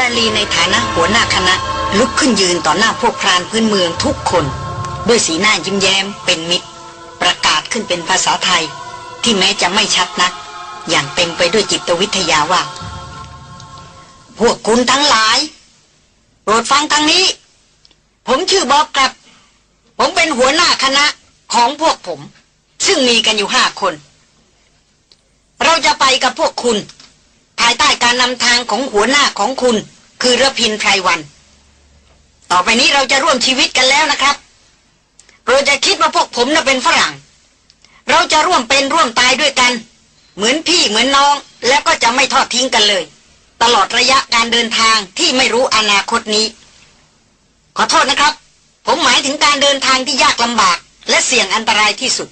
ตลีในฐานะหัวหน้าคณะ ลุกขึ้นยืนต่อหน้าพวกพรานพื้นเมืองทุกคน ด้วยสีหน้ายิ้มแย้มเป็นมิตร ประกาศขึ้นเป็นภาษาไทย ที่แม้จะไม่ชัดนัก อย่างเต็มไปด้วยจิตวิทยาว่า พวกคุณทั้งหลายโปรดฟังทางนี้ ผมชื่อบอกครับ ผมเป็นหัวหน้าคณะของพวกผม ซึ่งมีกันอยู่ห้าคน เราจะไปกับพวกคุณ ภายใต้การนำทางของหัวหน้าของคุณ คือระพินไพรวัน ต่อไปนี้เราจะร่วมชีวิตกันแล้วนะครับ เราจะคิดว่าพวกผมน่ะเป็นฝรั่ง เราจะร่วมเป็นร่วมตายด้วยกัน เหมือนพี่เหมือนน้อง แล้วก็จะไม่ทอดทิ้งกันเลย ตลอดระยะการเดินทางที่ไม่รู้อนาคตนี้ ขอโทษนะครับ ผมหมายถึงการเดินทางที่ยากลำบาก และเสี่ยงอันตรายที่สุด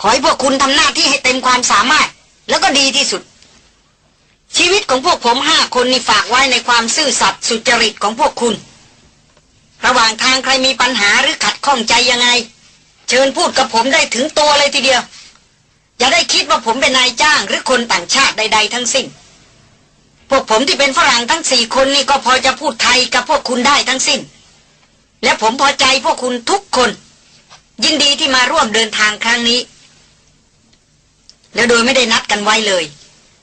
ขอให้พวกคุณทำหน้าที่ให้เต็มความสามารถ แล้วก็ดีที่สุด ชีวิตของพวกผมห้าคนนี่ฝากไว้ในความซื่อสัตย์สุจริตของพวกคุณ ระหว่างทางใครมีปัญหาหรือขัดข้องใจยังไง เชิญพูดกับผมได้ถึงตัวเลยทีเดียว อย่าได้คิดว่าผมเป็นนายจ้างหรือคนต่างชาติใด ๆ ทั้งสิ้น พวกผมที่เป็นฝรั่งทั้งสี่คนนี่ก็พอจะพูดไทยกับพวกคุณได้ทั้งสิ้น และผมพอใจพวกคุณทุกคน ยินดีที่มาร่วมเดินทางครั้งนี้ แล้วโดยไม่ได้นัดกันไว้เลย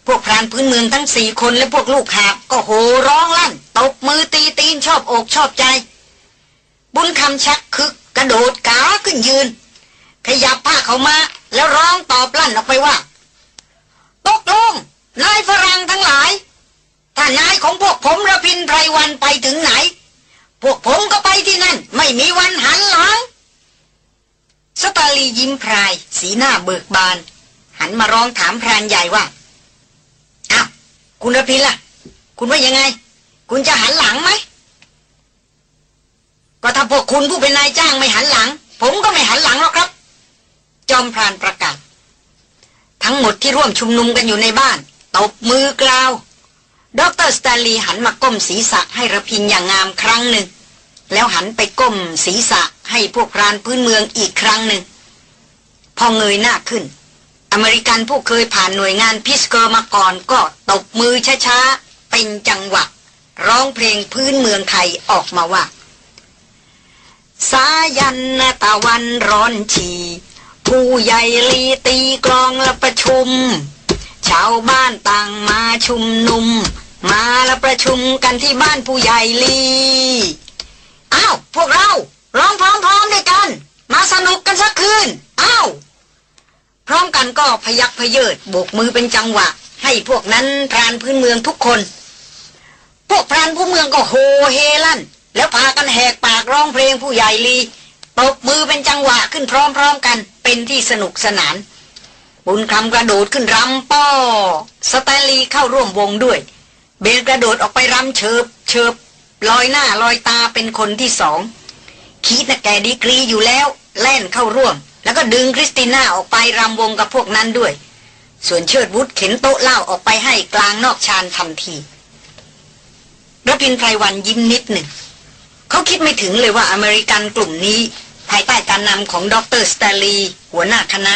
พวกพรานพื้นเมืองทั้งสี่คนและพวกลูกหาบก็โห่ร้องลั่น ตบมือตีตีนชอบอกชอบใจ บุญคำชักคึกกระโดดกาขึ้นยืน ขยับผ้าเขามาแล้วร้องตอบลั่นออกไปว่า ตกลง นายฝรั่งทั้งหลาย ถ้านายของพวกผมระพินไพรวันไปถึงไหน พวกผมก็ไปที่นั่น ไม่มีวันหันหลัง สตาลียิ้มพราย สีหน้าเบิกบาน หันมาร้องถามพรานใหญ่ว่า คุณระพินล่ะ คุณว่ายังไง คุณจะหันหลังไหม ก็ถ้าพวกคุณผู้เป็นนายจ้างไม่หันหลัง ผมก็ไม่หันหลังหรอกครับ จอมพรานประกาศ ทั้งหมดที่ร่วมชุมนุมกันอยู่ในบ้าน ตบมือกล่าว ดรสแตนลีย์หันมาก้มศีรษะให้ระพินอย่างงามครั้งหนึ่ง แล้วหันไปก้มศีรษะให้พวกพรานพื้นเมืองอีกครั้งหนึ่ง พอเงยหน้าขึ้น อเมริกันผู้เคยผ่านหน่วยงาน Peace Corps มาก่อนก็ตบมือช้าๆ เป็นจังหวะ ร้องเพลงพื้นเมืองไทยออกมาว่า สายัณห์ตะวันร้อนฉี ผู้ใหญ่ลีตีกลองและประชุม ชาวบ้านต่างมาชุมนุม มาและประชุมกันที่บ้านผู้ใหญ่ลีอ้าว พวกเราร้องพร้อมๆด้วยกัน มาสนุกกันสักคืนอ้าว ร้อมกันก็พยักพเยิดโบกมือเป็นจังหวะ ให้พวกนั้นพรานพื้นเมืองทุกคน พวกพรานพื้นเมืองก็โฮเฮลั่น แล้วพากันแหกปากร้องเพลงผู้ใหญ่ลีตบมือเป็นจังหวะขึ้นพร้อมๆกัน เป็นที่สนุกสนาน บุญคำกระโดดขึ้นรำป้อ สแตนลีเข้าร่วมวงด้วย เบลกระโดดออกไปรำเชิบเชิบลอยหน้าลอยตาเป็นคนที่สองคีธน่ะแกดีกรีอยู่แล้ว แล่นเข้าร่วม แล้วก็ดึงคริสติน่าออกไปรำวงกับพวกนั้นด้วย ส่วนเชิดวุธเข็นโต๊ะเหล้าออกไปให้กลางนอกชานทันทีรพินไพรวันยิ้มนิดหนึ่ง เขาคิดไม่ถึงเลยว่าอเมริกันกลุ่มนี้ ภายใต้การนำของดรสเตลลีหัวหน้าคณะ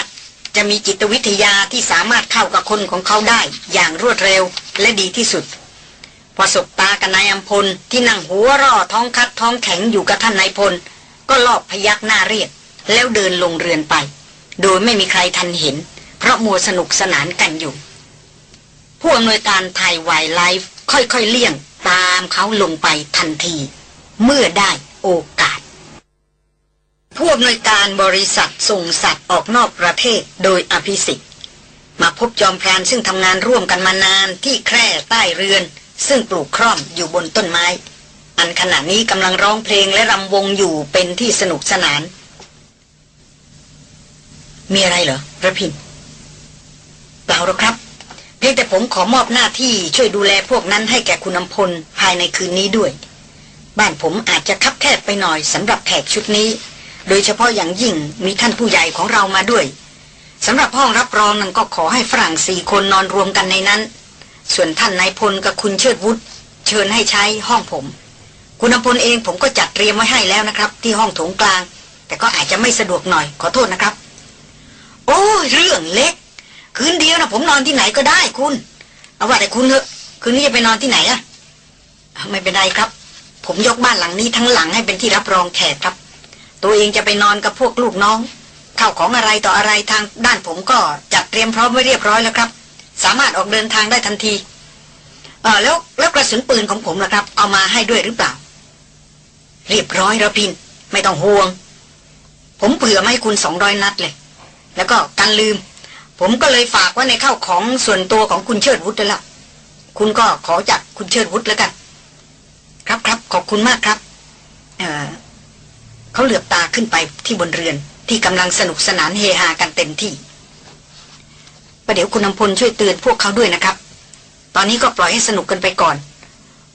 จะมีจิตวิทยาที่สามารถเข้ากับคนของเขาได้ อย่างรวดเร็วและดีที่สุด พอสบตากับนายอัมพลที่นั่งหัวร่อท้องคัดท้องแข็งอยู่กับท่านนายพล ก็ลอบพยักหน้าเรียก แล้วเดินลงเรือนไป โดยไม่มีใครทันเห็น เพราะมัวสนุกสนานกันอยู่ ผู้อำนวยการไทยไวไลฟ์ค่อยๆเลี่ยงตามเขาลงไปทันที เมื่อได้โอกาส ผู้อำนวยการบริษัทส่งสัตว์ออกนอกประเทศโดยอภิสิทธิ์มาพบจอมพรานซึ่งทำงานร่วมกันมานานที่แคร่ใต้เรือน ซึ่งปลูกคร่อมอยู่บนต้นไม้ อันขณะนี้กำลังร้องเพลงและรำวงอยู่เป็นที่สนุกสนาน มีอะไรเหรอระพินเปล่าหรอกครับ เพียงแต่ผมขอมอบหน้าที่ช่วยดูแลพวกนั้นให้แก่คุณอำพลภายในคืนนี้ด้วย บ้านผมอาจจะคับแคบไปหน่อยสำหรับแขกชุดนี้ โดยเฉพาะอย่างยิ่งมีท่านผู้ใหญ่ของเรามาด้วยสำหรับห้องรับรองนั้นก็ขอให้ฝรั่งสี่คนนอนรวมกันในนั้น ส่วนท่านนายพลกับคุณเชิดวุฒิเชิญให้ใช้ห้องผม คุณอำพลเองผมก็จัดเตรียมไว้ให้แล้วนะครับ ที่ห้องโถงกลาง แต่ก็อาจจะไม่สะดวกหน่อยขอโทษนะครับ โอ้ยเรื่องเล็ก คืนเดียวนะผมนอนที่ไหนก็ได้คุณ เอาว่าแต่คุณเถอะ คืนนี้จะไปนอนที่ไหนอะไม่เป็นไรครับ ผมยกบ้านหลังนี้ทั้งหลังให้เป็นที่รับรองแขกครับ ตัวเองจะไปนอนกับพวกลูกน้องข้าวของอะไรต่ออะไรทางด้านผมก็จัดเตรียมพร้อมไว้เรียบร้อยแล้วครับ สามารถออกเดินทางได้ทันทีเออแล้วแล้วกระสุนปืนของผมล่ะครับ เอามาให้ด้วยหรือเปล่า เรียบร้อยระพิน ไม่ต้องห่วง ผมเผื่อมาให้คุณสองร้อยนัดเลย แล้วก็กันลืม ผมก็เลยฝากไว้ในข้าวของส่วนตัวของคุณเชิดวุฒิแล้วคุณก็ขอจากคุณเชิดวุฒิแล้วกัน ครับครับขอบคุณมากครับเเขาเหลือบตาขึ้นไปที่บนเรือนที่กำลังสนุกสนานเฮฮากันเต็มที่ประเดี๋ยวคุณนำพลช่วยเตือนพวกเขาด้วยนะครับ ตอนนี้ก็ปล่อยให้สนุกกันไปก่อน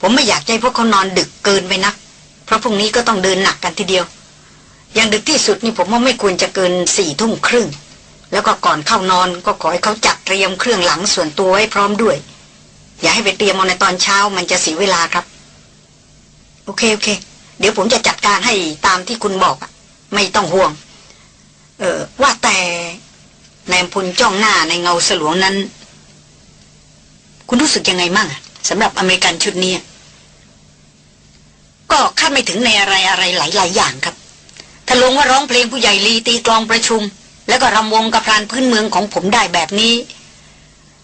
ผมไม่อยากให้พวกเขานอนดึกเกินไปนัก เพราะพรุ่งนี้ก็ต้องเดินหนักกันทีเดียว อย่างดึกที่สุดนี่ผมว่าไม่ควรจะเกินสี่ทุ่มครึ่ง แล้วก็ก่อนเข้านอนก็ขอให้เขาจัดเตรียมเครื่องหลังส่วนตัวไว้พร้อมด้วย อย่าให้ไปเตรียมเอาในตอนเช้ามันจะเสียเวลาครับ โอเคโอเค เดี๋ยวผมจะจัดการให้ตามที่คุณบอกไม่ต้องห่วง เออว่าแต่นายพลจ้องหน้าในเงาสลวงนั้น คุณรู้สึกยังไงมั่งสำหรับอเมริกันชุดนี้ก็คาดไม่ถึงในอะไรอะไรหลาย ๆ อย่างครับถ้าลงว่าร้องเพลงผู้ใหญ่ลีตีกลองประชุม แล้วก็รำวงกับพรานพื้นเมืองของผมได้แบบนี้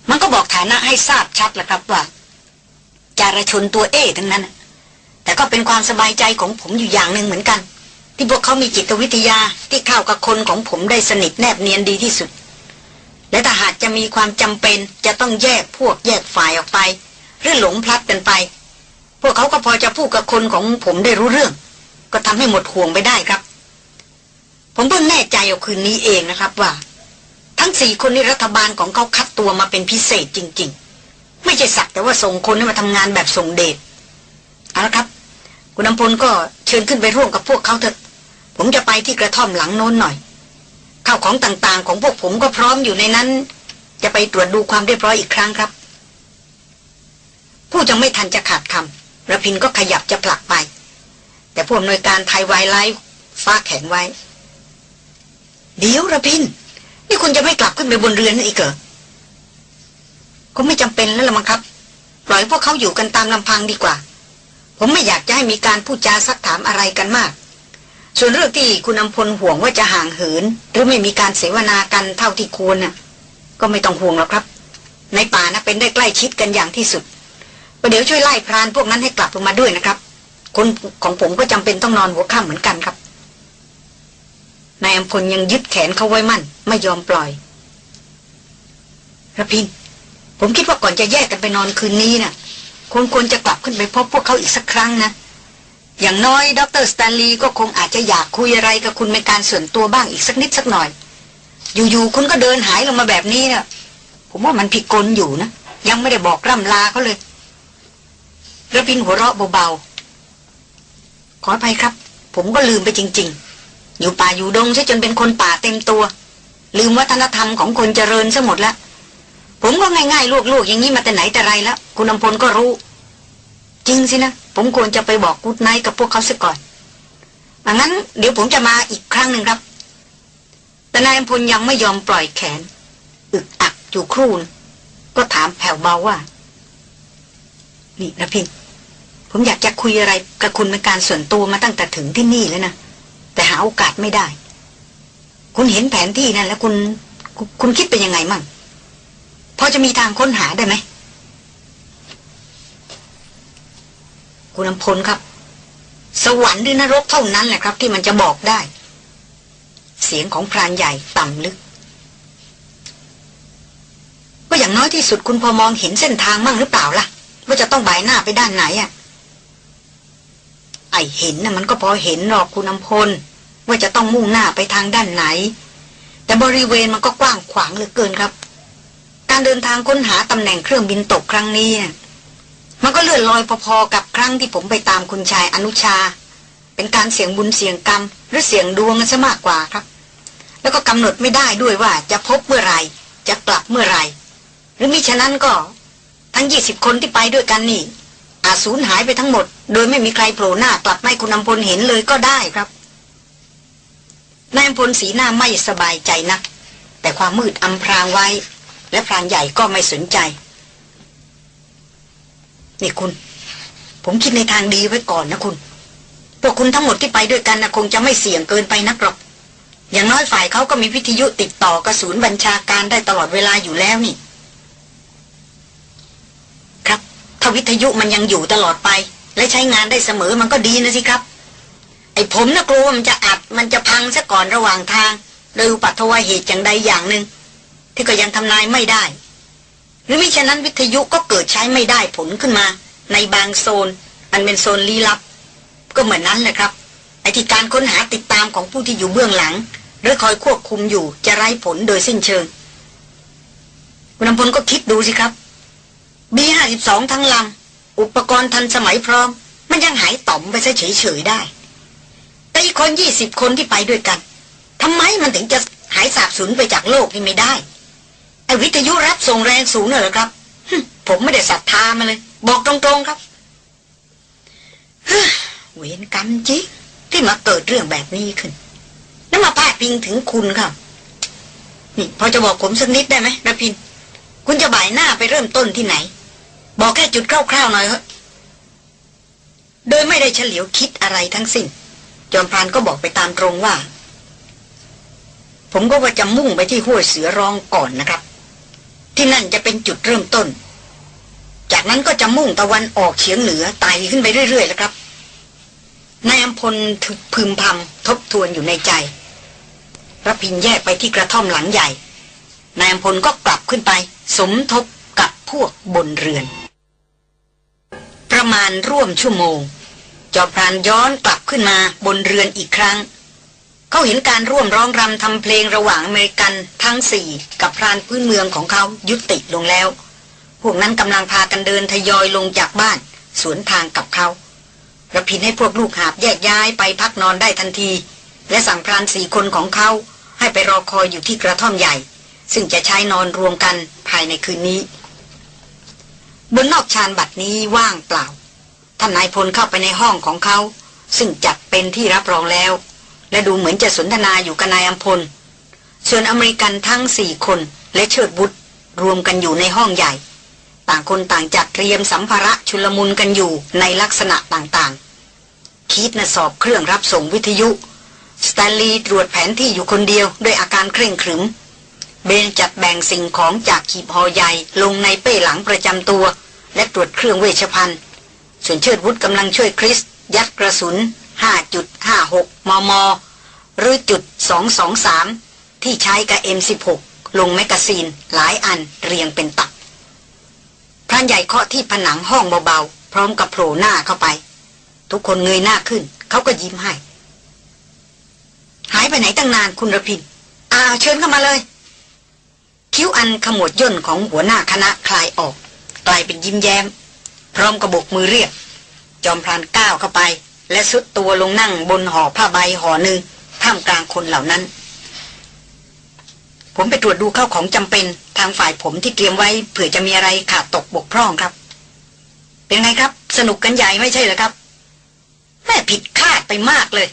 มันก็บอกฐานะให้ทราบชัดแล้วครับว่า จารชนตัวเอทั้งนั้น แต่ก็เป็นความสบายใจของผมอยู่อย่างหนึ่งเหมือนกัน ที่พวกเขามีจิตวิทยาที่เข้ากับคนของผมได้สนิทแนบเนียนดีที่สุด และถ้าหากจะมีความจำเป็นจะต้องแยกพวกแยกฝ่ายออกไป หรือหลงพลัดกันไป พวกเขาก็พอจะพูดกับคนของผมได้รู้เรื่อง ก็ทำให้หมดห่วงไปได้ครับ ผมเพิ่งแน่ใจเอาคืนนี้เองนะครับว่า ทั้งสี่คนนี้รัฐบาลของเขาคัดตัวมาเป็นพิเศษจริง ๆ ไม่ใช่สักแต่ว่าส่งคนให้มาทำงานแบบส่งเดชเอาละครับ คุณน้ำพลก็เชิญขึ้นไปร่วมกับพวกเขาเถอะ ผมจะไปที่กระท่อมหลังโน้นหน่อยข้าวของต่างๆ ของพวกผมก็พร้อมอยู่ในนั้น จะไปตรวจดูความเรียบร้อยอีกครั้งครับ ผู้จังไม่ทันจะขาดคำระพินก็ขยับจะผลักไป แต่ผู้อำนวยการไทยไวไลฟ์ฟ้าแข็งไว้ เดี๋ยวระพิน นี่คุณจะไม่กลับขึ้นไปบนเรือนอีกเหรอก็ไม่จำเป็นแล้วละมั้งครับ ปล่อยพวกเขาอยู่กันตามลำพังดีกว่า ผมไม่อยากจะให้มีการพูดจาซักถามอะไรกันมาก ส่วนเรื่องที่คุณอำพลห่วงว่าจะห่างเหิน หรือไม่มีการเสวนากันเท่าที่ควรน่ะ ก็ไม่ต้องห่วงหรอกครับ ในป่านะเป็นได้ใกล้ชิดกันอย่างที่สุดประเดี๋ยวช่วยไล่พรานพวกนั้นให้กลับลงมาด้วยนะครับ คนของผมก็จำเป็นต้องนอนหัวค่ำเหมือนกันครับ นายอำพลยังยึดแขนเขาไว้มั่น ไม่ยอมปล่อยระพิน ผมคิดว่าก่อนจะแยกกันไปนอนคืนนี้นะ่ะควรควรจะกลับขึ้นไปพบพวกเขาอีกสักครั้งนะ อย่างน้อยดรสแตนลีย์ก็คงอาจจะอยากคุยอะไรกับคุณเป็นการส่วนตัวบ้างอีกสักนิดสักหน่อย อยู่ๆคุณก็เดินหายลงมาแบบนี้นะ่ะ ผมว่ามันผิดกลอยู่นะ ยังไม่ได้บอกร่ำลาเขาเลยระพินหัวเราะเบาๆขออภัยครับ ผมก็ลืมไปจริง ๆ อยู่ป่าอยู่ดงใช่จนเป็นคนป่าเต็มตัว ลืมวัฒนธรรมของคนเจริญซะหมดแล้วผมก็ง่ายๆลวกๆอย่างนี้มาแต่ไหนแต่ไรแล้ว คุณอำพลก็รู้ จริงสินะ ผมควรจะไปบอกกุดไนกับพวกเขาซะก่อนดังนั้นเดี๋ยวผมจะมาอีกครั้งหนึ่งครับ แต่นายอำพลยังไม่ยอมปล่อยแขน อึกอักอยู่ครู่ก็ถามแผ่วเบาว่า นี่นะพินผมอยากจะคุยอะไรกับคุณเป็นการส่วนตัวมาตั้งแต่ถึงที่นี่แล้วนะ แต่หาโอกาสไม่ได้ คุณเห็นแผนที่นั่นแล้วคุณคุณคิดเป็นยังไงมั่งพอจะมีทางค้นหาได้ไหม คุณอำพลครับ สวรรค์หรือนรกเท่านั้นแหละครับ ที่มันจะบอกได้ เสียงของพรานใหญ่ต่ำลึก ก็อย่างน้อยที่สุดคุณพอมองเห็นเส้นทางมั่งหรือเปล่าล่ะ ว่าจะต้องบ่ายหน้าไปด้านไหนอะ่ะ อเห็นนะ่ะมันก็พอเห็นหรอกคุณอำพล ว่าจะต้องมุ่งหน้าไปทางด้านไหน แต่บริเวณมันก็กว้างขวางเหลือเกินครับ การเดินทางค้นหาตำแหน่งเครื่องบินตกครั้งนี้นะมันก็เลื่อนลอยพอๆกับครั้งที่ผมไปตามคุณชายอนุชา เป็นการเสี่ยงบุญเสี่ยงกรรม หรือเสี่ยงดวงกันซะมากกว่าครับ แล้วก็กำหนดไม่ได้ด้วยว่าจะพบเมื่อไหร่จะกลับเมื่อไหร่หรือมิฉะนั้นก็ ทั้งยี่สิบคนที่ไปด้วยกันนี่ อาจสูญหายไปทั้งหมด โดยไม่มีใครโผล่หน้ากลับไม่คุณอำพลเห็นเลยก็ได้ครับนายอำพลสีหน้าไม่สบายใจนัก แต่ความมืดอำพรางไว้ และพรานใหญ่ก็ไม่สนใจ นี่คุณผผมคิดในทางดีไว้ก่อนนะคุณ พวกคุณทั้งหมดที่ไปด้วยกันนะคงจะไม่เสี่ยงเกินไปนักหรอกอย่างน้อยฝ่ายเขาก็มีวิทยุติดต่อกระสุนบัญชาการได้ตลอดเวลาอยู่แล้วนี่ ครับ ถ้าวิทยุมันยังอยู่ตลอดไป และใช้งานได้เสมอมันก็ดีนะสิครับ ไอ้ผมนะกลัวมันจะอัดมันจะพังซะก่อนระหว่างทาง โดยอุปัตวเหตุอย่างใดอย่างหนึ่งที่ก็ยังทำนายไม่ได้ หรือมิฉะนั้นวิทยุก็เกิดใช้ไม่ได้ผลขึ้นมา ในบางโซน อันเป็นโซนลี้ลับ ก็เหมือนนั้นแหละครับไอ้ที่การค้นหาติดตามของผู้ที่อยู่เบื้องหลังหรือคอยควบคุมอยู่จะไร้ผลโดยสิ้นเชิงคุณนำพลก็คิดดูสิครับ บีห้าสิบสองทั้งลำอุปกรณ์ทันสมัยพร้อม มันยังหายต่อมไปซะเฉยๆได้ แต่อีกคนยี่สิบคนที่ไปด้วยกันทำไมมันถึงจะหายสาบสูญไปจากโลกนี้ไม่ได้ไอ้วิทยุรับส่งแรงสูงน่ะเหรอครับผมไม่ได้ศรัทธามาเลย บอกตรงๆครับเวรกรรมจริงที่มาเกิดเรื่องแบบนี้ขึ้น แล้วมาพาดพิงถึงคุณครับ นี่พอจะบอกผมสักนิดได้ไหมระพิน คุณจะบ่ายหน้าไปเริ่มต้นที่ไหน บอกแค่จุดคร่าวๆหน่อยเถอะโดยไม่ได้เฉลียวคิดอะไรทั้งสิ้น จอมพรานก็บอกไปตามตรงว่า ผมก็ว่าจะมุ่งไปที่ห้วยเสือร้องก่อนนะครับ ที่นั่นจะเป็นจุดเริ่มต้น จากนั้นก็จะมุ่งตะวันออกเฉียงเหนือไต่ขึ้นไปเรื่อยๆแล้วครับนายอัมพลพึมพำทบทวนอยู่ในใจระพินแยกไปที่กระท่อมหลังใหญ่ นายอัมพลก็กลับขึ้นไป สมทบกับพวกบนเรือน ประมาณร่วมชั่วโมง จอมพรานย้อนกลับขึ้นมาบนเรือนอีกครั้ง เขาเห็นการร่วมร้องรำทำเพลงระหว่างอเมริกันทั้งสี่กับพรานพื้นเมืองของเขายุติลงแล้ว พวกนั้นกำลังพากันเดินทยอยลงจากบ้าน สวนทางกับเขาระพินให้พวกลูกหาบแยกย้ายไปพักนอนได้ทันที และสั่งพรานสี่คนของเขาให้ไปรอคอยอยู่ที่กระท่อมใหญ่ ซึ่งจะใช้นอนรวมกันภายในคืนนี้ บนนอกชานบัดนี้ว่างเปล่า ท่านนายพลเข้าไปในห้องของเขา ซึ่งจัดเป็นที่รับรองแล้ว และดูเหมือนจะสนทนาอยู่กับนายอัมพล ส่วนอเมริกันทั้งสี่คนและเชิดบุตรรวมกันอยู่ในห้องใหญ่ ต่างคนต่างจัดเตรียมสัมภาระชุลมุนกันอยู่ในลักษณะต่างๆ คิดนะสอบเครื่องรับส่งวิทยุสแตนลีย์ตรวจแผนที่อยู่คนเดียวด้วยอาการเคร่งขรึม เบนจัดแบ่งสิ่งของจากขีบหอใหญ่ลงในเป้หลังประจำตัว และตรวจเครื่องเวชภัณฑ์ ส่วนเชิดวุฒกำลังช่วยคริส ยัดกระสุน 5.56 มม หรือจุด 223 ที่ใช้กับ M16 ลงแมกกาซีนหลายอันเรียงเป็นตับพรานใหญ่เคาะที่ผนังห้องเบาๆ พร้อมกับโผล่หน้าเข้าไป ทุกคนเงยหน้าขึ้น เขาก็ยิ้มให้ หายไปไหนตั้งนานคุณระพินอ่าเชิญเข้ามาเลย คิ้วอันขมวดย่นของหัวหน้าคณะคลายออก กลายเป็นยิ้มแย้ม พร้อมกระบกมือเรียก จอมพรานก้าวเข้าไป และสุดตัวลงนั่งบนห่อผ้าใบห่อหนึ่งท่ามกลางคนเหล่านั้น ผมไปตรวจดูเข้าของจำเป็นทางฝ่ายผมที่เตรียมไว้เผื่อจะมีอะไรขาดตกบกพร่องครับ เป็นไงครับ สนุกกันใหญ่ไม่ใช่เหรอครับแม่ผิดคาดไปมากเลย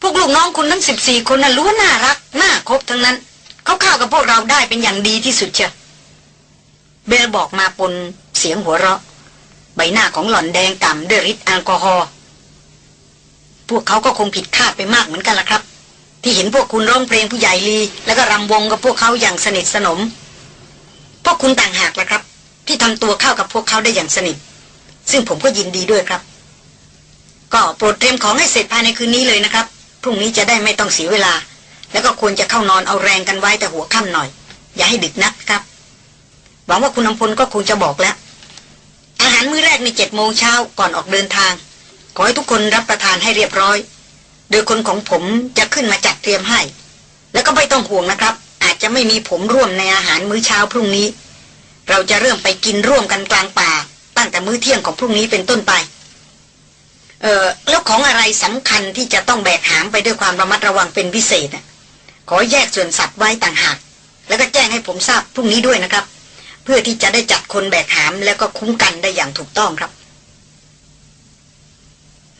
พวกลูกน้องคุณทั้งสิบสี่คนน่ะรู้น่ารัก น่าคบทั้งนั้น เขาเข้ากับพวกเราได้เป็นอย่างดีที่สุดเชียเบลบอกมาปนเสียงหัวเราะ ใบหน้าของหล่อนแดงก่ำด้วยฤทธิ์แอลกอฮอล์พวกเขาก็คงผิดคาดไปมากเหมือนกันละครับ ที่เห็นพวกคุณร้องเพลงผู้ใหญ่ลี แล้วก็รำวงกับพวกเขาอย่างสนิทสนมพวกคุณต่างหากละครับ ที่ทำตัวเข้ากับพวกเขาได้อย่างสนิท ซึ่งผมก็ยินดีด้วยครับ ก็โปรดเตรียมของให้เสร็จภายในคืนนี้เลยนะครับพรุ่งนี้จะได้ไม่ต้องเสียเวลา แล้วก็ควรจะเข้านอนเอาแรงกันไว้แต่หัวค่ำหน่อย อย่าให้ดึกนักครับ หวังว่าคุณอำพลก็คงจะบอกแล้ว อาหารมื้อแรกในเจ็ดโมงเช้าก่อนออกเดินทาง ขอให้ทุกคนรับประทานให้เรียบร้อย โดยคนของผมจะขึ้นมาจัดเตรียมให้ แล้วก็ไม่ต้องห่วงนะครับ อาจจะไม่มีผมร่วมในอาหารมื้อเช้าพรุ่งนี้ เราจะเริ่มไปกินร่วมกันกลางป่า ตั้งแต่มื้อเที่ยงของพรุ่งนี้เป็นต้นไปเออแล้วของอะไรสำคัญที่จะต้องแบกหามไปด้วยความระมัดระวังเป็นพิเศษน่ะ อแยกส่วนสัตว์ไว้ต่างหาก แล้วก็แจ้งให้ผมทราบพรุ่งนี้ด้วยนะครับ เพื่อที่จะได้จัดคนแบกหามแล้วก็คุ้มกันได้อย่างถูกต้องครับ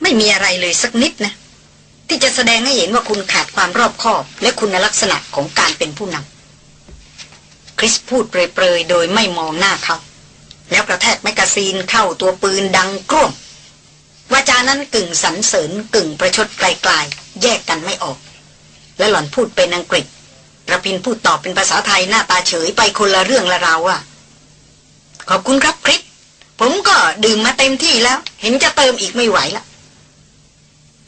ไม่มีอะไรเลยสักนิดนะ ที่จะแสดงให้เห็นว่าคุณขาดความรอบคอบ และคุณลักษณะของการเป็นผู้นำคริสพูดเปรยๆโดยไม่มองหน้าเขา แล้วกระแทกแมกกาซีนเข้าตัวปืนดังกร้วมนั้นกึ่งสรรเสริญกึ่งประชดไกลๆแยกกันไม่ออก และหล่อนพูดเป็นอังกฤษระพินพูดตอบเป็นภาษาไทยหน้าตาเฉยไปคนละเรื่องละราวอะขอบคุณครับคริสผมก็ดื่มมาเต็มที่แล้ว เห็นจะเติมอีกไม่ไหวละ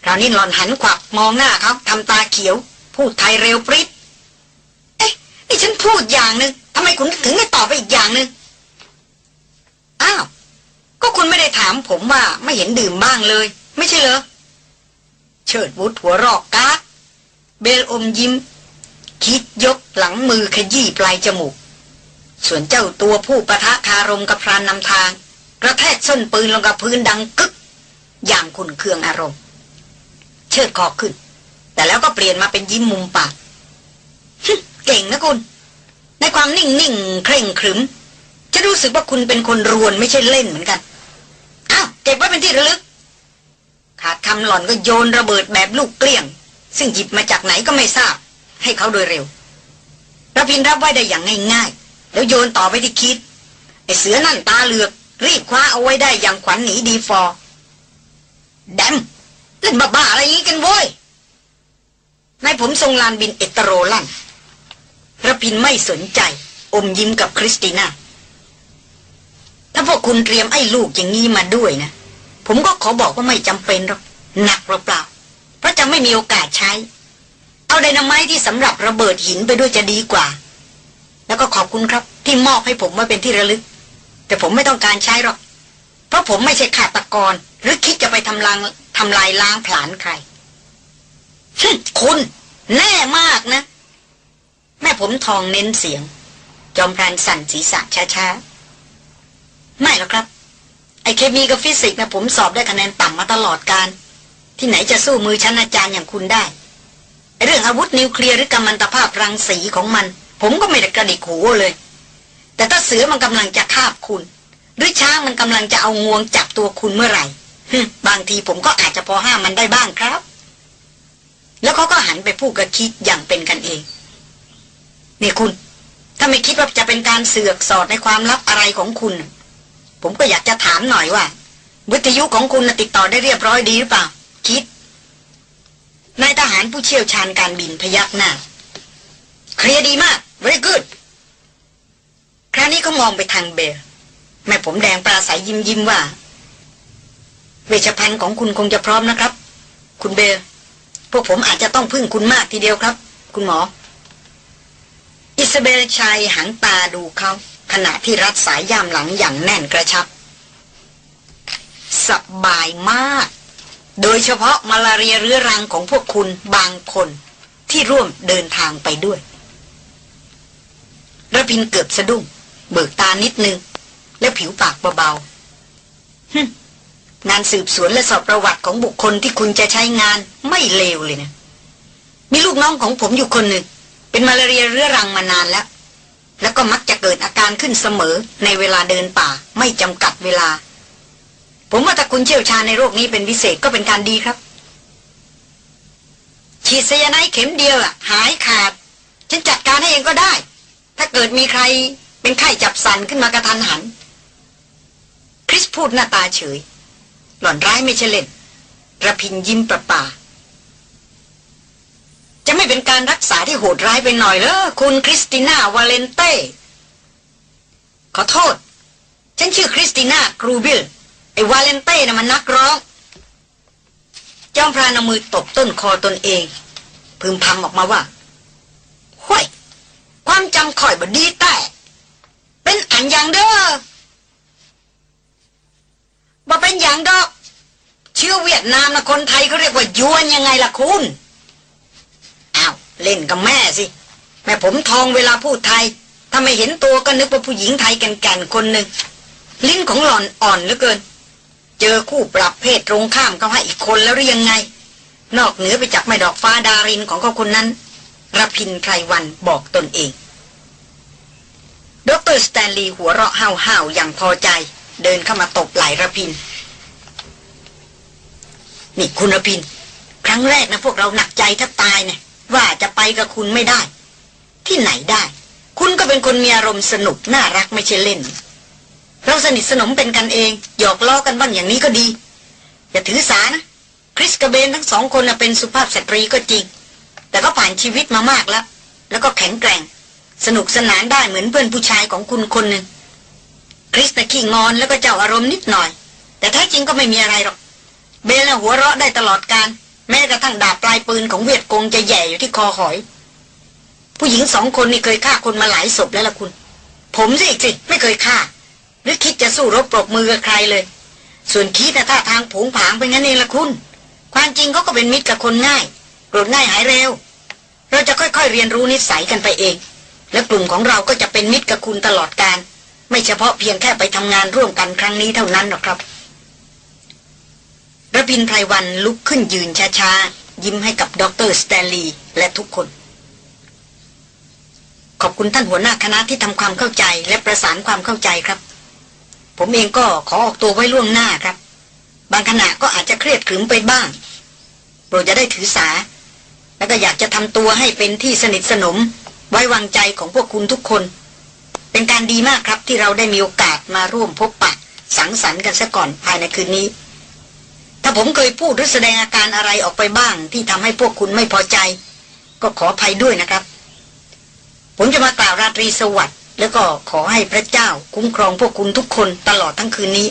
คราวนี้หล่อนหันขวับมองหน้าเขาทำตาเขียว พูดไทยเร็วปริ๊ดเอ๊ะนี่ฉันพูดอย่างหนึ่งทำไมคุณถึงไม่ตอบไปอีกอย่างหนึ่งอ้าว ก็คุณไม่ได้ถามผมว่าไม่เห็นดื่มบ้างเลย ไม่ใช่เหรอเชิดวุฒหัวรอกกาก เบลอมยิ้ม คิดยกหลังมือขยี้ปลายจมูก ส่วนเจ้าตัวผู้ประทะคารมกับพรานนำทาง กระแทกส้นปืนลงกับพื้นดังกึก อย่างขุนเคืองอารมณ์ เชิดคอขึ้น แต่แล้วก็เปลี่ยนมาเป็นยิ้มมุมปากเก่งนะคุณ ในความนิ่งนิ่งเคร่งครึม จะรู้สึกว่าคุณเป็นคนรวนไม่ใช่เล่นเหมือนกันอ้าวเก็บไว้เป็นที่ระลึกขาดคำหล่อนก็โยนระเบิดแบบลูกเกลี้ยง ซึ่งหยิบมาจากไหนก็ไม่ทราบ ให้เขาโดยเร็วระพินรับไว้ได้อย่างง่ายๆ แล้วโยนต่อไปที่คิดไอเสือนั่นตาเหลือก รีบคว้าเอาไว้ได้อย่างขวัญหนีดีฟอร์แดมเล่นบ้าๆอะไรนี้กันโว้ยนายผมทรงลานบินเอตโรลันระพินไม่สนใจ อมยิ้มกับคริสติน่าถ้าพวกคุณเตรียมไอ้ลูกอย่างนี้มาด้วยนะ ผมก็ขอบอกว่าไม่จำเป็นหรอกหนักเปล่าๆ เพราะจะไม่มีโอกาสใช้ เอาไดนาไมต์ที่สำหรับระเบิดหินไปด้วยจะดีกว่า แล้วก็ขอบคุณครับที่มอบให้ผมมาเป็นที่ระลึก แต่ผมไม่ต้องการใช้หรอก เพราะผมไม่ใช่ขาตกร หรือคิดจะไปทำลางทำลายล้างผลาญใครคุณ แน่มากนะ แม่ผมทองเน้นเสียง จอมพรานสั่นศีรษะช้าๆ ไม่หรอกครับ ไอเคมีกับฟิสิกส์นะผมสอบได้คะแนนต่ำมาตลอดการ ที่ไหนจะสู้มือชั้นอาจารย์อย่างคุณได้ เรื่องอาวุธนิวเคลียร์หรือกัมมันตภาพรังสีของมัน ผมก็ไม่ได้กระดิกหูเลย แต่ถ้าเสือมันกำลังจะคาบคุณ หรือช้างมันกำลังจะเอางวงจับตัวคุณเมื่อไหร่บางทีผมก็อาจจะพอห้ามมันได้บ้างครับ แล้วเขาก็หันไปพูดกับคิดอย่างเป็นกันเอง นี่คุณ ถ้าไม่คิดว่าจะเป็นการเสือกสอดในความลับอะไรของคุณ ผมก็อยากจะถามหน่อยว่า วิทยุของคุณติดต่อได้เรียบร้อยดีหรือเปล่า คิดนายทหารผู้เชี่ยวชาญการบินพยักหน้า เคลียร์ดีมาก very good คราวนี้ก็มองไปทางเบลแม่ผมแดงปราศัยยิ้มยิ้มว่า เวชภัณฑ์ของคุณคงจะพร้อมนะครับ คุณเบลพวกผมอาจจะต้องพึ่งคุณมากทีเดียวครับ คุณหมอ อิสเบลชัยหันตาดูเขาขณะที่รัดสายยามหลังอย่างแน่นกระชับ สบายมาก โดยเฉพาะมาลาเรียเรื้อรังของพวกคุณบางคนที่ร่วมเดินทางไปด้วยระพินเกือบสะดุ้ง เบิกตานิดนึง แล้วผิวปากเบาๆงานสืบสวนและสอบประวัติของบุคคลที่คุณจะใช้งานไม่เลวเลยนะ มีลูกน้องของผมอยู่คนหนึ่ง เป็นมาลาเรียเรื้อรังมานานแล้ว แล้วก็มักจะเกิดอาการขึ้นเสมอในเวลาเดินป่าไม่จำกัดเวลา ผมว่าถ้าคุณเชี่ยวชาญในโรคนี้เป็นพิเศษก็เป็นการดีครับ ฉีดไซยาไนด์เข็มเดียวอะหายขาด ฉันจัดการให้เองก็ได้ ถ้าเกิดมีใครเป็นไข้จับสันขึ้นมากระทันหัน คริสพูดหน้าตาเฉย หล่อนร้ายไม่เฉล่นระพินยิ้มประป่า จะไม่เป็นการรักษาที่โหดร้ายไปหน่อยเหรอคุณคริสติน่าวาเลนเต้ ขอโทษ ฉันชื่อคริสติน่ากรูบิล ไอ้วาเลนเต้นะ่ะมันนักร้อง จ้อมพรานมือตบต้นคอตนเอง พึมพำออกมาว่าห้วยความจำข่อยบดีแต่ เป็นอันอย่างเด้อบ่เป็นอย่างดอกเชื่อเวียดนามนะคนไทยเขาเรียกว่ายวนยังไงล่ะคุณอ้าวเล่นกับแม่สิ แม่ผมทองเวลาพูดไทยถ้าไม่เห็นตัวก็นึกว่าผู้หญิงไทยแก่นๆคนหนึ่งลิ้นของหล่อนอ่อนเหลือเกิน เจอคู่ปรับเพศตรงข้ามเขาให้อีกคนแล้วหรือยังไง นอกเหนือไปจากไม่ดอกฟ้าดารินของเขาคนนั้นรพินไพรวันบอกตนเอง ดรสแตนลีย์หัวเราะห้าวๆอย่างพอใจ เดินเข้ามาตบไหล่รพิน นี่คุณรพิน ครั้งแรกนะพวกเราหนักใจถ้าตายเนะี่ยว่าจะไปกับคุณไม่ได้ ที่ไหนได้ คุณก็เป็นคนมีอารมณ์สนุกน่ารักไม่ใช่เล่น เราสนิทสนมเป็นกันเอง หยอกล้อกันบ้างอย่างนี้ก็ดี อย่าถือสานะ คริสกับเบนทั้งสองคนเป็นสุภาพสตรีก็จริง แต่ก็ผ่านชีวิตมามากแล้ว แล้วก็แข็งแกร่ง สนุกสนานได้เหมือนเพื่อนผู้ชายของคุณคนหนึ่งคริสนะขี้งอนแล้วก็เจ้าอารมณ์นิดหน่อย แต่แท้จริงก็ไม่มีอะไรหรอก เบนหัวเราะได้ตลอดการ แม้กระทั่งดาบปลายปืนของเวียดกงจะแย่อยู่ที่คอหอย ผู้หญิงสองคนนี่เคยฆ่าคนมาหลายศพแล้วล่ะคุณ ผมสิอีกสิไม่เคยฆ่า หรือคิดจะสู้รบปรบมือกับใครเลย ส่วนคิดนะท่าทางผงผางเป็นงั้นเองละคุณ ความจริงเขาก็เป็นมิตรกับคนง่ายโกรธง่ายหายเร็ว เราจะค่อยๆเรียนรู้นิสัยกันไปเอง และกลุ่มของเราก็จะเป็นมิตรกับคุณตลอดการ ไม่เฉพาะเพียงแค่ไปทำงานร่วมกันครั้งนี้เท่านั้นหรอกครับระพินไพรวันลุกขึ้นยืนช้าๆ ยิ้มให้กับดรสแตนลีย์และทุกคน ขอบคุณท่านหัวหน้าคณะที่ทำความเข้าใจและประสานความเข้าใจครับ ผมเองก็ขอออกตัวไว้ล่วงหน้าครับ บางขณะก็อาจจะเครียดขึมไปบ้างโปรดจะได้ถือสา แล้วก็อยากจะทำตัวให้เป็นที่สนิทสนม ไว้วางใจของพวกคุณทุกคน เป็นการดีมากครับที่เราได้มีโอกาสมาร่วมพบปะ สังสรรค์กันซะก่อนภายในคืนนี้ ถ้าผมเคยพูดหรือแสดงอาการอะไรออกไปบ้าง ที่ทำให้พวกคุณไม่พอใจ ก็ขออภัยด้วยนะครับ ผมจะมากล่าวราตรีสวัสดิ์ แล้วก็ขอให้พระเจ้าคุ้มครองพวกคุณทุกคนตลอดทั้งคืนนี้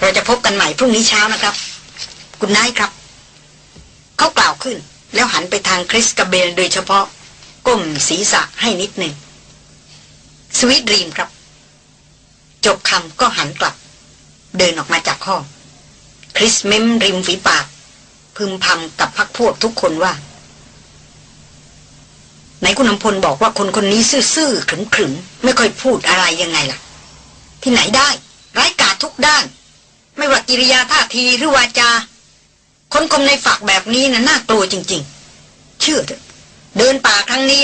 เราจะพบกันใหม่พรุ่งนี้เช้านะครับ คุณนายครับ เขากล่าวขึ้น แล้วหันไปทางคริสกับเบลโดยเฉพาะ ก้มศีรษะให้นิดหนึ่ง สวีทรีมครับ จบคำก็หันกลับ เดินออกมาจากห้อง คริสเม้มริมฝีปาก พึมพำกับพักพวกทุกคนว่า ไหนคุณนำพลบอกว่าคนคนนี้ซื่อๆขรึมๆไม่ค่อยพูดอะไรยังไงล่ะ ที่ไหนได้ไร้กาจทุกด้าน ไม่ว่ากิริยาท่าทีหรือวาจา คนคมในฝักแบบนี้นะ่ะน่ากลัวจริง ๆ เชื่อเถอะเดินป่าครั้งนี้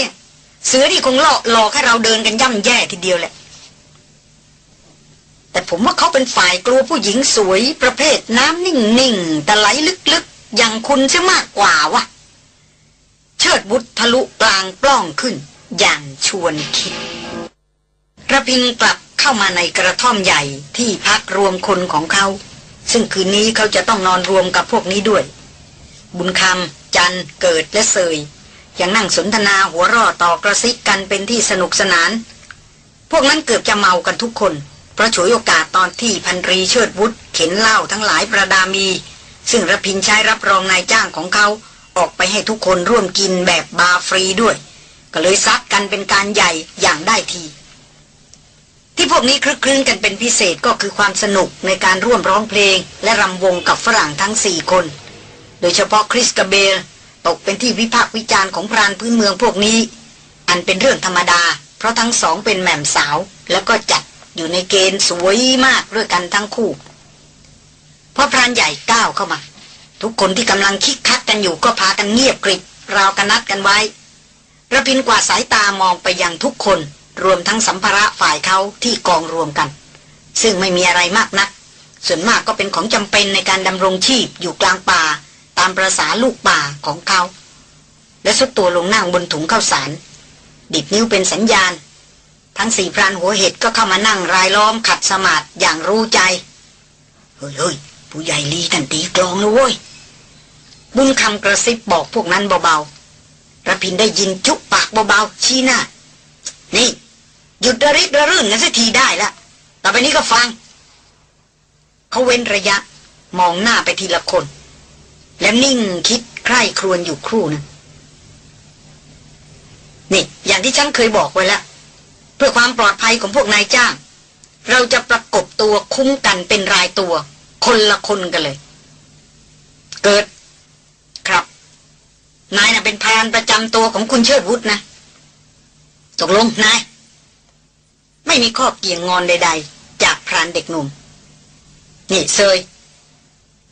เสือที่คงหลอกหลอกให้เราเดินกันย่ำแย่ทีเดียวแหละ แต่ผมว่าเขาเป็นฝ่ายกลัวผู้หญิงสวยประเภทน้ำนิ่งๆแต่ไหลลึกๆอย่างคุณใช่มากกว่าว่ะ เชิดบุตรทะลุกลางปล้องขึ้น อย่างชวนคิดระพินกลับเข้ามาในกระท่อมใหญ่ที่พักรวมคนของเขา ซึ่งคืนนี้เขาจะต้องนอนรวมกับพวกนี้ด้วย บุญคำจันเกิดและเสยยังนั่งสนทนาหัวรอต่อกระซิกกันเป็นที่สนุกสนาน พวกนั้นเกือบจะเมากันทุกคน เพราะฉวยโอกาสตอนที่พันรีเชิดวุฒเข็นเหล้าทั้งหลายประดามี ซึ่งระพินใช้รับรองนายจ้างของเขา ออกไปให้ทุกคนร่วมกินแบบบาฟรีด้วย ก็เลยซัดกันเป็นการใหญ่อย่างได้ที ที่พวกนี้คลึกคลื้นกันเป็นพิเศษก็คือความสนุกในการร่วมร้องเพลง และรำวงกับฝรั่งทั้งสี่คน โดยเฉพาะคริสกาเบลตกเป็นที่วิพากษ์วิจารณ์ของพรานพื้นเมืองพวกนี้ อันเป็นเรื่องธรรมดา เพราะทั้งสองเป็นแหม่มสาว แล้วก็จัดอยู่ในเกณฑ์สวยมากด้วยกันทั้งคู่พอพรานใหญ่ก้าวเข้ามา ทุกคนที่กำลังคิกคักกันอยู่ก็พากันเงียบกริบราวกันนัดกันไว้ระพินกว่าสายตามองไปยังทุกคน รวมทั้งสัมภาระฝ่ายเขาที่กองรวมกัน ซึ่งไม่มีอะไรมากนัก ส่วนมากก็เป็นของจำเป็นในการดำรงชีพอยู่กลางป่า ตามประษาลูกป่าของเขา และสุดตัวลงนั่งบนถุงข้าวสาร ดิดนิ้วเป็นสัญญาณ ทั้งสี่พรานหัวเห็ดก็เข้ามานั่งรายล้อมขัดสมาธิอย่างรู้ใจ เฮ้ยเฮ้ยผู้ใหญ่ลีท่านตีกลองนะเว้ย บุญคำกระซิบบอกพวกนั้นเบาๆระพินได้ยินจุปากเบาๆชี้หน้า นี่ หยุดระริกระรื่นกันสักทีได้ละต่อไปนี้ก็ฟัง เขาเว้นระยะมองหน้าไปทีละคน แล้วนิ่งคิดใคร่ครวญอยู่ครู่นึงนี่อย่างที่ฉันเคยบอกไว้แล้วเพื่อความปลอดภัยของพวกนายจ้าง เราจะประกบตัวคุ้มกันเป็นรายตัว คนละคนกันเลย เกิด นายน่ะเป็นพรานประจำตัวของคุณเชิดวุฒินะตกลงนาย ไม่มีข้อเกี่ยงงอนใด ๆ จากพรานเด็กหนุ่ม นี่เซย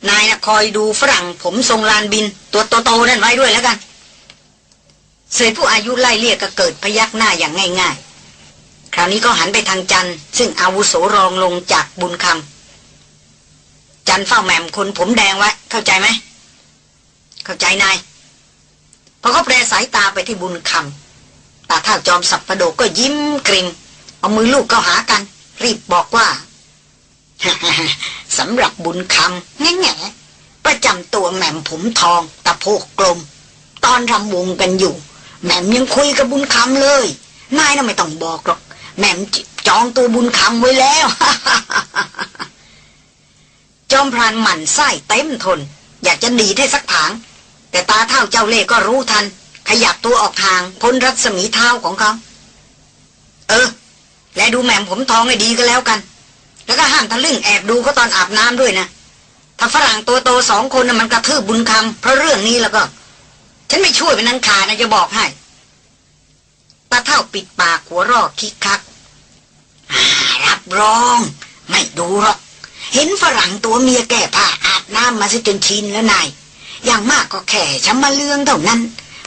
นายนะคอยดูฝรั่งผมทรงลานบิน ตัวโตๆนั่นไว้ด้วยแล้วกัน เสยผู้อายุไล่เรียกก็เกิดพยักหน้าอย่างง่าย ๆ คราวนี้ก็หันไปทางจันซึ่งอาวุโสรองลงจากบุญคำจันเฝ้าแหม่มคนผมแดงไว้ เข้าใจไหม เข้าใจนาย พอเขาแปรสายตาไปที่บุญคำตาเท่าจอมสับประโดก็ยิ้มกริมเอามือลูกเข้าหากัน รีบบอกว่าสำหรับบุญคำแง่แง่ประจำตัวแหม่มผมทองตะโพกกลม ตอนรำวงกันอยู่ แหม่มยังคุยกับบุญคำเลยนายน่ะไม่ต้องบอกหรอกแหม่มจองตัวบุญคำไว้แล้วจอมพรานหมั่นไส้เต็มทน อยากจะหนีให้สักผาง แต่ตาเท่าเจ้าเล่ก็รู้ทัน ขยับตัวออกห่างพ้นรัศมีเท้าของเขา เออ และดูแหม่มผมทองให้ดีก็แล้วกัน แล้วก็ห้ามทะลึ่งแอบดูเขาตอนอาบน้ำด้วยนะถ้าฝรั่งตัวโตสองคนน่ะมันกระทืบบุญคำเพราะเรื่องนี้แล้วก็ ฉันไม่ช่วยเป็นนันขานะจะบอกให้ตาเท่าปิดปากหัวรอกคิกคักรับรอง ไม่ดูหรอก เห็นฝรั่งตัวเมียแก่ผ้าอาบน้ำมาซะจนชินแล้วนาย อย่างมากก็แค่ช้ำมาเลืองเท่านั้น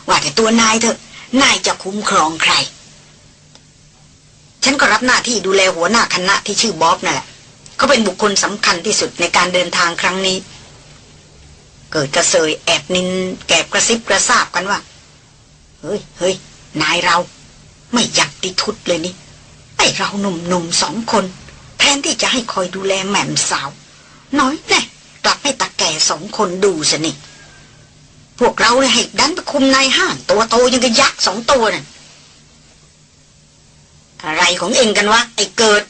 ว่าแต่ตัวนายเถอะ นายจะคุ้มครองใคร ฉันก็รับหน้าที่ดูแลหัวหน้าคณะที่ชื่อบ๊อบนั่นแหละเขาเป็นบุคคลสำคัญที่สุดในการเดินทางครั้งนี้ เกิดกระเซยแอบนิน แกบกระซิบกระซาบกันว่า เฮ้ยเฮ้ยนายเรา ไม่อยากติทุดเลยนี่ไอเราหนุ่มๆสองคน แทนที่จะให้คอยดูแลแหม่มสาว น้อยแน่กลับให้ตาแก่สองคนดูสนี่ วกเราเนี่ยให้ดันไปคุมนายห้างตัวโตยังกับยักษ์สองตัวน่ะอะไรของเองกันวะไอ้เกิด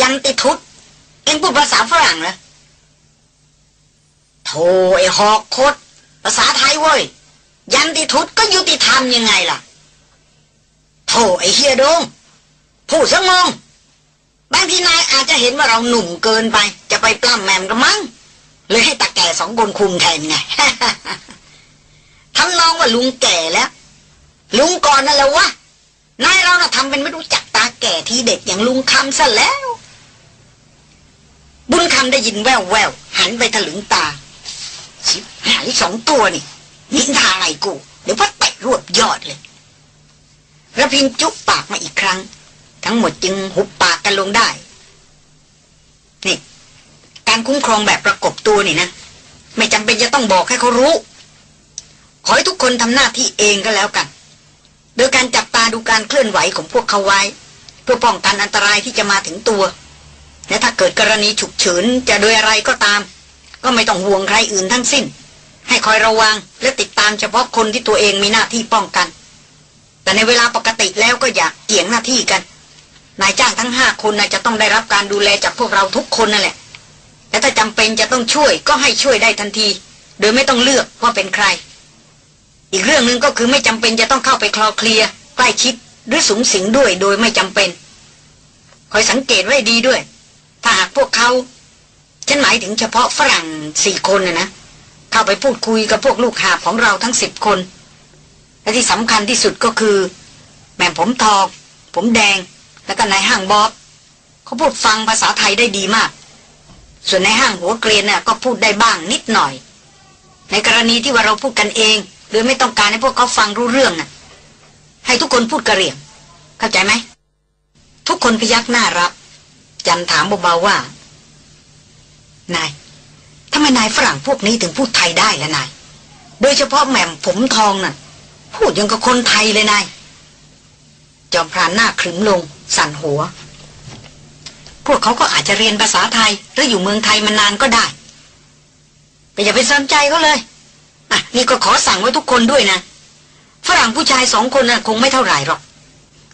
ยันติทุตเองพูดภาษาฝรั่งเหรอโธ่ไอ้หอกคดภาษาไทยเว้ย ยันติทุตก็ยุติธรรมยังไงล่ะโธ่ไอ้เฮียดงพูดสงงบางทีนายอาจจะเห็นว่าเราหนุ่มเกินไป จะไปปล้ำแมมกันมั้งเลยให้ตาแก่สองคนคุมแทนไง ทำนองว่าลุงแก่แล้ว ลุงก่อนนั่นแหละวะนายเราน่ะทำเป็นไม่รู้จักตาแก่ทีเด็ดอย่างลุงคำซะแล้ว บุญคำได้ยินแววแววหันไปถลึงตา ชิบหายสองตัวนี่นินทาอะไรกู เดี๋ยวพัดแตะรวบยอดเลยระพินจุปากมาอีกครั้ง ทั้งหมดจึงหุบปากกันลงได้ นี่ การคุ้มครองแบบประกบตัวนี่นะ ไม่จำเป็นจะต้องบอกให้เขารู้ ขอให้ทุกคนทำหน้าที่เองก็แล้วกัน โดยการจับตาดูการเคลื่อนไหวของพวกเขาไว้ เพื่อป้องกันอันตรายที่จะมาถึงตัว และถ้าเกิดกรณีฉุกเฉินจะโดยอะไรก็ตาม ก็ไม่ต้องห่วงใครอื่นทั้งสิ้น ให้คอยระวังและติดตามเฉพาะคนที่ตัวเองมีหน้าที่ป้องกัน แต่ในเวลาปกติแล้วก็อยากเกี่ยงหน้าที่กัน นายจ้างทั้งห้าคนนะจะต้องได้รับการดูแลจากพวกเราทุกคนนั่นแหละและถ้าจำเป็นจะต้องช่วยก็ให้ช่วยได้ทันที โดยไม่ต้องเลือกว่าเป็นใคร อีกเรื่องหนึ่งก็คือไม่จำเป็นจะต้องเข้าไปคลอเคลียใกล้ชิดหรือสูงสิงด้วยโดยไม่จำเป็น คอยสังเกตไว้ดีด้วย ถ้าหากพวกเขาฉันหมายถึงเฉพาะฝรั่งสี่คนนะนะ เข้าไปพูดคุยกับพวกลูกหาของเราทั้งสิบคน และที่สำคัญที่สุดก็คือ แม่ผมทอง ผมแดง แล้วก็นายห้างบอบเขาพูดฟังภาษาไทยได้ดีมาก ส่วนในห้างหัวเกรียนน่ะก็พูดได้บ้างนิดหน่อย ในกรณีที่ว่าเราพูดกันเอง โดยไม่ต้องการให้พวกเขาฟังรู้เรื่องน่ะ ให้ทุกคนพูดกระเรียง เข้าใจไหม ทุกคนพยักหน้ารับ จันถามเบาๆว่า นายทำไมนายฝรั่งพวกนี้ถึงพูดไทยได้ละนาย โดยเฉพาะแหม่มผมทองน่ะ พูดยังกับคนไทยเลยนาย จอมพรานหน้าขรึมลง สั่นหัว พวกเขาก็อาจจะเรียนภาษาไทย หรืออยู่เมืองไทยมานานก็ได้ แต่อย่าไปสนใจเขาเลย อะนี่ก็ขอสั่งไว้ทุกคนด้วยนะ ฝรั่งผู้ชายสองคนน่ะคงไม่เท่าไหร่หรอก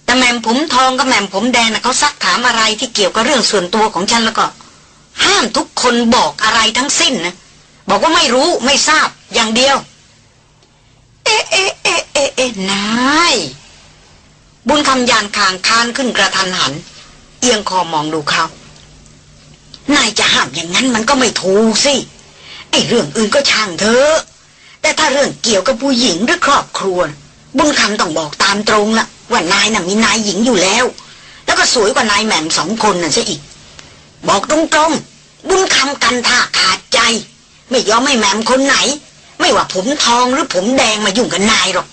แต่แหม่มผมทองกับแหม่มผมแดงนะเขาซักถามอะไรที่เกี่ยวกับเรื่องส่วนตัวของฉันแล้วก็ ห้ามทุกคนบอกอะไรทั้งสิ้นนะ บอกว่าไม่รู้ไม่ทราบอย่างเดียว เอ๊ะเอ๊ะเอ๊ะเอ๊ะเอ๊ะนายบุญคำยานคางคานขึ้นกระทันหัน เอียงคอมองดูเขา นายจะห้ามอย่างนั้นมันก็ไม่ถูกสิ ไอ้เรื่องอื่นก็ช่างเถอะ แต่ถ้าเรื่องเกี่ยวกับผู้หญิงหรือครอบครัว บุญคำต้องบอกตามตรงละว่านายน่ะมีนายหญิงอยู่แล้ว แล้วก็สวยกว่านายแหม่มสองคนน่ะซะอีก บอกตรงๆ บุญคำกันท่าขาดใจ ไม่ยอมให้แหม่มคนไหน ไม่ว่าผมทองหรือผมแดงมายุ่งกับนายหรอก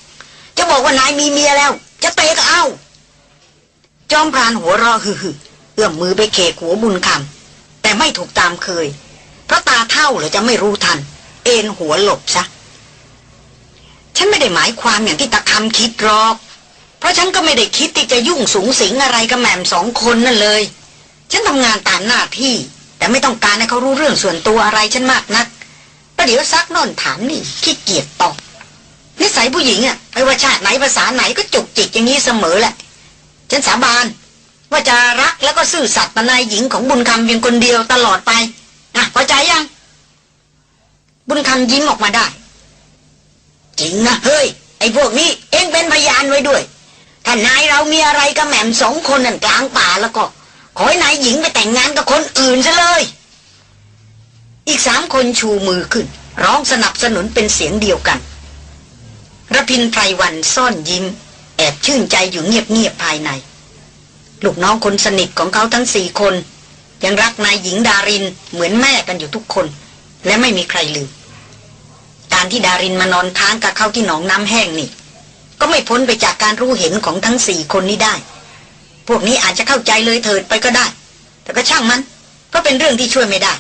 จะบอกว่านายมีเมียแล้ว จะเตะก็เอาจอมพรานหัวเราะฮือเอื้อมมือไปเคหัวบุญคำแต่ไม่ถูกตามเคย เพราะตาเท่าเลยจะไม่รู้ทัน เอ็นหัวหลบซะ ฉันไม่ได้หมายความอย่างที่ตาคำคิดหรอก เพราะฉันก็ไม่ได้คิดที่จะยุ่งสูงสิงอะไรกับแหม่มสองคนนั่นเลย ฉันทำงานตามหน้าที่แต่แต่ไม่ต้องการให้เขารู้เรื่องส่วนตัวอะไรฉันมากนัก ประเดี๋ยวซักนอนถามนี่ขี้เกียจตอบนิสัยผู้หญิงอะไม่ว่าชาติไหนภาษาไหนก็จุกจิกอย่างนี้เสมอแหละ ฉันสาบานว่าจะรักแล้วก็ซื่อสัตย์ต่อนายหญิงของบุญคำเพียงคนเดียวตลอดไปอะพอใจยัง บุญคำยิ้มออกมาได้ จริงนะเฮ้ย ไอ้พวกนี้ เองเป็นพยานไว้ด้วย ถ้านายเรามีอะไรกับแหม่มสองคนนั่นกลางป่าแล้วก็ ขอให้นายหญิงไปแต่งงานกับคนอื่นซะเลย อีกสามคนชูมือขึ้น ร้องสนับสนุนเป็นเสียงเดียวกันระพินไพรวันซ่อนยิ้ม แอบชื่นใจอยู่เงียบๆภายใน ลูกน้องคนสนิทของเขาทั้งสี่คน ยังรักนายหญิงดารินเหมือนแม่กันอยู่ทุกคน และไม่มีใครลืม การที่ดารินมานอนค้างกับเขาที่หนองน้ำแห้งนี่ ก็ไม่พ้นไปจากการรู้เห็นของทั้งสี่คนนี้ได้ พวกนี้อาจจะเข้าใจเลยเถิดไปก็ได้ แต่ก็ช่างมัน ก็เป็นเรื่องที่ช่วยไม่ได้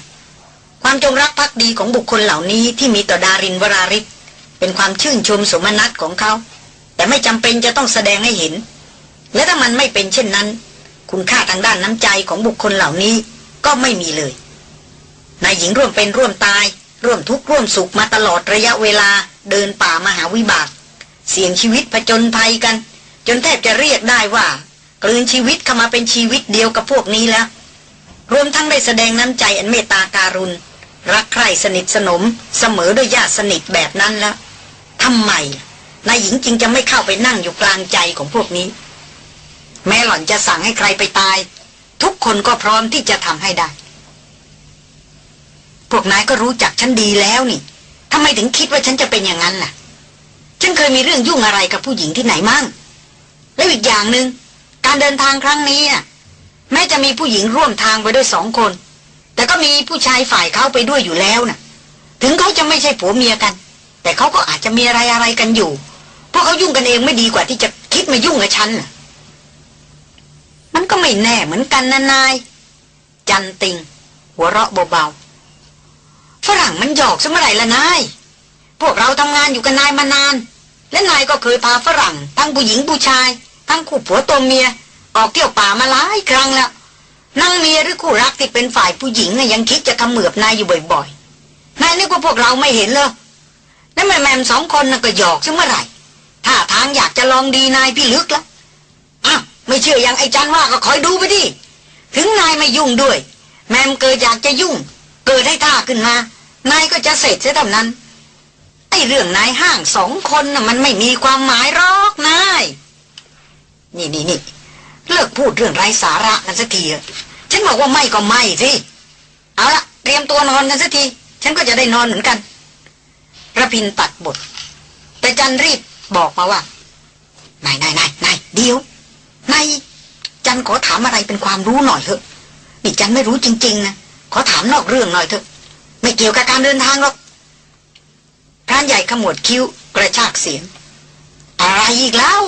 ความจงรักภักดีของบุคคลเหล่านี้ที่มีต่อดารินวราริศเป็นความชื่นชมสมนัตของเขา แต่ไม่จำเป็นจะต้องแสดงให้เห็น และถ้ามันไม่เป็นเช่นนั้น คุณค่าทางด้านน้ำใจของบุคคลเหล่านี้ก็ไม่มีเลยนายหญิงร่วมเป็นร่วมตาย ร่วมทุกข์ร่วมสุขมาตลอดระยะเวลาเดินป่ามหาวิบาก เสี่ยงชีวิตผจญภัยกัน จนแทบจะเรียกได้ว่ากลืนชีวิตเข้ามาเป็นชีวิตเดียวกับพวกนี้แล้ว รวมทั้งได้แสดงน้ำใจอันเมตตาการุณ รักใคร่สนิทสนมเสมอด้วยญาติสนิทแบบนั้นแล้วทำไมนายหญิงจริงจะไม่เข้าไปนั่งอยู่กลางใจของพวกนี้ แม้หล่อนจะสั่งให้ใครไปตาย ทุกคนก็พร้อมที่จะทำให้ได้ พวกนายก็รู้จักฉันดีแล้วนี่ทำไมถึงคิดว่าฉันจะเป็นอย่างนั้นล่ะ ฉันเคยมีเรื่องยุ่งอะไรกับผู้หญิงที่ไหนมั่ง แล้วอีกอย่างหนึง่งการเดินทางครั้งนี้อะแม้จะมีผู้หญิงร่วมทางไปด้วยสองคน แต่ก็มีผู้ชายฝ่ายเขาไปด้วยอยู่แล้วน่ะ ถึงเขาจะไม่ใช่ผัวเมียกัน แต่เขาก็อาจจะมีอะไรอะไรกันอยู่พราะเขายุ่งกันเองไม่ดีกว่าที่จะคิดมายุ่งกับฉันมันก็ไม่แน่เหมือนกันนะนาย จันติง หัวเราะเบาๆ ฝรั่งมันหยอกซะเมื่อไหร่ละนาย พวกเราทำงานอยู่กับนายมานาน และนายก็เคยพาฝรั่ง ทั้งผู้หญิงผู้ชาย ทั้งคู่ผัวตัวเมีย ออกเที่ยวป่ามาหลายครั้งแล้วนั่งเมียหรือคู่รักที่เป็นฝ่ายผู้หญิงยังคิดจะขมือบนายอยู่บ่อยๆนายนึกว่าพวกเราไม่เห็นเลยแล้วแม่แม่สองคนน่ะก็หยอกซะเมื่อไหร่ถ้าทางอยากจะลองดีนายพี่ลึกละอ้าวไม่เชื่อย่างไอ้จันว่าก็คอยดูไปดิถึงนายไม่ยุ่งด้วย แม่เกิดอยากจะยุ่ง เกิดให้ท่าขึ้นมา นายก็จะเสร็จเสียทำนั้น ไอ้เรื่องนายห้างสองคนน่ะมันไม่มีความหมายหรอกนาย นี่นี่นี่เลิกพูดเรื่องไร้สาระกันสักทีอะฉันบอกว่าไม่ก็ไม่สิ เอาละเตรียมตัวนอนกันสักที ฉันก็จะได้นอนเหมือนกันระพินตัดบท แต่จันรีบบอกมาว่านายนายนายนายเดียวนายจันขอถามอะไรเป็นความรู้หน่อยเถอะนี่จันไม่รู้จริง ๆ นะ ขอถามนอกเรื่องหน่อยเถอะ ไม่เกี่ยวกับการเดินทางหรอกพรานใหญ่ขมวดคิ้วกระชากเสียง อะไรอีกแล้ว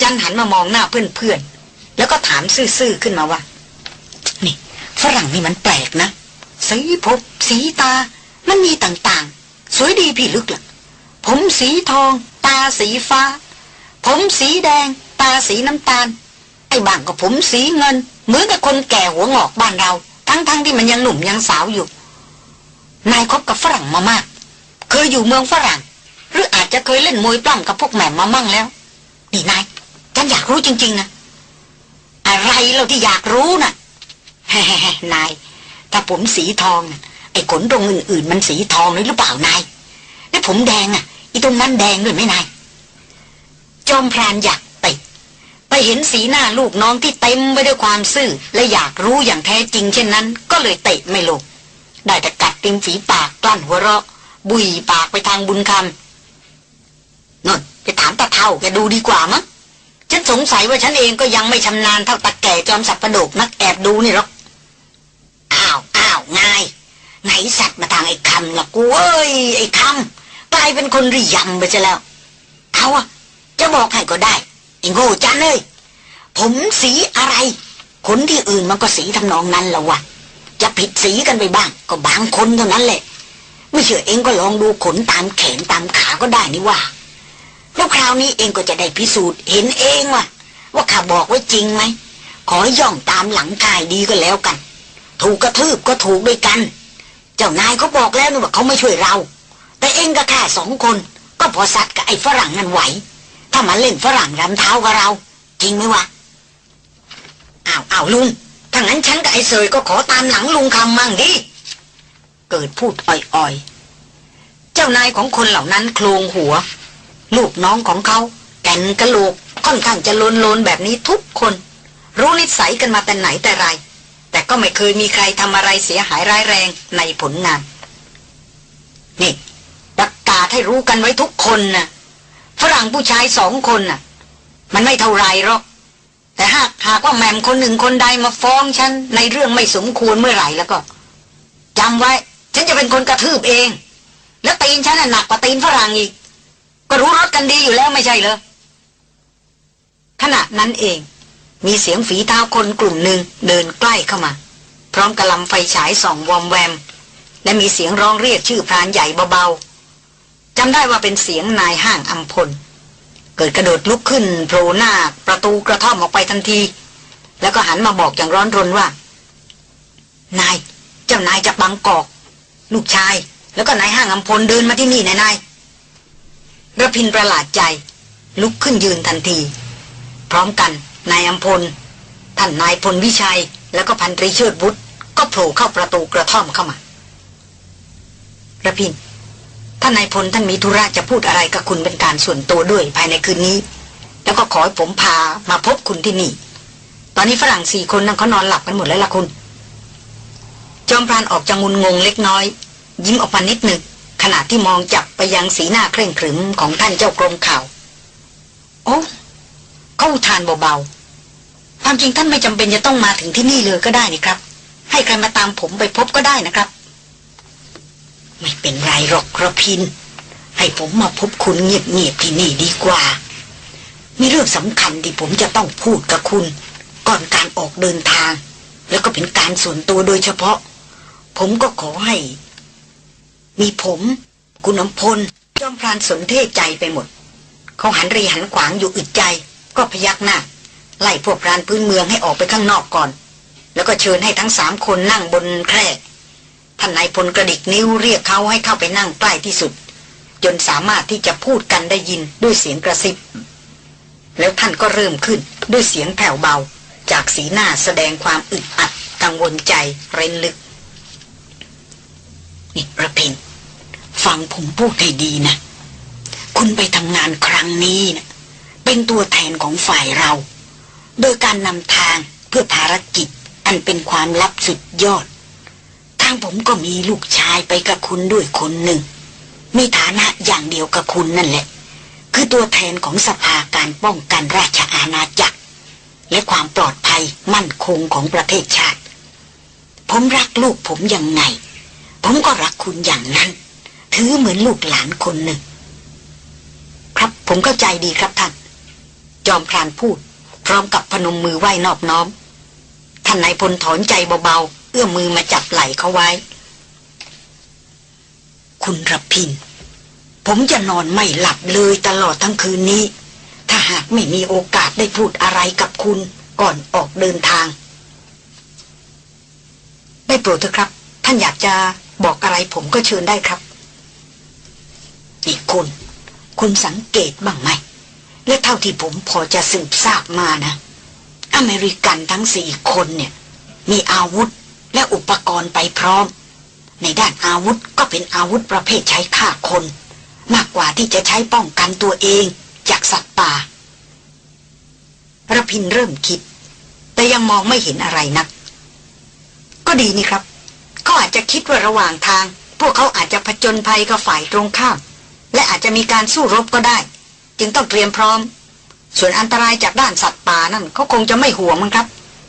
จันหันมามองหน้าเพื่อนๆ แล้วก็ถามซื่อๆขึ้นมาว่า นี่ ฝรั่งนี่มันแปลกนะ สีพบสีตา มันมีต่างๆ สวยดีพี่ลึกล่ะ ผมสีทอง ตาสีฟ้า ผมสีแดง ตาสีน้ำตาล ไอ้บางก็ผมสีเงิน เหมือนกับคนแก่หัวงอกบ้านเรา ทั้งๆทที่มันยังหนุ่มยังสาวอยู่ นายคบกับฝรั่งมามาก เคยอยู่เมืองฝรั่ง หรืออาจจะเคยเล่นมวยปล้ำกับพวกแหม่มมามั่งแล้วนี่นายฉันอยากรู้จริง ๆ นะ อะไรเราที่อยากรู้นะ่ะแฮ่นาย ถ้าผมสีทองนะไอ้ขนตรงอื่น ๆ มันสีทองเลยหรือเปล่านายแล้วผมแดงอะอีตรงนั้นแดงด้วยไหมนาย จอมพรานอยาก ไปเห็นสีหน้าลูกน้องที่เต็มไปด้วยความซื่อ และอยากรู้อย่างแท้จริงเช่นนั้น ก็เลยเตะไม่ลง ได้แต่กัดติมฝีปากกลั้นหัวเราะ บุยปากไปทางบุญคำนนไปถามตาเท่าแกดูดีกว่ามั้งฉันสงสัยว่าฉันเองก็ยังไม่ชำนาญเท่าตาแก่จอมสับประโดกนักแอบดูนี่หรอกอ้าวอ้าวง่ายไหนสัตว์มาทางไอ้คำล่ะกูเอ้ยไอ้คำกลายเป็นคนริยำไปซะแล้ว เอาอะจะบอกให้ก็ได้ ไอ้โง่จันเลยผมสีอะไร คนที่อื่นมันก็สีทำนองนั้นละวะจะผิดสีกันไปบ้าง ก็บางคนเท่านั้นแหละ ไม่เชื่อเองก็ลองดูขนตามแขนตามขาก็ได้นี่ว่าแล้วคราวนี้เองก็จะได้พิสูจน์เห็นเองว่าว่าข้าบอกไว้จริงไหมขอย่องตามหลังกายดีก็แล้วกัน ถูกกระทืบก็ถูกด้วยกัน เจ้านายเขาบอกแล้วนะว่าเขาไม่ช่วยเรา แต่เองก็แค่สองคน ก็พอสัตว์กับไอ้ฝรั่งนั่นไหว ถ้ามาเล่นฝรั่งรำเท้ากับเรา จริงไหมวะอ้าวอ้าวลุงถ้างั้นฉันกับไอ้เซยก็ขอตามหลังลุงคำมั่งดิเกิดพูดอ่อยๆ เจ้านายของคนเหล่านั้นโคลงหัว ลูกน้องของเขา แก่นกระโหลกค่อนข้างจะโลนโลนแบบนี้ทุกคน รู้นิสัยกันมาแต่ไหนแต่ไร แต่ก็ไม่เคยมีใครทำอะไรเสียหายร้ายแรงในผลงาน นี่ประกาศให้รู้กันไว้ทุกคนนะ ฝรั่งผู้ชายสองคนน่ะ มันไม่เท่าไรหรอก แต่หากหากว่าแมมคนหนึ่งคนใดมาฟ้องฉัน ในเรื่องไม่สมควรเมื่อไหร่แล้วก็จำไว้ ฉันจะเป็นคนกระทืบเอง แล้วตีนฉันน่ะหนักกว่าตีนฝรั่งอีก ก็รู้รสกันดีอยู่แล้วไม่ใช่เหรอขณะนั้นเอง มีเสียงฝีเท้าคนกลุ่มหนึ่งเดินใกล้เข้ามา พร้อมกระลำไฟฉายส่องวอมแวม และมีเสียงร้องเรียกชื่อพรานใหญ่เบาๆำได้ว่าเป็นเสียงนายห้างอัมพล เกิดกระโดดลุกขึ้นโผล่หน้าประตูกระท่อมออกไปทันที แล้วก็หันมาบอกอย่างร้อนรนว่า นาย เจ้านายจากบางกอก ลูกชาย แล้วก็นายห้างอัมพลเดินมาที่นี่นายนายระพินประหลาดใจ ลุกขึ้นยืนทันที พร้อมกันนายอัมพลท่านนายพลวิชัย แล้วก็พันตรีเชิดบุตรก็โผล่เข้าประตูกระท่อมเข้ามาระพิน ท่านนายพลท่านมีธุระจะพูดอะไรกับคุณเป็นการส่วนตัวด้วยภายในคืนนี้ แล้วก็ขอให้ผมพามาพบคุณที่นี่ ตอนนี้ฝรั่งสี่คนนั่งเขานอนหลับกันหมดแล้วล่ะคุณ จอมพรานออกจะงุนงงเล็กน้อย ยิ้มออกมานิดหนึ่งขณะที่มองจับไปยังสีหน้าเคร่งขรึมของท่านเจ้ากรมข่าว โอ้เขาอุทานเบาๆความจริงท่านไม่จำเป็นจะต้องมาถึงที่นี่เลยก็ได้นี่ครับ ให้ใครมาตามผมไปพบก็ได้นะครับ ไม่เป็นไรหรอกกระพิน ให้ผมมาพบคุณเงียบๆที่นี่ดีกว่า มีเรื่องสำคัญที่ผมจะต้องพูดกับคุณ ก่อนการออกเดินทาง แล้วก็เป็นการส่วนตัวโดยเฉพาะ ผมก็ขอให้ มีผม คุณน้ำพลจอมพรานสนเทใจไปหมด เขาหันรีหันขวางอยู่อึดใจ ก็พยักหน้าไล่พวกพรานพื้นเมืองให้ออกไปข้างนอกก่อน แล้วก็เชิญให้ทั้งสามคนนั่งบนแคร่ ท่านนายพลกระดิกนิ้วเรียกเขาให้เข้าไปนั่งใกล้ที่สุด จนสามารถที่จะพูดกันได้ยินด้วยเสียงกระซิบ แล้วท่านก็เริ่มขึ้นด้วยเสียงแผ่วเบา จากสีหน้าแสดงความอึดอัด กังวลใจเร้นลึก นี่ระพินฟังผมพูดให้ดีนะ คุณไปทำงานครั้งนี้นะเป็นตัวแทนของฝ่ายเรา โดยการนำทางเพื่อภารกิจอันเป็นความลับสุดยอดางผมก็มีลูกชายไปกับคุณด้วยคนหนึ่ง มีฐานะอย่างเดียวกับคุณนั่นแหละ คือตัวแทนของสภาการป้องกันราชอาณาจักร และความปลอดภัยมั่นคงของประเทศชาติ ผมรักลูกผมยังไง ผมก็รักคุณอย่างนั้น ถือเหมือนลูกหลานคนหนึ่ง ครับผมเข้าใจดีครับท่าน จอมพรานพูด พร้อมกับพนมมือไหว้นอบน้อมท่านนายพลถอนใจเบาๆ เอื้อมมือมาจับไหล่เขาไว้ คุณรพิน ผมจะนอนไม่หลับเลยตลอดทั้งคืนนี้ ถ้าหากไม่มีโอกาสได้พูดอะไรกับคุณก่อนออกเดินทาง ได้โปรดเถอะครับ ท่านอยากจะบอกอะไรผมก็เชิญได้ครับนี่คุณ คุณสังเกตบ้างไหม และเท่าที่ผมพอจะสืบทราบมานะ อเมริกันทั้งสี่คนเนี่ย มีอาวุธ และอุปกรณ์ไปพร้อม ในด้านอาวุธก็เป็นอาวุธประเภทใช้ฆ่าคน มากกว่าที่จะใช้ป้องกันตัวเองจากสัตว์ป่าระพินเริ่มคิด แต่ยังมองไม่เห็นอะไรนัก ก็ดีนี่ครับ เขาอาจจะคิดว่าระหว่างทาง พวกเขาอาจจะผจญภัยกับฝ่ายตรงข้าม และอาจจะมีการสู้รบก็ได้ จึงต้องเตรียมพร้อม ส่วนอันตรายจากด้านสัตว์ป่านั่นเขาคงจะไม่ห่วงมั้งครับ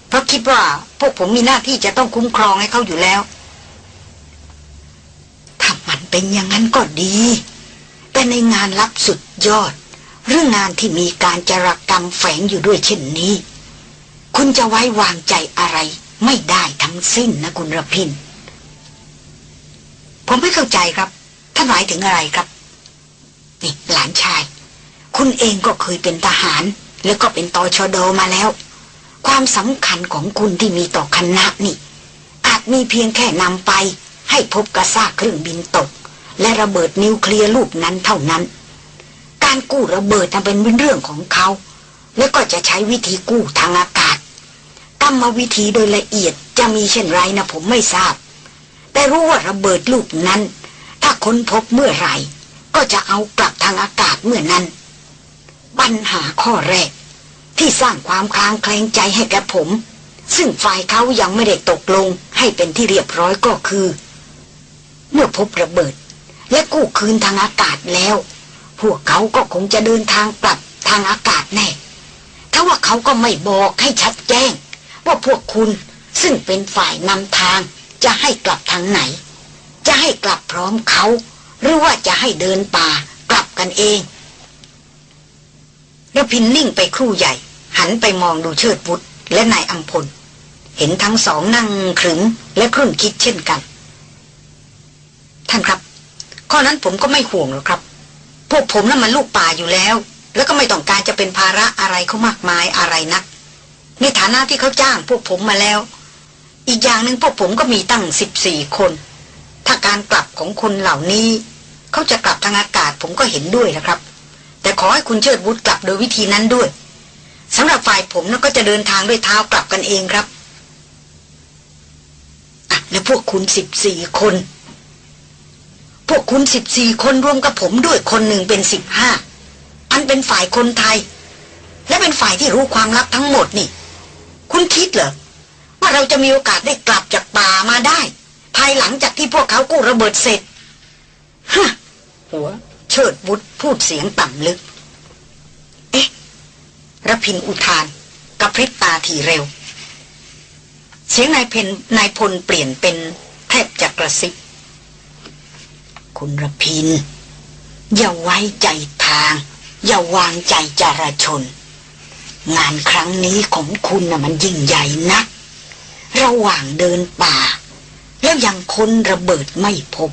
เพราะคิดว่าพวกผมมีหน้าที่จะต้องคุ้มครองให้เขาอยู่แล้ว ถ้ามันเป็นอย่างนั้นก็ดี แต่ในงานลับสุดยอด เรื่องงานที่มีการจรกรรมแฝงอยู่ด้วยเช่นนี้ คุณจะไว้วางใจอะไรไม่ได้ทั้งสิ้นนะคุณระพิน ผมไม่เข้าใจครับท่านหมายถึงอะไรครับ นี่หลานชาย คุณเองก็เคยเป็นทหาร แล้วก็เป็นตอชอดอมาแล้ว ความสำคัญของคุณที่มีต่อคณะนี่ อาจมีเพียงแค่นำไป ให้พบกระซากเครื่องบินตก และระเบิดนิวเคลียร์ลูกนั้นเท่านั้น การกู้ระเบิดทำเป็นเรื่องของเขา แล้วก็จะใช้วิธีกู้ทางอากาศกรรมวิธีโดยละเอียดจะมีเช่นไรนะผมไม่ทราบ แต่รู้ว่าระเบิดลูกนั้น ถ้าค้นพบเมื่อไหร่ ก็จะเอากลับทางอากาศเมื่อนั้น ปัญหาข้อแรก ที่สร้างความคลางแคลงใจให้แกผม ซึ่งฝ่ายเขายังไม่ได้ตกลงให้เป็นที่เรียบร้อยก็คือ เมื่อพบระเบิด และกู้คืนทางอากาศแล้ว พวกเขาก็คงจะเดินทางกลับทางอากาศแน่ถ้าว่าเขาก็ไม่บอกให้ชัดแจ้ง ว่าพวกคุณซึ่งเป็นฝ่ายนำทางจะให้กลับทางไหน จะให้กลับพร้อมเขา หรือว่าจะให้เดินป่ากลับกันเองระพินนิ่งไปครู่ใหญ่ หันไปมองดูเชิดบุตรและนายอัมพล เห็นทั้งสองนั่งขรึมและครุ่นคิดเช่นกัน ท่านครับ ข้อนั้นผมก็ไม่ห่วงหรอกครับ พวกผมนั้นมันลูกป่าอยู่แล้ว แล้วก็ไม่ต้องการจะเป็นภาระอะไรเขามากมายอะไรนัก ในฐานะที่เขาจ้างพวกผมมาแล้ว อีกอย่างหนึ่งพวกผมก็มีตั้งสิบสี่คน ถ้าการกลับของคนเหล่านี้เขาจะกลับทางอากาศผมก็เห็นด้วยนะครับ แต่ขอให้คุณเชิดวุฒกลับโดยวิธีนั้นด้วย สำหรับฝ่ายผมนะก็จะเดินทางด้วยเท้ากลับกันเองครับอะแล้วพวกคุณสิบสี่คน พวกคุณสิบสี่คนรวมกับผมด้วยคนหนึ่งเป็นสิบห้าอันเป็นฝ่ายคนไทย และเป็นฝ่ายที่รู้ความลับทั้งหมดนี่ คุณคิดเหรอว่าเราจะมีโอกาสได้กลับจากป่ามาได้ ภายหลังจากที่พวกเขากู้ระเบิดเสร็จฮะหัวเชิดบุตรพูดเสียงต่ำลึก ระพินอุทานกระพริบตาทีเร็ว เสียงนายเพนนายพลเปลี่ยนเป็นแทบจะกระซิบ คุณระพิน อย่าไว้ใจทาง อย่าวางใจจาราชน งานครั้งนี้ของคุณน่ะมันยิ่งใหญ่นัก ระหว่างเดินป่า แล้วยังคนระเบิดไม่พบ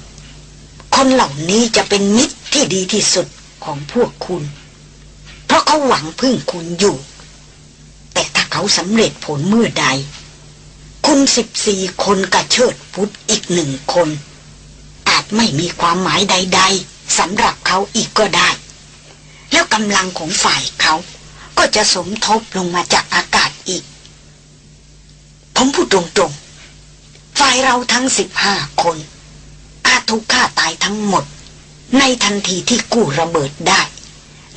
คนเหล่านี้จะเป็นมิตรที่ดีที่สุดของพวกคุณ เพราะเขาหวังพึ่งคุณอยู่ แต่ถ้าเขาสำเร็จผลเมื่อใด คุณสิบสี่คนกระเชิดพุทธอีกหนึ่งคน อาจไม่มีความหมายใด ๆสำหรับเขาอีกก็ได้ แล้วกำลังของฝ่ายเขาก็จะสมทบลงมาจากอากาศอีก ผมพูดตรงๆ ฝ่ายเราทั้งสิบห้าคน อาจถูกฆ่าตายทั้งหมด ในทันทีที่กู้ระเบิดได้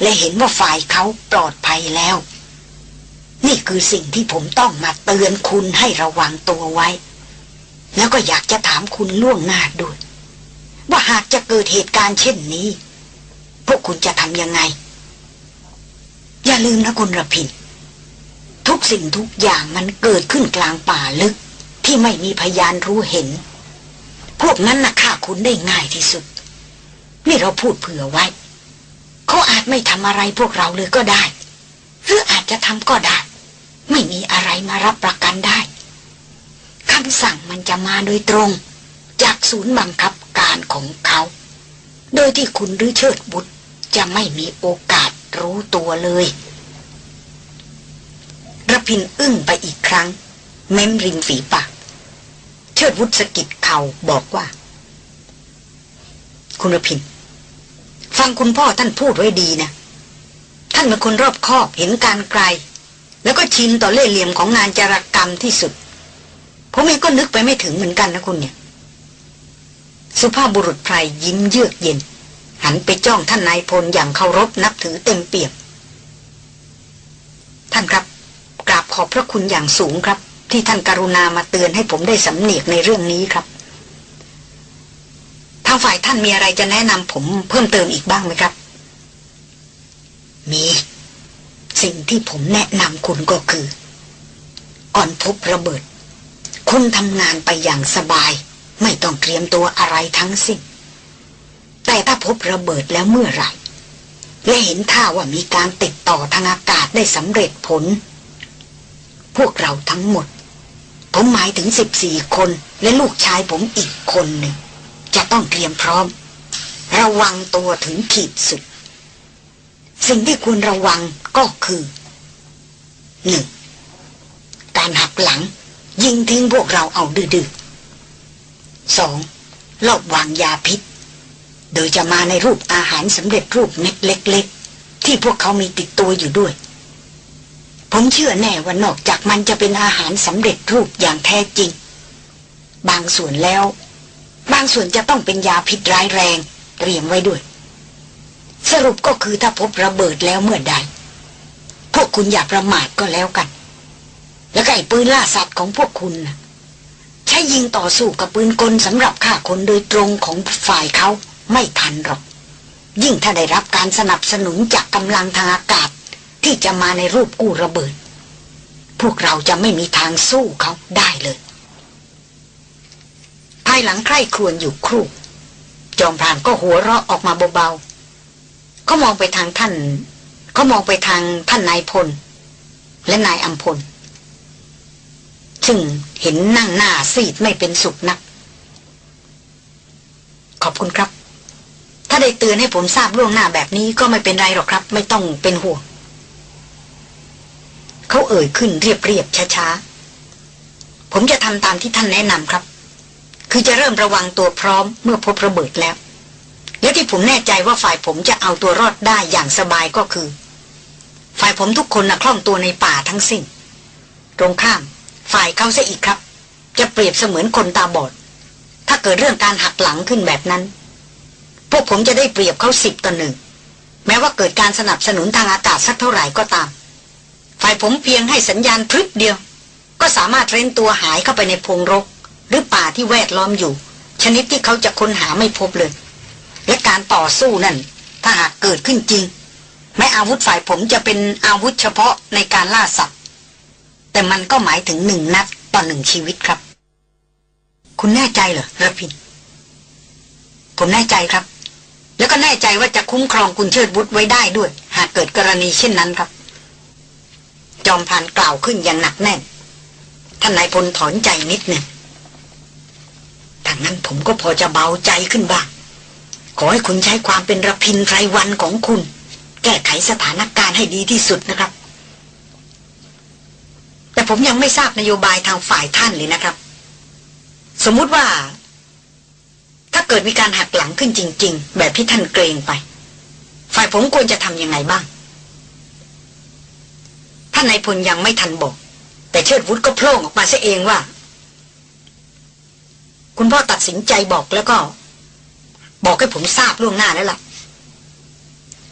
และเห็นว่าฝ่ายเขาปลอดภัยแล้ว นี่คือสิ่งที่ผมต้องมาเตือนคุณให้ระวังตัวไว้ แล้วก็อยากจะถามคุณล่วงหน้าด้วย ว่าหากจะเกิดเหตุการณ์เช่นนี้ พวกคุณจะทำยังไง อย่าลืมนะคุณระพินทุกสิ่งทุกอย่างมันเกิดขึ้นกลางป่าลึก ที่ไม่มีพยานรู้เห็น พวกนั้นนะฆ่าคุณได้ง่ายที่สุด นี่เราพูดเผื่อไว้ เขาอาจไม่ทำอะไรพวกเราเลยก็ได้ หรืออาจจะทำก็ได้ ไม่มีอะไรมารับประกันได้คำสั่งมันจะมาโดยตรง จากศูนย์บังคับการของเขา โดยที่คุณหรือเชิดบุตรจะไม่มีโอกาสรู้ตัวเลยระพินอึ้งไปอีกครั้ง เม้มริมฝีปาก เชิดวุฒสกิดเข่าบอกว่า คุณระพิน ฟังคุณพ่อท่านพูดไว้ดีนะ ท่านเป็นคนรอบคอบเห็นการไกล แล้วก็ชินต่อเล่ห์เหลี่ยมของงานจารกรรมที่สุด ผมเองก็นึกไปไม่ถึงเหมือนกันนะคุณเนี่ย สุภาพบุรุษไพรยิ้มเยือกเย็น หันไปจ้องท่านนายพลอย่างเคารพนับถือเต็มเปี่ยม ท่านครับ กราบขอบพระคุณอย่างสูงครับ ที่ท่านการุณามาเตือนให้ผมได้สำเนียกในเรื่องนี้ครับ ทางฝ่ายท่านมีอะไรจะแนะนำผมเพิ่มเติมอีกบ้างไหมครับ มี สิ่งที่ผมแนะนำคุณก็คือ ก่อนพบระเบิด คุณทำงานไปอย่างสบาย ไม่ต้องเตรียมตัวอะไรทั้งสิ้น แต่ถ้าพบระเบิดแล้วเมื่อไหร่และเห็นท่าว่ามีการติดต่อทางอากาศได้สำเร็จผล พวกเราทั้งหมด ผมหมายถึงสิบสี่คนและลูกชายผมอีกคนหนึ่ง จะต้องเตรียมพร้อม ระวังตัวถึงขีดสุด สิ่งที่ควรระวังก็คือหนึ่งการหักหลัง ยิงทิ้งพวกเราเอาดื้อสองรอบวางยาพิษ โดยจะมาในรูปอาหารสำเร็จรูปเม็ดเล็ก ๆ ที่พวกเขามีติดตัวอยู่ด้วย ผมเชื่อแน่ว่านอกจากมันจะเป็นอาหารสำเร็จรูปอย่างแท้จริง บางส่วนแล้ว บางส่วนจะต้องเป็นยาพิษร้ายแรง เตรียมไว้ด้วย สรุปก็คือถ้าพบระเบิดแล้วเมื่อใด พวกคุณอย่าประมาทก็แล้วกัน แล้วไอ้ปืนล่าสัตว์ของพวกคุณนะใช้ยิงต่อสู้กับปืนกลสำหรับฆ่าคนโดยตรงของฝ่ายเขาไม่ทันหรอก ยิ่งถ้าได้รับการสนับสนุนจากกำลังทางอากาศ ที่จะมาในรูปกู้ระเบิด พวกเราจะไม่มีทางสู้เขาได้เลย ภายหลังใคร่ครวญอยู่ครู่ จอมพรานก็หัวเราะออกมาเบาๆเขามองไปทางท่านเขามองไปทางท่านนายพล และนายอัมพล ซึ่งเห็นนั่งหน้าซีดไม่เป็นสุขนัก ขอบคุณครับ ถ้าได้เตือนให้ผมทราบล่วงหน้าแบบนี้ก็ไม่เป็นไรหรอกครับ ไม่ต้องเป็นห่วงเขาเอ่ยขึ้นเรียบๆช้าๆผมจะทำตามที่ท่านแนะนำครับ คือจะเริ่มระวังตัวพร้อมเมื่อพบระเบิดแล้ว และที่ผมแน่ใจว่าฝ่ายผมจะเอาตัวรอดได้อย่างสบายก็คือ ฝ่ายผมทุกคนนะคล่องตัวในป่าทั้งสิ้น ตรงข้าม ฝ่ายเขาซะอีกครับ จะเปรียบเสมือนคนตาบอด ถ้าเกิดเรื่องการหักหลังขึ้นแบบนั้น พวกผมจะได้เปรียบเขาสิบต่อหนึ่งแม้ว่าเกิดการสนับสนุนทางอากาศสักเท่าไหร่ก็ตาม ฝ่ายผมเพียงให้สัญญาณพรึบเดียว ก็สามารถเร้นตัวหายเข้าไปในพงรก หรือป่าที่แวดล้อมอยู่ ชนิดที่เขาจะค้นหาไม่พบเลย และการต่อสู้นั่น ถ้าหากเกิดขึ้นจริง แม้อาวุธฝ่ายผมจะเป็นอาวุธเฉพาะในการล่าสัตว์ แต่มันก็หมายถึงหนึ่งนัดต่อหนึ่งชีวิตครับ คุณแน่ใจเหรอระพิน ผมแน่ใจครับ แล้วก็แน่ใจว่าจะคุ้มครองคุณเชิดบุตรไว้ได้ด้วย หากเกิดกรณีเช่นนั้นครับ จอมพานกล่าวขึ้นอย่างหนักแน่นท่านนายพลถอนใจนิดหนึ่ง ทางนั้นผมก็พอจะเบาใจขึ้นบ้างขอให้คุณใช้ความเป็นระพินไรวันของคุณ แก้ไขสถานการณ์ให้ดีที่สุดนะครับ แต่ผมยังไม่ทราบนโยบายทางฝ่ายท่านเลยนะครับ สมมุติว่า ถ้าเกิดมีการหักหลังขึ้นจริง ๆ แบบที่ท่านเกรงไป ฝ่ายผมควรจะทำยังไงบ้างท่านนายพลยังไม่ทันบอก แต่เชิดวุฒก็โผล่ออกมาซะเองว่า คุณพ่อตัดสินใจบอกแล้วก็ บอกให้ผมทราบล่วงหน้าแล้วล่ะ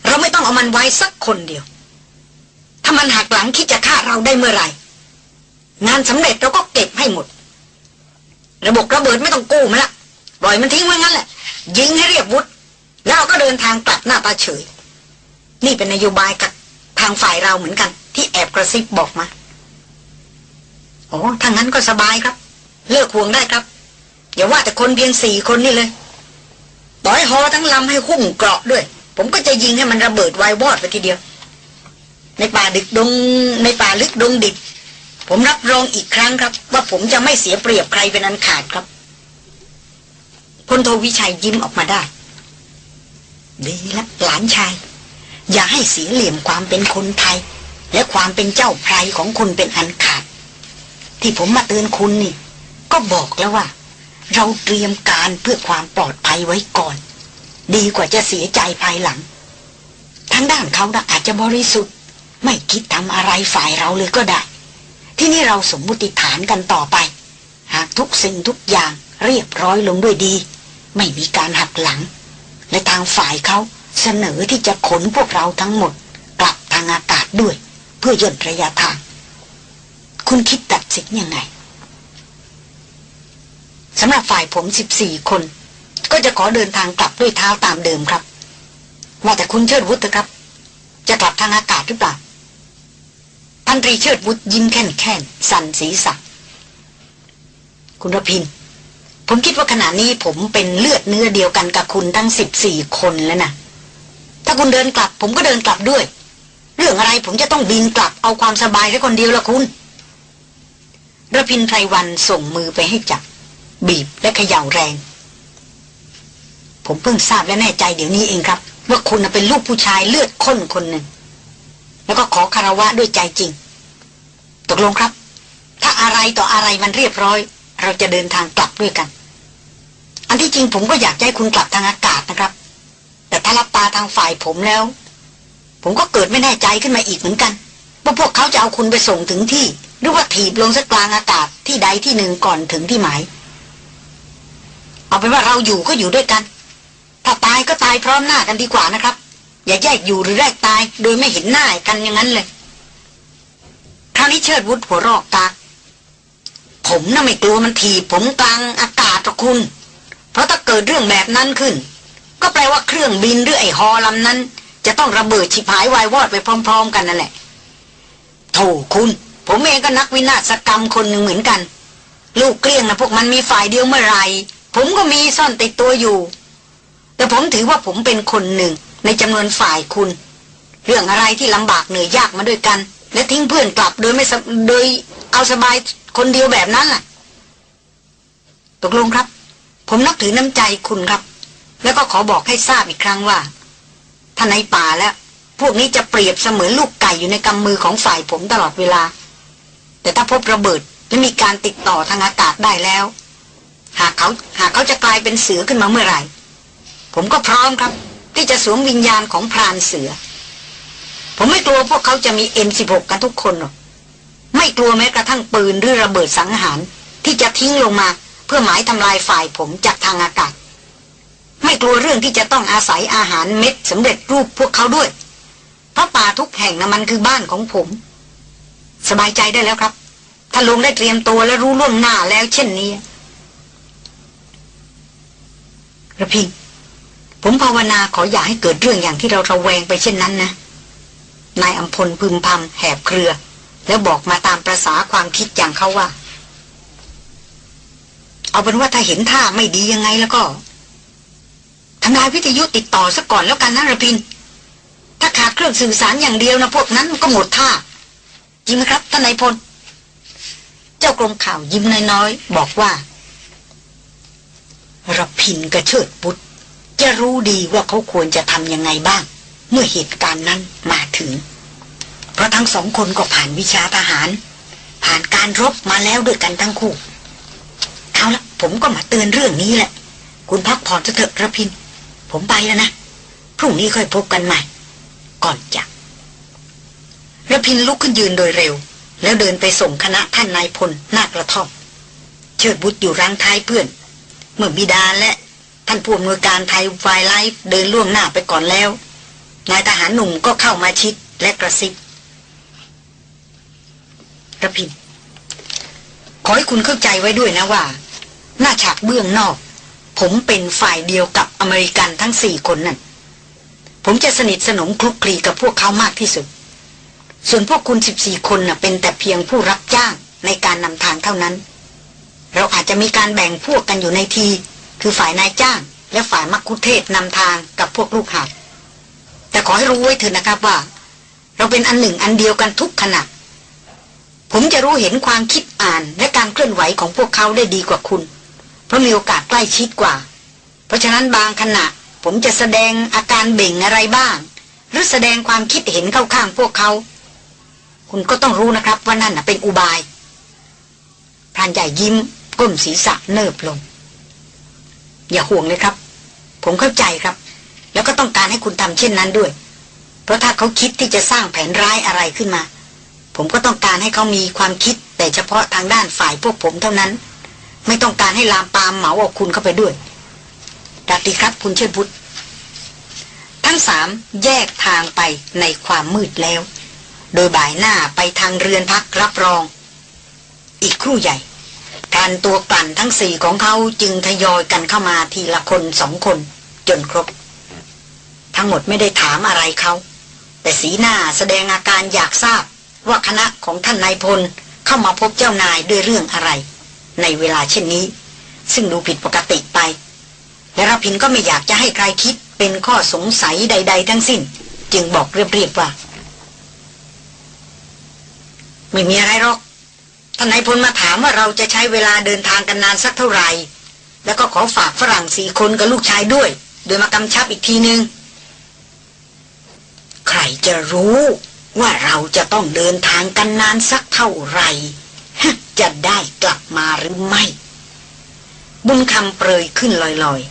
เราไม่ต้องเอามันไว้สักคนเดียว ถ้ามันหักหลังคิดจะฆ่าเราได้เมื่อไหร่ งานสำเร็จเราก็เก็บให้หมด ระบบระเบิดไม่ต้องกู้มันละปล่อยมันทิ้งไว้งั้นแหละ ยิงให้เรียบวุฒแล้วเราก็เดินทางกลับหน้าตาเฉย นี่เป็นนโยบายกับทางฝ่ายเราเหมือนกัน ที่แอบกระซิบบอกมา โอ้ถ้างั้นก็สบายครับ เลิกห่วงได้ครับ อย่าว่าแต่คนเพียงสี่คนนี่เลยต่อยฮอทั้งลำให้หุ้มเกราะด้วย ผมก็จะยิงให้มันระเบิดไววอดไปทีเดียว ในป่าดึกดงในป่าลึกดงดิบผมรับรองอีกครั้งครับ ว่าผมจะไม่เสียเปรียบใครเป็นอันขาดครับพลโทวิชัยยิ้มออกมาได้ ดีละหลานชาย อย่าให้เสียเหลี่ยมความเป็นคนไทย และความเป็นเจ้าไพรของคุณเป็นอันขาด ที่ผมมาเตือนคุณนี่ ก็บอกแล้วว่า เราเตรียมการเพื่อความปลอดภัยไว้ก่อน ดีกว่าจะเสียใจภายหลัง ทั้งด้านเขานะอาจจะบริสุทธิ์ ไม่คิดทำอะไรฝ่ายเราเลยก็ได้ ที่นี่เราสมมุติฐานกันต่อไป หากทุกสิ่งทุกอย่างเรียบร้อยลงด้วยดี ไม่มีการหักหลัง และทางฝ่ายเขาเสนอที่จะขนพวกเราทั้งหมด กลับทางอากาศด้วย เพื่อย่นระยะทาง คุณคิดตัดสินยังไง สำหรับฝ่ายผมสิบสี่คน ก็จะขอเดินทางกลับด้วยเท้าตามเดิมครับ ว่าแต่คุณเชิดวุฒิครับ จะกลับทางอากาศหรือเปล่าพันตรีเชิดวุฒิยิ้มแค่นแค่นสั่นศีรษะคุณรพิน ผมคิดว่าขณะนี้ผมเป็นเลือดเนื้อเดียวกันกับคุณทั้งสิบสี่คนแล้วนะถ้าคุณเดินกลับ ผมก็เดินกลับด้วย เรื่องอะไรผมจะต้องบินกลับเอาความสบายแค่คนเดียวละคุณระพินไพรวันส่งมือไปให้จับ บีบและเขย่าแรง ผมเพิ่งทราบและแน่ใจเดี๋ยวนี้เองครับ ว่าคุณเป็นลูกผู้ชายเลือดข้นคนหนึ่ง แล้วก็ขอคารวะด้วยใจจริง ตกลงครับ ถ้าอะไรต่ออะไรมันเรียบร้อย เราจะเดินทางกลับด้วยกัน อันที่จริงผมก็อยากให้คุณกลับทางอากาศนะครับ แต่ถ้ารับตาทางฝ่ายผมแล้ว ผมก็เกิดไม่แน่ใจขึ้นมาอีกเหมือนกันว่าพวกเขาจะเอาคุณไปส่งถึงที่ หรือว่าถีบลงสักกลางอากาศที่ใดที่หนึ่งก่อนถึงที่หมาย เอาเป็นว่าเราอยู่ก็อยู่ด้วยกัน ถ้าตายก็ตายพร้อมหน้ากันดีกว่านะครับ อย่าแยกอยู่หรือแยกตายโดยไม่เห็นหน้ากันอย่างนั้นเลยคราวนี้เชิดวุฒหัวรอกกาผมน่ะไม่กลัวมันถีบผมกลางอากาศหรอกคุณ เพราะถ้าเกิดเรื่องแบบนั้นขึ้น ก็แปลว่าเครื่องบินหรือไอ้ฮอลำนั้น จะต้องระเบิดฉิบหายวายวอดไปพร้อม ๆ กันนั่นแหละโธ่คุณ ผมเองก็นักวินาศกรรมคนหนึ่งเหมือนกัน ลูกเกลี้ยงนะพวกมันมีฝ่ายเดียวเมื่อไหร่ ผมก็มีซ่อนติดตัวอยู่ แต่ผมถือว่าผมเป็นคนหนึ่งในจำนวนฝ่ายคุณ เรื่องอะไรที่ลำบากเหนื่อยยากมาด้วยกัน และทิ้งเพื่อนกลับโดยไม่โดยเอาสบายคนเดียวแบบนั้นล่ะ ตกลงครับ ผมนับถือน้ำใจคุณครับ แล้วก็ขอบอกให้ทราบอีกครั้งว่าท่านในป่าแล้ว พวกนี้จะเปรียบเสมือนลูกไก่อยู่ในกำมือของฝ่ายผมตลอดเวลา แต่ถ้าพบระเบิดและมีการติดต่อทางอากาศได้แล้ว หากเขาหากเขาจะกลายเป็นเสือขึ้นมาเมื่อไหร่ ผมก็พร้อมครับ ที่จะสวมวิญญาณของพรานเสือ ผมไม่กลัวพวกเขาจะมี M16 กันทุกคนหรอกไม่กลัวแม้กระทั่งปืนหรือระเบิดสังหารที่จะทิ้งลงมาเพื่อหมายทำลายฝ่ายผมจากทางอากาศ ไม่กลัวเรื่องที่จะต้องอาศัยอาหารเม็ดสำเร็จรูปพวกเขาด้วย เพราะป่าทุกแห่งนะมันคือบ้านของผม สบายใจได้แล้วครับ ถ้าลุงได้เตรียมตัวและรู้ล่วงหน้าแล้วเช่นนี้ ระพิงผมภาวนาขออย่าให้เกิดเรื่องอย่างที่เราระแวงไปเช่นนั้นนะ นายอัมพลพึมพำแหบเครือ แล้วบอกมาตามประษาความคิดอย่างเขาว่า เอาเป็นว่าถ้าเห็นท่าไม่ดียังไงแล้วก็ทำลายวิทยุติดต่อซะก่อนแล้วกันนะระพิน ถ้าขาดเครื่องสื่อสารอย่างเดียวนะพวกนั้นก็หมดท่า จริงไหมครับท่านนายพล เจ้ากรมข่าวยิ้มน้อยๆบอกว่า ระพินกระเชิดบุตรจะรู้ดีว่าเขาควรจะทำยังไงบ้าง เมื่อเหตุการณ์นั้นมาถึง เพราะทั้งสองคนก็ผ่านวิชาทหาร ผ่านการรบมาแล้วด้วยกันทั้งคู่ เอาละผมก็มาเตือนเรื่องนี้แหละ คุณพักผ่อนเถอะระพิน ผมไปแล้วนะพรุ่งนี้ค่อยพบกันใหม่ ก่อนจะระพินลุกขึ้นยืนโดยเร็ว แล้วเดินไปส่งคณะท่านนายพลนากระท่อมเชิดบุตรอยู่รังท้ายเพื่อน เมื่อบิดาและท่านผู้อำนวยการไทยไฟไลฟ์เดินล่วงหน้าไปก่อนแล้ว นายทหารหนุ่มก็เข้ามาชิดและกระซิบกระพินขอให้คุณเข้าใจไว้ด้วยนะว่า หน้าฉากเบื้องนอก ผมเป็นฝ่ายเดียวกับอเมริกันทั้งสี่คนนั่นผมจะสนิทสนมคลุกคลีกับพวกเขามากที่สุด ส่วนพวกคุณสิบสี่คนน่ะเป็นแต่เพียงผู้รับจ้างในการนำทางเท่านั้น เราอาจจะมีการแบ่งพวกกันอยู่ในที คือฝ่ายนายจ้าง และฝ่ายมักคุเทศนำทางกับพวกลูกหาบแต่ขอให้รู้ไว้เถอะนะครับว่า เราเป็นอันหนึ่งอันเดียวกันทุกขณะผมจะรู้เห็นความคิดอ่านและการเคลื่อนไหวของพวกเขาได้ดีกว่าคุณ เพราะมีโอกาสใกล้ชิดกว่า เพราะฉะนั้นบางขณะ ผมจะแสดงอาการเบ่งอะไรบ้าง หรือแสดงความคิดเห็นเข้าข้างพวกเขา คุณก็ต้องรู้นะครับว่านั่นเป็นอุบายพรานใหญ่ยิ้ม ก้มศีรษะเนิบลง อย่าห่วงเลยครับ ผมเข้าใจครับ แล้วก็ต้องการให้คุณทำเช่นนั้นด้วย เพราะถ้าเขาคิดที่จะสร้างแผนร้ายอะไรขึ้นมา ผมก็ต้องการให้เขามีความคิด แต่เฉพาะทางด้านฝ่ายพวกผมเท่านั้น ไม่ต้องการให้ลามปามเหมาเอาคุณเข้าไปด้วยดัดีครับ คุณเชิดพุทธทั้งสามแยกทางไปในความมืดแล้ว โดยบ่ายหน้าไปทางเรือนพักรับรอง อีกครู่ใหญ่ การตัวกลั่นทั้งสี่ของเขาจึงทยอยกันเข้ามาทีละคนสองคน จนครบ ทั้งหมดไม่ได้ถามอะไรเขา แต่สีหน้าแสดงอาการอยากทราบว่าคณะของท่านนายพลเข้ามาพบเจ้านายด้วยเรื่องอะไร ในเวลาเช่นนี้ ซึ่งดูผิดปกติไป และรพินก็ไม่อยากจะให้ใครคิดเป็นข้อสงสัยใด ๆ ทั้งสิ้น จึงบอกเรียบๆว่า ไม่มีอะไรหรอก ท่านนายพลมาถามว่าเราจะใช้เวลาเดินทางกันนานสักเท่าไหร่ แล้วก็ขอฝากฝรั่งสี่คนกับลูกชายด้วย โดยมากำชับอีกทีนึง ใครจะรู้ว่าเราจะต้องเดินทางกันนานสักเท่าไหร่ จะได้กลับมาหรือไม่ บุญคำเปรยขึ้นลอย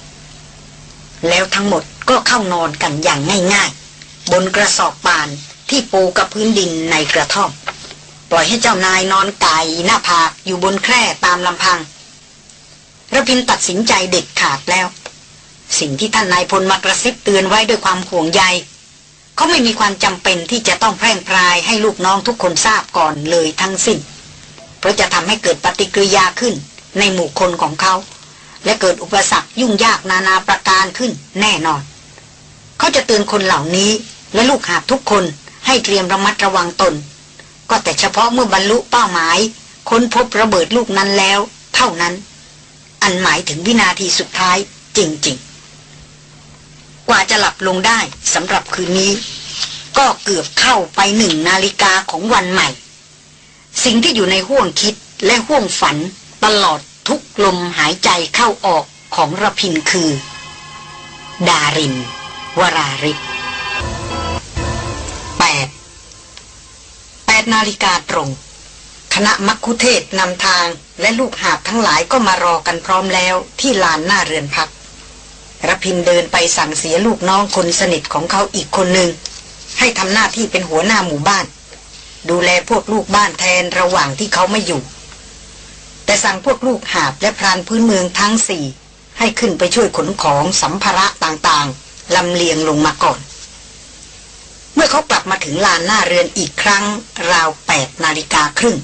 ๆ แล้วทั้งหมดก็เข้านอนกันอย่างง่ายๆ บนกระสอบปานที่ปูกับพื้นดินในกระท่อม ปล่อยให้เจ้านายนอนไก่หน้าผากอยู่บนแคร่ตามลำพังระพินตัดสินใจเด็ดขาดแล้ว สิ่งที่ท่านนายพลมากระซิบเตือนไว้ด้วยความห่วงใยเขาไม่มีความจำเป็นที่จะต้องแพร่งพรายให้ลูกน้องทุกคนทราบก่อนเลยทั้งสิ้น เพราะจะทำให้เกิดปฏิกิริยาขึ้นในหมู่คนของเขา และเกิดอุปสรรคยุ่งยากนานาประการขึ้นแน่นอน เขาจะเตือนคนเหล่านี้และลูกหาบทุกคนให้เตรียมระมัดระวังตน ก็แต่เฉพาะเมื่อบรรลุเป้าหมาย ค้นพบระเบิดลูกนั้นแล้ว เท่านั้น อันหมายถึงวินาทีสุดท้ายจริง ๆ กว่าจะหลับลงได้สำหรับคืนนี้ ก็เกือบเข้าไปหนึ่งนาฬิกาของวันใหม่ สิ่งที่อยู่ในห้วงคิดและห้วงฝันตลอดทุกลมหายใจเข้าออกของระพินคือ ดาริน วราริศ แปดนาฬิกาตรง คณะมักคุเทศนำทางและลูกหาบทั้งหลายก็มารอกันพร้อมแล้วที่ลานหน้าเรือนพักรพินเดินไปสั่งเสียลูกน้องคนสนิทของเขาอีกคนหนึ่ง ให้ทำหน้าที่เป็นหัวหน้าหมู่บ้าน ดูแลพวกลูกบ้านแทนระหว่างที่เขาไม่อยู่ แต่สั่งพวกลูกหาบและพรานพื้นเมืองทั้งสี่ให้ขึ้นไปช่วยขนของสัมภาระต่างๆลำเลียงลงมาก่อน เมื่อเขากลับมาถึงลานหน้าเรือนอีกครั้ง ราวแปดนาฬิกาครึ่ง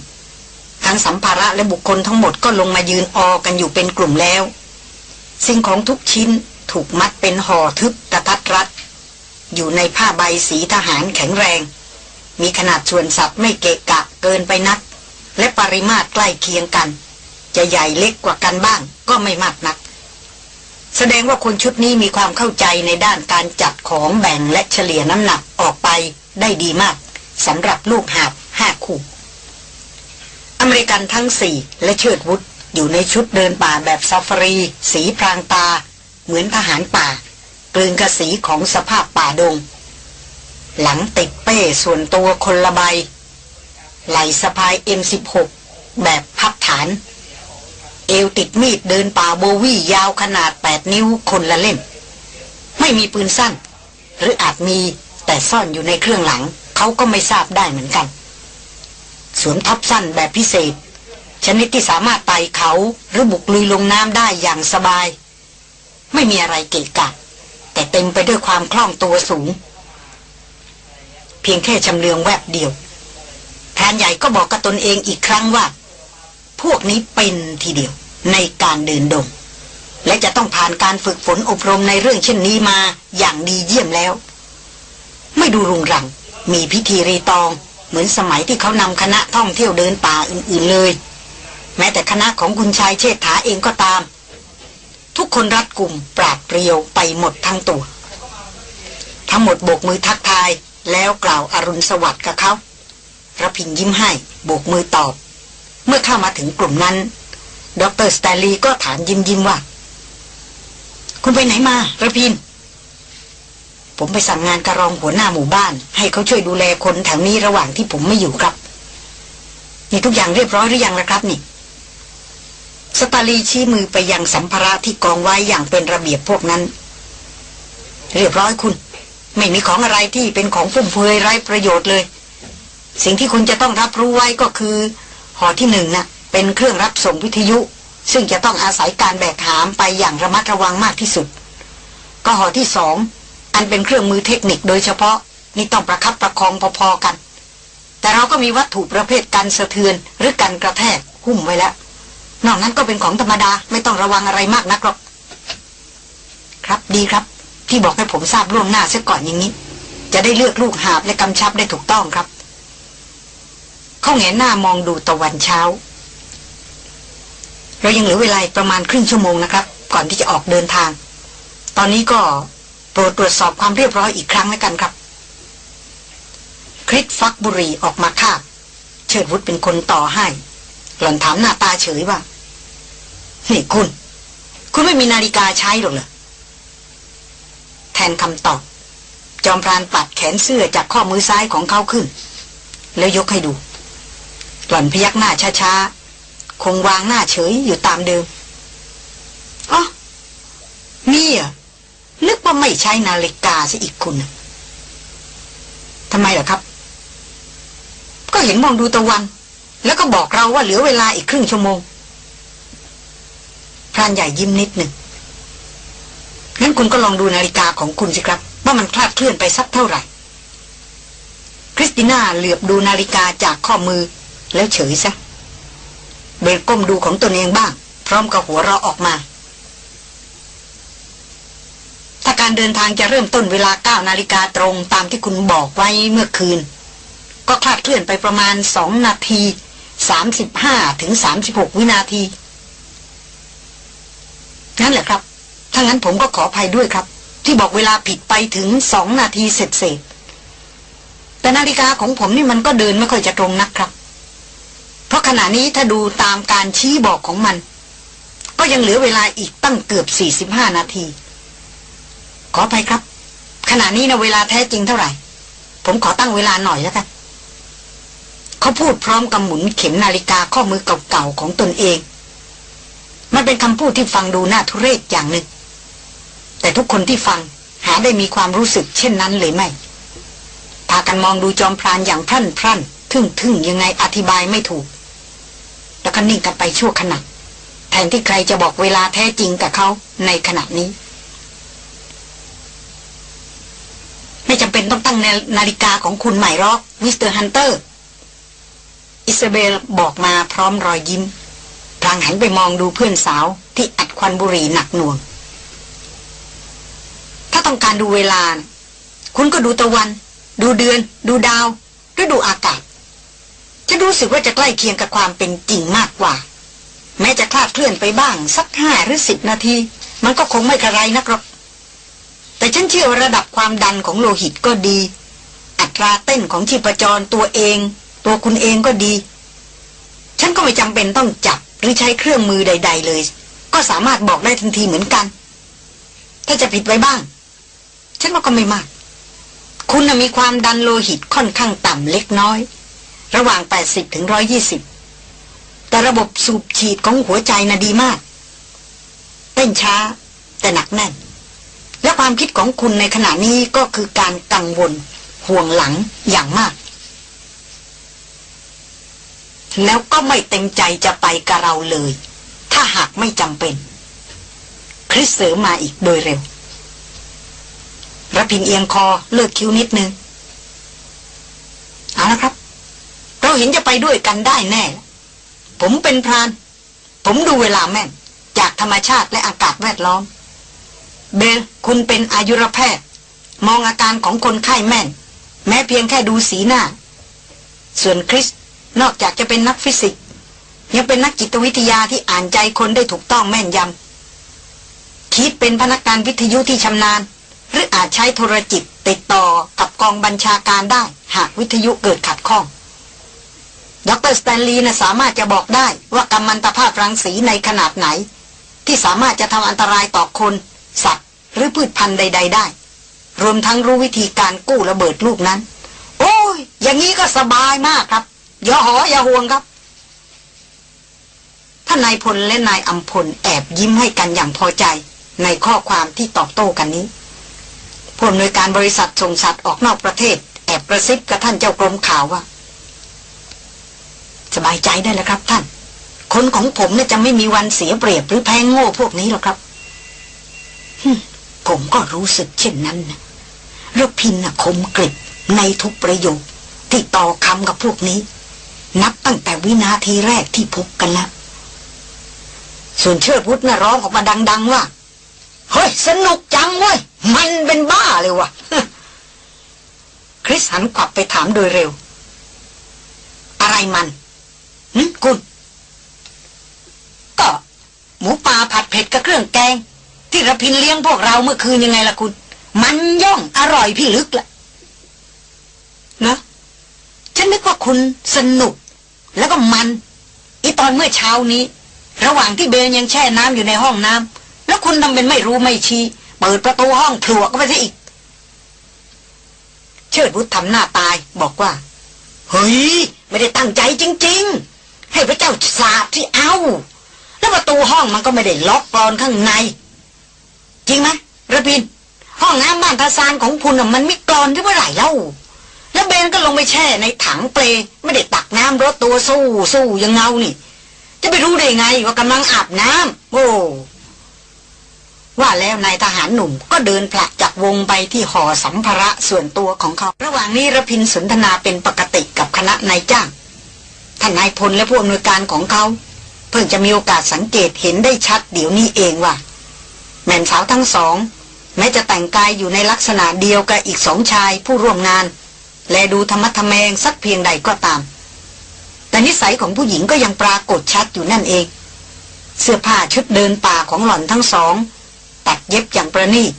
ทั้งสัมภาระและบุคคลทั้งหมดก็ลงมายืนออกันอยู่เป็นกลุ่มแล้ว สิ่งของทุกชิ้นถูกมัดเป็นห่อทึบตะทัดรัด อยู่ในผ้าใบสีทหารแข็งแรง มีขนาดส่วนสัตว์ไม่เกะกะเกินไปนัก และปริมาตรใกล้เคียงกัน จะใหญ่เล็กกว่ากันบ้างก็ไม่มากนัก แสดงว่าคนชุดนี้มีความเข้าใจในด้านการจัดของแบ่งและเฉลี่ยน้ำหนักออกไปได้ดีมากสำหรับลูกหาบห้าคู่ อเมริกันทั้งสี่และเชิดวุฒอยู่ในชุดเดินป่าแบบซาฟารี สีพรางตา เหมือนทหารป่ากลืนกระสีของสภาพป่าดง หลังติดเป้ส่วนตัวคนละใบ ไหลสะพาย M16 แบบพับฐาน อวติดมีดเดินป่าโบวี่ยาวขนาด8นิ้วคนละเล่ม ไม่มีปืนสั้น หรืออาจมีแต่ซ่อนอยู่ในเครื่องหลัง เขาก็ไม่ทราบได้เหมือนกัน สวมทับสั้นแบบพิเศษ ชนิดที่สามารถไต่เขาหรือบุกลุยลงน้ำได้อย่างสบาย ไม่มีอะไรเกะกะ แต่เต็มไปด้วยความคล่องตัวสูง เพียงแค่ชำเลืองแวบเดียวแทนใหญ่ก็บอกกับตนเองอีกครั้งว่า พวกนี้เป็นทีเดียว ในการเดินดง และจะต้องผ่านการฝึกฝนอบรมในเรื่องเช่นนี้มาอย่างดีเยี่ยมแล้ว ไม่ดูรุงรัง มีพิธีรีตอง เหมือนสมัยที่เขานำคณะท่องเที่ยวเดินป่าอื่นๆเลย แม้แต่คณะของคุณชายเชษฐาเองก็ตาม ทุกคนรัดกลุ่มปราดเปรียวไปหมดทั้งตัว ทั้งหมดโบกมือทักทายแล้วกล่าวอารุณสวัสดิ์กับเขาระพินยิ้มให้โบกมือตอบ เมื่อเข้ามาถึงกลุ่มนั้น ดรสแตลลีก็ถามยิ้มยิ้มว่า คุณไปไหนมาระพิน ผมไปสั่งงานกระรองหัวหน้าหมู่บ้าน ให้เขาช่วยดูแลคนแถวนี้ระหว่างที่ผมไม่อยู่ครับ นี่ทุกอย่างเรียบร้อยหรือยังละครับนี่ สตาลีชี้มือไปยังสัมภาระที่กองไว้อย่างเป็นระเบียบพวกนั้น เรียบร้อยคุณ ไม่มีของอะไรที่เป็นของฟุ่มเฟือยไร้ประโยชน์เลย สิ่งที่คุณจะต้องรับรู้ไว้ก็คือห่อที่หนึ่งนะ่ะ เป็นเครื่องรับส่งวิทยุ ซึ่งจะต้องอาศัยการแบกหามไปอย่างระมัดระวังมากที่สุด ก็หอที่สองอันเป็นเครื่องมือเทคนิคโดยเฉพาะนี่ต้องประคับประคองพอๆกัน แต่เราก็มีวัตถุประเภทการสะเทือนหรือการกระแทกหุ้มไว้แล้ว นอกนั้นก็เป็นของธรรมดาไม่ต้องระวังอะไรมากนักหรอก ครับดีครับ ที่บอกให้ผมทราบล่วงหน้าเสียก่อนอย่างนี้ จะได้เลือกลูกหาบและกำชับได้ถูกต้องครับ เขาแงนหน้ามองดูตะวันเช้า เรายังเหลือเวลาประมาณครึ่งชั่วโมงนะครับ ก่อนที่จะออกเดินทาง ตอนนี้ก็โปรดตรวจสอบความเรียบร้อยอีกครั้งแล้วกันครับ คริสฟักบุรีออกมาคาบ เชิดวุฒเป็นคนต่อให้ หล่อนถามหน้าตาเฉยว่านี่คุณ คุณไม่มีนาฬิกาใช้หรอกเหรอ แทนคำตอบ จอมพรานปัดแขนเสื้อจากข้อมือซ้ายของเขาขึ้น แล้วยกให้ดู หล่อนพยักหน้าช้าๆ คงวางหน้าเฉยอยู่ตามเดิมอ๋อมีอะนึกว่าไม่ใช้นาฬิกาซะอีกคุณทำไมล่ะครับ ก็เห็นมองดูตะวัน แล้วก็บอกเราว่าเหลือเวลาอีกครึ่งชั่วโมงพรานใหญ่ยิ้มนิดหนึ่งงั้นคุณก็ลองดูนาฬิกาของคุณสิครับ ว่ามันคลาดเคลื่อนไปสักเท่าไหร่ คริสติน่าเหลือบดูนาฬิกาจากข้อมือแล้วเฉยซะ เบลก้มดูของตนเองบ้าง พร้อมกับหัวเราะออกมา ถ้าการเดินทางจะเริ่มต้นเวลาเก้านาฬิกาตรงตามที่คุณบอกไว้เมื่อคืน ก็คลาดเคลื่อนไปประมาณสองนาทีสามสิบห้าถึงสามสิบหกวินาทีนั่นแหละครับ ถ้างั้นผมก็ขออภัยด้วยครับ ที่บอกเวลาผิดไปถึงสองนาทีเสร็จเสร็จแต่นาฬิกาของผมนี่มันก็เดินไม่ค่อยจะตรงนักครับ เพราะขณะนี้ถ้าดูตามการชี้บอกของมัน ก็ยังเหลือเวลาอีกตั้งเกือบสี่สิบห้านาที ขออภัยครับ ขณะนี้นะเวลาแท้จริงเท่าไหร่ ผมขอตั้งเวลาหน่อยแล้วกันเขาพูดพร้อมกับหมุนเข็มนาฬิกาข้อมือเก่าๆของตนเอง มันเป็นคำพูดที่ฟังดูน่าทุเรศอย่างหนึ่ง แต่ทุกคนที่ฟังหาได้มีความรู้สึกเช่นนั้นเลยไม่พากันมองดูจอมพรานอย่างพรั่นพรั่นทึ่งทึ่งยังไงอธิบายไม่ถูก แล้วก็นิ่งกันไปชั่วขณะแทนที่ใครจะบอกเวลาแท้จริงกับเขาในขณะนี้ ไม่จำเป็นต้องตั้งนาฬิกาของคุณใหม่หรอกMister Hunter อิซาเบลบอกมาพร้อมรอยยิ้มพลางหันไปมองดูเพื่อนสาวที่อัดควันบุหรี่หนักหน่วง ถ้าต้องการดูเวลา คุณก็ดูตะวัน ดูเดือน ดูดาวหรือดูอากาศ จะรู้สึกว่าจะใกล้เคียงกับความเป็นจริงมากกว่า แม้จะคลาดเคลื่อนไปบ้างสักห้าหรือสิบนาที มันก็คงไม่กระไรนักหรอกแต่ฉันเชื่อระดับความดันของโลหิตก็ดี อัตราเต้นของชีพจรตัวเอง ตัวคุณเองก็ดี ฉันก็ไม่จำเป็นต้องจับหรือใช้เครื่องมือใด ๆ เลย ก็สามารถบอกได้ทันทีเหมือนกัน ถ้าจะผิดไปบ้าง ฉันว่าก็ไม่มาก คุณมีความดันโลหิตค่อนข้างต่ำเล็กน้อย ระหว่าง 80 ถึง 120 แต่ระบบสูบฉีดของหัวใจน่ะดีมาก เต้นช้า แต่หนักแน่น และความคิดของคุณในขณะนี้ก็คือการกังวล ห่วงหลังอย่างมาก แล้วก็ไม่เต็มใจจะไปกับเราเลย ถ้าหากไม่จำเป็น คริสเสริมมาอีกโดยเร็วระพินเอียงคอเลิกคิ้วนิดนึง เอาละครับ เราเห็นจะไปด้วยกันได้แน่ ผมเป็นพราน ผมดูเวลาแม่น จากธรรมชาติและอากาศแวดล้อม เบลคุณเป็นอายุรแพทย์ มองอาการของคนไข้แม่น แม้เพียงแค่ดูสีหน้า ส่วนคริส นอกจากจะเป็นนักฟิสิกส์ยังเป็นนักจิตวิทยาที่อ่านใจคนได้ถูกต้องแม่นยำคิดเป็นพนักงานวิทยุที่ชำนาญ หรืออาจใช้โทรจิตติดต่อกับกองบัญชาการได้ หากวิทยุเกิดขัดข้อง ดรสแตนลีย์นะสามารถจะบอกได้ว่ากัมมันตภาพรังสีในขนาดไหน ที่สามารถจะทำอันตรายต่อคน สัตว์ หรือพืชพันธุ์ใด ๆ ได้ รวมทั้งรู้วิธีการกู้ระเบิดลูกนั้น โอ้ย อย่างนี้ก็สบายมากครับอย่าหออย่าห่วงครับท่านนายพลและนายอัมพลแอบยิ้มให้กันอย่างพอใจในข้อความที่ตอบโต้กันนี้ผู้อำนวยการบริษัทส่งสัตว์ออกนอกประเทศ แอบกระซิบกับท่านเจ้ากรมข่าวว่า สบายใจได้แล้วครับ ท่าน คนของผมเนี่ยจะไม่มีวันเสียเปรียบหรือแพ้งโง่พวกนี้หรอกครับผมก็รู้สึกเช่นนั้นนะรพินนะคมกริบในทุกประโยคที่ต่อคำกับพวกนี้ นับตั้งแต่วินาทีแรกที่พบกันแล้วส่วนเชิดวุฒน่ะร้องออกมาดัง ๆ ว่า เฮ้ย สนุกจังเว้ย มันเป็นบ้าเลยว่ะ คริสหันกลับไปถามโดยเร็ว อะไรมัน นึคุณ ก็หมูป่าผัดเผ็ดกับเครื่องแกง ที่ระพินเลี้ยงพวกเราเมื่อคืนยังไงล่ะคุณ มันย่องอร่อยพี่ลึกละนะฉันนึกว่าคุณสนุก แล้วก็มัน อีตอนเมื่อเช้านี้ ระหว่างที่เบนยังแช่น้ำอยู่ในห้องน้ำแล้วคุณทำเป็นไม่รู้ไม่ชี้เปิดประตูห้องผลวกไปซะอีก เชิดบุตรทำหน้าตายบอกว่า เฮ้ย ไม่ได้ตั้งใจจริง ๆ ให้พระเจ้าสาบที่เอา แล้วประตูห้องมันก็ไม่ได้ล็อกกรอนข้างใน จริงไหมระพิน ห้องน้ำบ้านทาซานของคุณน่ะมันไม่กรอนที่เมื่อไหร่เล่าแล้วเบนก็ลงไปแช่ในถังเปลไม่ได้ตักน้ำรถตัวสู้สู้ยังเงานี่ จะไปรู้ได้ไงว่ากำลังอาบน้ำโอ้ว่าแล้วนายทหารหนุ่มก็เดินผลักจากวงไปที่หอสัมภาระส่วนตัวของเขา ระหว่างนี้ระพินสนทนาเป็นปกติกับคณะนายจ้าง ท่านนายพลและผู้อำนวยการของเขา เพิ่งจะมีโอกาสสังเกตเห็นได้ชัดเดี๋ยวนี้เองว่า แม่สาวทั้งสอง แม้จะแต่งกายอยู่ในลักษณะเดียวกับอีกสองชายผู้ร่วมงาน และดูธรรมะทแมงสักเพียงใดก็ตาม แต่นิสัยของผู้หญิงก็ยังปรากฏชัดอยู่นั่นเอง เสื้อผ้าชุดเดินป่าของหล่อนทั้งสอง ตัดเย็บอย่างประณีต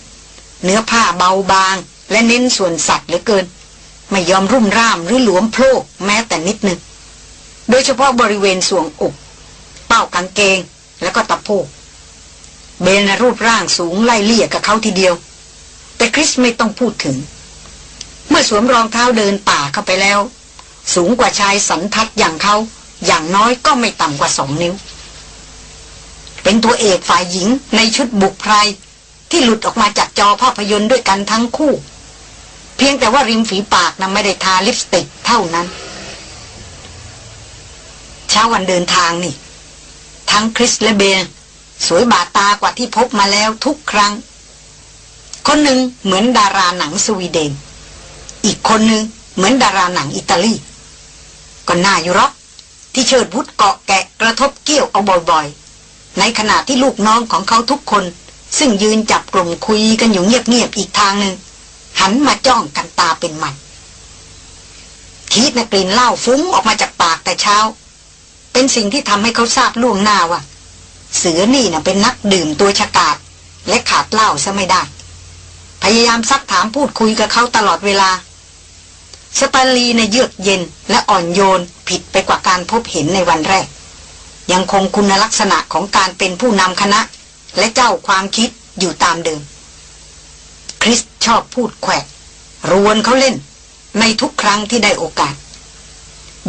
เนื้อผ้าเบาบาง และเน้นส่วนสัตว์เหลือเกิน ไม่ยอมรุ่มร่ามหรือหลวมโพลกแม้แต่นิดหนึ่ง โดยเฉพาะบริเวณส่วงอก เป้ากางเกง แล้วก็ตะโพกเบลนรูปร่างสูงไล่เลี่ยกับเขาทีเดียว แต่คริสไม่ต้องพูดถึง เมื่อสวมรองเท้าเดินป่าเข้าไปแล้ว สูงกว่าชายสันทัดอย่างเขา อย่างน้อยก็ไม่ต่ำกว่าสองนิ้ว เป็นตัวเอกฝ่ายหญิงในชุดบุกไพรที่หลุดออกมาจากจอภาพยนตร์ด้วยกันทั้งคู่ เพียงแต่ว่าริมฝีปากนะ่ะไม่ได้ทาลิปสติกเท่านั้น เช้าวันเดินทางนี่ ทั้งคริสและเบนสวยบาดตากว่าที่พบมาแล้วทุกครั้ง คนหนึ่งเหมือนดาราหนังสวีเดน อีกคนหนึ่งเหมือนดาราหนังอิตาลีก็น่าอยู่หรอกที่เชิดพุทธเกาะแกะกระทบเกี่ยวเอาบ่อยๆ ในขณะที่ลูกน้องของเขาทุกคน ซึ่งยืนจับกลุ่มคุยกันอยู่เงียบๆอีกทางหนึ่งหันมาจ้องกันตาเป็นมันคิดนะกลิ่นเหล้าฟุ้งออกมาจากปากแต่เช้า เป็นสิ่งที่ทำให้เขาทราบล่วงหน้าว่า เสือนี่นะเป็นนักดื่มตัวฉกาดและขาดเหล้าซะไม่ได้ พยายามซักถามพูดคุยกับเขาตลอดเวลา สตาลีในเยือกเย็นและอ่อนโยนผิดไปกว่าการพบเห็นในวันแรก ยังคงคุณลักษณะของการเป็นผู้นำคณะ และเจ้าความคิดอยู่ตามเดิม คริสชอบพูดแขวะรวนเขาเล่น ในทุกครั้งที่ได้โอกาส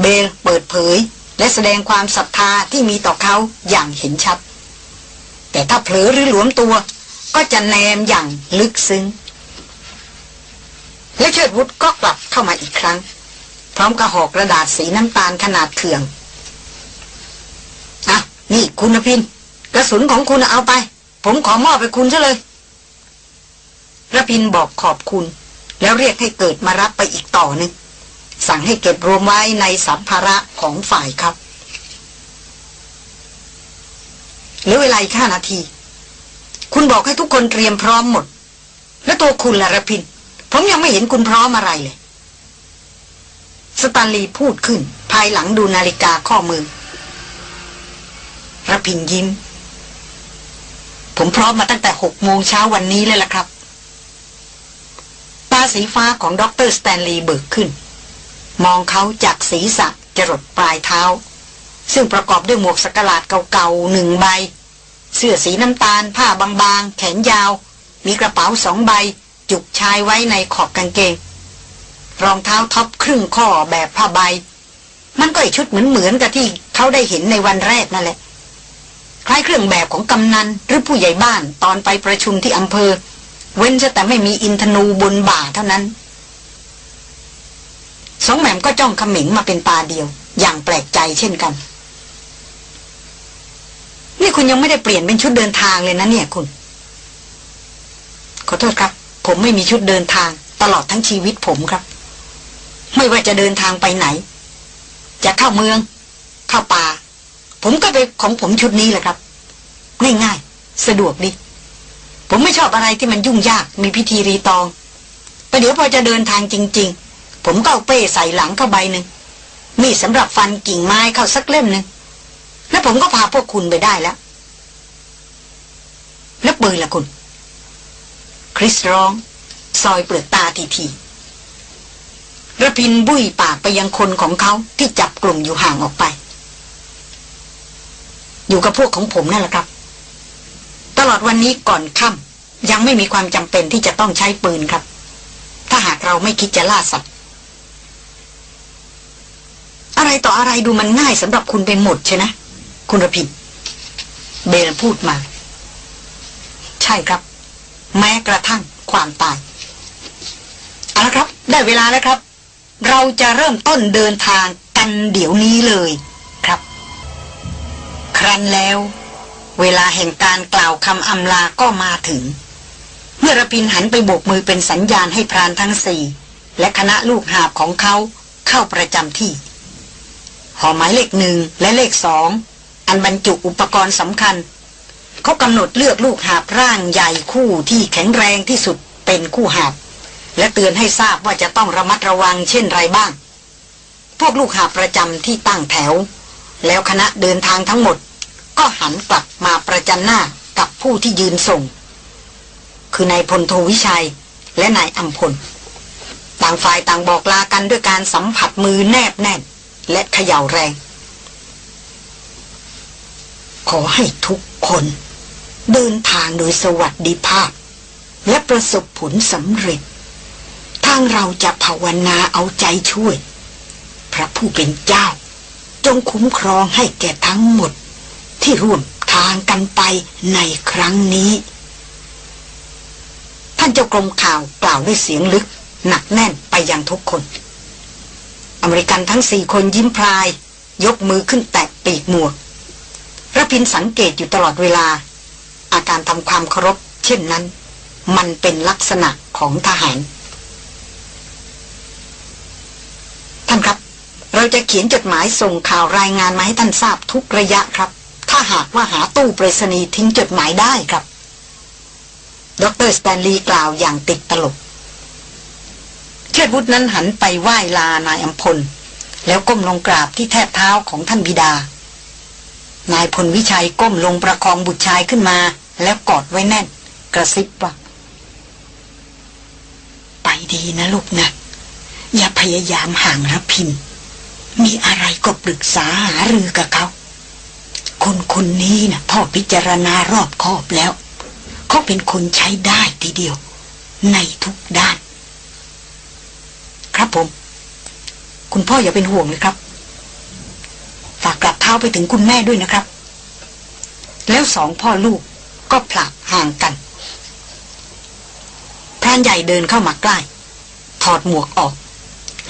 เบลเปิดเผย และแสดงความศรัทธาที่มีต่อเขาอย่างเห็นชัด แต่ถ้าเผลอหรือหลวมตัว ก็จะแนมอย่างลึกซึ้ง และเชิดวุฒก็กลับเข้ามาอีกครั้ง พร้อมกับหอกกระดาษสีน้ำตาลขนาดเขื่องอะนี่คุณพินกระสุนของคุณเอาไป ผมขอมอบไปคุณซะเลยระพินบอกขอบคุณ แล้วเรียกให้เกิดมารับไปอีกต่อหนึ่ง สั่งให้เก็บรวมไว้ในสัมภาระของฝ่ายครับเหลือเวลาอีกห้านาที คุณบอกให้ทุกคนเตรียมพร้อมหมด แล้วตัวคุณละระพิน ผมยังไม่เห็นคุณพร้อมอะไรเลย สตาลีพูดขึ้น ภายหลังดูนาฬิกาข้อมือระพินยิ้ม ผมพร้อมมาตั้งแต่หกโมงเช้าวันนี้เลยล่ะครับ ตาสีฟ้าของดรสแตนลีย์เบิกขึ้น มองเขาจากศีรษะจรดปลายเท้า ซึ่งประกอบด้วยหมวกสกลาดเก่าๆหนึ่งใบ เสื้อสีน้ำตาล ผ้าบางๆ แขนยาว มีกระเป๋าสองใบ จุกชายไว้ในขอบกางเกง รองเท้าท็อปครึ่งข้อแบบผ้าใบ มันก็อีกชุดเหมือนๆกับที่เขาได้เห็นในวันแรกนั่นแหละคล้ายเครื่องแบบของกำนันหรือผู้ใหญ่บ้านตอนไปประชุมที่อำเภอ เว้นแต่ไม่มีอินทนูบนบ่าเท่านั้น สองแหม่มก็จ้องขมิงมาเป็นตาเดียว อย่างแปลกใจเช่นกัน นี่คุณยังไม่ได้เปลี่ยนเป็นชุดเดินทางเลยนะเนี่ยคุณ ขอโทษครับ ผมไม่มีชุดเดินทาง ตลอดทั้งชีวิตผมครับ ไม่ว่าจะเดินทางไปไหน จะเข้าเมือง เข้าป่า ผมก็ไปของผมชุดนี้แหละครับ ง่ายๆ สะดวกดีผมไม่ชอบอะไรที่มันยุ่งยากมีพิธีรีตองประเดี๋ยวพอจะเดินทางจริงๆ ผมก็เอาเป้ใส่หลังเข้าใบหนึ่งมีสำหรับฟันกิ่งไม้เข้าสักเล่มหนึ่งแล้วผมก็พาพวกคุณไปได้แล้ว แล้วปืนล่ะคุณ คริสร้อง ซอยเปลือกตาทีทีระพินบุ้ยปากไปยังคนของเขาที่จับกลุ่มอยู่ห่างออกไป อยู่กับพวกของผมนั่นแหละครับ ตลอดวันนี้ก่อนค่ำยังไม่มีความจำเป็นที่จะต้องใช้ปืนครับ ถ้าหากเราไม่คิดจะล่าสัตว์ อะไรต่ออะไรดูมันง่ายสำหรับคุณไปหมดใช่นะ คุณระพินเบลพูดมา ใช่ครับ แม้กระทั่งความตายเอาละครับ ได้เวลาแล้วครับ เราจะเริ่มต้นเดินทางกันเดี๋ยวนี้เลยครับ ครั้นแล้ว เวลาแห่งการกล่าวคำอำลาก็มาถึง เมื่อระพินหันไปโบกมือเป็นสัญญาณให้พรานทั้งสี่ และคณะลูกหาบของเขาเข้าประจำที่ ห่อหมายเลขหนึ่งและเลขสองอันบรรจุอุปกรณ์สำคัญ เขากำหนดเลือกลูกหาบร่างใหญ่คู่ที่แข็งแรงที่สุดเป็นคู่หาบ และเตือนให้ทราบว่าจะต้องระมัดระวังเช่นไรบ้าง พวกลูกหาประจำที่ตั้งแถว แล้วคณะเดินทางทั้งหมด ก็หันกลับมาประจันหน้ากับผู้ที่ยืนส่ง คือนายพลโทวิชัยและนายอัมพล ต่างฝ่ายต่างบอกลากันด้วยการสัมผัสมือแนบแน่น และเขย่าแรง ขอให้ทุกคนเดินทางโดยสวัสดิภาพ และประสบผลสำเร็จ ทางเราจะภาวนาเอาใจช่วย พระผู้เป็นเจ้า จงคุ้มครองให้แก่ทั้งหมด ที่ร่วมทางกันไปในครั้งนี้ ท่านเจ้ากรมข่าวกล่าวด้วยเสียงลึก หนักแน่นไปยังทุกคน อเมริกันทั้งสี่คนยิ้มพลาย ยกมือขึ้นแตะปีกหมวกระพินสังเกตอยู่ตลอดเวลา อาการทำความเคารพเช่นนั้น มันเป็นลักษณะของทหาร ท่านครับ เราจะเขียนจดหมายส่งข่าวรายงานมาให้ท่านทราบทุกระยะครับ ถ้าหากว่าหาตู้ไปรษณีย์ทิ้งจดหมายได้ครับ ดรสแตนลีย์กล่าวอย่างติดตลก เชิดวุฒนั้นหันไปไหว้ลานายอัมพล แล้วก้มลงกราบที่แทบเท้าของท่านบิดา นายพลวิชัยก้มลงประคองบุตรชายขึ้นมา แล้วกอดไว้แน่น กระซิบว่าไปดีนะลูกนะ อย่าพยายามห่างรับพิน มีอะไรก็ปรึกษาหารือกับเขา คนคนนี้นะพ่อพิจารณารอบคอบแล้ว เขาเป็นคนใช้ได้ทีเดียว ในทุกด้าน ครับผม คุณพ่ออย่าเป็นห่วงเลยครับ ฝากกลับเท้าไปถึงคุณแม่ด้วยนะครับ แล้วสองพ่อลูกก็ผลักห่างกันพรานใหญ่เดินเข้ามาใกล้ ถอดหมวกออก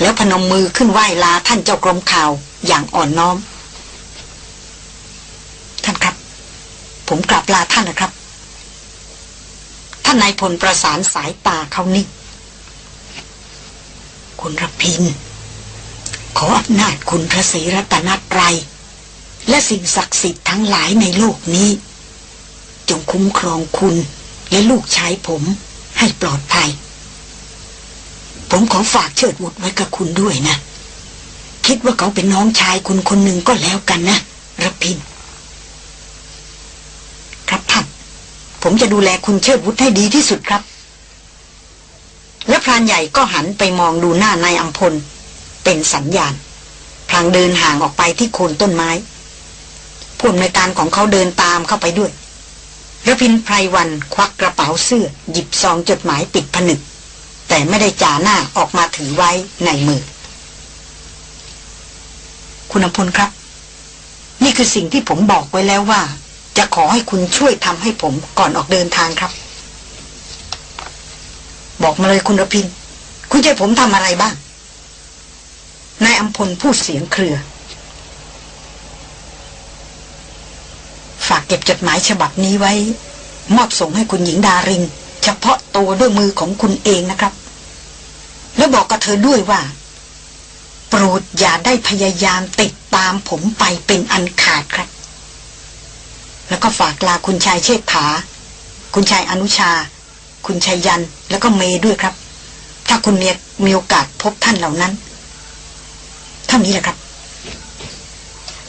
แล้วพนมมือขึ้นไหว้ลาท่านเจ้ากรมข่าวอย่างอ่อนน้อม ท่านครับ ผมกลับลาท่านนะครับ ท่านนายพลประสานสายตาเขานิ่ง คุณรพิน ขออำนาจคุณพระศรีรัตนตรัย และสิ่งศักดิ์สิทธิ์ทั้งหลายในโลกนี้ จงคุ้มครองคุณและลูกชายผมให้ปลอดภัย ผมขอฝากเชิดวุฒไว้กับคุณด้วยนะ คิดว่าเขาเป็นน้องชายคุณคนหนึ่งก็แล้วกันนะรพิน ครับท่านผมจะดูแลคุณเชิดวุฒให้ดีที่สุดครับ และพรานใหญ่ก็หันไปมองดูหน้านายอัมพล เป็นสัญญาณ พลางเดินห่างออกไปที่โคนต้นไม้ผู้อำนวยการของเขาเดินตามเข้าไปด้วยระพินไพรวันควักกระเป๋าเสื้อ หยิบซองจดหมายปิดผนึก แต่ไม่ได้จ่าหน้าออกมาถือไว้ในมือ คุณอำพลครับ นี่คือสิ่งที่ผมบอกไว้แล้วว่า จะขอให้คุณช่วยทำให้ผมก่อนออกเดินทางครับ บอกมาเลยคุณระพิน คุณจะผมทำอะไรบ้าง นายอัมพลพูดเสียงเครือ ฝากเก็บจดหมายฉบับนี้ไว้ มอบส่งให้คุณหญิงดารินเฉพาะตัวด้วยมือของคุณเองนะครับ แล้วบอกกับเธอด้วยว่า โปรดอย่าได้พยายามติดตามผมไปเป็นอันขาดครับ แล้วก็ฝากลาคุณชายเชษฐา คุณชายอนุชา คุณชายยันแล้วก็เมย์ด้วยครับ ถ้าคุณมีมีโอกาสพบท่านเหล่านั้น เท่านี้แหละครับ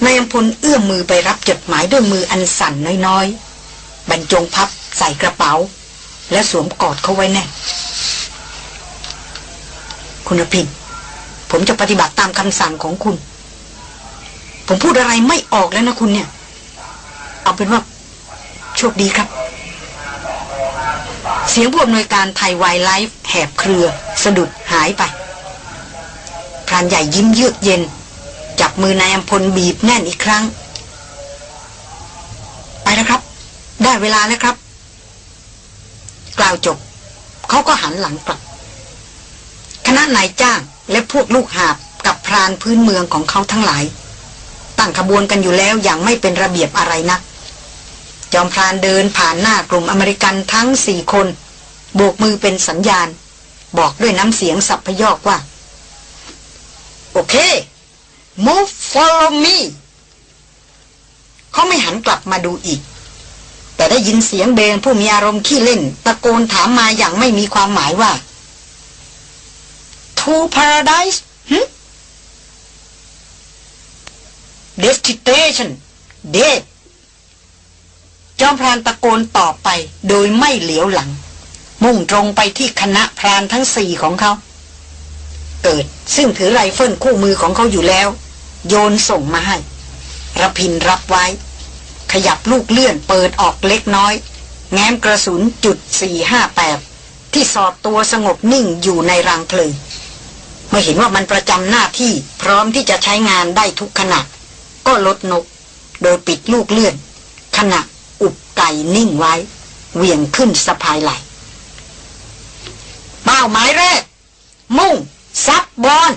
นายอำพลเอื้อมมือไปรับจดหมายด้วยมืออันสั่นน้อยๆ บรรจงพับใส่กระเป๋า และสวมกอดเขาไว้แน่ คุณพินผมจะปฏิบัติตามคำสั่งของคุณ ผมพูดอะไรไม่ออกแล้วนะคุณเนี่ย เอาเป็นว่าโชคดีครับ สียงผู้อำนวยการไทยไวไลฟ์แหบเครือ สะดุดหายไปพรานใหญ่ยิ้มเยือกเย็น จับมือนายอัมพลบีบแน่นอีกครั้ง ไปแล้วครับ ได้เวลาแล้วครับ กล่าวจบ เขาก็หันหลังกลับ คณะนายจ้างและพวกลูกหาบกับพรานพื้นเมืองของเขาทั้งหลาย ตั้งขบวนกันอยู่แล้วอย่างไม่เป็นระเบียบอะไรนะักจอมพรานเดินผ่านหน้ากลุ่มอเมริกันทั้งสี่คน โบกมือเป็นสัญญาณ บอกด้วยน้ำเสียงสับพยอกว่า โอเค move follow me เขาไม่หันกลับมาดูอีก แต่ได้ยินเสียงเบนผู้มีอารมณ์ขี้เล่น ตะโกนถามมาอย่างไม่มีความหมายว่า to paradise หึ destination dead จอมพรานตะโกนตอบไปโดยไม่เหลียวหลัง มุ่งตรงไปที่คณะพรานทั้งสี่ของเขา เกิดซึ่งถือไรเฟิลคู่มือของเขาอยู่แล้ว โยนส่งมาให้ระพินรับไว้ ขยับลูกเลื่อนเปิดออกเล็กน้อย แง้มกระสุนจุด458 ที่สอดตัวสงบนิ่งอยู่ในรังเพลิงเมื่อเห็นว่ามันประจำหน้าที่พร้อมที่จะใช้งานได้ทุกขณะ ก็ลดนก โดยปิดลูกเลื่อน ขณะอุบไก่นิ่งไว้เหวี่ยงขึ้นสะพายไหล เป้าหมายแรก มุ่ง ซับบอล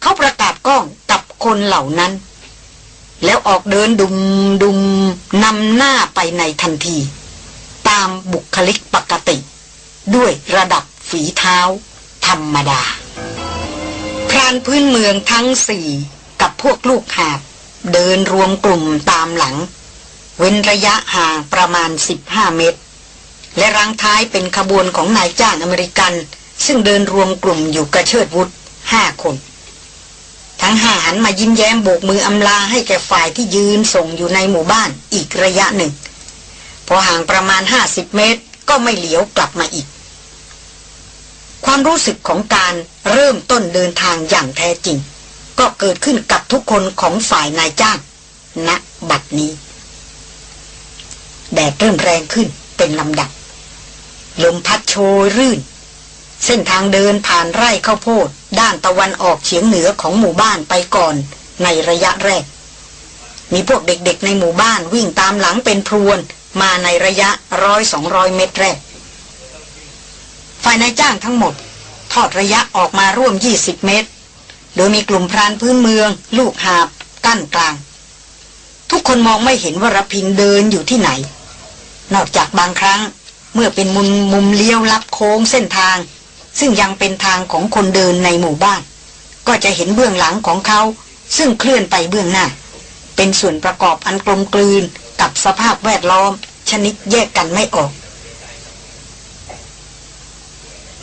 เขาประกาศกล้องกับคนเหล่านั้น แล้วออกเดินดุมดุมนำหน้าไปในทันที ตามบุคลิกปกติ ด้วยระดับฝีเท้า ธรรมดา พรานพื้นเมืองทั้งสี่กับพวกลูกหาบ เดินรวมกลุ่มตามหลัง เว้นระยะห่างประมาณ 15 เมตร และรังท้ายเป็นขบวนของนายจ้างอเมริกัน ซึ่งเดินรวมกลุ่มอยู่กระเชิดวุฒห้าคน ทั้งห้าหันมายิ้มแย้มโบกมืออำลาให้แก่ฝ่ายที่ยืนส่งอยู่ในหมู่บ้านอีกระยะหนึ่ง พอห่างประมาณ 50 เมตรก็ไม่เหลียวกลับมาอีก ความรู้สึกของการเริ่มต้นเดินทางอย่างแท้จริง ก็เกิดขึ้นกับทุกคนของฝ่ายนายจ้างณนะบัดนี้ แดดเริ่มแรงขึ้นเป็นลำดับ ลมพัดโชยรื่น เส้นทางเดินผ่านไร่ข้าวโพด ด้านตะวันออกเฉียงเหนือของหมู่บ้านไปก่อนในระยะแรก มีพวกเด็กๆในหมู่บ้านวิ่งตามหลังเป็นพรวน มาในระยะร้อยสองร้อยเมตรแรก ฝ่ายนายจ้างทั้งหมด ทอดระยะออกมาร่วม 20 เมตร โดยมีกลุ่มพรานพื้นเมือง ลูกหาบ กั้นกลาง ทุกคนมองไม่เห็นว่ารพินเดินอยู่ที่ไหน นอกจากบางครั้ง เมื่อเป็นมุมมุมเลี้ยวลับโค้งเส้นทาง ซึ่งยังเป็นทางของคนเดินในหมู่บ้าน ก็จะเห็นเบื้องหลังของเขา ซึ่งเคลื่อนไปเบื้องหน้า เป็นส่วนประกอบอันกลมกลืนกับสภาพแวดล้อม ชนิดแยกกันไม่ออก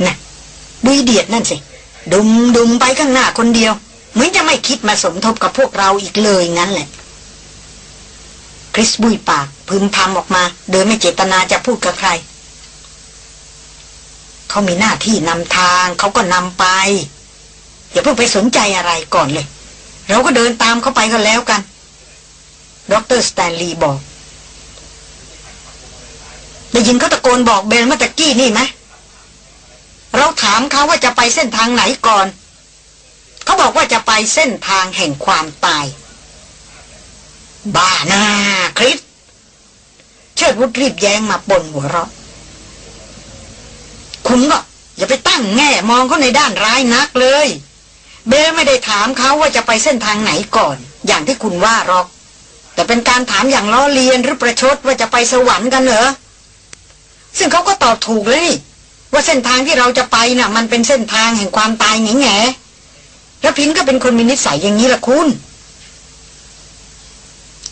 นะดูเดียดนั่นสิ ดุมดุมไปข้างหน้าคนเดียวเหมือนจะไม่คิดมาสมทบกับพวกเราอีกเลยงั้นแหละ คริสบุยปากพึมพำออกมา โดยไม่เจตนาจะพูดกับใคร เขามีหน้าที่นำทางเขาก็นำไป อย่าเพิ่งไปสนใจอะไรก่อนเลย เราก็เดินตามเขาไปก็แล้วกันดรสแตนลีย์บอก ได้ยินเขาตะโกนบอกเบนเมื่อตะกี้นี่ไหมเราถามเขาว่าจะไปเส้นทางไหนก่อน เขาบอกว่าจะไปเส้นทางแห่งความตาย บ้านาคริสเชิดวุฒรีบแย้งมาปนหัวเราะ คุณก็อย่าไปตั้งแง่มองเขาในด้านร้ายนักเลย เบลไม่ได้ถามเขาว่าจะไปเส้นทางไหนก่อน อย่างที่คุณว่าหรอก แต่เป็นการถามอย่างล้อเลียนหรือประชดว่าจะไปสวรรค์กันเหรอซึ่งเขาก็ตอบถูกเลย ว่าเส้นทางที่เราจะไปน่ะ มันเป็นเส้นทางแห่งความตายแง่แง่แล้วพินก็เป็นคนมีนิสัยอย่างนี้ละคุณ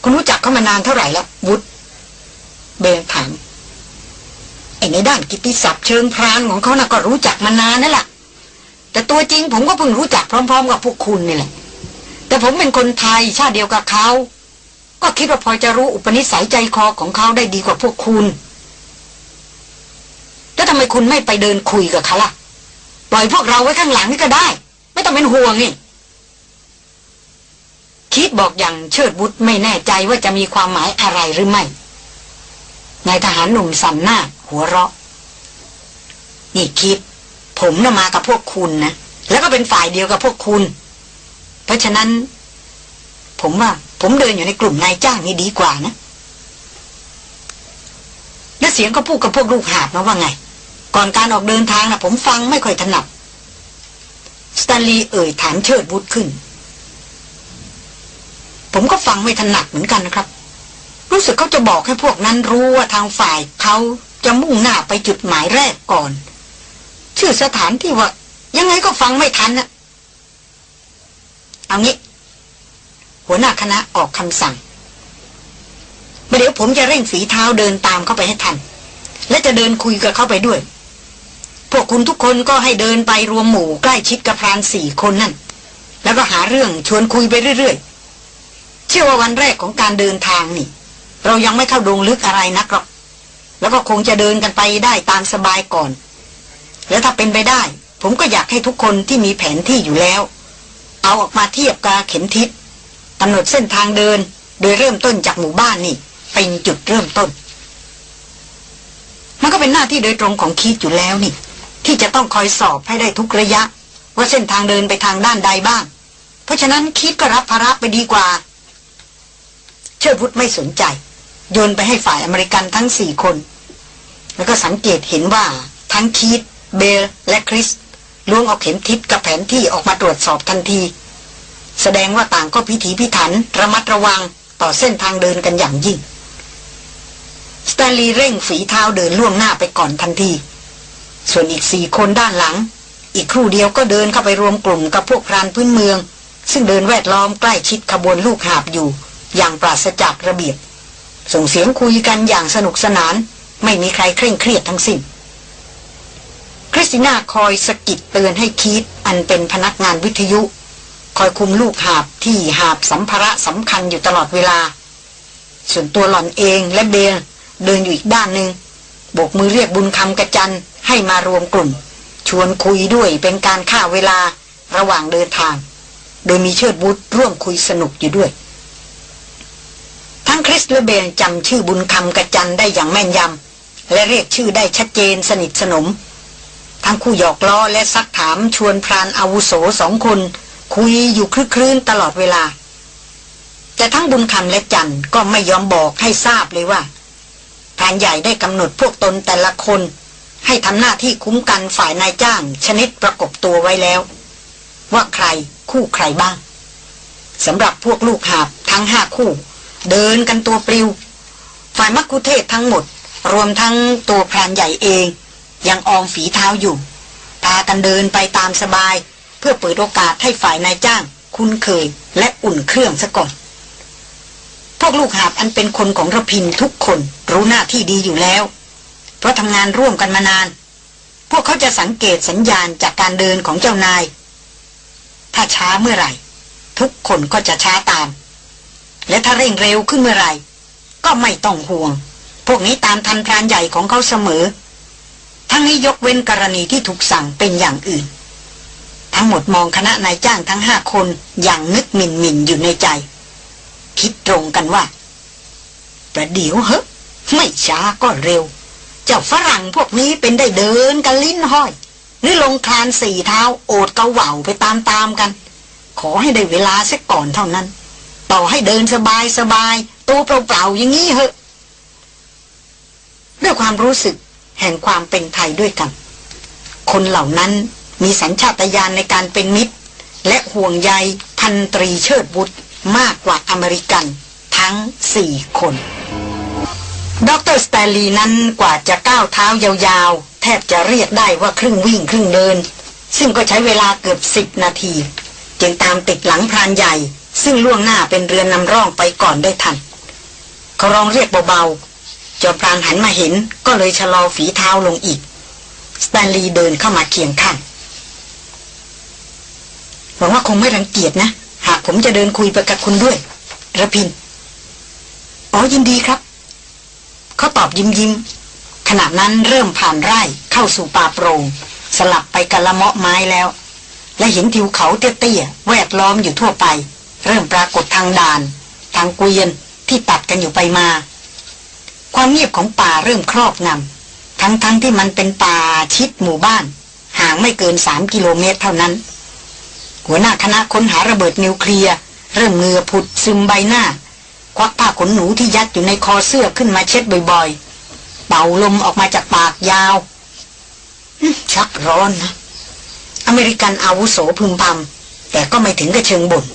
คุณรู้จักเขามานานเท่าไหร่แล้ววุฒเบลถาม ไอ้ในด้านกิตติศัพท์เชิงพรานของเขาน่ะก็รู้จักมานานนั่นแหละแต่ตัวจริงผมก็เพิ่งรู้จักพร้อม ๆ กับพวกคุณนี่แหละ แต่ผมเป็นคนไทยชาติเดียวกับเขา ก็คิดว่าพอจะรู้อุปนิสัยใจคอของเขาได้ดีกว่าพวกคุณ แล้วทำไมคุณไม่ไปเดินคุยกับเขาล่ะ ปล่อยพวกเราไว้ข้างหลังนี่ก็ได้ ไม่ต้องเป็นห่วงนี่คิดบอกอย่างเชิดบุตรไม่แน่ใจว่าจะมีความหมายอะไรหรือไม่ นายทหารหนุ่มสันหน้า หัวเราะ นี่คิด ผมน่ะมากับพวกคุณนะ แล้วก็เป็นฝ่ายเดียวกับพวกคุณ เพราะฉะนั้น ผมว่า ผมเดินอยู่ในกลุ่มนายจ้างนี่ดีกว่านะ แล้วเสียงก็พูดกับพวกลูกหาบมาว่าไง ก่อนการออกเดินทางนะผมฟังไม่ค่อยถนัดสตนลีเอ่ยถามเชิดบุตรขึ้น ผมก็ฟังไม่ถนัดเหมือนกันนะครับ รู้สึกเขาจะบอกให้พวกนั้นรู้ว่าทางฝ่ายเขาจะมุ่งหน้าไปจุดหมายแรกก่อน ชื่อสถานที่ว่า ยังไงก็ฟังไม่ทันนะเอางี้ หัวหน้าคณะออกคำสั่งเดี๋ยวผมจะเร่งฝีเท้าเดินตามเข้าไปให้ทัน และจะเดินคุยกับเขาไปด้วย พวกคุณทุกคนก็ให้เดินไปรวมหมู่ใกล้ชิดกับพรานสี่คนนั่น แล้วก็หาเรื่องชวนคุยไปเรื่อยๆ เชื่อว่าวันแรกของการเดินทางนี่ เรายังไม่เข้าดงลึกอะไรนักหรอก แล้วก็คงจะเดินกันไปได้ตามสบายก่อน แล้วถ้าเป็นไปได้ ผมก็อยากให้ทุกคนที่มีแผนที่อยู่แล้ว เอาออกมาเทียบกับเข็มทิศกำหนดเส้นทางเดิน โดยเริ่มต้นจากหมู่บ้านนี่ เป็นจุดเริ่มต้น มันก็เป็นหน้าที่โดยตรงของคิดอยู่แล้วนี่ ที่จะต้องคอยสอบให้ได้ทุกระยะ ว่าเส้นทางเดินไปทางด้านใดบ้าง เพราะฉะนั้นคิดก็รับภาระไปดีกว่า เชิดพุทธไม่สนใจ โยนไปให้ฝ่ายอเมริกันทั้งสี่คน แล้วก็สังเกตเห็นว่าทั้งคีตเบลและคริสล้วงเอาเข็มทิศกับแผนที่ออกมาตรวจสอบทันที แสดงว่าต่างก็พิถีพิถันระมัดระวังต่อเส้นทางเดินกันอย่างยิ่งสแตนลีย์เร่งฝีเท้าเดินล่วงหน้าไปก่อนทันที ส่วนอีกสี่คนด้านหลัง อีกครู่เดียวก็เดินเข้าไปรวมกลุ่มกับพวกพรานพื้นเมือง ซึ่งเดินแวดล้อมใกล้ชิดขบวนลูกหาบอยู่ อย่างปราศจากระเบียบ ส่งเสียงคุยกันอย่างสนุกสนาน ไม่มีใครเคร่งเครียดทั้งสิ้น คริสติน่าคอยสกิดเตือนให้คิดอันเป็นพนักงานวิทยุ คอยคุมลูกหาบที่หาบสัมภาระสำคัญอยู่ตลอดเวลา ส่วนตัวหล่อนเองและเบลเดินอยู่อีกด้านหนึ่งโบกมือเรียกบุญคำกระจันให้มารวมกลุ่ม ชวนคุยด้วยเป็นการฆ่าเวลาระหว่างเดินทาง โดยมีเชิดบุตรร่วมคุยสนุกอยู่ด้วย ทั้งคริสและเบลจำชื่อบุญคำกระจันได้อย่างแม่นยำและเรียกชื่อได้ชัดเจนสนิทสนม ทั้งคู่หยอกล้อและซักถามชวนพรานอาวุโสสองคน คุยอยู่คลึกคลื่นตลอดเวลา แต่ทั้งบุญคำและจันก็ไม่ยอมบอกให้ทราบเลยว่าพรานใหญ่ได้กำหนดพวกตนแต่ละคน ให้ทำหน้าที่คุ้มกันฝ่ายนายจ้าง ชนิดประกบตัวไว้แล้ว ว่าใครคู่ใครบ้างสำหรับพวกลูกหาบทั้งห้าคู่ เดินกันตัวปลิว ฝ่ายมักคุเทศทั้งหมด รวมทั้งตัวพรานใหญ่เอง ยังออมฝีเท้าอยู่ พากันเดินไปตามสบาย เพื่อเปิดโอกาสให้ฝ่ายนายจ้าง คุ้นเคยและอุ่นเครื่องซะก่อน พวกลูกหาบอันเป็นคนของระพินทุกคนรู้หน้าที่ดีอยู่แล้ว เพราะทำงานร่วมกันมานาน พวกเขาจะสังเกตสัญญาณจากการเดินของเจ้านาย ถ้าช้าเมื่อไหร่ ทุกคนก็จะช้าตาม และถ้าเร่งเร็วขึ้นเมื่อไหร่ ก็ไม่ต้องห่วง พวกนี้ตามทันพรานใหญ่ของเขาเสมอ ทั้งนี้ยกเว้นกรณีที่ถูกสั่งเป็นอย่างอื่น ทั้งหมดมองคณะนายจ้างทั้งห้าคนอย่างนึกหมิ่นหมิ่นอยู่ในใจ คิดตรงกันว่า ประเดี๋ยวเฮ้ไม่ช้าก็เร็ว เจ้าฝรั่งพวกนี้เป็นได้เดินกันลิ้นห้อย หรือลงคลานสี่เท้าโอดเกาเหว่าไปตามๆกัน ขอให้ได้เวลาสักก่อนเท่านั้น ต่อให้เดินสบายสบายตัวเปล่าๆอย่างนี้เหอะด้วยความรู้สึกแห่งความเป็นไทยด้วยกัน คนเหล่านั้นมีสัญชาตญาณในการเป็นมิตร และห่วงใยพันตรีเชิดบุตรมากกว่าอเมริกันทั้งสี่คนดรสแตลีนั้นกว่าจะก้าวเท้ายาวๆ แทบจะเรียกได้ว่าครึ่งวิ่งครึ่งเดิน ซึ่งก็ใช้เวลาเกือบสิบนาที จึงตามติดหลังพรานใหญ่ ซึ่งล่วงหน้าเป็นเรือนนำร่องไปก่อนได้ทันเขาร้องเรียกเบาๆจอพรานหันมาเห็นก็เลยชะลอฝีเท้าลงอีก สแตนลีย์เดินเข้ามาเคียงข้างหวังว่าคงไม่รังเกียจนะ หากผมจะเดินคุยไปกับคุณด้วยระพิน อ๋อยินดีครับ เขาตอบยิ้มยิ้มขณะนั้นเริ่มผ่านไร่เข้าสู่ป่าโปรง่งสลับไปกะละเมาะไม้แล้ว และเห็นทิวเขาเตี้ยๆแวดล้อมอยู่ทั่วไป เริ่มปรากฏทางด่าน ทางเกวียนที่ตัดกันอยู่ไปมา ความเงียบของป่าเริ่มครอบงำทั้งๆทที่มันเป็นป่าชิดหมู่บ้าน ห่างไม่เกินสามกิโลเมตรเท่านั้น หัวหน้าคณะค้นหาระเบิดนิวเคลียร์เริ่มเงือผุดซึมใบหน้า ควักผ้าขนหนูที่ยัดอยู่ในคอเสื้อขึ้นมาเช็ดบ่อยๆ เป่าลมออกมาจากปากยาวชักร้อนนะ อเมริกันอาวุโสพึมพำแต่ก็ไม่ถึงกับเชิงบ่น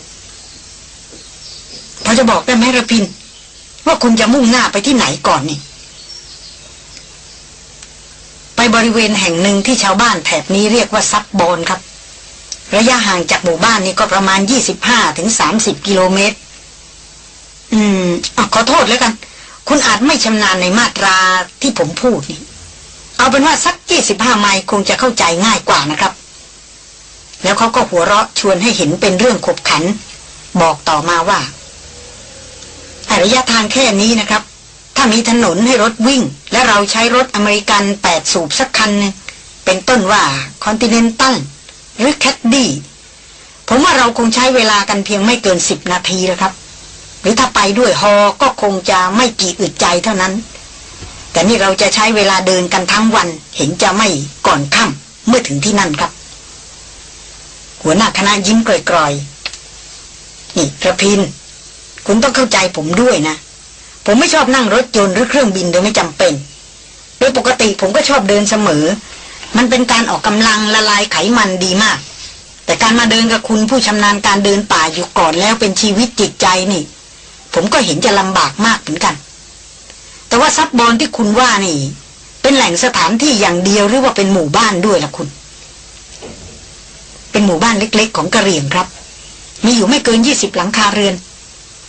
พอจะบอกได้ไหมระพิน ว่าคุณจะมุ่งหน้าไปที่ไหนก่อนนี่ ไปบริเวณแห่งหนึ่งที่ชาวบ้านแถบนี้เรียกว่าซับบอนครับ ระยะห่างจากหมู่บ้านนี้ก็ประมาณ 25ถึง30 กิโลเมตร อืมอขอโทษแล้วกัน คุณอาจไม่ชำนาญในมาตราที่ผมพูดนี่ เอาเป็นว่าสัก 25 ไมล์คงจะเข้าใจง่ายกว่านะครับแล้วเขาก็หัวเราะชวนให้เห็นเป็นเรื่องขบขัน บอกต่อมาว่า ระยะทางแค่นี้นะครับ ถ้ามีถนนให้รถวิ่ง และเราใช้รถอเมริกันแปดสูบสักคันนึงเป็นต้นว่าคอนติเนนตัลหรือแคดดี้ผมว่าเราคงใช้เวลากันเพียงไม่เกินสิบนาทีแล้วครับ หรือถ้าไปด้วยฮอก็คงจะไม่กี่อึดใจเท่านั้น แต่นี่เราจะใช้เวลาเดินกันทั้งวัน เห็นจะไม่ก่อนค่ำเมื่อถึงที่นั่นครับ หัวหน้าคณะยิ้มกร่อยๆนี่กระพิน คุณต้องเข้าใจผมด้วยนะ ผมไม่ชอบนั่งรถยนต์หรือเครื่องบินโดยไม่จำเป็น โดยปกติผมก็ชอบเดินเสมอ มันเป็นการออกกำลังละลายไขมันดีมาก แต่การมาเดินกับคุณผู้ชำนาญการเดินป่าอยู่ก่อนแล้วเป็นชีวิตจิตใจนี่ ผมก็เห็นจะลำบากมากเหมือนกัน แต่ว่าซับบอลที่คุณว่านี่ เป็นแหล่งสถานที่อย่างเดียวหรือว่าเป็นหมู่บ้านด้วยล่ะคุณ เป็นหมู่บ้านเล็ก ๆ ของกะเหรี่ยงครับ มีอยู่ไม่เกินยี่สิบหลังคาเรือน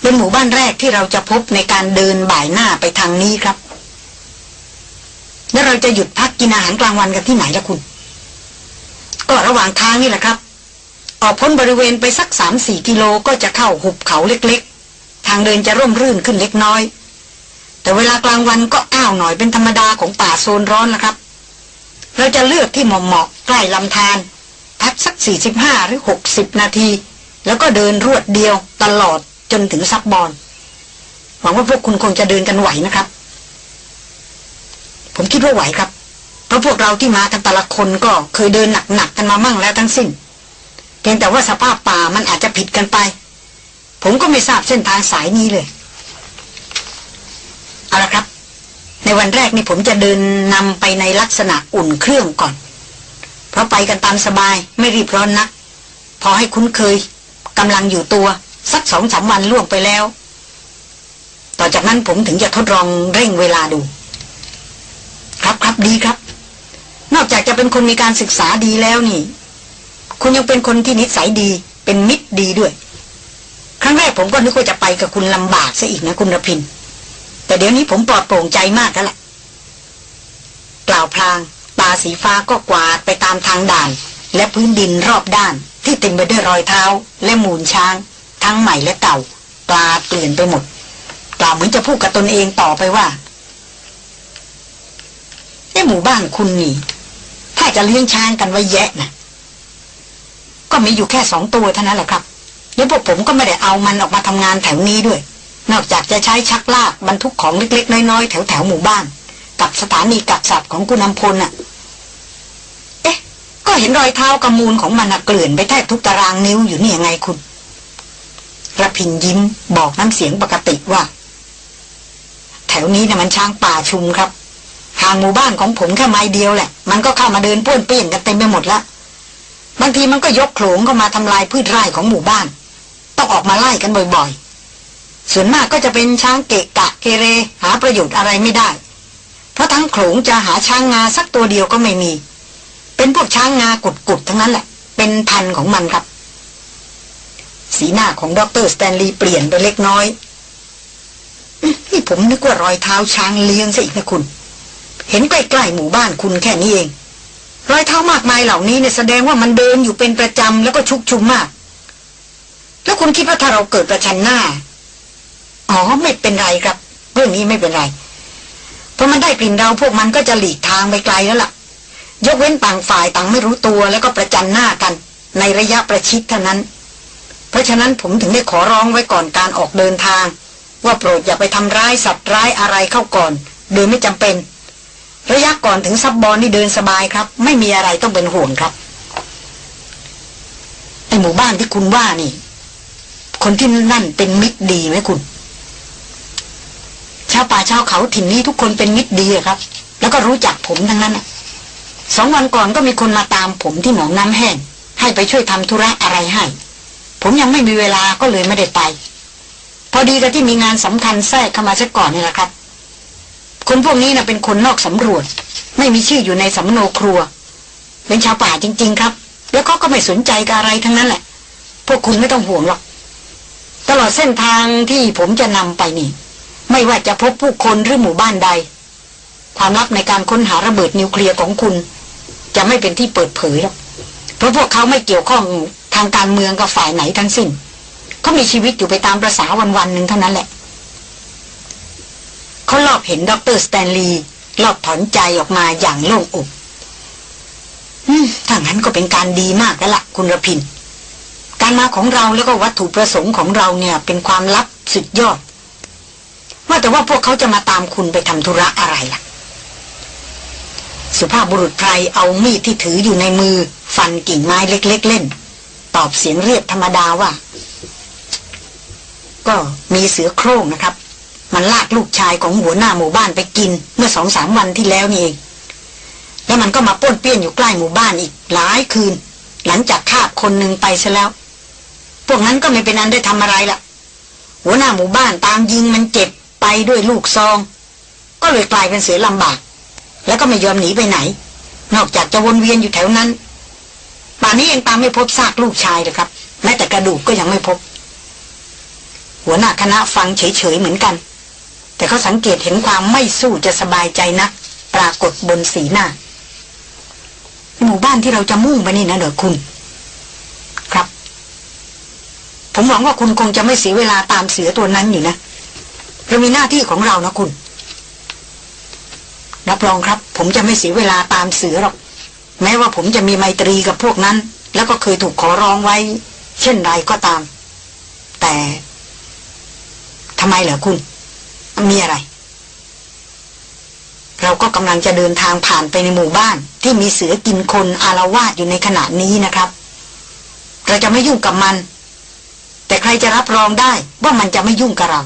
เป็นหมู่บ้านแรกที่เราจะพบในการเดินบ่ายหน้าไปทางนี้ครับ แล้วเราจะหยุดพักกินอาหารกลางวันกันที่ไหนล่ะคุณ ก็ระหว่างทางนี่แหละครับ ออกพ้นบริเวณไปสักสามสี่กิโลก็จะเข้าหุบเขาเล็กๆ ทางเดินจะร่มรื่นขึ้นเล็กน้อย แต่เวลากลางวันก็อ้าวหน่อยเป็นธรรมดาของป่าโซนร้อนนะครับ เราจะเลือกที่เหมาะๆใกล้ลำธารพักสักสี่สิบห้าหรือหกสิบนาที แล้วก็เดินรวดเดียวตลอด จนถึงซับบอลหวังว่าพวกคุณคงจะเดินกันไหวนะครับ ผมคิดว่าไหวครับ เพราะพวกเราที่มากันแต่ละคนก็เคยเดินหนักๆกันมามั่งแล้วทั้งสิ้น เพียงแต่ว่าสภาพป่ามันอาจจะผิดกันไป ผมก็ไม่ทราบเส้นทางสายนี้เลย เอาละครับ ในวันแรกนี่ผมจะเดินนำไปในลักษณะอุ่นเครื่องก่อน เพราะไปกันตามสบายไม่รีบร้อนนัก พอให้คุ้นเคยกำลังอยู่ตัว สักสองสามวันล่วงไปแล้ว ต่อจากนั้นผมถึงจะทดลองเร่งเวลาดู ครับครับดีครับ นอกจากจะเป็นคนมีการศึกษาดีแล้วนี่ คุณยังเป็นคนที่นิสัยดี เป็นมิตรดีด้วย ครั้งแรกผมก็นึกว่าจะไปกับคุณลำบากซะอีกนะคุณรพิน แต่เดี๋ยวนี้ผมปลอดโปร่งใจมากแล้วล่ะกล่าวพลางตาสีฟ้าก็กวาดไปตามทางด่าน และพื้นดินรอบด้านที่เต็มไปด้วยรอยเท้าและมูลช้าง ทั้งใหม่และเก่าปลาเปลี่ยนไปหมดกล่าวเหมือนจะพูดกับตนเองต่อไปว่าไอ้หมู่บ้านคุณนี่ ถ้าจะเลี้ยงช้างกันไว้แยะนะก็มีอยู่แค่สองตัวเท่านั้นแหละครับแล้วพวกผมก็ไม่ได้เอามันออกมาทำงานแถวนี้ด้วย นอกจากจะใช้ชักลากบรรทุกของเล็กๆ น้อยๆ แถวแถวหมู่บ้าน กับสถานีกักสัตว์ของคุณนำพลน่ะ เอ๊ะ ก็เห็นรอยเท้ากำมูลของมันน่ะเกลื่อนไปแทบทุกตารางนิ้วอยู่นี่ยังไงคุณ ระพินยิ้มบอกน้ำเสียงปกติว่า แถวนี้นะ่ะมันช้างป่าชุมครับห่างหมู่บ้านของผมแค่ไม้เดียวแหละ มันก็เข้ามาเดินป้วนเปี้ยนกันเต็มไปหมดละบางทีมันก็ยกโขลงเข้ามาทำลายพืชไร่ของหมู่บ้าน ต้องออกมาไล่กันบ่อยๆ ส่วนมากก็จะเป็นช้างเกะกะเกเร หาประโยชน์อะไรไม่ได้ เพราะทั้งโขลงจะหาช้างงาสักตัวเดียวก็ไม่มี เป็นพวกช้างงากุดๆทั้งนั้นแหละ เป็นพันของมันครับ สีหน้าของดรสแตนลีย์เปลี่ยนไปเล็กน้อยนี่ผมนึกว่ารอยเท้าช้างเลี้ยงซะอีกนะคุณ เห็นใกล้ๆหมู่บ้านคุณแค่นี้เอง รอยเท้ามากมายเหล่านี้เนี่ยแสดงว่ามันเดินอยู่เป็นประจำแล้วก็ชุกชุมมาก แล้วคุณคิดว่าถ้าเราเกิดประชันหน้า อ๋อไม่เป็นไรครับ เรื่องนี้ไม่เป็นไร เพราะมันได้กลิ่นเราพวกมันก็จะหลีกทางไปไกลแล้วล่ะ ยกเว้นต่างฝ่ายต่างไม่รู้ตัวแล้วก็ประจันหน้ากัน ในระยะประชิดเท่านั้น เพราะฉะนั้นผมถึงได้ขอร้องไว้ก่อนการออกเดินทาง ว่าโปรดอย่าไปทำร้ายสัตว์ร้ายอะไรเข้าก่อน โดยไม่จำเป็น ระยะก่อนถึงซับบอลนี่เดินสบายครับ ไม่มีอะไรต้องเป็นห่วงครับไอหมู่บ้านที่คุณว่านี่ คนที่นั่นเป็นมิตรดีไหมคุณชาวป่าชาวเขาถิ่นนี้ทุกคนเป็นมิตรดีครับ แล้วก็รู้จักผมทั้งนั้นสองวันก่อนก็มีคนมาตามผมที่หนองน้ำแห้งให้ไปช่วยทำธุระอะไรให้ ผมยังไม่มีเวลาก็เลยไม่ได้ไป พอดีกับที่มีงานสำคัญแทรกเข้ามาซะก่อนนี่แหละครับ คนพวกนี้นะเป็นคนนอกสำรวจ ไม่มีชื่ออยู่ในสำโนครัว เป็นชาวป่าจริง ๆ ครับ แล้วเขาก็ไม่สนใจกับอะไรทั้งนั้นแหละ พวกคุณไม่ต้องห่วงหรอก ตลอดเส้นทางที่ผมจะนำไปนี่ ไม่ว่าจะพบผู้คนหรือหมู่บ้านใด ความลับในการค้นหาระเบิดนิวเคลียร์ของคุณ จะไม่เป็นที่เปิดเผยหรอกเพราะพวกเขาไม่เกี่ยวข้อง ทางการเมืองกับฝ่ายไหนทั้งสิ้นเขามีชีวิตอยู่ไปตามประสาวันๆหนึ่งเท่านั้นแหละเขาลอบเห็นด็อกเตอร์สแตนลีย์ลอบถอนใจออกมาอย่างโล่งอกถ้างั้นก็เป็นการดีมากแล้วล่ะคุณระพิน การมาของเราแล้วก็วัตถุประสงค์ของเราเนี่ย เป็นความลับสุดยอด ว่าแต่ว่าพวกเขาจะมาตามคุณไปทำธุระอะไรล่ะ สุภาพบุรุษไพรเอามีดที่ถืออยู่ในมือ ฟันกิ่งไม้เล็ก ๆเล่น ตอบเสียงเรียบธรรมดาว่า ก็มีเสือโคร่งนะครับ มันลากลูกชายของหัวหน้าหมู่บ้านไปกิน เมื่อสองสามวันที่แล้วนี่เอง แล้วมันก็มาป้วนเปี้ยนอยู่ใกล้หมู่บ้านอีกหลายคืน หลังจากฆ่าคนหนึ่งไปซะแล้ว พวกนั้นก็ไม่เป็นอันได้ทำอะไรละ่ะหัวหน้าหมู่บ้านตามยิงมันเจ็บไปด้วยลูกซอง ก็เลยกลายเป็นเสือลำบาก แล้วก็ไม่ยอมหนีไปไหน นอกจากจะวนเวียนอยู่แถวนั้น ป่านนี้ยังตามไม่พบซากลูกชายเลยครับ แม้แต่กระดูกก็ยังไม่พบ หัวหน้าคณะฟังเฉยๆเหมือนกัน แต่เขาสังเกตเห็นความไม่สู้จะสบายใจนัก ปรากฏบนสีหน้า หมู่บ้านที่เราจะมุ่งไปนี่นะเด้อคุณ ครับ ผมหวังว่าคุณคงจะไม่เสียเวลาตามเสือตัวนั้นอยู่นะเรามีหน้าที่ของเรานะคุณ รับรองครับ ผมจะไม่เสียเวลาตามเสือหรอก แม้ว่าผมจะมีไมตรีกับพวกนั้น แล้วก็เคยถูกขอร้องไว้ เช่นไรก็ตาม แต่ทำไมเหรอคุณ มีอะไร เราก็กำลังจะเดินทางผ่านไปในหมู่บ้าน ที่มีเสือกินคนอารวาสอยู่ในขณะนี้นะครับ เราจะไม่ยุ่งกับมัน แต่ใครจะรับรองได้ว่ามันจะไม่ยุ่งกับเรา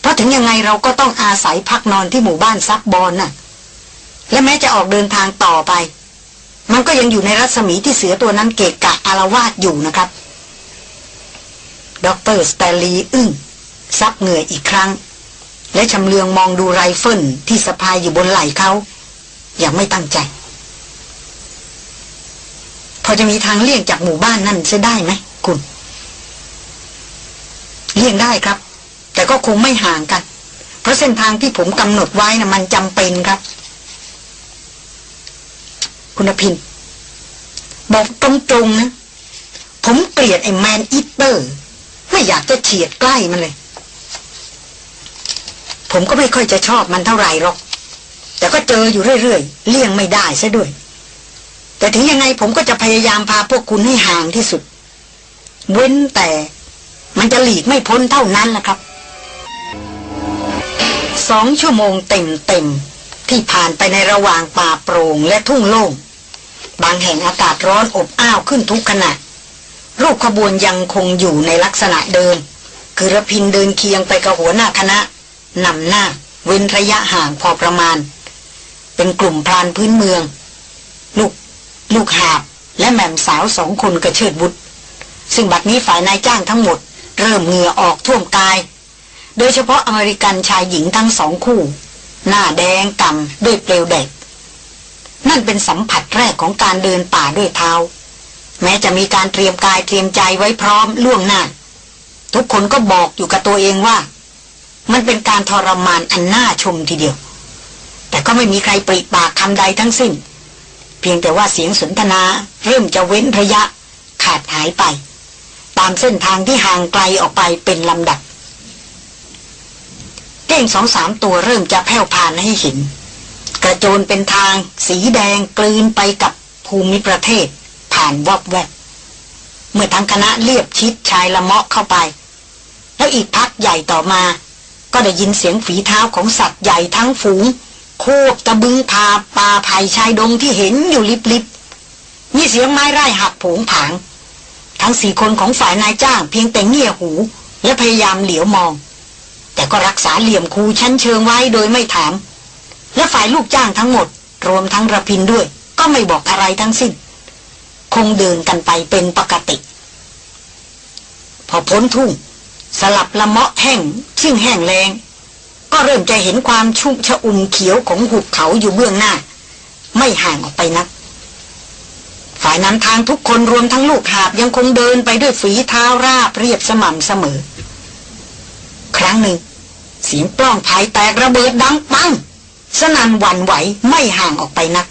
เพราะถึงยังไงเราก็ต้องอาศัยพักนอนที่หมู่บ้านซับบอนน่ะ และแม้จะออกเดินทางต่อไป มันก็ยังอยู่ในรัศมีที่เสือตัวนั้นเกะกะอาละวาดอยู่นะครับดร.สแตนลีย์อึ้งซับเหงื่ออีกครั้ง และชำเลืองมองดูไรเฟิลที่สะพายอยู่บนไหล่เขาอย่างไม่ตั้งใจ พอจะมีทางเลี่ยงจากหมู่บ้านนั่นจะได้ไหมคุณเลี่ยงได้ครับ แต่ก็คงไม่ห่างกัน เพราะเส้นทางที่ผมกำหนดไว้นะ่ะมันจำเป็นครับ คุณพิน บอกตรงๆนะ ผมเกลียดไอ้แมนอีเตอร์ ไม่อยากจะเฉียดใกล้มันเลย ผมก็ไม่ค่อยจะชอบมันเท่าไหร่หรอก แต่ก็เจออยู่เรื่อยๆ เลี่ยงไม่ได้ซะด้วย แต่ถึงยังไงผมก็จะพยายามพาพวกคุณให้ห่างที่สุด เว้นแต่มันจะหลีกไม่พ้นเท่านั้นแหละครับ สองชั่วโมงเต็มๆ ที่ผ่านไปในระหว่างป่าโปร่งและทุ่งโล่ง บางแห่งอากาศร้อนอบอ้าวขึ้นทุกขณะ รูปขบวนยังคงอยู่ในลักษณะเดิม คือระพินเดินเคียงไปกับหัวหน้าคณะนำหน้า เว้นระยะห่างพอประมาณ เป็นกลุ่มพรานพื้นเมือง ลูก ลูกหาบและแม่มสาวสองคนกระเชิดบุตรซึ่งบัดนี้ฝ่ายนายจ้างทั้งหมด เริ่มเหงื่อออกท่วมกาย โดยเฉพาะอเมริกันชายหญิงทั้งสองคู่ หน้าแดงกำด้วยเปลวแดดนั่นเป็นสัมผัสแรกของการเดินป่าด้วยเท้า แม้จะมีการเตรียมกายเตรียมใจไว้พร้อมล่วงหน้า ทุกคนก็บอกอยู่กับตัวเองว่า มันเป็นการทรมานอันน่าชมทีเดียว แต่ก็ไม่มีใครปริปากคำใดทั้งสิ้น เพียงแต่ว่าเสียงสนทนาเริ่มจะเว้นระยะขาดหายไป ตามเส้นทางที่ห่างไกลออกไปเป็นลำดับ ก้งสองสามตัวเริ่มจะแผ่วพานให้เห็น กระโจนเป็นทางสีแดงกลืนไปกับภูมิประเทศ ผ่านวอบแวบเมื่อทั้งคณะเลียบชิดชายละเมาะเข้าไป แล้วอีกพักใหญ่ต่อมา ก็ได้ยินเสียงฝีเท้าของสัตว์ใหญ่ทั้งฝูง โคบตะบึงพาปลาไผ่ชายดงที่เห็นอยู่ลิบๆมีเสียงไม้ไร่หักผงผาง ทั้งสี่คนของฝ่ายนายจ้างเพียงแต่เงี่ยหู และพยายามเหลียวมอง แต่ก็รักษาเหลี่ยมคูชั้นเชิงไว้โดยไม่ถาม และฝ่ายลูกจ้างทั้งหมด รวมทั้งระพินด้วย ก็ไม่บอกอะไรทั้งสิ้น คงเดินกันไปเป็นปกติ พอพ้นทุ่ง สลับละเมาะแห้ง ซึ่งแห้งแรงก็เริ่มจะเห็นความชุ่มชะอุ่มเขียวของหุบเขาอยู่เบื้องหน้า ไม่ห่างออกไปนัก ฝ่ายนำทางทุกคนรวมทั้งลูกหาบยังคงเดินไปด้วยฝีเท้าราบเรียบสม่ำเสมอ ครั้งหนึ่ง เสียงปล้องภายแตกระเบิดดังปัง สนันหวั่นไหวไม่ห่างออกไปนัก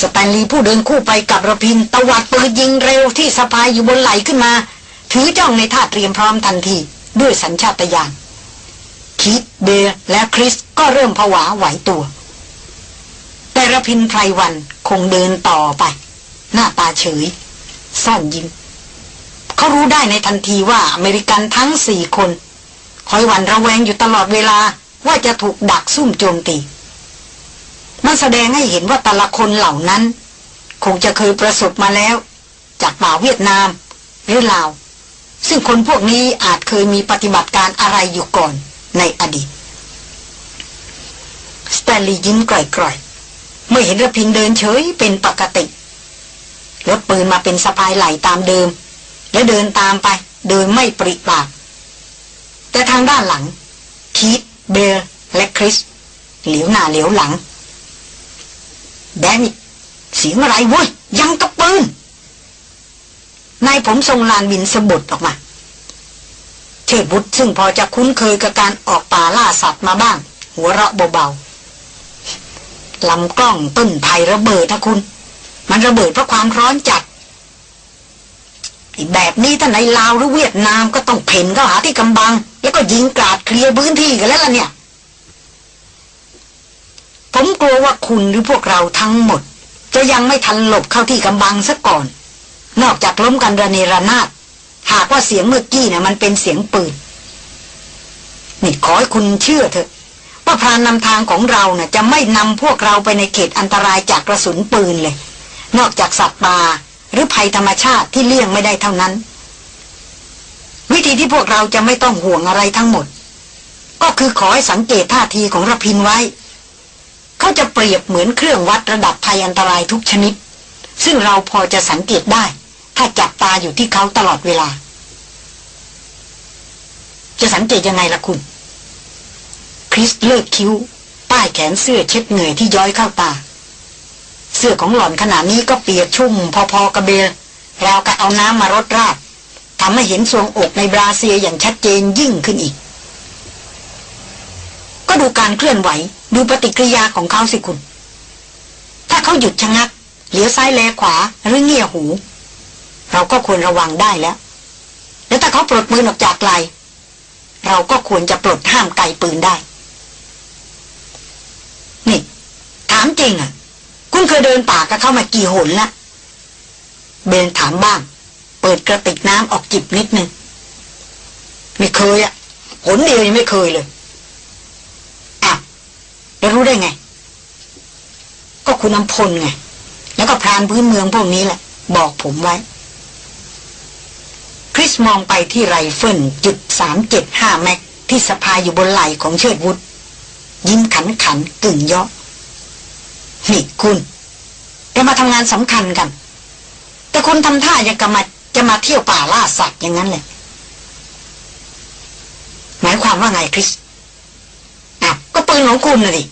สแตนลีย์ผู้เดินคู่ไปกับระพินตวัดปืนยิงเร็วที่สะพายอยู่บนไหลขึ้นมา ถือจ้องในท่าเตรียมพร้อมทันทีด้วยสัญชาตญาณคิดเบร์และคริสก็เริ่มผวาไหวตัว แต่ระพินไพรวันคงเดินต่อไป หน้าตาเฉย ซ่อนยิ้ม เขารู้ได้ในทันทีว่าอเมริกันทั้งสี่คน คอยหวั่นระแวงอยู่ตลอดเวลาว่าจะถูกดักซุ่มโจมตี มันแสดงให้เห็นว่าแต่ละคนเหล่านั้น คงจะเคยประสบมาแล้ว จากป่าเวียดนาม หรือลาว ซึ่งคนพวกนี้อาจเคยมีปฏิบัติการอะไรอยู่ก่อนในอดีตสแตนลีย์ยิ้มกร่อยๆ เมื่อเห็นระพินเดินเฉยเป็นปกติลดปืนมาเป็นสะพายไหลตามเดิม และเดินตามไปโดยไม่ปริปาก แต่ทางด้านหลัง คีตเบลและคริส เหลียวหน้าเหลียวหลัง แดมิดเสียงอะไรเว้ย ยังกับปืนนายผมทรงลานบินสะบดออกมาเชิดบุตรซึ่งพอจะคุ้นเคยกับการออกป่าล่าสัตว์มาบ้าง หัวเราะเบาๆลำกล้องต้นไผ่ระเบิดนะคุณ มันระเบิดเพราะความร้อนจัดแบบนี้ถ้าในลาวหรือเวียดนามก็ต้องเพ่นเข้าหาที่กำบัง แล้วก็ยิงกราดเคลียร์พื้นที่กันแล้วล่ะเนี่ย ผมกลัวว่าคุณหรือพวกเราทั้งหมด จะยังไม่ทันหลบเข้าที่กำบังซะก่อน นอกจากล้มกันระเนระนาดหากว่าเสียงเมื่อกี้นี่ยมันเป็นเสียงปืน นี่ขอให้คุณเชื่อเถอะ ว่าพรานนำทางของเราเนะ่ะ จะไม่นำพวกเราไปในเขตอันตรายจากกระสุนปืนเลย นอกจากสัตว์ป่าหรือภัยธรรมชาติที่เลี่ยงไม่ได้เท่านั้น วิธีที่พวกเราจะไม่ต้องห่วงอะไรทั้งหมด ก็คือขอให้สังเกตท่าทีของระพินไว้ เขาจะเปรียบเหมือนเครื่องวัดระดับภัยอันตรายทุกชนิด ซึ่งเราพอจะสังเกตได้ ถ้าจับตาอยู่ที่เขาตลอดเวลา จะสังเกตยังไงล่ะคุณ คริสเลิกคิ้ว ป้ายแขนเสื้อเช็ดเหนื่อยที่ย้อยเข้าตา เสื้อของหล่อนขนาดนี้ก็เปียกชุ่ม พอๆกระเบลราวกับเอาน้ำมารดราด ทำให้เห็นทรวงอกในบราเซียอย่างชัดเจนยิ่งขึ้นอีก ก็ดูการเคลื่อนไหว ดูปฏิกิริยาของเขาสิคุณ ถ้าเขาหยุดชะงัก เหลียวซ้ายแลขวาหรือเงี่ยหู เราก็ควรระวังได้แล้ว แล้วถ้าเขาปลดมือออกจากไกลเราก็ควรจะปลดห้ามไกลปืนได้ นี่ ถามจริงอะ คุณเคยเดินป่ากับเข้ามากี่หนละเบนถามบ้าง เปิดกระติกน้ำออกจิบนิดนึง ไม่เคยอะหนเดียวยังไม่เคยเลยอะแล้วรู้ได้ไง ก็คุณน้ำพลไง แล้วก็พรานพื้นเมืองพวกนี้แหละ บอกผมไว้ คริสมองไปที่ไรเฟิลจุดสามเจ็ดห้าแม็กที่สะพายอยู่บนไหล่ของเชิดวุฒยิ้มขันขันกึ่งย่อนี่คุณเรามาทำงานสำคัญกัน แต่คุณทำท่าอย่างกับมา จะมาเที่ยวป่าล่าสัตว์อย่างนั้นเลยหมายความว่าไงคริสอะก็ปืนของคุณน่ะดิ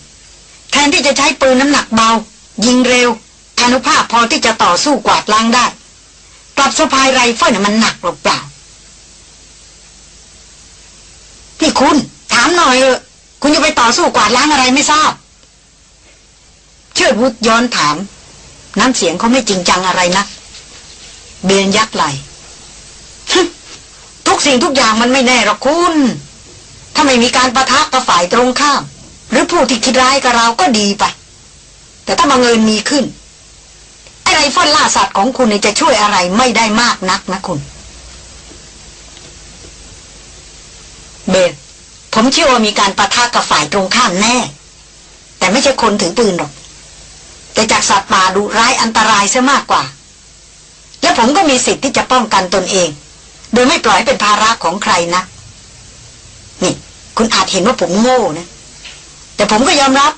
แทนที่จะใช้ปืนน้ำหนักเบา ยิงเร็วอนุภาพพอที่จะต่อสู้กวาดล้างได้ กลับสะพายไรเฟิลมันหนักหรือเปล่าพี่คุณ ถามหน่อยเออคุณจะไปต่อสู้กวาดล้างอะไรไม่ทราบ เชิดวุฒย้อนถาม น้ำเสียงเขาไม่จริงจังอะไรนะ เบียนยักไหลทุกสิ่งทุกอย่างมันไม่แน่หรอกคุณ ถ้าไม่มีการประทักกับฝ่ายตรงข้าม หรือผู้ที่คิดร้ายกับเราก็ดีไป แต่ถ้ามาเงินมีขึ้นไอ้ไรฟอนล่าสัตว์ของคุณจะช่วยอะไรไม่ได้มากนักนะคุณ เบนผมเชื่อว่ามีการประทะกับฝ่ายตรงข้ามแน่ แต่ไม่ใช่คนถือปืนหรอก แต่จากสัตว์ป่าดุร้ายอันตรายซะมากกว่า และผมก็มีสิทธิ์ที่จะป้องกันตนเอง โดยไม่ปล่อยเป็นภาระของใครนะนี่คุณอาจเห็นว่าผมโง่นะ แต่ผมก็ยอมรับ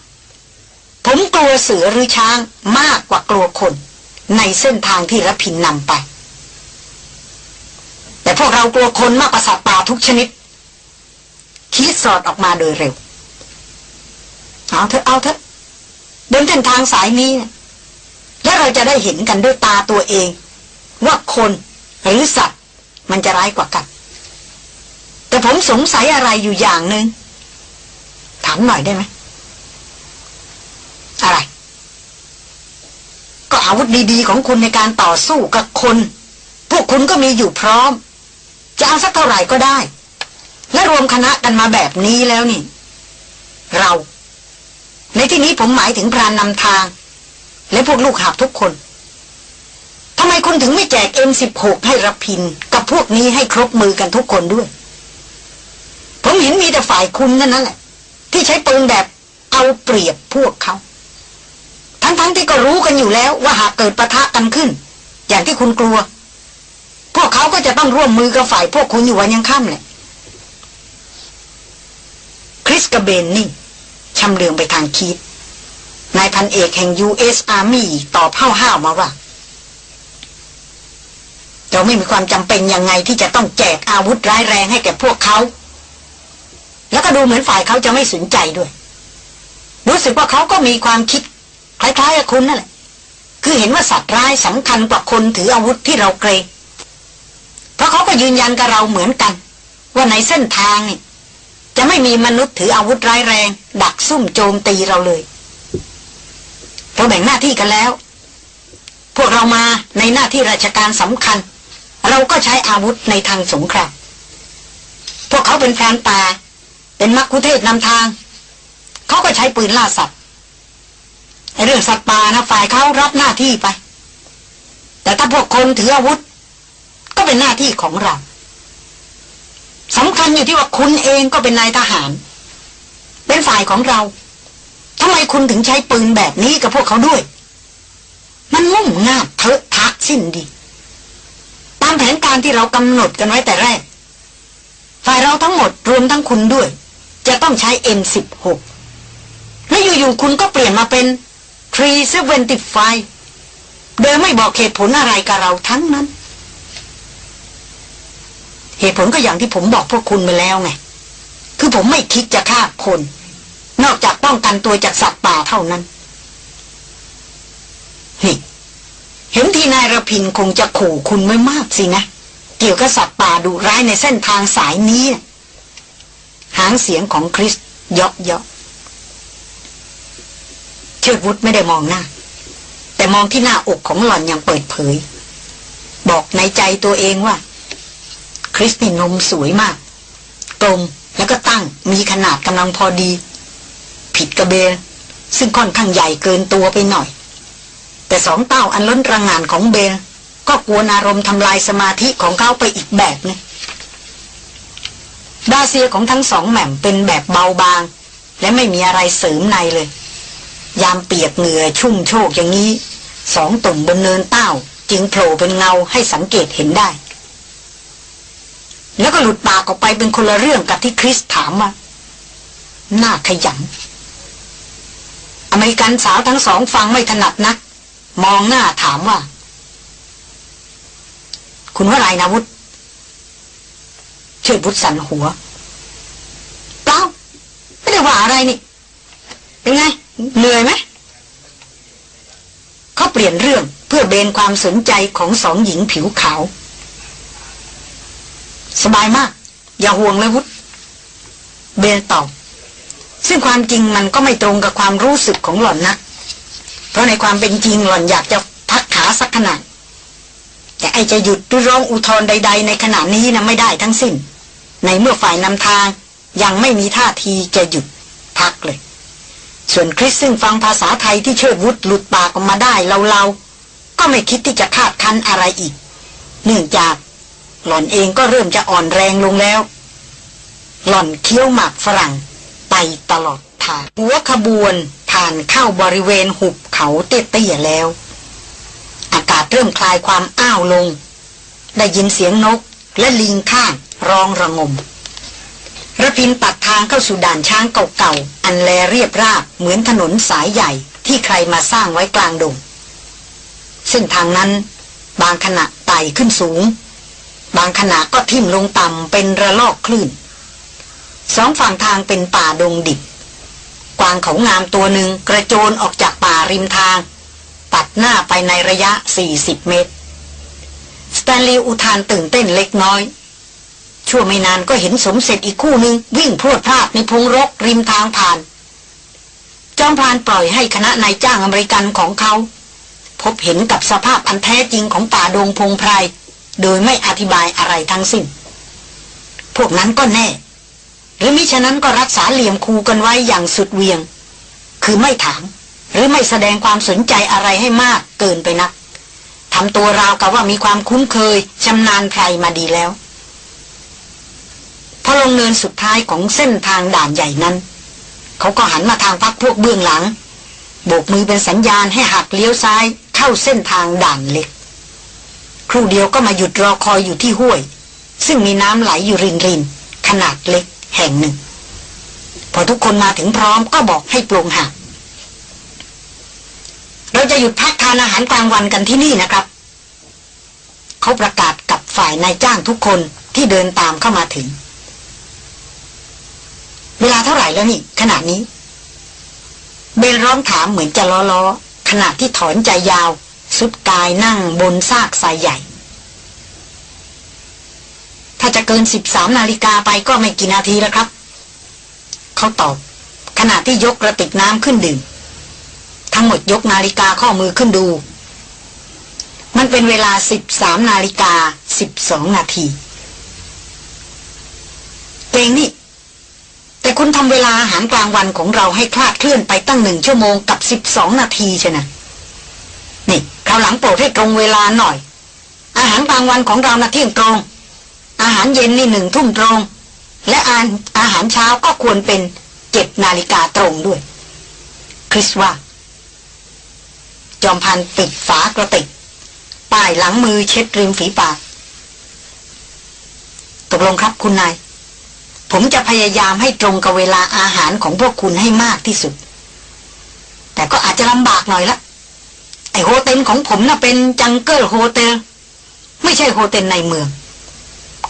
ผมกลัวเสือหรือช้างมากกว่ากลัวคน ในเส้นทางที่ระพินนำไป แต่พวกเรากลัวคนมากกว่าสัตว์ป่าทุกชนิด คิดสอดออกมาโดยเร็ว เอาเถอะเอาเถอะเดินเส้นทางสายนี้ แล้วเราจะได้เห็นกันด้วยตาตัวเอง ว่าคนหรือสัตว์ มันจะร้ายกว่ากัน แต่ผมสงสัยอะไรอยู่อย่างหนึง่งถามหน่อยได้ไหมอะไร ก็อาวุธดีๆของคุณในการต่อสู้กับคน พวกคุณก็มีอยู่พร้อม จะเอาสักเท่าไหร่ก็ได้ และรวมคณะกันมาแบบนี้แล้วนี่ เรา ในที่นี้ผมหมายถึงพรานนำทาง และพวกลูกหาบทุกคนำไมคุณถึงไม่แจก M16 ให้รับพิน กับพวกนี้ให้ครบมือกันทุกคนด้วย ผมเห็นมีแต่ฝ่ายคุณนั่นนั่นแหละ ที่ใช้ปืนแบบเอาเปรียบพวกเขา ทั้งๆทที่ก็รู้กันอยู่แล้วว่าหากเกิดปะทะกันขึ้น อย่างที่คุณกลัว พวกเขาก็จะต้องร่วมมือกับฝ่ายพวกคุณอยู่วันยังค่ำแหละ คริสกับเบนนี่ชำเลืองไปทางคีดนายพันเอกแห่ง U.S. Army ตอบห้าวๆมาว่า เราไม่มีความจำเป็นยังไงที่จะต้องแจกอาวุธร้ายแรงให้แก่พวกเขา แล้วก็ดูเหมือนฝ่ายเขาจะไม่สนใจด้วย รู้สึกว่าเขาก็มีความคิด คล้ายๆกับคุณนั่นแหละ คือเห็นว่าสัตว์ร้ายสำคัญกว่าคนถืออาวุธที่เราเกรงเพราะเขาก็ยืนยันกับเราเหมือนกัน ว่าในเส้นทางนี่จะไม่มีมนุษย์ถืออาวุธร้ายแรง ดักซุ่มโจมตีเราเลยเราแบ่งหน้าที่กันแล้ว พวกเรามาในหน้าที่ราชการสำคัญ เราก็ใช้อาวุธในทางสงคราม พวกเขาเป็นแฟนป่า เป็นมักคุเทศนำทาง เขาก็ใช้ปืนล่าสัตว์ไอเรื่องสัตว์ป่านะฝ่ายเขารับหน้าที่ไป แต่ถ้าพวกคนถืออาวุธ ก็เป็นหน้าที่ของเราสำคัญอยู่ที่ว่าคุณเองก็เป็นนายทหาร เป็นฝ่ายของเราทำไมคุณถึงใช้ปืนแบบนี้กับพวกเขาด้วย มันงุ่มง่ายเถอะทักสิ้นดีามแผนการที่เรากำหนดกันไว้แต่แรก ฝ่ายเราทั้งหมดรวมทั้งคุณด้วย จะต้องใช้ M16 แล้วอยู่ๆคุณก็เปลี่ยนมาเป็น375โดยไม่บอกเหตุผลอะไรกับเราทั้งนั้น เหตุผลก็อย่างที่ผมบอกพวกคุณไปแล้วไง คือผมไม่คิดจะฆ่าคน นอกจากป้องกันตัวจากสัตว์ป่าเท่านั้นนี่ เห็นทีนายระพินคงจะขู่คุณไม่มากสินะ เกี่ยวกับสัตว์ป่าดุร้ายในเส้นทางสายนี้นะหางเสียงของคริสเยาะเยาะเชิดวุฒไม่ได้มองหน้า แต่มองที่หน้าอกของหล่อนอย่างเปิดเผย บอกในใจตัวเองว่า คริสนี่นมสวยมาก กลมแล้วก็ตั้งมีขนาดกำลังพอดี ผิดกระเบลซึ่งค่อนข้างใหญ่เกินตัวไปหน่อย แต่สองเต้าอันล้นระงานของเบลก็กวนอารมณ์ทำลายสมาธิของเขาไปอีกแบบนึงดาเซียของทั้งสองแหม่มเป็นแบบเบาบาง และไม่มีอะไรเสริมในเลย ยามเปียกเหงื่อชุ่มโชกอย่างนี้ สองตุ่มบนเนินเต้า จึงโผล่เป็นเงาให้สังเกตเห็นได้ แล้วก็หลุดปากออกไปเป็นคนละเรื่องกับที่คริสถามว่าน่าขยันอเมริกันสาวทั้งสองฟังไม่ถนัดนัก มองหน้าถามว่า คุณว่าไรนะวุฒเชิดวุฒสันหัวเปล่าไม่ได้ว่าอะไรนี่ เป็นไง เหนื่อยไหมเขาเปลี่ยนเรื่องเพื่อเบนความสนใจของสองหญิงผิวขาว สบายมาก อย่าห่วงเลยวุฒเบนตอบซึ่งความจริงมันก็ไม่ตรงกับความรู้สึกของหล่อนนัก เพราะในความเป็นจริงหล่อนอยากจะพักขาสักขนาด แต่ไอจะหยุดหรือร้องอุทธรใด ๆ ในขณะนี้นะไม่ได้ทั้งสิ้น ในเมื่อฝ่ายนำทางยังไม่มีท่าทีจะหยุดพักเลย ส่วนคริสซึ่งฟังภาษาไทยที่เชิดวุฒหลุดปากออกมาได้เราๆก็ไม่คิดที่จะคาดคันอะไรอีก เนื่องจากหล่อนเองก็เริ่มจะอ่อนแรงลงแล้ว หล่อนเคี้ยวหมากฝรั่งไปตลอดทางหัวขบวน ผ่านเข้าบริเวณหุบเขาเตี้ยๆแล้ว อากาศเริ่มคลายความอ้าวลง ได้ยินเสียงนกและลิงข้างร้องระงมระพินปัดทางเข้าสู่ด่านช้างเก่าๆ อันแลเรียบราบเหมือนถนนสายใหญ่ที่ใครมาสร้างไว้กลางดงเส้นทางนั้น บางขณะไต่ขึ้นสูง บางขณะก็ทิ่มลงต่ำเป็นระลอกคลื่น สองฝั่งทางเป็นป่าดงดิบ กวางเขางามตัวหนึ่งกระโจนออกจากป่าริมทาง ตัดหน้าไปในระยะ 40 เมตร สแตนลีย์อุทานตื่นเต้นเล็กน้อย ชั่วไม่นานก็เห็นสมเสร็จอีกคู่หนึ่งวิ่งพรวดพลาดในพงรกริมทางผ่าน จอมพรานปล่อยให้คณะนายจ้างอเมริกันของเขา พบเห็นกับสภาพอันแท้จริงของป่าดงพงไพรโดยไม่อธิบายอะไรทั้งสิ้น พวกนั้นก็แน่ หรือมิฉะนั้นก็รักษาเหลี่ยมคูกันไว้อย่างสุดเวียง คือไม่ถาม หรือไม่แสดงความสนใจอะไรให้มากเกินไปนักทำตัวราวกับว่ามีความคุ้นเคยชำนาญไพรมาดีแล้วพอลงเนินสุดท้ายของเส้นทางด่านใหญ่นั้น เขาก็หันมาทางพักพวกเบื้องหลัง โบกมือเป็นสัญญาณให้หักเลี้ยวซ้ายเข้าเส้นทางด่านเล็ก ครู่เดียวก็มาหยุดรอคอยอยู่ที่ห้วย ซึ่งมีน้ำไหลอยู่รินรินขนาดเล็ก แห่งหนึ่ง พอทุกคนมาถึงพร้อมก็บอกให้ปลงหักเราจะหยุดพักทานอาหารกลางวันกันที่นี่นะครับ เขาประกาศกับฝ่ายนายจ้างทุกคนที่เดินตามเข้ามาถึง เวลาเท่าไหร่แล้วนี่ขนาดนี้ เบลร้องถามเหมือนจะล้อล้อขณะที่ถอนใจยาว สุดกายนั่งบนซากทรายใหญ่ ถ้าจะเกินสิบสามนาฬิกาไปก็ไม่กี่นาทีแล้วครับ เขาตอบ ขณะที่ยกกระติกน้ำขึ้นดื่ม ทั้งหมดยกนาฬิกาข้อมือขึ้นดู มันเป็นเวลาสิบสามนาฬิกาสิบสองนาทีเกงนี่แต่คุณทำเวลาอาหารกลางวันของเราให้คลาดเคลื่อนไปตั้งหนึ่งชั่วโมงกับสิบสองนาทีใช่นะนี่คราวหลังโปรดให้ตรงเวลาหน่อย อาหารกลางวันของเรานะเที่ยงตรง อาหารเย็นนี่หนึ่งทุ่มตรง และอาอาหารเช้าก็ควรเป็นเจ็ดนาฬิกาตรงด้วย คริสว่า จอมพันปิดฝากระติก ป้ายหลังมือเช็ดริมฝีปาก ตกลงครับคุณนาย ผมจะพยายามให้ตรงกับเวลาอาหารของพวกคุณให้มากที่สุด แต่ก็อาจจะลำบากหน่อยละไอ้ hotel ของผมน่ะเป็น jungle hotel ไม่ใช่ hotel ในเมือง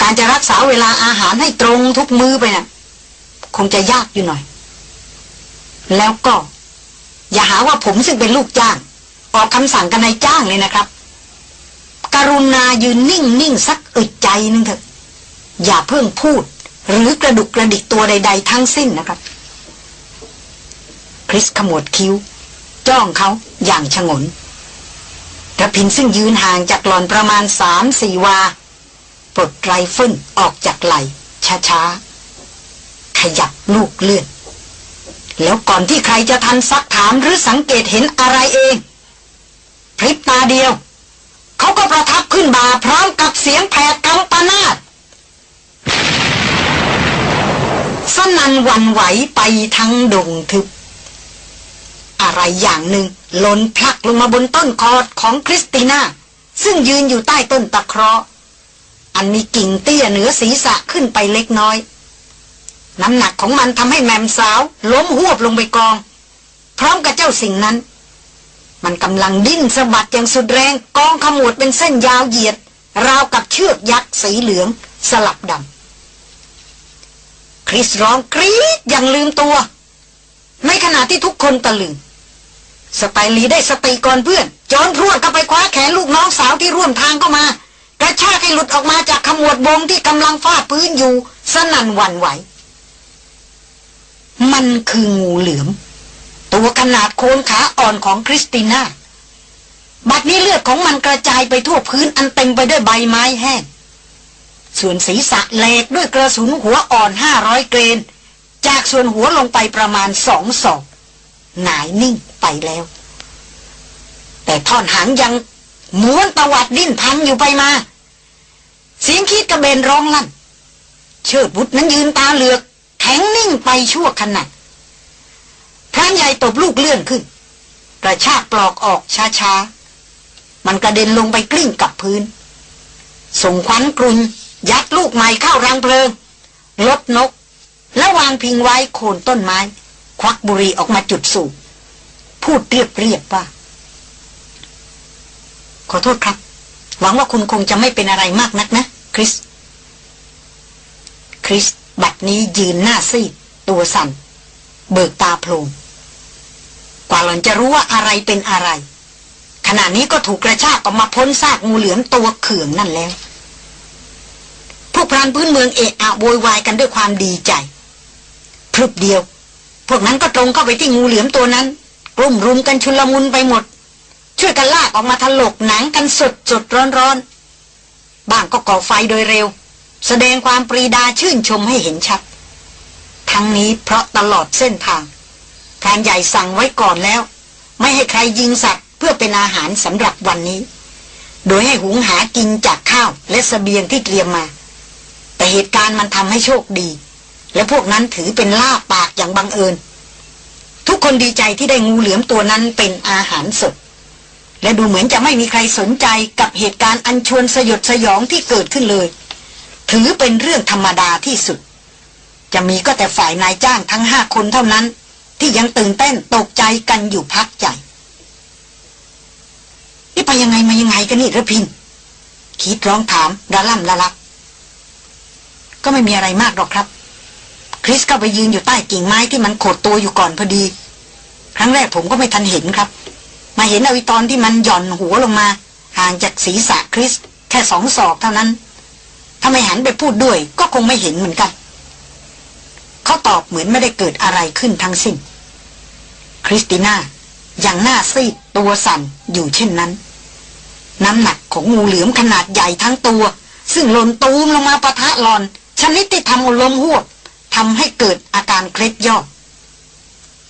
การจะรักษาเวลาอาหารให้ตรงทุกมื้อไปน่ะ คงจะยากอยู่หน่อย แล้วก็ อย่าหาว่าผมซึ่งเป็นลูกจ้าง ออกคำสั่งกับนายจ้างเลยนะครับ กรุณายืนนิ่งนิ่งสักอึดใจนึงเถอะ อย่าเพิ่งพูด หรือกระดุกกระดิกตัวใด ๆ ทั้งสิ้นนะครับ คริสขมวดคิ้ว จ้องเขาอย่างฉงนระพินซึ่งยืนห่างจากหล่อนประมาณสามสี่วา ปลดไรเฟิลออกจากไหล่ช้าๆ ขยับลูกเลื่อน แล้วก่อนที่ใครจะทันซักถามหรือสังเกตเห็นอะไรเอง พริบตาเดียว เขาก็ประทับขึ้นบาพร้อมกับเสียงแผดกำปนาดสนันวันไหวไปทั้งดงทึบ อะไรอย่างหนึ่งหล่นพลักลงมาบนต้นคอของคริสติน่า ซึ่งยืนอยู่ใต้ต้นตะเคราะห์ อันมีกิ่งเตี้ยเหนือศีรษะขึ้นไปเล็กน้อย น้ำหนักของมันทำให้แมมสาว ล้มหวบลงไปกอง พร้อมกับเจ้าสิ่งนั้น มันกำลังดิ้นสะบัดอย่างสุดแรงกองขมวดเป็นเส้นยาวเหยียด ราวกับเชือกยักษ์สีเหลืองสลับดำคริสร้องกรี๊ดอย่างลืมตัว ในขณะที่ทุกคนตะลึงสไตลีได้สติก่อนเพื่อนจอนพรวดเข้าไปคว้าแขนลูกน้องสาวที่ร่วมทางเข้ามา กระชากให้หลุดออกมาจากขมวดวงที่กำลังฟาดพื้นอยู่สนั่นหวั่นไหว มันคืองูเหลือม ตัวขนาดโคนขาอ่อนของคริสติน่า บัดนี้เลือดของมันกระจายไปทั่วพื้นอันเต็มไปด้วยใบไม้แห้ง ส่วนศีรษะแหลกด้วยกระสุนหัวอ่อนห้าร้อยเกรน จากส่วนหัวลงไปประมาณสองศอกหงายนิ่งไปแล้ว แต่ท่อนหางยังม้วนตวัดดิ้นพันอยู่ไปมา เสียงคิดกระเบนร้องลั่น เชิดบุตรนั้นยืนตาเหลือก แข็งนิ่งไปชั่วขณะพรานใหญ่ตบลูกเลื่อนขึ้น กระชากปลอกออกช้าๆ มันกระเด็นลงไปกลิ้งกับพื้น ส่งควันกรุนยัดลูกใหม่เข้ารังเพลิง ลดนก แล้ววางพิงไว้โคนต้นไม้ ควักบุรีออกมาจุดสูบพูดเรียบเรียบว่า ขอโทษครับ หวังว่าคุณคงจะไม่เป็นอะไรมากนักนะ คริส คริส บัดนี้ยืนหน้าซีดตัวสั่น เบิกตาโพลงกว่าหล่อนจะรู้ว่าอะไรเป็นอะไร ขณะนี้ก็ถูกกระชากออกมาพ้นซากงูเหลือมตัวเขื่องนั่นแล้ว พวกพรานพื้นเมืองเอะอะโวยวายกันด้วยความดีใจพรึบเดียว พวกนั้นก็ตรงเข้าไปที่งูเหลือมตัวนั้น กลุ่มรุมกันชุลมุนไปหมด ช่วยกันลากออกมาถลกหนังกันสดสดร้อนร้อน บ้างก็ก่อไฟโดยเร็ว แสดงความปรีดาชื่นชมให้เห็นชัด ทั้งนี้เพราะตลอดเส้นทางพรานใหญ่สั่งไว้ก่อนแล้ว ไม่ให้ใครยิงสัตว์เพื่อเป็นอาหารสำหรับวันนี้ โดยให้หุงหากินจากข้าวและสเสบียงที่เตรียมมา แต่เหตุการณ์มันทำให้โชคดี และพวกนั้นถือเป็นลาบปากอย่างบังเอิญ ทุกคนดีใจที่ได้งูเหลือมตัวนั้นเป็นอาหารสด และดูเหมือนจะไม่มีใครสนใจกับเหตุการณ์อันชวนสยดสยองที่เกิดขึ้นเลย ถือเป็นเรื่องธรรมดาที่สุด จะมีก็แต่ฝ่ายนายจ้างทั้งห้าคนเท่านั้น ที่ยังตื่นเต้นตกใจกันอยู่พักใหญ่นี่ไปยังไงมายังไงกันนี่ระพินคิดร้องถามระล่ำละลัก ก็ไม่มีอะไรมากหรอกครับ คริสก็ไปยืนอยู่ใต้กิ่งไม้ที่มันโขดตัวอยู่ก่อนพอดี ครั้งแรกผมก็ไม่ทันเห็นครับ มาเห็นเอาไตอนที่มันหย่อนหัวลงมา ห่างจากศีรษะคริส แค่สองศอกเท่านั้น ถ้าไม่หันไปพูดด้วย ก็คงไม่เห็นเหมือนกัน เขาตอบเหมือนไม่ได้เกิดอะไรขึ้นทั้งสิ้น คริสติน่าอย่างหน้าซีดตัวสั่นอยู่เช่นนั้น น้ำหนักของงูเหลือมขนาดใหญ่ทั้งตัว ซึ่งหล่นตูมลงมาปะทะหลอน ชนิดที่ทำลมหวบทำให้เกิดอาการเคล็ดยอด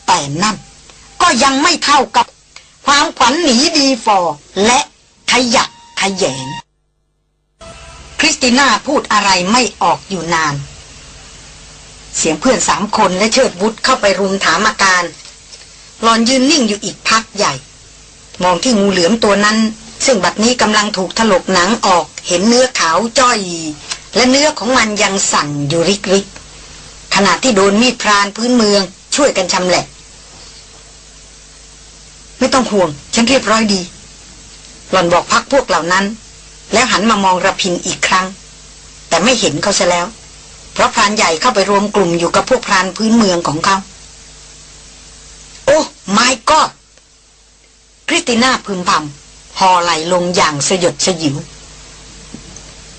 แต่นั่นก็ยังไม่เท่ากับ ความขวัญหนีดีฟอและขยักขยง คริสติน่าพูดอะไรไม่ออกอยู่นาน เสียงเพื่อนสามคนและเชิดบุตรเข้าไปรุมถามอาการหลอนยืนนิ่งอยู่อีกพักใหญ่ มองที่งูเหลือมตัวนั้น ซึ่งบัดนี้กำลังถูกถลกหนังออกเห็นเนื้อขาวจ้อย และเนื้อของมันยังสั่นอยู่ริกริกขณะที่โดนมีดพรานพื้นเมืองช่วยกันชำแหละ ไม่ต้องห่วง ฉันเรียบร้อยดี หล่อนบอกพักพวกเหล่านั้น แล้วหันมามองระพินอีกครั้ง แต่ไม่เห็นเขาซะแล้ว เพราะพรานใหญ่เข้าไปรวมกลุ่มอยู่กับพวกพรานพื้นเมืองของเขา โอ้ my God คริสติน่าพึมพำห่อไหล่ลงอย่างสยดสยิว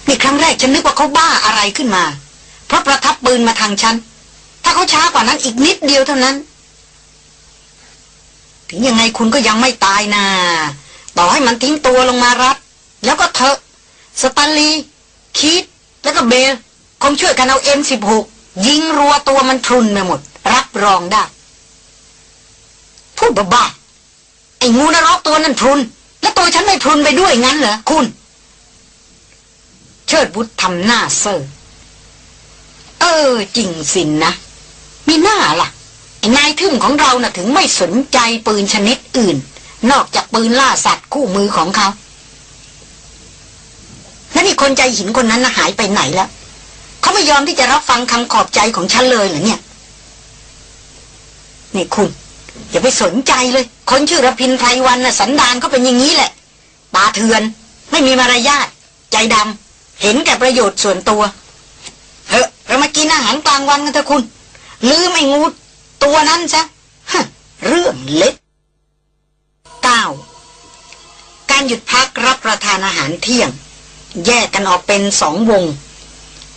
นี่ครั้งแรกฉันนึกว่าเขาบ้าอะไรขึ้นมา เพราะประทับปืนมาทางฉัน ถ้าเขาช้ากว่านั้นอีกนิดเดียวเท่านั้น ถึงยังไงคุณก็ยังไม่ตายน่าต่อให้มันทิ้งตัวลงมารัด แล้วก็เถอะ สแตนลีย์ คิดแล้วก็เบน คงช่วยกันเอา M สิบหกยิงรัวตัวมันพรุนไปหมด รับรองได้ พูดบ้าๆไอ้งูนรกตัวนั้นพรุน แล้วตัวฉันไม่พรุนไปด้วยงั้นเหรอคุณ เชิดบุตรทำหน้าเซอร์เออ จริงสินนะ มีหน้าล่ะไอ้ นายทึ่มของเรานะ่ะถึงไม่สนใจปืนชนิดอื่น นอกจากปืนล่าสัตว์คู่มือของเขาแล้วนี่คนใจหินคนนั้นนะหายไปไหนแล้ว เขาไม่ยอมที่จะรับฟังคำขอบใจของฉันเลยเหรอเนี่ย นี่คุณ อย่าไปสนใจเลย คนชื่อรพินไพรวันน่ะสันดานเขาเป็นอย่างนี้แหละปาเถือน ไม่มีมารยาทใจดำเห็นแก่ประโยชน์ส่วนตัวเฮ้เรามากินอาหารกลางวันกันเถอะคุณลืมไอ้งู ตัวนั้นซะเรื่องเล็กเก้าการหยุดพักรับประทานอาหารเที่ยง แยกกันออกเป็นสองวง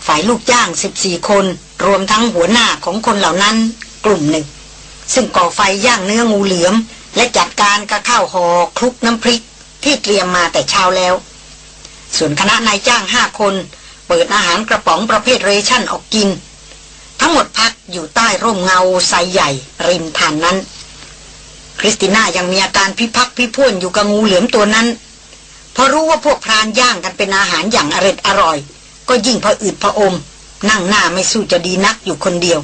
ฝ่ายลูกจ้างสิบสี่คน รวมทั้งหัวหน้าของคนเหล่านั้น กลุ่มหนึ่ง ซึ่งก่อไฟย่างเนื้องูเหลือม และจัดการกับข้าวหอคลุกน้ำพริกที่เตรียมมาแต่เช้าแล้ว ส่วนคณะนายจ้างห้าคน เปิดอาหารกระป๋องประเภทเรชั่นออกกิน ทั้งหมดพักอยู่ใต้ร่มเงาไซใหญ่ ริมทานนั้น คริสติน่ายังมีอาการพิพักพิพ่วนอยู่กับงูเหลือมตัวนั้นพอรู้ว่าพวกพรานย่างกันเป็นอาหารอย่างอร็ดอร่อย ก็ยิ่งพออืดพออม นั่งหน้าไม่สู้จะดีนักอยู่คนเดียว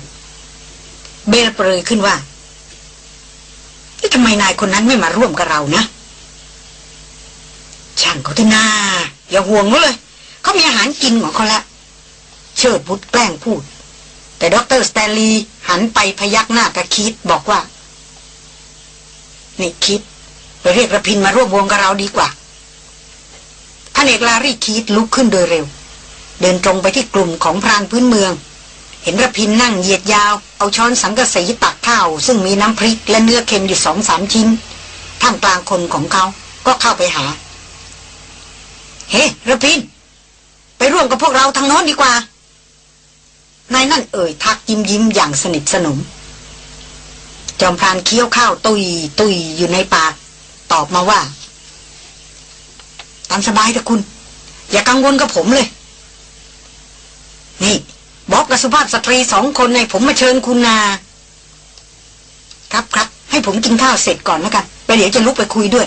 เบลเปรยขึ้นว่าที่ทำไมนายคนนั้นไม่มาร่วมกับเรานะ ช่างเขาเถอะนาอย่าห่วงเลย เขามีอาหารกินของเขาละเชิดบุตรแกล้งพูด แต่ด็อกเตอร์สแตนลีย์หันไปพยักหน้ากับคิดบอกว่า นี่คิดไปเรียกระพินมาร่วมวงกับเราดีกว่าพันเอกลารีคิดลุกขึ้นโดยเร็ว เดินตรงไปที่กลุ่มของพรานพื้นเมือง เห็นระพินนั่งเหยียดยาว เอาช้อนสังกะสีตักข้าว ซึ่งมีน้ำพริกและเนื้อเค็มอยู่สองสามชิ้นท่ามกลางคนของเขาก็เข้าไปหา เฮ้ระพิน ไปร่วมกับพวกเราทางโน้นดีกว่า นายนั่นเอ่ยทักยิ้มยิ้มอย่างสนิทสนม จอมพรานเคี้ยวข้าวตุยตุยอยู่ในปาก ตอบมาว่า ตามสบายเถอะคุณ อย่ากังวลกับผมเลย นี่บอกกับสุภาพสตรีสองคนในผมมาเชิญคุณนา ครับครับให้ผมกินข้าวเสร็จก่อนแล้วกันไปเดี๋ยวจะลุกไปคุยด้วย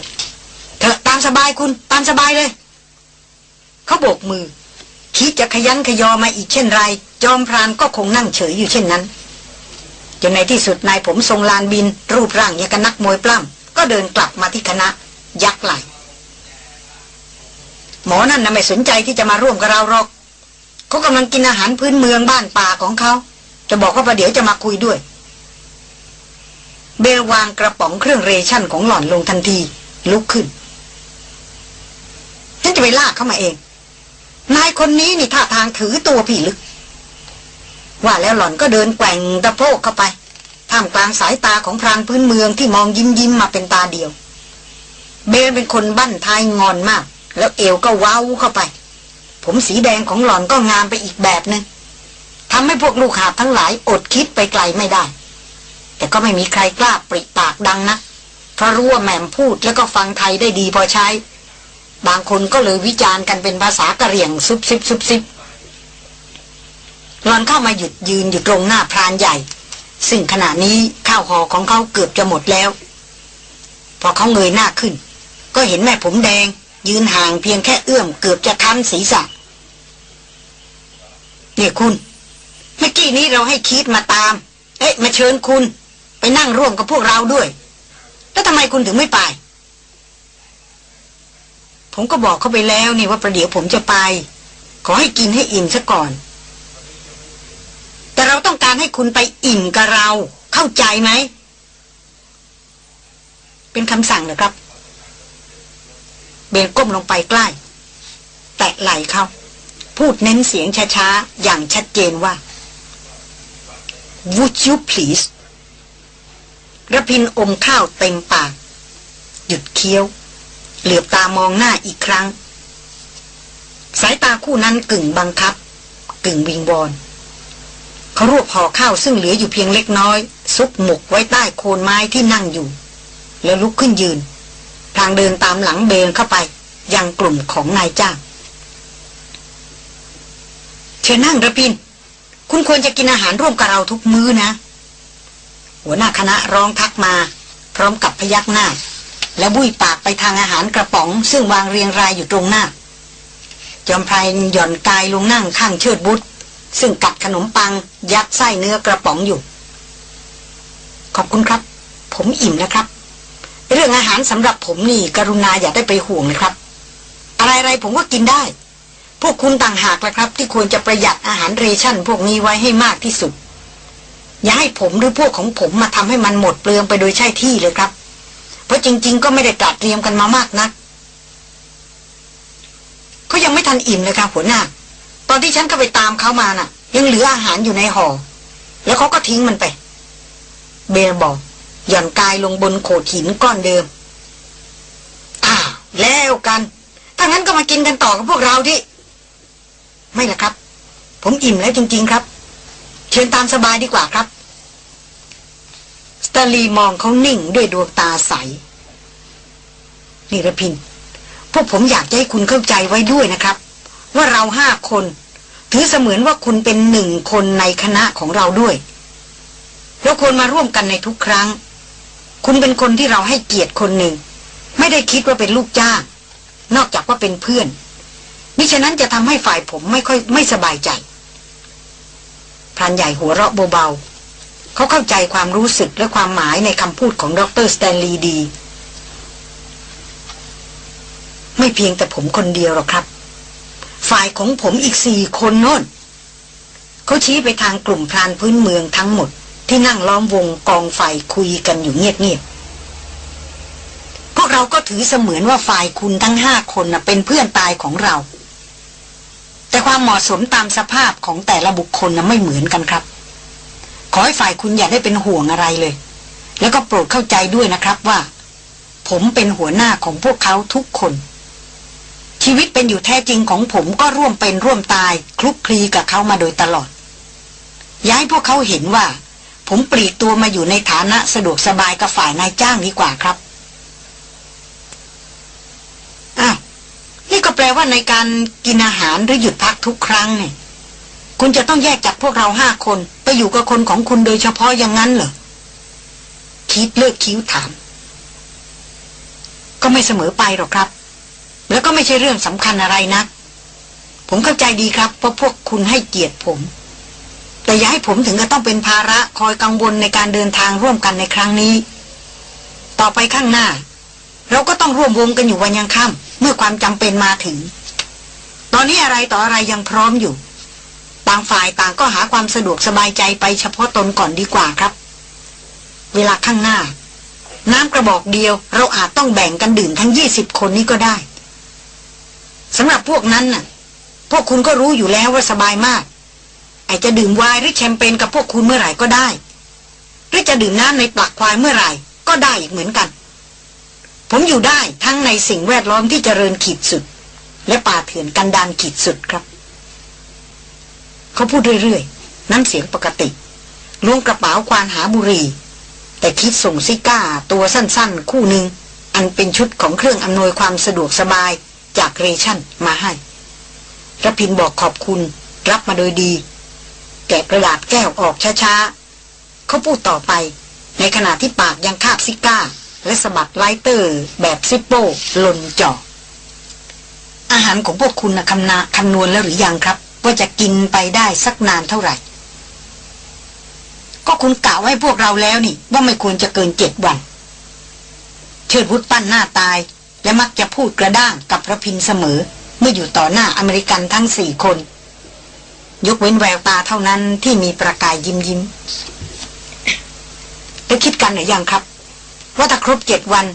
เถอะตามสบายคุณ ตามสบายเลย เขาโบกมือ คิดจะขยันขยอมาอีกเช่นไร จอมพรานก็คงนั่งเฉยอยู่เช่นนั้น จนในที่สุดนายผมทรงลานบิน รูปร่างยังกนักมวยปล้ำก็เดินกลับมาที่คณะ ยักไหลหมอนั่นน่ะไม่สนใจที่จะมาร่วมกับเราหรอกเขากำลังกินอาหารพื้นเมืองบ้านป่าของเขา จะบอกว่าประเดี๋ยวจะมาคุยด้วย เบลวางกระป๋องเครื่องเรชั่นของหล่อนลงทันที ลุกขึ้นฉันจะไปลากเข้ามาเอง นายคนนี้นี่ท่าทางถือตัวผีลึก ว่าแล้วหล่อนก็เดินแกว่งตะโพกเข้าไป ท่ามกลางสายตาของพรานพื้นเมืองที่มองยิ้มยิ้มมาเป็นตาเดียว เบลเป็นคนบั้นท้ายงอนมาก แล้วเอวก็เว้าเข้าไป ผมสีแดงของหล่อนก็งามไปอีกแบบหนึง่งทำให้พวกลูกหาบทั้งหลายอดคิดไปไกลไม่ได้ แต่ก็ไม่มีใครกล้าปริปากดังนะเพราะรู้ว่าแหม่มพูดแล้วก็ฟังไทยได้ดีพอใช้ บางคนก็เลยวิจารณ์กันเป็นภาษากะเหรี่ยงซุบซิบซุบซิบหลอนเข้ามาหยุดยืนอยู่ตรงหน้าพรานใหญ่ ซึ่งขณะนี้ข้าวห่อของเขาเกือบจะหมดแล้ว พอเขาเงยหน้าขึ้น ก็เห็นแม่ผมแดง ยืนห่างเพียงแค่เอื้อมเกือบจะค้ำศีรษะเนี่ยคุณ เมื่อกี้นี้เราให้คิดมาตาม เอ๊ะมาเชิญคุณ ไปนั่งร่วมกับพวกเราด้วย แล้วทำไมคุณถึงไม่ไป ผมก็บอกเขาไปแล้วนี่ว่าประเดี๋ยวผมจะไป ขอให้กินให้อิ่มซะก่อน แต่เราต้องการให้คุณไปอิ่มกับเรา เข้าใจไหม เป็นคำสั่งเหรอครับ เบนก้มลงไปใกล้ แตะไหล่เขาพูดเน้นเสียงช้าๆ อย่างชัดเจนว่า Would you please ระพินอมข้าวเต็มปาก หยุดเคี้ยว เหลือบตามองหน้าอีกครั้ง สายตาคู่นั้นกึ่งบังคับ กึ่งวิงบอลเขารวบห่อข้าวซึ่งเหลืออยู่เพียงเล็กน้อย ซุกหมกไว้ใต้โคนไม้ที่นั่งอยู่ แล้วลุกขึ้นยืน ทางเดินตามหลังเบนเข้าไป ยังกลุ่มของนายจ้างเชิญนั่งระพิน คุณควรจะกินอาหารร่วมกับเราทุกมื้อนะ หัวหน้าคณะร้องทักมา พร้อมกับพยักหน้า แล้วบุ้ยปากไปทางอาหารกระป๋อง ซึ่งวางเรียงรายอยู่ตรงหน้า จอมไพรหย่อนกายลงนั่งข้างเชิดบุตรซึ่งกัดขนมปังยัดไส้เนื้อกระป๋องอยู่ ขอบคุณครับ ผมอิ่มแล้วครับ เรื่องอาหารสำหรับผมนี่ กรุณาอย่าได้ไปห่วงนะครับ อะไรๆผมก็กินได้ พวกคุณต่างหากละครับ ที่ควรจะประหยัดอาหารเรชั่น พวกนี้ไว้ให้มากที่สุด อย่าให้ผมหรือพวกของผมมาทำให้มันหมดเปลืองไปโดยใช่ที่เลยครับ เพราะจริง ๆ ก็ไม่ได้ตรัสเตรียมกันมามากนักเขายังไม่ทันอิ่มเลยครับหัวหน้า ตอนที่ฉันก็ไปตามเขามาน่ะ ยังเหลืออาหารอยู่ในห่อแล้วเขาก็ทิ้งมันไป เบลบอกหย่อนกายลงบนโขดหินก้อนเดิมอ้าวแล้วกันถ้างั้นก็มากินกันต่อกับพวกเราที่ไม่ละครับ ผมอิ่มแล้วจริง ๆ ครับ เชิญตามสบายดีกว่าครับ สตาลีมองเขานิ่งด้วยดวงตาใสนีรพิน พวกผมอยากจะให้คุณเข้าใจไว้ด้วยนะครับ ว่าเราห้าคน ถือเสมือนว่าคุณเป็นหนึ่งคนในคณะของเราด้วย แล้วควรมาร่วมกันในทุกครั้ง คุณเป็นคนที่เราให้เกียรติคนหนึ่ง ไม่ได้คิดว่าเป็นลูกจ้างนอกจากว่าเป็นเพื่อนมิฉะนั้นจะทำให้ฝ่ายผมไม่ค่อยไม่สบายใจพรานใหญ่หัวเราะเบาๆ เขาเข้าใจความรู้สึกและความหมายในคำพูดของดรสแตนลีย์ดี ไม่เพียงแต่ผมคนเดียวหรอกครับ ฝ่ายของผมอีกสี่คนโน่นเขาชี้ไปทางกลุ่มพรานพื้นเมืองทั้งหมด ที่นั่งล้อมวงกองไฟคุยกันอยู่เงียบๆพวกเราก็ถือเสมือนว่าฝ่ายคุณทั้งห้าคนนะเป็นเพื่อนตายของเรา แต่ความเหมาะสมตามสภาพของแต่ละบุคคลนะไม่เหมือนกันครับ ขอให้ฝ่ายคุณอย่าได้เป็นห่วงอะไรเลย แล้วก็โปรดเข้าใจด้วยนะครับว่า ผมเป็นหัวหน้าของพวกเขาทุกคน ชีวิตเป็นอยู่แท้จริงของผมก็ร่วมเป็นร่วมตายคลุกคลีกับเขามาโดยตลอด ย้ายพวกเขาเห็นว่า ผมปลีกตัวมาอยู่ในฐานะสะดวกสบายกับฝ่ายนายจ้างดีกว่าครับอ้าวนี่ก็แปลว่าในการกินอาหารหรือหยุดพักทุกครั้งเนี่ยคุณจะต้องแยกจากพวกเราห้าคน ไปอยู่กับคนของคุณโดยเฉพาะอย่างนั้นเหรอคิดเลิกคิ้วถาม ก็ไม่เสมอไปหรอกครับ แล้วก็ไม่ใช่เรื่องสำคัญอะไรนะผมเข้าใจดีครับเพราะพวกคุณให้เกียรติผม แต่อย่าให้ผมถึงกับต้องเป็นภาระคอยกังวลในการเดินทางร่วมกันในครั้งนี้ ต่อไปข้างหน้า เราก็ต้องร่วมวงกันอยู่วันยังค่ำเมื่อความจำเป็นมาถึง ตอนนี้อะไรต่ออะไรยังพร้อมอยู่ ต่างฝ่ายต่างก็หาความสะดวกสบายใจไปเฉพาะตนก่อนดีกว่าครับ เวลาข้างหน้า น้ำกระบอกเดียว เราอาจต้องแบ่งกันดื่มทั้งยี่สิบคนนี้ก็ได้สำหรับพวกนั้นน่ะ พวกคุณก็รู้อยู่แล้วว่าสบายมากไอจะดื่มไวน์หรือแชมเปญกับพวกคุณเมื่อไหร่ก็ได้ หรือจะดื่มน้ำในปลักควายเมื่อไหร่ ก็ได้อีกเหมือนกัน ผมอยู่ได้ทั้งในสิ่งแวดล้อมที่เจริญขีดสุด และป่าเถื่อนกันดานขีดสุดครับ เขาพูดเรื่อยๆ น้ำเสียงปกติล้วงกระเป๋าควานหาบุหรี่แต่คิดส่งซิก้าตัวสั้นๆ คู่หนึ่ง อันเป็นชุดของเครื่องอำนวยความสะดวกสบายจากเรชั่นมาให้ระพินบอกขอบคุณรับมาโดยดี แกะกระดาษแก้วออกช้าๆ เขาพูดต่อไป ในขณะที่ปากยังคาบซิก้า และสะบัด lighter แบบซิปโป้หล่นจ่ออาหารของพวกคุณนะคำนาคำนวณแล้วหรือยังครับ ว่าจะกินไปได้สักนานเท่าไหร่ ก็คุณกล่าวให้พวกเราแล้วนี่ ว่าไม่ควรจะเกินเจ็ดวัน เชิดวุฒปั้นหน้าตาย และมักจะพูดกระด้างกับระพินเสมอ เมื่ออยู่ต่อหน้าอเมริกันทั้งสี่คน ยกเว้นแววตาเท่านั้นที่มีประกายยิ้มยิ้มแล้วคิดกันหรือยังครับ ว่าถ้าครบเจ็ดวัน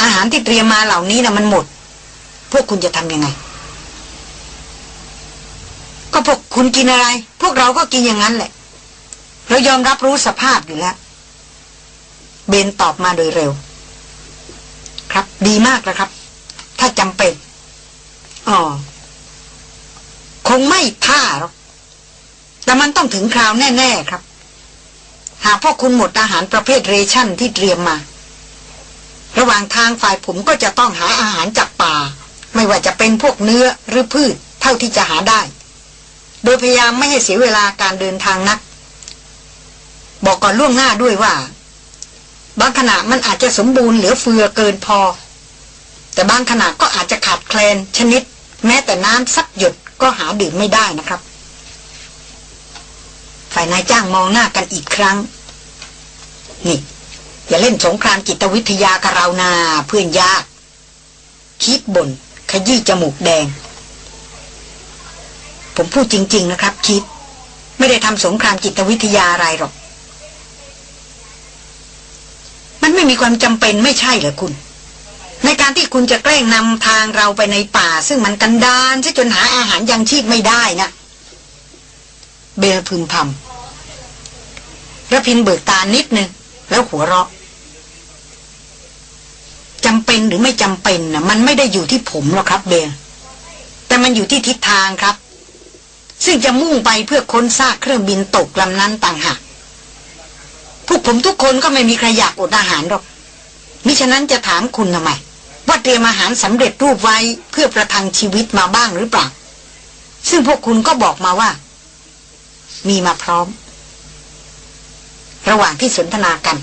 อาหารที่เตรียมมาเหล่านี้นะมันหมด พวกคุณจะทำยังไง ก็พวกคุณกินอะไร พวกเราก็กินอย่างนั้นแหละ เรายอมรับรู้สภาพอยู่แล้ว เบนตอบมาโดยเร็ว ครับ ดีมากแล้วครับ ถ้าจำเป็นอ๋อคงไม่ท่าหรอก แต่มันต้องถึงคราวแน่ ๆ ครับ หากพวกคุณหมดอาหารประเภทเรชั่นที่เตรียมมา ระหว่างทางฝ่ายผมก็จะต้องหาอาหารจากป่า ไม่ว่าจะเป็นพวกเนื้อหรือพืช เท่าที่จะหาได้ โดยพยายามไม่ให้เสียเวลาการเดินทางนัก บอกก่อนล่วงหน้าด้วยว่า บางขณะมันอาจจะสมบูรณ์เหลือเฟือเกินพอ แต่บางขณะก็อาจจะขาดแคลนชนิด แม้แต่น้ำสักหยดก็หาดื่มไม่ได้นะครับ ฝ่ายนายจ้างมองหน้ากันอีกครั้ง นี่ อย่าเล่นสงครามจิตวิทยากับเรานาเพื่อนยาก คิดบนขยี้จมูกแดง ผมพูดจริง ๆ นะครับ คิด ไม่ได้ทำสงครามจิตวิทยาอะไรหรอก มันไม่มีความจำเป็นไม่ใช่เหรอคุณ ในการที่คุณจะแกล้งนำทางเราไปในป่า ซึ่งมันกันดานซะจนหาอาหารยังชีพไม่ได้นะเบลพึมพำระพินเบิกตานิดนึง แล้วหัวเราะจำเป็นหรือไม่จำเป็นนะมันไม่ได้อยู่ที่ผมหรอกครับ เบลแต่มันอยู่ที่ทิศทางครับ ซึ่งจะมุ่งไปเพื่อค้นซากเครื่องบินตกลำนั้นต่างหากพวกผมทุกคนก็ไม่มีใครอยากอดอาหารหรอก มิฉะนั้นจะถามคุณทำไม ว่าเตรียมอาหารสำเร็จรูปไว้เพื่อประทังชีวิตมาบ้างหรือเปล่า ซึ่งพวกคุณก็บอกมาว่า มีมาพร้อม ระหว่างที่สนทนากัน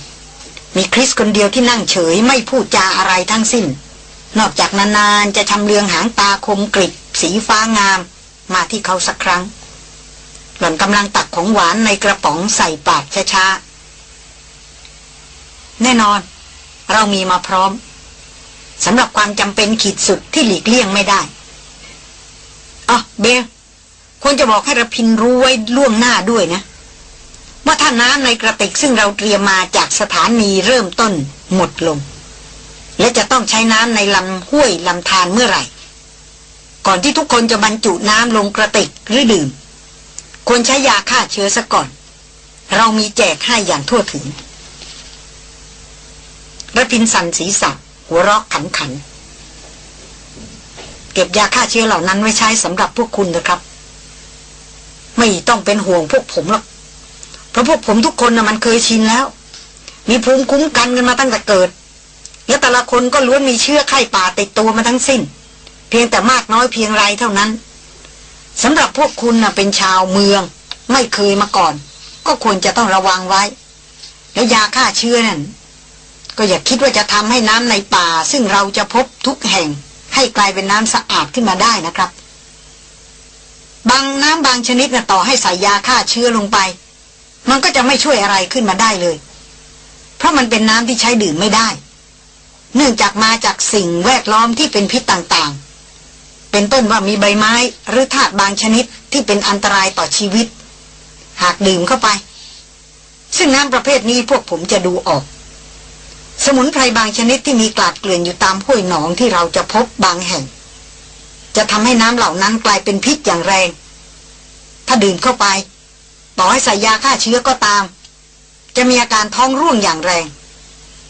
มีคริสคนเดียวที่นั่งเฉยไม่พูดจาอะไรทั้งสิ้น นอกจากนานๆจะชำเลืองหางตาคมกริบสีฟ้างาม มาที่เขาสักครั้ง หล่อนกำลังตักของหวานในกระป๋องใส่ปากช้าๆ แน่นอน เรามีมาพร้อมสำหรับความจำเป็นขีดสุดที่หลีกเลี่ยงไม่ได้อ๋อเบลควรจะบอกให้ระพินรู้ไว้ล่วงหน้าด้วยนะ ว่าถ้าน้ำในกระติกซึ่งเราเตรียมมาจากสถานีเริ่มต้นหมดลง และจะต้องใช้น้ำในลำห้วยลำธารเมื่อไหร่ ก่อนที่ทุกคนจะบรรจุน้ำลงกระติกหรือดื่ม ควรใช้ยาฆ่าเชื้อซะก่อน เรามีแจกให้อย่างทั่วถึงระพินสันศีรษะหัวเราะขันขัน เก็บยาฆ่าเชื้อเหล่านั้นไว้ใช้สำหรับพวกคุณนะครับ ไม่ต้องเป็นห่วงพวกผมหรอกเพราะพวกผมทุกคนนะ่ะมันเคยชินแล้ว มีภูมิคุ้มกันกันมาตั้งแต่เกิด และแต่ละคนก็ล้วนมีเชื้อไข้ป่าติดตัวมาทั้งสิ้น เพียงแต่มากน้อยเพียงไรเท่านั้นสำหรับพวกคุณนะ่ะเป็นชาวเมือง ไม่เคยมาก่อน ก็ควรจะต้องระวังไว้ แล้วยาฆ่าเชื้อนั่นก็อย่าคิดว่าจะทำให้น้ำในป่า ซึ่งเราจะพบทุกแห่ง ให้กลายเป็นน้ำสะอาดขึ้นมาได้นะครับ บางน้ำบางชนิดนะ่ะต่อให้ใส่ยาฆ่าเชื้อลงไป มันก็จะไม่ช่วยอะไรขึ้นมาได้เลย เพราะมันเป็นน้ำที่ใช้ดื่มไม่ได้ เนื่องจากมาจากสิ่งแวดล้อมที่เป็นพิษต่างๆ เป็นต้นว่ามีใบไม้หรือธาตุบางชนิดที่เป็นอันตรายต่อชีวิต หากดื่มเข้าไป ซึ่งน้ำประเภทนี้พวกผมจะดูออก สมุนไพรบางชนิดที่มีกลาดเกลื่อนอยู่ตามห้วยหนองที่เราจะพบบางแห่ง จะทำให้น้ำเหล่านั้นกลายเป็นพิษอย่างแรง ถ้าดื่มเข้าไป ต่อให้ใส่ยาฆ่าเชื้อก็ตาม จะมีอาการท้องร่วงอย่างแรง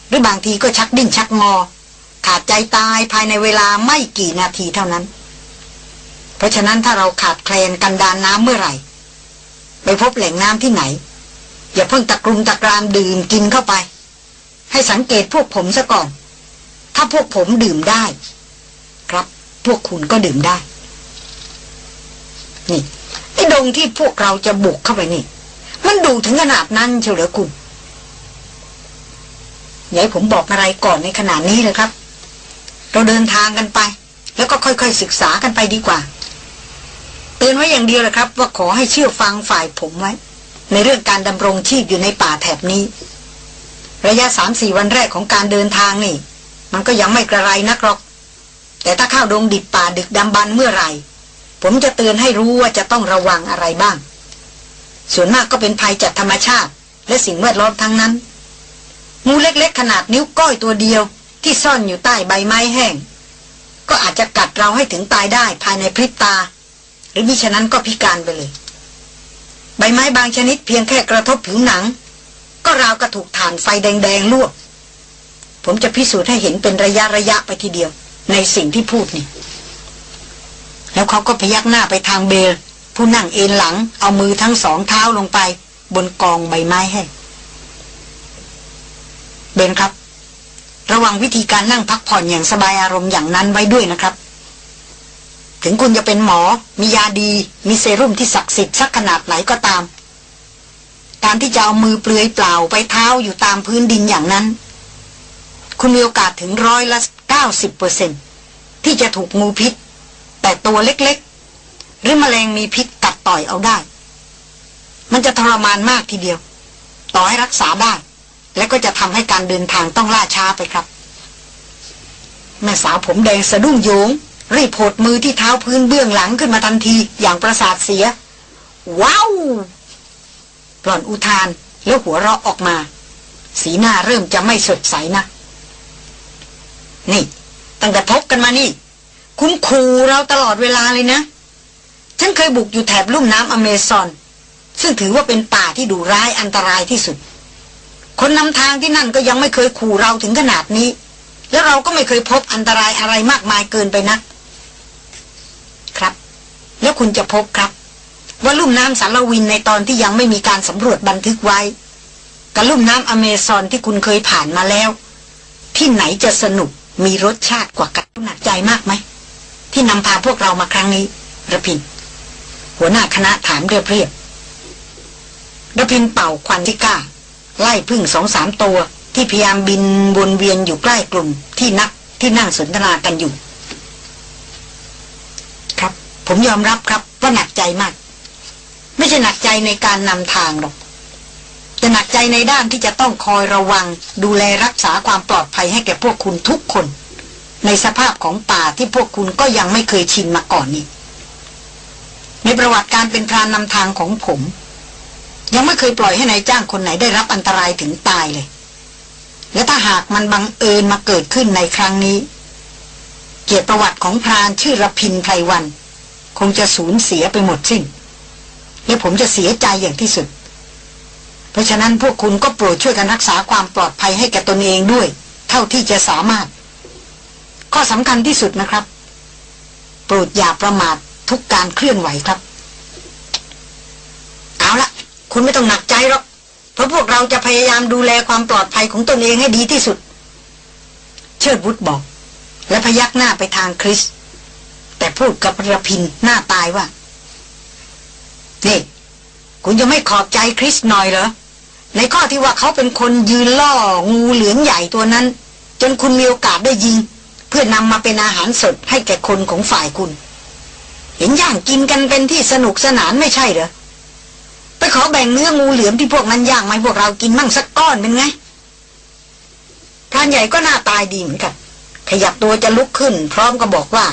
หรือบางทีก็ชักดิ้นชักงอขาดใจตายภายในเวลาไม่กี่นาทีเท่านั้น เพราะฉะนั้นถ้าเราขาดแคลนกันดานน้ำเมื่อไหร่ ไปพบแหล่งน้ำที่ไหน อย่าเพิ่งตะกรุมตะกรามดื่มกินเข้าไป ให้สังเกตพวกผมซะก่อน ถ้าพวกผมดื่มได้ ครับพวกคุณก็ดื่มได้ นี่ไอ้ดงที่พวกเราจะบุกเข้าไปนี่ มันดูถึงขนาดนั้นเชียวเหรอคุณอย่าให้ผมบอกอะไรก่อนในขณะนี้เลยครับ เราเดินทางกันไป แล้วก็ค่อยๆศึกษากันไปดีกว่า ตือนไว้อย่างเดียวเลยครับ ว่าขอให้เชื่อฟังฝ่ายผมไว้ ในเรื่องการดำรงชีพอยู่ในป่าแถบนี้ ระยะสามสี่วันแรกของการเดินทางนี่ มันก็ยังไม่กระไรนักหรอก แต่ถ้าเข้าดงดิบป่าดึกดำบรรเมื่อไหร่ ผมจะเตือนให้รู้ว่าจะต้องระวังอะไรบ้าง ส่วนมากก็เป็นภัยจากธรรมชาติ และสิ่งแวดล้อมทั้งนั้นงูเล็กๆ ขนาดนิ้วก้อยตัวเดียว ที่ซ่อนอยู่ใต้ใบไม้แห้ง ก็อาจจะกัดเราให้ถึงตายได้ภายในพริบตา หรือมิฉะนั้นก็พิการไปเลย ใบไม้บางชนิดเพียงแค่กระทบผิวหนัง ก็ราวกระถูกฐานไฟแดงๆลวก ผมจะพิสูจน์ให้เห็นเป็นระยะระยะไปทีเดียว ในสิ่งที่พูดนี่ แล้วเขาก็พยักหน้าไปทางเบล ผู้นั่งเอนหลัง เอามือทั้งสองเท้าลงไป บนกองใบไม้ให้เบนครับ ระวังวิธีการนั่งพักผ่อนอย่างสบายอารมณ์อย่างนั้นไว้ด้วยนะครับ ถึงคุณจะเป็นหมอ มียาดี มีเซรุ่มที่ศักดิ์สิทธิ์สักขนาดไหนก็ตาม การที่จะเอามือเปลือยเปล่าไปเท้าอยู่ตามพื้นดินอย่างนั้น คุณมีโอกาสถึงร้อยละเก้าสิบเปอร์เซนที่จะถูกงูพิษ แต่ตัวเล็กๆ หรือมแมลงมีพิษกัดต่อยเอาได้ มันจะทรมานมากทีเดียว ต่อให้รักษาได้ และก็จะทำให้การเดินทางต้องล่าช้าไปครับ แม่สาวผมแดงสะดุ้งโยง รีบโผดมือที่เท้าพื้นเบื้องหลังขึ้นมาทันทีอย่างประสาทเสีย ว้าวปล่อนอุทานแล้วหัวเราะออกมา สีหน้าเริ่มจะไม่สดใสนะนี่ ตั้งแต่พบกันมานี่ คุณคูเราตลอดเวลาเลยนะ ฉันเคยบุกอยู่แถบลุ่มน้ำอเมซอน ซึ่งถือว่าเป็นป่าที่ดูร้ายอันตรายที่สุด คนนำทางที่นั่นก็ยังไม่เคยขู่เราถึงขนาดนี้ แล้วเราก็ไม่เคยพบอันตรายอะไรมากมายเกินไปนัก แล้วคุณจะพบครับ ว่าลุ่มน้ำสารวินในตอนที่ยังไม่มีการสำรวจบันทึกไว้ กับลุ่มน้ำอเมซอนที่คุณเคยผ่านมาแล้ว ที่ไหนจะสนุกมีรสชาติกว่ากันหนักใจมากไหม ที่นำพาพวกเรามาครั้งนี้ระพิน หัวหน้าคณะถามเรียบๆระพินเป่าควันที่ก้า ไล่พึ่งสองสามตัวที่พยายามบินวนเวียนอยู่ใกล้กลุ่มที่นักที่นั่งสนทนากันอยู่ ผมยอมรับครับว่าหนักใจมาก ไม่ใช่หนักใจในการนำทางหรอกจะหนักใจในด้านที่จะต้องคอยระวัง ดูแลรักษาความปลอดภัยให้แก่พวกคุณทุกคน ในสภาพของป่าที่พวกคุณก็ยังไม่เคยชินมาก่อนนี่ในประวัติการเป็นพรานนำทางของผม ยังไม่เคยปล่อยให้ในายจ้างคนไหนได้รับอันตรายถึงตายเลย และถ้าหากมันบังเอิญมาเกิดขึ้นในครั้งนี้ เกียรติประวัติของพรานชื่อรพินไพรวัน คงจะสูญเสียไปหมดสิ้น และผมจะเสียใจอย่างที่สุด เพราะฉะนั้นพวกคุณก็โปรดช่วยกันรักษาความปลอดภัยให้แก่ตนเองด้วย เท่าที่จะสามารถ ข้อสำคัญที่สุดนะครับ โปรดอย่าประมาททุกการเคลื่อนไหวครับ เอาละคุณไม่ต้องหนักใจหรอกเพราะพวกเราจะพยายามดูแลความปลอดภัยของตนเองให้ดีที่สุด เชิดวุฒบอก และพยักหน้าไปทางคริส แต่พูดกับระพินหน้าตายว่า นี่ คุณจะไม่ขอบใจคริสหน่อยเหรอ ในข้อที่ว่าเขาเป็นคนยืนล่องูเหลือมใหญ่ตัวนั้น จนคุณมีโอกาสได้ยิง เพื่อนำมาเป็นอาหารสดให้แก่คนของฝ่ายคุณ เห็นอย่างกินกันเป็นที่สนุกสนานไม่ใช่เหรอ ไปขอแบ่งเนื้องูเหลือมที่พวกนั้นย่างมาให้พวกเรากินมั่งสักก้อนเป็นไงพรานใหญ่ก็หน้าตายดีเหมือนกันขยับตัวจะลุกขึ้น พร้อมกับบอกว่า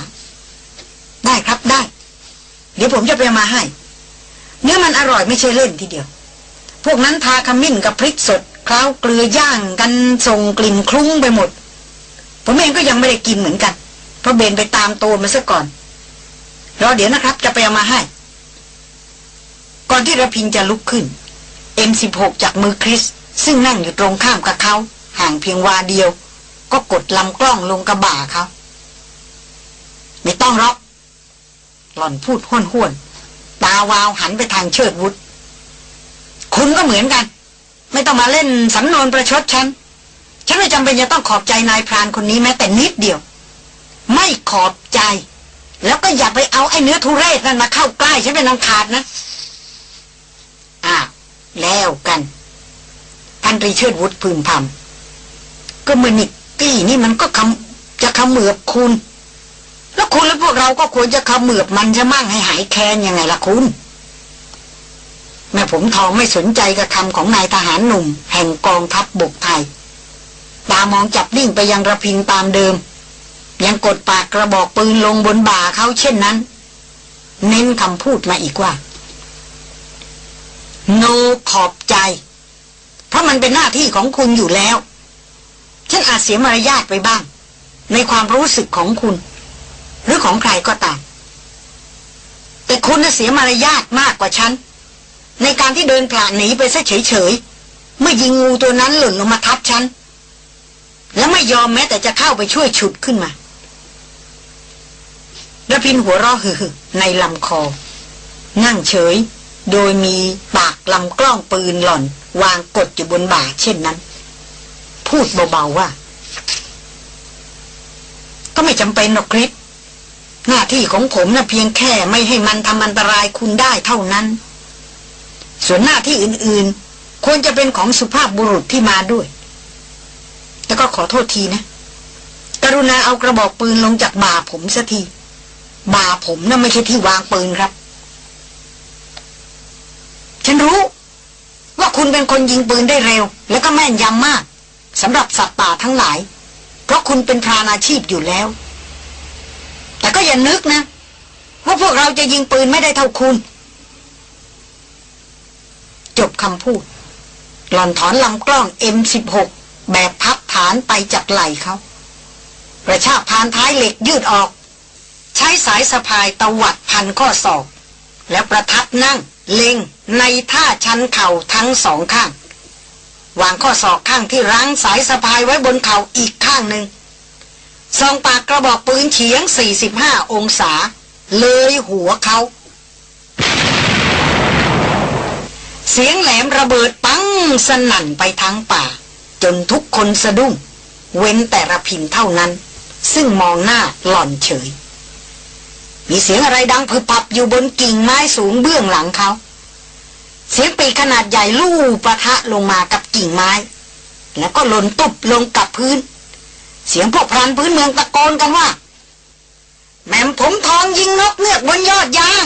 ได้ครับได้ เดี๋ยวผมจะไปมาให้ เนื้อมันอร่อยไม่ใช่เล่นทีเดียว พวกนั้นทาขมิ้นกับพริกสดเคล้าเกลือย่างกันส่งกลิ่นคลุ้งไปหมด ผมเองก็ยังไม่ได้กินเหมือนกัน เพราะเบนไปตามตัวมาซะก่อนรอเดี๋ยวนะครับ จะไปเอามาให้ ก่อนที่ระพินจะลุกขึ้น M16 จากมือคริส ซึ่งนั่งอยู่ตรงข้ามกับเขา ห่างเพียงวาเดียว ก็กดลำกล้องลงกระบ่าเขา ไม่ต้องหรอก หล่อนพูดห้วนห้วนตาวาวหันไปทางเชิดวุฒคุณก็เหมือนกัน ไม่ต้องมาเล่นสำนวนประชดฉัน ฉันไม่จำเป็นจะต้องขอบใจนายพรานคนนี้แม้แต่นิดเดียว ไม่ขอบใจ แล้วก็อย่าไปเอาไอ้เนื้อทุเรศนั่นมาเข้าใกล้ฉันเป็นนังขาดนะอ้าวแล้วกันพันตรีเชิดวุฒพึมพำก็มือนิกกี้นี่มันก็คำจะคำเหมือบคุณ แล้วคุณและพวกเราก็ควรจะคำเหมือบมันจะมั่งให้หายแค้นยังไงล่ะคุณ แม่ผมทองไม่สนใจกับคำของนายทหารหนุ่ม แห่งกองทัพบบกไทย ตามองจับลิ่งไปยังระพินตามเดิม ยังกดปากกระบอกปืนลงบนบ่าเขาเช่นนั้น เน้นคำพูดมาอีกว่า โนขอบใจ เพราะมันเป็นหน้าที่ของคุณอยู่แล้ว ฉันอาจเสียมารยาทไปบ้าง ในความรู้สึกของคุณ หรือของใครก็ตาม แต่คุณน่ะเสียมารยาทมากกว่าฉัน ในการที่เดินผ่านหนีไปซะเฉยๆเมื่อยิงงูตัวนั้นหล่นลงมาทับฉัน และไม่ยอมแม้แต่จะเข้าไปช่วยฉุดขึ้นมาระพินหัวเราะฮือในลำคอ นั่งเฉย โดยมีปากลำกล้องปืนหล่อน วางกดอยู่บนบ่าเช่นนั้น พูดเบาๆว่า ก็ไม่จำเป็นหรอกคริส หน้าที่ของผมนะ่ะเพียงแค่ไม่ให้มันทำอันตรายคุณได้เท่านั้น ส่วนหน้าที่อื่นๆ ควรจะเป็นของสุภาพบุรุษที่มาด้วย แล้วก็ขอโทษทีนะ กรุณาเอากระบอกปืนลงจากบ่าผมสักที บ่าผมน่ะไม่ใช่ที่วางปืนครับ ฉันรู้ ว่าคุณเป็นคนยิงปืนได้เร็ว และก็แม่นยำมากสำหรับสัตว์ป่าทั้งหลาย เพราะคุณเป็นพรานอาชีพอยู่แล้ว แต่ก็อย่านึกนะว่าพวกเราจะยิงปืนไม่ได้เท่าคุณ จบคำพูด หล่อนถอนลำกล้อง M16 แบบพับฐานไปจากไหล่เขากระชากพานท้ายเหล็กยืดออก ใช้สายสะพายตวัดพันข้อศอก แล้วประทับนั่ง เล็งในท่าชันเข่าทั้งสองข้าง วางข้อศอกข้างที่รั้งสายสะพายไว้บนเข่าอีกข้างหนึ่ง ซองปากกระบอกปืนเฉียง 45 องศา เลยหัวเขา เสียงแหลมระเบิดปังสนั่นไปทั้งป่า จนทุกคนสะดุ้ง เว้นแต่ระพินเท่านั้น ซึ่งมองหน้าหล่อนเฉย มีเสียงอะไรดังพึบพับอยู่บนกิ่งไม้สูงเบื้องหลังเขา เสียงปีกขนาดใหญ่ลู่ประทะลงมากับกิ่งไม้ แล้วก็หล่นตุบลงกับพื้น เสียงพวกพรานพื้นเมืองตะโกนกันว่า แม่มผมทองยิงนกเงือกบนยอดยาง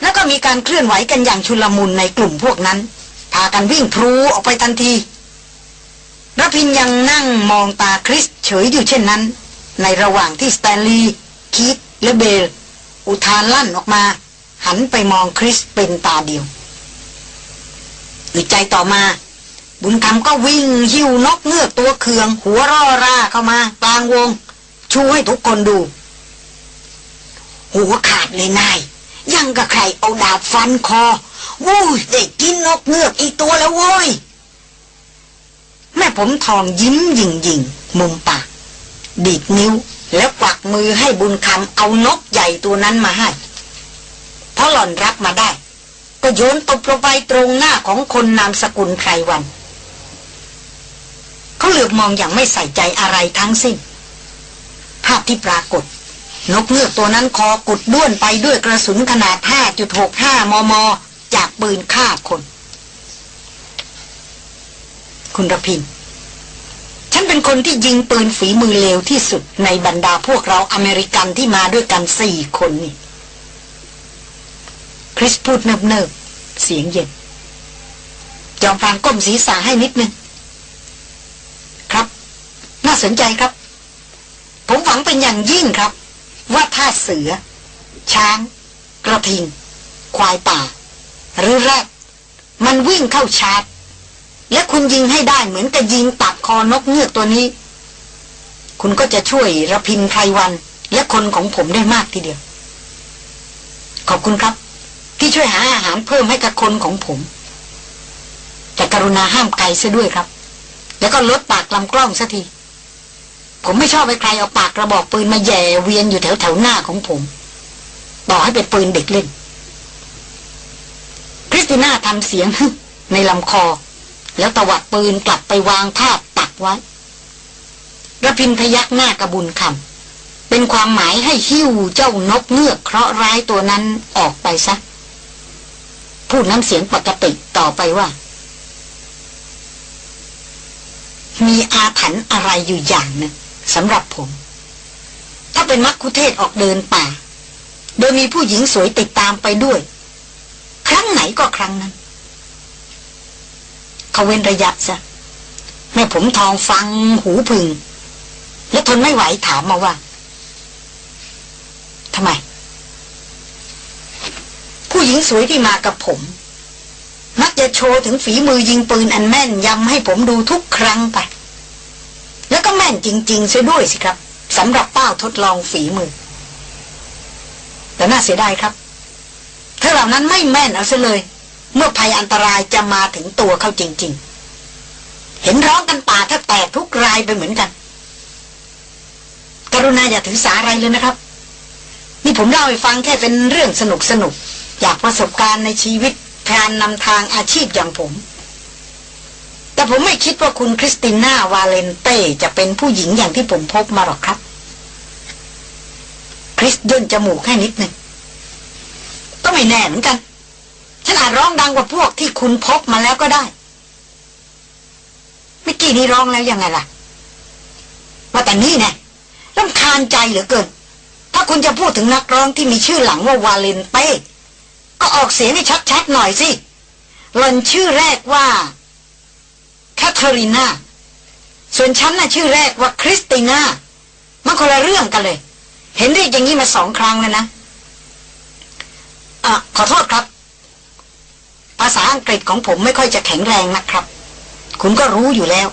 แล้วก็มีการเคลื่อนไหวกันอย่างชุลมุนในกลุ่มพวกนั้น พากันวิ่งพลูออกไปทันทีรพินยังนั่งมองตาคริสเฉยอยู่เช่นนั้น ในระหว่างที่สแตนลีย์คีตและเบล อุทานลั่นออกมา หันไปมองคริสเป็นตาเดียวอึดใจต่อมา บุญคำก็วิ่งหิ้วนกเงือกตัวเคือง หัวร่อราเข้ามากลางวง ชูให้ทุกคนดู หัวขาดเลยนาย ยังกับใครเอาดาบฟันคอวู้ยได้กินนกเงือกอีกตัวแล้วโว้ย แม่ผมทองยิ้มยิงยิงมุมปาก ดีดนิ้วแล้วกวักมือให้บุญคำเอานกใหญ่ตัวนั้นมาให้พอหล่อนรับมาได้ ก็โยนตบลงไปตรงหน้าของคนนามสกุลไพรวัน เขาเหลือบมองอย่างไม่ใส่ใจอะไรทั้งสิ้น ภาพที่ปรากฏ นกเงือกตัวนั้นคอกุดด้วนไปด้วยกระสุนขนาด 5.65 มม จากปืนฆ่าคน คุณรพิน ฉันเป็นคนที่ยิงปืนฝีมือเลวที่สุดในบรรดาพวกเราอเมริกันที่มาด้วยกันสี่คนนี่คริสพูดเนิบๆเสียงเย็น จอมพรานก้มศีรษะให้นิดนึง น่าสนใจครับ ผมหวังเป็นอย่างยิ่งครับ ว่าถ้าเสือ ช้าง กระทิง ควายป่า หรือแรดมันวิ่งเข้าชาร์จและคุณยิงให้ได้เหมือนกับยิงตัดคอนกเงือกตัวนี้ คุณก็จะช่วยระพินไพรวัน และคนของผมได้มากทีเดียว ขอบคุณครับ ที่ช่วยหาอาหารเพิ่มให้กับคนของผม แต่กรุณาห้ามไกลซะด้วยครับ แล้วก็ลดปากลำกล้องสัที ผมไม่ชอบให้ใครเอาปากกระบอกปืนมาแย่เวียนอยู่แถวแถวหน้าของผม ต่อให้เป็นปืนเด็กเล่น คริสติน่าทำเสียงในลำคอ แล้วตวัดปืนกลับไปวางทาบตักไว้ระพินพยักหน้ากระบุญคำเป็นความหมายให้หิ้วเจ้านกเงือกเคราะห์ร้ายตัวนั้นออกไปซะ พูดน้ำเสียงปกติต่อไปว่า มีอาถรรพ์อะไรอยู่อย่างนึง สำหรับผม ถ้าเป็นมักคุเทศออกเดินป่า โดยมีผู้หญิงสวยติดตามไปด้วย ครั้งไหนก็ครั้งนั้น เขาเว้นระยะซะแม่ผมทองฟังหูพึง และทนไม่ไหวถามมาว่าทำไม ผู้หญิงสวยที่มากับผม มักจะโชว์ถึงฝีมือยิงปืนอันแม่นยำให้ผมดูทุกครั้งไป แล้วก็แม่นจริงๆเสียด้วยสิครับสำหรับเป้าทดลองฝีมือ แต่น่าเสียดายครับเธอเหล่านั้นไม่แม่นเอาซะเลย เมื่อภัยอันตรายจะมาถึงตัวเขาจริง ๆ เห็นร้องกันป่าแทบแตกทุกรายไปเหมือนกัน กรุณาอย่าถือสาอะไรเลยนะครับ นี่ผมเล่าให้ฟังแค่เป็นเรื่องสนุกสนุกจากประสบการณ์ในชีวิตพรานนำทางอาชีพอย่างผม แต่ผมไม่คิดว่าคุณคริสติน่าวาเลนเต้จะเป็นผู้หญิงอย่างที่ผมพบมาหรอกครับ คริสย่นจมูกแค่นิดหนึ่งก็ไม่แน่เหมือนกัน ฉันอาจร้องดังกว่าพวกที่คุณพบมาแล้วก็ได้เมื่อกี้นี้ร้องแล้วยังไงล่ะ ว่าแต่นี่แน่รำคาญใจเหลือเกิน ถ้าคุณจะพูดถึงนักร้องที่มีชื่อหลังว่าวาเลนเต้ก็ออกเสียงให้ชัดๆหน่อยสิหล่นชื่อแรกว่า ทเธอรีนาส่วนฉันน่ะชื่อแรกว่าคริสติน่ามันคนละเรื่องกันเลย เห็นเรียกอย่างนี้มาสองครั้งแล้วนะอะขอโทษครับ ภาษาอังกฤษของผมไม่ค่อยจะแข็งแรงนะครับ คุณก็รู้อยู่แล้ว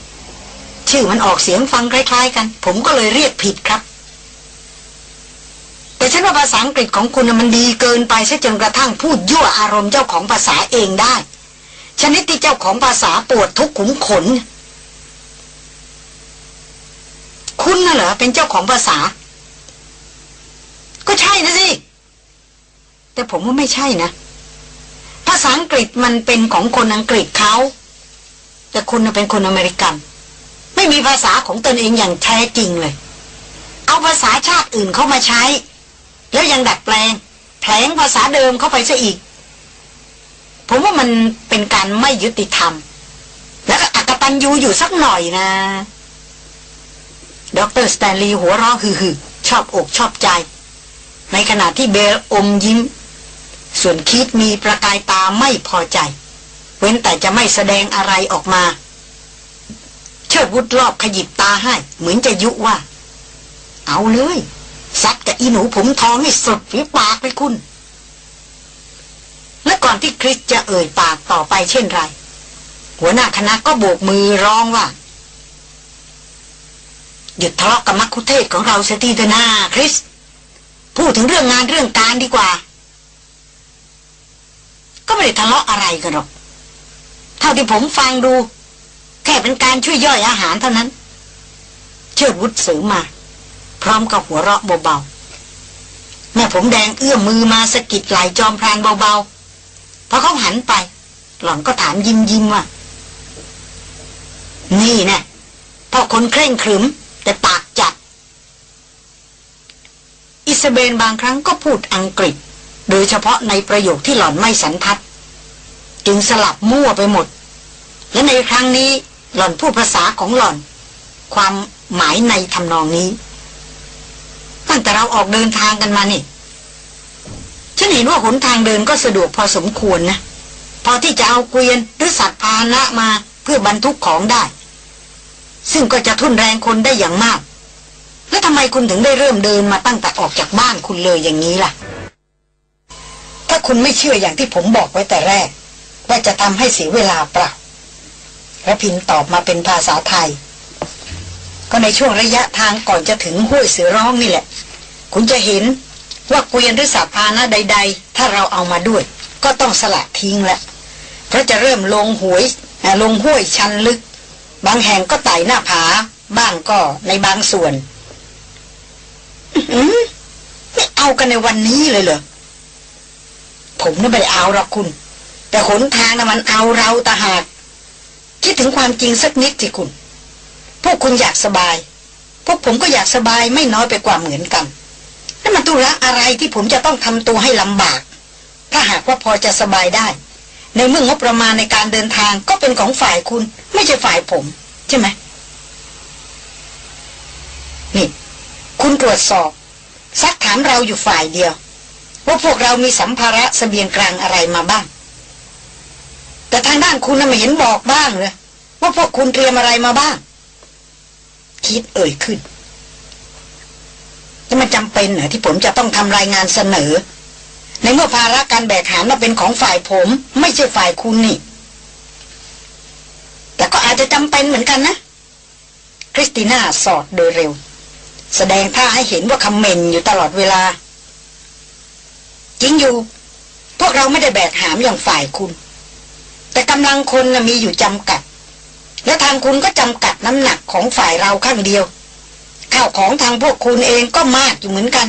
ชื่อมันออกเสียงฟังคล้ายๆ กัน ผมก็เลยเรียกผิดครับ แต่ฉันว่าภาษาอังกฤษของคุณมันดีเกินไปซะจนกระทั่งพูดยั่วอารมณ์เจ้าของภาษาเองได้ ชนิดที่เจ้าของภาษาปวดทุกขุมขน คุณน่ะเหรอเป็นเจ้าของภาษา ก็ใช่นะสิ แต่ผมว่าไม่ใช่นะ ภาษาอังกฤษมันเป็นของคนอังกฤษเขา แต่คุณเป็นคนอเมริกัน ไม่มีภาษาของตนเองอย่างแท้จริงเลย เอาภาษาชาติอื่นเข้ามาใช้ แล้วยังดัดแปลง แผลงภาษาเดิมเข้าไปซะอีก ผมว่ามันเป็นการไม่ยุติธรรม แล้วก็อกตัญญูอยู่สักหน่อยนะดร.สแตนลีย์หัวเราะฮือๆชอบอกชอบใจ ในขณะที่เบลอมยิ้ม ส่วนคิดมีประกายตาไม่พอใจ เว้นแต่จะไม่แสดงอะไรออกมา เชิดวุฒรอบขยิบตาให้ เหมือนจะยุว่า เอาเลยซัดกับอีหนูผมทองให้สุดฝีปากเลยคุณ และก่อนที่คริสจะเอ่ยปากต่อไปเช่นไร หัวหน้าคณะก็โบกมือร้องว่า หยุดทะเลาะกับมักคุเทศของเราเสียทีเถอะนาคริส พูดถึงเรื่องงานเรื่องการดีกว่า ก็ไม่ได้ทะเลาะอะไรกันหรอก เท่าที่ผมฟังดู แค่เป็นการช่วยย่อยอาหารเท่านั้น เชิดวุฒเสริมมา พร้อมกับหัวเราะเบาๆแม่ผมแดงเอื้อมมือมาสะกิดไหลจอมพรานเบาๆ พอเขาหันไป หล่อนก็ถามยิ้มยิ้มว่า นี่นะพ่อคนเคร่งขรึม แต่ปากจัด อิสเบนบางครั้งก็พูดอังกฤษ โดยเฉพาะในประโยคที่หล่อนไม่สันทัด จึงสลับมั่วไปหมด และในครั้งนี้หล่อนพูดภาษาของหล่อน ความหมายในทำนองนี้ ตั้งแต่เราออกเดินทางกันมานี่ ฉันเห็นว่าหนทางเดินก็สะดวกพอสมควรนะ พอที่จะเอาเกวียนหรือสัตว์พาหนะมาเพื่อบรรทุกของได้ ซึ่งก็จะทุ่นแรงคนได้อย่างมาก แล้วทำไมคุณถึงได้เริ่มเดินมาตั้งแต่ออกจากบ้านคุณเลยอย่างนี้ล่ะ ถ้าคุณไม่เชื่ออย่างที่ผมบอกไว้แต่แรก ว่าจะทำให้เสียเวลาเปล่าระพินตอบมาเป็นภาษาไทย ก็ในช่วงระยะทางก่อนจะถึงห้วยเสือร้องนี่แหละ คุณจะเห็น ว่าเกวียนหรือสัตว์พานะใด ๆ ถ้าเราเอามาด้วย ก็ต้องสละทิ้งแล้วเพราะจะเริ่มลงหวยลงห้วยชันลึก บางแห่งก็ไต่หน้าผา บ้างก็ในบางส่วนอื้อหือไม่เอากันในวันนี้เลยเหรอผมน่ไม่ได้เอาหรอกคุณ แต่หนทางน่ะมันเอาเราตาหากคิดถึงความจริงสักนิดสิคุณ พวกคุณอยากสบาย พวกผมก็อยากสบายไม่น้อยไปกว่าเหมือนกัน นั่นมันตุระอะไรที่ผมจะต้องทำตัวให้ลำบาก ถ้าหากว่าพอจะสบายได้ ในเมื่องบประมาณในการเดินทางก็เป็นของฝ่ายคุณ ไม่ใช่ฝ่ายผม ใช่ไหมนี่ คุณตรวจสอบ ซักถามเราอยู่ฝ่ายเดียว ว่าพวกเรามีสัมภาระเสบียงกลางอะไรมาบ้าง แต่ทางด้านคุณน่ะไม่เห็นบอกบ้างเลยว่าพวกคุณเตรียมอะไรมาบ้าง คิดเอ่ยขึ้น แล้วมันจำเป็นเหรอที่ผมจะต้องทำรายงานเสนอ ในเมื่อภาระการแบกหามน่ะเป็นของฝ่ายผม ไม่ใช่ฝ่ายคุณนี่ แต่ก็อาจจะจำเป็นเหมือนกันนะ คริสติน่าสอดโดยเร็ว แสดงท่าให้เห็นว่าคำเมนอยู่ตลอดเวลา จริงอยู่ พวกเราไม่ได้แบกหามอย่างฝ่ายคุณ แต่กำลังคนนะมีอยู่จำกัด และทางคุณก็จำกัดน้ำหนักของฝ่ายเราข้างเดียว ข้าวของทางพวกคุณเองก็มากอยู่เหมือนกัน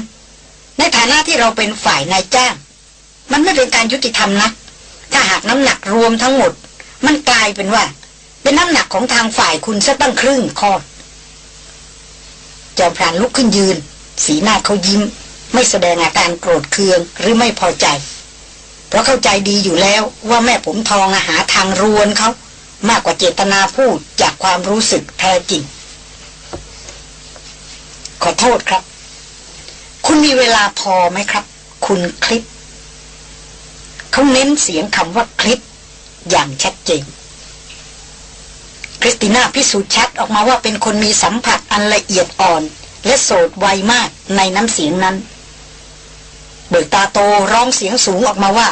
ในฐานะที่เราเป็นฝ่ายนายจ้าง มันไม่เป็นการยุติธรรมนะถ้าหากน้ำหนักรวมทั้งหมด มันกลายเป็นว่า เป็นน้ำหนักของทางฝ่ายคุณซะตั้งครึ่งคอจอมพรานลุกขึ้นยืน สีหน้าเขายิ้ม ไม่แสดงอาการโกรธเคืองหรือไม่พอใจ เพราะเข้าใจดีอยู่แล้วว่าแม่ผมทองอาหาทางรวนเขามากกว่าเจตนาพูดจากความรู้สึกแท้จริง ขอโทษครับ คุณมีเวลาพอไหมครับ คุณคลิป เขาเน้นเสียงคำว่าคลิป อย่างชัดเจนคริสติน่าพิสูจน์ชัดออกมาว่าเป็นคนมีสัมผัสอันละเอียดอ่อน และโสดไวมากในน้ำเสียงนั้น เบิกตาโตร้องเสียงสูงออกมาว่า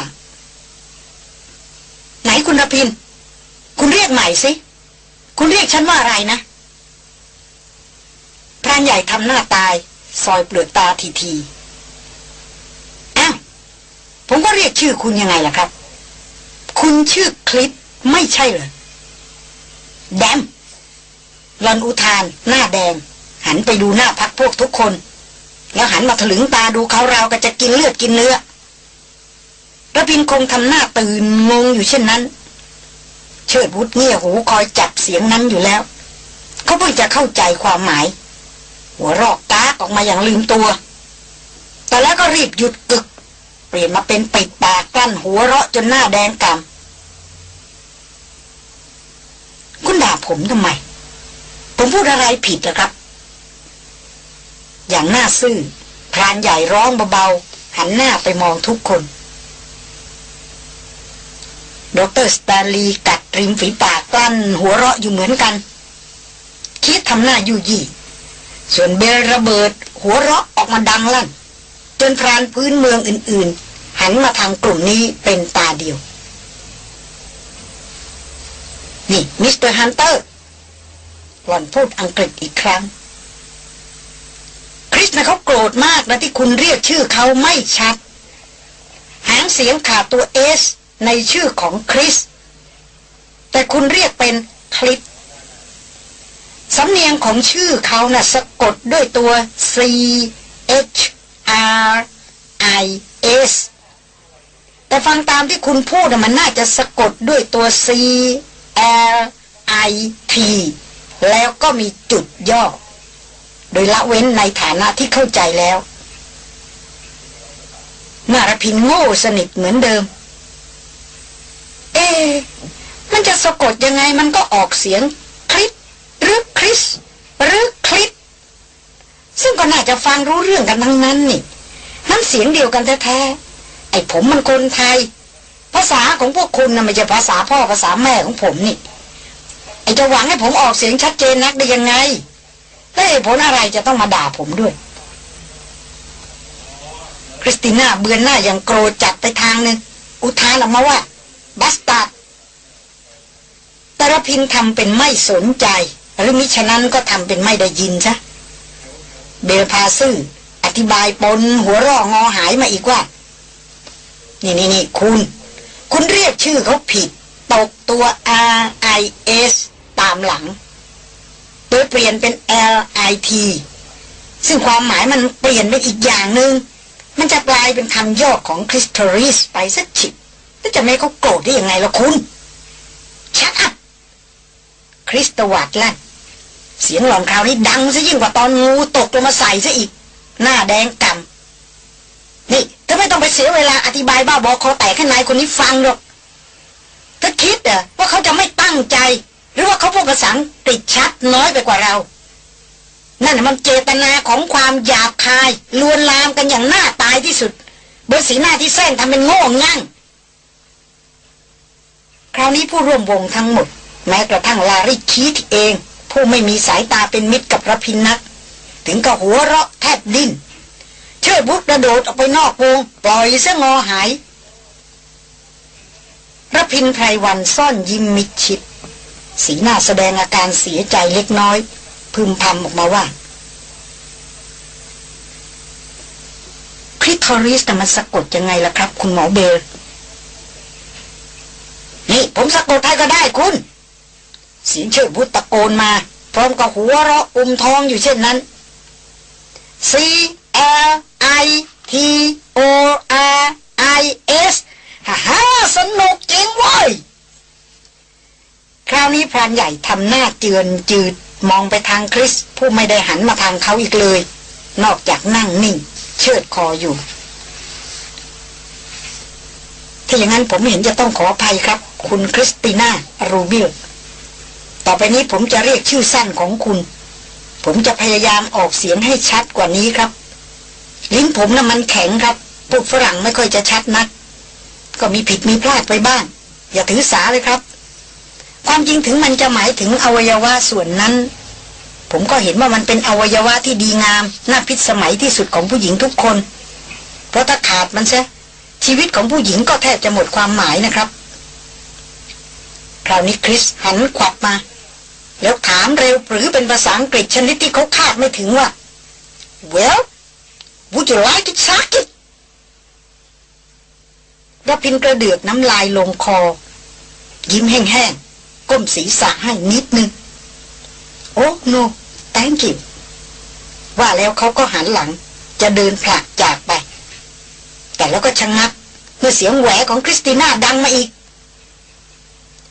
ไหนคุณรพิน คุณเรียกใหม่สิ คุณเรียกฉันว่าอะไรนะ พรานใหญ่ทำหน้าตาย ซอยเปลือกตาทีทีอ้าวผมก็เรียกชื่อคุณยังไงล่ะครับ คุณชื่อคลิปไม่ใช่เหรอแดมหลอนอุทาน หน้าแดง หันไปดูหน้าพักพวกทุกคน แล้วหันมาถลึงตาดูเขาราวก็จะกินเลือดกินเนื้อระพินคงทำหน้าตื่นงงอยู่เช่นนั้น เชิดวุฒเงี่ยหูคอยจับเสียงนั้นอยู่แล้ว เขาเพิ่งจะเข้าใจความหมาย หัวรอกกากออกมาอย่างลืมตัว แต่แล้วก็รีบหยุดกึก เปลี่ยนมาเป็นปิดปากกลั้นหัวเราะจนหน้าแดงกำคุณด่าผมทำไม ผมพูดอะไรผิดเหรอครับ อย่างหน้าซื่อพรานใหญ่ร้องเบาๆ หันหน้าไปมองทุกคนดรสแตนลีย์กัดริมฝีปากกลั้นหัวเราะอยู่เหมือนกัน คิดทำหน้ายุยี่ ส่วนเบลระเบิดหัวเราะออกมาดังลั่น จนพรานพื้นเมืองอื่น ๆ หันมาทางกลุ่มนี้เป็นตาเดียว นี่ Mister Hunter หล่อนพูดอังกฤษอีกครั้ง คริสนะเขาโกรธมากนะที่คุณเรียกชื่อเขาไม่ชัด หางเสียงขาดตัว S ในชื่อของคริส แต่คุณเรียกเป็นคลิป สำเนียงของชื่อเขาน่ะสะกดด้วยตัว C H R I S แต่ฟังตามที่คุณพูดมันน่าจะสะกดด้วยตัว C L I T แล้วก็มีจุดย่อ โดยละเว้นในฐานะที่เข้าใจแล้วนารพินโง่สนิทเหมือนเดิม เอ๊มันจะสะกดยังไงมันก็ออกเสียงคลิป หรือคริส หรือคลิปซึ่งก็น่าจะฟังรู้เรื่องกันทั้งนั้นนี่น้ำเสียงเดียวกันแท้ๆไอ้ผมมันคนไทย ภาษาของพวกคุณนะไม่ใช่ภาษาพ่อภาษาแม่ของผมนี่ไอ้จะหวังให้ผมออกเสียงชัดเจนนักได้ยังไงแล้วเหตุผลอะไรจะต้องมาด่าผมด้วยคริสติน่าเบือนหน้าอย่างโกรธจัดไปทางหนึ่งอุทานออกมาว่า bastard แต่ระพินทำเป็นไม่สนใจ หรือมิฉะนั้นก็ทำเป็นไม่ได้ยินซะเบลพาซื่ออธิบายปนหัวร่องอหายมาอีกว่า นี่นี่นี่คุณ คุณเรียกชื่อเขาผิด ตกตัว R I S ตามหลัง โดยเปลี่ยนเป็น L I T ซึ่งความหมายมันเปลี่ยนไปอีกอย่างหนึง่งมันจะกลายเป็นคำย่อของคริสตอริสไปสักฉิบแล้วจะไม่เขาโกรธได้ยังไงล่ะคุณชัดอัพ ริสตวัดลั่นเสียงหลอนคราวนี้ดังซะยิ่งกว่าตอนงูตกลงมาใส่ซะอีก หน้าแดงกำนี่เธอไม่ต้องไปเสียเวลาอธิบายบ้าบอคอแตกให้นายคนนี้ฟังหรอกเธอคิดเหรอว่าเขาจะไม่ตั้งใจ หรือว่าเขาพูดภาษาอังกฤษชัดน้อยไปกว่าเรา นั่นน่ะมันเจตนาของความหยาบคายลวนลามกันอย่างหน้าตายที่สุดบนสีหน้าที่แซงทำเป็นโง่งั่งคราวนี้ผู้ร่วมวงทั้งหมด แม้กระทั่งลาริคีทเอง ผู้ไม่มีสายตาเป็นมิตรกับระพินนัก ถึงกับหัวเราะแทบดิ้นเชิดบุกกระโดดออกไปนอกวงปล่อยเสงอหายระพินไพรวันซ่อนยิ้มมิดชิด สีหน้าแสดงอาการเสียใจเล็กน้อย พึมพำออกมาว่าคริทอริสแต่มันสะกดยังไงล่ะครับ คุณหมอเบลนี่ผมสะกดให้ก็ได้คุณ เสียงเชิดบุตรตะโกนมา พร้อมกับหัวเราะอุ้มทองอยู่เช่นนั้น C L I T O R I S ฮ่าฮ่าสนุกจริงเว้ย คราวนี้พรานใหญ่ทำหน้าเจือนจืดมองไปทางคริส ผู้ไม่ได้หันมาทางเขาอีกเลย นอกจากนั่งนิ่ง เชิดคออยู่ ถ้าอย่างนั้นผมเห็นจะต้องขออภัยครับ คุณคริสติน่า รูบิล ต่อไปนี้ผมจะเรียกชื่อสั้นของคุณ ผมจะพยายามออกเสียงให้ชัดกว่านี้ครับ ลิ้นผมน่ะมันแข็งครับพูดฝรั่งไม่ค่อยจะชัดนัก ก็มีผิดมีพลาดไปบ้าง อย่าถือสาเลยครับ ความจริงถึงมันจะหมายถึงอวัยวะส่วนนั้น ผมก็เห็นว่ามันเป็นอวัยวะที่ดีงาม น่าพิสมัยที่สุดของผู้หญิงทุกคน เพราะถ้าขาดมันซะชีวิตของผู้หญิงก็แทบจะหมดความหมายนะครับ คราวนี้คริสหันขวับมา แล้วถามเร็วหรือเป็นภาษาอังกฤษชนิดที่เขาคาดไม่ถึงว่า well would you like to suck it รพินกระเดือกน้ำลายลงคอ ยิ้มแห้งๆ ก้มศีรษะให้นิดนึง โอ้ no thank you ว่าแล้วเขาก็หันหลัง จะเดินผลักจากไป แต่แล้วก็ชะงงัก เมื่อเสียงแหวของคริสติน่าดังมาอีก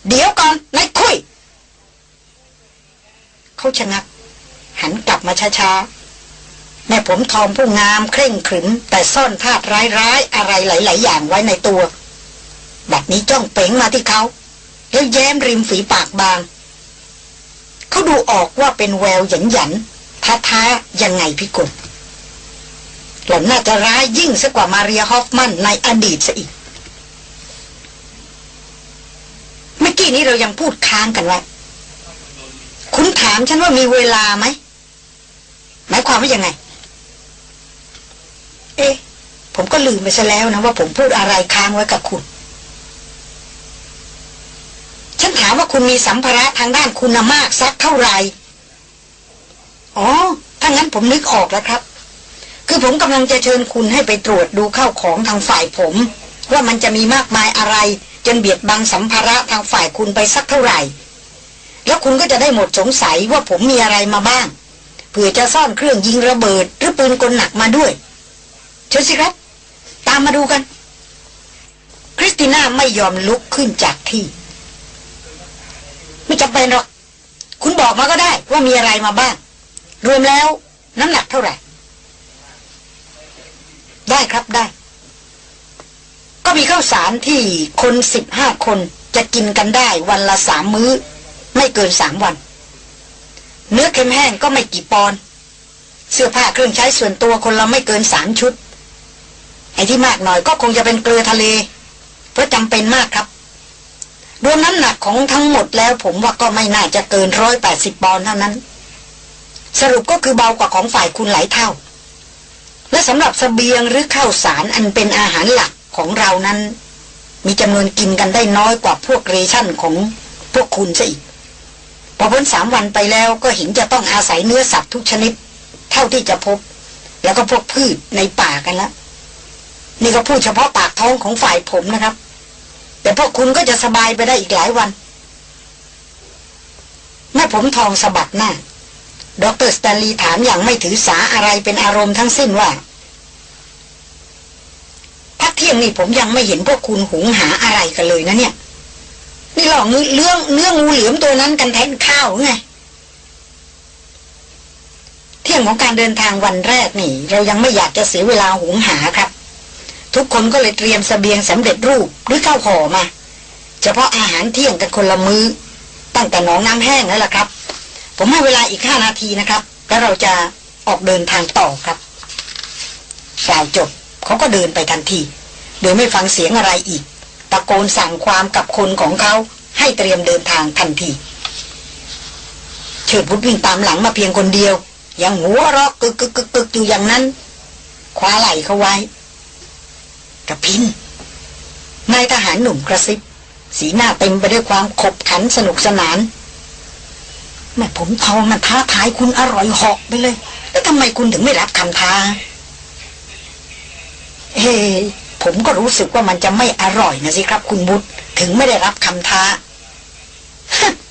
เดี๋ยวก่อนนายคุย เขาชะงัก หันกลับมาช้าๆแม่ผมทองผู้งามเคร่งขรึม แต่ซ่อนธาตุร้ายๆ อะไรหลาย ๆ อย่างไว้ในตัว บัดนี้จ้องเป๋งมาที่เขาแล้วแย้มริมฝีปากบาง เขาดูออกว่าเป็นแววหยันหยันท้าท้าๆยังไงพี่กลหล่อนน่าจะร้ายยิ่งซะกว่ามาเรียฮอฟมันในอดีตซะอีก เมื่อกี้นี้เรายังพูดค้างกันไว้ คุณถามฉันว่ามีเวลาไหมหมายความว่ายังไง เอ๊ะ ผมก็ลืมไปซะแล้วนะว่าผมพูดอะไรค้างไว้กับคุณ ฉันถามว่าคุณมีสัมภาระทางด้านคุณมากสักเท่าไหร่ อ๋อ ถ้างั้นผมนึกออกแล้วครับ คือผมกำลังจะเชิญคุณให้ไปตรวจดูเข้าของทางฝ่ายผม ว่ามันจะมีมากมายอะไร จนเบียดบังสัมภาระทางฝ่ายคุณไปสักเท่าไหร่ แล้วคุณก็จะได้หมดสงสัยว่าผมมีอะไรมาบ้างเผื่อจะซ่อนเครื่องยิงระเบิด หรือปืนกลหนักมาด้วย เชิญสิครับ ตามมาดูกัน คริสติน่าไม่ยอมลุกขึ้นจากที่ ไม่จำเป็นหรอก คุณบอกมาก็ได้ว่ามีอะไรมาบ้าง รวมแล้วน้ำหนักเท่าไหร่ ได้ครับได้ ก็มีข้าวสารที่คนสิบห้าคนจะกินกันได้วันละสามมื้อ ไม่เกินสามวัน เนื้อเค็มแห้งก็ไม่กี่ปอน เสื้อผ้าเครื่องใช้ส่วนตัวคนละไม่เกินสามชุด ไอ้ที่มากหน่อยก็คงจะเป็นเกลือทะเล เพราะจำเป็นมากครับ รวมน้ำหนักของทั้งหมดแล้วผมว่าก็ไม่น่าจะเกินร้อยแปดสิบปอนเท่านั้น สรุปก็คือเบากว่าของฝ่ายคุณหลายเท่า และสำหรับสเสบียงหรือข้าวสารอันเป็นอาหารหลักของเรานั้น มีจำนวนกินกันได้น้อยกว่าพวกเรชั่นของพวกคุณซะอีก อพ้นสามวันไปแล้วก็เห็นจะต้องอาศัยเนื้อสัตว์ทุกชนิด เท่าที่จะพบ แล้วก็พวกพืชในป่ากันละนี่ก็พูดเฉพาะปากท้องของฝ่ายผมนะครับ แต่พวกคุณก็จะสบายไปได้อีกหลายวันแม่ผมทองสะบัดหน้าดรสแตนลีย์ถามอย่างไม่ถือสาอะไรเป็นอารมณ์ทั้งสิ้นว่าพักเที่ยงนี่ผมยังไม่เห็นพวกคุณหุงหาอะไรกันเลยนะเนี่ย นี่หลอกเรื่องเนื้องูเหลือมตัวนั้นกันแทนข้าวไงเที่ยงของการเดินทางวันแรกนี่ เรายังไม่อยากจะเสียเวลาหุงหาครับ ทุกคนก็เลยเตรียมสเสบียงสำเร็จรูปหรือข้าวห่อมา เฉพาะอาหารเที่ยงกันคนละมือ้อ ตั้งแต่หนองน้ำแห้งแล้วล่ะครับ ผมให้เวลาอีกห้านาทีนะครับ แล้วเราจะออกเดินทางต่อครับกล่าวจบเขาก็เดินไปทันที โดยไม่ฟังเสียงอะไรอีก ตะโกนสั่งความกับคนของเขาให้เตรียมเดินทางทันทีเฉิดบุตรวิ่งตามหลังมาเพียงคนเดียว ยังหัวรอกกึกกึกกึกกึกอยู่อย่างนั้นคว้าไหล่เขาไว้กระพินนายทหารหนุ่มกระซิบ สีหน้าเต็มไปด้วยความขบขันสนุกสนานแม่ผมทองมันท้าทายคุณอร่อยหอกไปเลย แล้วทำไมคุณถึงไม่รับคำท้า เฮ้ ผมก็รู้สึกว่ามันจะไม่อร่อยนะสิครับ คุณบุตรถึงไม่ได้รับคำท้า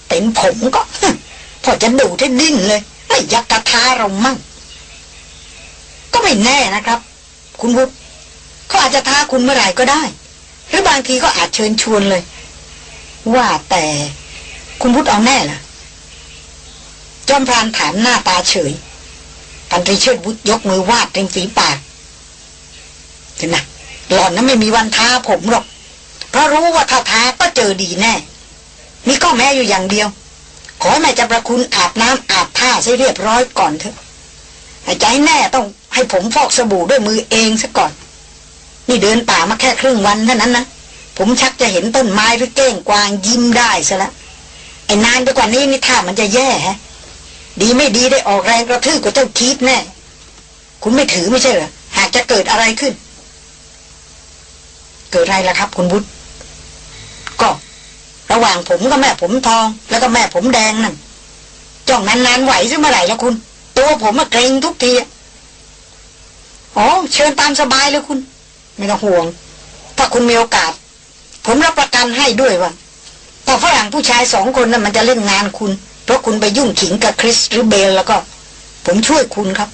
เต็มผมก็พอจะดูได้ดิ้นเลย ไม่ยักกระท้าเรามั่ง ก็ไม่แน่นะครับ คุณบุตรเขาอาจจะท้าคุณเมื่อไหร่ก็ได้ หรือบางทีก็อาจเชิญชวนเลย ว่าแต่คุณบุตรเอาแน่ล่ะจอมพรานถามหน้าตาเฉยพันตรีเชิดบุตรยกมือวาดเต็มฝีปากเห็นไหม หล่อนนั้นไม่มีวันท้าผมหรอก เพราะรู้ว่าถ้าท้าก็เจอดีแน่ มีก็แม้อยู่อย่างเดียว ขอแม่จะประคุณอาบน้ำอาบท่าให้เรียบร้อยก่อนเถอะใจแน่ต้องให้ผมฟอกสบู่ด้วยมือเองซะก่อน นี่เดินป่ามาแค่ครึ่งวันเท่านั้นนะผมชักจะเห็นต้นไม้หรือเก้งกวางยิ้มได้ซะแล้วไอ้นานไปกว่านี้นี่ท่ามันจะแย่ฮะ ดีไม่ดีได้ออกแรงกระทืบกับเจ้าคิดแน่ คุณไม่ถือไม่ใช่เหรอหากจะเกิดอะไรขึ้น เกิดอะไรล่ะครับ คุณบุตรก็ ระหว่างผมกับแม่ผมทอง แล้วก็แม่ผมแดงนั่นจ้องนานๆไหวซึ่งเมื่อไหร่แล้วคุณ ตัวผมมาเกรงทุกทีอ๋อเชิญตามสบายเลยคุณ ไม่ต้องห่วง ถ้าคุณมีโอกาส ผมรับประกันให้ด้วยว่าถ้าฝรั่งผู้ชายสองคนนั้นมันจะเล่นงานคุณ เพราะคุณไปยุ่งขิงกับคริสหรือเบลแล้วก็ ผมช่วยคุณครับ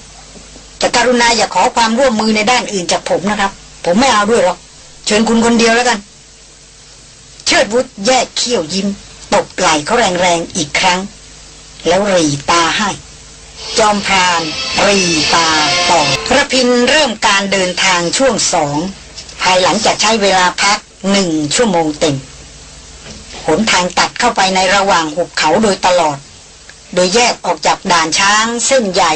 แต่กรุณาอย่าขอความร่วมมือในด้านอื่นจากผมนะครับ ผมไม่เอาด้วยหรอก เชิญคุณคนเดียวแล้วกัน เชิดวุฒแยกเขี้ยวยิ้มตบไหล่เขาแรงๆอีกครั้ง แล้วรีตาให้ จอมพรานรีตาต่อพระพินเริ่มการเดินทางช่วงสองภายหลังจากใช้เวลาพักหนึ่งชั่วโมงเต็มหนทางตัดเข้าไปในระหว่างหุบเขาโดยตลอด โดยแยกออกจากด่านช้างเส้นใหญ่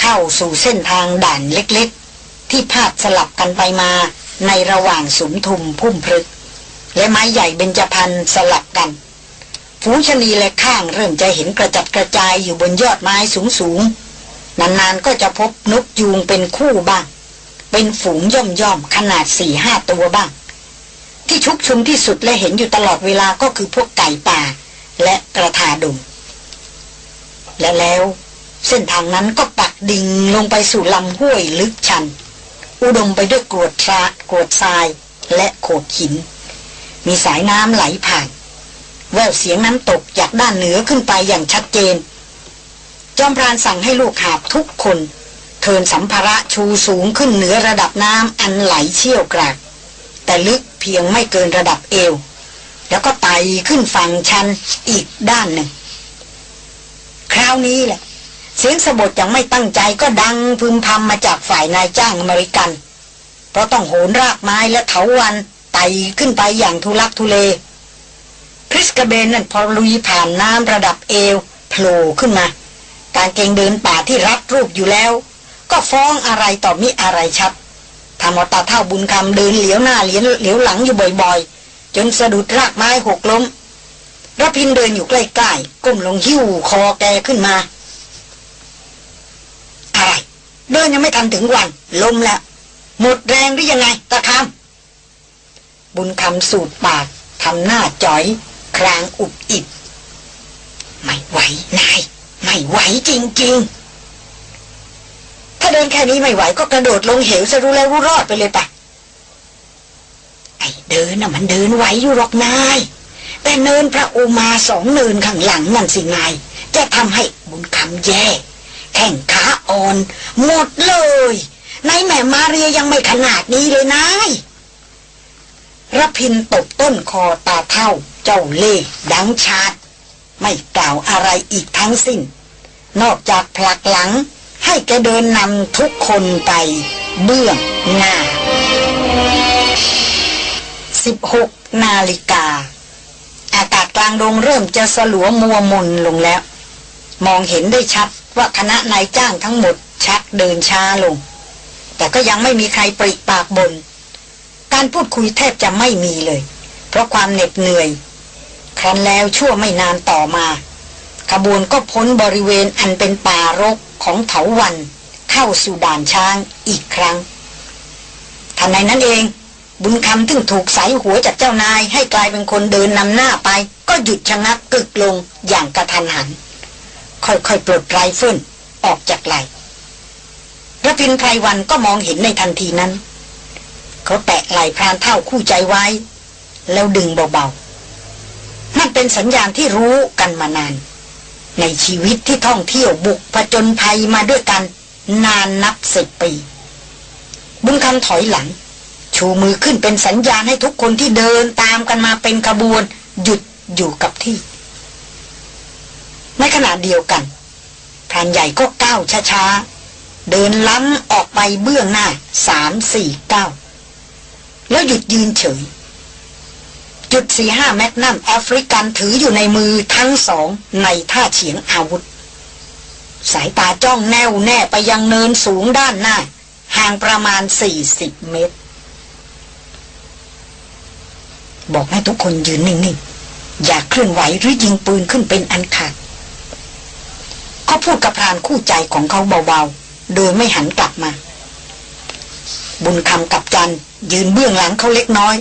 เข้าสู่เส้นทางด่านเล็กๆ ที่พาดสลับกันไปมา ในระหว่างสุมทุมพุ่มพลึก และไม้ใหญ่เบญจพรรณสลับกันฝูชนีและข้างเริ่มจะเห็นกระจัดกระจายอยู่บนยอดไม้สูงๆนานๆก็จะพบนกยูงเป็นคู่บ้าง เป็นฝูงย่อมๆขนาดสี่ห้าตัวบ้าง ที่ชุกชุมที่สุดและเห็นอยู่ตลอดเวลาก็คือพวกไก่ป่า และกระถาดมและแล้วเส้นทางนั้นก็ปักดิ่งลงไปสู่ลำห้วยลึกชัน อุดมไปด้วยกรวดทรากรวดทรายและโขดหิน มีสายน้ำไหลผ่าน แววเสียงน้ำตกจากด้านเหนือขึ้นไปอย่างชัดเจน จอมพรานสั่งให้ลูกหาบทุกคนเทินสัมภาระชูสูงขึ้นเหนือระดับน้ำอันไหลเชี่ยวกราก แต่ลึกเพียงไม่เกินระดับเอว แล้วก็ไต่ขึ้นฝั่งชันอีกด้านหนึ่ง คราวนี้แหละ เสียงสะบดยังไม่ตั้งใจก็ดังพึมพำมาจากฝ่ายนายจ้างอเมริกัน เพราะต้องโหนรากไม้และเถาวันไต่ขึ้นไปอย่างทุลักทุเลคริสกระเบนนั่นพอลุยผ่านน้ำระดับเอวโผล่ขึ้นมา การเกงเดินป่าที่รัดรูปอยู่แล้ว ก็ฟ้องอะไรต่อมิอะไรชัดทำเอาตาเท่าบุญคำเดินเหลียวหน้าเหลียวเหลียวหลังอยู่บ่อยๆ จนสะดุดรากไม้หกล้มรพินเดินอยู่ใกล้ๆก้มลงหิ้วคอแกขึ้นมา เดินยังไม่ทันถึงวัน ลมแล้ว หมดแรงหรือยังไงตาคำบุญคำสูดปากทำหน้าจ๋อย ครางอุบอิบไม่ไหวนาย ไม่ไหวจริง ๆ ถ้าเดินแค่นี้ไม่ไหวก็กระโดดลงเหวจะรู้แล้วรู้รอดไปเลยปะไอ้เดินน่ะมันเดินไหวอยู่หรอกนาย แต่เนินพระอุมาสองเนินข้างหลังนั่นสินาย จะทำให้บุญคำแย่ แข่งขาอ่อน หมดเลยนายแม่มาเรียยังไม่ขนาดนี้เลยนายรพินตบต้นคอตาเท่าเจ้าเล่ดังชาดไม่กล่าวอะไรอีกทั้งสิ้น นอกจากผลักหลังให้แกเดินนำทุกคนไปเบื้องหน้า 16 นาฬิกา อากาศกลางดงเริ่มจะสลัวมัวมนลงแล้ว มองเห็นได้ชัด ว่าคณะนายจ้างทั้งหมดชักเดินช้าลง แต่ก็ยังไม่มีใครปริปากบน การพูดคุยแทบจะไม่มีเลย เพราะความเหน็ดเหนื่อย ครั้นแล้วชั่วไม่นานต่อมา ขบวนก็พ้นบริเวณอันเป็นป่ารกของเถาวัน เข้าสู่ด่านช้างอีกครั้งทันในนั้นเอง บุญคำถึงถูกใสหัวจากเจ้านายให้กลายเป็นคนเดินนำหน้าไป ก็หยุดชะงักกึกลงอย่างกระทันหัน ค่อยๆปลดไรเฟิลออกจากไหลระพินไพรวันก็มองเห็นในทันทีนั้น เขาแตะไหลพรานเท่าคู่ใจไว้ แล้วดึงเบาๆนั่นเป็นสัญญาณที่รู้กันมานาน ในชีวิตที่ท่องเที่ยวบุกผจญภัยมาด้วยกัน นานนับสิบปี บุญคำถอยหลัง ชูมือขึ้นเป็นสัญญาณให้ทุกคนที่เดินตามกันมาเป็นขบวน หยุดอยู่กับที่ ในขณะเดียวกันพรานใหญ่ก็ก้าวช้าๆ เดินล้ำออกไปเบื้องหน้าสามสี่เก้าแล้วหยุดยืนเฉย จุดสี่ห้าแมกนัมแอฟริกันถืออยู่ในมือทั้งสองในท่าเฉียงอาวุธ สายตาจ้องแน่วแน่ไปยังเนินสูงด้านหน้า ห่างประมาณสี่สิบเมตร บอกให้ทุกคนยืนนิ่งๆ อย่าเคลื่อนไหวหรือยิงปืนขึ้นเป็นอันขาด เขาพูดกับพรานคู่ใจของเขาเบาๆ โดยไม่หันกลับมา บุญคำกับจันยืนเบื้องหลังเขาเล็กน้อย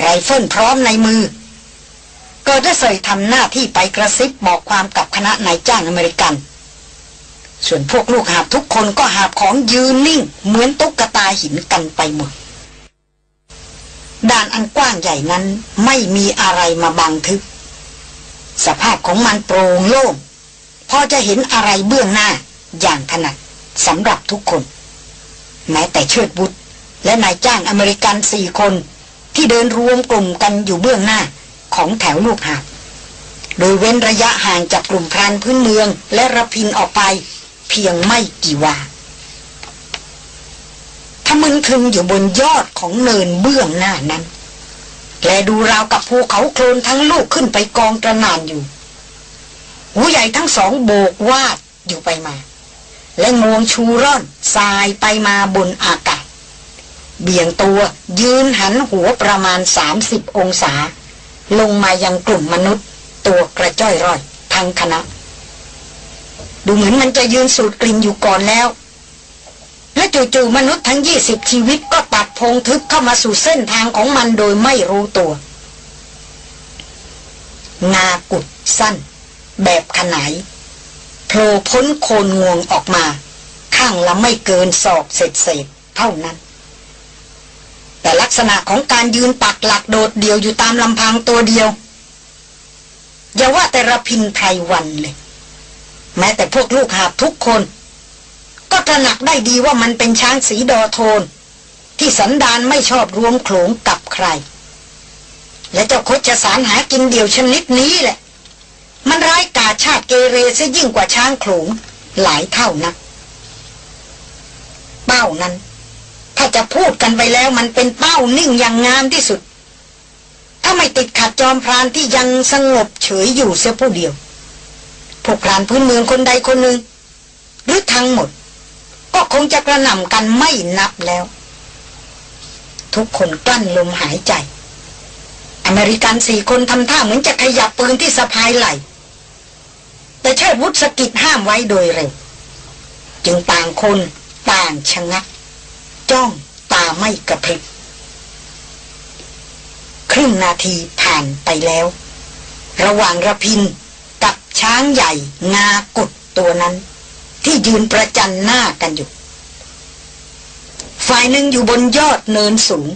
ไรเฟิลพร้อมในมือ ก็ได้ใส่ทำหน้าที่ไปกระซิบบอกความกับคณะนายจ้างอเมริกัน ส่วนพวกลูกหาบทุกคนก็หาบของยืนนิ่ง เหมือนตุ๊กตาหินกันไปหมดด่านอันกว้างใหญ่นั้นไม่มีอะไรมาบังทึบ สภาพของมันโปร่งโล่ง พอจะเห็นอะไรเบื้องหน้าอย่างถนัดสำหรับทุกคน แม้แต่เชิดบุตรและนายจ้างอเมริกันสี่คน ที่เดินรวมกลุ่มกันอยู่เบื้องหน้าของแถวลูกหาบโดยเว้นระยะห่างจากกลุ่มพรานพื้นเมืองและระพินออกไป เพียงไม่กี่วาถ้ามึนทึงอยู่บนยอดของเนินเบื้องหน้านั้น และดูราวกับภูเขาโคลนทั้งลูกขึ้นไปกองกระนานอยู่ หูใหญ่ทั้งสองโบกวาดอยู่ไปมา และงวงชูร่อนสายไปมาบนอากาศ เบี่ยงตัวยืนหันหัวประมาณ 30 องศา ลงมายังกลุ่มมนุษย์ ตัวกระจ้อยร่อยทั้งคณะ ดูเหมือนมันจะยืนสูดกลิ่นอยู่ก่อนแล้ว และจู่ๆมนุษย์ทั้ง 20 ชีวิตก็ตัดพงทึบเข้ามาสู่เส้นทางของมันโดยไม่รู้ตัวงากุดสั้น แบบขนายโผล่พ้นโคนงวงออกมา ข้างละไม่เกินศอกเศษเศษเท่านั้น แต่ลักษณะของการยืนปักหลักโดดเดี่ยวอยู่ตามลำพังตัวเดียว อย่าว่าแต่ระพินไพรวันเลย แม้แต่พวกลูกหาบทุกคน ก็ตระหนักได้ดีว่ามันเป็นช้างสีดอโทน ที่สันดานไม่ชอบรวมโขลงกับใคร และเจ้าคดจะสารหากินเดี่ยวชนิดนี้แหละ มันร้ายกาชาติเกเรซะยิ่งกว่าช้างโขลงหลายเท่านัก เป้านั้น ถ้าจะพูดกันไปแล้วมันเป็นเป้านิ่งอย่างงามที่สุด ถ้าไม่ติดขัดจอมพรานที่ยังสงบเฉยอยู่เสียผู้เดียว พวกพรานพื้นเมืองคนใดคนหนึ่ง หรือทั้งหมด ก็คงจะกระหน่ำกันไม่นับแล้ว ทุกคนกลั้นลมหายใจอเมริกันสี่คนทำท่าเหมือนจะขยับปืนที่สะพายไหล แต่เชิดวุฒสกิดห้ามไว้โดยเร็ว จึงต่างคนต่างชะงัก จ้องตาไม่กระพริบครึ่งนาทีผ่านไปแล้ว ระหว่างระพินกับช้างใหญ่งากุดตัวนั้น ที่ยืนประจันหน้ากันอยู่ ฝ่ายหนึ่งอยู่บนยอดเนินสูง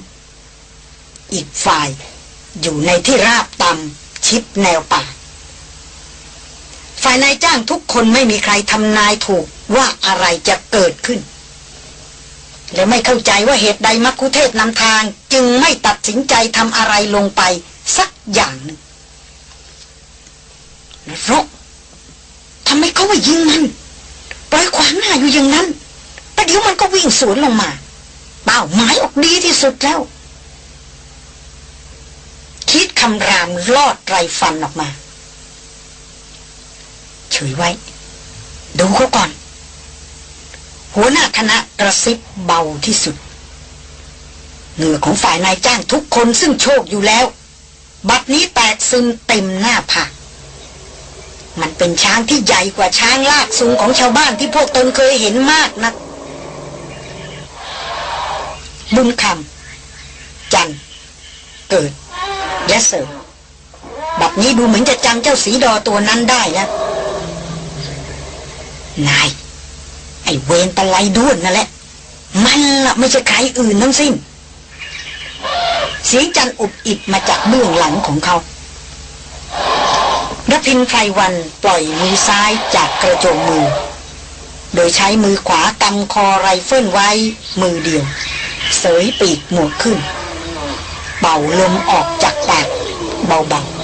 อีกฝ่ายอยู่ในที่ราบต่ำชิดแนวป่า ฝ่ายนายจ้างทุกคนไม่มีใครทำนายถูกว่าอะไรจะเกิดขึ้น และไม่เข้าใจว่าเหตุใดมักคุเทศนำทางจึงไม่ตัดสินใจทำอะไรลงไปสักอย่างหนึ่งรกทำไมเขาว่ายิงมันปล่อยขวางหน้าอยู่อย่างนั้นแต่เดี๋ยวมันก็วิ่งสวนลงมาเป้าหมายออกดีที่สุดแล้ว คิดคำรามลอดไรฟันออกมา เฉยไว้ ดูเขาก่อน หัวหน้าคณะกระซิบเบาที่สุดเหงื่อของฝ่ายนายจ้างทุกคนซึ่งโชคอยู่แล้ว บัดนี้แตกซึมเต็มหน้าผากมันเป็นช้างที่ใหญ่กว่าช้างลากสูงของชาวบ้านที่พวกตนเคยเห็นมากนะัก บุญคำจัน เกิด และเสริมบัดนี้ดูเหมือนจะจำเจ้าสีดอตัวนั้นได้แล้ว นาย ไอ้เวนตะไลด้วนนั่นแหละ มันละไม่ใช่ใครอื่นทั้งสิ้น เสียงจันอุบอิบมาจากเบื้องหลังของเขารพินไพรวันปล่อยมือซ้ายจากกระโจมมือ โดยใช้มือขวากำคอไรเฟิลไว้มือเดียว เสยปีกหมวกขึ้น เป่าลมออกจากปากเบาๆ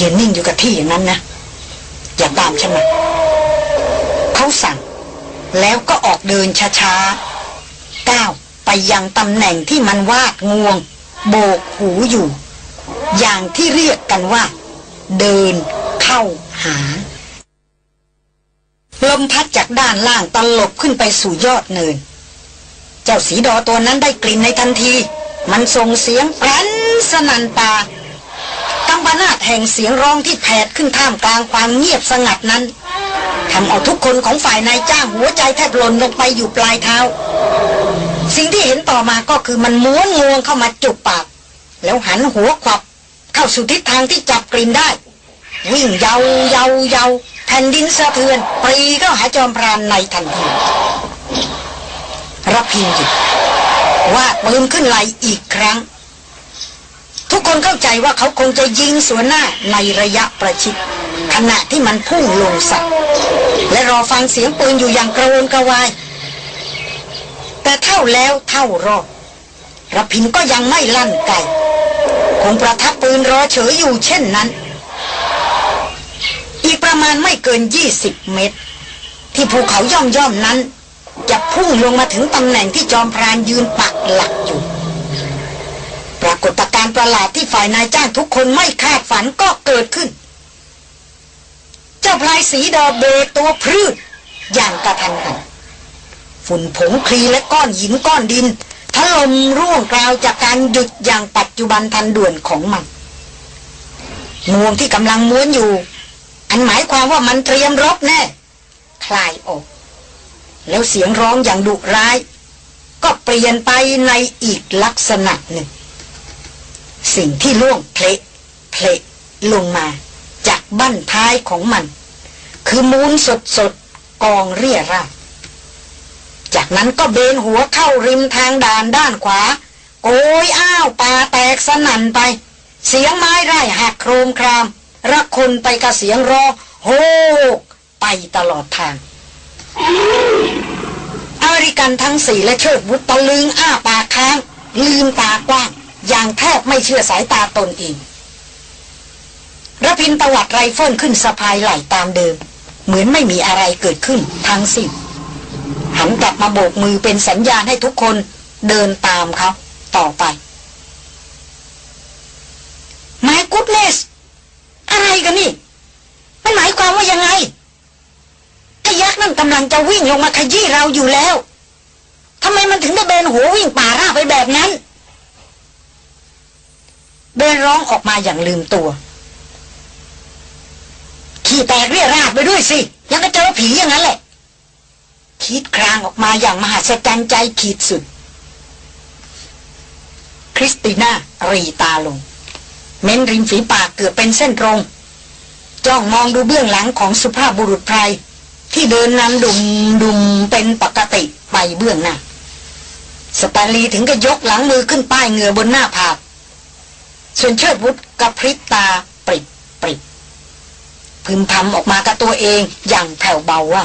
ยืนนิ่งอยู่กับที่อย่างนั้นนะ อย่าตามฉันมาเขาสั่ง แล้วก็ออกเดินช้าๆก้าวไปยังตำแหน่งที่มันวาดงวง โบกหูอยู่ อย่างที่เรียกกันว่า เดินเข้าหา ลมพัดจากด้านล่างตลบขึ้นไปสู่ยอดเนิน เจ้าสีดอตัวนั้นได้กลิ่นในทันที มันส่งเสียงแปรนสนันตา กัมปนาตแห่งเสียงร้องที่แผดขึ้นท่ามกลางความเงียบสงัดนั้นทำเอาทุกคนของฝ่ายนายจ้างหัวใจแทบหล่นลงไปอยู่ปลายเท้า สิ่งที่เห็นต่อมาก็คือมันม้วนงวงเข้ามาจุกปาก แล้วหันหัวขวับ เข้าสู่ทิศทางที่จับกลิ่นได้วิ่งเยาเยาเยาแผ่นดินสะเทือนปรีเข้าหาจอมพรานในทันทีรับพินหยุดวาปืนขึ้นไหลอีกครั้ง ทุกคนเข้าใจว่าเขาคงจะยิงสวนหน้าในระยะประชิดขณะที่มันพุ่งลงสัตว์และรอฟังเสียงปืนอยู่อย่างกระวนกระวาย แต่เท่าแล้วเท่ารอบระพินก็ยังไม่ลั่นไกคงประทับปืนรอเฉยอยู่เช่นนั้น อีกประมาณไม่เกินยี่สิบเมตร ที่ภูเขาย่อมย่อมนั้น จะพุ่งลงมาถึงตำแหน่งที่จอมพรานยืนปักหลักอยู่ ปรากฏการณ์ประหลาดที่ฝ่ายนายจ้างทุกคนไม่คาดฝันก็เกิดขึ้น เจ้าพลายสีดอเบตัวพืชอย่างกระทันหันฝุ่นผงคลีและก้อนหินก้อนดินถล่มร่วงกราวจากการหยุดอย่างปัจจุบันทันด่วนของมันงวงที่กำลังม้วนอยู่ อันหมายความว่ามันเตรียมรบแน่ คลายออก แล้วเสียงร้องอย่างดุร้าย ก็เปลี่ยนไปในอีกลักษณะหนึ่ง สิ่งที่ล่วงเพลเพลลงมา จากบั้นท้ายของมัน คือมูลสดสดกองเรียราจากนั้นก็เบนหัวเข้าริมทางด่านด้านขวา โอ้ยอ้าวป่าแตกสนั่นไป เสียงไม้ไร่หักโครมครามระคนไปกับเสียงรอโฮกไปตลอดทางอเมริกันทั้งสี่และเชิดบุตรตะลึงอ้าปากค้าง ลืมตากว้าง อย่างแทบไม่เชื่อสายตาตนเองระพินตวัดไรเฟิลขึ้นสะพายไหลตามเดิม เหมือนไม่มีอะไรเกิดขึ้นทั้งสิ้นหันกลับมาโบกมือเป็นสัญญาณให้ทุกคนเดินตามเขาต่อไปหมายกุดเนส อะไรกันนี่ มันหมายความว่ายังไงไอ้ยักษ์นั่นกำลังจะวิ่งลงมาขยี้เราอยู่แล้วทำไมมันถึงได้เบนหัววิ่งป่าราไปแบบนั้น เบนร้องออกมาอย่างลืมตัว ขี่แตกเรียราดไปด้วยสิ ยังก็เจอผีอย่างนั้นแหละ คิดครางออกมาอย่างมหัศจรรย์ใจขีดสุด คริสติน่ารีตาลง เม้นริมฝีปากเกือบเป็นเส้นตรง จ้องมองดูเบื้องหลังของสุภาพบุรุษไพรที่เดินนำดุมดุมเป็นปกติไปเบื้องหน้าสตาลีถึงกับยกหลังมือขึ้นป้ายเงือบนหน้าผาก ส่วนเชิดวุฒกระพริบตาปริบปริบพึมพำออกมากับตัวเองอย่างแผ่วเบาว่า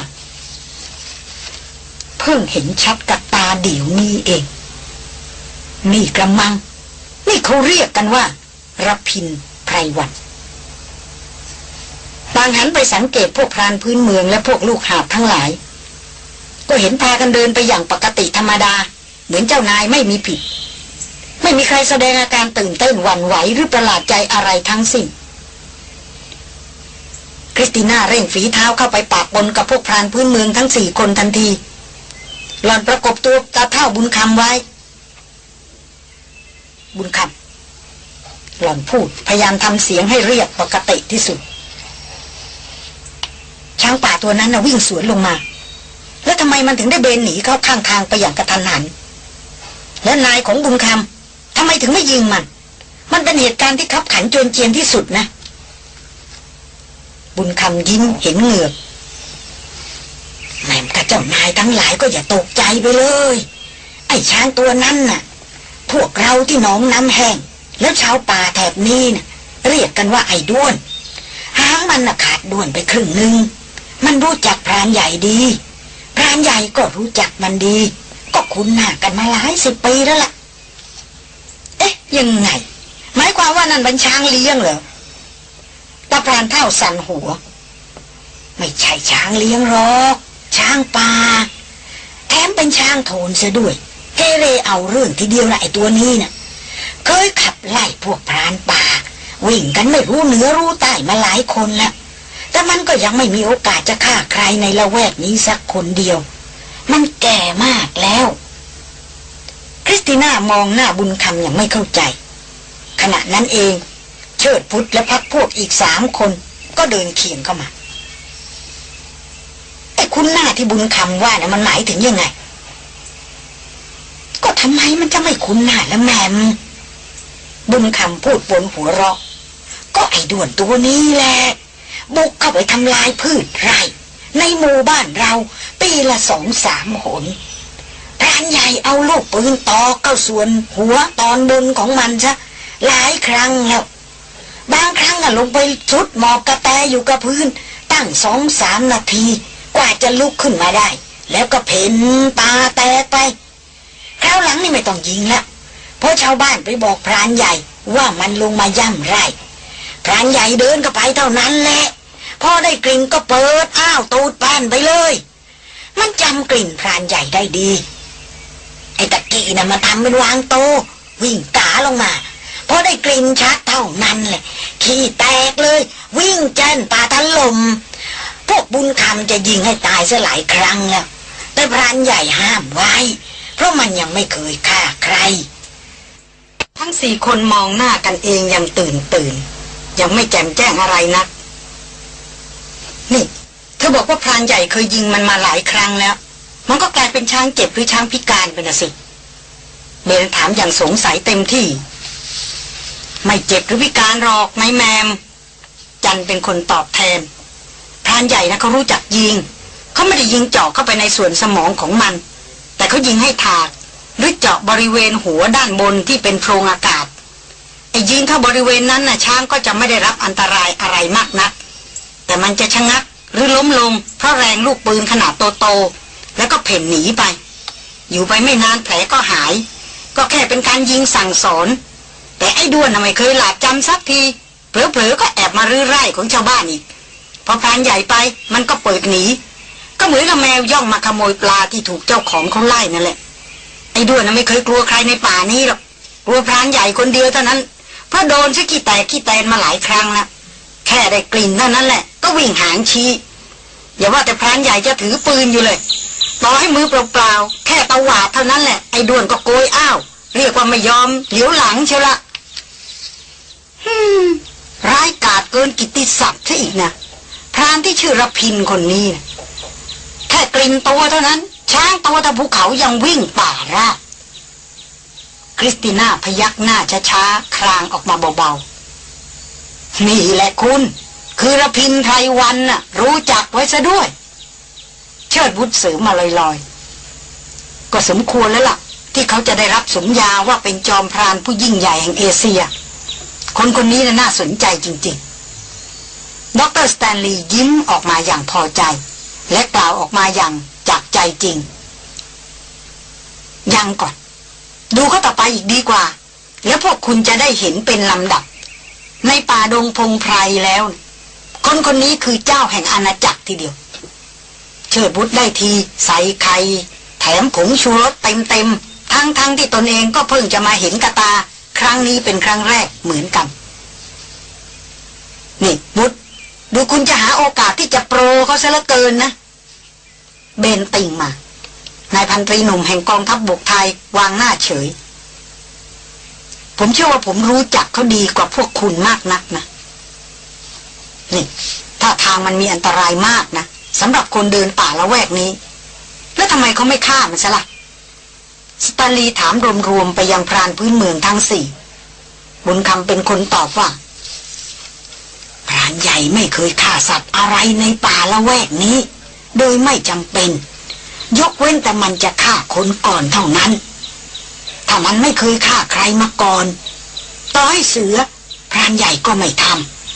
เพิ่งเห็นชัดกับตาเดี๋ยวนี้เอง นี่กระมัง นี่เขาเรียกกันว่ารพินไพรวันบางหันไปสังเกตพวกพรานพื้นเมืองและพวกลูกหาบทั้งหลาย ก็เห็นพากันเดินไปอย่างปกติธรรมดา เหมือนเจ้านายไม่มีผิด ไม่มีใครแสดงอาการตื่นเต้นหวั่นไหวหรือประหลาดใจอะไรทั้งสิ้นคริสติน่าเร่งฝีเท้าเข้าไปปากบนกับพวกพรานพื้นเมืองทั้งสี่คนทันที หล่อนประกบตัวตาเท่าบุญคำไว้ บุญคำหล่อนพูดพยายามทำเสียงให้เรียบปกติที่สุด ช้างป่าตัวนั้นนะวิ่งสวนลงมา แล้วทำไมมันถึงได้เบนหนีเข้าข้างทางไปอย่างกระทันหัน และนายของบุญคำ ทำไมถึงไม่ยิงมัน มันเป็นเหตุการณ์ที่ขับขันโจนเจียนที่สุดนะ บุญคำยิ้มเห็นเหงือกแม่กับเจ้านายทั้งหลายก็อย่าตกใจไปเลย ไอ้ช้างตัวนั้นน่ะ พวกเราที่หนองน้ำแห้ง แล้วชาวป่าแถบนี้น่ะ เรียกกันว่าไอ้ด้วน หางมันน่ะขาดด้วนไปครึ่งหนึ่งมันรู้จักพรานใหญ่ดี พรานใหญ่ก็รู้จักมันดี ก็คุ้นหน้ากันมาหลายสิบปีแล้วล่ะเอ๊ะ ยังไง หมายความว่านั่นเป็นช้างเลี้ยงเหรอตาพรานเท่าสันหัว ไม่ใช่ช้างเลี้ยงหรอก ช้างป่าแถมเป็นช้างโทนซะด้วยเกเรเอาเรื่องทีเดียวละไอตัวนี้น่ะเคยขับไล่พวกพรานป่า วิ่งกันไม่รู้เหนือรู้ใต้มาหลายคนแล้วแต่มันก็ยังไม่มีโอกาสจะฆ่าใครในละแวกนี้สักคนเดียว มันแก่มากแล้ว คริสติน่ามองหน้าบุญคำอย่างไม่เข้าใจ ขณะนั้นเอง เชิดพุทธและพักพวกอีกสามคนก็เดินเคียงเข้ามาไอ้คุณหน้าที่บุญคำว่านะ่ะมันหมายถึงยังไง ก็ทำไมมันจะไม่คุ้นหน้าล้วแมม บุญคำพูดบนหัวเราะ ก็ไอ้ด่วนตัวนี้แหละบุกเข้าไปทำลายพืชไร่ ในหมู่บ้านเรา ปีละสองสามหน พรานใหญ่เอาลูกปืนตอกเข้าส่วนหัวตอนบนของมันซะหลายครั้งแล้ว บางครั้งอะลงไปชุดหมอบกระแตอยู่กับพื้น ตั้งสองสามนาที กว่าจะลุกขึ้นมาได้ แล้วก็เพ่นตาแตกไป คราวหลังนี่ไม่ต้องยิงละเพราะชาวบ้านไปบอกพรานใหญ่ว่ามันลงมาย่ำไร่พรานใหญ่เดินก็ไปเท่านั้นแหละพอได้กลิ่นก็เปิดอ้าวตูดแป้นไปเลย มันจำกลิ่นพรานใหญ่ได้ดี ไอ้ตะกี้น่ะมาทำเป็นวางโต วิ่งกาลงมาพอได้กลิ่นชัดเท่านั้นแหละ ขี้แตกเลย วิ่งแจ้นป่าถล่มพวกบุญคำจะยิงให้ตายซะหลายครั้งแล้ว แต่พรานใหญ่ห้ามไว้ เพราะมันยังไม่เคยฆ่าใคร ทั้งสี่คนมองหน้ากันเองยังตื่นตื่น ยังไม่แจ่มแจ้งอะไรนัก นี่ เธอบอกว่าพรานใหญ่เคยยิงมันมาหลายครั้งแล้ว มันก็กลายเป็นช้างเจ็บหรือช้างพิการไปนะสิเบนถามอย่างสงสัยเต็มที่ ไม่เจ็บหรือพิการหรอกนายแมม จันเป็นคนตอบแทนพรานใหญ่นะเขารู้จักยิง เขาไม่ได้ยิงเจาะเข้าไปในส่วนสมองของมัน แต่เขายิงให้ถากหรือเจาะบริเวณหัวด้านบนที่เป็นโพรงอากาศไอ้ยิงเข้าบริเวณนั้นน่ะช้างก็จะไม่ได้รับอันตรายอะไรมากนัก แต่มันจะชะงักหรือล้มลงเพราะแรงลูกปืนขนาดโตๆ แล้วก็เพ่นหนีไป อยู่ไปไม่นานแผลก็หาย ก็แค่เป็นการยิงสั่งสอน แต่ไอ้ด้วนน่ะไมเคยหลาบจำสักทีเผลอๆก็แอบมารื้อไร่ของชาวบ้านอีก พอพรานใหญ่ไปมันก็เปิดหนี ก็เหมือนกับแมวย่องมาขโมยปลาที่ถูกเจ้าของเขาไล่นั่นแหละ ไอ้ด้วนน่ะไม่เคยกลัวใครในป่านี้หรอกกลัวพรานใหญ่คนเดียวเท่านั้นเพราะโดนซะขี้แตกขี้แตนมาหลายครั้งแล้วแค่ได้กลิ่นเท่านั้นแหละ ก็วิ่งหางชี้อย่าว่าแต่พรานใหญ่จะถือปืนอยู่เลย ต่อให้มือเปล่าๆ แค่ตะหวาดเท่านั้นแหละ ไอ้ด้วนก็โกยอ้าว เรียกว่าไม่ยอมเหลียวหลังเชียวละฮึมร้ายกาจเกินกิตติศัพท์ซะอีกนะพรานที่ชื่อรพินคนนี้นะแค่กลิ่นตัวเท่านั้น ช้างตัวตะภูเขายังวิ่งป่าราบคริสติน่าพยักหน้าช้าๆครางออกมาเบาๆ นี่แหละคุณ คือรพินไทรวันน่ะ รู้จักไว้ซะด้วย เชิดบุตรเสริมาลอยๆ ก็สมควรแล้วล่ะ ที่เขาจะได้รับสมญาว่าเป็นจอมพรานผู้ยิ่งใหญ่แห่งเอเชีย คนคนนี้น่ะน่าสนใจจริงๆ ดร.สแตนลีย์ยิ้มออกมาอย่างพอใจ และกล่าวออกมาอย่างจากใจจริง ยังก่อน ดูเขาต่อไปอีกดีกว่า แล้วพวกคุณจะได้เห็นเป็นลำดับ ในป่าดงพงไพรแล้ว คนคนนี้คือเจ้าแห่งอาณาจักรทีเดียว เชิดบุตรได้ทีใส่ไข่แถมผงชูรสเต็มๆ ทั้งๆทที่ตนเองก็เพิ่งจะมาเห็นกระตา ครั้งนี้เป็นครั้งแรกเหมือนกัน นี่บุตรดูคุณจะหาโอกาสที่จะโปรเขาซะเหลือเกินนะ เบนติงมานายพันตรีหนุ่มแห่งกองทัพบบกไทยวางหน้าเฉย ผมเชื่อว่าผมรู้จักเขาดีกว่าพวกคุณมากนักนะ นี่ถ้าทางมันมีอันตรายมากนะ สำหรับคนเดินป่าละแวกนี้ แล้วทำไมเขาไม่ฆ่ามันซะละ่ะสตาลีถามรวมๆไปยังพรานพื้นเมืองทั้งสี่บุญคำเป็นคนตอบว่าพรานใหญ่ไม่เคยฆ่าสัตว์อะไรในป่าละแวกนี้ โดยไม่จำเป็น ยกเว้นแต่มันจะฆ่าคนก่อนเท่านั้น ถ้ามันไม่เคยฆ่าใครมาก่อน ต่อให้เสือ พรานใหญ่ก็ไม่ท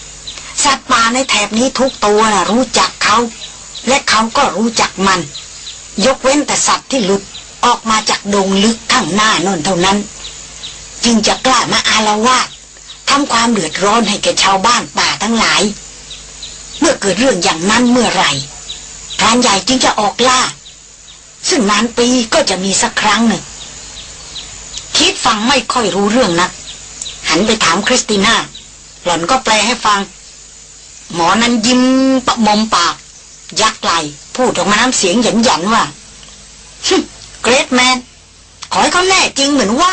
ำสัตว์ป่าในแถบนี้ทุกตัวนะรู้จักเขา และเขาก็รู้จักมัน ยกเว้นแต่สัตว์ที่หลุดออกมาจากดงลึกข้างหน้านนเท่านั้น จึงจะกล้ามาอารวาสทำความเดือดร้อนให้แก่ชาวบ้านป่าทั้งหลาย เมื่อเกิดเรื่องอย่างนั้นเมื่อไหร่พรานใหญ่จึงจะออกล่า ซึ่งนานปีก็จะมีสักครั้งหนึ่ง คิดฟังไม่ค่อยรู้เรื่องนะัก หันไปถามคริสติน่า หล่อนก็แปลให้ฟัง หมอนั้นยิ้มประมมปาก ยักไหลพูดออกมาน้ำเสียงหยันหยันว่าเกรดแมน ขอให้เขาแน่จริงเหมือนว่า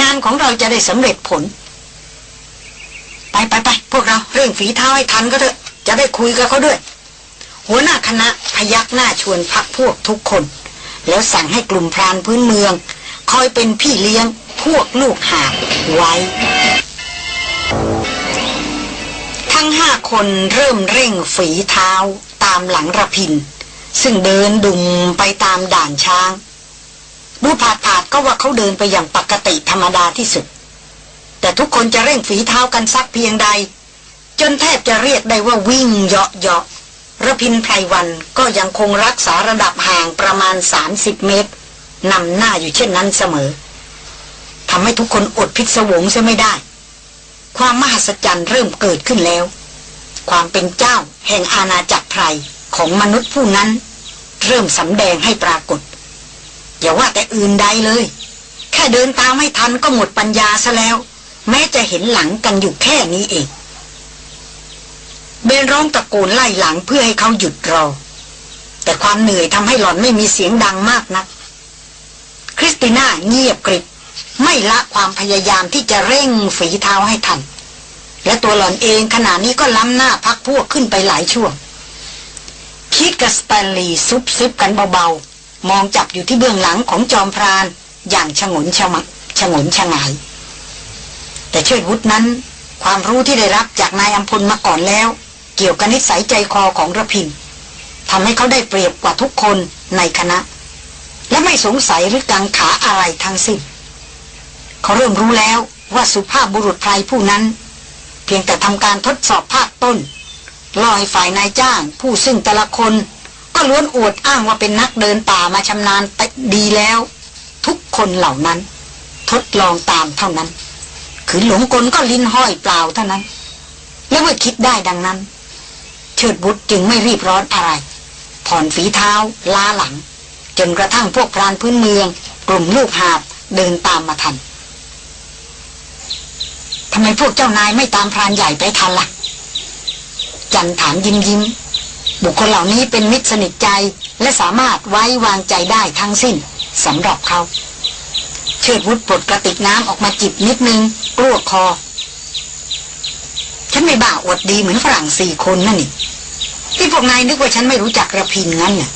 งานของเราจะได้สำเร็จผล ไปไปไปพวกเราเร่งฝีเท้าให้ทันก็เถอะ จะได้คุยกับเขาด้วย หัวหน้าคณะพยักหน้าชวนพักพวกทุกคน แล้วสั่งให้กลุ่มพรานพื้นเมือง คอยเป็นพี่เลี้ยงพวกลูกหาไว้ ทั้งห้าคนเริ่มเร่งฝีเท้า ตามหลังระพิน ซึ่งเดินดุมไปตามด่านช้าง ดูผาดผาดก็ว่าเขาเดินไปอย่างปกติธรรมดาที่สุด แต่ทุกคนจะเร่งฝีเท้ากันสักเพียงใด จนแทบจะเรียกได้ว่าวิ่งเหาะเหาะระพินไพรวันก็ยังคงรักษาระดับห่างประมาณ 30 เมตรนำหน้าอยู่เช่นนั้นเสมอทำให้ทุกคนอดพิศวงเสียไม่ได้ ความมหัศจรรย์เริ่มเกิดขึ้นแล้ว ความเป็นเจ้า แห่งอาณาจักรไพรของมนุษย์ผู้นั้น เริ่มสำแดงให้ปรากฏ อย่าว่าแต่อื่นใดเลย แค่เดินตามไม่ทันก็หมดปัญญาซะแล้ว แม้จะเห็นหลังกันอยู่แค่นี้เอง เบนร้องตะโกนไล่หลังเพื่อให้เขาหยุดรอแต่ความเหนื่อยทำให้หล่อนไม่มีเสียงดังมากนัก คริสติน่าเงียบกริบไม่ละความพยายามที่จะเร่งฝีเท้าให้ทัน และตัวหล่อนเองขณะนี้ก็ล้ำหน้าพักพวกขึ้นไปหลายช่วง คิดกับสแตนลีย์ซุบซิบกันเบาๆ มองจับอยู่ที่เบื้องหลังของจอมพราน อย่างฉงนชะมักฉงนชะงายแต่แต่เชิดวุฒนั้น ความรู้ที่ได้รับจากนายอัมพลมาก่อนแล้ว เกี่ยวกับนิสัยใจคอของระพินทำให้เขาได้เปรียบกว่าทุกคนในคณะ และไม่สงสัยหรือกังขาอะไรทั้งสิ้นเขาเริ่มรู้แล้วว่าสุภาพบุรุษไพรผู้นั้น เพียงแต่ทำการทดสอบภาคต้นล่อให้ฝ่ายนายจ้าง ผู้ซึ่งแต่ละคน ก็ล้วนอวดอ้างว่าเป็นนักเดินป่ามาชำนาญดีแล้ว ทุกคนเหล่านั้น ทดลองตามเท่านั้นขืนหลงกลก็ลิ้นห้อยเปล่าเท่านั้น และเมื่อคิดได้ดังนั้น เชิดบุตรจึงไม่รีบร้อนอะไร ผ่อนฝีเท้า ล้าหลัง จนกระทั่งพวกพรานพื้นเมือง กลุ่มลูกหาบเดินตามมาทัน ทำไมพวกเจ้านายไม่ตามพรานใหญ่ไปทันละ่ะ จันถามยิ้มยิ้ม บุคคลเหล่านี้เป็นมิตรสนิทใจและสามารถไว้วางใจได้ทั้งสิ้นสำหรับเขา เชิดวุฒปลดกระติกน้ำออกมาจิบนิดนึง กลัวคอ ฉันไม่บ้าอวดดีเหมือนฝรั่งสี่คนนั่นนี่ที่พวกนายนึกว่าฉันไม่รู้จักระพินงั้นน่ะ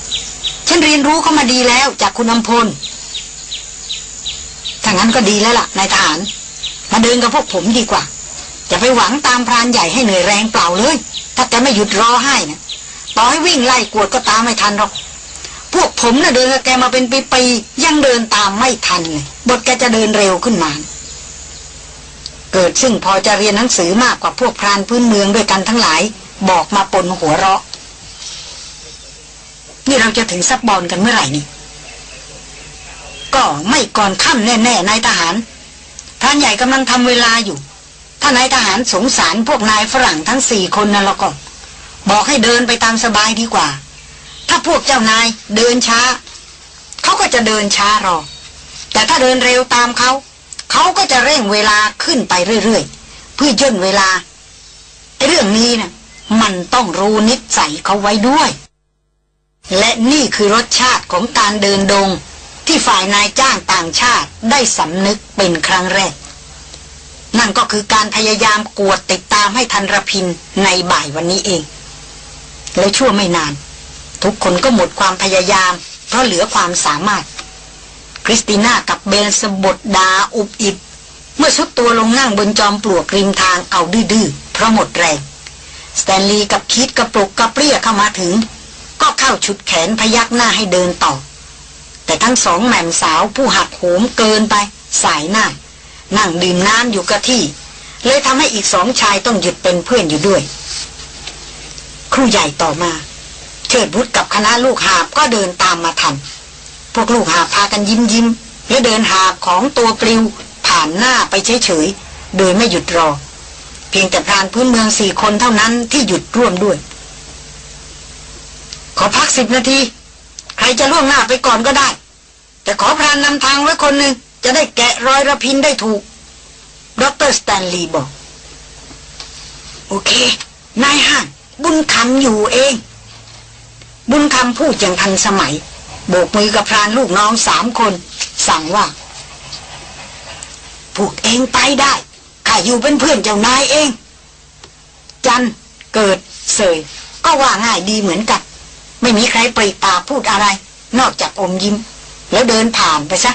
ฉันเรียนรู้เขามาดีแล้วจากคุณอำพลถ้างั้นก็ดีแล้วล่ะนายทหาร มาเดินกับพวกผมดีกว่าจะไปหวังตามพรานใหญ่ให้เหนื่อยแรงเปล่าเลย ถ้าแกไม่หยุดรอให้นะต่อให้วิ่งไล่กวดก็ตามไม่ทันหรอก พวกผมนะ่ะเดินกับแกมาเป็นปีๆยังเดินตามไม่ทันเลยบทแกจะเดินเร็วขึ้นมา เกิดซึ่งพอจะเรียนหนังสือมากกว่าพวกพรานพื้นเมืองด้วยกันทั้งหลาย บอกมาปนหัวเราะ นี่เราจะถึงซับบอลกันเมื่อไหร่นี่ก็ไม่ก่อนค่ำแน่ๆนายทหาร ท่านใหญ่กำลังทำเวลาอยู่ ถ้านายทหารสงสารพวกนายฝรั่งทั้งสี่คนนั่นแล้วก็ บอกให้เดินไปตามสบายดีกว่า ถ้าพวกเจ้านายเดินช้า เขาก็จะเดินช้ารอ แต่ถ้าเดินเร็วตามเขา เขาก็จะเร่งเวลาขึ้นไปเรื่อยๆ เพื่อย่นเวลาเรื่องนี้นะ่ะมันต้องรู้นิสัยเขาไว้ด้วย และนี่คือรสชาติของการเดินดง ที่ฝ่ายนายจ้างต่างชาติได้สำนึกเป็นครั้งแรก นั่นก็คือการพยายามกวดติดตามให้ทันรพินในบ่ายวันนี้เอง และชั่วไม่นาน ทุกคนก็หมดความพยายาม เพราะเหลือความสามารถ คริสติน่ากับเบนสบถด่าอุบอิบเมื่อทรุดตัวลงนั่งบนจอมปลวกริมทางเอาดื้อๆเพราะหมดแรงสแตนลีย์กับคิดกระปลกกระเปลี้ยเข้ามาถึง ก็เข้าฉุดแขนพยักหน้าให้เดินต่อ แต่ทั้งสองแม่มสาวผู้หักโหมเกินไป ส่ายหน้า นั่งดื่มน้ำอยู่กับที่ เลยทำให้อีกสองชายต้องหยุดเป็นเพื่อนอยู่ด้วย ครูใหญ่ต่อมา เชิดบุตรกับคณะลูกหาบก็เดินตามมาทัน พวกลูกหาพากันยิ้มยิ้มและเดินหาบของตัวปลิว ผ่านหน้าไปเฉยๆโดยไม่หยุดรอ เพียงแต่พรานพื้นเมืองสี่คนเท่านั้นที่หยุดร่วมด้วย ขอพักสิบนาที ใครจะล่วงหน้าไปก่อนก็ได้ แต่ขอพรานนำทางไว้คนหนึ่งจะได้แกะรอยระพินได้ถูกดรสแตนลีย์บอก โอเค นายห้างบุญคำอยู่เอง บุญคำพูดอย่างทันสมัย โบกมือกับพรานลูกน้องสามคน สั่งว่าพวกเองไปได้ข้าอยู่เป็นเพื่อนเจ้านายเอง จันเกิดเสย ก็ว่าง่ายดีเหมือนกัน ไม่มีใครปรีปาพูดอะไร นอกจากอมยิ้ม แล้วเดินผ่านไปซะ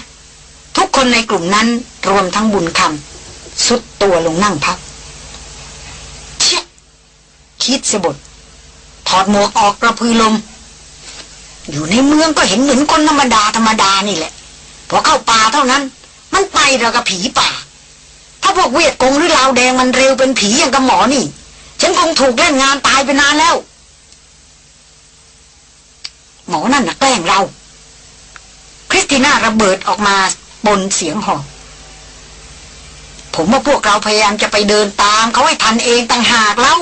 ทุกคนในกลุ่มนั้นรวมทั้งบุญคำสุดตัวลงนั่งพักเชี่ยคิดเสบดถอดหมวกออกกระพือลม อยู่ในเมืองก็เห็นเหมือนคนธรรมดาธรรมดานี่แหละ พอเข้าป่าเท่านั้น มันไปเรากับผีป่า ถ้าพวกเวียดกงหรือลาวแดงมันเร็วเป็นผีอย่างกับหมอนี่ ฉันคงถูกเล่นงานตายไปนานแล้ว หมอนั่นนะแกล้งเรา ริสติน่าระเบิดออกมาบนเสียงหอบผมว่าพวกเราพยายามจะไปเดินตามเขาให้ทันเองต่างหากเล่า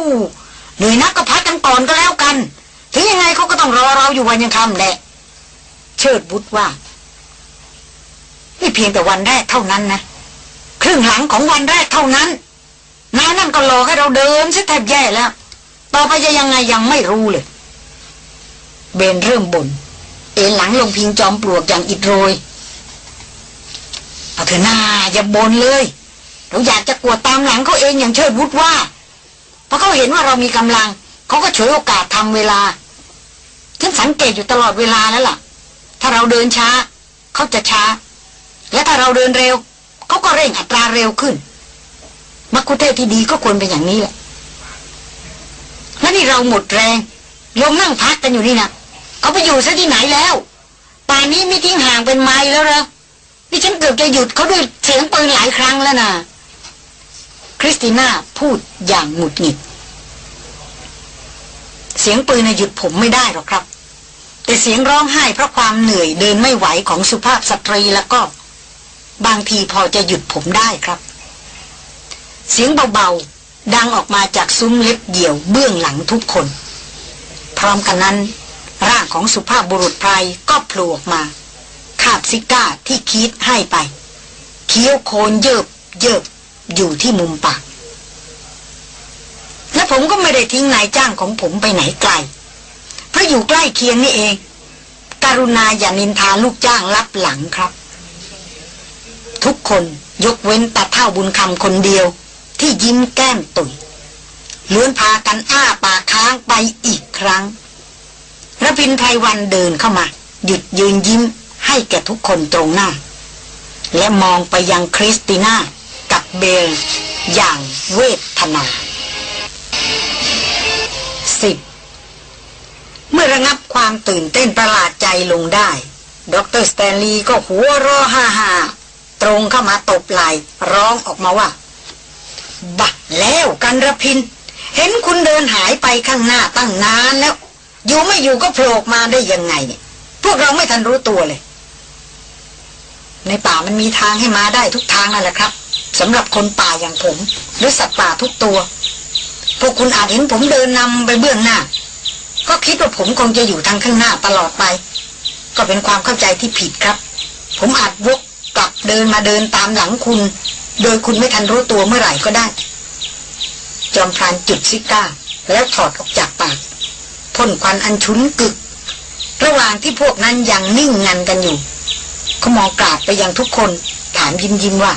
เหนื่อยนักก็พักกันก่อนก็แล้วกัน ถึงยังไงเขาก็ต้องรอเราอยู่วันยังคำแหละ เชิดบุตรว่า นี่เพียงแต่วันแรกเท่านั้นนะครึ่งหลังของวันแรกเท่านั้นนายนั่นก็รอให้เราเดินซะแทบแย่แล้ว ต่อไปจะยังไงยังไม่รู้เลย เบนเริ่มบน่น เอ็นหลังลงพิงจอมปลวกอย่างอิดโรย เอาเถอะนาอย่าบนเลย เราอยากจะกวดตามหลังเขาเองอย่างเชิดวุฒว่า เพราะเขาเห็นว่าเรามีกำลัง เขาก็ฉวยโอกาสทำเวลา ฉันสังเกตอยู่ตลอดเวลาแล้วล่ะ ถ้าเราเดินช้า เขาจะช้า และถ้าเราเดินเร็ว เขาก็เร่งอัตราเร็วขึ้นมักคุเทศที่ดีก็ควรเป็นอย่างนี้แหละ แล้วนี่เราหมดแรงลงนั่งพักกันอยู่นี่นะ เขาไปอยู่ซะที่ไหนแล้ว ป่านนี้ไม่ทิ้งห่างเป็นไม้แล้วเหรอนี่ฉันเกือบจะหยุดเขาด้วยเสียงปืนหลายครั้งแล้วนะคริสติน่าพูดอย่างหงุดหงิด เสียงปืนหยุดผมไม่ได้หรอกครับ แต่เสียงร้องไห้เพราะความเหนื่อยเดินไม่ไหวของสุภาพสตรีแล้วก็ บางทีพอจะหยุดผมได้ครับ เสียงเบาๆดังออกมาจากซุ้มเล็บเดี่ยวเบื้องหลังทุกคน พร้อมกันนั้น ร่างของสุภาพบุรุษไพรก็โผล่ออกมาคาบซิก้าที่คีดให้ไป เคี้ยวโคนเยิบเยิบอยู่ที่มุมปาก และผมก็ไม่ได้ทิ้งนายจ้างของผมไปไหนไกล เพราะอยู่ใกล้เคียงนี่เองการุณาอย่านินทาลูกจ้างรับหลังครับ ทุกคนยกเว้นตาเท่าบุญคำคนเดียว ที่ยิ้มแก้มตุยล้วนพากันอ้าปากค้างไปอีกครั้ง ระพินไพรวันเดินเข้ามา หยุดยืนยิ้มให้แก่ทุกคนตรงหน้า และมองไปยังคริสติน่ากับเบล อย่างเวทนาสิบเมื่อระงับความตื่นเต้นประหลาดใจลงได้ ดรสแตนลีย์ก็หัวเร้อฮ่าฮ่าตรงเข้ามาตบไหลร้องออกมาว่า บักแล้วกันระพิน เห็นคุณเดินหายไปข้างหน้าตั้งนานแล้ว อยู่ไม่อยู่ก็โผล่มาได้ยังไงเนี่ย พวกเราไม่ทันรู้ตัวเลย ในป่ามันมีทางให้มาได้ทุกทางนั่นแหละครับสำหรับคนป่าอย่างผม หรือสัตว์ป่าทุกตัว พวกคุณอาจเห็นผมเดินนำไปเบื้องหน้า ก็คิดว่าผมคงจะอยู่ทางข้างหน้าตลอดไป ก็เป็นความเข้าใจที่ผิดครับ ผมอาจวกกลับเดินมาเดินตามหลังคุณ โดยคุณไม่ทันรู้ตัวเมื่อไหร่ก็ได้ จอมพรานจุดซิก้า แล้วถอดออกจากปาก พ่นควันอันชุนกึก ระหว่างที่พวกนั้นยังนิ่งงันกันอยู่เขามองกราบไปยังทุกคน ถามยิ้มยิ้มว่า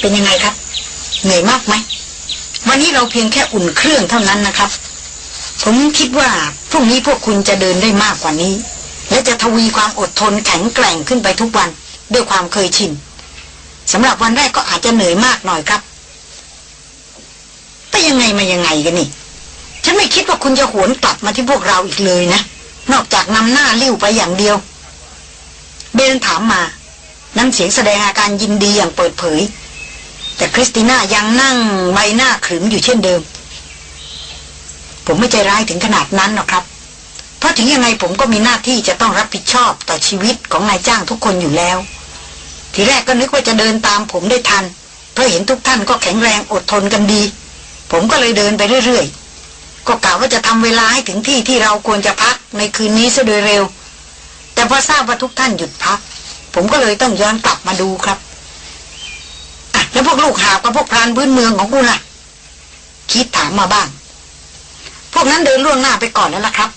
เป็นยังไงครับ เหนื่อยมากไหม วันนี้เราเพียงแค่อุ่นเครื่องเท่านั้นนะครับ ผมคิดว่าพรุ่งนี้พวกคุณจะเดินได้มากกว่านี้ และจะทวีความอดทนแข็งแกร่งขึ้นไปทุกวัน ด้วยความเคยชินสำหรับวันแรกก็อาจจะเหนื่อยมากหน่อยครับ แต่ยังไงมายังไงกันนี่ ฉันไม่คิดว่าคุณจะหวนกลับมาที่พวกเราอีกเลยนะ นอกจากนำหน้าลิ้วไปอย่างเดียว เบนถามมา น้ำเสียงแสดงอาการยินดีอย่างเปิดเผย แต่คริสติน่ายังนั่งใบหน้าขรึมอยู่เช่นเดิม ผมไม่ใจร้ายถึงขนาดนั้นหรอกครับ เพราะถึงยังไงผมก็มีหน้าที่จะต้องรับผิดชอบต่อชีวิตของนายจ้างทุกคนอยู่แล้ว ทีแรกก็นึกว่าจะเดินตามผมได้ทัน เพราะเห็นทุกท่านก็แข็งแรงอดทนกันดี ผมก็เลยเดินไปเรื่อยๆ ก็กะว่าจะทำเวลาให้ถึงที่ที่เราควรจะพักในคืนนี้ซะโดยเร็ว แต่พอทราบว่าทุกท่านหยุดพัก ผมก็เลยต้องย้อนกลับมาดูครับอะแล้วพวกลูกหาบกับพวกพรานพื้นเมืองของคุณล่ะ คิดถามมาบ้าง พวกนั้นเดินล่วงหน้าไปก่อนแล้วล่ะครับ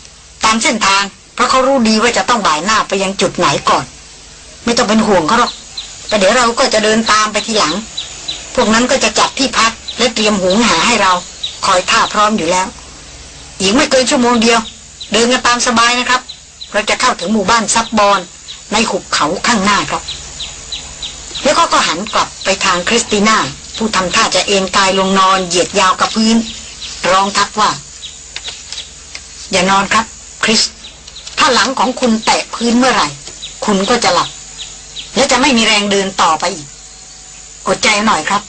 ตามเส้นทาง เพราะเขารู้ดีว่าจะต้องบ่ายหน้าไปยังจุดไหนก่อน ไม่ต้องเป็นห่วงเขาหรอกแต่เดี๋ยวเราก็จะเดินตามไปทีหลัง พวกนั้นก็จะจัดที่พักและเตรียมหุงหาให้เรา คอยท่าพร้อมอยู่แล้ว อีกไม่เกินชั่วโมงเดียว เดินกันตามสบายนะครับ เราจะเข้าถึงหมู่บ้านซับบอนในหุบเขาข้างหน้าครับ แล้วก็ก็หันกลับไปทางคริสติน่า ผู้ทำท่าจะเอนกายลงนอนเหยียดยาวกับพื้น ร้องทักว่า อย่านอนครับ คริส ถ้าหลังของคุณแตะพื้นเมื่อไหร่ คุณก็จะหลับ และจะไม่มีแรงเดินต่อไปอีกอดใจหน่อยครับ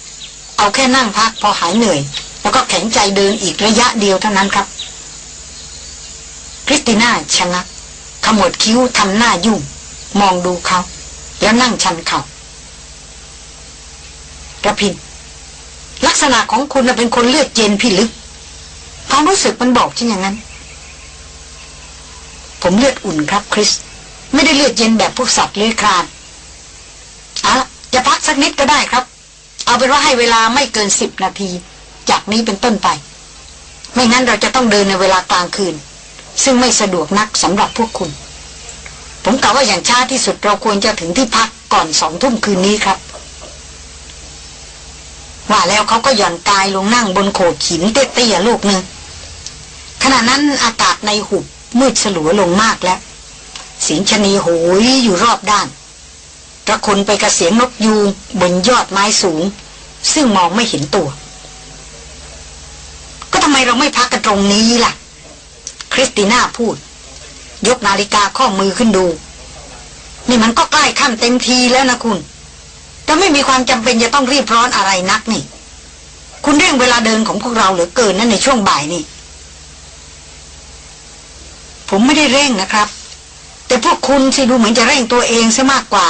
เอาแค่นั่งพักพอหายเหนื่อย แล้วก็แข็งใจเดินอีกระยะเดียวเท่านั้นครับ ริสติน่าชะงักขมวดคิ้วทำหน้ายุ่ง มองดูเขา แล้วนั่งชันเขา่ากระพิน ลักษณะของคุณเป็นคนเลือดเย็นพี่ลึกความรู้สึกมันบอกฉันอย่างนั้น ผมเลือดอุ่นครับคริส ไม่ได้เลือดเย็นแบบพวกสัตว์เลื้อยคลานเอาละจะพักสักนิดก็ได้ครับ เอาเป็นว่าให้เวลาไม่เกินสิบนาที จากนี้เป็นต้นไป ไม่งั้นเราจะต้องเดินในเวลากลางคืน ซึ่งไม่สะดวกนักสำหรับพวกคุณ ผมกล่าวว่าอย่างช้าที่สุดเราควรจะถึงที่พักก่อนสองทุ่มคืนนี้ครับ ว่าแล้วเขาก็หย่อนกายลงนั่งบนโขดหินเตี้ยๆลูกหนึ่งขณะนั้นอากาศในหุบมืดสลัวลงมากแล้วเสียงชนีโหยอยู่รอบด้านระคนไปกระเสียงนกยูงบนยอดไม้สูง ซึ่งมองไม่เห็นตัว ก็ทำไมเราไม่พักกันตรงนี้ล่ะ คริสติน่าพูด ยกนาฬิกาข้อมือขึ้นดู นี่มันก็ใกล้ค่ำเต็มทีแล้วนะคุณ แต่ไม่มีความจำเป็นจะต้องรีบร้อนอะไรนักนี่ คุณเร่งเวลาเดินของพวกเราเหลือเกินนั่นในช่วงบ่ายนี่ ผมไม่ได้เร่งนะครับ แต่พวกคุณสิดูเหมือนจะเร่งตัวเองซะมากกว่า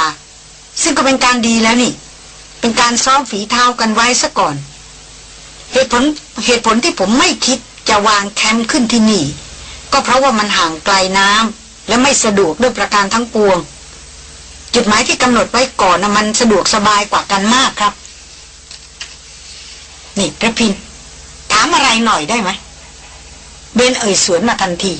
ซึ่งก็เป็นการดีแล้วนี่ เป็นการซ้อมฝีเท้ากันไว้ซะก่อน เหตุผลเหตุผลที่ผมไม่คิดจะวางแคมป์ขึ้นที่นี่ ก็เพราะว่ามันห่างไกลน้ำและไม่สะดวกด้วยประการทั้งปวง จุดหมายที่กำหนดไว้ก่อนนะมันสะดวกสบายกว่ากันมากครับ นี่พระพินถามอะไรหน่อยได้ไหมเบนเอ่ยสวนมาทันที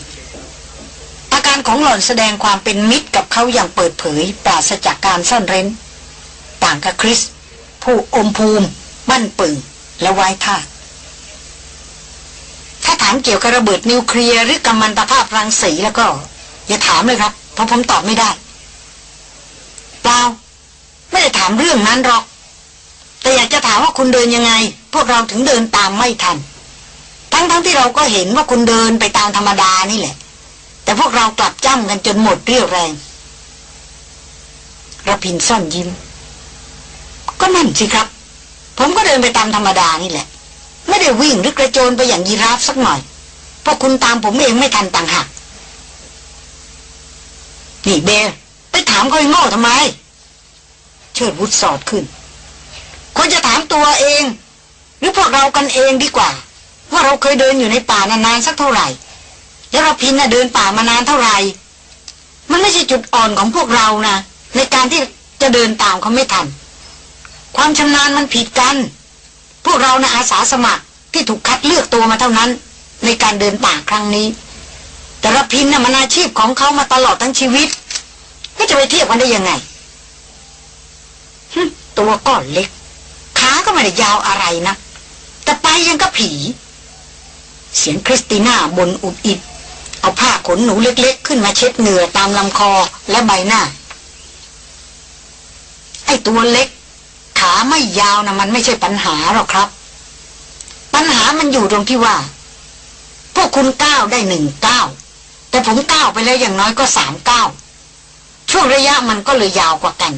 อาการของหล่อนแสดงความเป็นมิตรกับเขาอย่างเปิดเผยปราศจากการซ่อนเร้น ต่างกับคริส ผู้อมภูมิบั้นปึงและไว้ท่า ถ้าถามเกี่ยวกับระเบิดนิวเคลียร์หรือกัมมันตภาพรังสีแล้วก็ อย่าถามเลยครับ เพราะผมตอบไม่ได้เปล่าไม่ได้ถามเรื่องนั้นหรอก แต่อยากจะถามว่าคุณเดินยังไง พวกเราถึงเดินตามไม่ทัน ทั้งๆทที่เราก็เห็นว่าคุณเดินไปตามธรรมดานี่แหละ แต่พวกเรากลับจ้ำกันจนหมดเรี่ยวแรงระพินซ่อนยิ้ม ก็นั่นสิครับ ผมก็เดินไปตามธรรมดานี่แหละ ไม่ได้วิ่งหรือกระโจนไปอย่างยีราฟสักหน่อย เพราะคุณตามผมเองไม่ทันต่างหากนี่เบลไปถามเขาไอ้โง่ทำไม เชิดวุฒสอดขึ้นควรจะถามตัวเอง หรือพวกเรากันเองดีกว่า ว่าเราเคยเดินอยู่ในป่านานๆสักเท่าไหร่ แล้วเราพินน่ะเดินป่ามานานเท่าไหร่ มันไม่ใช่จุดอ่อนของพวกเรานะในการที่จะเดินตามเขาไม่ทัน ความชำนาญมันผิดกัน พวกเรานะอาสาสมัครที่ถูกคัดเลือกตัวมาเท่านั้น ในการเดินป่าครั้งนี้ แต่ระพินน่ะมันอาชีพของเขามาตลอดทั้งชีวิต ก็จะไปเทียบกันได้ยังไงตัวก็เล็ก ขาก็ไม่ได้ยาวอะไรนะแต่ไปยังก็ผี เสียงคริสติน่าบนอุดอิดเอาผ้าขนหนูเล็กๆ ขึ้นมาเช็ดเหงื่อตามลำคอและใบหน้า ไอ้ตัวเล็ก ขาไม่ยาวนะมันไม่ใช่ปัญหาหรอกครับ ปัญหามันอยู่ตรงที่ว่า พวกคุณก้าวได้หนึ่งก้าวแต่ผมก้าวไปแล้วอย่างน้อยก็สามก้าวช่วงระยะมันก็เลยยาวกว่ากัน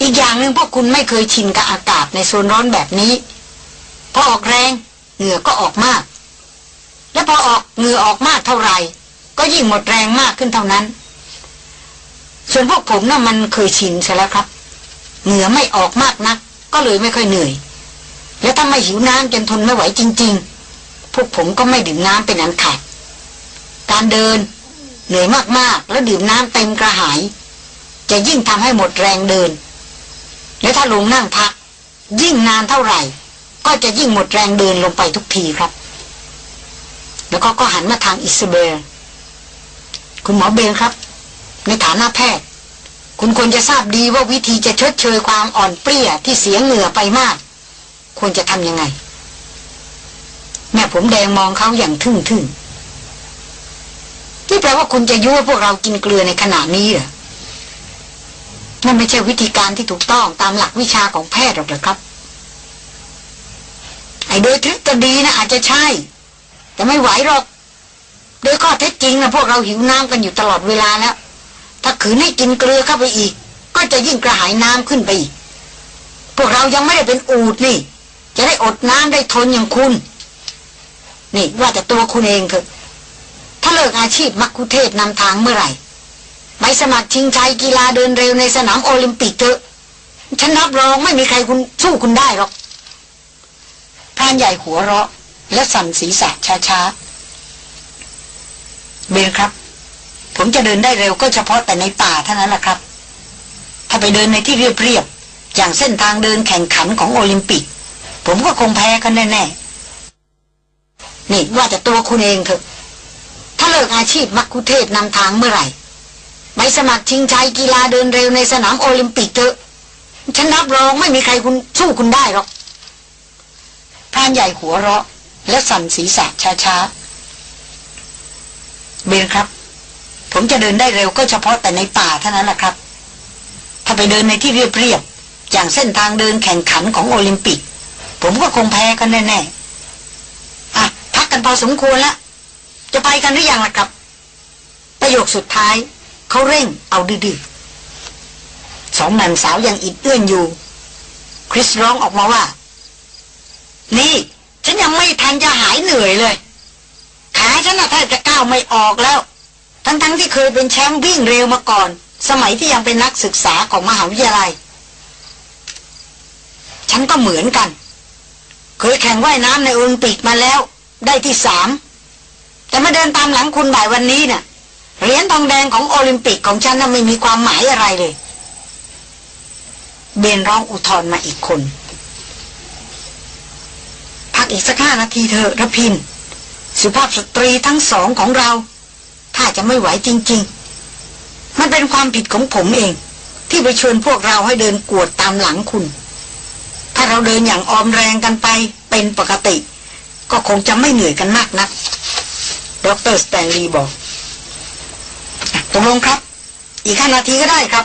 อีกอย่างหนึ่งพวกคุณไม่เคยชินกับอากาศในโซนร้อนแบบนี้พอออกแรงเหงื่อก็ออกมาก และพอออกเหงื่อออกมากเท่าไหร่ ก็ยิ่งหมดแรงมากขึ้นเท่านั้น ส่วนพวกผมนะ่ะมันเคยชินใช่แล้วครับ เหงื่อไม่ออกมากนัก ก็เลยไม่ค่อยเหนื่อย แล้วถ้าไม่หิวน้ำจนทนไม่ไหวจริง ๆ พวกผมก็ไม่ดื่มน้ำเป็นอันขาดการเดิน เหนื่อยมากๆ แล้วดื่มน้ำเต็มกระหาย จะยิ่งทำให้หมดแรงเดิน และถ้าลงนั่งพัก ยิ่งนานเท่าไหร่ ก็จะยิ่งหมดแรงเดินลงไปทุกทีครับ แล้วก็ก็หันมาทางอิสเบลคุณหมอเบลครับ ในฐานะแพทย์ คุณควรจะทราบดีว่าวิธีจะชดเชยความอ่อนเปรี้ยที่เสียเหงื่อไปมาก ควรจะทำยังไง แม่ผมแดงมองเขาอย่างทึ่งทึ่งนี่แปลว่าคุณจะยั่วพวกเรากินเกลือในขณะนี้เหรอนั่นไม่ใช่วิธีการที่ถูกต้องตามหลักวิชาของแพทย์หรอกเหรอครับ ไอ้โดยทฤษฎีนะอาจจะใช่ แต่ไม่ไหวหรอก โดยข้อเท็จจริงนะพวกเราหิวน้ำกันอยู่ตลอดเวลาแล้ว ถ้าขืนให้กินเกลือเข้าไปอีก ก็จะยิ่งกระหายน้ำขึ้นไปอีก พวกเรายังไม่ได้เป็นอูดนี่ จะได้อดน้ำได้ทนอย่างคุณ นี่ว่าแต่ตัวคุณเองเถอะ ถ้าเลิกอาชีพมักคุเทศนำทางเมื่อไหร่ใบสมัครชิงชัยกีฬาเดินเร็วในสนามโอลิมปิกเถอะ ฉันรับรองไม่มีใครคุณสู้คุณได้หรอกพรานใหญ่หัวเราะ และสั่นศีรษะช้าๆ เบนครับ ผมจะเดินได้เร็วก็เฉพาะแต่ในป่าเท่านั้นแหละครับ ถ้าไปเดินในที่เรียบๆอย่างเส้นทางเดินแข่งขันของโอลิมปิก ผมก็คงแพ้กันแน่ๆนี่ว่าแต่ตัวคุณเองเถอะ ถ้าเลิกอาชีพมักคุเทศนำทางเมื่อไหร่ใบสมัครชิงชัยกีฬาเดินเร็วในสนามโอลิมปิกเถอะฉันรับรองไม่มีใครคุณสู้คุณได้หรอกพรานใหญ่หัวเราะ และสั่นศีรษะช้าๆเบนครับ ผมจะเดินได้เร็วก็เฉพาะแต่ในป่าเท่านั้นแหละครับ ถ้าไปเดินในที่เรียบๆอย่างเส้นทางเดินแข่งขันของโอลิมปิก ผมก็คงแพ้กันแน่ๆอะพักกันพอสมควรแล้วจะไปกันหรือยังล่ะครับ ประโยคสุดท้ายเขาเร่งเอาดื้อๆสองแม่มสาวยังอิดเอื้อนอยู่ คริสร้องออกมาว่า นี่ ฉันยังไม่ทันจะหายเหนื่อยเลยขาฉันน่ะแทบจะก้าวไม่ออกแล้ว ทั้งๆทที่เคยเป็นแชมป์วิ่งเร็วมาก่อน สมัยที่ยังเป็นนักศึกษาของมหาวิทยาลัย ฉันก็เหมือนกัน เคยแข่งว่ายน้ำในโอลิมปิกมาแล้ว ได้ที่สามแต่มาเดินตามหลังคุณบ่ายวันนี้เนะ่ะเหรียญทองแดงของโอลิมปิกของฉันน่ะไม่มีความหมายอะไรเลย เบนร้องอุทธรมาอีกคน พักอีกสักห้านาทีเถอะระพิน สุภาพสตรีทั้งสองของเรา ถ้าจะไม่ไหวจริง ๆ มันเป็นความผิดของผมเอง ที่ไปชวนพวกเราให้เดินกวดตามหลังคุณ ถ้าเราเดินอย่างออมแรงกันไปเป็นปกติ ก็คงจะไม่เหนื่อยกันมากนัก ดรสแตนลีย์บอกตกลงครับ อีกห้านาทีก็ได้ครับ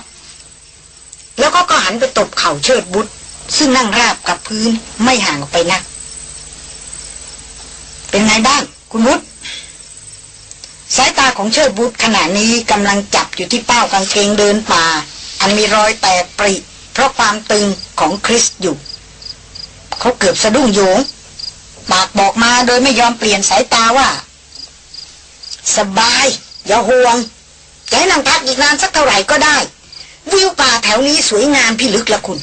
แล้วก็ก็หันไปตบเข่าเชิดบุตรซึ่งนั่งราบกับพื้นไม่ห่างออกไปนัก เป็นไงบ้าง คุณบุตร สายตาของเชิดบุตรขณะนี้กำลังจับอยู่ที่เป้ากางเกงเดินป่า อันมีรอยแตกปริ เพราะความตึงของคริสอยู่เขาเกือบสะดุ้งโยงปากบอกมาโดยไม่ยอมเปลี่ยนสายตาว่า สบาย อย่าห่วงจะให้นั่งพักอีกนานสักเท่าไหร่ก็ได้ วิวป่าแถวนี้สวยงามพิลึกละคุณ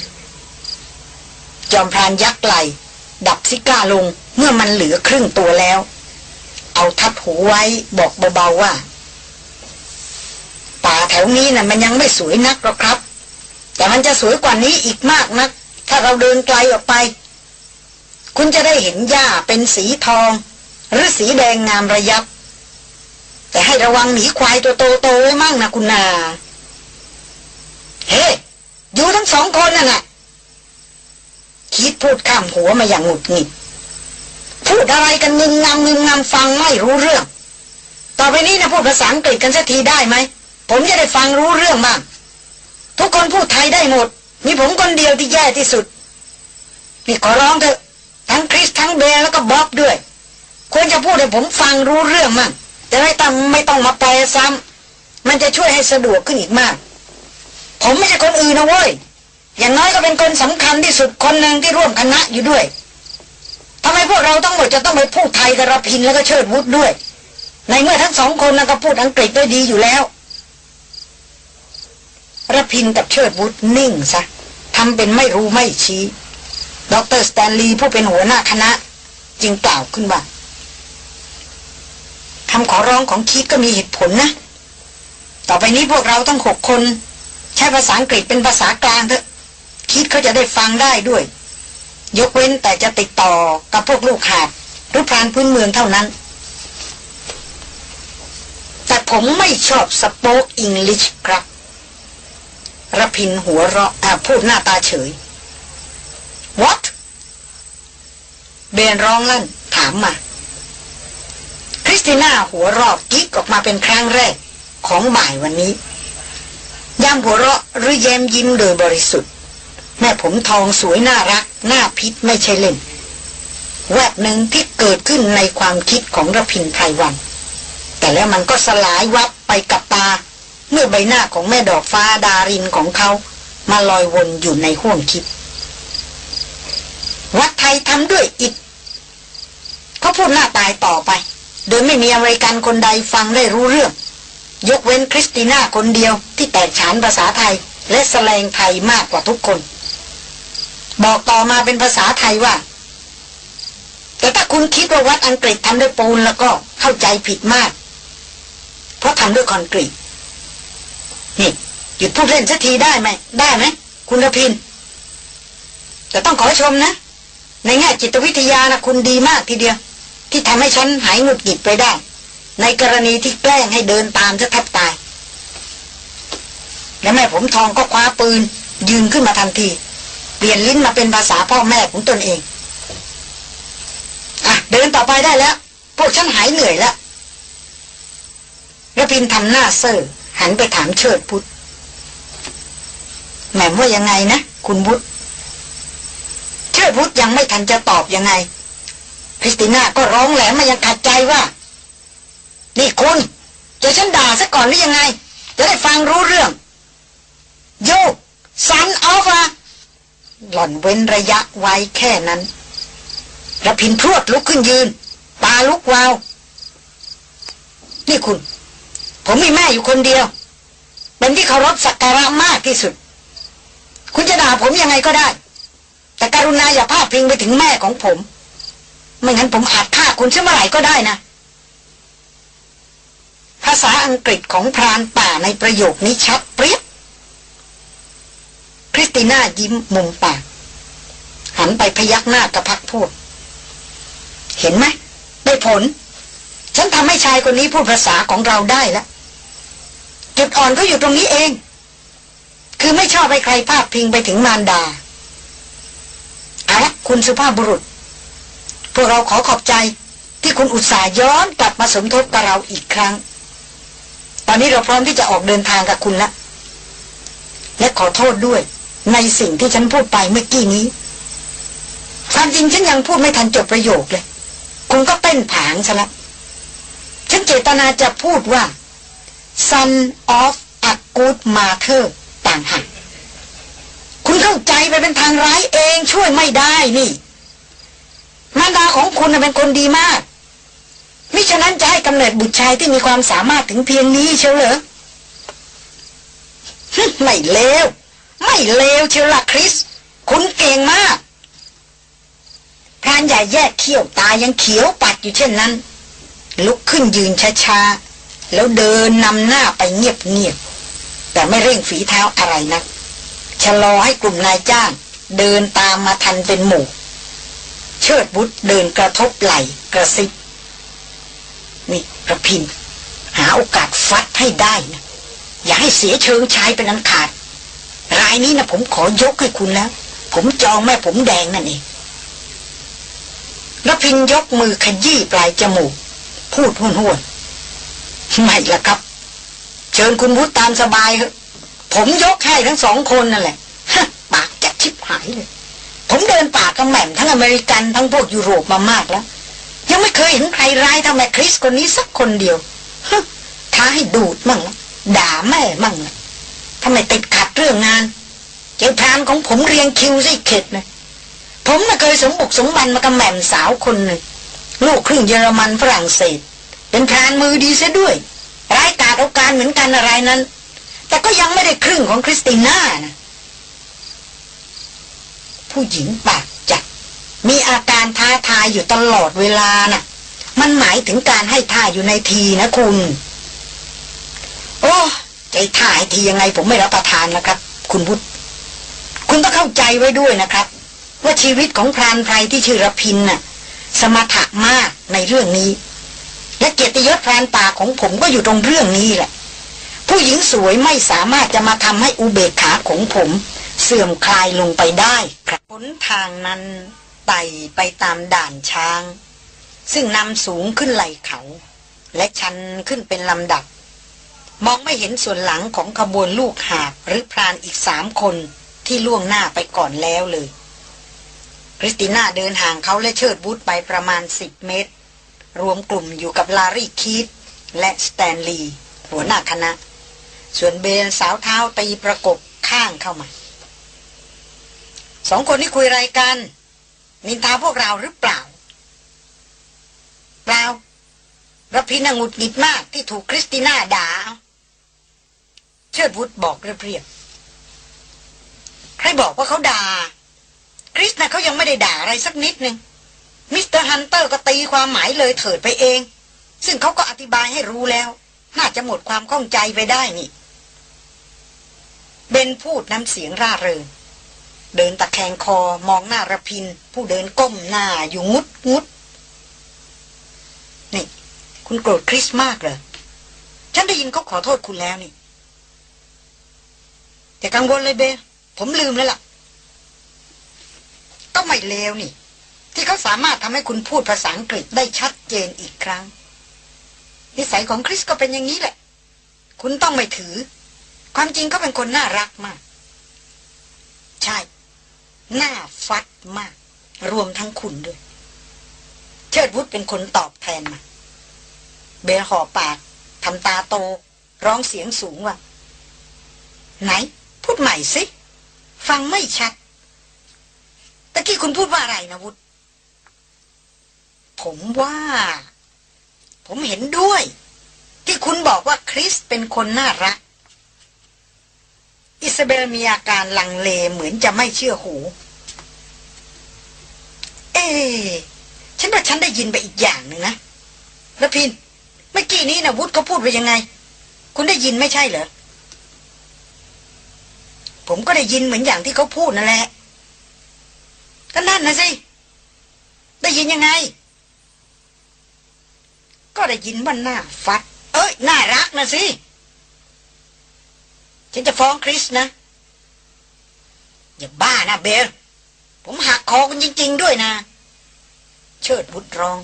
จอมพรานยักไหลดับซิก้าลงเมื่อมันเหลือครึ่งตัวแล้ว เอาทัดหูไว้บอกเบาๆว่า ป่าแถวนี้นะ่ะมันยังไม่สวยนักหรอกครับ แต่มันจะสวยกว่านี้อีกมากนัก ถ้าเราเดินไกลออกไป คุณจะได้เห็นหญ้าเป็นสีทอง หรือสีแดงงามระยับ แต่ให้ระวังหนีควายตัวโตๆไว้มั่งนะคุณนา เฮ้อยู่ทั้งสองคนน่ะนะคิดพูดข้ามหัวมาอย่างหงุดหงิด พูดอะไรกันงึงงำงึงงำฟังไม่รู้เรื่อง ต่อไปนี้นะพูดภาษาอังกฤษกันสักทีได้ไหม ผมจะได้ฟังรู้เรื่องบ้าง ทุกคนพูดไทยได้หมด มีผมคนเดียวที่แย่ที่สุด นี่ขอร้องเถอะ ทั้งคริสทั้งเบร์แล้วก็บ๊อบด้วย ควรจะพูดให้ผมฟังรู้เรื่องมั่งจะไม่ต้องไม่ต้องมาแปลซ้ำมันจะช่วยให้สะดวกขึ้นอีกมาก ผมไม่ใช่คนอื่นนะเว้ย อย่างน้อยก็เป็นคนสำคัญที่สุดคนหนึ่งที่ร่วมคณะอยู่ด้วย ทำไมพวกเราต้องหมดจะต้องไปพูดไทยกับรพินแล้วก็เชิดวุฒด้วย ในเมื่อทั้งสองคนนะก็พูดอังกฤษได้ดีอยู่แล้วรพินกับเชิดวุฒนิ่งซะทำเป็นไม่รู้ไม่ชี้ดรสแตนลีย์ผู้เป็นหัวหน้าคณะ จึงกล่าวขึ้นว่าคำขอร้องของคิดก็มีเหตุผลนะ ต่อไปนี้พวกเราต้องหกคน ใช้ภาษาอังกฤษเป็นภาษากลางเถอะ คิดเขาจะได้ฟังได้ด้วย ยกเว้นแต่จะติดต่อกับพวกลูกหาดหรือพรานพื้นเมืองเท่านั้น แต่ผมไม่ชอบสป๊กอังกฤษครับระพินหัวเราะพูดหน้าตาเฉย What เบนร้องลั่นถามมา คริสติน่าหัวเราะกิ๊กออกมาเป็นครั้งแรกของบ่ายวันนี้ย่ำหัวเราะหรือแย้มยิ้มโดยบริสุทธิ์ แม่ผมทองสวยน่ารักน่าพิษไม่ใช่เล่นแวบหนึ่งที่เกิดขึ้นในความคิดของระพินไพรวัน แต่แล้วมันก็สลายวับไปกับตา เมื่อใบหน้าของแม่ดอกฟ้าดารินของเขา มาลอยวนอยู่ในห้วงคิด วัดไทยทำด้วยอิฐเขาพูดหน้าตายต่อไป โดยไม่มีอเมริกันคนใดฟังได้รู้เรื่อง ยกเว้นคริสติน่าคนเดียวที่แตกฉานภาษาไทยและแสลงไทยมากกว่าทุกคน บอกต่อมาเป็นภาษาไทยว่า แต่ถ้าคุณคิดว่าวัดอังกฤษทำด้วยปูนแล้วก็เข้าใจผิดมาก เพราะทำด้วยคอนกรีตนี่หยุดพูดเล่นสักทีได้ไหม ได้ไหมคุณระพิน แต่ต้องขอชมนะ ในแง่จิตวิทยานะคุณดีมากทีเดียว ที่ทำให้ฉันหายหงุดหงิดไปได้ ในกรณีที่แกล้งให้เดินตามจะแทบตาย และแม่ผมทองก็คว้าปืนยืนขึ้นมาทันที ปลี่ยนลิ้นมาเป็นภาษาพ่อแม่ของตนเอง อะ เดินต่อไปได้แล้ว พวกฉันหายเหนื่อยแล้วระพินทำหน้าเซ่อหันไปถามเชิดพุทธแหม่ว่ายังไงนะ คุณบุตรชิดวุฒยังไม่ทันจะตอบยังไงคริสติน่าก็ร้องแหลมมายังขัดใจว่า นี่คุณจะฉันด่าซะก่อนหรือยังไง จะได้ฟังรู้เรื่อง โยกสันออฟอะ หล่อนเว้นระยะไว้แค่นั้นระพินพรวดลุกขึ้นยืน ตาลุกวาว นี่คุณ ผมมีแม่อยู่คนเดียว เป็นที่เคารพสักการะมากที่สุด คุณจะด่าผมยังไงก็ได้ แต่การุณาอย่าพาดพิงไปถึงแม่ของผม ไม่งั้นผมอาจฆ่าคุณเมื่อไหร่ก็ได้นะ ภาษาอังกฤษของพรานป่าในประโยคนี้ชัดเปรี้ย ริสติน่ายิ้มมุมปาก หันไปพยักหน้ากับพักพวก เห็นไหม ได้ผล ฉันทำให้ชายคนนี้พูดภาษาของเราได้แล้ว จุดอ่อนก็อยู่ตรงนี้เอง คือไม่ชอบให้ใครพาดพิงไปถึงมารดาเอาละคุณสุภาพบุรุษ พวกเราขอขอบใจที่คุณอุตส่าห์ย้อนกลับมาสมทบกับเราอีกครั้ง ตอนนี้เราพร้อมที่จะออกเดินทางกับคุณละ และขอโทษด้วย ในสิ่งที่ฉันพูดไปเมื่อกี้นี้ความจริงฉันยังพูดไม่ทันจบประโยคเลย คุณก็เต้นผางซะละฉันเจตนาจะพูดว่า son of a good mother ต่างหากคุณเข้าใจไปเป็นทางร้ายเองช่วยไม่ได้นี่มารดาของคุณเป็นคนดีมาก มิฉะนั้นจะให้กำเนิดบุตรชายที่มีความสามารถถึงเพียงนี้เชียวเหรอไม่เลว ไม่เลวเชียวละคริส คุณเก่งมากพรานใหญ่แยกเขี้ยวตายังเขียวปัดอยู่เช่นนั้น ลุกขึ้นยืนช้าๆ แล้วเดินนำหน้าไปเงียบๆ แต่ไม่เร่งฝีเท้าอะไรนักชะลอให้กลุ่มนายจ้าง เดินตามมาทันเป็นหมู่ เชิดบุตรเดินกระทบไหลกระซิบนี่ระพิน หาโอกาสฟัดให้ได้นะ อย่าให้เสียเชิงชายเป็นอันขาด รายนี้นะผมขอยกให้คุณแล้ว ผมจองแม่ผมแดงนั่นเองระพินยกมือขยี้ปลายจมูก พูดห้วนห้วนไม่ละครับ เชิญคุณวุฒตามสบายเถอะผมยกให้ทั้งสองคนนั่นแหละปากจัดชิบหายเลย ผมเดินป่ากับแหม่มทั้งอเมริกันทั้งพวกยุโรปมามากแล้ว ยังไม่เคยเห็นใครร้ายเท่าแม่คริสคนนี้สักคนเดียวท้าให้ดูดมั่งละด่าแม่มั่งละ ทำไมติดขัดเรื่องงาน เจ้าพรานของผมเรียงคิวสิเข็ดเลยผมน่ะเคยสมบุกสมบันมากับแหม่มสาวคนหนึ่งลูกครึ่งเยอรมันฝรั่งเศส เป็นพรานมือดีเสียด้วยร้ายกาจเอาการเหมือนกันอะไรนั้น แต่ก็ยังไม่ได้ครึ่งของคริสติน่านะผู้หญิงปากจัดมีอาการท้าทายอยู่ตลอดเวลานะ่ะ มันหมายถึงการให้ท่าอยู่ในทีนะคุณ โอ้ ใจท่าให้ทียังไงผมไม่รับประทานนะครับ คุณพุทธคุณต้องเข้าใจไว้ด้วยนะครับ ว่าชีวิตของพรานไพรที่ชื่อรพินน่ะ สมถะมากในเรื่องนี้ และเกียรติยศพรานป่าของผมก็อยู่ตรงเรื่องนี้แหละ ผู้หญิงสวยไม่สามารถจะมาทำให้อุเบกขาของผม เสื่อมคลายลงไปได้ครับหนทางนั้นไต่ไปตามด่านช้าง ซึ่งนำสูงขึ้นไหล่เขา และชันขึ้นเป็นลำดับ มองไม่เห็นส่วนหลังของขบวนลูกหาบหรือพรานอีกสามคนที่ล่วงหน้าไปก่อนแล้วเลยคริสติน่าเดินห่างเขาและเชิดวุฒไปประมาณสิบเมตร รวมกลุ่มอยู่กับลารีคีตและสแตนลีย์หัวหน้าคณะ ส่วนเบนสาวเท้าตีประกบข้างเข้ามาสองคนนี้คุยอะไรกัน นินทาพวกเราหรือเปล่า เปล่าระพินหงุดหงิดมากที่ถูกคริสติน่าด่า เชิดวุฒบอกเรียบๆใครบอกว่าเขาด่า คริสนะเขายังไม่ได้ด่าอะไรสักนิดนึง mister hunter ก็ตีความหมายเลยเถิดไปเอง ซึ่งเขาก็อธิบายให้รู้แล้ว น่าจะหมดความข้องใจไปได้นี่ เบนพูดน้ำเสียงร่าเริง เดินตะแคงคอมองหน้าระพิน ผู้เดินก้มหน้าอยู่งุดงุดนี่ คุณโกรธคริสมากเลยฉันได้ยินเขาขอโทษคุณแล้วนี่ แต่กังวลเลยเบผมลืมแล้วล่ะ ก็ไม่เลวนี่ ที่เขาสามารถทำให้คุณพูดภาษาอังกฤษได้ชัดเจนอีกครั้ง นิสัยของคริสก็เป็นอย่างนี้แหละ คุณต้องไม่ถือ ความจริงเขาเป็นคนน่ารักมาก ใช่น่าฟัดมาก รวมทั้งคุณด้วย เชิดวุฒเป็นคนตอบแทนมา เบลห่อปากทำตาโต ร้องเสียงสูงว่า ไหน พูดใหม่สิ ฟังไม่ชัด ตะกี้คุณพูดว่าอะไรนะวุฒผมว่า ผมเห็นด้วย ที่คุณบอกว่าคริสเป็นคนน่ารัก อิซาเบลมีอาการลังเลเหมือนจะไม่เชื่อหู เอ๊ฉันว่าฉันได้ยินไปอีกอย่างหนึ่งนะแล้วพิน เมื่อกี้นี้นะวุฒิเขาพูดไปยังไง คุณได้ยินไม่ใช่เหรอ ผมก็ได้ยินเหมือนอย่างที่เขาพูดนั่นแหละก็นั่นนะสิ ได้ยินยังไง ก็ได้ยินว่าหน้าฟัด เอ้ยน่ารักนะสิ ฉันจะฟ้องคริสนะ อย่าบ้านะเบล ผมหักคอคุณจริง ๆ ด้วยนะ เชิดบุตรร้อง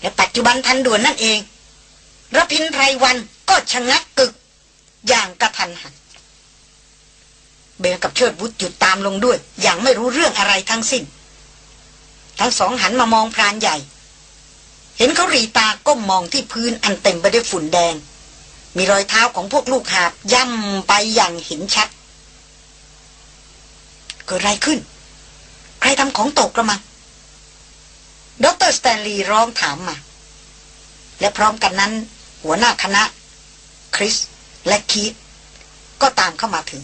และปัจจุบันทันด่วนนั่นเองรพินไพรวันก็ชะงักกึก อย่างกระทันหัน เบลกับเชิดบุตรหยุดตามลงด้วย อย่างไม่รู้เรื่องอะไรทั้งสิ้น ทั้งสองหันมามองพรานใหญ่ เห็นเขารีตาก้มมองที่พื้นอันเต็มไปด้วยฝุ่นแดง มีรอยเท้าของพวกลูกหาบย่ำไปอย่างเห็นชัด เกิดอะไรขึ้น ใครทำของตกกระมังดรสแตนลีย์ร้องถามมา และพร้อมกันนั้น หัวหน้าคณะ คริส และคีตก็ตามเข้ามาถึง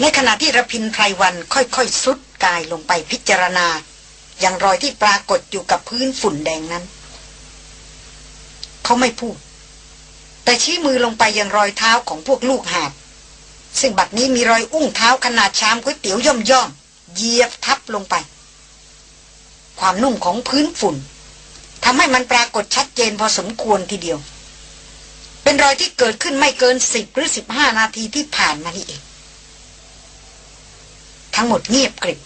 ในขณะที่ระพินไพรวันค่อยๆสุดกายลงไปพิจารณา อย่างรอยที่ปรากฏอยู่กับพื้นฝุ่นแดงนั้น เขาไม่พูด แต่ชี้มือลงไปยังรอยเท้าของพวกลูกหาบซึ่งบัดนี้มีรอยอุ้งเท้าขนาดชามก๋วยเตี๋ยวย่อมๆเหยียบทับลงไป ความนุ่มของพื้นฝุ่นทำให้มันปรากฏชัดเจนพอสมควรทีเดียว เป็นรอยที่เกิดขึ้นไม่เกินสิบหรือสิบห้านาทีที่ผ่านมานี่เอง ทั้งหมดเงียบกริบ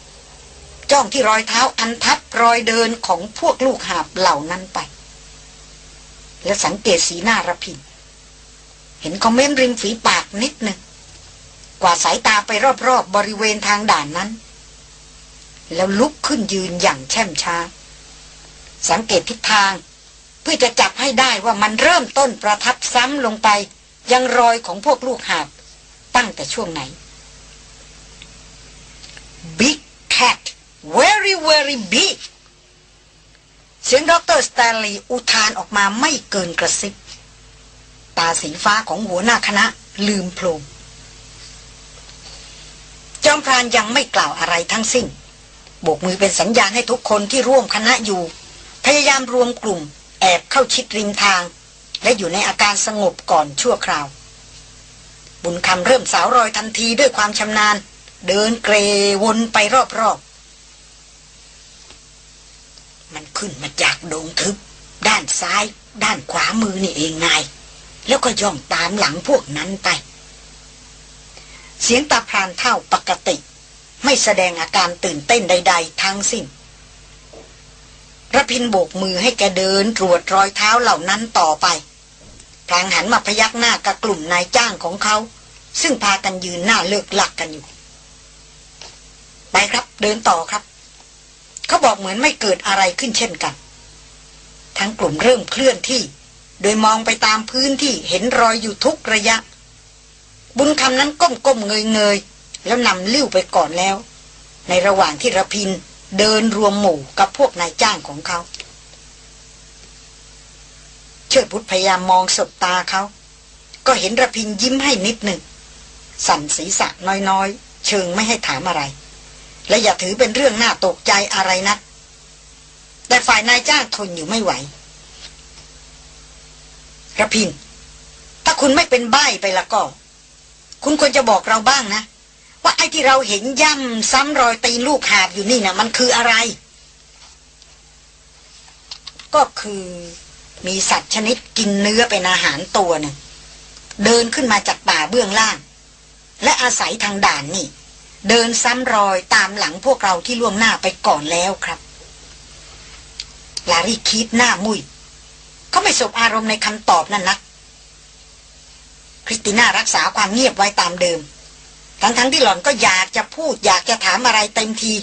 จ้องที่รอยเท้าอันทับรอยเดินของพวกลูกหาบเหล่านั้นไป และสังเกตสีหน้าระพิน เห็นคอมเมนต์ริมฝีปากนิดหนึ่ง กว่าสายตาไปรอบๆบบริเวณทางด่านนั้น แล้วลุกขึ้นยืนอย่างแช่มช้า สังเกตทิศทางเพื่อจะจับให้ได้ว่ามันเริ่มต้นประทับซ้ำลงไปยังรอยของพวกลูกหาบตั้งแต่ช่วงไหน Big cat very very big เสียงดรสแตนลีย์อุทานออกมาไม่เกินกระซิบ ตาสีฟ้าของหัวหน้าคณะลืมโพลงจอมพรานยังไม่กล่าวอะไรทั้งสิ้นโบกมือเป็นสัญญาณให้ทุกคนที่ร่วมคณะอยู่ พยายามรวมกลุ่ม แอบเข้าชิดริมทาง และอยู่ในอาการสงบก่อนชั่วคราว บุญคำเริ่มสาวรอยทันทีด้วยความชำนาญ เดินเกรวนไปรอบๆ มันขึ้นมาจากดงทึบ ด้านซ้าย ด้านขวามือนี่เองนาย แล้วก็ย่องตามหลังพวกนั้นไป เสียงตาพรานเท่าปกติ ไม่แสดงอาการตื่นเต้นใด ๆ ทั้งสิ้นระพินโบกมือให้แกเดินตรวจรอยเท้าเหล่านั้นต่อไปพลางหันมาพยักหน้ากับกลุ่มนายจ้างของเขา ซึ่งพากันยืนหน้าเลิกหลักกันอยู่ ไปครับ เดินต่อครับ เขาบอกเหมือนไม่เกิดอะไรขึ้นเช่นกัน ทั้งกลุ่มเริ่มเคลื่อนที่ โดยมองไปตามพื้นที่เห็นรอยอยู่ทุกระยะ บุญคำนั้นก้มๆเงยๆแล้วนำลิ้วไปก่อนแล้ว ในระหว่างที่ระพินเดินรวมหมู่กับพวกนายจ้างของเขา เชิดบุตรพยายามมองสบตาเขา ก็เห็นระพินยิ้มให้นิดหนึ่ง สั่นศีรษะน้อยๆ เชิงไม่ให้ถามอะไร และอย่าถือเป็นเรื่องน่าตกใจอะไรนัก แต่ฝ่ายนายจ้างทนอยู่ไม่ไหวระพิน ถ้าคุณไม่เป็นใบ้ไปละก็ คุณควรจะบอกเราบ้างนะ ว่าไอ้ที่เราเห็นย่ำซ้ำรอยตีนลูกหาบอยู่นี่นะมันคืออะไร ก็คือมีสัตว์ชนิดกินเนื้อเป็นอาหารตัวหนึ่งเดินขึ้นมาจากป่าเบื้องล่าง และอาศัยทางด่านนี่ เดินซ้ำรอยตามหลังพวกเราที่ล่วงหน้าไปก่อนแล้วครับ ลารีคีตหน้ามุ่ยเขาไม่สบอารมณ์ในคำตอบนั่นนะคริสติน่ารักษาความเงียบไว้ตามเดิม ทั้งๆที่หล่อนก็อยากจะพูด อยากจะถามอะไรเต็มที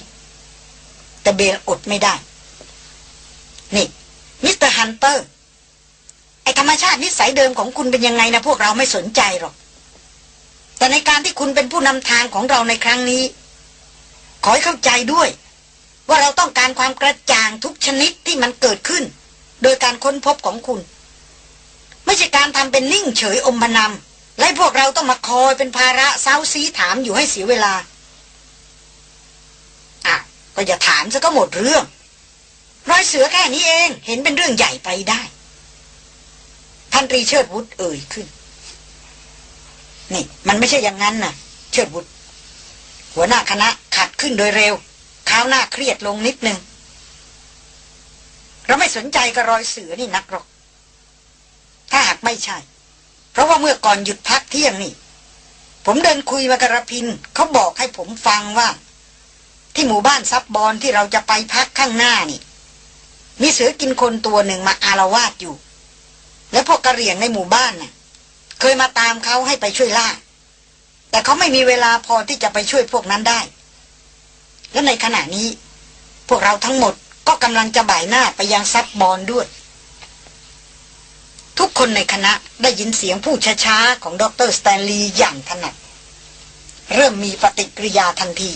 แต่เบลอดไม่ได้ นี่ mister hunter ไอ้ธรรมชาตินิสัยเดิมของคุณเป็นยังไงนะพวกเราไม่สนใจหรอก แต่ในการที่คุณเป็นผู้นำทางของเราในครั้งนี้ ขอให้เข้าใจด้วย ว่าเราต้องการความกระจ่างทุกชนิดที่มันเกิดขึ้น โดยการค้นพบของคุณ ไม่ใช่การทำเป็นนิ่งเฉยอมพนำและพวกเราต้องมาคอยเป็นภาระเซ้าซีถามอยู่ให้เสียเวลาอะก็อย่าถามซะก็หมดเรื่องรอยเสือแค่นี้เองเห็นเป็นเรื่องใหญ่ไปได้ ท่านรีเชิดวุฒเอ่ยขึ้น นี่ มันไม่ใช่อย่างนั้นนะเชิดวุฒหัวหน้าคณะขัดขึ้นโดยเร็วข้าวหน้าเครียดลงนิดนึง เราไม่สนใจกับรอยเสือนี่นักหรอก ถ้าหากไม่ใช่ เพราะว่าเมื่อก่อนหยุดพักเที่ยงนี่ ผมเดินคุยมากระพิน เขาบอกให้ผมฟังว่า ที่หมู่บ้านซับบอลที่เราจะไปพักข้างหน้านี่ มีเสือกินคนตัวหนึ่งมาอารวาสอยู่ แล้วพวกกระเหรี่ยงในหมู่บ้านน่ะ เคยมาตามเขาให้ไปช่วยล่า แต่เขาไม่มีเวลาพอที่จะไปช่วยพวกนั้นได้ และในขณะนี้ พวกเราทั้งหมดก็กำลังจะบ่ายหน้าไปยังซับบอลด้วย ทุกคนในคณะได้ยินเสียงพูดช้าๆของดรสแตนลีย์อย่างถนัด เริ่มมีปฏิกิริยาทันที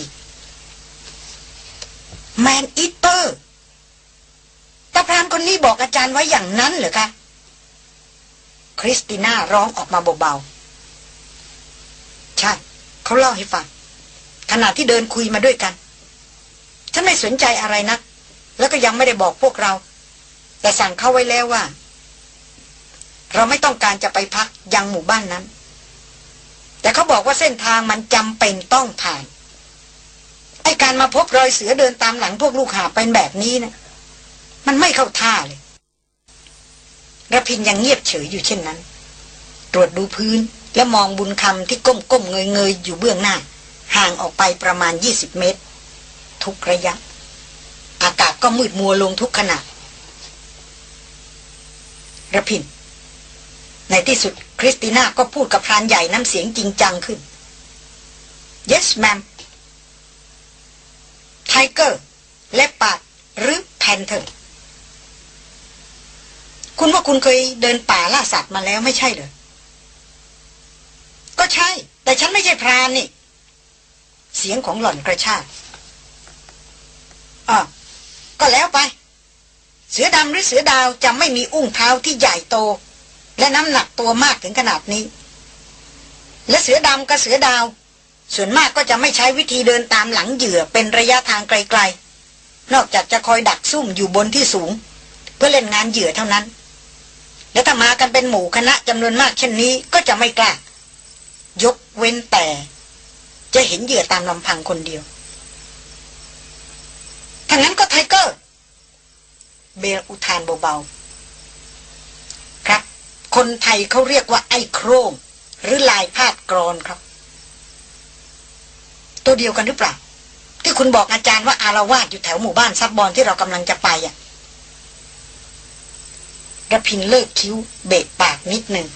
man-eaterตาพรานคนนี้บอกอาจารย์ไว้อย่างนั้นเหรอคะ คริสติน่าร้องออกมาเบาๆ ใช่ เขาเล่าให้ฟัง ขณะที่เดินคุยมาด้วยกัน ฉันไม่สนใจอะไรนัก แล้วก็ยังไม่ได้บอกพวกเรา แต่สั่งเข้าไว้แล้วว่า เราไม่ต้องการจะไปพักยังหมู่บ้านนั้น แต่เขาบอกว่าเส้นทางมันจำเป็นต้องผ่าน ไอการมาพบรอยเสือเดินตามหลังพวกลูกหาเป็นแบบนี้นะมันไม่เข้าท่าเลย ระพินยังเงียบเฉยอยู่เช่นนั้น ตรวจดูพื้นและมองบุญคำที่ก้มก้มเงยเงยอยู่เบื้องหน้า ห่างออกไปประมาณยี่สิบเมตร ทุกระยะ อากาศก็มืดมัวลงทุกขณะระพิน ในที่สุดคริสติน่าก็พูดกับพรานใหญ่น้ำเสียงจริงจังขึ้น yes ma'am tiger leopard หรือ panther คุณว่าคุณเคยเดินป่าล่าสัตว์มาแล้วไม่ใช่เหรอ ก็ใช่ แต่ฉันไม่ใช่พรานนี่ เสียงของหล่อนกระชากอะก็แล้วไป เสือดำหรือเสือดาวจะไม่มีอุ้งเท้าที่ใหญ่โต และน้ำหนักตัวมากถึงขนาดนี้ และเสือดำกับเสือดาว ส่วนมากก็จะไม่ใช้วิธีเดินตามหลังเหยื่อเป็นระยะทางไกล ๆ นอกจากจะคอยดักซุ่มอยู่บนที่สูง เพื่อเล่นงานเหยื่อเท่านั้น และถ้ามากันเป็นหมู่คณะจำนวนมากเช่นนี้ก็จะไม่กล้ายกเว้นแต่ จะเห็นเหยื่อตามลำพังคนเดียวถ้างั้นก็ไทเกอร์ เบลอุทานเบาๆ ครับ คนไทยเขาเรียกว่าไอ้โครง หรือลายพาดกรอนครับ ตัวเดียวกันหรือเปล่า ที่คุณบอกอาจารย์ว่าอารวาสอยู่แถวหมู่บ้านซับบอลที่เรากำลังจะไปอะ ระพินเลิกคิ้ว เบะปากนิดหนึ่ง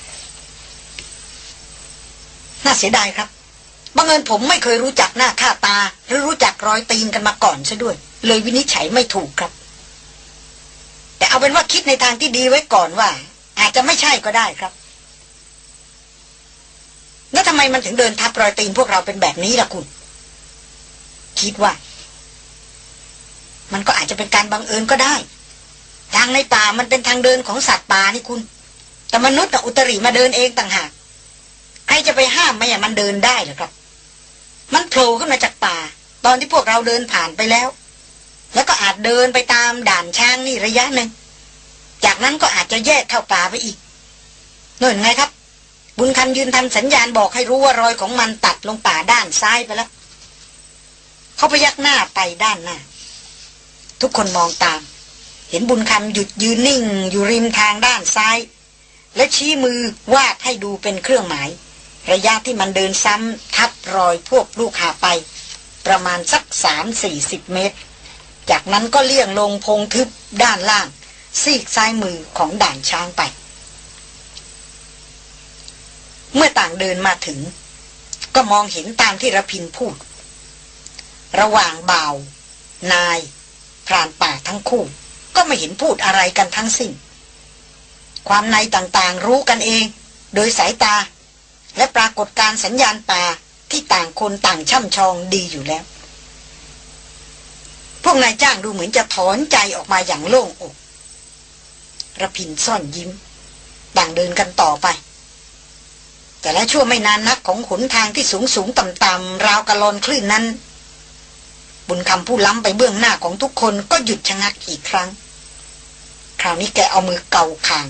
น่าเสียดายครับบังเอิญผมไม่เคยรู้จักหน้าค่าตา หรือรู้จักรอยตีนกันมาก่อนซะด้วย เลยวินิจฉัยไม่ถูกครับ แต่เอาเป็นว่าคิดในทางที่ดีไว้ก่อนว่า อาจจะไม่ใช่ก็ได้ครับ แล้วทำไมมันถึงเดินทับรอยตีนพวกเราเป็นแบบนี้ล่ะคุณ คิดว่า มันก็อาจจะเป็นการบังเอิญก็ได้ ทางในป่ามันเป็นทางเดินของสัตว์ป่านี่คุณ แต่มนุษย์กับอุตริมาเดินเองต่างหากใครจะไปห้ามไม่ให้มันเดินได้หรอครับ มันโผล่ขึ้นมาจากป่า ตอนที่พวกเราเดินผ่านไปแล้ว แล้วก็อาจเดินไปตามด่านช้างนี่ระยะหนึ่ง จากนั้นก็อาจจะแยกเข้าป่าไปอีกนั่นไงครับ บุญคำยืนทำสัญญาณบอกให้รู้ว่ารอยของมันตัดลงป่าด้านซ้ายไปแล้วเขาพยักหน้าไปด้านหน้า ทุกคนมองตาม ห็นบุญคำหยุดยืนนิ่ง อยู่ริมทางด้านซ้าย และชี้มือวาดให้ดูเป็นเครื่องหมาย ระยะที่มันเดินซ้ำทับรอยพวกลูกหาไป ประมาณสักสามสี่สิบเมตร จากนั้นก็เลี่ยงลงพงทึบด้านล่าง ซีกซ้ายมือของด่านช้างไป เมื่อต่างเดินมาถึง ก็มองเห็นตามที่ระพินพูด ระหว่างบ่าว นายพรานป่าทั้งคู่ ก็ไม่เห็นพูดอะไรกันทั้งสิ้น ความในต่างๆรู้กันเอง โดยสายตา และปรากฏการสัญญาณป่าที่ต่างคนต่างช่ำชองดีอยู่แล้ว พวกนายจ้างดูเหมือนจะถอนใจออกมาอย่างโล่งอกระพินซ่อนยิ้มต่างเดินกันต่อไปแต่และชั่วไม่นานนักของขนทางที่สูงสูงต่ำต่ำราวกะลอนคลื่นนั้น บุญคำผู้ล้ำไปเบื้องหน้าของทุกคนก็หยุดชะงักอีกครั้ง คราวนี้แกเอามือเกาคาง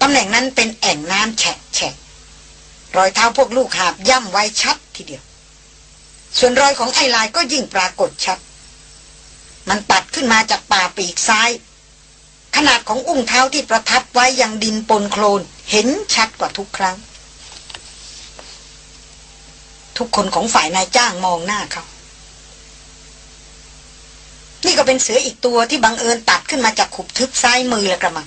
ตำแหน่งนั้นเป็นแอ่งน้ำแฉะแฉะรอยเท้าพวกลูกหาบย่ำไว้ชัดทีเดียว ส่วนรอยของไอลายก็ยิ่งปรากฏชัด มันตัดขึ้นมาจากป่าปีกซ้าย ขนาดของอุ้งเท้าที่ประทับไว้ยังดินปนโคลนเห็นชัดกว่าทุกครั้ง ทุกคนของฝ่ายนายจ้างมองหน้าเขา นี่ก็เป็นเสืออีกตัวที่บังเอิญตัดขึ้นมาจากขุบทึบซ้ายมือละกระมัง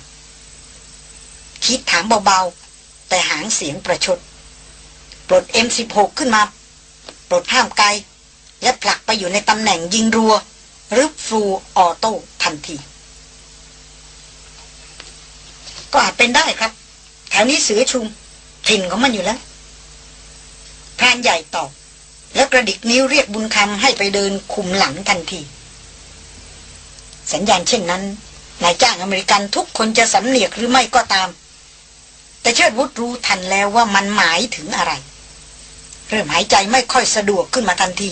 คิดถามเบาๆ แต่หางเสียงประชด ปลด M16 ขึ้นมา ปลดห้ามไกล และผลักไปอยู่ในตำแหน่งยิงรัว หรือฟูออโต้ทันที ก็อาจเป็นได้ครับ แถวนี้เสือชุมถิ่นของมันอยู่แล้วพรานใหญ่ตอบแล้วกระดิกนิ้วเรียกบุญคำให้ไปเดินคุมหลังทันที สัญญาณเช่นนั้นนายจ้างอเมริกันทุกคนจะสำเนียกหรือไม่ก็ตาม แต่เชิดวุฒรู้ทันแล้วว่ามันหมายถึงอะไร เริ่มหายใจไม่ค่อยสะดวกขึ้นมาทันที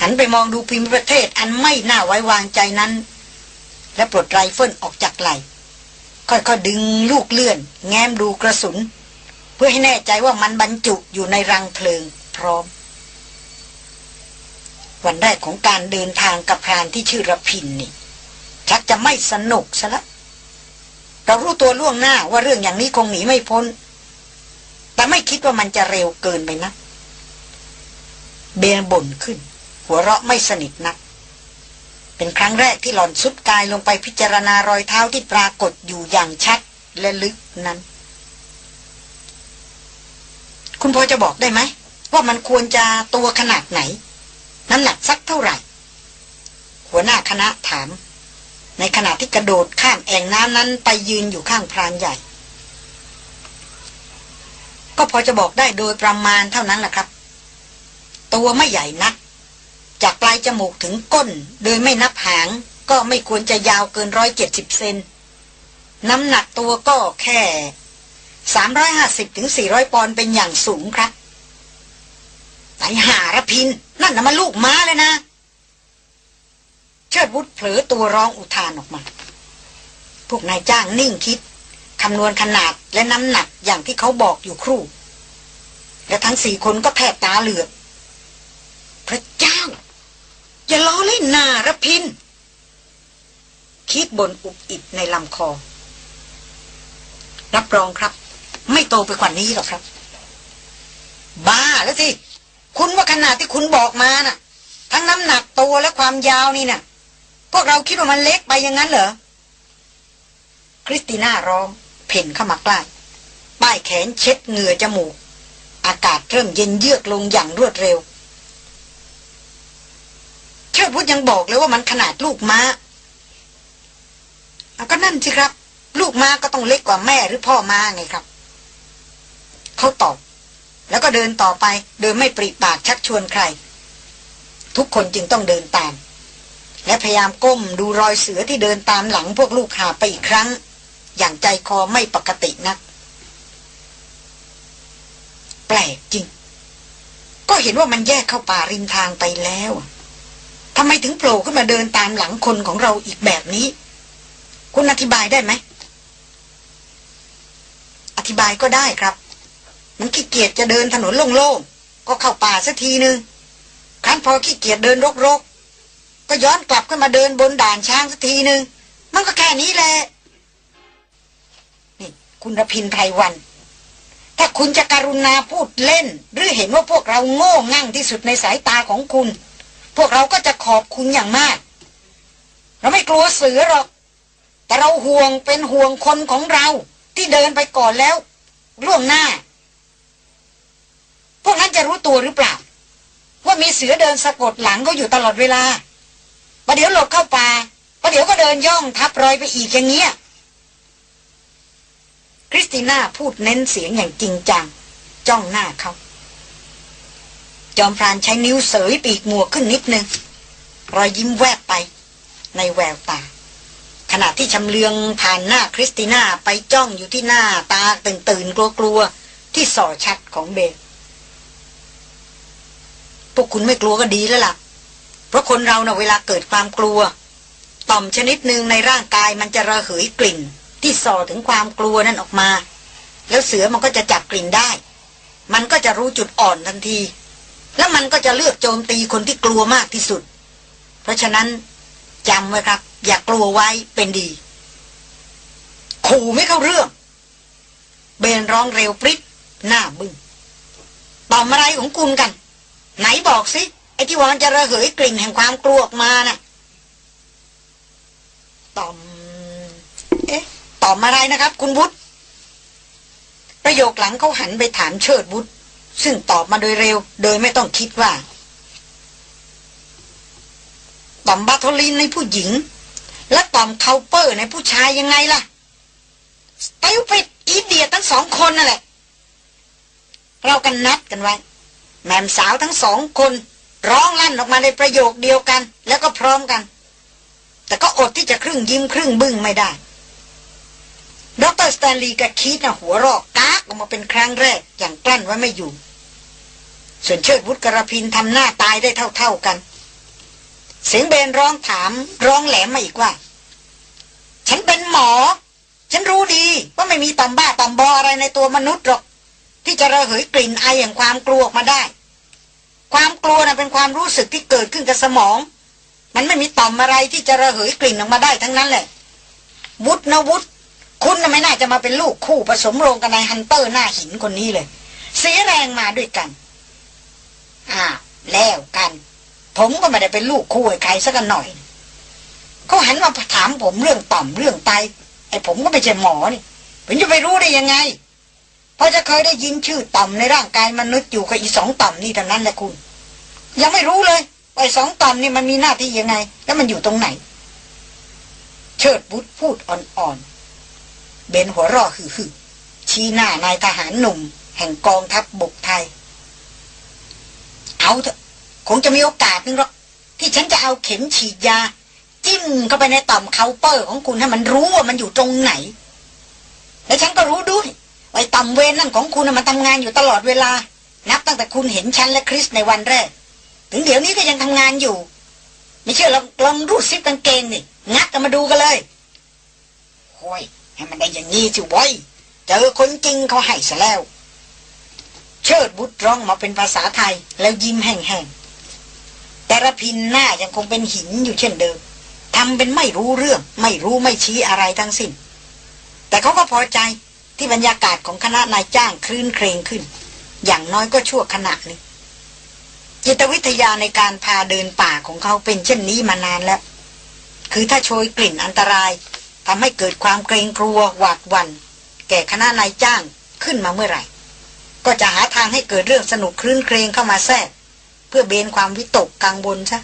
หันไปมองดูพิมพ์ประเทศอันไม่น่าไว้วางใจนั้น และปลดไรเฟิลออกจากไหล่ค่อยๆดึงลูกเลื่อน แง้มดูกระสุน เพื่อให้แน่ใจว่ามันบรรจุอยู่ในรังเพลิงพร้อม วันแรกของการเดินทางกับพรานที่ชื่อระพินนี่ ชักจะไม่สนุกซะละเรารู้ตัวล่วงหน้าว่าเรื่องอย่างนี้คงหนีไม่พ้น แต่ไม่คิดว่ามันจะเร็วเกินไปนะเบนบ่นขึ้น หัวเราะไม่สนิทนัก เป็นครั้งแรกที่หล่อนสุดกายลงไปพิจารณารอยเท้าที่ปรากฏอยู่อย่างชัดและลึกนั้น คุณพอจะบอกได้ไหม ว่ามันควรจะตัวขนาดไหน น้ำหนักสักเท่าไหร่ หัวหน้าคณะถาม ในขณะที่กระโดดข้ามแอ่งน้ำนั้นไปยืนอยู่ข้างพรานใหญ่ ก็พอจะบอกได้โดยประมาณเท่านั้นแหละครับ ตัวไม่ใหญ่นัก จากปลายจมูกถึงก้น โดยไม่นับหาง ก็ไม่ควรจะยาวเกินร้อยเจ็ดสิบเซนน้ำหนักตัวก็แค่สามร้อยห้าสิบถึงสี่ร้อยปอนด์เป็นอย่างสูงครับไอหาระพิน นั่นน่ะมันลูกม้าเลยนะ เชิดวุฒเผลอตัวร้องอุทานออกมา พวกนายจ้างนิ่งคิดคำนวณขนาดและน้ำหนักอย่างที่เขาบอกอยู่ครู่ และทั้งสี่คนก็แทบตาเหลือกพระเจ้า อย่าล้อเล่นนาระพิน คิดบนอุบอิบในลำคอ รับรองครับ ไม่โตไปกว่านี้หรอกครับ บ้าแล้วสิ คุณว่าขนาดที่คุณบอกมาน่ะ ทั้งน้ำหนักตัวและความยาวนี่น่ะ พวกเราคิดว่ามันเล็กไปอย่างนั้นเหรอ คริสติน่าร้อง เพ่นเข้ามาใกล้ ป้ายแขนเช็ดเหงื่อจมูก อากาศเริ่มเย็นเยือกลงอย่างรวดเร็ว เชิดพุทธยังบอกเลยว่ามันขนาดลูกม้าเอาก็นั่นสิครับ ลูกม้าก็ต้องเล็กกว่าแม่หรือพ่อม้าไงครับ เขาตอบ แล้วก็เดินต่อไป โดยไม่ปริปากชักชวนใคร ทุกคนจึงต้องเดินตาม และพยายามก้มดูรอยเสือที่เดินตามหลังพวกลูกหาไปอีกครั้ง อย่างใจคอไม่ปกตินัก แปลกจริง ก็เห็นว่ามันแยกเข้าป่าริมทางไปแล้วทำไมถึงโผล่ขึ้นมาเดินตามหลังคนของเราอีกแบบนี้ คุณอธิบายได้ไหม อธิบายก็ได้ครับ มันขี้เกียจจะเดินถนนโล่งๆก็เข้าป่าสักทีหนึ่งครั้นพอขี้เกียจเดินรกๆ ก็ย้อนกลับขึ้นมาเดินบนด่านช้างสักทีหนึ่งมันก็แค่นี้แหละนี่ คุณรพินไพรวัน ถ้าคุณจะการุณาพูดเล่น หรือเห็นว่าพวกเราโง่งั่งที่สุดในสายตาของคุณ พวกเราก็จะขอบคุณอย่างมาก เราไม่กลัวเสือหรอก แต่เราห่วงเป็นห่วงคนของเราที่เดินไปก่อนแล้วล่วงหน้า พวกนั้นจะรู้ตัวหรือเปล่า ว่ามีเสือเดินสะกดหลังเขาอยู่ตลอดเวลา ประเดี๋ยวหลบเข้าป่าประเดี๋ยวก็เดินย่องทับรอยไปอีกอย่างเงี้ยคริสติน่าพูดเน้นเสียงอย่างจริงจัง จ้องหน้าเขา จอมพรานใช้นิ้วเสยปีกหมวกขึ้นนิดนึง รอยยิ้มแวบไป ในแววตา ขณะที่ชำเลืองผ่านหน้าคริสติน่าไปจ้องอยู่ที่หน้าตาตื่นตื่นกลัวกลัวที่ส่อชัดของเบลพวกคุณไม่กลัวก็ดีแล้วล่ะ เพราะคนเราเนะ่ะเวลาเกิดความกลัว ต่อมชนิดหนึ่งในร่างกายมันจะระเหยกลิ่น ที่ส่อถึงความกลัวนั่นออกมา แล้วเสือมันก็จะจับกลิ่นได้ มันก็จะรู้จุดอ่อนทันที แล้วมันก็จะเลือกโจมตีคนที่กลัวมากที่สุด เพราะฉะนั้นจำไว้ครับ อย่ากลัวไว้เป็นดี ขู่ไม่เข้าเรื่อง เบนร้องเร็วปริ๊ดหน้าบึง้งตอมอะไรของคุณกัน ไหนบอกสิ อ้ที่ว่ามันจะระเหยกลิ่นแห่งความกลัวออกมานะ่ะตอม เอ๊ะตอมอะไรนะครับ คุณวุฒิประโยคหลังเขาหันไปถามเชิดวุฒิซึ่งตอบมาโดยเร็ว โดยไม่ต้องคิดว่าต่อมบาโทลินในผู้หญิง และต่อมเคาเปอร์ในผู้ชายยังไงล่ะสเตลปิดอีเดียทั้งสองคนนั่นแหละ เรากันนัดกันไว้ แม่มสาวทั้งสองคน ร้องลั่นออกมาในประโยคเดียวกัน แล้วก็พร้อมกัน แต่ก็อดที่จะครึ่งยิ้มครึ่งบึ้งไม่ได้ดรสแตนลีย์กับคีตนะหัวรอกกากออกมาเป็นครั้งแรก อย่างกลั้นไว้ไม่อยู่ ส่วนเชิดวุฒิกับระพินทำหน้าตายได้เท่า ๆกัน เสียงเบนร้องถามร้องแหลมมาอีกว่า ฉันเป็นหมอ ฉันรู้ดีว่าไม่มีต่อมบ้าต่อมบออะไรในตัวมนุษย์หรอก ที่จะระเหยกลิ่นไออย่างความกลัวออกมาได้ ความกลัวนะ่ะเป็นความรู้สึกที่เกิดขึ้นกับสมอง มันไม่มีต่อมอะไรที่จะระเหยกลิ่นออกมาได้ทั้งนั้นแหละ วุฒนะวุฒคุณน่ะไม่น่าจะมาเป็นลูกคู่ผสมโรงกับนายฮันเตอร์หน้าหินคนนี้เลย เสียแรงมาด้วยกันอ้าวแล้วกัน ผมก็ไม่ได้เป็นลูกคู่ใครสักหน่อยเขาหันมาถามผมเรื่องต่อมเรื่องไตไอ้ผมก็ไม่ใช่หมอนี่ผมจะไปรู้ได้ยังไง พราะจะเคยได้ยินชื่อต่อมในร่างกายมนุษย์อยู่กับอีสองต่อมนี่เท่านั้นแหละคุณ ยังไม่รู้เลยไอ้สองต่อมนี่มันมีหน้าที่ยังไง แล้วมันอยู่ตรงไหน เชิดบุตรพูดอ่อนๆเบนหัวร่อหือๆชี้หน้านายทหารหนุ่ม แห่งกองทัพบบกไทย เอาเถอะคงจะมีโอกาสนึงหรอกที่ฉันจะเอาเข็มฉีดยา จิ้มเข้าไปในต่อมเคาเปอร์ของคุณให้มันรู้ว่ามันอยู่ตรงไหน และฉันก็รู้ด้วย ไอ้ต่อมเวนนั่นของคุณมันทำงานอยู่ตลอดเวลา นับตั้งแต่คุณเห็นฉันและคริสในวันแรก ถึงเดี๋ยวนี้ก็ยังทำงานอยู่ ไม่เชื่อลองลองรูดซิปกางเกงนี่งัดกันมาดูกันเลยโอ้ยให้มันได้อย่างนี้สิวอยเจอคนจริงเขาให้ซะแล้ว เชิดบุตรร้องมาเป็นภาษาไทยแล้วยิ้มแห้งๆแต่ระพินหน้ายังคงเป็นหินอยู่เช่นเดิมทำเป็นไม่รู้เรื่อง ไม่รู้ไม่ชี้อะไรทั้งสิ้น แต่เขาก็พอใจ ที่บรรยากาศของคณะนายจ้างคลื่นเครงขึ้น อย่างน้อยก็ชั่วขณะนี้จิตวิทยาในการพาเดินป่าของเขาเป็นเช่นนี้มานานแล้ว คือถ้าโชยกลิ่นอันตรายทำให้เกิดความเกรงกลัวหวาดวัน่นแก่คณะนายจ้างขึ้นมาเมื่อไหร่ ก็จะหาทางให้เกิดเรื่องสนุกคลื่นเครงเข้ามาแทรก เพื่อเบนความวิตกกังวลซะ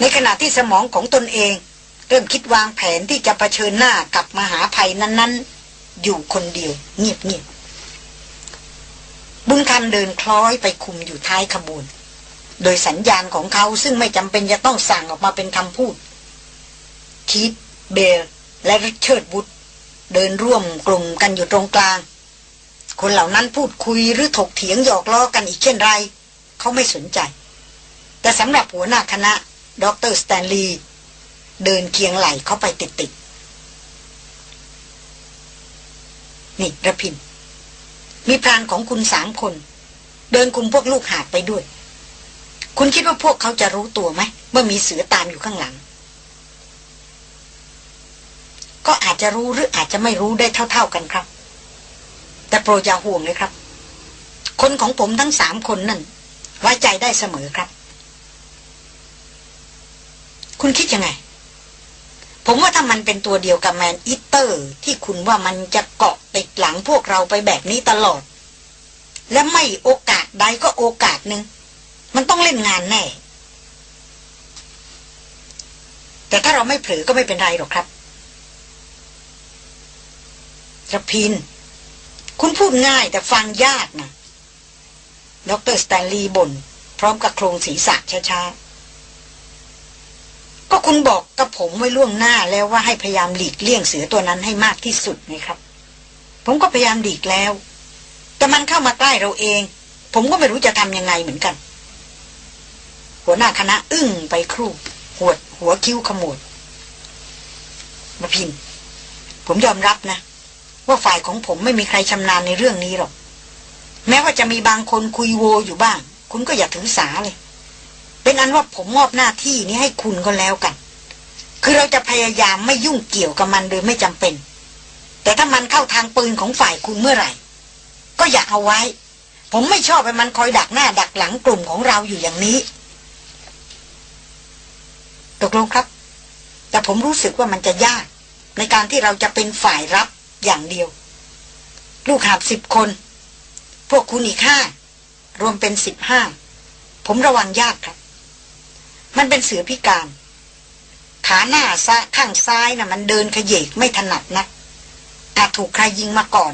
ในขณะที่สมองของตนเอง เริ่มคิดวางแผนที่จะะเผชิญหน้ากับมหาภัยนั้นๆ อยู่คนเดียวเงียบๆบุญคำเดินคล้อยไปคุมอยู่ท้ายขบวน โดยสัญญาณของเขาซึ่งไม่จำเป็นจะต้องสั่งออกมาเป็นคำพูด คิดเบล และริเชิร์ดบุตเดินร่วมกลุ่มกันอยู่ตรงกลาง คนเหล่านั้นพูดคุยหรือถกเถียงหยอกล้อกันอีกเช่นไร เขาไม่สนใจ แต่สำหรับหัวหน้าคณะ ดรสแตนลีย์เดินเคียงไหลเข้าไปติดๆ นี่ระพิน มีพรานของคุณสามคน เดินคุมพวกลูกหาบไปด้วย คุณคิดว่าพวกเขาจะรู้ตัวไหมเมื่อมีเสือตามอยู่ข้างหลัง ก็อาจจะรู้หรืออาจจะไม่รู้ได้เท่า ๆกันครับ แต่โปรดอย่าห่วงเลยครับ คนของผมทั้งสามคนนั่นไว้ใจได้เสมอครับ คุณคิดยังไง ผมว่าถ้ามันเป็นตัวเดียวกับ man-eater ที่คุณว่ามันจะเกาะติดหลังพวกเราไปแบบนี้ตลอด และไม่โอกาสใดก็โอกาสหนึ่ง มันต้องเล่นงานแน่ แต่ถ้าเราไม่เผลอก็ไม่เป็นไรหรอกครับระพิน คุณพูดง่ายแต่ฟังยากนะ ดรสแตนลีย์บ่น พร้อมกับโครงศีรษะช้าๆ ก็คุณบอกกับผมไว้ล่วงหน้าแล้วว่าให้พยายามหลีกเลี่ยงเสือตัวนั้นให้มากที่สุดไงครับ ผมก็พยายามหลีกแล้ว แต่มันเข้ามาใกล้เราเอง ผมก็ไม่รู้จะทำยังไงเหมือนกัน หัวหน้าคณะอึ้งไปครู่หัวหัวคิ้วขมวดมาพิน ผมยอมรับนะ ว่าฝ่ายของผมไม่มีใครชำนาญในเรื่องนี้หรอก แม้ว่าจะมีบางคนคุยโวอยู่บ้าง คุณก็อย่าถือสาเลย เป็นอันว่าผมมอบหน้าที่นี้ให้คุณก็แล้วกัน คือเราจะพยายามไม่ยุ่งเกี่ยวกับมันโดยไม่จำเป็น แต่ถ้ามันเข้าทางปืนของฝ่ายคุณเมื่อไหร่ ก็อย่าเอาไว้ ผมไม่ชอบให้มันคอยดักหน้าดักหลังกลุ่มของเราอยู่อย่างนี้ ตกลงครับ แต่ผมรู้สึกว่ามันจะยาก ในการที่เราจะเป็นฝ่ายรับอย่างเดียว ลูกหาบสิบคน พวกคุณอีกห้ารวมเป็นสิบห้าผมระวังยากครับ มันเป็นเสือพิการ ขาหน้าซะข้างซ้ายนะ่ะ มันเดินขยเยกไม่ถนัดนะ อาจถูกใครยิงมาก่อน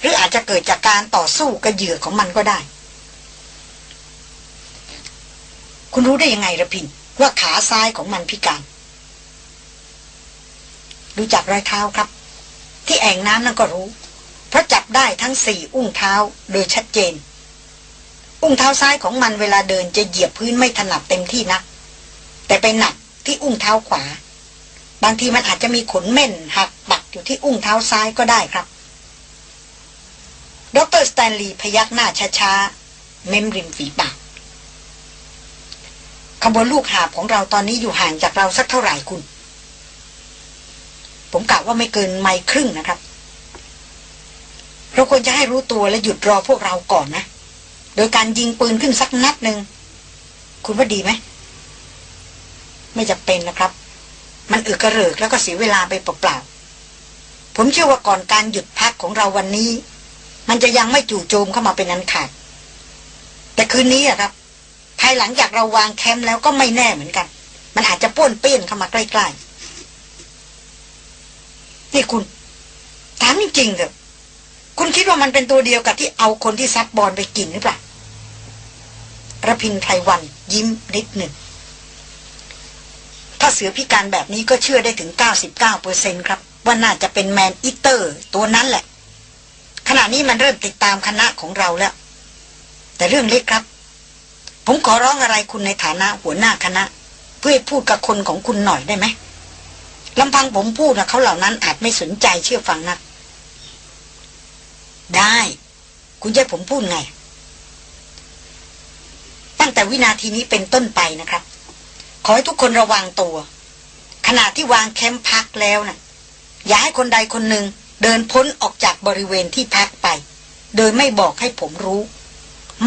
หรืออาจจะเกิดจากการต่อสู้กับเหยื่อของมันก็ได้ คุณรู้ได้ยังไงระพินว่าขาซ้ายของมันพิการ ดูจากรอยเท้าครับ ที่แอ่งน้ำนั่นก็รู้ เพราะจับได้ทั้งสี่อุ้งเท้าโดยชัดเจน อุ้งเท้าซ้ายของมันเวลาเดินจะเหยียบพื้นไม่ถนัดเต็มที่นัก แต่ไปหนักที่อุ้งเท้าขวา บางทีมันอาจจะมีขนเม่นหักปักอยู่ที่อุ้งเท้าซ้ายก็ได้ครับดรสแตนลีย์พยักหน้าช้าๆเม้มริมฝีปากขบวนลูกหาบของเราตอนนี้อยู่ห่างจากเราสักเท่าไหร่คุณ ผมกะว่าไม่เกินไมล์ครึ่งนะครับ เราควรจะให้รู้ตัวและหยุดรอพวกเราก่อนนะ โดยการยิงปืนขึ้นสักนัดหนึ่ง คุณว่าดีไหม ไม่จะเป็นนะครับ มันอึกระเริกแล้วก็เสียเวลาไปเปล่าๆผมเชื่อว่าก่อนการหยุดพักของเราวันนี้ มันจะยังไม่จู่โจมเข้ามาเป็นอันขาด แต่คืนนี้อะครับภายหลังจากเราวางแคมป์แล้วก็ไม่แน่เหมือนกัน มันอาจจะป้วนเปี้ยนเข้ามาใกล้ๆ นี่คุณถามจริงๆเถอะคุณคิดว่ามันเป็นตัวเดียวกับที่เอาคนที่ซับบอลไปกินหรือเปล่าระพินไพรวันยิ้มนิดหนึ่ง ถ้าเสือพิการแบบนี้ก็เชื่อได้ถึง 99เปอร์เซ็นต์ครับ ว่าน่าจะเป็น man-eater ตัวนั้นแหละ ขณะนี้มันเริ่มติดตามคณะของเราแล้ว แต่เรื่องเล็กครับ ผมขอร้องอะไรคุณในฐานะหัวหน้าคณะ เพื่อพูดกับคนของคุณหน่อยได้ไหมลำพังผมพูดนะเขาเหล่านั้นอาจไม่สนใจเชื่อฟังนัก ได้ คุณจะผมพูดไง ตั้งแต่วินาทีนี้เป็นต้นไปนะครับ ขอให้ทุกคนระวังตัว ขณะที่วางแคมป์พักแล้วนะ่ะ อย่าให้คนใดคนหนึ่งเดินพ้นออกจากบริเวณที่พักไป โดยไม่บอกให้ผมรู้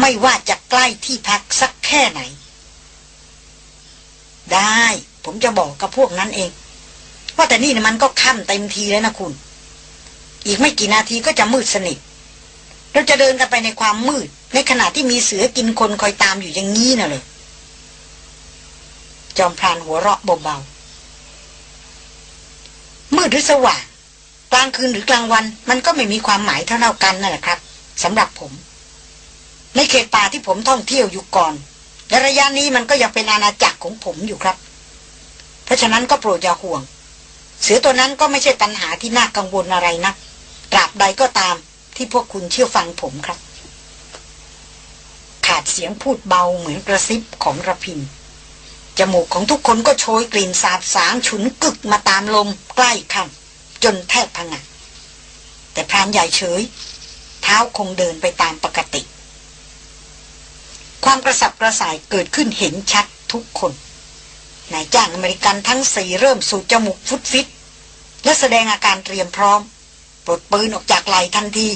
ไม่ว่าจะใกล้ที่พักสักแค่ไหน ได้ ผมจะบอกกับพวกนั้นเอง ว่าแต่นี่นะมันก็ค่ำเต็มทีแล้วนะคุณ อีกไม่กี่นาทีก็จะมืดสนิทเราจะเดินกันไปในความมืด ในขณะที่มีเสือกินคนคอยตามอยู่อย่างนี้น่ะเลย จอมพรานหัวเราะเบาๆมืดหรือสว่างกลางคืนหรือกลางวัน มันก็ไม่มีความหมายเท่าๆกันนั่นแหละครับสำหรับผม ในเขตป่าที่ผมท่องเที่ยวอยู่ก่อนและระยะนี้มันก็ยังเป็นอาณาจักรของผมอยู่ครับ เพราะฉะนั้นก็โปรดอย่าห่วง เสือตัวนั้นก็ไม่ใช่ปัญหาที่น่ากังวลอะไรนะักตราบใดก็ตามที่พวกคุณเชื่อฟังผมครับ ขาดเสียงพูดเบาเหมือนกระซิบของระพิน จมูกของทุกคนก็โชยกลิ่นสาบสางฉุนกึกมาตามลมใกล้คันจนแทบพังงะแต่พรานใหญ่เฉย เท้าคงเดินไปตามปกติ ความกระสับกระส่ายเกิดขึ้นเห็นชัดทุกคนนายจ้างอเมริกันทั้งสี่เริ่มสูดจมูกฟุตฟิต และแสดงอาการเตรียมพร้อม ปลดปืนออกจากไหลทันที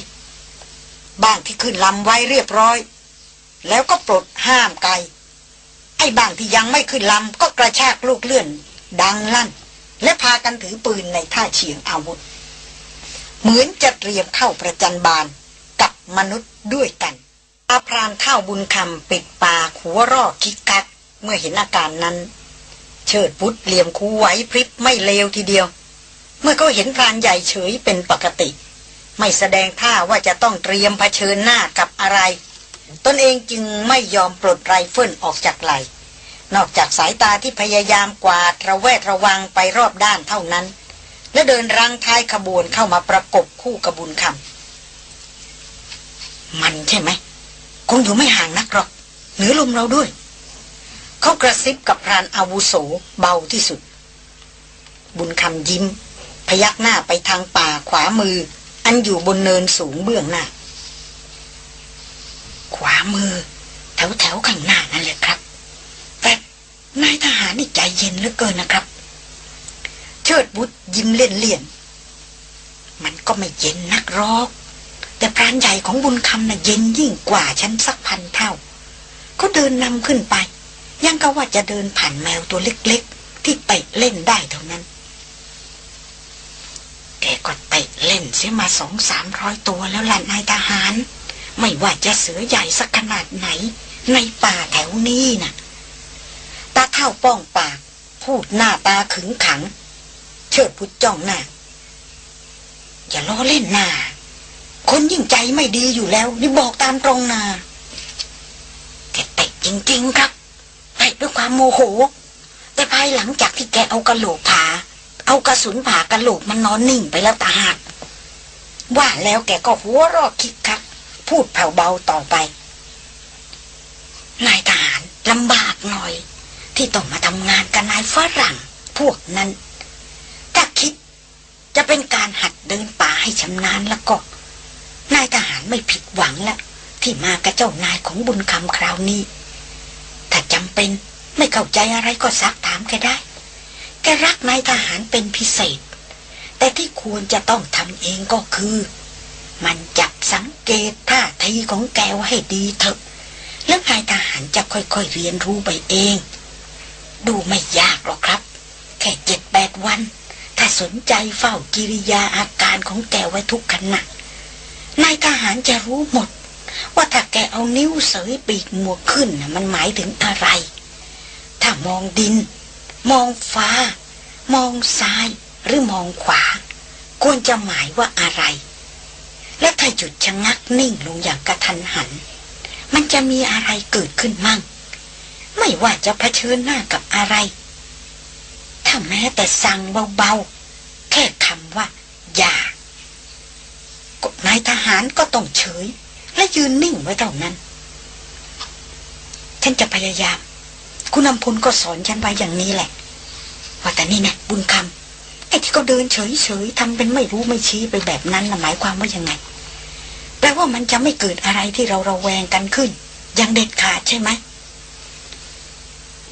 บ้างที่ขึ้นลำไว้เรียบร้อย แล้วก็ปลดห้ามไกล ไอ้บ้างที่ยังไม่ขึ้นลำก็กระชากลูกเลื่อน ดังลั่น และพากันถือปืนในท่าเฉียงอาวุธ เหมือนจะเตรียมเข้าประจันบานกับมนุษย์ด้วยกันอาพรานเท่าบุญคำปิดปากหัวรอคิกกัก เมื่อเห็นอาการนั้น เชิดพุทธเหลี่ยมคูไหวพริบไม่เลวทีเดียว เมื่อเขาเห็นพรานใหญ่เฉยเป็นปกติ ไม่แสดงท่าว่าจะต้องเตรียมเผชิญหน้ากับอะไร ตนเองจึงไม่ยอมปลดไรเฟิลออกจากไหล นอกจากสายตาที่พยายามกวาดระแวดระวังไปรอบด้านเท่านั้น และเดินรังท้ายขบวนเข้ามาประกบคู่กระบุญคำมันใช่ไหม คงอยู่ไม่ห่างนักหรอกเหนือลมเราด้วย เขากระซิบกับพรานอาวุโสเบาที่สุด บุญคำยิ้ม พยักหน้าไปทางป่าขวามือ อันอยู่บนเนินสูงเบื้องหน้า ขวามือ แถวแถวข้างหน้านั่นแหละครับ แต่นายทหารนี่ใจเย็นเหลือเกินนะครับ เชิดบุตรยิ้มเลี่ยนเลี่ยนมันก็ไม่เย็นนักหรอก แต่พรานใหญ่ของบุญคำน่ะเย็นยิ่งกว่าฉันสักพันเท่าเขาเดินนำขึ้นไป ยังก็ว่าจะเดินผ่านแมวตัวเล็กๆ ที่เตะเล่นได้เท่านั้น แกก็เตะเล่นเสียมาสองสามร้อยตัวแล้วล่ะนายทหาร ไม่ว่าจะเสือใหญ่สักขนาดไหน ในป่าแถวนี้น่ะ ตาเท่าป้องปาก พูดหน้าตาขึงขัง เชิดพุดจ้องหน้า อย่าล้อเล่นนาคนยิ่งใจไม่ดีอยู่แล้ว นี่บอกตามตรงนาแกเตะจริง ๆ ครับเตะด้วยความโมโห แต่ภายหลังจากที่แกเอากระโหลกผ่าเอากระสุนผ่ากระโหลกมันนอนนิ่งไปแล้วตาหักว่าแล้วแกก็หัวรอกคิกคัก พูดแผ่วเบาต่อไป นายทหารลำบากหน่อย ที่ต้องมาทำงานกับนายฝรั่ง พวกนั้น ถ้าคิดจะเป็นการหัดเดินป่าให้ชำนาญแล้วก็ นายทหารไม่ผิดหวังแล้วที่มากับเจ้านายของบุญคำคราวนี้ ถ้าจำเป็นไม่เข้าใจอะไรก็ซักถามแกได้ แกรักนายทหารเป็นพิเศษ แต่ที่ควรจะต้องทำเองก็คือ มันจับสังเกตท่าทีของแกวให้ดีเถอะแล้วนายทหารจะค่อยๆเรียนรู้ไปเอง ดูไม่ยากหรอกครับ แค่เจ็ดแปดวัน ถ้าสนใจเฝ้ากิริยาอาการของแกไว้ทุกขณะนายทหารจะรู้หมด ว่าถ้าแกเอานิ้วเสยปีกหมวกขึ้นมันหมายถึงอะไร ถ้ามองดิน มองฟ้า มองซ้ายหรือมองขวา ควรจะหมายว่าอะไร และถ้าหยุดชะงักนิ่งลงอย่างกระทันหัน มันจะมีอะไรเกิดขึ้นมั่ง ไม่ว่าจะเผชิญหน้ากับอะไร ถ้าแม้แต่สั่งเบาๆ แค่คำว่า อย่านายทหารก็ต้องเฉย และยืนนิ่งไว้เท่านั้น ฉันจะพยายาม คุณนำพลก็สอนฉันไว้อย่างนี้แหละว่าแต่นี่นะบุญคำ ไอ้ที่เขาเดินเฉยๆทำเป็นไม่รู้ไม่ชี้ไปแบบนั้นนะหมายความว่ายังไงแปลว่ามันจะไม่เกิดอะไรที่เราระแวงกันขึ้น อย่างเด็ดขาดใช่ไหม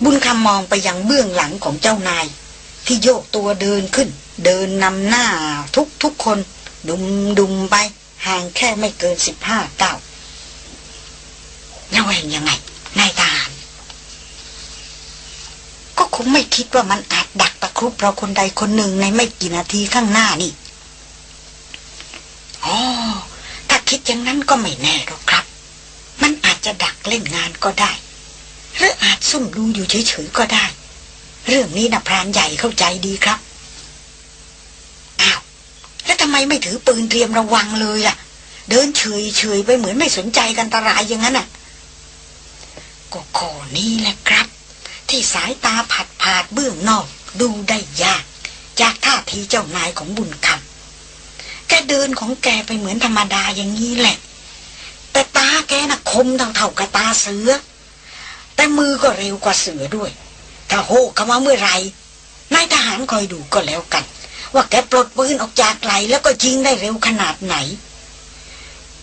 บุญคำมองไปยังเบื้องหลังของเจ้านาย ที่โยกตัวเดินขึ้น เดินนำหน้าทุกทุกคน ดุมดุมไป ห่างแค่ไม่เกินสิบห้าเก้าระแวงยังไงนายทหาร ก็คงไม่คิดว่ามันอาจดักตะครุบเราคนใดคนหนึ่งในไม่กี่นาทีข้างหน้านี่อ๋อถ้าคิดอย่างนั้นก็ไม่แน่หรอกครับ มันอาจจะดักเล่นงานก็ได้ หรืออาจซุ่มดูอยู่เฉยๆก็ได้ เรื่องนี้นะพรานใหญ่เข้าใจดีครับอ้าวแล้วทำไมไม่ถือปืนเตรียมระวังเลยล่ะ เดินเฉยๆไปเหมือนไม่สนใจกันตรายอย่างนั้นน่ะก็ข้อนี้แหละครับ ที่สายตาผัดผาดเบื้องนอกดูได้ยาก จากท่าทีเจ้านายของบุญคำแกเดินของแกไปเหมือนธรรมดาอย่างนี้แหละ แต่ตาแกน่ะคมเท่าๆกับตาเสือ แต่มือก็เร็วกว่าเสือด้วย ถ้าโหกเข้ามาเมื่อไหร่นายทหารคอยดูก็แล้วกัน ว่าแกปลดปืนออกจากไหลแล้วก็ยิงได้เร็วขนาดไหน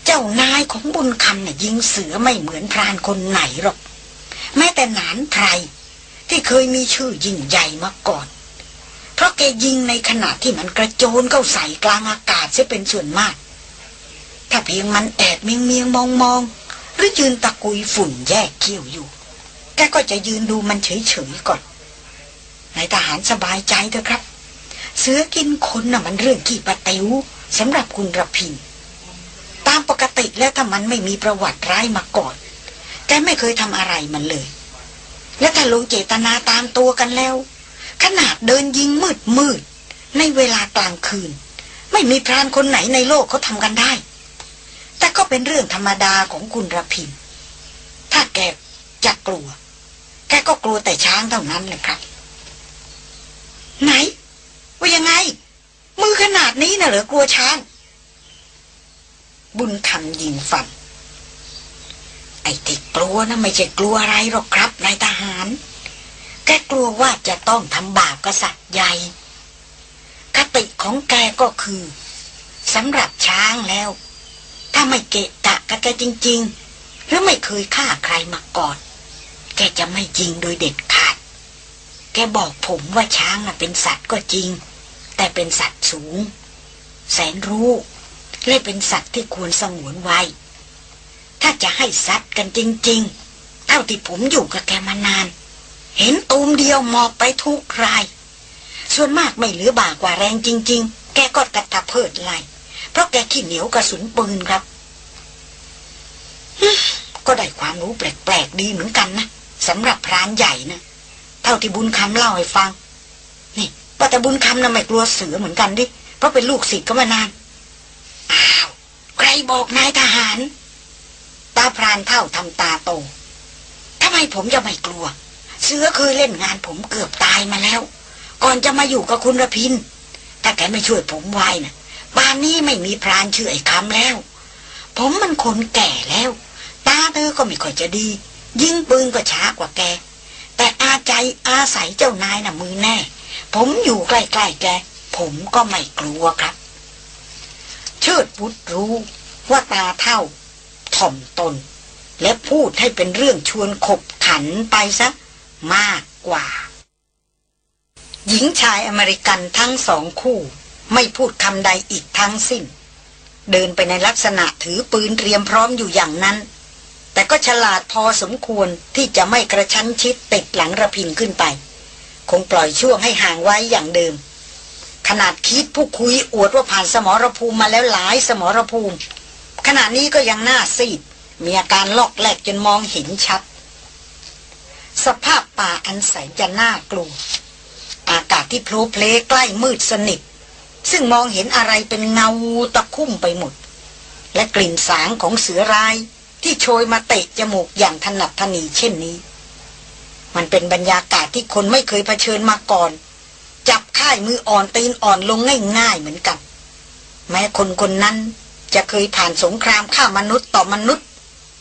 เจ้านายของบุญคำน่ะยิงเสือไม่เหมือนพรานคนไหนหรอกแม้แต่หนานไพร ที่เคยมีชื่อยิ่งใหญ่มาก่อน เพราะแกยิงในขณะที่มันกระโจนเข้าใส่กลางอากาศจะเป็นส่วนมาก ถ้าเพียงมันแอบเมียงเมียงมองมองหรือยืนตะกุยฝุ่นแยกเขี้ยวอยู่ แกก็จะยืนดูมันเฉยๆก่อนนายทหารสบายใจเถอะครับ เสือกินคนน่ะมันเรื่องขี้ปะติวสำหรับคุณระพิน ตามปกติแล้วถ้ามันไม่มีประวัติร้ายมาก่อน แกไม่เคยทำอะไรมันเลย และถ้าลงเจตนาตามตัวกันแล้ว ขนาดเดินยิงมืดมืด ในเวลากลางคืน ไม่มีพรานคนไหนในโลกเขาทำกันได้ แต่ก็เป็นเรื่องธรรมดาของคุณระพินถ้าแกจะกลัว แกก็กลัวแต่ช้างเท่านั้นเลยครับ ไหน ว่ายังไง มือขนาดนี้น่ะเหรอกลัวช้าง บุญคำยิงฟัน ไอ้ที่กลัวนะไม่ใช่กลัวอะไรหรอกครับนายทหารแกกลัวว่าจะต้องทำบาปกษัตริย์ใหญ่คติของแกก็คือสำหรับช้างแล้ว ถ้าไม่เกะกะกับแกจริง ๆ หรือไม่เคยฆ่าใครมาก่อน แกจะไม่ยิงโดยเด็ดขาด แกบอกผมว่าช้างน่ะเป็นสัตว์ก็จริง แต่เป็นสัตว์สูง แสนรู้ และเป็นสัตว์ที่ควรสงวนไว้ ถ้าจะให้สัตว์กันจริง ๆ เท่าที่ผมอยู่กับแกมานาน เห็นตูมเดียวหมอบไปทุกราย ส่วนมากไม่เหลือบากว่าแรงจริง ๆ แกก็กระตะเพิดไล่เพราะแกขี้เหนียวกระสุนปืนครับ ก็ได้ความรู้แปลกๆดีเหมือนกันนะสำหรับพรานใหญ่นะเท่าที่บุญคำเล่าให้ฟัง นี่ว่าแต่บุญคำนะ่ะไม่กลัวเสือเหมือนกันดิเพราะเป็นลูกศิษย์ก็มานานอ้าวใครบอกนายทหาร ตาพรานเท่าทำตาโตทำไมผมจะไม่กลัว เสือเคยเล่นงานผมเกือบตายมาแล้ว ก่อนจะมาอยู่กับคุณระพิน ถ้าแกไม่ช่วยผมไว้นะ่ะบ้านนี้ไม่มีพรานชื่อไอ้คำแล้ว ผมมันคนแก่แล้ว ตาเธอก็ไม่ค่อยจะดี ยิงปืนก็ช้ากว่าแก แต่อาใจอาศัยเจ้านายน่ะมือแน่ ผมอยู่ใกล้ๆแก ผมก็ไม่กลัวครับ เชิดพุทธรู้ว่าตาเท่า ถ่อมตน และพูดให้เป็นเรื่องชวนขบขันไปซะมากกว่า หญิงชายอเมริกันทั้งสองคู่ ไม่พูดคำใดอีกทั้งสิ้น เดินไปในลักษณะถือปืนเตรียมพร้อมอยู่อย่างนั้น แต่ก็ฉลาดพอสมควรที่จะไม่กระชั้นชิดติดหลังระพินขึ้นไป คงปล่อยช่วงให้ห่างไว้อย่างเดิม ขนาดคิดผู้คุยอวดว่าผ่านสมรภูมิมาแล้วหลายสมรภูมิ ขณะนี้ก็ยังหน้าซีด มีอาการลอกแหลกจนมองเห็นชัด สภาพป่าอันใสจะน่ากลัว อากาศที่พลุเพลใกล้มืดสนิท ซึ่งมองเห็นอะไรเป็นเงาตะคุ่มไปหมด และกลิ่นสางของเสือร้ายที่โชยมาเตะจมูกอย่างถนัดถนีเช่นนี้ มันเป็นบรรยากาศที่คนไม่เคยเผชิญมาก่อน จับค่ายมืออ่อนตีนอ่อนลงง่ายๆเหมือนกัน แม้คนคนนั้น จะเคยผ่านสงครามฆ่ามนุษย์ต่อมนุษย์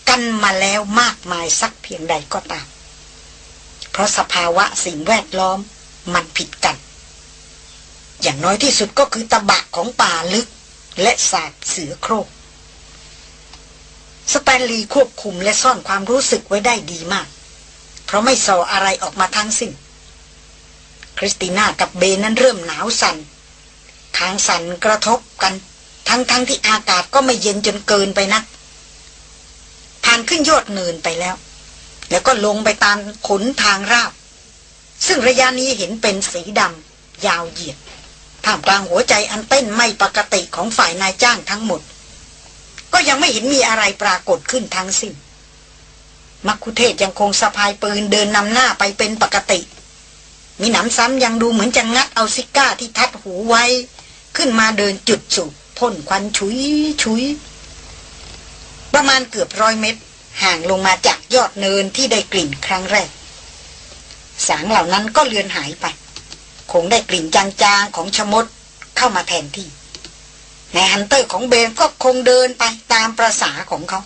กันมาแล้วมากมายสักเพียงใดก็ตาม เพราะสภาวะสิ่งแวดล้อมมันผิดกัน อย่างน้อยที่สุดก็คือตะบะของป่าลึกและศาสตร์เสือโครกสแตนลีย์ควบคุมและซ่อนความรู้สึกไว้ได้ดีมาก เพราะไม่ส่ออะไรออกมาทั้งสิ้น คริสติน่ากับเบนนั้นเริ่มหนาวสัน่นคางสั่นกระทบกัน ทั้งๆทที่อากาศก็ไม่เย็นจนเกินไปนัก ผ่านขึ้นยอดเนินไปแล้ว แล้วก็ลงไปตามขนทางราบ ซึ่งระยะนี้เห็นเป็นสีดำยาวเหยียดท่ามกลางหัวใจอันเต้นไม่ปกติของฝ่ายนายจ้างทั้งหมด ก็ยังไม่เห็นมีอะไรปรากฏขึ้นทั้งสิ้นมักคุเทศยังคงสะพายปืนเดินนำหน้าไปเป็นปกติ มีหนำซ้ำยังดูเหมือนจะงัดเอาซิก้าที่ทัดหูไว้ ขึ้นมาเดินจุดสูบ พ่นควันชุยชุย ประมาณเกือบร้อยเมตร ห่างลงมาจากยอดเนินที่ได้กลิ่นครั้งแรก สางเหล่านั้นก็เลือนหายไป คงได้กลิ่นจางๆของชมดเข้ามาแทนที่ในฮันเตอร์ของเบนก็คงเดินไปตามประษาของเขา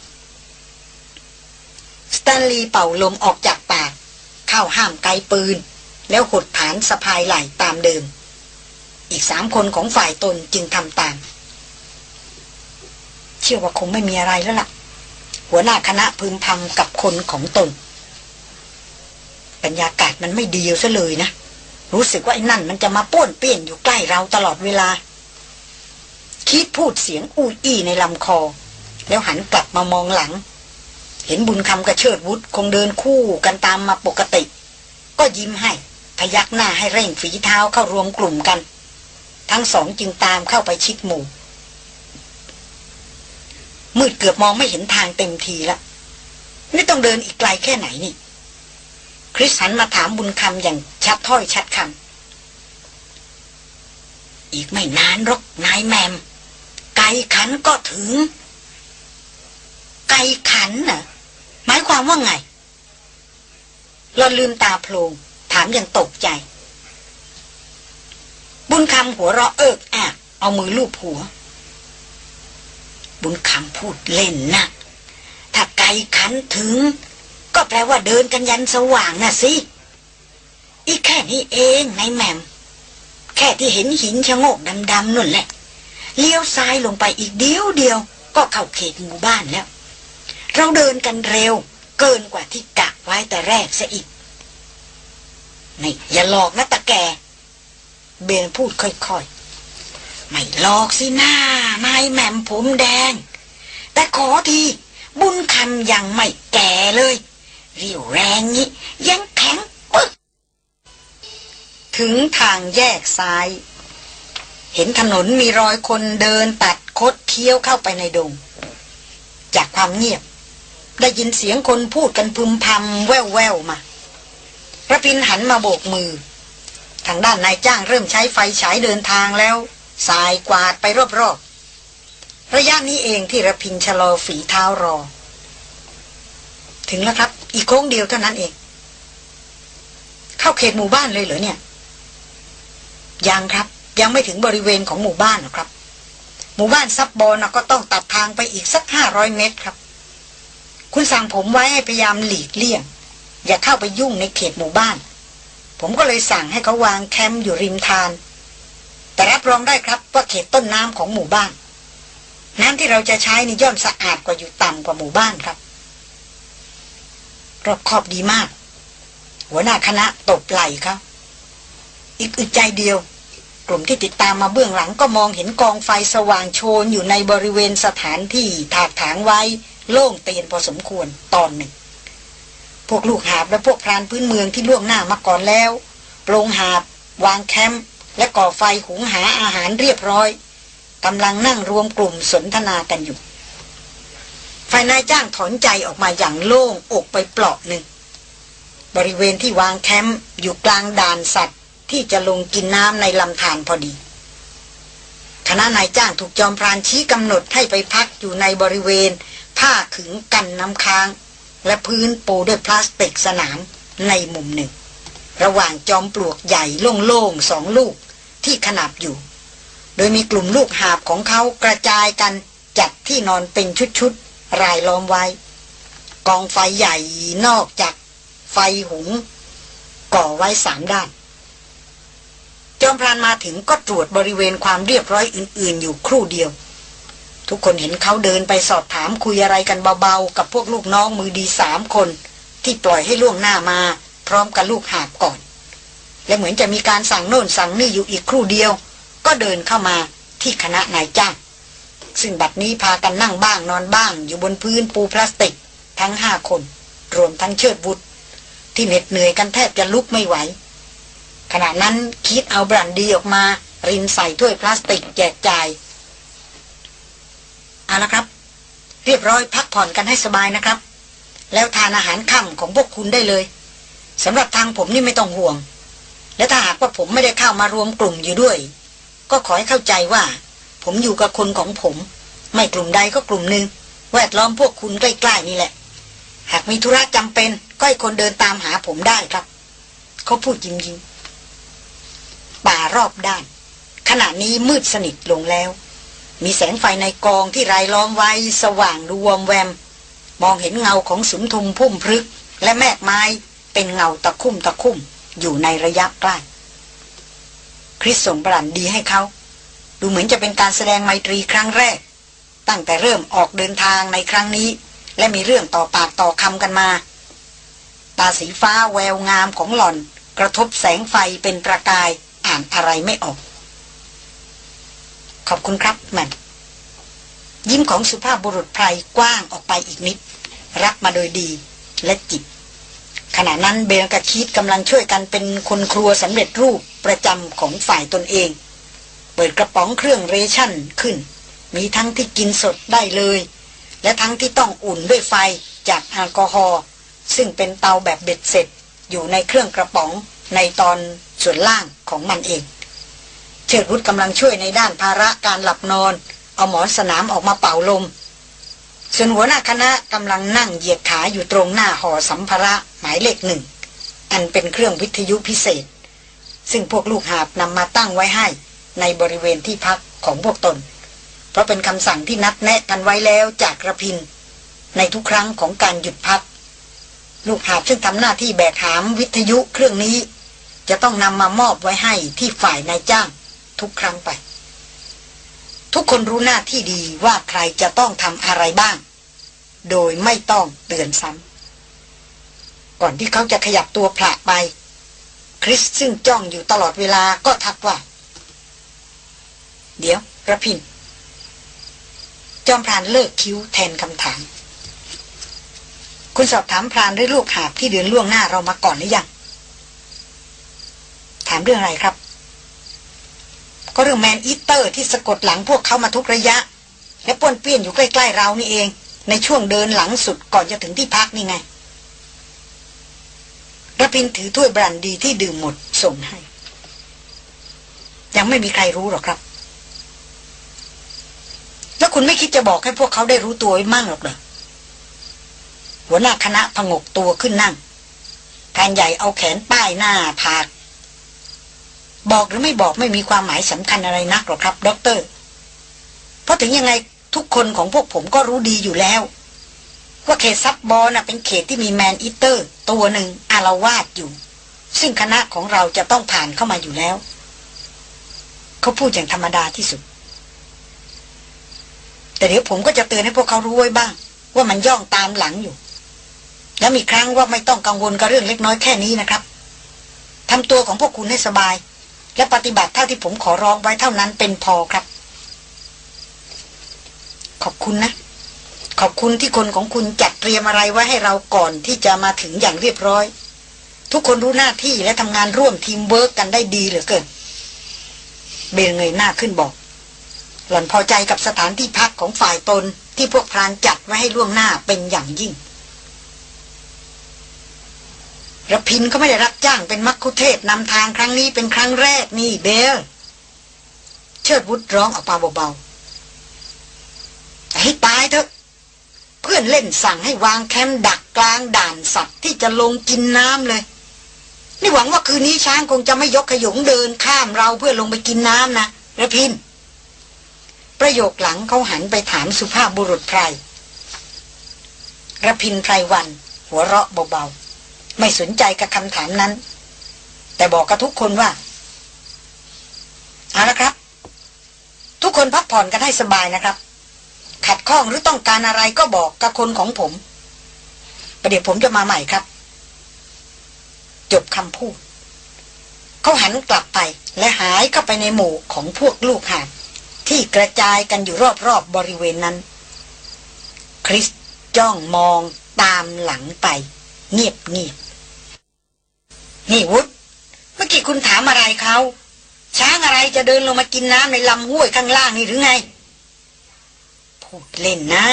สแตนลีย์เป่าลมออกจากปากเข้าห้ามไกลปืน แล้วหดฐานสะพายไหล่ตามเดิม อีกสามคนของฝ่ายตนจึงทำตาม ชื่อว่าคงไม่มีอะไรแล้วล่ะ หัวหน้าคณะพึมพำกับคนของตนบรรยากาศมันไม่ดีซะเลยนะ รู้สึกว่าไอ้นั่นมันจะมาป้วนเปี้ยนอยู่ใกล้เราตลอดเวลา คิดพูดเสียงอู้อี้ในลำคอ แล้วหันกลับมามองหลัง เห็นบุญคำกระเชิดวุฒคงเดินคู่กันตามมาปกติ ก็ยิ้มให้พยักหน้าให้เร่งฝีเท้าเข้ารวมกลุ่มกัน ทั้งสองจึงตามเข้าไปชิดหมู่ มืดเกือบมองไม่เห็นทางเต็มทีละนี่ต้องเดินอีกไกลแค่ไหนนี่ คริสหันมาถามบุญคำอย่างชัดถ้อยชัดคำอีกไม่นานหรอกนายแมม ไก่ขันก็ถึง ไก่ขันน่ะ หมายความว่าไงหลอนลืมตาโพลงถามอย่างตกใจ บุญคำหัวเราะเอิกอะเอามือลูบหัว บุญคำพูดเล่นนะ ถ้าไก่ขันถึง ก็แปลว่าเดินกันยันสว่างน่ะสิ อีแค่นี้เองนายแมม แค่ที่เห็นหินชะโงกดำๆนั่นแหละ เลี้ยวซ้ายลงไปอีกเดียวเดียว ก็เข้าเขตหมู่บ้านแล้ว เราเดินกันเร็ว เกินกว่าที่กะไว้แต่แรกซะอีกนี่อย่าหลอกนะตะแก เบนพูดค่อยๆ ไม่หลอกสิหน้านายแหม่มผมแดง แต่ขอที บุญคำยังไม่แก่เลย เรียวแรงนี้ยังแข็งปึ๊กถึงทางแยกซ้าย เห็นถนนมีรอยคนเดินตัดคดเคี้ยวเข้าไปในดง จากความเงียบ ได้ยินเสียงคนพูดกันพึมพำแว่วๆมาระพินหันมาโบกมือ ทางด้านนายจ้างเริ่มใช้ไฟฉายเดินทางแล้ว สายกวาดไปรอบๆ ระยะนี้เองที่ระพินชะลอฝีเท้ารอ ถึงแล้วครับ อีกโค้งเดียวเท่านั้นเอง เข้าเขตหมู่บ้านเลยเหรอเนี่ย ยังครับ ยังไม่ถึงบริเวณของหมู่บ้านหรอกครับ หมู่บ้านซับบอลก็ต้องตัดทางไปอีกสักห้าร้อยเมตรครับ คุณสั่งผมไว้ให้พยายามหลีกเลี่ยง อย่าเข้าไปยุ่งในเขตหมู่บ้าน ผมก็เลยสั่งให้เขาวางแคมป์อยู่ริมทาน แต่รับรองได้ครับว่าเขตต้นน้ำของหมู่บ้าน น้ำที่เราจะใช้นี่ย่อมสะอาดกว่าอยู่ต่ำกว่าหมู่บ้านครับ รอบคอบดีมาก หัวหน้าคณะตบไหล่เขาอีกอึดใจเดียว กลุ่มที่ติดตามมาเบื้องหลังก็มองเห็นกองไฟสว่างโชนอยู่ในบริเวณสถานที่ถากถางไว้ โล่งเตียนพอสมควรตอนหนึ่ง พวกลูกหาบและพวกพรานพื้นเมืองที่ล่วงหน้ามาก่อนแล้ว โปรงหาบ วางแคมป์ และก่อไฟหุงหาอาหารเรียบร้อยกำลังนั่งรวมกลุ่มสนทนากันอยู่ ฝ่ายนายจ้างถอนใจออกมาอย่างโล่งอกไปเปลาะหนึ่ง บริเวณที่วางแคมป์อยู่กลางด่านสัตว์ที่จะลงกินน้ำในลำธารพอดี คณะนายจ้างถูกจอมพรานชี้กำหนดให้ไปพักอยู่ในบริเวณ ผ้าขึงกันน้ำค้าง และพื้นปูด้วยพลาสติกสนามในมุมหนึ่ง ระหว่างจอมปลวกใหญ่โล่งๆสองลูก ที่ขนาบอยู่ โดยมีกลุ่มลูกหาบของเขากระจายกันจัดที่นอนเป็นชุดๆรายล้อมไว้ กองไฟใหญ่นอกจากไฟหุง ก่อไว้สามด้าน จอมพรานมาถึงก็ตรวจบริเวณความเรียบร้อยอื่น ๆ อยู่ครู่เดียว ทุกคนเห็นเขาเดินไปสอบถามคุยอะไรกันเบาๆ กับพวกลูกน้องมือดีสามคน ที่ปล่อยให้ล่วงหน้ามาพร้อมกับลูกหาบก่อน และเหมือนจะมีการสั่งโน่นสั่งนี่อยู่อีกครู่เดียว ก็เดินเข้ามาที่คณะนายจ้าง ซึ่งบัดนี้พากันนั่งบ้างนอนบ้าง อยู่บนพื้นปูพลาสติก ทั้งห้าคน รวมทั้งเชิดบุตรที่เหน็ดเหนื่อยกันแทบจะลุกไม่ไหว ขณะนั้นคิดเอาบรันดีออกมา รินใส่ถ้วยพลาสติกแจกจ่ายเอาละครับ เรียบร้อยพักผ่อนกันให้สบายนะครับ แล้วทานอาหารค่ำของพวกคุณได้เลยสำหรับทางผมนี่ไม่ต้องห่วง และถ้าหากว่าผมไม่ได้เข้ามารวมกลุ่มอยู่ด้วย ก็ขอให้เข้าใจว่า ผมอยู่กับคนของผม ไม่กลุ่มใดก็กลุ่มหนึ่งแวดล้อมพวกคุณใกล้ๆนี่แหละ หากมีธุระจำเป็น ก็ให้คนเดินตามหาผมได้ครับ เขาพูดยิ้มยิ้มป่ารอบด้าน ขณะนี้มืดสนิทลงแล้ว มีแสงไฟในกองที่รายล้อมไว้สว่างดูวอมแวม มองเห็นเงาของสุมทุมพุ่มพรึก และแมกไม้เป็นเงาตะคุ่มตะคุ่ม อยู่ในระยะใกล้ คริสส่งบรันดีให้เขา ดูเหมือนจะเป็นการแสดงไมตรีครั้งแรก ตั้งแต่เริ่มออกเดินทางในครั้งนี้ และมีเรื่องต่อปากต่อคำกันมา ตาสีฟ้าแววงามของหล่อน กระทบแสงไฟเป็นประกายอ่านอะไรไม่ออก ขอบคุณครับแมนยิ้มของสุภาพบุรุษไพรกว้างออกไปอีกนิด รับมาโดยดีและจิบ ขณะนั้นเบลกับคีตกำลังช่วยกันเป็นคนครัวสำเร็จรูปประจำของฝ่ายตนเอง เปิดกระป๋องเครื่องเรชั่นขึ้น มีทั้งที่กินสดได้เลย และทั้งที่ต้องอุ่นด้วยไฟจากแอลกอฮอล์ซึ่งเป็นเตาแบบเบ็ดเสร็จ อยู่ในเครื่องกระป๋องในตอนส่วนล่างของมันเอง เชิดวุฒกำลังช่วยในด้านภาระการหลับนอน เอาหมอนสนามออกมาเป่าลม ส่วนหัวหน้าคณะกำลังนั่งเหยียดขาอยู่ตรงหน้าหอสัมภาระหมายเลขหนึ่ง อันเป็นเครื่องวิทยุพิเศษ ซึ่งพวกลูกหาบนำมาตั้งไว้ให้ในบริเวณที่พักของพวกตน เพราะเป็นคำสั่งที่นัดแนะกันไว้แล้วจากระพิน ในทุกครั้งของการหยุดพัก ลูกหาบซึ่งทำหน้าที่แบกหามวิทยุเครื่องนี้ จะต้องนำมามอบไว้ให้ที่ฝ่ายนายจ้างทุกครั้งไป ทุกคนรู้หน้าที่ดีว่าใครจะต้องทำอะไรบ้าง โดยไม่ต้องเตือนซ้ำก่อนที่เขาจะขยับตัวผละไป คริสซึ่งจ้องอยู่ตลอดเวลาก็ทักว่า เดี๋ยวระพิน จอมพรานเลิกคิ้วแทนคำถาม คุณสอบถามพรานด้วยลูกหาบที่เดือนล่วงหน้าเรามาก่อนหรือยัง ถามเรื่องอะไรครับ ก็เรื่องแมนอีเตอร์ที่สะกดหลังพวกเขามาทุกระยะ และป้วนเปี้ยนอยู่ใกล้ๆเรานี่เอง ในช่วงเดินหลังสุดก่อนจะถึงที่พักนี่ไงระพินถือถ้วยบรันดีที่ดื่มหมดส่งให้ ยังไม่มีใครรู้หรอกครับ แล้วคุณไม่คิดจะบอกให้พวกเขาได้รู้ตัวไว้มั่งหรอกเหรอหัวหน้าคณะผงกตัวขึ้นนั่งการใหญ่เอาแขนป้ายหน้าผาก บอกหรือไม่บอกไม่มีความหมายสำคัญอะไรนักหรอกครับด็อกเตอร์เพราะถึงยังไงทุกคนของพวกผมก็รู้ดีอยู่แล้ว ว่าเขตซับบอลน่ะเป็นเขตที่มี man-eater ตัวหนึ่งอาละวาดอยู่ ซึ่งคณะของเราจะต้องผ่านเข้ามาอยู่แล้ว เขาพูดอย่างธรรมดาที่สุด แต่เดี๋ยวผมก็จะเตือนให้พวกเขารู้ไว้บ้าง ว่ามันย่องตามหลังอยู่ แล้วมีครั้งว่าไม่ต้องกังวลกับเรื่องเล็กน้อยแค่นี้นะครับทำตัวของพวกคุณให้สบาย และปฏิบัติเท่าที่ผมขอร้องไว้เท่านั้นเป็นพอครับ ขอบคุณนะ ขอบคุณที่คนของคุณจัดเตรียมอะไรไว้ให้เราก่อนที่จะมาถึงอย่างเรียบร้อย ทุกคนรู้หน้าที่และทำงานร่วมทีมเวิร์กกันได้ดีเหลือเกิน เบลเงยหน้าขึ้นบอก หล่อนพอใจกับสถานที่พักของฝ่ายตนที่พวกพรานจัดไว้ให้ล่วงหน้าเป็นอย่างยิ่ง รพินทร์ก็ไม่ได้รับจ้างเป็นมัคคุเทศก์นำทางครั้งนี้เป็นครั้งแรกนี่เบล เชิดวุธร้องออกมาเบาๆให้ตายเถอะ เพื่อนเล่นสั่งให้วางแคมป์ดักกลางด่านสัตว์ที่จะลงกินน้ำเลย นี่หวังว่าคืนนี้ช้างคงจะไม่ยกขยงเดินข้ามเราเพื่อลงไปกินน้ำนะระพิน ประโยคหลังเขาหันไปถามสุภาพบุรุษไพรระพินไพรวัน หัวเราะเบาๆ ไม่สนใจกับคำถามนั้น แต่บอกกับทุกคนว่าเอาละครับ ทุกคนพักผ่อนกันให้สบายนะครับ ขัดข้องหรือต้องการอะไรก็บอกกับคนของผมประเดี๋ยวผมจะมาใหม่ครับ จบคำพูด เขาหันกลับไปและหายเข้าไปในหมู่ของพวกลูกหาบที่กระจายกันอยู่รอบๆบบริเวณนั้น คริสจ้องมองตามหลังไป เงียบเงียบ นี่วุฒเมื่อกี้คุณถามอะไรเขาช้างอะไรจะเดินลงมากินน้ำในลำห้วยข้างล่างนี่หรือไง พูดเล่นนะ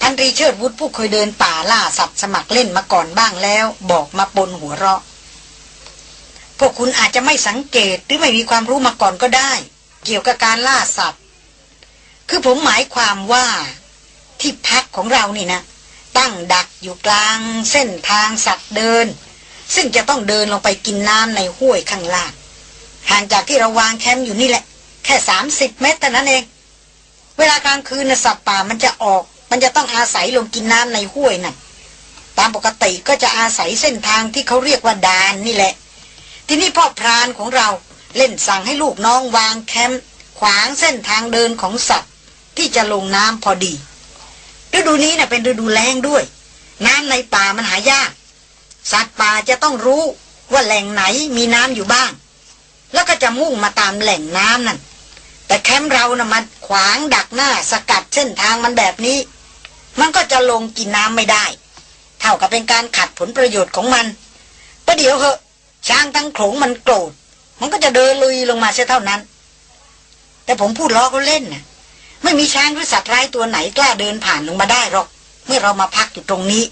พันตรีเชิดวุฒผู้เคยเดินป่าล่าสัตว์สมัครเล่นมาก่อนบ้างแล้ว บอกมาปนหัวเราะ พวกคุณอาจจะไม่สังเกตหรือไม่มีความรู้มาก่อนก็ได้ เกี่ยวกับการล่าสัตว์ คือผมหมายความว่าที่พักของเรานี่นะ ตั้งดักอยู่กลางเส้นทางสัตว์เดิน ซึ่งจะต้องเดินลงไปกินน้ำในห้วยข้างล่างห่างจากที่เราวางแคมป์อยู่นี่แหละ แค่สามสิบเมตรแต่นั้นเอง เวลากลางคืนนะสัตว์ป่ามันจะออก มันจะต้องอาศัยลงกินน้ำในห้วยนั่นตามปกติก็จะอาศัยเส้นทางที่เขาเรียกว่าดานนี่แหละ ที่นี่พ่อพรานของเราเล่นสั่งให้ลูกน้องวางแคมป์ขวางเส้นทางเดินของสัตว์ที่จะลงน้ำพอดีฤดูนี้นะ่ยเป็นฤดูแล้งด้วย น้ำในป่ามันหายาก สัตว์ป่าจะต้องรู้ว่าแหล่งไหนมีน้ำอยู่บ้าง แล้วก็จะมุ่งมาตามแหล่งน้ำนั่น แต่แคมป์เรานะ่ะมันขวางดักหน้าสกัดเส้นทางมันแบบนี้ มันก็จะลงกินน้ำไม่ได้ เท่ากับเป็นการขัดผลประโยชน์ของมันประเดี๋ยวเหอะช้างทั้งโขงมันโกรธ มันก็จะเดินลุยลงมาเสียเท่านั้น แต่ผมพูดล้อเขาเล่นนะ่ะไม่มีช้างหรือสัตว์ร้ายตัวไหนกล้าเดินผ่านลงมาได้หรอก เมื่อเรามาพักอยู่ตรงนี้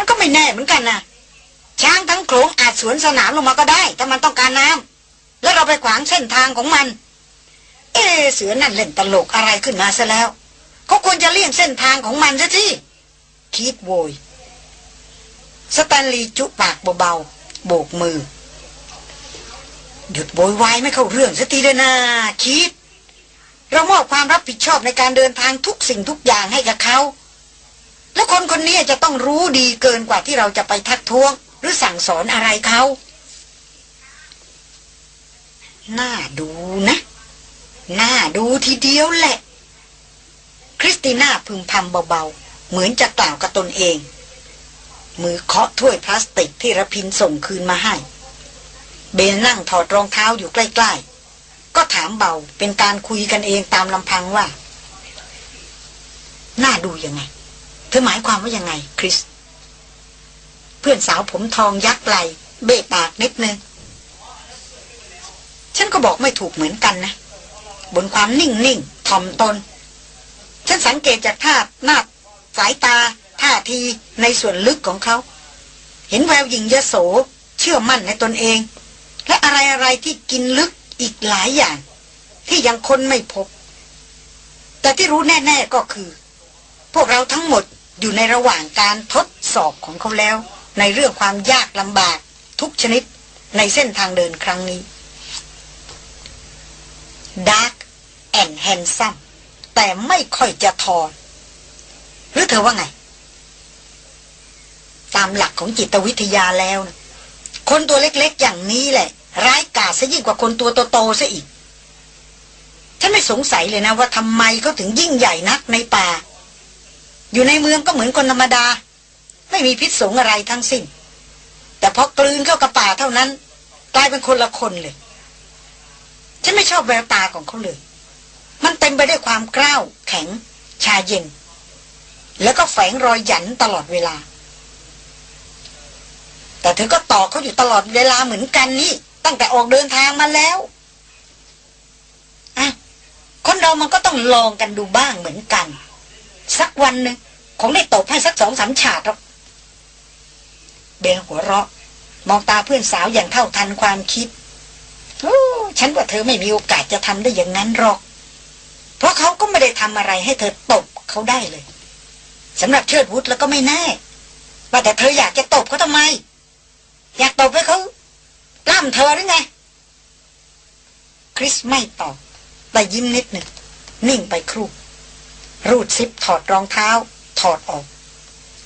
มันก็ไม่แน่เหมือนกันนะช้างทั้งโขลงอาจสวนสนามลงมาก็ได้ถ้ามันต้องการน้ำแล้วเราไปขวางเส้นทางของมัน เอเสือนั่นเล่นตลกอะไรขึ้นมาซะแล้วเขาควรจะเลี่ยงเส้นทางของมันซะที่คิดโวยสแตนลีย์จุปากเบาๆโบกมือ หยุดโวยวายไม่เข้าเรื่องสักทีเลยนะคิด เรามอบความรับผิดชอบในการเดินทางทุกสิ่งทุกอย่างให้กับเขา แล้วคนคนนี้จะต้องรู้ดีเกินกว่าที่เราจะไปทักท้วง หรือสั่งสอนอะไรเขาน่าดูนะ น่าดูทีเดียวแหละ คริสติน่าพึมพำเบาๆ เหมือนจะกล่าวกับตนเอง มือเคาะถ้วยพลาสติกที่ระพินส่งคืนมาให้ เบนนั่งถอดรองเท้าอยู่ใกล้ๆ ก็ถามเบาเป็นการคุยกันเองตามลำพังว่า น่าดูยังไง เธอหมายความว่ายังไง คริส เพื่อนสาวผมทองยักไหลเบะปากนิดนึง ฉันก็บอกไม่ถูกเหมือนกันนะ บนความนิ่งนิ่งถ่อมตน ฉันสังเกตจากท่าหน้าสายตา ท่าทีในส่วนลึกของเขา เห็นแววหญิงยโส เชื่อมั่นในตนเอง และอะไรอะไรที่กินลึกอีกหลายอย่าง ที่ยังคนไม่พบ แต่ที่รู้แน่ ๆก็คือ พวกเราทั้งหมด อยู่ในระหว่างการทดสอบของเขาแล้ว ในเรื่องความยากลำบากทุกชนิดในเส้นทางเดินครั้งนี้ Dark and handsome แต่ไม่ค่อยจะทอนหรือเธอว่าไง ตามหลักของจิตวิทยาแล้วนะคนตัวเล็กๆอย่างนี้แหละ ร้ายกาจซะยิ่งกว่าคนตัวโตๆซะอีกฉันไม่สงสัยเลยนะว่าทำไมเขาถึงยิ่งใหญ่นักในป่า อยู่ในเมืองก็เหมือนคนธรรมดา ไม่มีพิษสงอะไรทั้งสิ้น แต่พอกลืนเข้ากับป่าเท่านั้น กลายเป็นคนละคนเลย ฉันไม่ชอบแววตาของเขาเลย มันเต็มไปด้วยความกล้าวแข็ง ชาเย็น แล้วก็แฝงรอยหยันตลอดเวลา แต่เธอก็ต่อเขาอยู่ตลอดเวลาเหมือนกันนี่ ตั้งแต่ออกเดินทางมาแล้วอะคนเรามันก็ต้องลองกันดูบ้างเหมือนกัน สักวันหนึ่งคงได้ตบให้สักสองสามฉาดหรอกเบนหัวเราะ มองตาเพื่อนสาวอย่างเท่าทันความคิดโอ้ฉันว่าเธอไม่มีโอกาสจะทำได้อย่างนั้นหรอก เพราะเขาก็ไม่ได้ทำอะไรให้เธอตบเขาได้เลยสำหรับเชิดวุฒแล้วก็ไม่แน่ว่าแต่เธออยากจะตบเขาทำไม อยากตบให้เขากล้ามเธอหรือไง คริสไม่ตอบแต่ยิ้มนิดหนึ่งนิ่งไปครู่ รูดซิปถอดรองเท้า ถอดออก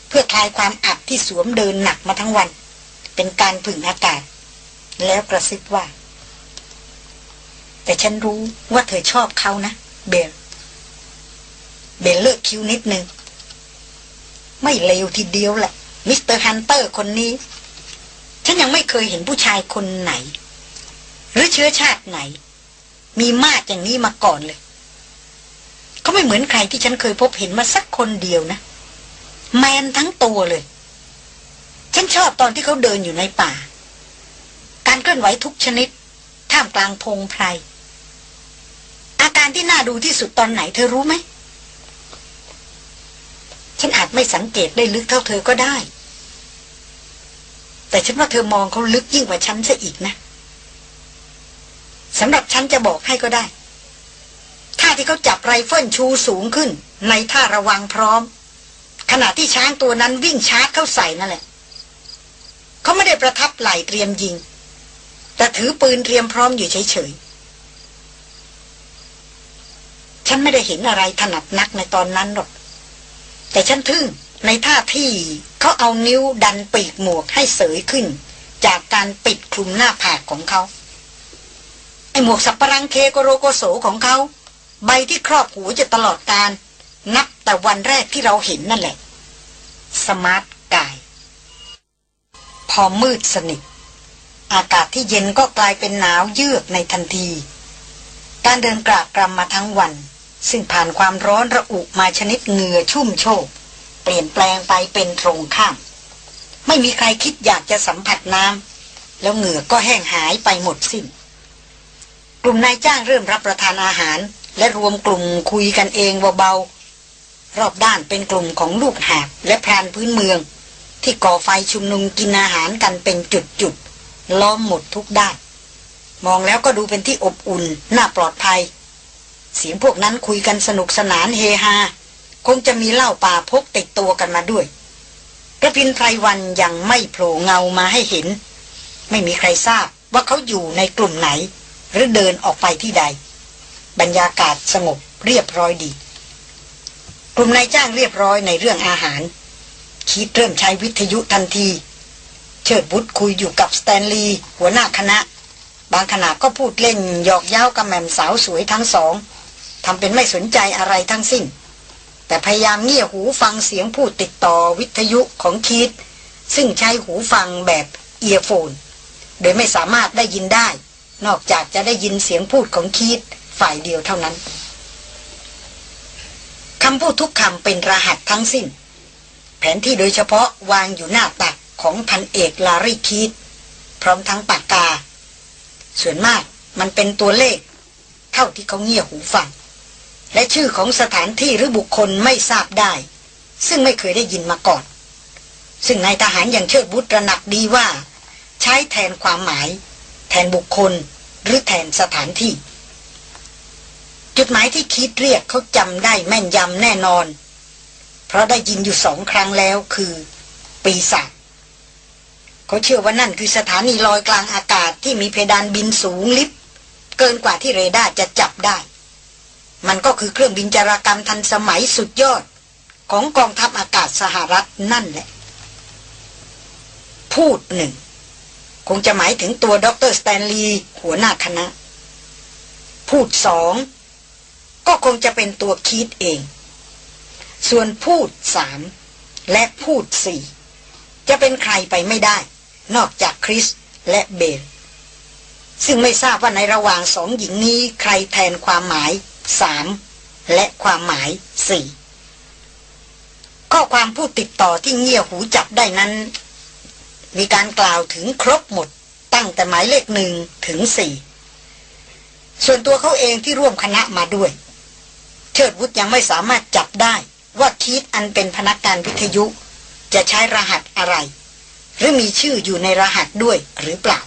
เพื่อคลายความอับที่สวมเดินหนักมาทั้งวัน เป็นการผึ่งอากาศ แล้วกระซิบว่า แต่ฉันรู้ว่าเธอชอบเขานะ เบลเบลเลิกคิ้วนิดนึง ไม่เลวทีเดียวแหละ Mister Hunter คนนี้ ฉันยังไม่เคยเห็นผู้ชายคนไหน หรือเชื้อชาติไหน มีมากอย่างนี้มาก่อนเลย เขาไม่เหมือนใครที่ฉันเคยพบเห็นมาสักคนเดียวนะ แมนทั้งตัวเลย ฉันชอบตอนที่เขาเดินอยู่ในป่า การเคลื่อนไหวทุกชนิด ท่ามกลางพงไพร อาการที่น่าดูที่สุดตอนไหนเธอรู้ไหม ฉันอาจไม่สังเกตได้ลึกเท่าเธอก็ได้ แต่ฉันว่าเธอมองเขาลึกยิ่งกว่าฉันซะอีกนะสำหรับฉันจะบอกให้ก็ได้ ท่าที่เขาจับไรเฟิลชูสูงขึ้น ในท่าระวังพร้อม ขณะที่ช้างตัวนั้นวิ่งชาร์จเข้าใส่นั่นแหละ เขาไม่ได้ประทับไหล่เตรียมยิง แต่ถือปืนเตรียมพร้อมอยู่เฉยๆ ฉันไม่ได้เห็นอะไรถนัดนักในตอนนั้นหรอก แต่ฉันทึ่งในท่าที่เขาเอานิ้วดันปีกหมวกให้เสยขึ้น จากการปิดคลุมหน้าผากของเขาไอหมวกสับปะรังเคโกโรโกโสของเขา ใบที่ครอบหูจะตลอดการ นับแต่วันแรกที่เราเห็นนั่นแหละ สมาร์ทกาย พอมืดสนิท อากาศที่เย็นก็กลายเป็นหนาวเยือกในทันที การเดินกรากกรำมาทั้งวัน ซึ่งผ่านความร้อนระอุมาชนิดเหงื่อชุ่มโชก เปลี่ยนแปลงไปเป็นตรงข้าม ไม่มีใครคิดอยากจะสัมผัสน้ำแล้วเหงื่อก็แห้งหายไปหมดสิ้นกลุ่มนายจ้างเริ่มรับประทานอาหาร และรวมกลุ่มคุยกันเองเบาๆรอบด้านเป็นกลุ่มของลูกหาบและพรานพื้นเมืองทที่ก่อไฟชุมนุมกินอาหารกันเป็นจุดๆล้อมหมดทุกด้าน มองแล้วก็ดูเป็นที่อบอุ่นน่าปลอดภัย เสียงพวกนั้นคุยกันสนุกสนานเฮฮาคงจะมีเหล้าป่าพกติดตัวกันมาด้วยกระพินไพรวันยังไม่โผล่เงามาให้เห็น ไม่มีใครทราบว่าเขาอยู่ในกลุ่มไหน หรือเดินออกไปที่ใด บรรยากาศสงบเรียบร้อยดี กลุ่มนายจ้างเรียบร้อยในเรื่องอาหาร คิดเริ่มใช้วิทยุทันที เชิดบุตรคุยอยู่กับสแตนลีย์หัวหน้าคณะ บางขณะก็พูดเล่นหยอกเย้ากับแม่มสาวสวยทั้งสองทำเป็นไม่สนใจอะไรทั้งสิ้น แต่พยายามเงี่ยหูฟังเสียงพูดติดต่อวิทยุของคิดซึ่งใช้หูฟังแบบเอียโฟน โดยไม่สามารถได้ยินได้ นอกจากจะได้ยินเสียงพูดของคิด ฝ่ายเดียวเท่านั้นคำพูดทุกคำเป็นรหัสทั้งสิ้น แผนที่โดยเฉพาะวางอยู่หน้าตักของพันเอกลารีคีดพร้อมทั้งปากกา ส่วนมากมันเป็นตัวเลข เท่าที่เขาเงี่ยหูฟัง และชื่อของสถานที่หรือบุคคลไม่ทราบได้ ซึ่งไม่เคยได้ยินมาก่อน ซึ่งนายทหารอย่างเชิดบุตรหนักดีว่า ใช้แทนความหมาย แทนบุคคลหรือแทนสถานที่ จุดหมายที่คิดเรียกเขาจำได้แม่นยำแน่นอน เพราะได้ยินอยู่สองครั้งแล้วคือ ปีศาจเขาเชื่อว่านั่นคือสถานีลอยกลางอากาศที่มีเพดานบินสูงลิบเกินกว่าที่เรดาร์จะจับได้ มันก็คือเครื่องบินจารกรรมทันสมัยสุดยอด ของกองทัพอากาศสหรัฐนั่นแหละ พูดหนึ่ง คงจะหมายถึงตัวด็อกเตอร์สแตนลีย์หัวหน้าคณะ พูดสอง ก็คงจะเป็นตัวคิดเอง ส่วนพูดสามและพูดสี่จะเป็นใครไปไม่ได้ นอกจากคริสและเบล ซึ่งไม่ทราบว่าในระหว่างสองหญิงนี้ใครแทนความหมายสามและความหมายสี่ข้อความพูดติดต่อที่เงี่ยหูจับได้นั้น มีการกล่าวถึงครบหมด ตั้งแต่หมายเลขหนึ่งถึงสี่ส่วนตัวเขาเองที่ร่วมคณะมาด้วย เชิดวุฒยังไม่สามารถจับได้ว่าคิดอันเป็นพนักงานวิทยุ จะใช้รหัสอะไร หรือมีชื่ออยู่ในรหัสด้วยหรือเปล่า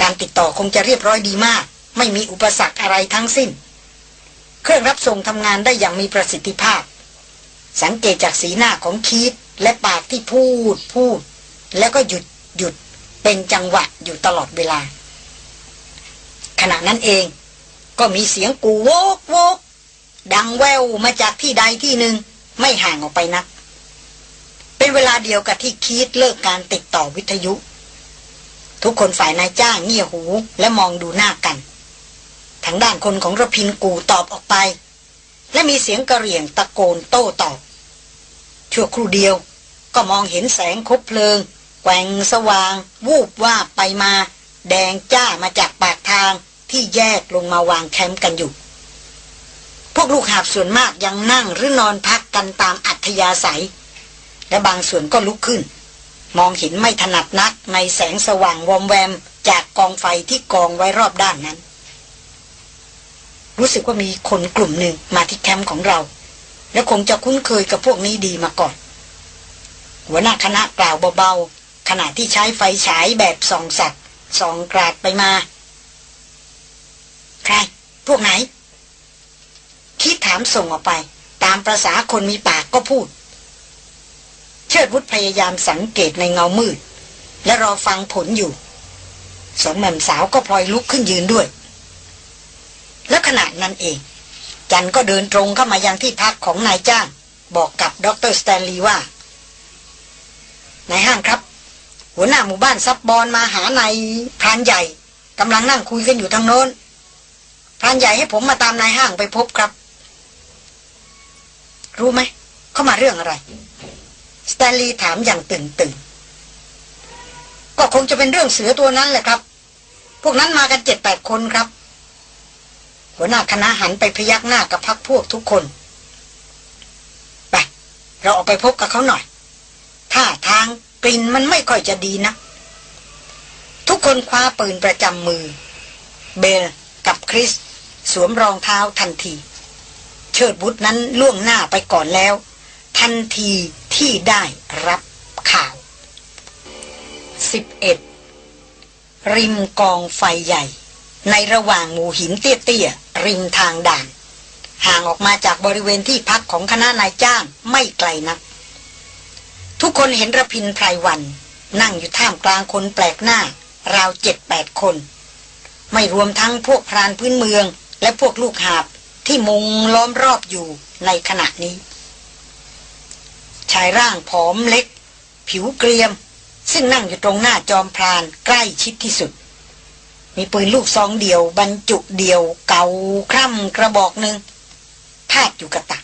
การติดต่อคงจะเรียบร้อยดีมาก ไม่มีอุปสรรคอะไรทั้งสิ้น เครื่องรับส่งทำงานได้อย่างมีประสิทธิภาพ สังเกตจากสีหน้าของคีดและปากที่พูดพูด แล้วก็หยุดหยุดเป็นจังหวะอยู่ตลอดเวลา ขณะนั้นเองก็มีเสียงกูโวกโวก ดังแววมาจากที่ใดที่หนึ่งไม่ห่างออกไปนัก เป็นเวลาเดียวกับที่คีดเลิกการติดต่อวิทยุ ทุกคนฝ่ายนายจ้างเงี่ยหูและมองดูหน้ากัน ทางด้านคนของระพินกูตอบออกไป และมีเสียงกระเรียงตะโกนโต้ตอบ ชั่วครู่เดียวก็มองเห็นแสงคบเพลิงแกว่งสว่าง วูบว่าไปมา แดงจ้ามาจากปากทางที่แยกลงมาวางแคมป์กันอยู่ พวกลูกหาบส่วนมากยังนั่งหรือนอนพักกันตามอัธยาศัย และบางส่วนก็ลุกขึ้น มองเห็นไม่ถนัดนักในแสงสว่างวอมแวมจากกองไฟที่กองไว้รอบด้านนั้น รู้สึกว่ามีคนกลุ่มหนึ่งมาที่แคมป์ของเรา และคงจะคุ้นเคยกับพวกนี้ดีมาก่อน หัวหน้าคณะกล่าวเบาๆขณะที่ใช้ไฟฉายแบบส่องสัตว์ส่องกราดไปมา ใคร พวกไหน คิดถามส่งออกไป ตามประษาคนมีปากก็พูด เชิดวุฒพยายามสังเกตในเงามืด และรอฟังผลอยู่ สองแม่มสาวก็พลอยลุกขึ้นยืนด้วย และขณะนั้นเอง จันก็เดินตรงเข้ามายังที่พักของนายจ้าง บอกกับดร.สแตนลีย์ว่านายห้างครับ หัวหน้าหมู่บ้านซับบอลมาหานายพรานใหญ่กำลังนั่งคุยกันอยู่ทางโน้นพรานใหญ่ให้ผมมาตามนายห้างไปพบครับ รู้ไหม เขามาเรื่องอะไร สแตนลีย์ถามอย่างตื่นตื่นก็คงจะเป็นเรื่องเสือตัวนั้นแหละครับ พวกนั้นมากันเจ็ดแปดคนครับ หัวหน้าคณะหันไปพยักหน้ากับพักพวกทุกคน ไป เราออกไปพบกับเขาหน่อยท่าทางกลิ่นมันไม่ค่อยจะดีนะ ทุกคนคว้าปืนประจำมือ เบลกับคริส สวมรองเท้าทันที เชิดบุตรนั้นล่วงหน้าไปก่อนแล้ว ทันทีที่ได้รับข่าว 11. ริมกองไฟใหญ่ ในระหว่างหมู่หินเตี้ยๆ ริมทางด่าน ห่างออกมาจากบริเวณที่พักของคณะนายจ้างไม่ไกลนัก ทุกคนเห็นระพินไพรวัน นั่งอยู่ท่ามกลางคนแปลกหน้า ราวเจ็ดแปดคน ไม่รวมทั้งพวกพรานพื้นเมืองและพวกลูกหาบ ที่มุงล้อมรอบอยู่ในขณะนี้ ชายร่างผอมเล็ก ผิวเกรียม ซึ่งนั่งอยู่ตรงหน้าจอมพรานใกล้ชิดที่สุด มีปืนลูกซองเดียว บรรจุเดียว เก่าคร่ำกระบอกหนึ่งพาดอยู่กระตัก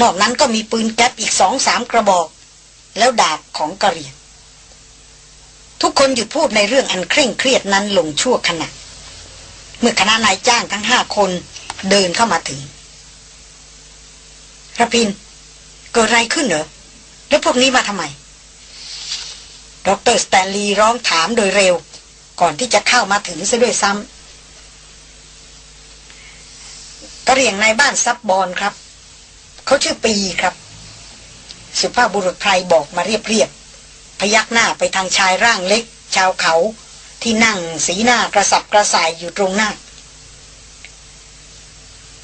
นอกนั้นก็มีปืนแก๊ปอีกสองสามกระบอก แล้วดาบของกระเรียนทุกคนหยุดพูดในเรื่องอันเคร่งเครียดนั้นลงชั่วขณะ เมื่อคณะนายจ้างทั้งห้าคน เดินเข้ามาถึงรพินทร์ เกิดอะไรขึ้นเหรอ แล้วพวกนี้มาทำไม ดร.สแตนลีย์ร้องถามโดยเร็ว ก่อนที่จะเข้ามาถึงซะด้วยซ้ำกะเหรี่ยงในบ้านซับบอลครับ เขาชื่อปีครับ สุภาพบุรุษไพรบอกมาเรียบๆพยักหน้าไปทางชายร่างเล็ก ชาวเขาที่นั่งสีหน้ากระสับกระส่ายอยู่ตรงหน้า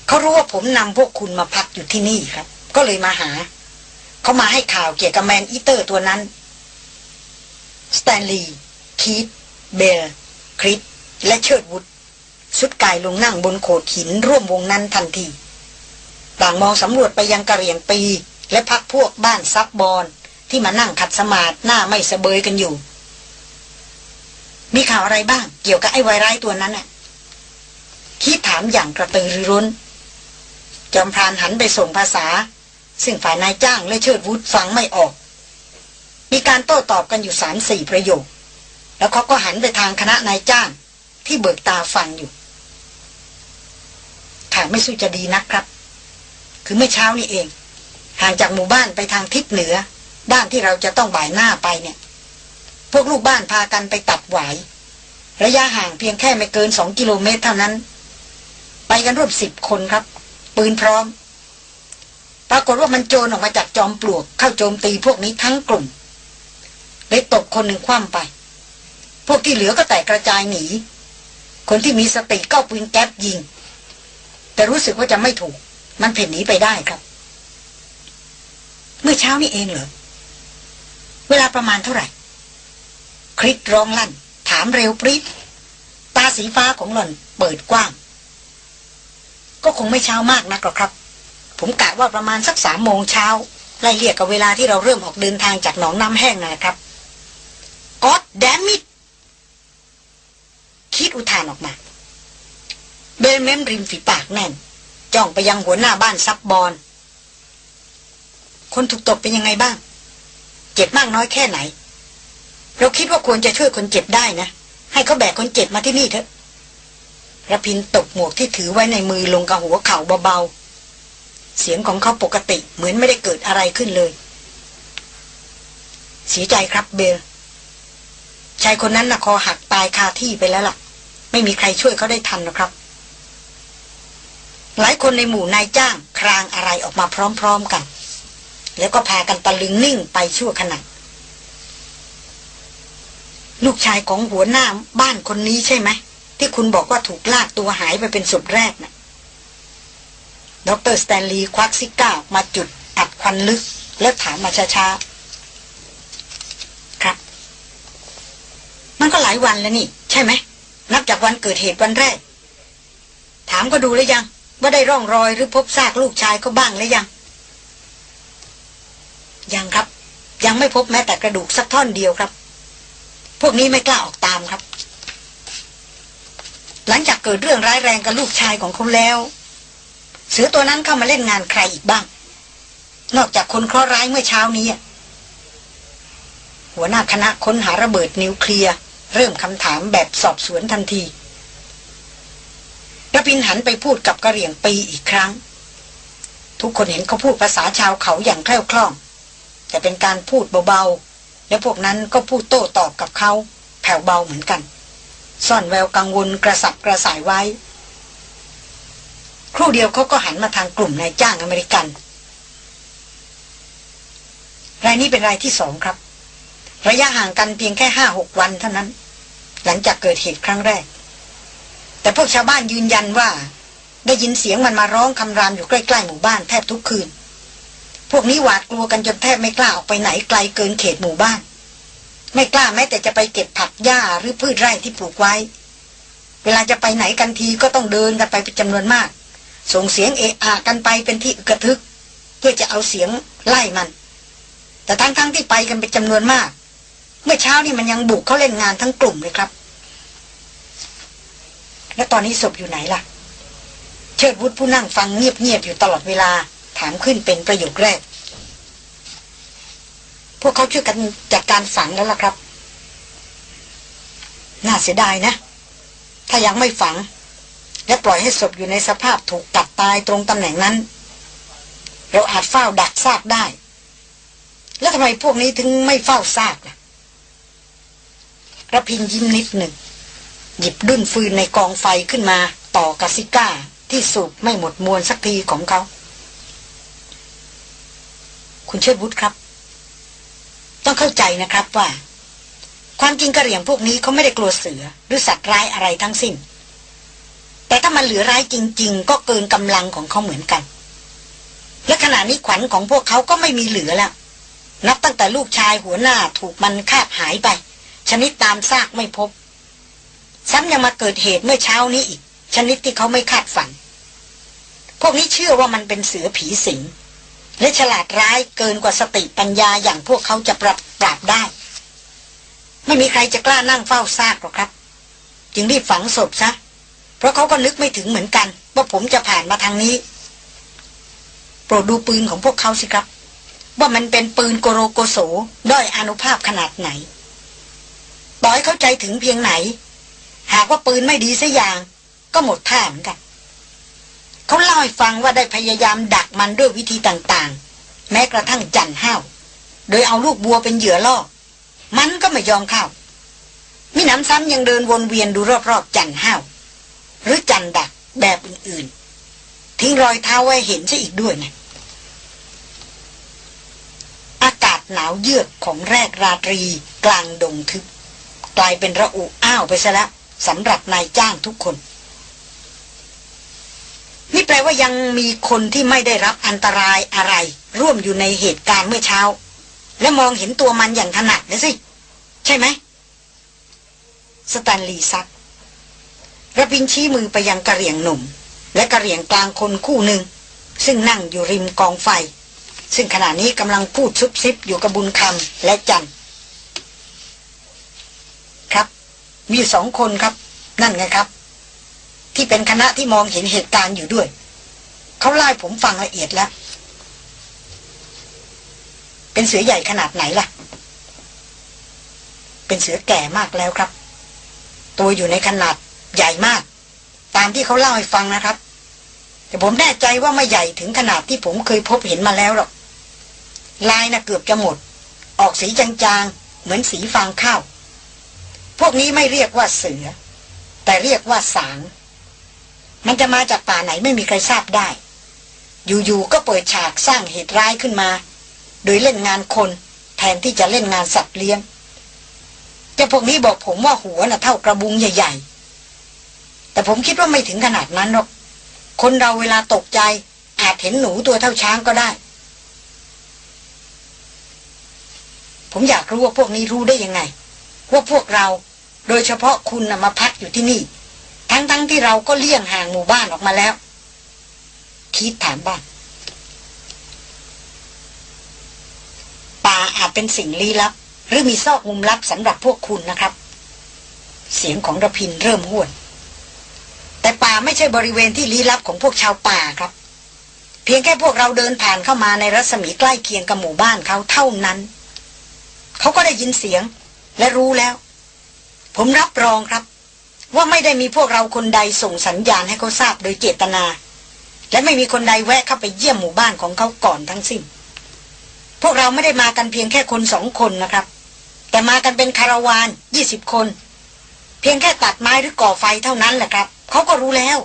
เขารู้ว่าผมนำพวกคุณมาพักอยู่ที่นี่ครับ ก็เลยมาหา เขามาให้ข่าวเกี่ยวกับ man-eater ตัวนั้นสแตนลีย์คีธเบลคริสและเชิดวุธทรุดกายลงนั่งบนโขดหินร่วมวงนั้นทันทีต่างมองสำรวจไปยังกะเหรี่ยงปี และพรรคพวกบ้านซับบอลที่มานั่งขัดสมาธิหน้าไม่สะเบยกันอยู่ มีข่าวอะไรบ้างเกี่ยวกับไอ้ไวรัสตัวนั้นน่ะคิดถามอย่างกระตือรือร้น จอมพรานหันไปส่งภาษา ซึ่งฝ่ายนายจ้างและเชิดวุฒฟังไม่ออก มีการโต้ตอบกันอยู่สามสี่ประโยค แล้วเขาก็หันไปทางคณะนายจ้าง ที่เบิกตาฟังอยู่ข่าวไม่สู้จะดีนักครับ คือเมื่อเช้านี่เอง ห่างจากหมู่บ้านไปทางทิศเหนือ ด้านที่เราจะต้องบ่ายหน้าไปเนี่ย พวกลูกบ้านพากันไปตัดหวายระยะห่างเพียงแค่ไม่เกินสองกิโลเมตรเท่านั้น ไปกันร่วมสิบคนครับ ปืนพร้อม ปรากฏว่ามันโจรออกมาจากจอมปลวก เข้าโจมตีพวกนี้ทั้งกลุ่มเลยตกคนหนึ่งคว่ำไป พวกที่เหลือก็แตกกระจายหนี คนที่มีสติก็ปืนแก๊ปยิง แต่รู้สึกว่าจะไม่ถูก มันเพ่นหนีไปได้ครับ เมื่อเช้านี้เองเหรอ เวลาประมาณเท่าไหร่ คริสร้องลั่น ถามเร็วปริ๊ดตาสีฟ้าของหล่อนเปิดกว้าง ก็คงไม่เช้ามากนักหรอกครับ ผมกะว่าประมาณสักสามโมงเช้าไล่เรียกกับเวลาที่เราเริ่มออกเดินทางจากหนองน้ำแห้งนะครับก็ดแดมิดคิดอุทานออกมา เบลเมมริมฝีปากแน่น จ้องไปยังหัวหน้าบ้านซับบอลคนถูกตบเป็นยังไงบ้าง เจ็บมากน้อยแค่ไหน เราคิดว่าควรจะช่วยคนเจ็บได้นะ ให้เขาแบกคนเจ็บมาที่นี่เถอะ ระพินตกหมวกที่ถือไว้ในมือลงกับหัวเข่าเบาๆ เสียงของเขาปกติเหมือนไม่ได้เกิดอะไรขึ้นเลย เสียใจครับเบลชายคนนั้นนะคอหักตายคาที่ไปแล้วล่ะ ไม่มีใครช่วยเขาได้ทันนะครับ หลายคนในหมู่นายจ้างครางอะไรออกมาพร้อมๆกัน แล้วก็พากันตะลึงนิ่งไปชั่วขณะลูกชายของหัวหน้าบ้านคนนี้ใช่ไหม ที่คุณบอกว่าถูกลากตัวหายไปเป็นศพแรกน่ะดร.สแตนลีย์ควักซิการ์มาจุดอัดควันลึก แล้วถามมาช้าๆ ครับ มันก็หลายวันแล้วนี่ ใช่ไหม นับจากวันเกิดเหตุวันแรก ถามก็ดูแล้วยัง ว่าได้ร่องรอยหรือพบซากลูกชายก็บ้างแล้วยัง ยังครับ ยังไม่พบแม้แต่กระดูกสักท่อนเดียวครับ พวกนี้ไม่กล้าออกตามครับ หลังจากเกิดเรื่องร้ายแรงกับลูกชายของเขาแล้ว เสือตัวนั้นเข้ามาเล่นงานใครอีกบ้าง นอกจากคนเคราะห์ร้ายเมื่อเช้านี้หัวหน้าคณะค้นหาระเบิดนิวเคลียร์เริ่มคำถามแบบสอบสวนทันทีระพินหันไปพูดกับกระเหรี่ยงปีอีกครั้ง ทุกคนเห็นเขาพูดภาษาชาวเขาอย่างแคล่วคล่อง แต่เป็นการพูดเบาๆ และพวกนั้นก็พูดโต้ตอบกับเขาแผ่วเบาเหมือนกัน ซ่อนแววกังวลกระสับกระส่ายไว้ ครู่เดียวเขาก็หันมาทางกลุ่มนายจ้างอเมริกัน รายนี้เป็นรายที่สองครับ ระยะห่างกันเพียงแค่ห้าหกวันเท่านั้น หลังจากเกิดเหตุครั้งแรก แต่พวกชาวบ้านยืนยันว่า ได้ยินเสียงมันมาร้องคำรามอยู่ใกล้ๆหมู่บ้านแทบทุกคืน พวกนี้หวาดกลัวกันจนแทบไม่กล้าออกไปไหนไกลเกินเขตหมู่บ้าน ไม่กล้าแม้แต่จะไปเก็บผักหญ้าหรือพืชไร่ที่ปลูกไว้ เวลาจะไปไหนกันทีก็ต้องเดินกันไปเป็นจำนวนมาก ส่งเสียงเอะอะกันไปเป็นที่กระทึก เพื่อจะเอาเสียงไล่มัน แต่ทั้งๆทที่ไปกันเป็นจำนวนมาก เมื่อเช้านี่มันยังบุกเขาเล่นงานทั้งกลุ่มเลยครับ แล้วตอนนี้ศพอยู่ไหนล่ะ เชิดวุฒผู้นั่งฟังเงียบๆอยู่ตลอดเวลาถามขึ้นเป็นประโยคแรก พวกเขาช่วยกันจัดการฝังแล้วล่ะครับ น่าเสียดายนะ ถ้ายังไม่ฝัง และปล่อยให้ศพอยู่ในสภาพถูกตัดตายตรงตำแหน่งนั้น เราอาจเฝ้าดักซากได้ แล้วทำไมพวกนี้ถึงไม่เฝ้าซากล่ะกระพินยิ้มนิดหนึ่ง หยิบดุ้นฟืนในกองไฟขึ้นมา ต่อกาซิก้าที่สูบไม่หมดมวลสักทีของเขา คุณเชิดวุฒครับ ต้องเข้าใจนะครับว่า ความจริงกระเหรี่ยงพวกนี้เขาไม่ได้กลัวเสือหรือสัตว์ร้ายอะไรทั้งสิ้น แต่ถ้ามันเหลือร้ายจริง ๆ ก็เกินกำลังของเขาเหมือนกัน และขณะนี้ขวัญของพวกเขาก็ไม่มีเหลือแล้วนับตั้งแต่ลูกชายหัวหน้าถูกมันคาบหายไป ชนิดตามซากไม่พบ ซ้ำยังมาเกิดเหตุเมื่อเช้านี้อีก ชนิดที่เขาไม่คาดฝัน พวกนี้เชื่อว่ามันเป็นเสือผีสิง และฉลาดร้ายเกินกว่าสติปัญญาอย่างพวกเขาจะปรับปราบได้ ไม่มีใครจะกล้านั่งเฝ้าซากหรอกครับ จึงรีบฝังศพซะ เพราะเขาก็นึกไม่ถึงเหมือนกัน ว่าผมจะผ่านมาทางนี้ โปรดดูปืนของพวกเขาสิครับ ว่ามันเป็นปืนโกโรโกโสด้อยอนุภาพขนาดไหน ต่อให้เข้าใจถึงเพียงไหน หากว่าปืนไม่ดีสัอย่าง ก็หมดท่าเหมือนกัน เขาเล่าให้ฟังว่าได้พยายามดักมันด้วยวิธีต่างๆ แม้กระทั่งจันห้าว โดยเอาลูกบัวเป็นเหยื่อล่อ มันก็ไม่ยอมเข้ามิหนำซ้ำยังเดินวนเวียนดูรอบๆจันห้าว หรือจันดักแบบอื่นๆ ทิ้งรอยเท้าไว้เห็นซะอีกด้วยไงอากาศหนาวเยือกของแรกราตรีกลางดงทึบกลายเป็นระอุอ้าวไปซะแล้วสำหรับนายจ้างทุกคน นี่แปลว่ายังมีคนที่ไม่ได้รับอันตรายอะไร ร่วมอยู่ในเหตุการณ์เมื่อเช้า และมองเห็นตัวมันอย่างถนัดนะสิ ใช่ไหมสแตนลีย์ซักระพินชี้มือไปยังกระเหรี่ยงหนุ่ม และกระเหรี่ยงกลางคนคู่หนึ่ง ซึ่งนั่งอยู่ริมกองไฟ ซึ่งขณะนี้กำลังพูดซุบซิบอยู่กับบุญคำและจันครับ มีสองคนครับ นั่นไงครับ ที่เป็นคณะที่มองเห็นเหตุการณ์อยู่ด้วย เขาไล่ผมฟังละเอียดแล้ว เป็นเสือใหญ่ขนาดไหนล่ะ เป็นเสือแก่มากแล้วครับ ตัวอยู่ในขนาดใหญ่มาก ตามที่เขาเล่าให้ฟังนะครับ แต่ผมแน่ใจว่าไม่ใหญ่ถึงขนาดที่ผมเคยพบเห็นมาแล้วหรอกลายน่ะเกือบจะหมด ออกสีจางๆ เหมือนสีฟางข้าว พวกนี้ไม่เรียกว่าเสือ แต่เรียกว่าสาง มันจะมาจากป่าไหนไม่มีใครทราบได้ อยู่ๆก็เปิดฉากสร้างเหตุร้ายขึ้นมา โดยเล่นงานคนแทนที่จะเล่นงานสัตว์เลี้ยงแต่พวกนี้บอกผมว่าหัวน่ะเท่ากระบุงใหญ่ๆ แต่ผมคิดว่าไม่ถึงขนาดนั้นหรอก คนเราเวลาตกใจอาจเห็นหนูตัวเท่าช้างก็ได้ ผมอยากรู้ว่าพวกนี้รู้ได้ยังไง ว่าพวกเราโดยเฉพาะคุณนะมาพักอยู่ที่นี่ ทั้งๆทที่เราก็เลี่ยงห่างหมู่บ้านออกมาแล้ว คิดถามบ้างป่าอาจเป็นสิ่งลี้ลับ หรือมีซอกมุมลับสำหรับพวกคุณนะครับ เสียงของระพินเริ่มห้วน แต่ป่าไม่ใช่บริเวณที่ลี้ลับของพวกชาวป่าครับ เพียงแค่พวกเราเดินผ่านเข้ามาในรัศมีใกล้เคียงกับหมู่บ้านเขาเท่านั้น เขาก็ได้ยินเสียงและรู้แล้ว ผมรับรองครับ ว่าไม่ได้มีพวกเราคนใดส่งสัญญาณให้เขาทราบโดยเจตนา และไม่มีคนใดแวะเข้าไปเยี่ยมหมู่บ้านของเขาก่อนทั้งสิ้น พวกเราไม่ได้มากันเพียงแค่คนสองคนนะครับ แต่มากันเป็นคาราวานยี่สิบคน เพียงแค่ตัดไม้หรือก่อไฟเท่านั้นแหละครับเขาก็รู้แล้ว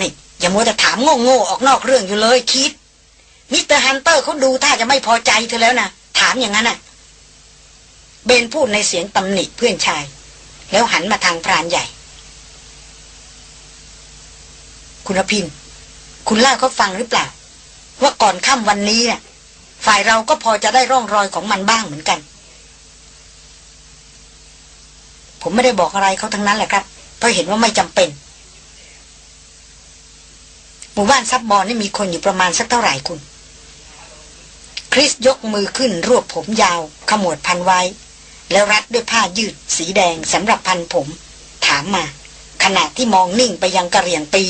นี่อย่ามัวแต่ถามโง่ๆออกนอกเรื่องอยู่เลยคีธ Mister Hunter เขาดูถ้าจะไม่พอใจเธอแล้วนะถามอย่างนั้นอะ เบลพูดในเสียงตำหนิเพื่อนชาย แล้วหันมาทางพรานใหญ่ คุณอภินคุณเล่าเขาฟังหรือเปล่า ว่าก่อนค่ำวันนี้น่ะ ฝ่ายเราก็พอจะได้ร่องรอยของมันบ้างเหมือนกัน ผมไม่ได้บอกอะไรเขาทั้งนั้นแหละครับ เพราะเห็นว่าไม่จำเป็นหมู่บ้านซับบอลนี่มีคนอยู่ประมาณสักเท่าไหร่คุณ คริสยกมือขึ้นรวบผมยาว ขมวดพันไว้ แล้วรัดด้วยผ้ายืดสีแดงสำหรับพันผม ถามมา ขณะที่มองนิ่งไปยังกระเหรี่ยงปี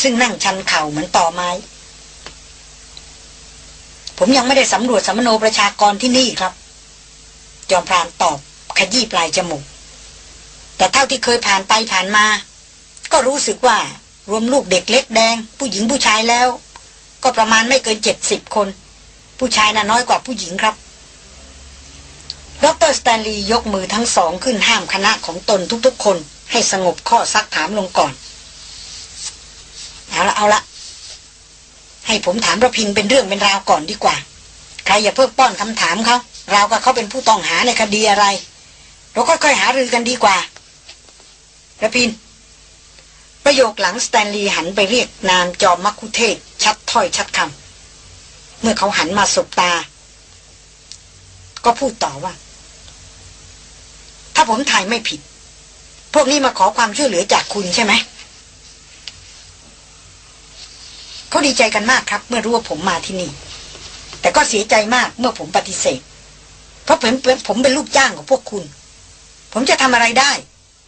ซึ่งนั่งชันเข่าเหมือนต่อไม้ ผมยังไม่ได้สำรวจสมโนประชากรที่นี่ครับ จอมพรานตอบขยี้ปลายจมูก แต่เท่าที่เคยผ่านไปผ่านมา ก็รู้สึกว่ารวมลูกเด็กเล็กแดง ผู้หญิงผู้ชายแล้ว ก็ประมาณไม่เกินเจ็ดสิบคน ผู้ชายน่ะน้อยกว่าผู้หญิงครับ ดร.สแตนลีย์ยกมือทั้งสองขึ้นห้ามคณะของตนทุกๆคน ให้สงบข้อซักถามลงก่อน เอาละเอาละให้ผมถามรพินทร์เป็นเรื่องเป็นราวก่อนดีกว่า ใครอย่าเพิ่งป้อนคำถามเขาราวกับเขาเป็นผู้ต้องหาในคดีอะไร เราค่อยๆหารือกันดีกว่ารพินทร์ ประโยคหลังสแตนลีย์หันไปเรียกนามจอมมัคคุเทศก์ ชัดถ้อยชัดคำเมื่อเขาหันมาสบตา ก็พูดต่อว่า ถ้าผมถ่ายไม่ผิด พวกนี้มาขอความช่วยเหลือจากคุณใช่ไหมเขาดีใจกันมากครับ เมื่อรู้ว่าผมมาที่นี่ แต่ก็เสียใจมากเมื่อผมปฏิเสธ เพราะผมเป็นผมเป็นลูกจ้างของพวกคุณ ผมจะทำอะไรได้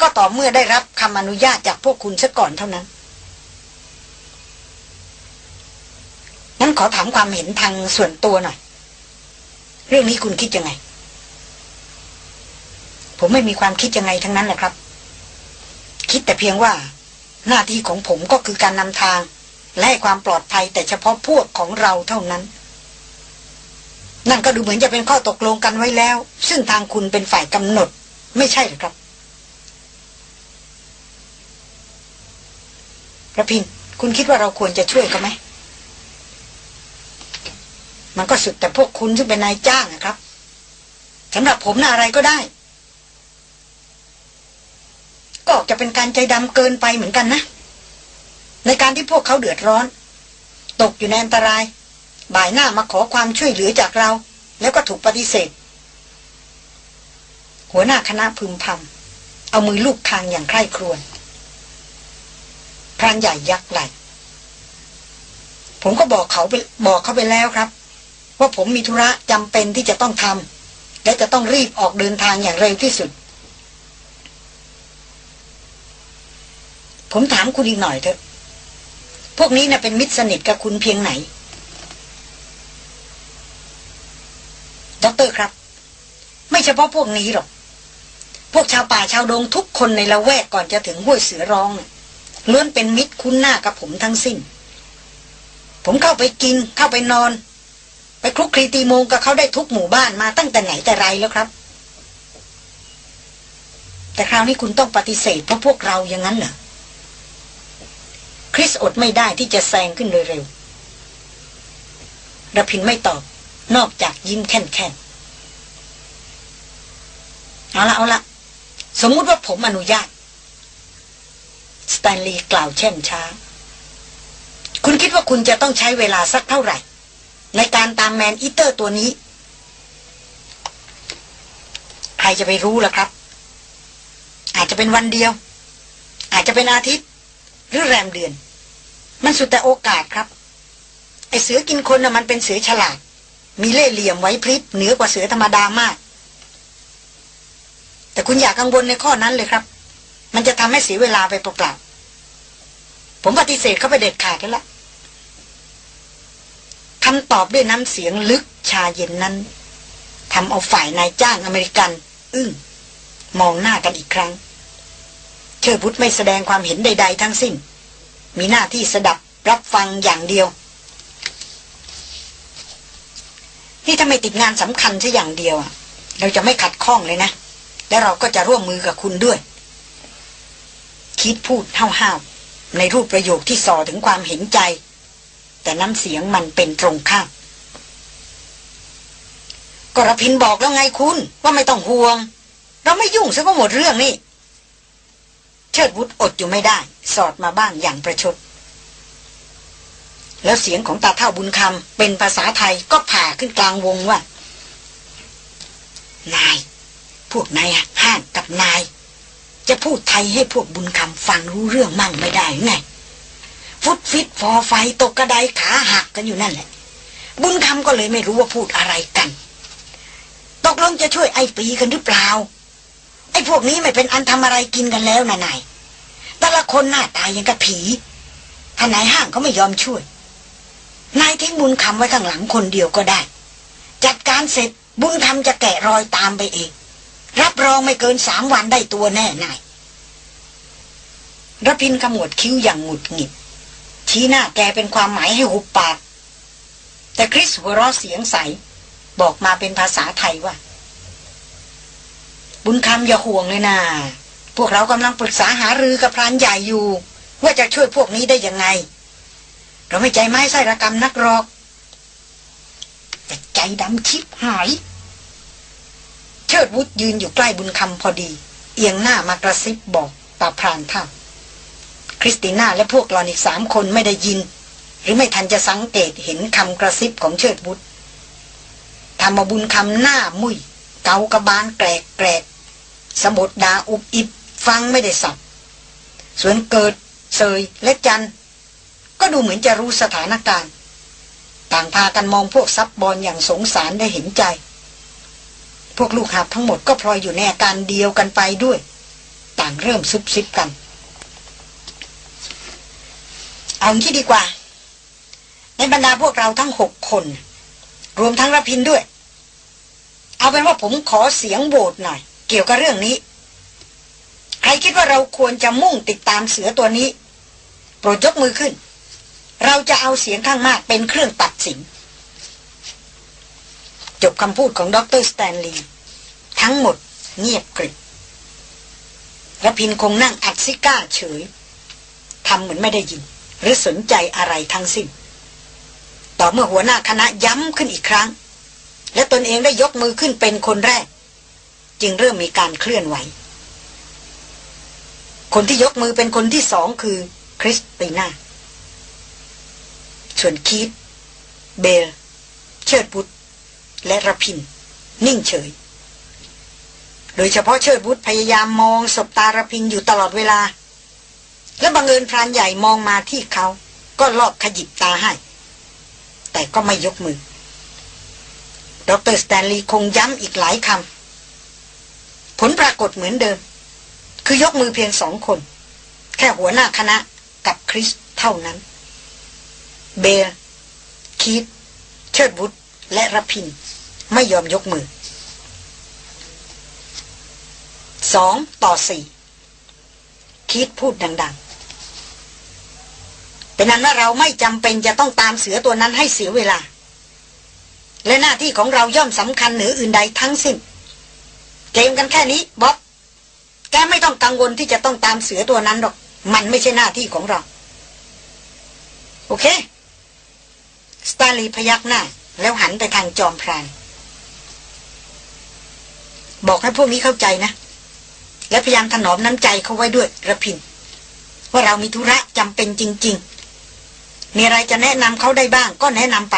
ก็ต่อเมื่อได้รับคำอนุญาตจากพวกคุณซะก่อนเท่านั้นงั้นขอถามความเห็นทางส่วนตัวหน่อย เรื่องนี้คุณคิดยังไง ผมไม่มีความคิดยังไงทั้งนั้นแหละครับ คิดแต่เพียงว่า หน้าที่ของผมก็คือการนำทาง และให้ความปลอดภัยแต่เฉพาะพวกของเราเท่านั้น นั่นก็ดูเหมือนจะเป็นข้อตกลงกันไว้แล้ว ซึ่งทางคุณเป็นฝ่ายกำหนด ไม่ใช่หรือครับระพินคุณคิดว่าเราควรจะช่วยเขาไหม มันก็สุดแต่พวกคุณซึ่งเป็นนายจ้างนะครับสำหรับผมน่ะอะไรก็ได้ ก็ออกจะเป็นการใจดำเกินไปเหมือนกันนะ ในการที่พวกเขาเดือดร้อน ตกอยู่ในอันตราย บ่ายหน้ามาขอความช่วยเหลือจากเรา แล้วก็ถูกปฏิเสธ หัวหน้าคณะพึมพำเอามือลูกคางอย่างใคร่ครวญพรานใหญ่ยักไหลผมก็บอกเขาไปบอกเขาไปแล้วครับ ว่าผมมีธุระจำเป็นที่จะต้องทำและจะต้องรีบออกเดินทางอย่างเร็วที่สุด ผมถามคุณอีกหน่อยเถอะ พวกนี้นะ่ะเป็นมิตรสนิทกับคุณเพียงไหน ด็อกเตอร์ครับ ไม่เฉพาะพวกนี้หรอก พวกชาวป่าชาวดงทุกคนในละแวกก่อนจะถึงห้วยเสือร้องล้วนเป็นมิตรคุ้นหน้ากับผมทั้งสิ้น ผมเข้าไปกิน เข้าไปนอน ไปคลุกคลีตีโมงกับเขาได้ทุกหมู่บ้านมาตั้งแต่ไหนแต่ไรแล้วครับแต่คราวนี้คุณต้องปฏิเสธเพราะพวกเราอย่างนั้นเหรอ คริสอดไม่ได้ที่จะแซงขึ้นโดยเร็วระพินไม่ตอบ นอกจากยิ้มแค่นแค่นเอาละเอาละสมมุติว่าผมอนุญาต สแตนลีย์กล่าวเช่นช้า คุณคิดว่าคุณจะต้องใช้เวลาสักเท่าไหร่ ในการตามแมนอีเตอร์ตัวนี้ ใครจะไปรู้ล่ะครับ อาจจะเป็นวันเดียว อาจจะเป็นอาทิตย์ หรือแรมเดือน มันสุดแต่โอกาสครับ ไอเสือกินคนน่ะมันเป็นเสือฉลาด มีเล่ห์เหลี่ยมไว้พริบเหนือกว่าเสือธรรมดามาก แต่คุณอย่ากกังวลในข้อนั้นเลยครับ มันจะทำให้เสียเวลาไปเปล่าๆผมปฏิเสธเขาไปเด็ดขาดแล้วละคำตอบด้วยน้ำเสียงลึกชาเย็นนั้นทำเอาฝ่ายนายจ้างอเมริกัน อึ้งมองหน้ากันอีกครั้ง เชิดบุตรไม่แสดงความเห็นใด ๆ ทั้งสิ้น มีหน้าที่สดับรับฟังอย่างเดียว นี่ถ้าไม่ติดงานสำคัญใช่อย่างเดียว เราจะไม่ขัดข้องเลยนะ และเราก็จะร่วมมือกับคุณด้วย คิดพูดห้าวๆในรูปประโยคที่ส่อถึงความเห็นใจ แต่น้ำเสียงมันเป็นตรงข้ามกรพินบอกแล้วไงคุณ ว่าไม่ต้องห่วง เราไม่ยุ่งซะก็หมดเรื่องนี่ เชิดวุฒอดอยู่ไม่ได้ สอดมาบ้างอย่างประชด แล้วเสียงของตาเท่าบุญคำเป็นภาษาไทยก็ผ่าขึ้นกลางวงว่า นาย พวกนายห้างกับนาย จะพูดไทยให้พวกบุญคำฟังรู้เรื่องมั่งไม่ได้ไง ฟุตฟิตฟอไฟตกกระไดขาหักกันอยู่นั่นแหละ บุญคำก็เลยไม่รู้ว่าพูดอะไรกัน ตกลงจะช่วยไอ้ปีกันหรือเปล่า ไอ้พวกนี้ไม่เป็นอันทำอะไรกินกันแล้วนะนายแต่ละคนหน้าตายยังกับผีถ้านายห้างเขาไม่ยอมช่วย นายทิ้งบุญคำไว้ข้างหลังคนเดียวก็ได้ จัดการเสร็จบุญคำจะแกะรอยตามไปเอง รับรองไม่เกินสามวันได้ตัวแน่นายรพินขมวดคิ้วอย่างหงุดหงิด ชี้หน้าแกเป็นความหมายให้หุบปาก แต่คริสหัวเราะเสียงใส บอกมาเป็นภาษาไทยว่า บุญคำอย่าห่วงเลยนะพวกเรากำลังปรึกษาหารือกับพรานใหญ่อยู่ ว่าจะช่วยพวกนี้ได้ยังไง เราไม่ใจไม้ไส้ระกรรมนักหรอก แต่ใจดำชิบหาย เชิดวุฒยืนอยู่ใกล้บุญคำพอดี เอียงหน้ามากระซิบบอกตาพรานเฒ่าคริสติน่าและพวกหล่อนอีกสามคนไม่ได้ยิน หรือไม่ทันจะสังเกตเห็นคำกระซิบของเชิดวุธทำเอาบุญคำหน้ามุย เกากระบาลแกรกแกรก สบถด่าอุบอิบฟังไม่ได้ศัพท์ส่วนเกิดเส่ยและจัน ก็ดูเหมือนจะรู้สถานการณ์ ต่างพากันมองพวกซับบอลอย่างสงสารและเห็นใจ พวกลูกหาบทั้งหมดก็พลอยอยู่ในอาการเดียวกันไปด้วย ต่างเริ่มซุบซิบกัน เอางี้ดีกว่า ในบรรดาพวกเราทั้งหกคน รวมทั้งรพินด้วย เอาเป็นว่าผมขอเสียงโหวตหน่อย เกี่ยวกับเรื่องนี้ ใครคิดว่าเราควรจะมุ่งติดตามเสือตัวนี้ โปรดยกมือขึ้น เราจะเอาเสียงข้างมากเป็นเครื่องตัดสิน จบคำพูดของดรสแตนลีย์ทั้งหมดเงียบกริบระพินคงนั่งอัดซิการ์เฉยทำเหมือนไม่ได้ยิน หรือสนใจอะไรทั้งสิ้น ต่อเมื่อหัวหน้าคณะย้ำขึ้นอีกครั้ง และตนเองได้ยกมือขึ้นเป็นคนแรก จึงเริ่มมีการเคลื่อนไหว คนที่ยกมือเป็นคนที่สองคือคริสติน่าส่วนคีตเบล เชิดวุธและระพิน นิ่งเฉย โดยเฉพาะเชิดวุธพยายามมองสบตาระพินอยู่ตลอดเวลา และบังเอิญพรานใหญ่มองมาที่เขา ก็ลอบขยิบตาให้ แต่ก็ไม่ยกมือ ดรสแตนลีย์คงย้ำอีกหลายคำ ผลปรากฏเหมือนเดิม คือยกมือเพียงสองคน แค่หัวหน้าคณะกับคริสเท่านั้น เบลคีตเชิดบุตรและรพิน ไม่ยอมยกมือสองต่อสี่คีตพูดดัง ๆ เป็นนั้นว่าเราไม่จำเป็นจะต้องตามเสือตัวนั้นให้เสียเวลา และหน้าที่ของเราย่อมสำคัญเหนืออื่นใดทั้งสิ้น เกมกันแค่นี้บ๊อบแกไม่ต้องกังวลที่จะต้องตามเสือตัวนั้นหรอก มันไม่ใช่หน้าที่ของเรา โอเค สตาลีพยักหน้า แล้วหันไปทางจอมพรานบอกให้พวกนี้เข้าใจนะ และพยายามถนอมน้ำใจเขาไว้ด้วยระพิน ว่าเรามีธุระจำเป็นจริง ๆ มีอะไรจะแนะนำเขาได้บ้างก็แนะนำไป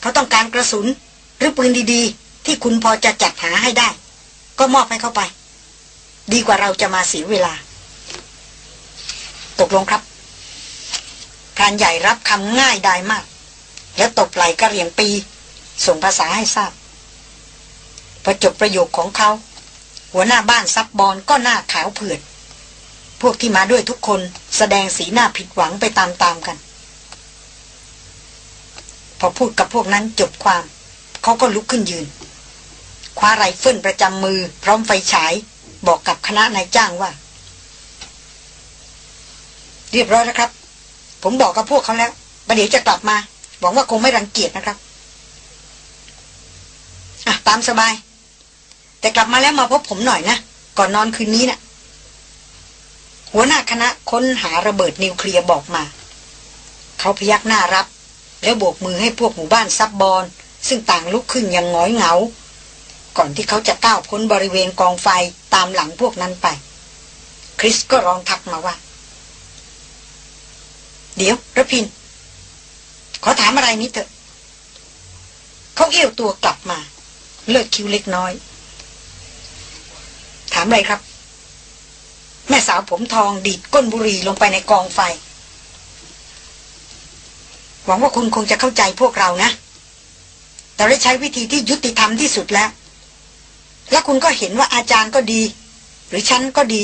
เขาต้องการกระสุนหรือปืนดีๆ ที่คุณพอจะจัดหาให้ได้ ก็มอบให้เขาไป ดีกว่าเราจะมาเสียเวลา ตกลงครับพรานใหญ่รับคำง่ายได้มาก แล้วตบไหลกระเหรียงปี ส่งภาษาให้ทราบพอจบประโยคของเขา หัวหน้าบ้านซับบอลก็หน้าขาวเผือด พวกที่มาด้วยทุกคนแสดงสีหน้าผิดหวังไปตามๆกัน พอพูดกับพวกนั้นจบความ เขาก็ลุกขึ้นยืน คว้าไรเฟิลประจำมือ พร้อมไฟฉาย บอกกับคณะนายจ้างว่า เรียบร้อยแล้วครับ ผมบอกกับพวกเขาแล้วประเดี๋ยวจะกลับมา หวังว่าคงไม่รังเกียจนะครับอะตามสบาย แต่กลับมาแล้วมาพบผมหน่อยนะ ก่อนนอนคืนนี้นะ่ะ หัวหน้าคณะค้นหาระเบิดนิวเคลียร์บอกมา เขาพยักหน้ารับ แล้วโบกมือให้พวกหมู่บ้านซับบอลซึ่งต่างลุกขึ้นอย่างง้อยเหงา ก่อนที่เขาจะก้าวพ้นบริเวณกองไฟตามหลังพวกนั้นไป คริสก็ร้องทักมาว่า เดี๋ยวระพิน ขอถามอะไรนิดเถอะ เขาเอี้ยวตัวกลับมา เลิกคิ้วเล็กน้อย ถามอะไรครับ แม่สาวผมทองดีดก้นบุหรี่ลงไปในกองไฟ หวังว่าคุณคงจะเข้าใจพวกเรานะแต่ได้ใช้วิธีที่ยุติธรรมที่สุดแล้ว และคุณก็เห็นว่าอาจารย์ก็ดี หรือฉันก็ดี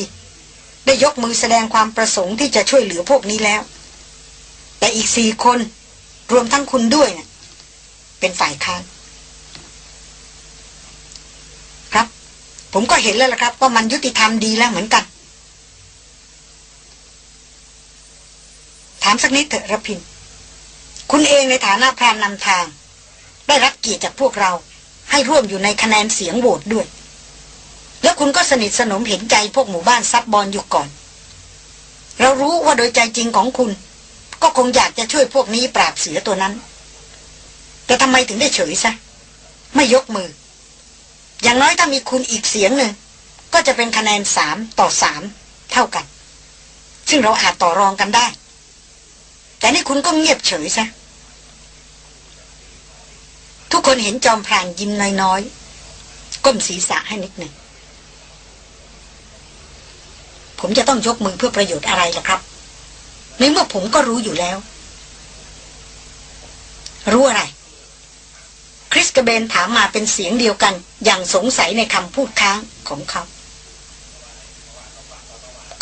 ได้ยกมือแสดงความประสงค์ที่จะช่วยเหลือพวกนี้แล้ว แต่อีกสี่คนรวมทั้งคุณด้วยเนะ่ยเป็นฝ่ายค้านครับ ผมก็เห็นแล้วละครับ ว่ามันยุติธรรมดีแล้วเหมือนกัน ถามสักนิดเถอะรพิน คุณเองในฐานะพรานนำทาง ได้รับเกียรติจากพวกเรา ให้ร่วมอยู่ในคะแนนเสียงโหวตด้วย แล้วคุณก็สนิทสนมเห็นใจพวกหมู่บ้านซับบอลอยู่ก่อน เรารู้ว่าโดยใจจริงของคุณ ก็คงอยากจะช่วยพวกนี้ปราบเสือตัวนั้น แต่ทำไมถึงได้เฉยซะ ไม่ยกมือ อย่างน้อยถ้ามีคุณอีกเสียงหนึ่ง ก็จะเป็นคะแนนสามต่อสามเท่ากัน ซึ่งเราอาจต่อรองกันได้ แต่นี่คุณก็เงียบเฉยซะ ทุกคนเห็นจอมพรานยิ้มน้อยๆ ก้มศีรษะให้นิดหนึ่ง ผมจะต้องยกมือเพื่อประโยชน์อะไรล่ะครับ ในเมื่อผมก็รู้อยู่แล้ว รู้อะไร คริสกเบนถามมาเป็นเสียงเดียวกัน อย่างสงสัยในคำพูดค้างของเขา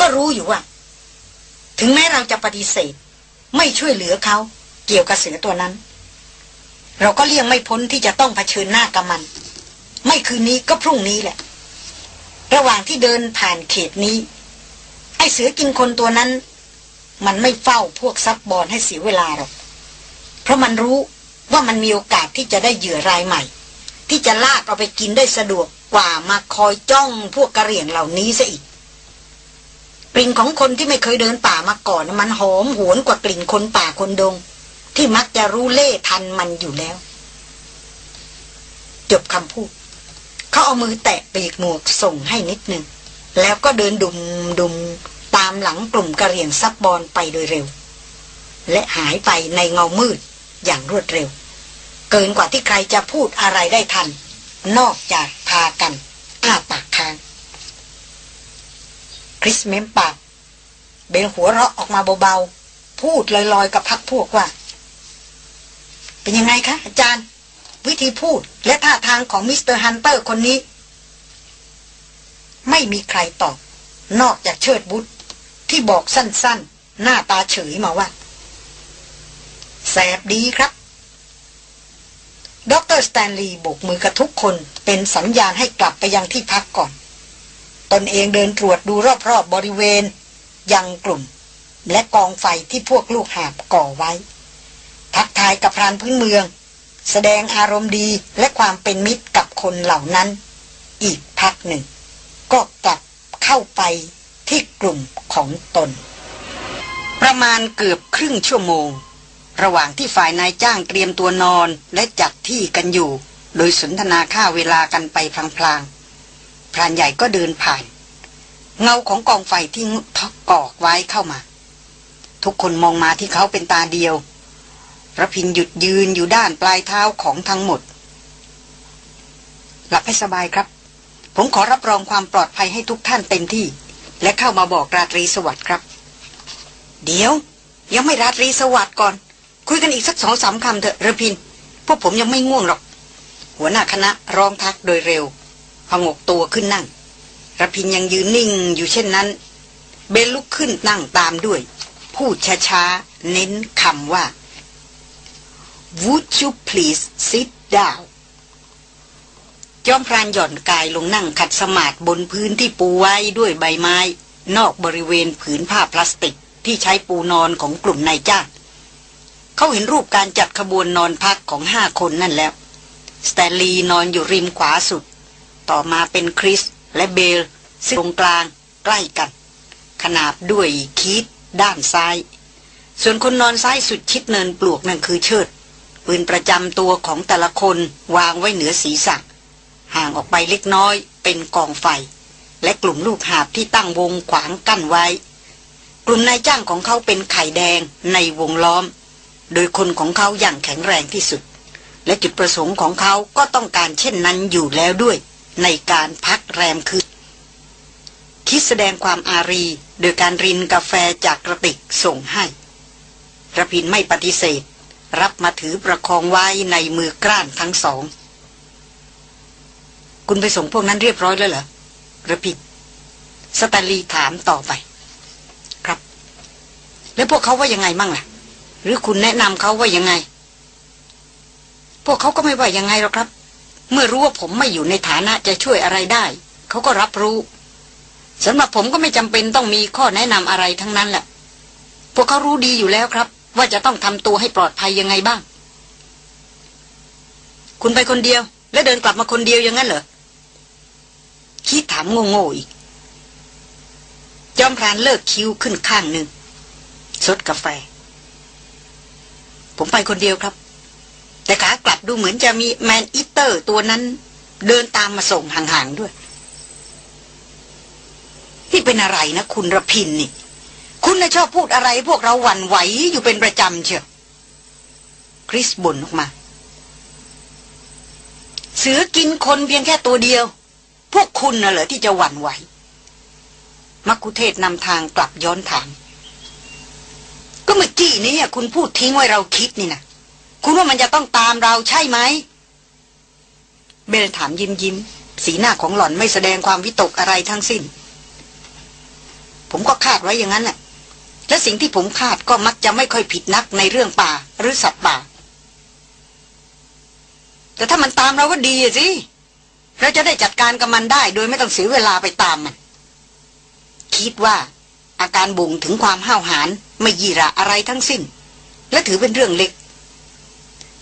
ก็รู้อยู่ว่า ถึงแม้เราจะปฏิเสธ ไม่ช่วยเหลือเขา เกี่ยวกับเสือตัวนั้น เราก็เลี่ยงไม่พ้นที่จะต้องเผชิญหน้ากับมัน ไม่คืนนี้ก็พรุ่งนี้แหละ ระหว่างที่เดินผ่านเขตนี้ ไอเสือกินคนตัวนั้น มันไม่เฝ้าพวกซับบอลให้เสียเวลาหรอก เพราะมันรู้ว่ามันมีโอกาสที่จะได้เหยื่อรายใหม่ ที่จะลากเอาไปกินได้สะดวกกว่ามาคอยจ้องพวกกระเหรี่ยงเหล่านี้ซะอีกกลิ่นของคนที่ไม่เคยเดินป่ามาก่อนมันหอมหวนกว่ากลิ่นคนป่าคนดง ที่มักจะรู้เล่ทันมันอยู่แล้ว จบคำพูด เขาเอามือแตะปีกหมวกส่งให้นิดนึง แล้วก็เดินดุมดุมตามหลังกลุ่มกระเหรี่ยงซับบอลไปโดยเร็ว และหายไปในเงามืดอย่างรวดเร็ว เกินกว่าที่ใครจะพูดอะไรได้ทัน นอกจากพากันอ้าปากค้างคริสเมมปากเบนหัวเราะออกมาเบาๆ พูดลอยๆกับพักพวกว่า เป็นยังไงคะอาจารย์ วิธีพูดและท่าทางของ Mister Hunter คนนี้ ไม่มีใครตอบ นอกจากเชิดวุธที่บอกสั้นๆ หน้าตาเฉยมาว่าแสบดีครับดรสแตนลีย์โบกมือกับทุกคนเป็นสัญญาณให้กลับไปยังที่พักก่อน ตนเองเดินตรวจดูรอบๆบริเวณ ยังกลุ่ม และกองไฟที่พวกลูกหาบก่อไว้ ทักทายกับพรานพื้นเมือง แสดงอารมณ์ดีและความเป็นมิตรกับคนเหล่านั้น อีกพักหนึ่ง ก็กลับเข้าไปที่กลุ่มของตน ประมาณเกือบครึ่งชั่วโมง ระหว่างที่ฝ่ายนายจ้างเตรียมตัวนอนและจัดที่กันอยู่ โดยสนทนาค่าเวลากันไปพลางๆพรานใหญ่ก็เดินผ่าน เงาของกองไฟที่ทอกกอกไว้เข้ามา ทุกคนมองมาที่เขาเป็นตาเดียว ระพินหยุดยืนอยู่ด้านปลายเท้าของทั้งหมด หลับให้สบายครับ ผมขอรับรองความปลอดภัยให้ทุกท่านเต็มที่ และเข้ามาบอกราตรีสวัสดิ์ครับ เดี๋ยว ยังไม่ราตรีสวัสดิ์ก่อน คุยกันอีกสักสองสามคำเถอะระพิน พวกผมยังไม่ง่วงหรอก หัวหน้าคณะร้องทักโดยเร็วพงกตัวขึ้นนั่งระพินยังยืนนิ่งอยู่เช่นนั้น เบนลุกขึ้นนั่งตามด้วย พูดช้าๆ เน้นคำว่า Would you please sit down จอมพรานหย่อนกายลงนั่งขัดสมาธิบนพื้นที่ปูไว้ด้วยใบไม้ นอกบริเวณผืนผ้าพลาสติกที่ใช้ปูนอนของกลุ่มนายจ้างเขาเห็นรูปการจัดขบวนนอนพักของห้าคนนั่นแล้ว สแตนลีย์นอนอยู่ริมขวาสุด ต่อมาเป็นคริสและเบลซึ่งตรงกลางใกล้กัน ขนาบด้วยคีดด้านซ้าย ส่วนคนนอนซ้ายสุดชิดเนินปลวกนั่นคือเชิด ปืนประจำตัวของแต่ละคนวางไว้เหนือศีรษะห่างออกไปเล็กน้อยเป็นกองไฟ และกลุ่มลูกหาบที่ตั้งวงขวางกั้นไว้ กลุ่มนายจ้างของเขาเป็นไข่แดงในวงล้อม โดยคนของเขาอย่างแข็งแรงที่สุด และจุดประสงค์ของเขาก็ต้องการเช่นนั้นอยู่แล้วด้วย ในการพักแรมคืนคิดแสดงความอารี โดยการรินกาแฟจากกระติกส่งให้ระพินไม่ปฏิเสธ รับมาถือประคองไว้ในมือกล้านทั้งสอง คุณไปส่งพวกนั้นเรียบร้อยแล้วเหรอระพินสแตนลีถามต่อไป ครับ แล้วพวกเขาว่ายังไงมั่งล่ะ หรือคุณแนะนำเขาว่ายังไง พวกเขาก็ไม่ว่ายังไงหรอกครับ เมื่อรู้ว่าผมไม่อยู่ในฐานะจะช่วยอะไรได้ เขาก็รับรู้สำหรับผมก็ไม่จำเป็นต้องมีข้อแนะนำอะไรทั้งนั้นแหละพวกเขารู้ดีอยู่แล้วครับ ว่าจะต้องทำตัวให้ปลอดภัยยังไงบ้าง คุณไปคนเดียว แล้วเดินกลับมาคนเดียวอย่างนั้นเหรอคิดถามโง่ๆอีก จอมพรานเลิกคิ้วขึ้นข้างหนึ่งสดกาแฟ ผมไปคนเดียวครับ แต่ขากลับดูเหมือนจะมีแมนอิเตอร์ตัวนั้น เดินตามมาส่งห่างๆด้วย ที่เป็นอะไรนะคุณระพินนี่ คุณน่ะชอบพูดอะไรพวกเราหวั่นไหวอยู่เป็นประจำเชียวคริสบ่นออกมา เสือกินคนเพียงแค่ตัวเดียว พวกคุณน่ะเหรอที่จะหวั่นไหว มักคุเทศนำทางกลับย้อนถาม ก็เมื่อกี้นี้คุณพูดทิ้งไว้เราคิดนี่นะคุณว่ามันจะต้องตามเราใช่ไหมเบลถามยิ้มยิ้ม สีหน้าของหล่อนไม่แสดงความวิตกอะไรทั้งสิ้น ผมก็คาดไว้อย่างนั้นแหละ และสิ่งที่ผมคาดก็มักจะไม่ค่อยผิดนักในเรื่องป่าหรือสัตว์ป่า แต่ถ้ามันตามเราก็ดีสิ เราจะได้จัดการกับมันได้ โดยไม่ต้องเสียเวลาไปตามมัน คิดว่าอาการบ่งถึงความห้าวหาญไม่ยีระอะไรทั้งสิ้น และถือเป็นเรื่องเล็ก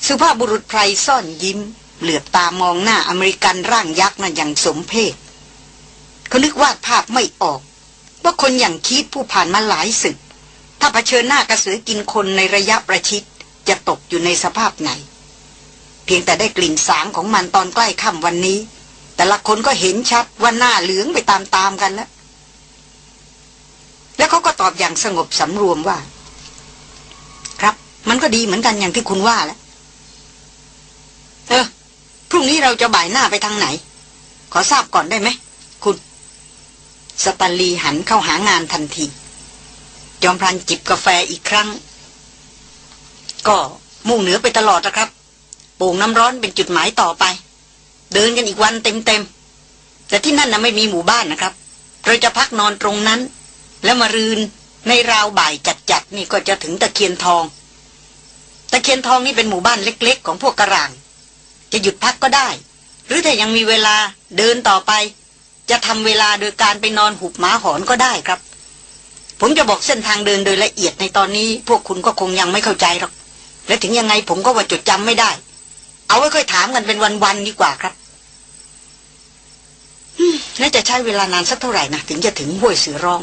สุภาพบุรุษไพรซ่อนยิ้ม เหลือบตามองหน้าอเมริกันร่างยักษ์นั่นอย่างสมเพชเขานึกวาดภาพไม่ออกว่าคนอย่างคิดผู้ผ่านมาหลายศึก ถ้าเผชิญหน้ากระสือกินคนในระยะประชิดจะตกอยู่ในสภาพไหน เพียงแต่ได้กลิ่นสางของมันตอนใกล้ค่ำวันนี้ แต่ละคนก็เห็นชัดว่าหน้าเหลืองไปตามๆกันแล้ว แล้วเขาก็ตอบอย่างสงบสำรวมว่า ครับมันก็ดีเหมือนกันอย่างที่คุณว่าแหละเออพรุ่งนี้เราจะบ่ายหน้าไปทางไหน ขอทราบก่อนได้ไหมคุณ สตันลีหันเข้าหางานทันที จอมพลันจิบกาแฟอีกครั้ง ก็มุ่งเหนือไปตลอดนะครับโป่งน้ำร้อนเป็นจุดหมายต่อไป เดินกันอีกวันเต็มๆแต่ที่นั่นนะไม่มีหมู่บ้านนะครับ เราจะพักนอนตรงนั้น แล้วมารืนในราวบ่ายจัดๆนี่ก็จะถึงตะเคียนทองตะเคียนทองนี่เป็นหมู่บ้านเล็ก ๆ ของพวกกระราง จะหยุดพักก็ได้ หรือถ้ายังมีเวลาเดินต่อไป จะทำเวลาโดยการไปนอนหุบหมาหอนก็ได้ครับ ผมจะบอกเส้นทางเดินโดยละเอียดในตอนนี้ พวกคุณก็คงยังไม่เข้าใจหรอก และถึงยังไงผมก็ว่าจดจำไม่ได้ เอาไว้ค่อยถามกันเป็นวันๆดีกว่าครับแล้วจะใช้เวลานานสักเท่าไหร่นะถึงจะถึงห้วยเสือร้อง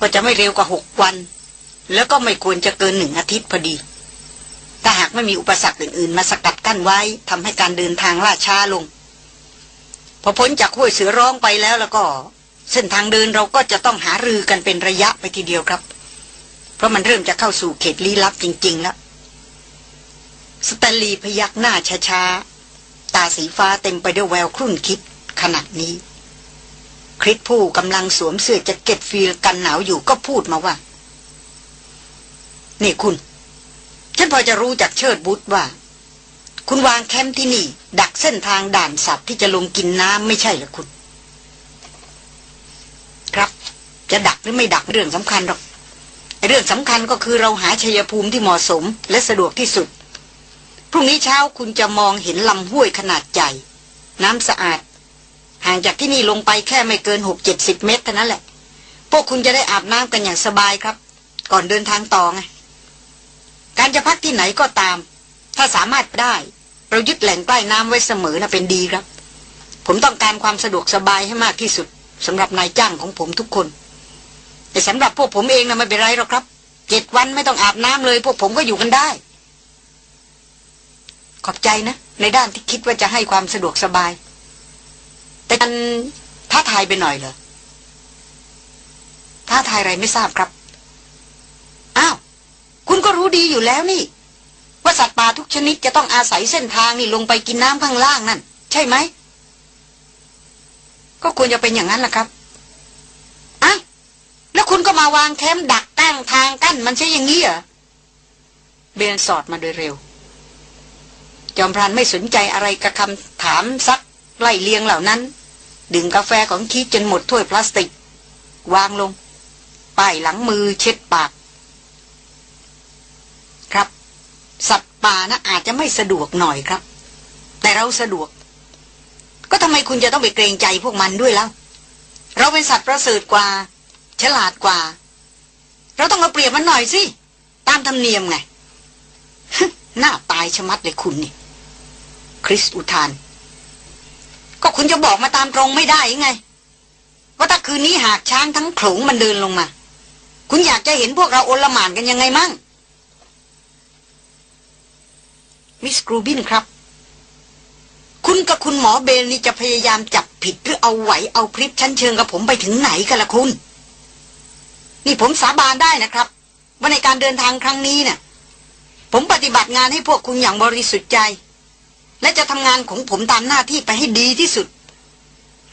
ก็จะไม่เร็วกว่าหกวัน แล้วก็ไม่ควรจะเกินหนึ่งอาทิตย์พอดี ถ้าหากไม่มีอุปสรรคอื่นๆ มาสกัดกั้นไว้ทำให้การเดินทางล่าช้าลง พอพ้นจากห้วยเสือร้องไปแล้วแล้วก็ เส้นทางเดินเราก็จะต้องหารือกันเป็นระยะไปทีเดียวครับ เพราะมันเริ่มจะเข้าสู่เขตลี้ลับจริง ๆ แล้ว สแตนลีพยักหน้าช้าๆ ตาสีฟ้าเต็มไปด้วยแววครุ่นคิดขณะนี้ คริสผู้กำลังสวมเสื้อ jacket field กันหนาวอยู่ก็พูดมาว่า นี่คุณ ฉันพอจะรู้จากเชิดวุธว่า คุณวางแคมป์ที่นี่ ดักเส้นทางด่านสัตว์ที่จะลงกินน้ำไม่ใช่หรอคุณ ครับ จะดักหรือไม่ดักเรื่องสำคัญหรอกเรื่องสำคัญก็คือเราหาชัยภูมิที่เหมาะสมและสะดวกที่สุด พรุ่งนี้เช้าคุณจะมองเห็นลำห้วยขนาดใหญ่น้ำสะอาด ห่างจากที่นี่ลงไปแค่ไม่เกินหกเจ็ดสิบเมตรเท่านั้นแหละ พวกคุณจะได้อาบน้ำกันอย่างสบายครับ ก่อนเดินทางต่อไงการจะพักที่ไหนก็ตาม ถ้าสามารถได้เรายึดแหล่งใกล้น้ำไว้เสมอนะเป็นดีครับ ผมต้องการความสะดวกสบายให้มากที่สุด สำหรับนายจ้างของผมทุกคน แต่สำหรับพวกผมเองนะไม่เป็นไรหรอกครับเจ็ดวันไม่ต้องอาบน้ำเลย พวกผมก็อยู่กันได้ ขอบใจนะ ในด้านที่คิดว่าจะให้ความสะดวกสบาย แต่กันท้าทายไปหน่อยเหรอท้าทายอะไรไม่ทราบครับ อ้าว คุณก็รู้ดีอยู่แล้วนี่ ว่าสัตว์ป่าทุกชนิดจะต้องอาศัยเส้นทางนี่ลงไปกินน้ำข้างล่างนั่น ใช่ไหม ก็ควรจะเป็นอย่างนั้นแหละครับอ้าแล้วคุณก็มาวางแคมป์ดักตั้งทางกั้นมันใช่อย่างนี้เหรอเบนสอดมาโดยเร็ว จอมพรานไม่สนใจอะไรกับคำถามซักไล่เลียงเหล่านั้น ดื่มกาแฟของคีจนหมดถ้วยพลาสติก วางลง ป้ายหลังมือเช็ดปาก ครับ สัตว์ป่านะอาจจะไม่สะดวกหน่อยครับ แต่เราสะดวก ก็ทำไมคุณจะต้องไปเกรงใจพวกมันด้วยแล้ว เราเป็นสัตว์ประเสริฐกว่า ฉลาดกว่า เราต้องเอาเปรียบมันหน่อยสิ ตามธรรมเนียมไงหน้าตายชะมัดเลยคุณนี่ คริสอุทาน ก็คุณจะบอกมาตามตรงไม่ได้ยังไง ว่าถ้าคืนนี้หากช้างทั้งโขลงมันเดินลงมา คุณอยากจะเห็นพวกเราโอลหมานกันยังไงมั่งมิสกรูบินครับ คุณกับคุณหมอเบลนี่จะพยายามจับผิดหรือเอาไหวเอาพริบชั้นเชิงกับผมไปถึงไหนกันล่ะคุณ นี่ผมสาบานได้นะครับ ว่าในการเดินทางครั้งนี้เนี่ยผมปฏิบัติงานให้พวกคุณอย่างบริสุทธิ์ใจ และจะทำงานของผมตามหน้าที่ไปให้ดีที่สุด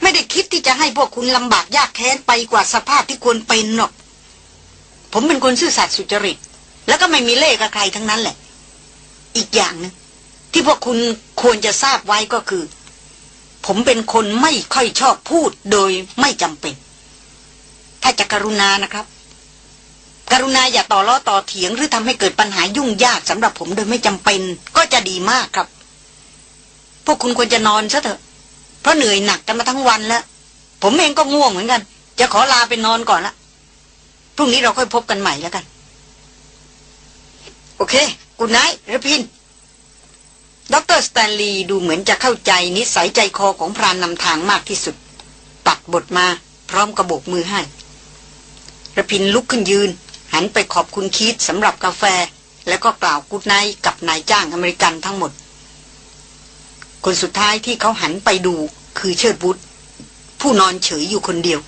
ไม่ได้คิดที่จะให้พวกคุณลำบากยากแค้นไปกว่าสภาพที่ควรเป็นหรอก ผมเป็นคนซื่อสัตย์สุจริต แล้วก็ไม่มีเล่ห์กับใครทั้งนั้นแหละ อีกอย่างนึง ที่พวกคุณควรจะทราบไว้ก็คือ ผมเป็นคนไม่ค่อยชอบพูดโดยไม่จำเป็น ถ้าจะกรุณานะครับ กรุณาอย่าต่อล้อต่อเถียงหรือทำให้เกิดปัญหายุ่งยากสำหรับผมโดยไม่จำเป็น ก็จะดีมากครับ พวกคุณควรจะนอนซะเถอะ เพราะเหนื่อยหนักกันมาทั้งวันแล้ว ผมเองก็ง่วงเหมือนกัน จะขอลาไปนอนก่อนละพรุ่งนี้เราค่อยพบกันใหม่แล้วกัน โอเ คุณระพิน ดรสแตนลีย์ดูเหมือนจะเข้าใจนิสัยใจคอของพรานนำทางมากที่สุด ตัดบทมาพร้อมกับโบกมือให้ระพินลุกขึ้นยืน หันไปขอบคุณคีตสำหรับกาแฟ แล้วก็กล่าว good night กับนายจ้างอเมริกันทั้งหมด คนสุดท้ายที่เขาหันไปดูคือเชิดบุตรผู้นอนเฉยอยู่คนเดียว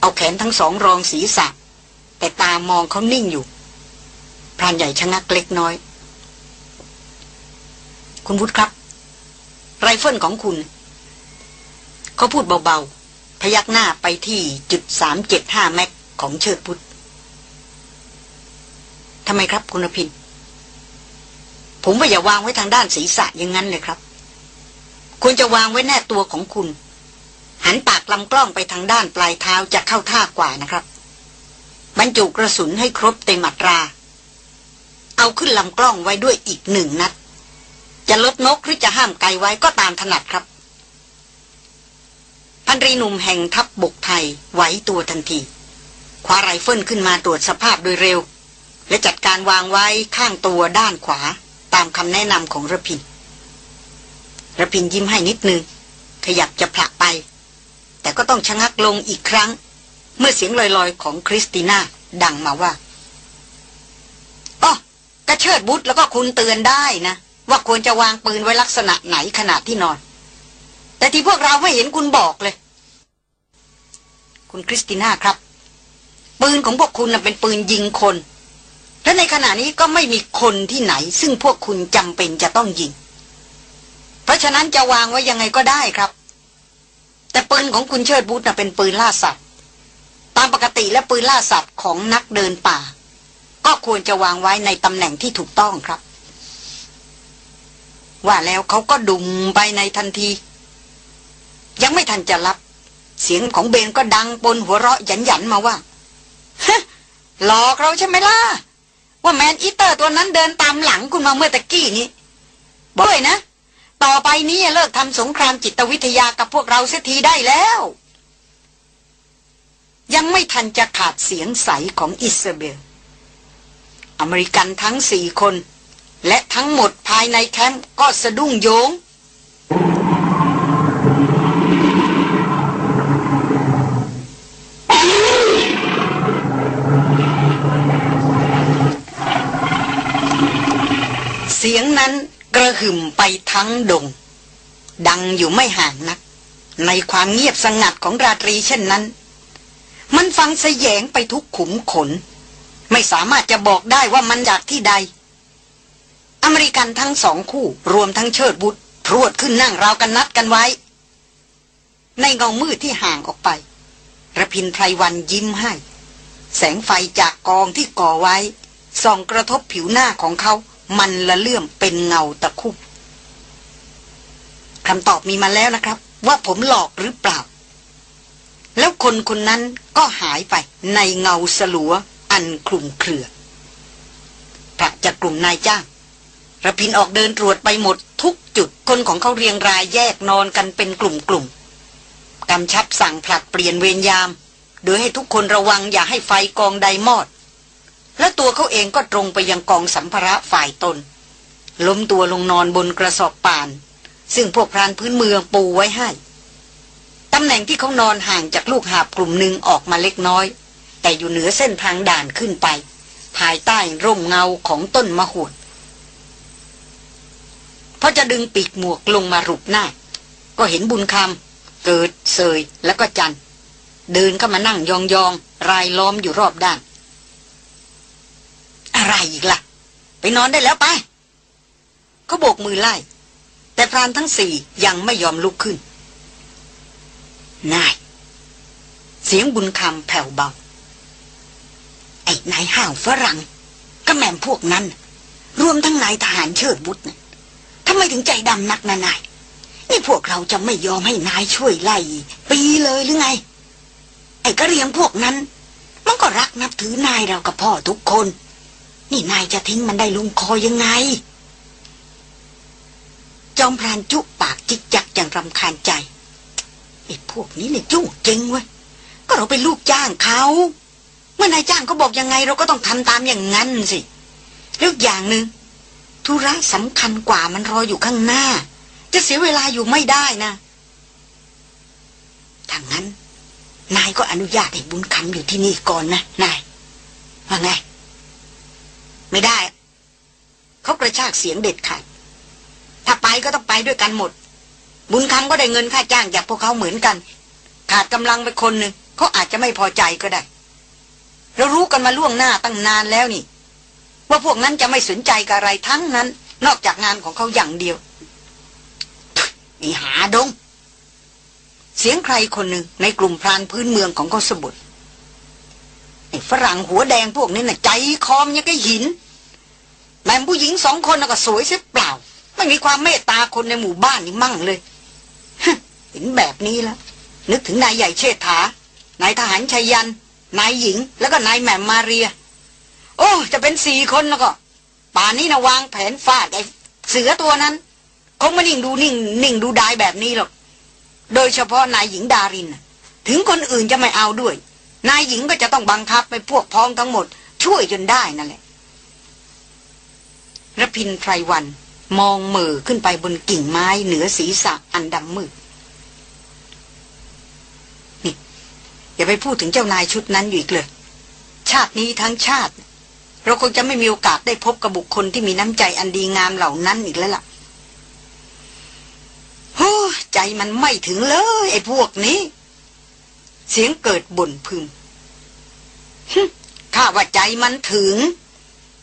เอาแขนทั้งสองรองศีรษะ แต่ตามองเขานิ่งอยู่พรานใหญ่ชะงักเล็กน้อย คุณวุฒิครับ ไรเฟิลของคุณ เขาพูดเบาๆ พยักหน้าไปที่จุดสามเจ็ดห้าแม็กของเชิดพุทธทำไมครับคุณพิน ผมว่าอย่าวางไว้ทางด้านศีรษะอย่างนั้นเลยครับ ควรจะวางไว้แน่ตัวของคุณ หันปากลำกล้องไปทางด้านปลายเท้าจะเข้าท่ากว่านะครับบรรจุกระสุนให้ครบเต็มอัตรา เอาขึ้นลำกล้องไว้ด้วยอีกหนึ่งนัด จะลดนกหรือจะห้ามไกไว้ก็ตามถนัดครับพันรีหนุ่มแห่งทัพบบกไทยไหวตัวทันทีคว้าไรเฟิลขึ้นมาตรวจสภาพโดยเร็ว และจัดการวางไว้ข้างตัวด้านขวาตามคำแนะนำของระพินระพินยิ้มให้นิดนึง ขยับจะผลักไป แต่ก็ต้องชะงักลงอีกครั้ง เมื่อเสียงลอยๆของคริสติน่าดังมาว่าอ๋อกระเชิดบุตรแล้วก็คุณเตือนได้นะ ว่าควรจะวางปืนไว้ลักษณะไหนขณะที่นอน แต่ที่พวกเราไม่เห็นคุณบอกเลย คุณคริสติน่าครับ ปืนของพวกคุณน่ะเป็นปืนยิงคน และในขณะนี้ก็ไม่มีคนที่ไหน ซึ่งพวกคุณจำเป็นจะต้องยิง เพราะฉะนั้นจะวางไว้ยังไงก็ได้ครับ แต่ปืนของคุณเชิดบุตรน่ะเป็นปืนล่าสัตว์ตามปกติและปืนล่าสัตว์ของนักเดินป่า ก็ควรจะวางไว้ในตำแหน่งที่ถูกต้องครับ ว่าแล้วเขาก็ดุมไปในทันที ยังไม่ทันจะรับ เสียงของเบนก็ดังปนหัวเราะหยันหยันมาว่าหลอกเราใช่ไหมล่ะ ว่าแมนอีเตอร์ตัวนั้นเดินตามหลังคุณมาเมื่อตะกี้นี้บ่อยนะ ต่อไปนี้เลิกทำสงครามจิตวิทยากับพวกเราเสียทีได้แล้ว ยังไม่ทันจะขาดเสียงใสของอิสเบล อเมริกันทั้งสี่คน และทั้งหมดภายในแคมป์ก็สะดุ้งโยง เสียงนั้นกระหหึมไปทั้งดง ดังอยู่ไม่ห่างนัก ในความเงียบสงัดของราตรีเช่นนั้น มันฟังเสยงไปทุกขุมขน ไม่สามารถจะบอกได้ว่ามันจากที่ใด อเมริกันทั้งสองคู่รวมทั้งเชิดบุตรพรวดขึ้นนั่งราวกันนัดกันไว้ ในเงามืดที่ห่างออกไประพินไพรวันยิ้มให้ แสงไฟจากกองที่ก่อไว้ ส่องกระทบผิวหน้าของเขา มันละเลื่อมเป็นเงาตะคุบคำตอบมีมาแล้วนะครับ ว่าผมหลอกหรือเปล่า แล้วคนคนนั้นก็หายไปในเงาสลัวอันคลุมเครือพระจากกลุ่มนายจ้าง ระพินออกเดินตรวจไปหมดทุกจุดคนของเขาเรียงรายแยกนอนกันเป็นกลุ่มๆกำชับสั่งผลัดเปลี่ยนเวรยาม โดยให้ทุกคนระวังอย่าให้ไฟกองใดมอด และตัวเขาเองก็ตรงไปยังกองสัมภาระฝ่ายตน ล้มตัวลงนอนบนกระสอบป่าน ซึ่งพวกพรานพื้นเมืองปูไว้ให้ตำแหน่งที่เขานอนห่างจากลูกหาบกลุ่มหนึ่งออกมาเล็กน้อย แต่อยู่เหนือเส้นทางด่านขึ้นไป ภายใต้ร่มเงาของต้นมะฮุด พอจะดึงปีกหมวกลงมารุปหน้า ก็เห็นบุญคำเกิดเสยแล้วก็จัน เดินเข้ามานั่งยองๆ รายล้อมอยู่รอบด้าน อะไรอีกละ่ะ ไปนอนได้แล้วไป เขาโบกมือไล่ แต่พรานทั้งสี่ยังไม่ยอมลุกขึ้น นาย เสียงบุญคำแผ่วเบา ไอ้นายห้าวฝรั่งก็แม่มพวกนั้น รวมทั้งนายทหารเชิดบุตรนะำไมถึงใจดำนักนะนาย นี่พวกเราจะไม่ยอมให้นายช่วยไล่ ปีเลยหรือไง ไอ้กระเรียงพวกนั้น มันก็รักนับถือนายเรากับพ่อทุกคน นี่นายจะทิ้งมันได้ลงคอยังไง จอมพรานจุปากจิกจักอย่างรำคาญใจไอ้พวกนี้เนี่ยจุจริงเว้ยก็เราเป็นลูกจ้างเขาเมื่อนายจ้างเขาบอกยังไง เราก็ต้องทำตามอย่างนั้นสิแล้วอย่างหนึ่ง ธุระสำคัญกว่ามันรออยู่ข้างหน้า จะเสียเวลาอยู่ไม่ได้นะถ้างั้น นายก็อนุญาตให้บุญคำอยู่ที่นี่ก่อนนะ นาย ว่าไง ไม่ได้ เขากระชากเสียงเด็ดขาดถ้าไปก็ต้องไปด้วยกันหมด บุญคำก็ได้เงินค่าจ้างจากพวกเขาเหมือนกัน ขาดกำลังไปคนหนึ่งเขาอาจจะไม่พอใจก็ได้ เรารู้กันมาล่วงหน้าตั้งนานแล้วนี่ ว่าพวกนั้นจะไม่สนใจกับอะไรทั้งนั้น นอกจากงานของเขาอย่างเดียวนี่หาดง เสียงใครคนหนึ่งในกลุ่มพรานพื้นเมืองของเขาสบุตรไอ้ฝรั่งหัวแดงพวกนี้น่ะใจคอมยังก็หินแม่ผู้หญิงสองคนน่ะก็สวยเสียเปล่า ไม่มีความเมตตาคนในหมู่บ้านนี่มั่งเลยเห็นแบบนี้แล้ว นึกถึงนายใหญ่เชษฐานายทหารชัยยัน นายหญิง แล้วก็นายแหม่มมาเรีย โอ้ จะเป็นสี่คนแล้วก็ ป่านนี้นะวางแผนฟาดไอ้เสือตัวนั้นคงไม่นิ่งดูนิ่งนิ่งดูดายแบบนี้หรอก โดยเฉพาะนายหญิงดาริน ถึงคนอื่นจะไม่เอาด้วย นายหญิงก็จะต้องบังคับไปพวกพ้องทั้งหมด ช่วยจนได้นั่นแหละระพินไพรวันมองเมือขึ้นไปบนกิ่งไม้เหนือศีรษะอันดำมืดนี่อย่าไปพูดถึงเจ้านายชุดนั้นอยู่อีกเลย ชาตินี้ทั้งชาติ เราคงจะไม่มีโอกาสได้พบกับบุคคลที่มีน้ำใจอันดีงามเหล่านั้นอีกแล้วล่ะโอ้ใจมันไม่ถึงเลย ไอ้พวกนี้ เสียงเกิดบ่นพึมข้าว่าใจมันถึง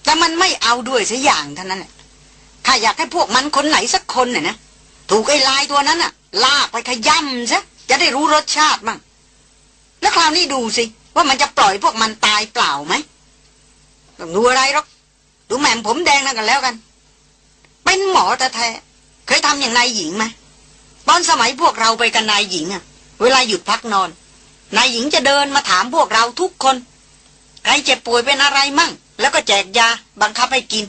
แต่มันไม่เอาด้วยสัอย่างเท่านั้นแหละข้าอยากให้พวกมันคนไหนสักคนน่ยนะถูกไอ้ลายตัวนั้นน่ะ ลากไปขย่ำซะจะได้รู้รสชาติมั่งแล้วคราวนี้ดูสิ ว่ามันจะปล่อยพวกมันตายเปล่าไหม ต้องดูอะไรหรอกดูแหม่มผมแดงนั่นกันแล้วกัน เป็นหมอแต่แท้เคยทำอย่างนายหญิงไหมตอนสมัยพวกเราไปกันนายหญิงอะเวลาหยุดพักนอน นายหญิงจะเดินมาถามพวกเราทุกคนใครเจ็บป่วยเป็นอะไรมั่ง แล้วก็แจกยาบังคับให้กิน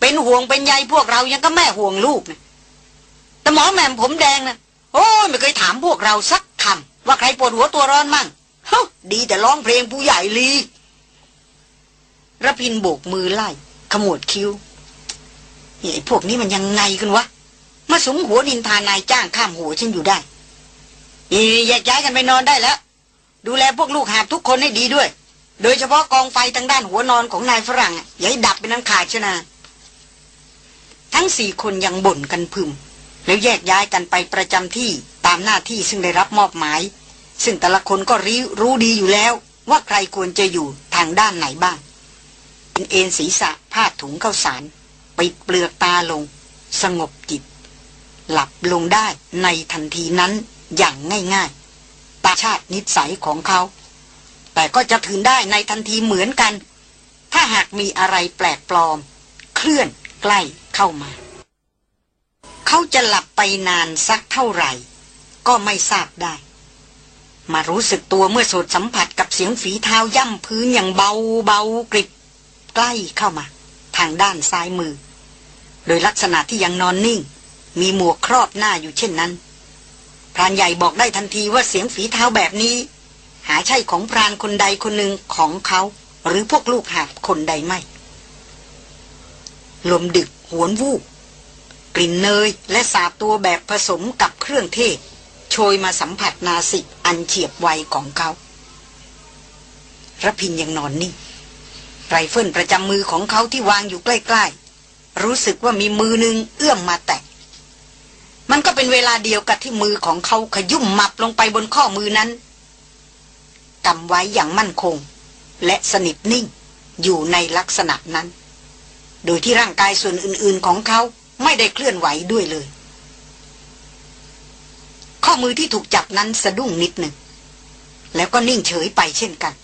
เป็นห่วงเป็นใยพวกเรายังก็แม่ห่วงลูกนะแต่หมอแหม่มผมแดงนะโอ้ไม่เคยถามพวกเราสักคำว่าใครปวดหัวตัวร้อนมั่งเฮ้ดีแต่ร้องเพลงผู้ใหญ่ลี ระพินโบกมือไล่ ขมวดคิ้วไอ้พวกนี้มันยังไงกันวะ มาสมหัวนินทานายจ้างข้ามหัวฉันอยู่ได้นี่แยกย้ายกันไปนอนได้แล้ว ดูแลพวกลูกหาบทุกคนให้ดีด้วย โดยเฉพาะกองไฟทางด้านหัวนอนของนายฝรั่งอย่าให้ดับเป็นนังขาดชนะทั้งสี่คนยังบ่นกันพึม แล้วแยกย้ายกันไปประจำที่ตามหน้าที่ซึ่งได้รับมอบหมาย ซึ่งแต่ละคนก็รู้รู้ดีอยู่แล้วว่าใครควรจะอยู่ทางด้านไหนบ้าง เป็นเอนศีรษะพาดถุงเข้าสารปิดเปลือกตาลง สงบจิต หลับลงได้ในทันทีนั้นอย่างง่ายๆ ตาชาตินิสัยของเขา แต่ก็จะถึงได้ในทันทีเหมือนกัน ถ้าหากมีอะไรแปลกปลอม เคลื่อนใกล้เข้ามา เขาจะหลับไปนานสักเท่าไหร่ ก็ไม่ทราบได้ มารู้สึกตัวเมื่อสดสัมผัสกับเสียงฝีเท้าย่ำพื้นอย่างเบาเบากริบ ใกล้เข้ามา ทางด้านซ้ายมือ โดยลักษณะที่ยังนอนนิ่ง มีหมวกครอบหน้าอยู่เช่นนั้นพรานใหญ่บอกได้ทันทีว่าเสียงฝีเท้าแบบนี้ หาใช่ของพรานคนใดคนหนึ่งของเขา หรือพวกลูกหาบคนใดไม่ลมดึกหวนวูบกลิ่นเนยและสาบตัวแบบผสมกับเครื่องเทศ โชยมาสัมผัสนาสิกอันเฉียบไวของเขาระพินยังนอนนิ่ง ไรเฟิลประจำมือของเขาที่วางอยู่ใกล้ๆ รู้สึกว่ามีมือหนึ่งเอื้อมมาแตะ มันก็เป็นเวลาเดียวกับที่มือของเขาขยุ่มมับลงไปบนข้อมือนั้นกำไว้อย่างมั่นคง และสนิทนิ่งอยู่ในลักษณะนั้น โดยที่ร่างกายส่วนอื่นๆของเขาไม่ได้เคลื่อนไหวด้วยเลย ข้อมือที่ถูกจับนั้นสะดุ้งนิดหนึ่งแล้วก็นิ่งเฉยไปเช่นกัน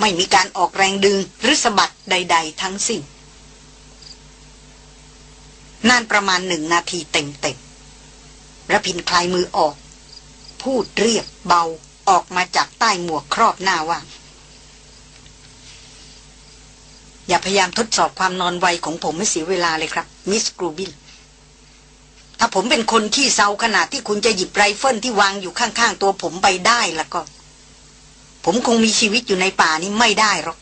ไม่มีการออกแรงดึงหรือสะบัดใด ๆ ทั้งสิ้นนานประมาณหนึ่งนาทีเต็มๆระพินคลายมือออก พูดเรียบเบาออกมาจากใต้หมวกครอบหน้าว่า อย่าพยายามทดสอบความนอนไวของผมให้เสียเวลาเลยครับ Miss กรูบิน ถ้าผมเป็นคนขี้เซาขนาดที่คุณจะหยิบไรเฟิลที่วางอยู่ข้างๆตัวผมไปได้แล้วก็ ผมคงมีชีวิตอยู่ในป่านี้ไม่ได้หรอก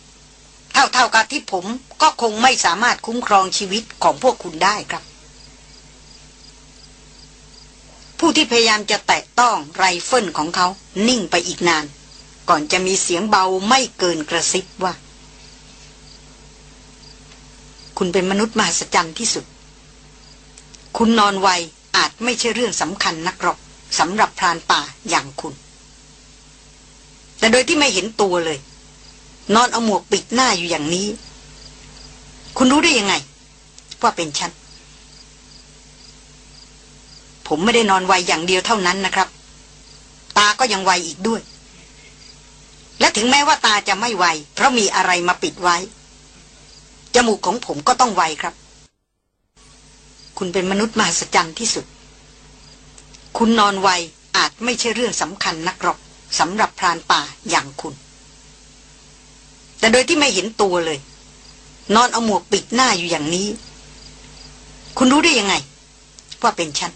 เท่าๆกับที่ผมก็คงไม่สามารถคุ้มครองชีวิตของพวกคุณได้ครับ ผู้ที่พยายามจะแตะต้องไรเฟิลของเขา นิ่งไปอีกนาน ก่อนจะมีเสียงเบาไม่เกินกระซิบว่า คุณเป็นมนุษย์มหัศจรรย์ที่สุด คุณนอนไวอาจไม่ใช่เรื่องสำคัญนักหรอกสำหรับพรานป่าอย่างคุณ แต่โดยที่ไม่เห็นตัวเลย นอนเอาหมวกปิดหน้าอยู่อย่างนี้ คุณรู้ได้ยังไง ว่าเป็นฉัน ผมไม่ได้นอนไวอย่างเดียวเท่านั้นนะครับ ตาก็ยังไวอีกด้วย และถึงแม้ว่าตาจะไม่ไว เพราะมีอะไรมาปิดไว้ จมูกของผมก็ต้องไวครับ คุณเป็นมนุษย์มหัศจรรย์ที่สุด คุณนอนไวอาจไม่ใช่เรื่องสำคัญนักหรอก สำหรับพรานป่าอย่างคุณ แต่โดยที่ไม่เห็นตัวเลย นอนเอาหมวกปิดหน้าอยู่อย่างนี้ คุณรู้ได้ยังไง ว่าเป็นฉัน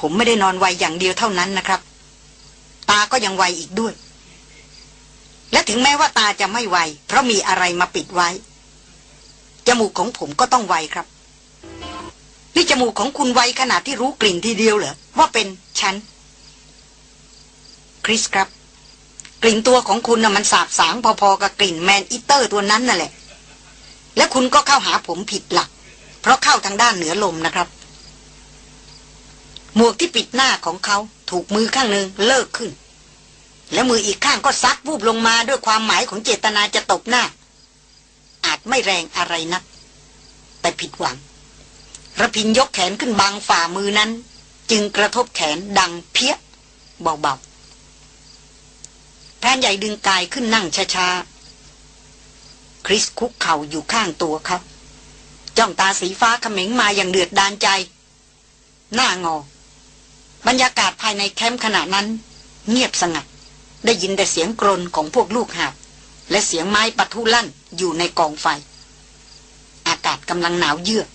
ผมไม่ได้นอนไวอย่างเดียวเท่านั้นนะครับ ตาก็ยังไวอีกด้วย และถึงแม้ว่าตาจะไม่ไว เพราะมีอะไรมาปิดไว้ จมูกของผมก็ต้องไวครับนี่จมูกของคุณไวขนาดที่รู้กลิ่นทีเดียวเหรอว่าเป็นฉัน คริสครับ กลิ่นตัวของคุณน่ะมันสาบสางพอๆกับกลิ่นแมนอิเตอร์ตัวนั้นนั่นแหละ และคุณก็เข้าหาผมผิดหลัก เพราะเข้าทางด้านเหนือลมนะครับ หมวกที่ปิดหน้าของเขาถูกมือข้างหนึ่งเลิกขึ้น แล้วมืออีกข้างก็ซักวูบลงมาด้วยความหมายของเจตนาจะตบหน้า อาจไม่แรงอะไรนัก แต่ผิดหวังระพินยกแขนขึ้นบังฝ่ามือนั้น จึงกระทบแขนดังเพี้ยเบาๆ นใหญ่ดึงกายขึ้นนั่งช้าๆ คริสคุกเข่าอยู่ข้างตัวเขาจ้องตาสีฟ้าเขม็งมาอย่างเดือดดานใจ หน้างอ บรรยากาศภายในแคมป์ขณะนั้น เงียบสงัด ได้ยินแต่เสียงกรนของพวกลูกหาบและเสียงไม้ปะทุลั่นอยู่ในกองไฟ อากาศกำลังหนาวเยือก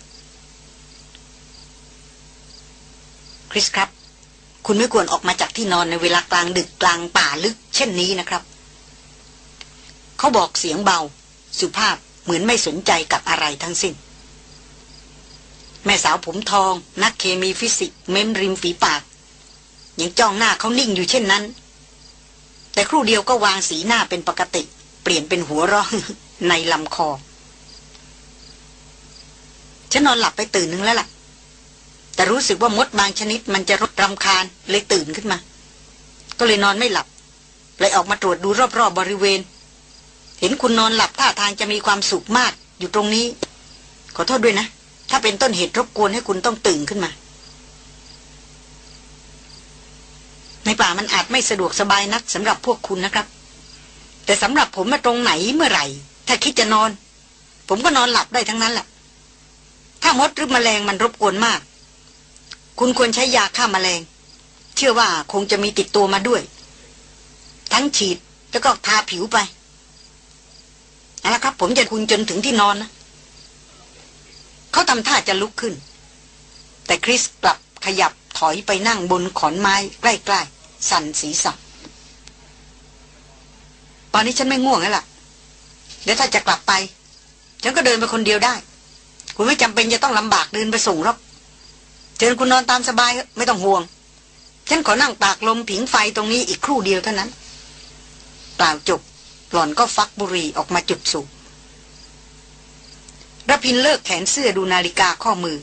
คริสครับ คุณไม่ควรออกมาจากที่นอนในเวลากลางดึกกลางป่าลึก เช่นนี้นะครับ เขาบอกเสียงเบา สุภาพเหมือนไม่สนใจกับอะไรทั้งสิ้น แม่สาวผมทอง นักเคมีฟิสิกส์เม้มริมฝีปาก ยังจ้องหน้าเขานิ่งอยู่เช่นนั้น แต่ครู่เดียวก็วางสีหน้าเป็นปกติ เปลี่ยนเป็นหัวเราะในลำคอฉันนอนหลับไปตื่นนึงแล้วล่ะ แต่รู้สึกว่ามดบางชนิดมันจะรดรำคาญเลยตื่นขึ้นมา ก็เลยนอนไม่หลับเลยออกมาตรวจดูรอบๆบบริเวณ เห็นคุณนอนหลับท่าทางจะมีความสุขมากอยู่ตรงนี้ ขอโทษด้วยนะ ถ้าเป็นต้นเหตุรบกวนให้คุณต้องตื่นขึ้นมา ในป่ามันอาจไม่สะดวกสบายนักสำหรับพวกคุณนะครับ แต่สำหรับผมมาตรงไหนเมื่อไหร่ ถ้าคิดจะนอน ผมก็นอนหลับได้ทั้งนั้นแหละถ้ามดหรือมแมลงมันรบกวนมาก คุณควรใช้ยาฆ่ามาแมลง เชื่อว่าคงจะมีติดตัวมาด้วย ทั้งฉีดแล้วก็ทาผิวไปเอาละครับ ผมจะคุณจนถึงที่นอนนะเขาทำท่าจะลุกขึ้น แต่คริสกลับขยับถอยไปนั่งบนขอนไม้ใกล้ๆ สั่นศีรษะตอนนี้ฉันไม่ง่วงแล้วล่ะ เดี๋ยวถ้าจะกลับไป ฉันก็เดินไปคนเดียวได้ คุณไม่จำเป็นจะต้องลำบากเดินไปส่งหรอก เชิญคุณนอนตามสบายไม่ต้องห่วง ฉันขอนั่งตากลมผิงไฟตรงนี้อีกครู่เดียวเท่านั้นกล่าวจบหล่อนก็ฟักบุหรี่ออกมาจุดสูบระพินเลิกแขนเสื้อดูนาฬิกาข้อมือ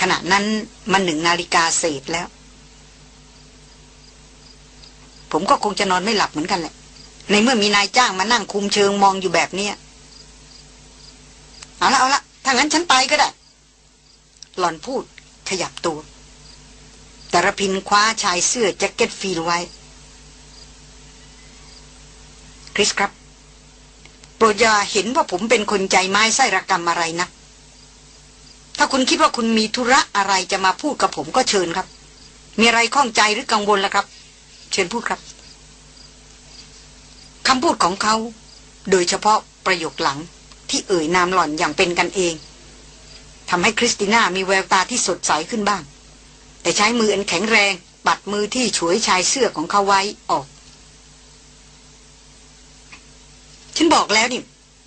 ขณะนั้นมันหนึ่งนาฬิกาเศษแล้ว ผมก็คงจะนอนไม่หลับเหมือนกันแหละ ในเมื่อมีนายจ้างมานั่งคุมเชิงมองอยู่แบบนี้เอาละเอาละถ้างั้นฉันไปก็ได้ หล่อนพูด ขยับตัว แต่ระพินคว้าชายเสื้อแจ็คเก็ตฟีลไว้ คริสครับ โปรดอย่าเห็นว่าผมเป็นคนใจไม้ไส้ระกรรมอะไรนะ ถ้าคุณคิดว่าคุณมีธุระอะไรจะมาพูดกับผมก็เชิญครับ มีอะไรข้องใจหรือกังวลล่ะครับ เชิญพูดครับคำพูดของเขา โดยเฉพาะประโยคหลังที่เอ่ยนามหล่อนอย่างเป็นกันเอง ทำให้คริสติน่ามีแววตาที่สดใสขึ้นบ้าง แต่ใช้มืออันแข็งแรง ปัดมือที่ฉวยชายเสื้อของเขาไว้ออก ฉันบอกแล้วนี่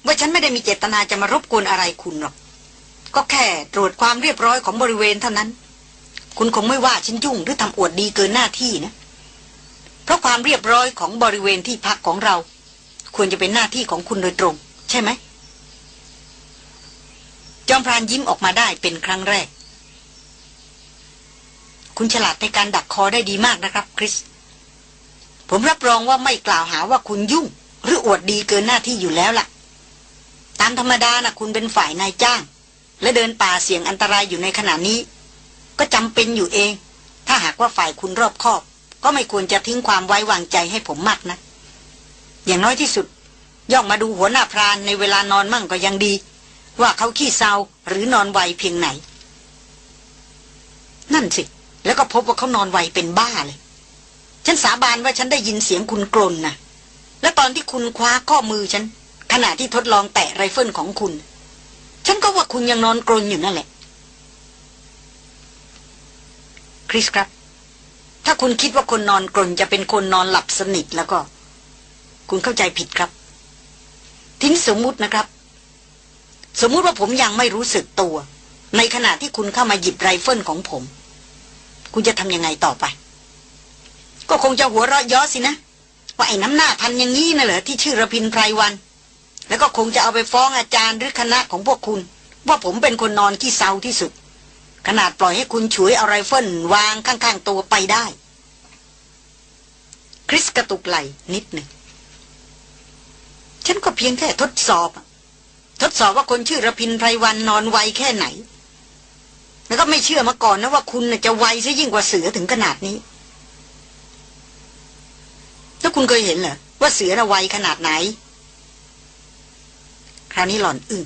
ว่าฉันไม่ได้มีเจตนาจะมารบกวนอะไรคุณหรอก ก็แค่ตรวจความเรียบร้อยของบริเวณเท่านั้น คุณคงไม่ว่าฉันยุ่งหรือทำอวดดีเกินหน้าที่นะ เพราะความเรียบร้อยของบริเวณที่พักของเรา ควรจะเป็นหน้าที่ของคุณโดยตรง ใช่ไหม จอมพรานยิ้มออกมาได้เป็นครั้งแรก คุณฉลาดในการดักคอได้ดีมากนะครับคริส ผมรับรองว่าไม่กล่าวหาว่าคุณยุ่ง หรืออวดดีเกินหน้าที่อยู่แล้วล่ะ ตามธรรมดานะคุณเป็นฝ่ายนายจ้าง และเดินป่าเสี่ยงอันตรายอยู่ในขณะนี้ ก็จำเป็นอยู่เอง ถ้าหากว่าฝ่ายคุณรอบคอบ ก็ไม่ควรจะทิ้งความไว้วางใจให้ผมมากนะ อย่างน้อยที่สุด ย่องมาดูหัวหน้าพรานในเวลานอนมั่งก็ยังดี ว่าเขาขี้เศร้าหรือนอนไวเพียงไหน นั่นสิ แล้วก็พบว่าเขานอนไวเป็นบ้าเลย ฉันสาบานว่าฉันได้ยินเสียงคุณกลนนะและตอนที่คุณคว้าข้อมือฉัน ขณะที่ทดลองแตะไรเฟิลของคุณ ฉันก็ว่าคุณยังนอนกลนอยู่นั่นแหละ คริสครับ ถ้าคุณคิดว่าคนนอนกลนจะเป็นคนนอนหลับสนิทแล้วก็ คุณเข้าใจผิดครับ ทิ้งสมมุตินะครับ สมมุติว่าผมยังไม่รู้สึกตัว ในขณะที่คุณเข้ามาหยิบไรเฟิลของผม คุณจะทำยังไงต่อไป ก็คงจะหัวเราะเยาะสินะ ว่าไอ้น้ำหน้าพรรค์อย่างนี้น่ะเหรอที่ชื่อระพินไพรวัน แล้วก็คงจะเอาไปฟ้องอาจารย์หรือคณะของพวกคุณ ว่าผมเป็นคนนอนขี้เซาที่สุด ขนาดปล่อยให้คุณฉวยเอาไรเฟิลวางข้างๆตัวไปได้ คริสกระตุกไหลนิดหนึ่งฉันก็เพียงแค่ทดสอบ ทดสอบว่าคนชื่อระพินไพรวันนอนไวแค่ไหน แล้วก็ไม่เชื่อมาก่อนนะว่าคุณจะไวซะยิ่งกว่าเสือถึงขนาดนี้ แล้วคุณเคยเห็นเหรอว่าเสือระไวขนาดไหน คราวนี้หล่อนอึ้ง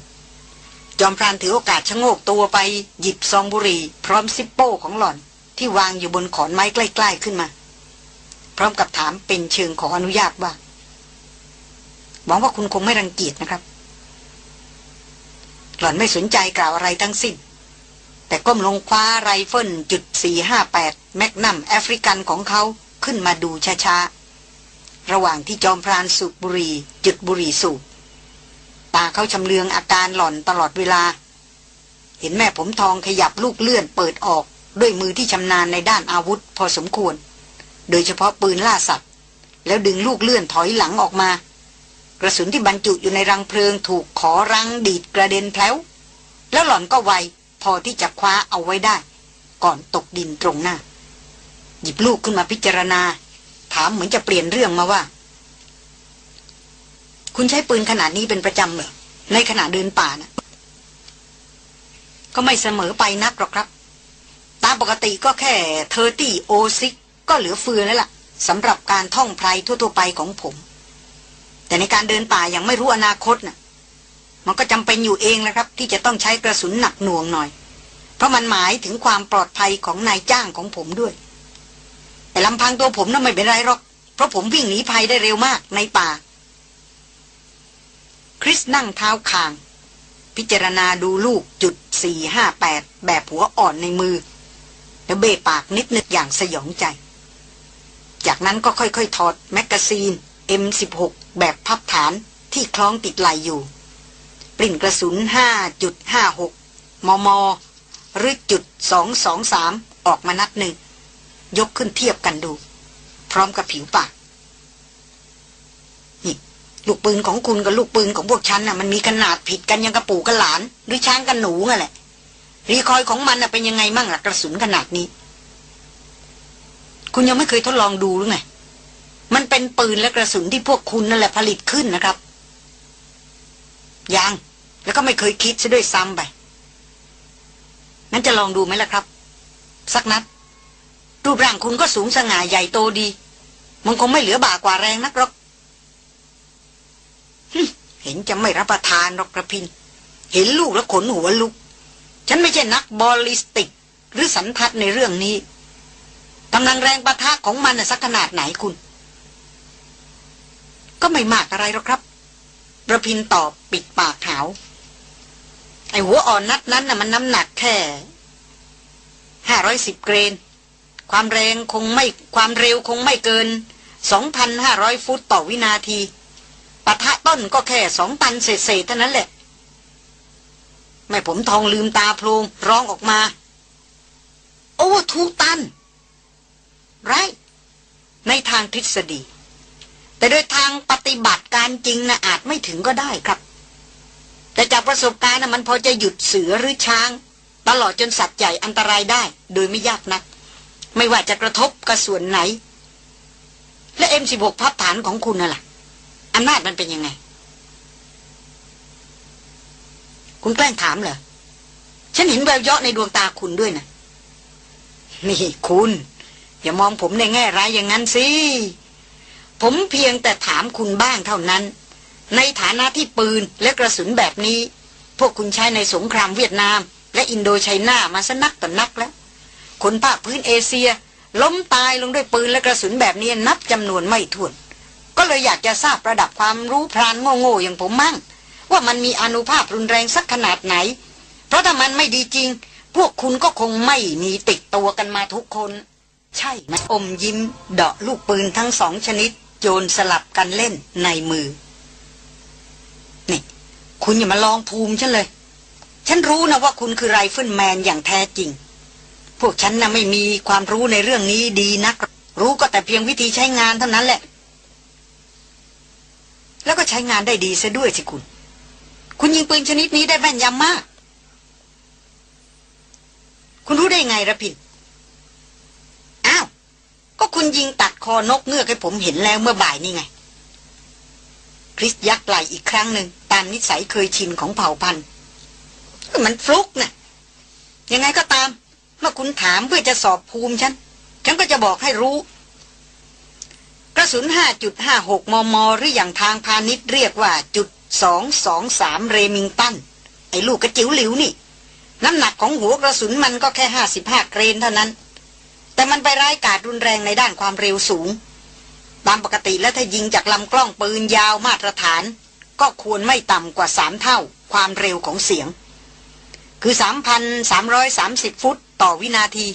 จอมพรานถือโอกาสชะโงกตัวไปหยิบซองบุหรี่ พร้อมซิปโป้ของหล่อนที่วางอยู่บนขอนไม้ใกล้ ๆขึ้นมา พร้อมกับถามเป็นเชิงขออนุญาตว่าหวังว่าคุณคงไม่รังเกียจนะครับ หล่อนไม่สนใจกล่าวอะไรทั้งสิ้น แต่ก้มลงคว้าไรเฟิลจุดสี่ห้าแปด magnum African ของเขาขึ้นมาดูช้าๆ ระหว่างที่จอมพรานสูบบุรีจุดบุรีสูบตาเขาชำเลืองอาการหล่อนตลอดเวลา เห็นแม่ผมทองขยับลูกเลื่อนเปิดออกด้วยมือที่ชำนาญในด้านอาวุธพอสมควร โดยเฉพาะปืนล่าสัตว์ แล้วดึงลูกเลื่อนถอยหลังออกมา กระสุนที่บรรจุอยู่ในรังเพลิงถูกขอรังดีดกระเด็นแผลวแล้วหล่อนก็ไวพอที่จะคว้าเอาไว้ได้ ก่อนตกดินตรงหน้า หยิบลูกขึ้นมาพิจารณา ถามเหมือนจะเปลี่ยนเรื่องมาว่า คุณใช้ปืนขนาดนี้เป็นประจำเหรอในขณะเดินป่านะก็ไม่เสมอไปนักหรอกครับ ตามปกติก็แค่เทอร์ตี้โอซิกก็เหลือเฟือแล้วล่ะสำหรับการท่องไพรทั่วๆไปของผม แต่ในการเดินป่าอย่างไม่รู้อนาคตน่ะ มันก็จำเป็นอยู่เองแหละครับ ที่จะต้องใช้กระสุนหนักหน่วงหน่อย เพราะมันหมายถึงความปลอดภัยของนายจ้างของผมด้วย แต่ลำพังตัวผมน่ะไม่เป็นไรหรอก เพราะผมวิ่งหนีภัยได้เร็วมากในป่า คริสนั่งเท้าคาง พิจารณาดูลูกจุดสี่ห้าแปดแบบหัวอ่อนในมือ แล้วเบะปากนิดนึกอย่างสยองใจ จากนั้นก็ค่อยๆถอดแมกกาซีน M16 แบบพับฐานที่คล้องติดไหลอยู่ปริ่นกระสุน 5.56 มม หรือจุด 223 ออกมานัดหนึ่ง ยกขึ้นเทียบกันดู พร้อมกับผิวปากนี่ลูกปืนของคุณกับลูกปืนของพวกฉันน่ะมันมีขนาดผิดกันยังกระปูกับหลาน หรือช้างกับหนูไงแหละ รีคอยของมันน่ะเป็นยังไงมั่งล่ะกระสุนขนาดนี้ คุณยังไม่เคยทดลองดูหรือไง มันเป็นปืนและกระสุนที่พวกคุณนั่นแหละผลิตขึ้นนะครับ ยัง แล้วก็ไม่เคยคิดซะด้วยซ้ำไป งั้นจะลองดูไหมล่ะครับ สักนัด รูปร่างคุณก็สูงสง่าใหญ่โตดี มันคงไม่เหลือบ่ากว่าแรงนักหรอกเห็นจะไม่รับประทานหรอกกระพิน เห็นลูกแล้วขนหัวลุก ฉันไม่ใช่นักบอลลิสติก หรือสันทัดในเรื่องนี้กำลังแรงประทะของมันน่ะสักขนาดไหนคุณ ก็ไม่มากอะไรหรอกครับระพินตอบปิดปากหาว ไอหัวอ่อนนัดนั้นน่ะมันน้ำหนักแค่ห้าร้อยสิบเกรน ความแรงคงไม่ความเร็วคงไม่เกินสองพันห้าร้อยฟุตต่อวินาทีปะทะต้นก็แค่สองตันเศษๆเท่านั้นแหละแม่ผมทองลืมตาโพลงร้องออกมา โอ้ทูตัน ไร ในทางทฤษฎี แต่โดยทางปฏิบัติการจริงนะอาจไม่ถึงก็ได้ครับ แต่จากประสบการณ์นะมันพอจะหยุดเสือหรือช้าง ตลอดจนสัตว์ใหญ่อันตรายได้ โดยไม่ยากนัก ไม่ว่าจะกระทบกระส่วนไหน และเอ็มสิบหกพับฐานของคุณน่ะล่ะอำนาจมันเป็นยังไง คุณแกล้งถามเหรอฉันเห็นแววเยาะในดวงตาคุณด้วยนะนี่คุณ อย่ามองผมในแง่ร้ายอย่างนั้นสิ ผมเพียงแต่ถามคุณบ้างเท่านั้น ในฐานะที่ปืนและกระสุนแบบนี้ พวกคุณใช้ในสงครามเวียดนาม และอินโดไชน่ามาสนักต่อนนักแล้ว คนภาคพื้นเอเชีย ล้มตายลงด้วยปืนและกระสุนแบบนี้นับจำนวนไม่ถ้วน ก็เลยอยากจะทราบระดับความรู้พรานโง่ๆอย่างผมมั่ง ว่ามันมีอานุภาพรุนแรงสักขนาดไหน เพราะถ้ามันไม่ดีจริง พวกคุณก็คงไม่มีติดตัวกันมาทุกคน ใช่ไหมอมยิ้มเดาะลูกปืนทั้งสองชนิด โยนสลับกันเล่นในมือ นี่ คุณอย่ามาลองภูมิฉันเลย ฉันรู้นะว่าคุณคือ rifleman อย่างแท้จริง พวกฉันนะไม่มีความรู้ในเรื่องนี้ดีนัก รู้ก็แต่เพียงวิธีใช้งานเท่านั้นแหละ แล้วก็ใช้งานได้ดีซะด้วยสิคุณ คุณยิงปืนชนิดนี้ได้แม่นยำมาก คุณรู้ได้ไงระพิน ก็คุณยิงตัดคอนกเงือกให้ผมเห็นแล้วเมื่อบ่ายนี่ไง คริสยักไหลอีกครั้งหนึ่งตามนิสัยเคยชินของเผ่าพันธุ์มันฟลุกนะ่ะ ยังไงก็ตาม เมื่อคุณถามเพื่อจะสอบภูมิฉัน ฉันก็จะบอกให้รู้ กระสุน 5.56 มม หรืออย่างทางพาณิชย์เรียกว่าจุด223 เรมิงตัน ไอ้ลูกกระจิ๋วหลิวนี่ น้ำหนักของหัวกระสุนมันก็แค่ 55 เกรนเท่านั้น แต่มันไปร้ายกาจรุนแรงในด้านความเร็วสูง ตามปกติแล้วถ้ายิงจากลำกล้องปืนยาวมาตรฐาน ก็ควรไม่ต่ำกว่า3เท่าความเร็วของเสียง คือ 3,330 ฟุตต่อวินาที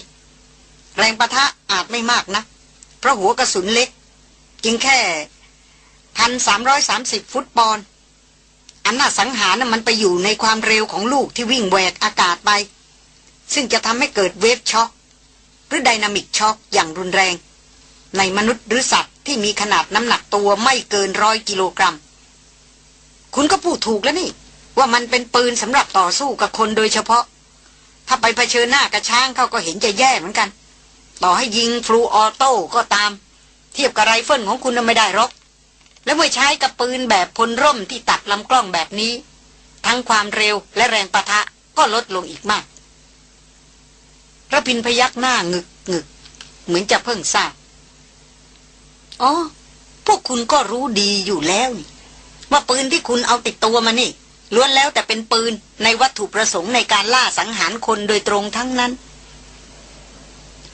แรงปะทะอาจไม่มากนะ เพราะหัวกระสุนเล็กจึงแค่ 1,330 ฟุตปอนด์ อันน่าสังหารนะมันไปอยู่ในความเร็วของลูกที่วิ่งแหวกอากาศไป ซึ่งจะทำให้เกิด wave shock หรือ dynamic shock อย่างรุนแรง ในมนุษย์หรือสัตว์ที่มีขนาดน้ำหนักตัวไม่เกินร้อยกิโลกรัม คุณก็พูดถูกแล้วนี่ ว่ามันเป็นปืนสำหรับต่อสู้กับคนโดยเฉพาะ ถ้าไปเผชิญหน้ากับช้างเขาก็เห็นจะแย่เหมือนกัน ต่อให้ยิง full auto ก็ตาม เทียบกับไรเฟิลของคุณไม่ได้หรอกแล้วเมื่อใช้กับปืนแบบพลร่มที่ตัดลำกล้องแบบนี้ ทั้งความเร็วและแรงปะทะก็ลดลงอีกมาก ระพินพยักหน้าหงึกหงึกเหมือนจะเพิ่งทราบ อ๋อ พวกคุณก็รู้ดีอยู่แล้วนี่ว่าปืนที่คุณเอาติดตัวมานี่ ล้วนแล้วแต่เป็นปืนในวัตถุประสงค์ในการล่าสังหารคนโดยตรงทั้งนั้น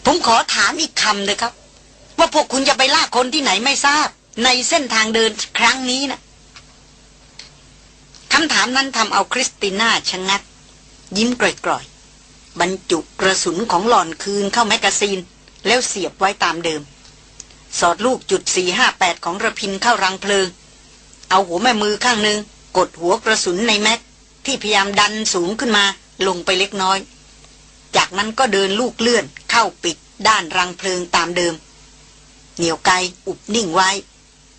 ผมขอถามอีกคำเลยครับ ว่าพวกคุณจะไปล่าคนที่ไหนไม่ทราบ ในเส้นทางเดินครั้งนี้นะคำถามนั้นทำเอาคริสติน่าชะงัก ยิ้มกร่อย บรรจุกระสุนของหล่อนคืนเข้า magazine แล้วเสียบไว้ตามเดิม สอดลูกจุดสี่ห้าแปดของรพินทร์เข้ารังเพลิง เอาหัวแม่มือข้างหนึ่งกดหัวกระสุนในแม็กที่พยายามดันสูงขึ้นมาลงไปเล็กน้อย จากนั้นก็เดินลูกเลื่อนเข้าปิดด้านรังเพลิงตามเดิม เหนี่ยวไกอุบนิ่งไว้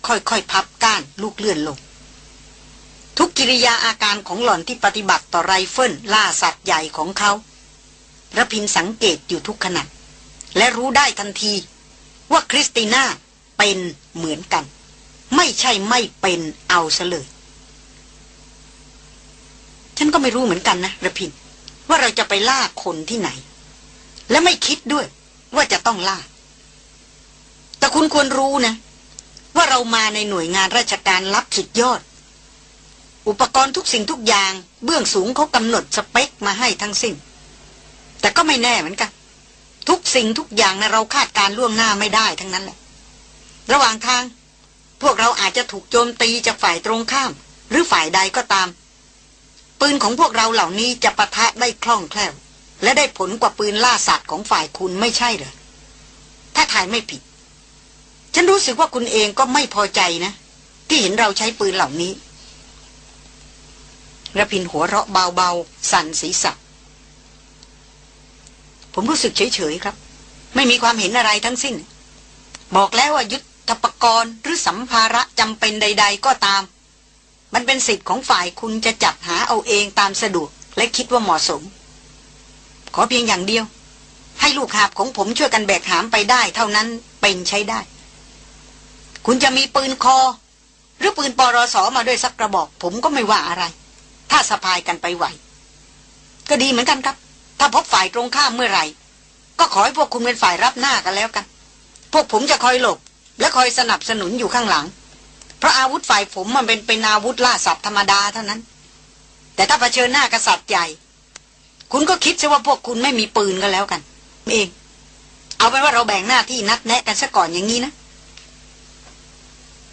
ค่อยๆพับก้านลูกเลื่อนลง ทุกกิริยาอาการของหล่อนที่ปฏิบัติต่อไรเฟิลล่าสัตว์ใหญ่ของเขา รพินทร์สังเกตอยู่ทุกขณะ และรู้ได้ทันที ว่าคริสติน่าเป็นเหมือนกัน ไม่ใช่ไม่เป็นเอาซะเลย ฉันก็ไม่รู้เหมือนกันนะระพิน ว่าเราจะไปล่าคนที่ไหน และไม่คิดด้วยว่าจะต้องล่า แต่คุณควรรู้นะ ว่าเรามาในหน่วยงานราชการรับสุดยอด อุปกรณ์ทุกสิ่งทุกอย่าง เบื้องสูงเขากำหนดสเปคมาให้ทั้งสิ้น แต่ก็ไม่แน่เหมือนกัน ทุกสิ่งทุกอย่างนะเราคาดการล่วงหน้าไม่ได้ทั้งนั้นแหละ ระหว่างทาง พวกเราอาจจะถูกโจมตีจากฝ่ายตรงข้าม หรือฝ่ายใดก็ตาม ปืนของพวกเราเหล่านี้จะปะทะได้คล่องแคล่ว และได้ผลกว่าปืนล่าสัตว์ของฝ่ายคุณไม่ใช่เหรอถ้าถ่ายไม่ผิด ฉันรู้สึกว่าคุณเองก็ไม่พอใจนะ ที่เห็นเราใช้ปืนเหล่านี้ระพินหัวเราะเบาๆ สั่นศีรษะ ผมรู้สึกเฉยๆครับ ไม่มีความเห็นอะไรทั้งสิ้น บอกแล้วว่ายุทธปกรณ์หรือสัมภาระจำเป็นใด ๆ ก็ตาม มันเป็นสิทธิ์ของฝ่ายคุณจะจัดหาเอาเองตามสะดวก และคิดว่าเหมาะสม ขอเพียงอย่างเดียว ให้ลูกหาบของผมช่วยกันแบกหามไปได้เท่านั้นเป็นใช้ได้ คุณจะมีปืนคอ หรือปืนปรสอมาด้วยสักกระบอก ผมก็ไม่ว่าอะไร ถ้าสะพายกันไปไหว ก็ดีเหมือนกันครับ ถ้าพบฝ่ายตรงข้ามเมื่อไหร่ ก็ขอให้พวกคุณเป็นฝ่ายรับหน้ากันแล้วกัน พวกผมจะคอยหลบ และคอยสนับสนุนอยู่ข้างหลัง เพราะอาวุธฝ่ายผมมันเป็นเป็นอาวุธล่าสัตว์ธรรมดาเท่านั้น แต่ถ้าเผชิญหน้ากับสัตว์ใหญ่ คุณก็คิดซะว่าพวกคุณไม่มีปืนกันแล้วกัน เอง เอาเป็นว่าเราแบ่งหน้าที่นัดแนะกันซะก่อนอย่างนี้นะ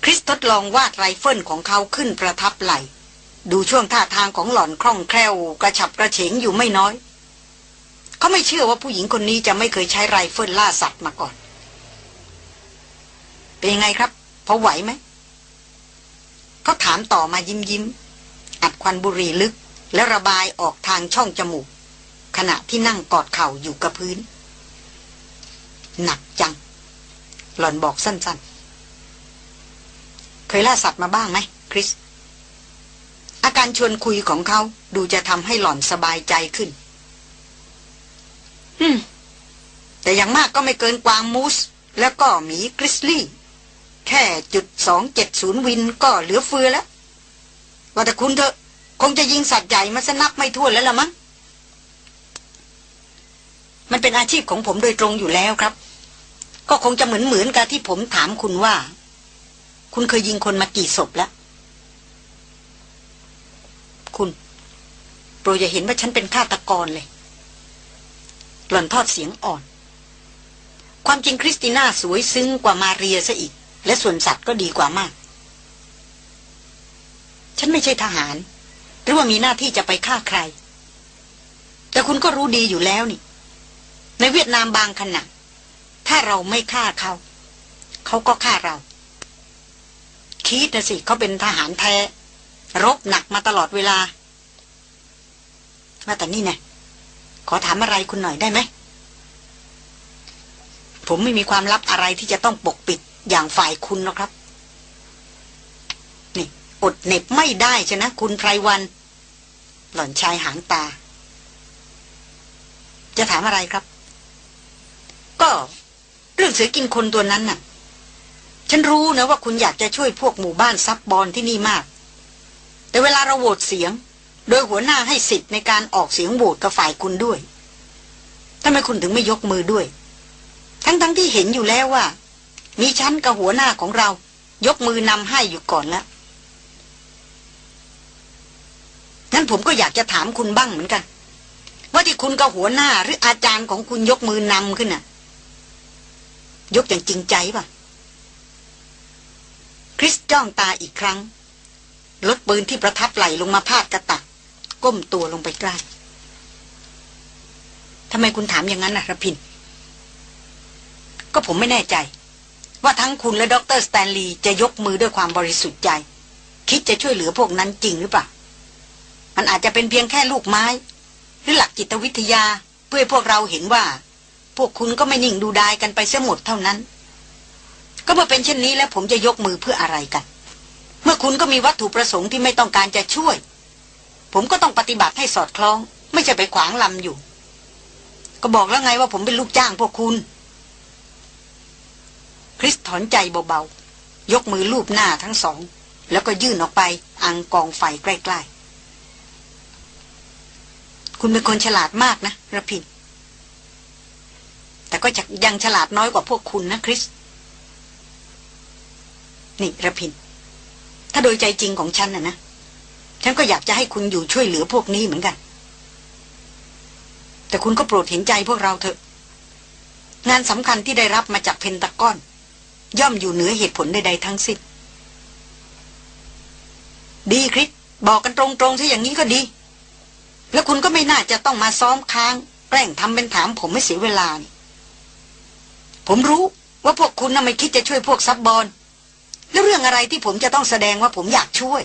คริสทดลองวาดไรเฟิลของเขาขึ้นประทับไหล่ ดูช่วงท่าทางของหล่อนคล่องแคล่ว กระฉับกระเฉงอยู่ไม่น้อย เขาไม่เชื่อว่าผู้หญิงคนนี้จะไม่เคยใช้ไรเฟิลล่าสัตว์มาก่อน เป็นยังไงครับพอไหวไหมเขาถามต่อมายิ้มยิ้มอัดควันบุหรี่ลึก แล้วระบายออกทางช่องจมูก ขณะที่นั่งกอดเข่าอยู่กับพื้น หนักจัง หล่อนบอกสั้นๆ เคยล่าสัตว์มาบ้างไหมคริสอาการชวนคุยของเขาดูจะทำให้หล่อนสบายใจขึ้น อืม แต่อย่างมากก็ไม่เกินกวางมูส แล้วก็หมีกริสลี่ แค่จุดสองเจ็ดศูนย์วินก็เหลือเฟือแล้ว ว่าแต่คุณเถอะ คงจะยิงสัตว์ใหญ่มาสนับไม่ทั่วแล้วละมั้ง มันเป็นอาชีพของผมโดยตรงอยู่แล้วครับ ก็คงจะเหมือนเหมือนกับที่ผมถามคุณว่า คุณเคยยิงคนมากี่ศพแล้วคุณ โปรอย่าเห็นว่าฉันเป็นฆาตกรเลย หล่อนทอดเสียงอ่อน ความจริงคริสติน่าสวยซึ้งกว่ามาเรียซะอีก และส่วนสัตว์ก็ดีกว่ามาก ฉันไม่ใช่ทหาร หรือว่ามีหน้าที่จะไปฆ่าใคร แต่คุณก็รู้ดีอยู่แล้วนี่ ในเวียดนามบางขณะถ้าเราไม่ฆ่าเขา เขาก็ฆ่าเรา คิดนะสิเขาเป็นทหารแท้ รบหนักมาตลอดเวลา มาแต่นี่นะ ขอถามอะไรคุณหน่อยได้ไหม ผมไม่มีความลับอะไรที่จะต้องปกปิดอย่างฝ่ายคุณนะครับ นี่ อดเน็บไม่ได้ใช่นะ คุณไพรวัน หล่อนชายหางตา จะถามอะไรครับ ก็เรื่องเสือกินคนตัวนั้นน่ะ ฉันรู้นะว่าคุณอยากจะช่วยพวกหมู่บ้านซับบอลที่นี่มาก แต่เวลาเราโหวตเสียง โดยหัวหน้าให้สิทธิ์ในการออกเสียงโหวตกับฝ่ายคุณด้วยทำไมคุณถึงไม่ยกมือด้วย ทั้งๆทที่เห็นอยู่แล้วว่า มีชั้นกับหัวหน้าของเรา ยกมือนำให้อยู่ก่อนแล้วงั้นผมก็อยากจะถามคุณบ้างเหมือนกัน ว่าที่คุณกับหัวหน้าหรืออาจารย์ของคุณยกมือนำขึ้นน่ะ ยกอย่างจริงใจป่ะ คริสจ้องตาอีกครั้ง ลดปืนที่ประทับไหลลงมาพาดกระตัก ก้มตัวลงไปใกล้ทำไมคุณถามอย่างนั้นนะระพิน ก็ผมไม่แน่ใจ ว่าทั้งคุณและดรสแตนลีย์จะยกมือด้วยความบริสุทธิ์ใจ คิดจะช่วยเหลือพวกนั้นจริงหรือเปล่า มันอาจจะเป็นเพียงแค่ลูกไม้ หรือหลักจิตวิทยาเพื่อพวกเราเห็นว่า พวกคุณก็ไม่นิ่งดูดายกันไปเสียหมดเท่านั้น ก็เมื่อเป็นเช่นนี้แล้วผมจะยกมือเพื่ออะไรกัน เมื่อคุณก็มีวัตถุประสงค์ที่ไม่ต้องการจะช่วย ผมก็ต้องปฏิบัติให้สอดคล้อง ไม่ใช่ไปขวางลำอยู่ ก็บอกแล้วไงว่าผมเป็นลูกจ้างพวกคุณ คริสถอนใจเบาๆ ยกมือลูบหน้าทั้งสอง แล้วก็ยื่นออกไปอังกองไฟใกล้ๆ คุณเป็นคนฉลาดมากนะระพิน แต่ก็ยังฉลาดน้อยกว่าพวกคุณนะคริส นี่ระพิน ถ้าโดยใจจริงของฉันนะนะ ฉันก็อยากจะให้คุณอยู่ช่วยเหลือพวกนี้เหมือนกัน แต่คุณก็โปรดเห็นใจพวกเราเถอะ งานสำคัญที่ได้รับมาจากเพนตากอน ย่อมอยู่เหนือเหตุผลใดๆทั้งสิ้น ดีคริสบอกกันตรงๆที่อย่างนี้ก็ดี แล้วคุณก็ไม่น่าจะต้องมาซ้อมค้าง แกล้งทำเป็นถามผมไม่เสียเวลานี่ผมรู้ว่าพวกคุณน่ะไม่คิดจะช่วยพวกซับบอลแล้วเรื่องอะไรที่ผมจะต้องแสดงว่าผมอยากช่วย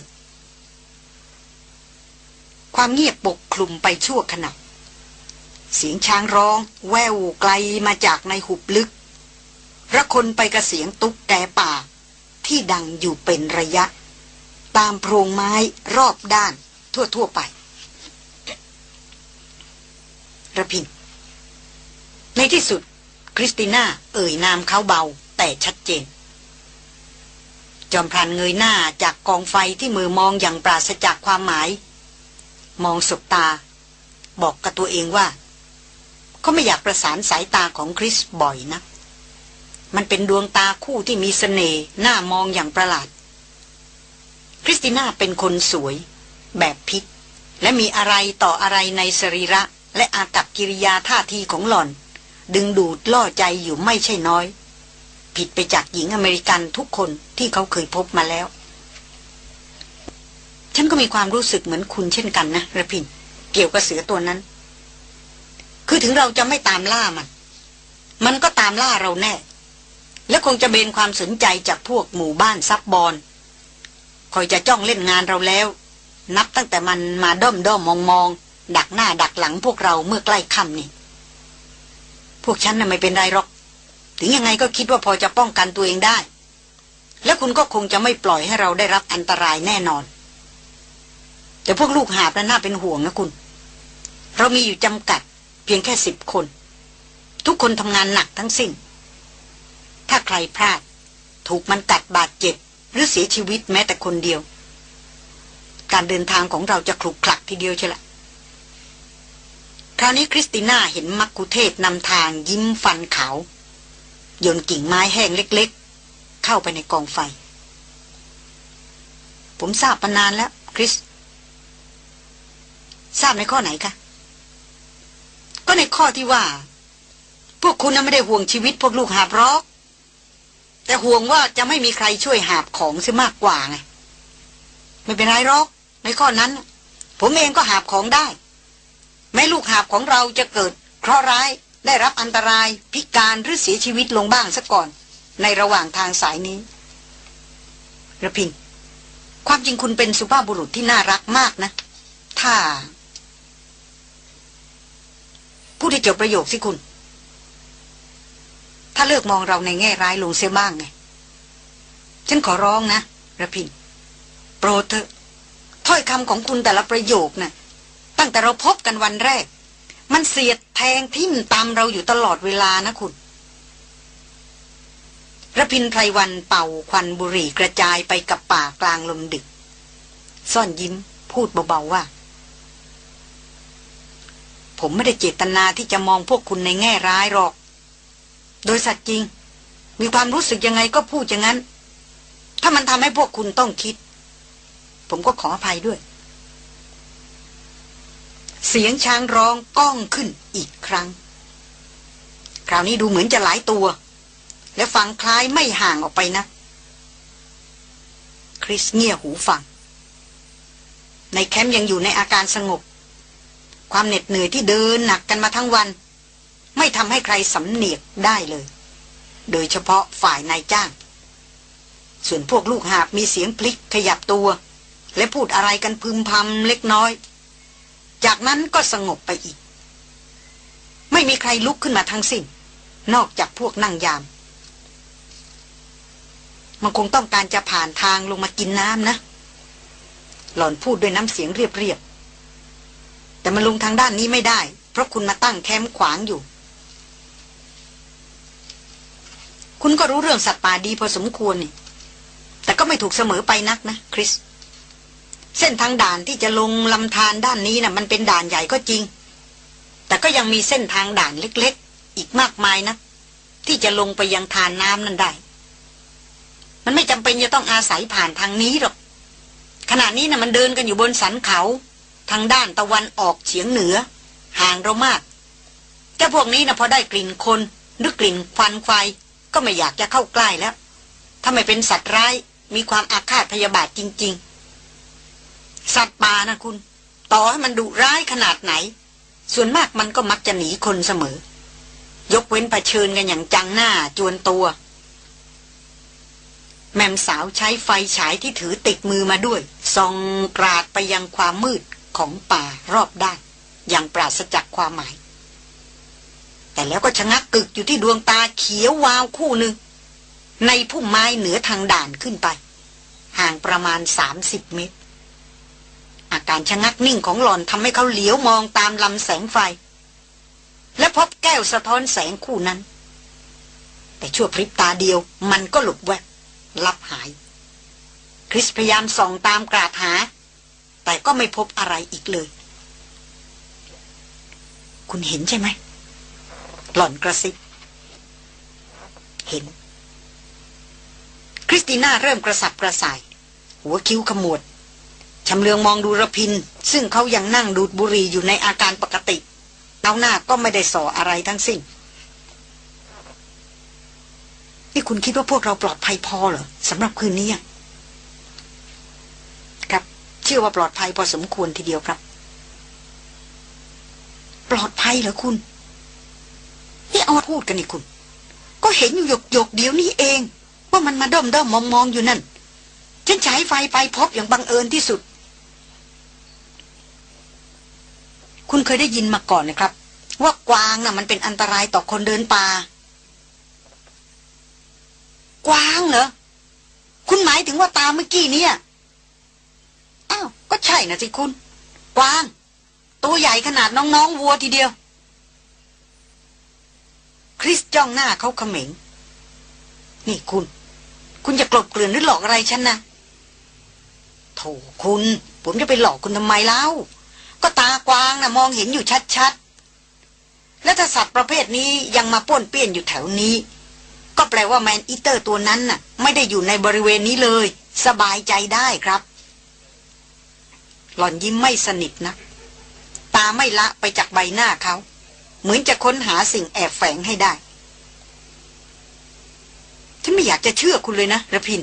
ความเงียบปกคลุมไปชั่วขณะเสียงช้างร้อง แววไกลมาจากในหุบลึกระคนไปกระเสียงตุ๊กแกป่า ที่ดังอยู่เป็นระยะ ตามโพรงไม้รอบด้านทั่ว ๆ ไประพิน ในที่สุด คริสติน่า เอ่ยนามเขาเบา แต่ชัดเจน จอมพลันเงยหน้าจากกองไฟที่มือมองอย่างปราศจากความหมาย มองสบตา บอกกับตัวเองว่า เขาไม่อยากประสานสายตาของคริสบ่อยนะ มันเป็นดวงตาคู่ที่มีสเสน่ห์น่ามองอย่างประหลาด คริสติน่าเป็นคนสวย แบบพิษ และมีอะไรต่ออะไรในสรีระและอากับกิริยาท่าทีของหล่อน ดึงดูดล่อใจอยู่ไม่ใช่น้อย ผิดไปจากหญิงอเมริกันทุกคนที่เขาเคยพบมาแล้ว ฉันก็มีความรู้สึกเหมือนคุณเช่นกันนะระพิน เกี่ยวกับเสือตัวนั้น คือถึงเราจะไม่ตามล่ามัน มันก็ตามล่าเราแน่ และคงจะเบนความสนใจจากพวกหมู่บ้านซับบอลคอยจะจ้องเล่นงานเราแล้ว นับตั้งแต่มันมาด้อมด้อมมองมองดักหน้าดักหลังพวกเราเมื่อใกล้ค่ำนี่ พวกฉันน่ะไม่เป็นไรหรอก ถึงยังไงก็คิดว่าพอจะป้องกันตัวเองได้ และคุณก็คงจะไม่ปล่อยให้เราได้รับอันตรายแน่นอน แต่พวกลูกหาบนั้นน่าเป็นห่วงนะคุณ เรามีอยู่จำกัด เพียงแค่สิบคน ทุกคนทำงานหนักทั้งสิ้น ถ้าใครพลาด ถูกมันกัดบาดเจ็บ หรือเสียชีวิตแม้แต่คนเดียว การเดินทางของเราจะคลุกคลักทีเดียวใช่ละคราวนี้คริสติน่าเห็นมักคุเทศนำทางยิ้มฟันขาวโยนกิ่งไม้แห้งเล็กๆ เข้าไปในกองไฟ ผมทราบมานานแล้ว คริส ทราบในข้อไหนคะก็ในข้อที่ว่า พวกคุณน่ะไม่ได้ห่วงชีวิตพวกลูกหาบรอก แต่ห่วงว่าจะไม่มีใครช่วยหาบของซะมากกว่าไงไม่เป็นไรหรอก ในข้อนั้น ผมเองก็หาบของได้ แม้ลูกหาบของเราจะเกิดเคราะห์ร้ายได้รับอันตรายพิการหรือเสียชีวิตลงบ้างซะก่อน ในระหว่างทางสายนี้ระพินความจริงคุณเป็นสุภาพบุรุษที่น่ารักมากนะ ถ้า ผู้ที่จบประโยคสิคุณ ถ้าเลิกมองเราในแง่ร้ายลงเสียบ้างไง ฉันขอร้องนะระพิน โปรดเถอะ ถ้อยคำของคุณแต่ละประโยคนะ่ะ ตั้งแต่เราพบกันวันแรก มันเสียดแทงทิ่มตามเราอยู่ตลอดเวลานะคุณระพินไพรวันเป่าควันบุหรี่กระจายไปกับป่ากลางลมดึก ซ่อนยิ้มพูดเบาๆว่า ผมไม่ได้เจตนาที่จะมองพวกคุณในแง่ร้ายหรอก โดยสัตว์จริง มีความรู้สึกยังไงก็พูดอย่างนั้น ถ้ามันทำให้พวกคุณต้องคิด ผมก็ขออภัยด้วย เสียงช้างร้องก้องขึ้นอีกครั้ง คราวนี้ดูเหมือนจะหลายตัว และฟังคล้ายไม่ห่างออกไปนะ คริสเงี่ยหูฟัง ในแคมป์ยังอยู่ในอาการสงบ ความเหน็ดเหนื่อยที่เดินหนักกันมาทั้งวัน ไม่ทำให้ใครสำเนียกได้เลย โดยเฉพาะฝ่ายนายจ้าง ส่วนพวกลูกหาบมีเสียงพลิกขยับตัว และพูดอะไรกันพึมพำเล็กน้อย จากนั้นก็สงบไปอีก ไม่มีใครลุกขึ้นมาทั้งสิ้น นอกจากพวกนั่งยาม มันคงต้องการจะผ่านทางลงมากินน้ำนะ หล่อนพูดด้วยน้ำเสียงเรียบๆ แต่มันลงทางด้านนี้ไม่ได้ เพราะคุณมาตั้งแคมป์ขวางอยู่ คุณก็รู้เรื่องสัตว์ป่าดีพอสมควรนี่ แต่ก็ไม่ถูกเสมอไปนักนะคริส เส้นทางด่านที่จะลงลำธารด้านนี้นะ่ะ มันเป็นด่านใหญ่ก็จริง แต่ก็ยังมีเส้นทางด่านเล็ก ๆ อีกมากมายนะ ที่จะลงไปยังทานน้ำนั่นได้ มันไม่จำเป็นจะต้องอาศัยผ่านทางนี้หรอกขณะนี้นะ่ะมันเดินกันอยู่บนสันเขา ทางด้านตะวันออกเฉียงเหนือ ห่างเรามากแต่พวกนี้นะพอได้กลิ่นคนหรือกลิ่นควันไฟก็ไม่อยากจะเข้าใกล้แล้ว ถ้าไม่เป็นสัตว์ร้ายมีความอาฆาตพยาบาทจริง ๆ สัตว์ป่านะคุณ ต่อให้มันดุร้ายขนาดไหน ส่วนมากมันก็มักจะหนีคนเสมอ ยกเว้นเผชิญกันอย่างจังหน้าจวนตัว แม่มสาวใช้ไฟฉายที่ถือติดมือมาด้วยส่องกราดไปยังความมืด ของป่ารอบด้าน อย่างปราศจากความหมาย แต่แล้วก็ชะงักกึกอยู่ที่ดวงตาเขียววาวคู่หนึ่ง ในพุ่มไม้เหนือทางด่านขึ้นไป ห่างประมาณสามสิบเมตร อาการชะงักนิ่งของหล่อนทำให้เขาเหลียวมองตามลำแสงไฟ และพบแก้วสะท้อนแสงคู่นั้น แต่ชั่วพริบตาเดียวมันก็หลุดแวบลับหาย คริสพยายามส่องตามกราดหา แต่ก็ไม่พบอะไรอีกเลย คุณเห็นใช่ไหม หล่อนกระซิบ เห็น คริสติน่าเริ่มกระสับกระส่าย หัวคิ้วขมวดชำเลืองมองดูระพิน ซึ่งเขายังนั่งดูดบุหรี่อยู่ในอาการปกติเอาหน้าก็ไม่ได้ส่ออะไรทั้งสิ้น นี่คุณคิดว่าพวกเราปลอดภัยพอเหรอสำหรับคืนนี้ ชื่อว่าปลอดภัยพอสมควรทีเดียวครับ ปลอดภัยเหรอคุณ นี่เอาพูดกันนี่คุณ ก็เห็นอยู่หยกหยกเดี๋ยวนี้เอง ว่ามันมาด้อมด้อมมองมองอยู่นั่น ฉันใช้ไฟไปพบอย่างบังเอิญที่สุด คุณเคยได้ยินมาก่อนนะครับ ว่ากวางน่ะ มันเป็นอันตรายต่อคนเดินป่ากวางเหรอ คุณหมายถึงว่าตาเมื่อกี้เนี่ยอ้ ก็ใช่นะสิคุณกวาง ตัวใหญ่ขนาดน้องๆวัวทีเดียว คริสจ้องหน้าเขาเขม็ง นี่คุณ คุณจะกลบเกลื่อนหรือหลอกอะไรฉันนะโถคุณ ผมจะไปหลอกคุณทำไมเล่า ก็ตากวางนะมองเห็นอยู่ชัดๆ แล้วถ้าสัตว์ประเภทนี้ยังมาป้วนเปี้ยนอยู่แถวนี้ ก็แปลว่าแมนอีเตอร์ตัวนั้นน่ะ ไม่ได้อยู่ในบริเวณนี้เลย สบายใจได้ครับ หล่อนยิ้มไม่สนิทนะตาไม่ละไปจากใบหน้าเขา เหมือนจะค้นหาสิ่งแอบแฝงให้ได้ ฉันไม่อยากจะเชื่อคุณเลยนะระพิน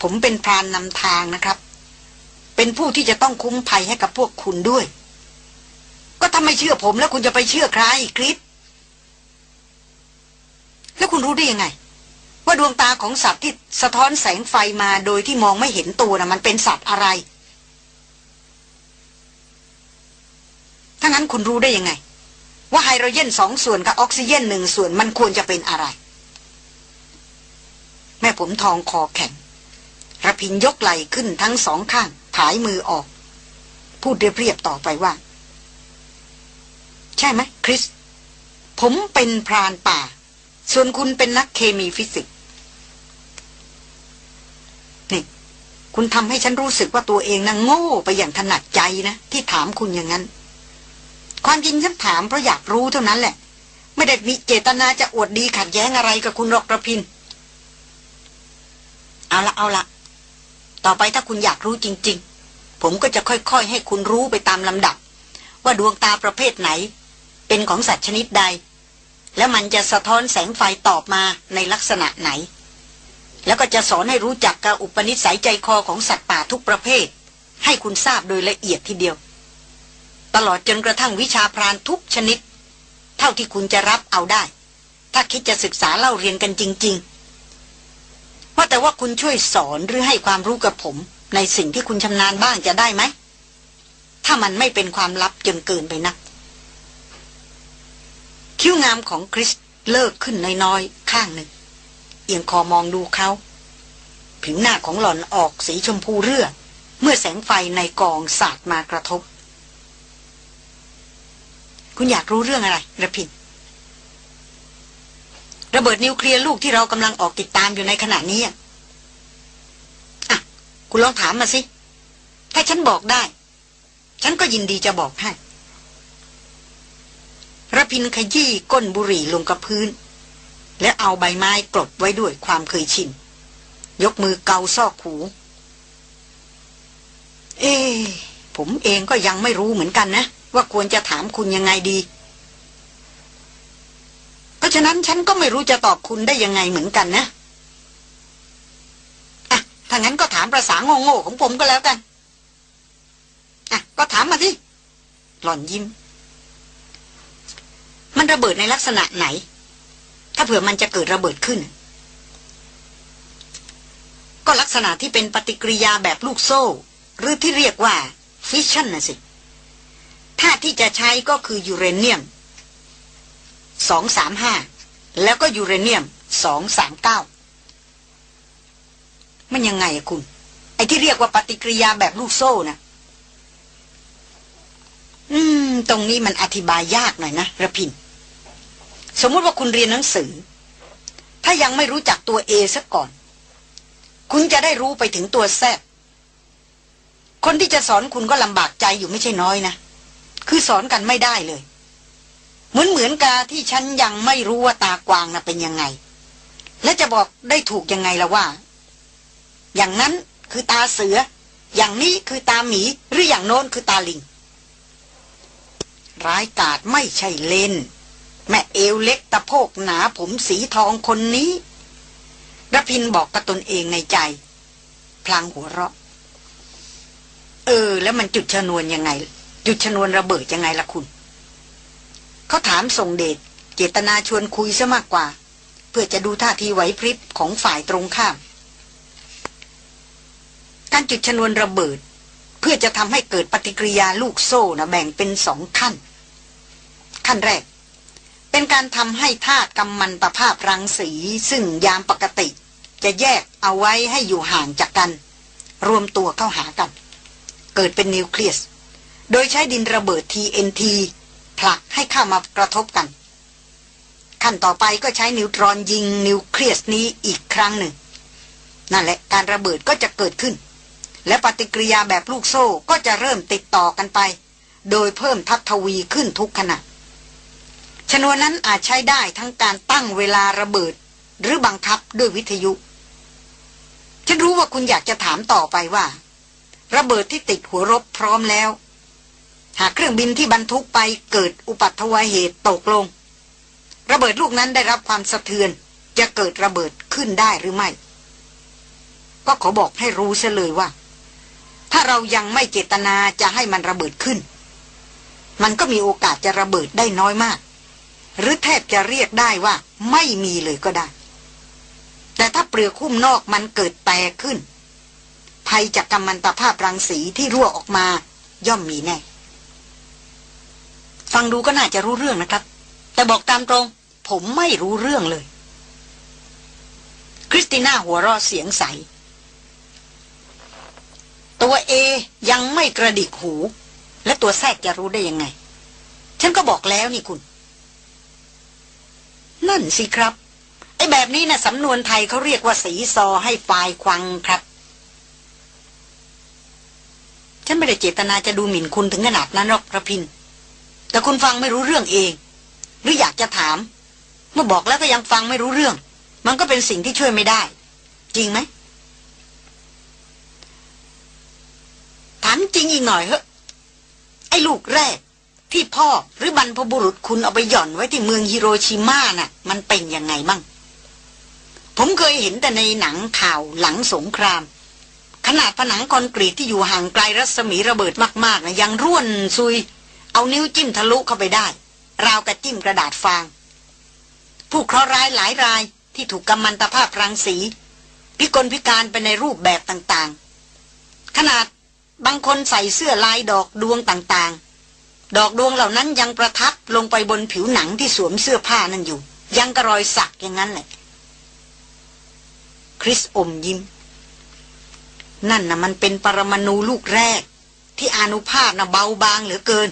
ผมเป็นพรานนำทางนะครับ เป็นผู้ที่จะต้องคุ้มภัยให้กับพวกคุณด้วย ก็ถ้าไม่เชื่อผมแล้วคุณจะไปเชื่อใครคริสแล้วคุณรู้ได้ยังไง ว่าดวงตาของสัตว์ที่สะท้อนแสงไฟมาโดยที่มองไม่เห็นตัวนะ่ะมันเป็นสัตว์อะไร ถ้างั้นคุณรู้ได้ยังไง ว่าไฮโดรเจนสองส่วนกับออกซิเจนหนึ่งส่วนมันควรจะเป็นอะไร แม่ผมทองคอแข็งระพินยกไหล่ขึ้นทั้งสองข้างผายมือออก พูดเรียบๆต่อไปว่า ใช่ไหมคริส ผมเป็นพรานป่า ส่วนคุณเป็นนักเคมีฟิสิกส์ คุณทำให้ฉันรู้สึกว่าตัวเองนะโง่ไปอย่างถนัดใจนะ ที่ถามคุณอย่างนั้น ความจริงฉันถามเพราะอยากรู้เท่านั้นแหละ ไม่ได้มีเจตนาจะอวดดีขัดแย้งอะไรกับคุณหรอกระพิน เอาละเอาละต่อไปถ้าคุณอยากรู้จริง ๆ ผมก็จะค่อยๆ ให้คุณรู้ไปตามลำดับ ว่าดวงตาประเภทไหน เป็นของสัตว์ชนิดใด แล้วมันจะสะท้อนแสงไฟตอบมาในลักษณะไหน แล้วก็จะสอนให้รู้จักกับอุปนิสัยใจคอของสัตว์ป่าทุกประเภท ให้คุณทราบโดยละเอียดทีเดียว ตลอดจนกระทั่งวิชาพรานทุกชนิด เท่าที่คุณจะรับเอาได้ ถ้าคิดจะศึกษาเล่าเรียนกันจริง ๆ ว่าแต่ว่าคุณช่วยสอนหรือให้ความรู้กับผม ในสิ่งที่คุณชำนาญบ้างจะได้ไหม ถ้ามันไม่เป็นความลับจนเกินไปนักคิ้วงามของคริสเลิกขึ้นน้อยๆข้างหนึ่ง เอียงคอมองดูเขา ผิวหน้าของหล่อนออกสีชมพูเรือเมื่อแสงไฟในกองสาดมากระทบ คุณอยากรู้เรื่องอะไรระพินระเบิดนิวเคลียร์ลูกที่เรากำลังออกติดตามอยู่ในขณะนี้อะอะคุณลองถามมาสิ ถ้าฉันบอกได้ ฉันก็ยินดีจะบอกให้ระพินขยี้ก้นบุหรี่ลงกับพื้น และเอาใบไม้กลบไว้ด้วยความเคยชิน ยกมือเกาซอกหู เอ๊ผมเองก็ยังไม่รู้เหมือนกันนะ ว่าควรจะถามคุณยังไงดี เพราะฉะนั้นฉันก็ไม่รู้จะตอบคุณได้ยังไงเหมือนกันนะอะถ้างั้นก็ถามประษาโง่ๆของผมก็แล้วกันอะก็ถามมาสิหล่อนยิ้ม มันระเบิดในลักษณะไหน ถ้าเผื่อมันจะเกิดระเบิดขึ้น ก็ลักษณะที่เป็นปฏิกิริยาแบบลูกโซ่ หรือที่เรียกว่าฟิชชั่นนะสิถ้าที่จะใช้ก็คือยูเรเนียมสองสามห้าแล้วก็ยูเรเนียมสองสามเก้ามันยังไงอะคุณ ไอ้ที่เรียกว่าปฏิกิริยาแบบลูกโซ่นะอืม ตรงนี้มันอธิบายยากหน่อยนะรพินทร์ สมมติว่าคุณเรียนหนังสือ ถ้ายังไม่รู้จักตัวเอซะก่อน คุณจะได้รู้ไปถึงตัวแซดคนที่จะสอนคุณก็ลำบากใจอยู่ไม่ใช่น้อยนะ คือสอนกันไม่ได้เลย เหมือนเหมือนกาที่ฉันยังไม่รู้ว่าตากวางนะ่ะเป็นยังไง และจะบอกได้ถูกยังไงละว่า อย่างนั้นคือตาเสือ อย่างนี้คือตาหมี หรืออย่างโน้นคือตาลิง ร้ายกาจไม่ใช่เลน แม่เอวเล็กตะโพกหนาผมสีทองคนนี้ระพินบอกกับตนเองในใจ พลางหัวเราะ เออ แล้วมันจุดชนวนยังไง จุดชนวนระเบิดยังไงล่ะคุณ เขาถามส่งเดชเจตนาชวนคุยซะมากกว่า เพื่อจะดูท่าทีไหวพริบของฝ่ายตรงข้าม การจุดชนวนระเบิด เพื่อจะทำให้เกิดปฏิกิริยาลูกโซ่นะแบ่งเป็นสองขั้น ขั้นแรก เป็นการทำให้ธาตุกำมันตภาพรังสี ซึ่งยามปกติ จะแยกเอาไว้ให้อยู่ห่างจากกัน รวมตัวเข้าหากัน เกิดเป็นนิวเคลียส โดยใช้ดินระเบิด TNT ผลักให้เข้ามากระทบกัน ขั้นต่อไปก็ใช้นิวตรอนยิงนิวเคลียสนี้อีกครั้งหนึ่ง นั่นแหละการระเบิดก็จะเกิดขึ้น และปฏิกิริยาแบบลูกโซ่ก็จะเริ่มติดต่อกันไป โดยเพิ่มทัศทวีขึ้นทุกขณะ ชนวนนั้นอาจใช้ได้ทั้งการตั้งเวลาระเบิด หรือบังคับด้วยวิทยุ ฉันรู้ว่าคุณอยากจะถามต่อไปว่า ระเบิดที่ติดหัวรบพร้อมแล้ว หากเครื่องบินที่บรรทุกไปเกิดอุปัตวเหตุตกลง ระเบิดลูกนั้นได้รับความสะเทือนจะเกิดระเบิดขึ้นได้หรือไม่ ก็ขอบอกให้รู้เสียเลยว่า ถ้าเรายังไม่เจตนาจะให้มันระเบิดขึ้น มันก็มีโอกาสจะระเบิดได้น้อยมาก หรือแทบจะเรียกได้ว่าไม่มีเลยก็ได้ แต่ถ้าเปลือกคุ้มนอกมันเกิดแตกขึ้น ภัยจากกัมมันตภาพรังสีที่รั่วออกมา ย่อมมีแน่ ฟังดูก็น่าจะรู้เรื่องนะครับ แต่บอกตามตรง ผมไม่รู้เรื่องเลย คริสติน่าหัวเราะเสียงใส ตัวเอยังไม่กระดิกหู และตัวแทกจะรู้ได้ยังไง ฉันก็บอกแล้วนี่คุณ นั่นสิครับ ไอ้แบบนี้นะ่ะสำนวนไทยเขาเรียกว่าสีซอให้ไฟล์ควังครับ ฉันไม่ได้เจตนาจะดูหมิ่นคุณถึงขนาดนั้นหรอกพระพิน แต่คุณฟังไม่รู้เรื่องเอง หรืออยากจะถาม เมื่อบอกแล้วก็ยังฟังไม่รู้เรื่อง มันก็เป็นสิ่งที่ช่วยไม่ได้ จริงไหมถามจริงอีกหน่อยเหอะไอ้ลูกแรก ที่พ่อหรือบรรพบุรุษคุณเอาไปหย่อนไว้ที่เมืองฮิโรชิมาน่ะ มันเป็นยังไงมั่ง ผมเคยเห็นแต่ในหนังข่าวหลังสงคราม ขนาดผนังคอนกรีตที่อยู่ห่างไกลรัศมีระเบิดมากๆนะยังร่วนซุย เอานิ้วจิ้มทะลุเข้าไปได้ ราวกับจิ้มกระดาษฟาง ผู้เคราะห์ร้ายหลายรายที่ถูกกำมันตภาพรังสี พิกลพิการไปในรูปแบบต่างๆ ขนาดบางคนใส่เสื้อลายดอกดวงต่างๆ ดอกดวงเหล่านั้นยังประทับลงไปบนผิวหนังที่สวมเสื้อผ้านั่นอยู่ ยังกระรอยสักอย่างนั้นแหละ คริสอมยิ้ม นั่นนะมันเป็นปรมาณูลูกแรก ที่อนุภาคนะเบาบางเหลือเกิน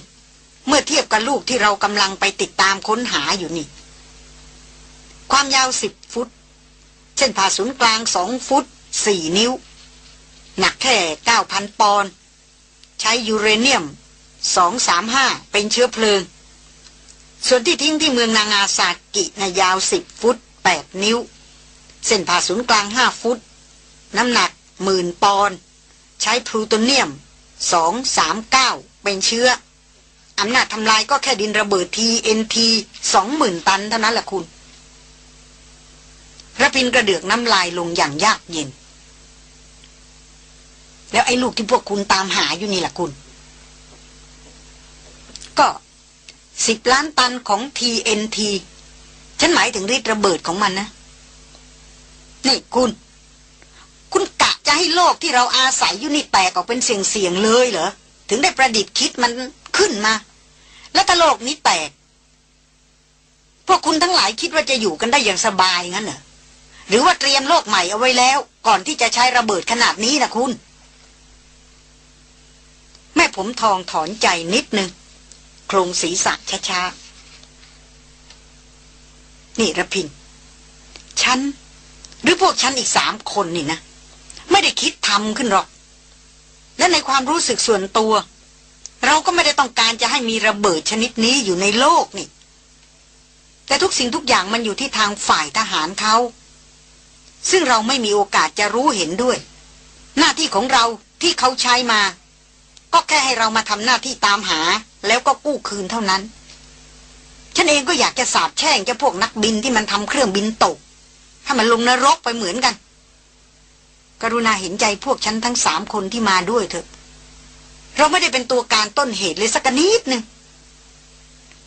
เมื่อเทียบกับลูกที่เรากำลังไปติดตามค้นหาอยู่นี่ ความยาวสิบฟุต เช่นผ่าศูนย์กลางสองฟุตสี่นิ้ว หนักแค่เก้าพันปอนด์ใช้ยูเรเนียม สองสามห้าเป็นเชื้อเพลิง ส่วนที่ทิ้งที่เมืองนางาซากินะยาวสิบฟุตแปดนิ้ว เส้นผ่าศูนย์กลางห้าฟุต น้ำหนักหมื่นปอนด์ใช้พลูโตเนียมสองสามเก้าเป็นเชื้ออำนาจทำลายก็แค่ดินระเบิดทีเอ็นทีสองหมื่นตันเท่านั้นแหละคุณระพินกระเดือกน้ำลายลงอย่างยากเย็น แล้วไอ้ลูกที่พวกคุณตามหาอยู่นี่แหละคุณ ก็สิบล้านตันของ TNT ฉันหมายถึงฤทธิ์ระเบิดของมันนะ นี่คุณ คุณกะจะให้โลกที่เราอาศัยอยู่นี่แตกออกเป็นเสียงๆเลยเหรอ ถึงได้ประดิษฐ์คิดมันขึ้นมา แล้วถ้าโลกนี้แตก พวกคุณทั้งหลายคิดว่าจะอยู่กันได้อย่างสบายงั้นเหรอ หรือว่าเตรียมโลกใหม่เอาไว้แล้ว ก่อนที่จะใช้ระเบิดขนาดนี้นะคุณ แม่ผมทองถอนใจนิดนึง โครงศีรษะช้าๆ นี่ระพินฉัน หรือพวกฉันอีกสามคนนี่นะ ไม่ได้คิดทำขึ้นหรอก และในความรู้สึกส่วนตัว เราก็ไม่ได้ต้องการจะให้มีระเบิดชนิดนี้อยู่ในโลกนี่ แต่ทุกสิ่งทุกอย่างมันอยู่ที่ทางฝ่ายทหารเขาซึ่งเราไม่มีโอกาสจะรู้เห็นด้วย หน้าที่ของเราที่เขาใช้มา ก็แค่ให้เรามาทำหน้าที่ตามหา แล้วก็กู้คืนเท่านั้น ฉันเองก็อยากจะสาบแช่งเจ้าพวกนักบินที่มันทำเครื่องบินตก ถ้ามันลงนรกไปเหมือนกัน กรุณาเห็นใจพวกฉันทั้งสามคนที่มาด้วยเถอะ เราไม่ได้เป็นตัวการต้นเหตุเลยสักนิดหนึ่ง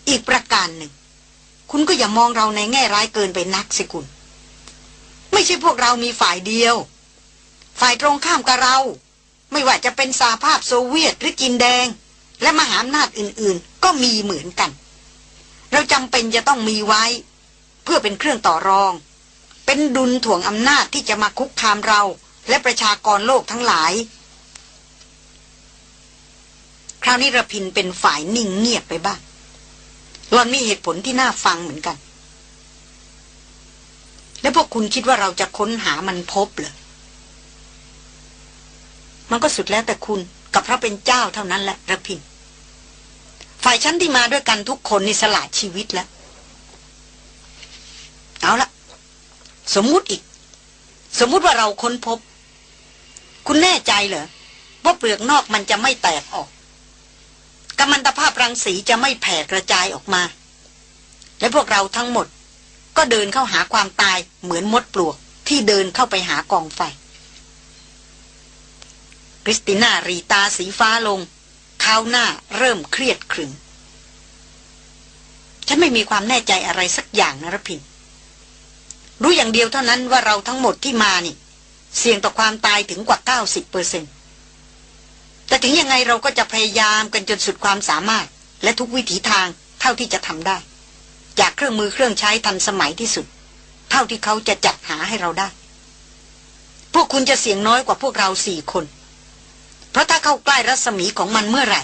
อีกประการหนึ่ง คุณก็อย่ามองเราในแง่ร้ายเกินไปนักสิคุณ ไม่ใช่พวกเรามีฝ่ายเดียว ฝ่ายตรงข้ามกับเรา ไม่ว่าจะเป็นสาภาพโซเวียตหรือกินแดง และมหาอำนาจอื่นๆ ก็มีเหมือนกัน เราจำเป็นจะต้องมีไว้ เพื่อเป็นเครื่องต่อรอง เป็นดุลถ่วงอำนาจที่จะมาคุกคามเรา และประชากรโลกทั้งหลาย คราวนี้ระพินเป็นฝ่ายนิ่งเงียบไปบ้างหลอนมีเหตุผลที่น่าฟังเหมือนกัน แล้วพวกคุณคิดว่าเราจะค้นหามันพบเหรอมันก็สุดแล้วแต่คุณ กับพระเป็นเจ้าเท่านั้นแหละระพิน ฝ่ายฉันที่มาด้วยกันทุกคนนี่สละชีวิตแล้ว เอาละสมมุติอีก สมมุติว่าเราค้นพบ คุณแน่ใจเหรอว่าเปลือกนอกมันจะไม่แตกออกกัมมันตภาพรังสีจะไม่แผ่กระจายออกมา และพวกเราทั้งหมด ก็เดินเข้าหาความตายเหมือนมดปลวกที่เดินเข้าไปหากองไฟ ริสติน่ารีตาสีฟ้าลงข้าวหน้าเริ่มเครียดครึมฉันไม่มีความแน่ใจอะไรสักอย่างนะรพินรู้อย่างเดียวเท่านั้นว่าเราทั้งหมดที่มานี่ เสี่ยงต่อความตายถึงกว่า 90เปอร์เซ็นต์แต่ถึงยังไงเราก็จะพยายามกันจนสุดความสามารถ และทุกวิถีทางเท่าที่จะทำได้ จากเครื่องมือเครื่องใช้ทันสมัยที่สุด เท่าที่เขาจะจัดหาให้เราได้ พวกคุณจะเสี่ยงน้อยกว่าพวกเราสี่คน ราะถ้าเข้าใกล้รัศมีของมันเมื่อไหร่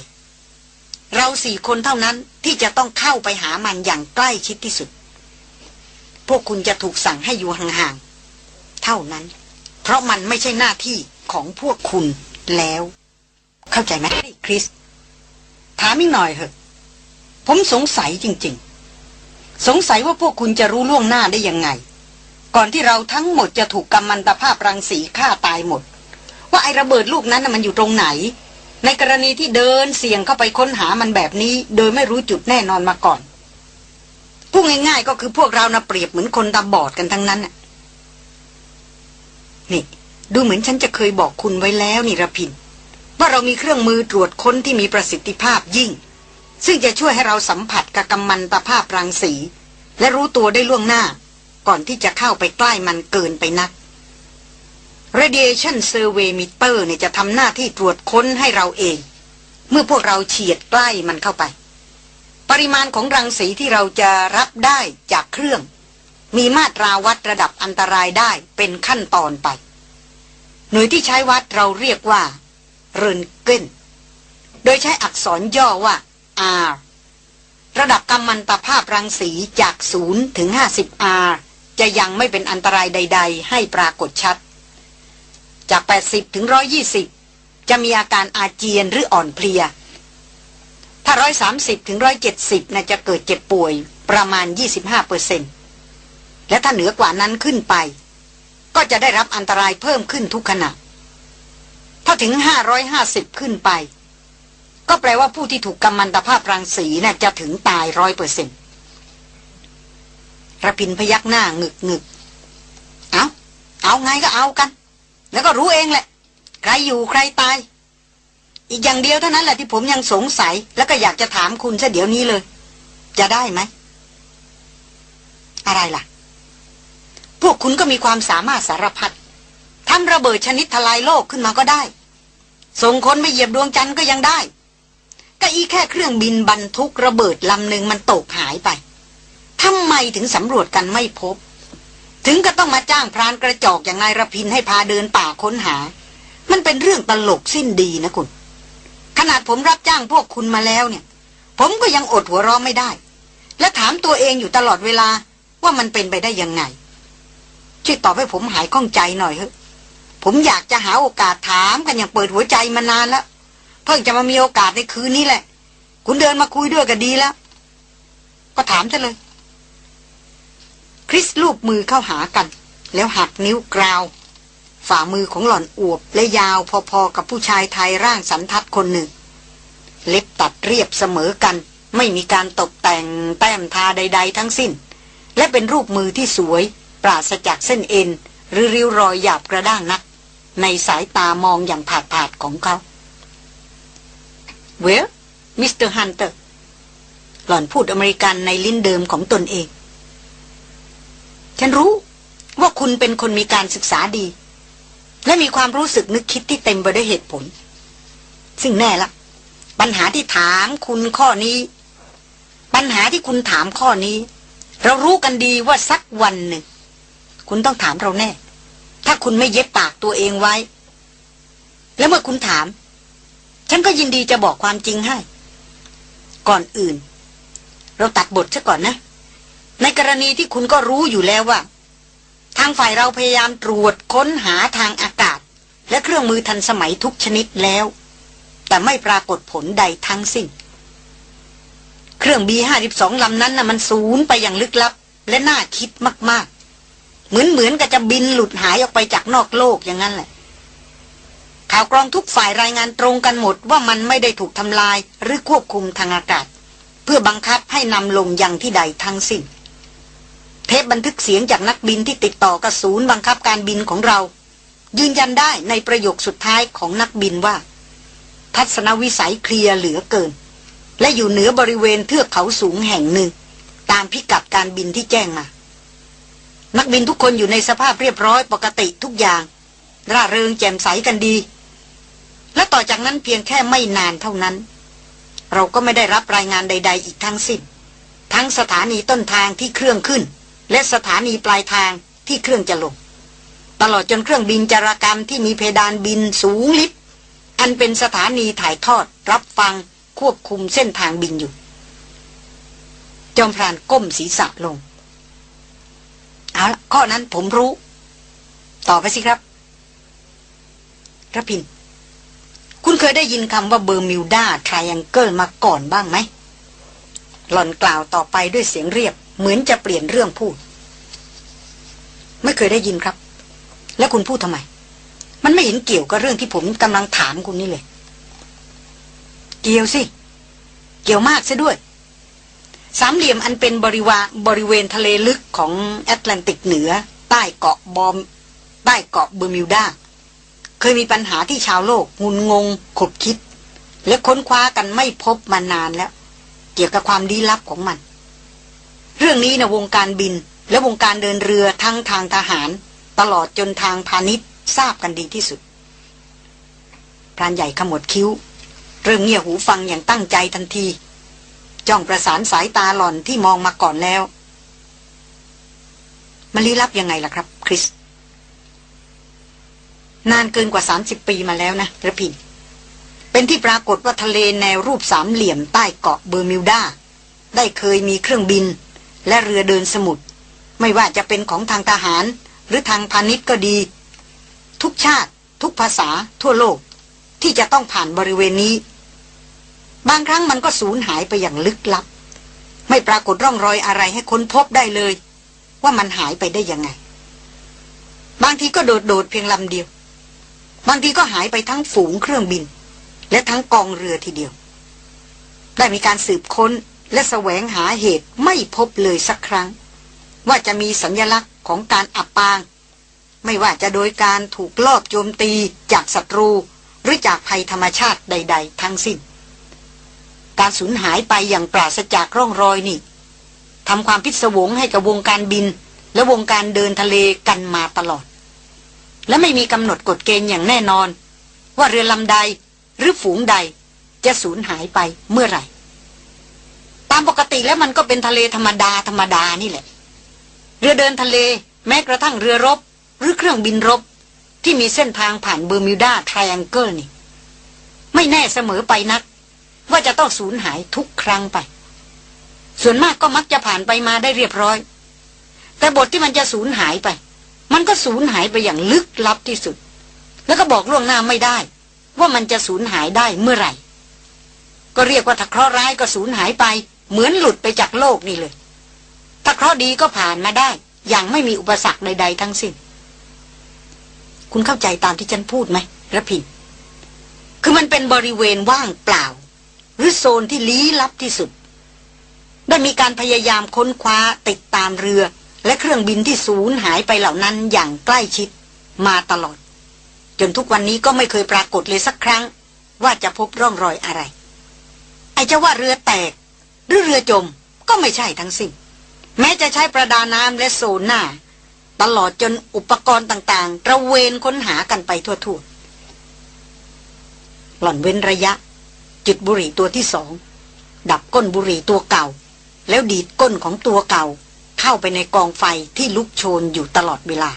เราสี่คนเท่านั้นที่จะต้องเข้าไปหามันอย่างใกล้ชิดที่สุด พวกคุณจะถูกสั่งให้อยู่ห่างๆ เท่านั้น เพราะมันไม่ใช่หน้าที่ของพวกคุณแล้ว เข้าใจไหมคริส ถามอีกหน่อยเหอะ ผมสงสัยจริง ๆ สงสัยว่าพวกคุณจะรู้ล่วงหน้าได้ยังไง ก่อนที่เราทั้งหมดจะถูกกำมันตภาพรังสีฆ่าตายหมด ว่าไอ้ระเบิดลูกนั้นนะมันอยู่ตรงไหน ในกรณีที่เดินเสี่ยงเข้าไปค้นหามันแบบนี้ โดยไม่รู้จุดแน่นอนมาก่อนพูดง่ายๆก็คือพวกเรานะเปรียบเหมือนคนตาบอดกันทั้งนั้นนี่ ดูเหมือนฉันจะเคยบอกคุณไว้แล้วนี่ระพิน ว่าเรามีเครื่องมือตรวจค้นที่มีประสิทธิภาพยิ่ง ซึ่งจะช่วยให้เราสัมผัสกับกำมันตภาพรังสี และรู้ตัวได้ล่วงหน้า ก่อนที่จะเข้าไปใกล้มันเกินไปนัก Radiation Survey Meter เนี่ยจะทำหน้าที่ตรวจค้นให้เราเอง เมื่อพวกเราเฉียดใกล้มันเข้าไป ปริมาณของรังสีที่เราจะรับได้จากเครื่อง มีมาตราวัดระดับอันตรายได้เป็นขั้นตอนไป หน่วยที่ใช้วัดเราเรียกว่าเรนเกนโดยใช้อักษรย่อว่า R ระดับกำมันตภาพรังสีจาก0ถึง50 R จะยังไม่เป็นอันตรายใด ๆ ให้ปรากฏชัด จาก 80 ถึง 120 จะมีอาการอาเจียนหรืออ่อนเพลีย ถ้า 130 ถึง 170นะจะเกิดเจ็บป่วยประมาณ 25เปอร์เซ็นและถ้าเหนือกว่านั้นขึ้นไป ก็จะได้รับอันตรายเพิ่มขึ้นทุกขณะ ถ้าถึง 550 ขึ้นไป ก็แปลว่าผู้ที่ถูกกำมันตภาพรังสีนะ่ะจะถึงตายร้อยเปอร์เซ็นต์ระพินพยักหน้างึกงึกเอาเอาไงก็เอากัน แล้วก็รู้เองแหละ ใครอยู่ใครตาย อีกอย่างเดียวเท่านั้นแหละที่ผมยังสงสัย แล้วก็อยากจะถามคุณซะเดี๋ยวนี้เลย จะได้ไหม อะไรล่ะ พวกคุณก็มีความสามารถสารพัดทำระเบิดชนิดทลายโลกขึ้นมาก็ได้ ส่งคนไปเหยียบดวงจันทร์ก็ยังได้ก็อีแค่เครื่องบินบรรทุกระเบิดลำหนึ่งมันตกหายไปทำไมถึงสำรวจกันไม่พบ ถึงก็ต้องมาจ้างพรานกระจอกอย่างนายระพินให้พาเดินป่าค้นหา มันเป็นเรื่องตลกสิ้นดีนะคุณ ขนาดผมรับจ้างพวกคุณมาแล้วเนี่ย ผมก็ยังอดหัวเราะไม่ได้ และถามตัวเองอยู่ตลอดเวลาว่ามันเป็นไปได้ยังไง ช่วยตอบให้ผมหายข้องใจหน่อยเถอะผมอยากจะหาโอกาสถามกันอย่างเปิดหัวใจมานานแล้ว เพิ่งจะมามีโอกาสในคืนนี้แหละ คุณเดินมาคุยด้วยก็ดีแล้ว ก็ถามซะเลย ริสลูบมือเข้าหากัน แล้วหักนิ้วกราว ฝ่ามือของหล่อนอวบและยาวพอๆกับผู้ชายไทยร่างสันทัดคนหนึ่ง เล็บตัดเรียบเสมอกัน ไม่มีการตกแต่งแต้มทาใด ๆ ทั้งสิ้น และเป็นรูปมือที่สวย ปราศจากเส้นเอ็น หรือริ้วรอยหยาบกระด้างนัก ในสายตามองอย่างผาดผาดของเขาWell Mister Hunter หล่อนพูดอเมริกันในลิ้นเดิมของตนเอง ฉันรู้ว่าคุณเป็นคนมีการศึกษาดี และมีความรู้สึกนึกคิดที่เต็มไปด้วยเหตุผล ซึ่งแน่ละ ปัญหาที่ถามคุณข้อนี้ ปัญหาที่คุณถามข้อนี้ เรารู้กันดีว่าสักวันหนึ่ง คุณต้องถามเราแน่ ถ้าคุณไม่เย็บปากตัวเองไว้ แล้วเมื่อคุณถาม ฉันก็ยินดีจะบอกความจริงให้ ก่อนอื่น เราตัดบทซะก่อนนะ ในกรณีที่คุณก็รู้อยู่แล้วว่า ทางฝ่ายเราพยายามตรวจค้นหาทางอากาศ และเครื่องมือทันสมัยทุกชนิดแล้ว แต่ไม่ปรากฏผลใดทั้งสิ้น เครื่องบีห้าสิบสองลำนั้นนะ่ะมันสูญไปอย่างลึกลับ และน่าคิดมาก ๆ เหมือนเหมือนกับจะบินหลุดหายออกไปจากนอกโลกอย่างนั้นแหละข่าวกรองทุกฝ่ายรายงานตรงกันหมดว่ามันไม่ได้ถูกทำลายหรือควบคุมทางอากาศ เพื่อบังคับให้นำลงยังที่ใดทั้งสิ้น ปบันทึกเสียงจากนักบินที่ติดต่อกับศูนย์บังคับการบินของเรา ยืนยันได้ในประโยคสุดท้ายของนักบินว่า ทัศนวิสัยเคลียร์เหลือเกิน และอยู่เหนือบริเวณเทือกเขาสูงแห่งหนึ่ง ตามพิกัดการบินที่แจ้งมา นักบินทุกคนอยู่ในสภาพเรียบร้อยปกติทุกอย่าง ร่าเริงแจ่มใสกันดี และต่อจากนั้นเพียงแค่ไม่นานเท่านั้น เราก็ไม่ได้รับรายงานใด ๆ อีกทั้งสิ้นทั้งสถานีต้นทางที่เครื่องขึ้น และสถานีปลายทางที่เครื่องจะลง ตลอดจนเครื่องบินจารกรรมที่มีเพดานบินสูงลิบอันเป็นสถานีถ่ายทอดรับฟังควบคุมเส้นทางบินอยู่ จอมพรานก้มศีรษะลง เอาละข้อนั้นผมรู้ ต่อไปสิครับรพินทร์ คุณเคยได้ยินคำว่า Bermuda Triangle มาก่อนบ้างไหม หล่อนกล่าวต่อไปด้วยเสียงเรียบ เหมือนจะเปลี่ยนเรื่องพูด ไม่เคยได้ยินครับ แล้วคุณพูดทำไม มันไม่เห็นเกี่ยวกับเรื่องที่ผมกำลังถามคุณนี่เลย เกี่ยวสิ เกี่ยวมากซะด้วย สามเหลี่ยมอันเป็นบริวาบริเวณทะเลลึกของแอตแลนติกเหนือ ใต้เกาะบอม ใต้เกาะเบอร์มิวดาเคยมีปัญหาที่ชาวโลกงุนงงขบคิด และค้นคว้ากันไม่พบมานานแล้ว เกี่ยวกับความลี้ลับของมัน เรื่องนี้นะวงการบิน และวงการเดินเรือทั้งทางทหาร ตลอดจนทางพาณิชย์ทราบกันดีที่สุดพรานใหญ่ขมวดคิ้ว เริ่มเงี่ยหูฟังอย่างตั้งใจทันที จ้องประสานสายตาหล่อนที่มองมาก่อนแล้ว มันลี้ลับยังไงล่ะครับ คริส นานเกินกว่าสามสิบปีมาแล้วนะระพินเป็นที่ปรากฏว่าทะเลแนวรูปสามเหลี่ยมใต้เกาะเบอร์มิวดาได้เคยมีเครื่องบิน และเรือเดินสมุทรไม่ว่าจะเป็นของทางทหาร หรือทางพาณิชย์ก็ดี ทุกชาติ ทุกภาษา ทั่วโลก ที่จะต้องผ่านบริเวณนี้ บางครั้งมันก็สูญหายไปอย่างลึกลับ ไม่ปรากฏร่องรอยอะไรให้ค้นพบได้เลย ว่ามันหายไปได้ยังไง บางทีก็โดดโดดเพียงลำเดียว บางทีก็หายไปทั้งฝูงเครื่องบิน และทั้งกองเรือทีเดียว ได้มีการสืบค้น และแสวงหาเหตุไม่พบเลยสักครั้ง ว่าจะมีสัญญลักษณ์ของการอับปาง ไม่ว่าจะโดยการถูกลอบโจมตีจากศัตรู หรือจากภัยธรรมชาติใด ๆ ทั้งสิ้น การสูญหายไปอย่างปราศจากร่องรอยนี่ทำความพิศวงให้กับวงการบิน และวงการเดินทะเลกันมาตลอด และไม่มีกำหนดกฎเกณฑ์อย่างแน่นอน ว่าเรือลำใดหรือฝูงใดจะสูญหายไปเมื่อไหร่ ตามปกติแล้วมันก็เป็นทะเลธรรมดาธรรมดานี่แหละ เรือเดินทะเล แม้กระทั่งเรือรบ หรือเครื่องบินรบ ที่มีเส้นทางผ่าน Bermuda Triangle นี่ ไม่แน่เสมอไปนัก ว่าจะต้องสูญหายทุกครั้งไป ส่วนมากก็มักจะผ่านไปมาได้เรียบร้อย แต่บทที่มันจะสูญหายไป มันก็สูญหายไปอย่างลึกลับที่สุด แล้วก็บอกล่วงหน้าไม่ได้ ว่ามันจะสูญหายได้เมื่อไหร่ก็เรียกว่าถ้าเคราะห์ร้ายก็สูญหายไป เหมือนหลุดไปจากโลกนี่เลย ถ้าเคราะห์ดีก็ผ่านมาได้ อย่างไม่มีอุปสรรคใด ๆ ทั้งสิ้น คุณเข้าใจตามที่ฉันพูดไหมระพิน คือมันเป็นบริเวณว่างเปล่า หรือโซนที่ลี้ลับที่สุด ได้มีการพยายามค้นคว้าติดตามเรือ และเครื่องบินที่สูญหายไปเหล่านั้นอย่างใกล้ชิดมาตลอด จนทุกวันนี้ก็ไม่เคยปรากฏเลยสักครั้ง ว่าจะพบร่องรอยอะไรไอ้จะว่าเรือแตก หรือเรือจมก็ไม่ใช่ทั้งสิ้น แม้จะใช้ประดาน้ำและโซน่าตลอดจนอุปกรณ์ต่างๆ ระเวนค้นหากันไปทั่วๆ หล่อนเว้นระยะ จุดบุหรี่ตัวที่สอง ดับก้นบุหรี่ตัวเก่า แล้วดีดก้นของตัวเก่า เข้าไปในกองไฟที่ลุกโชนอยู่ตลอดเวลา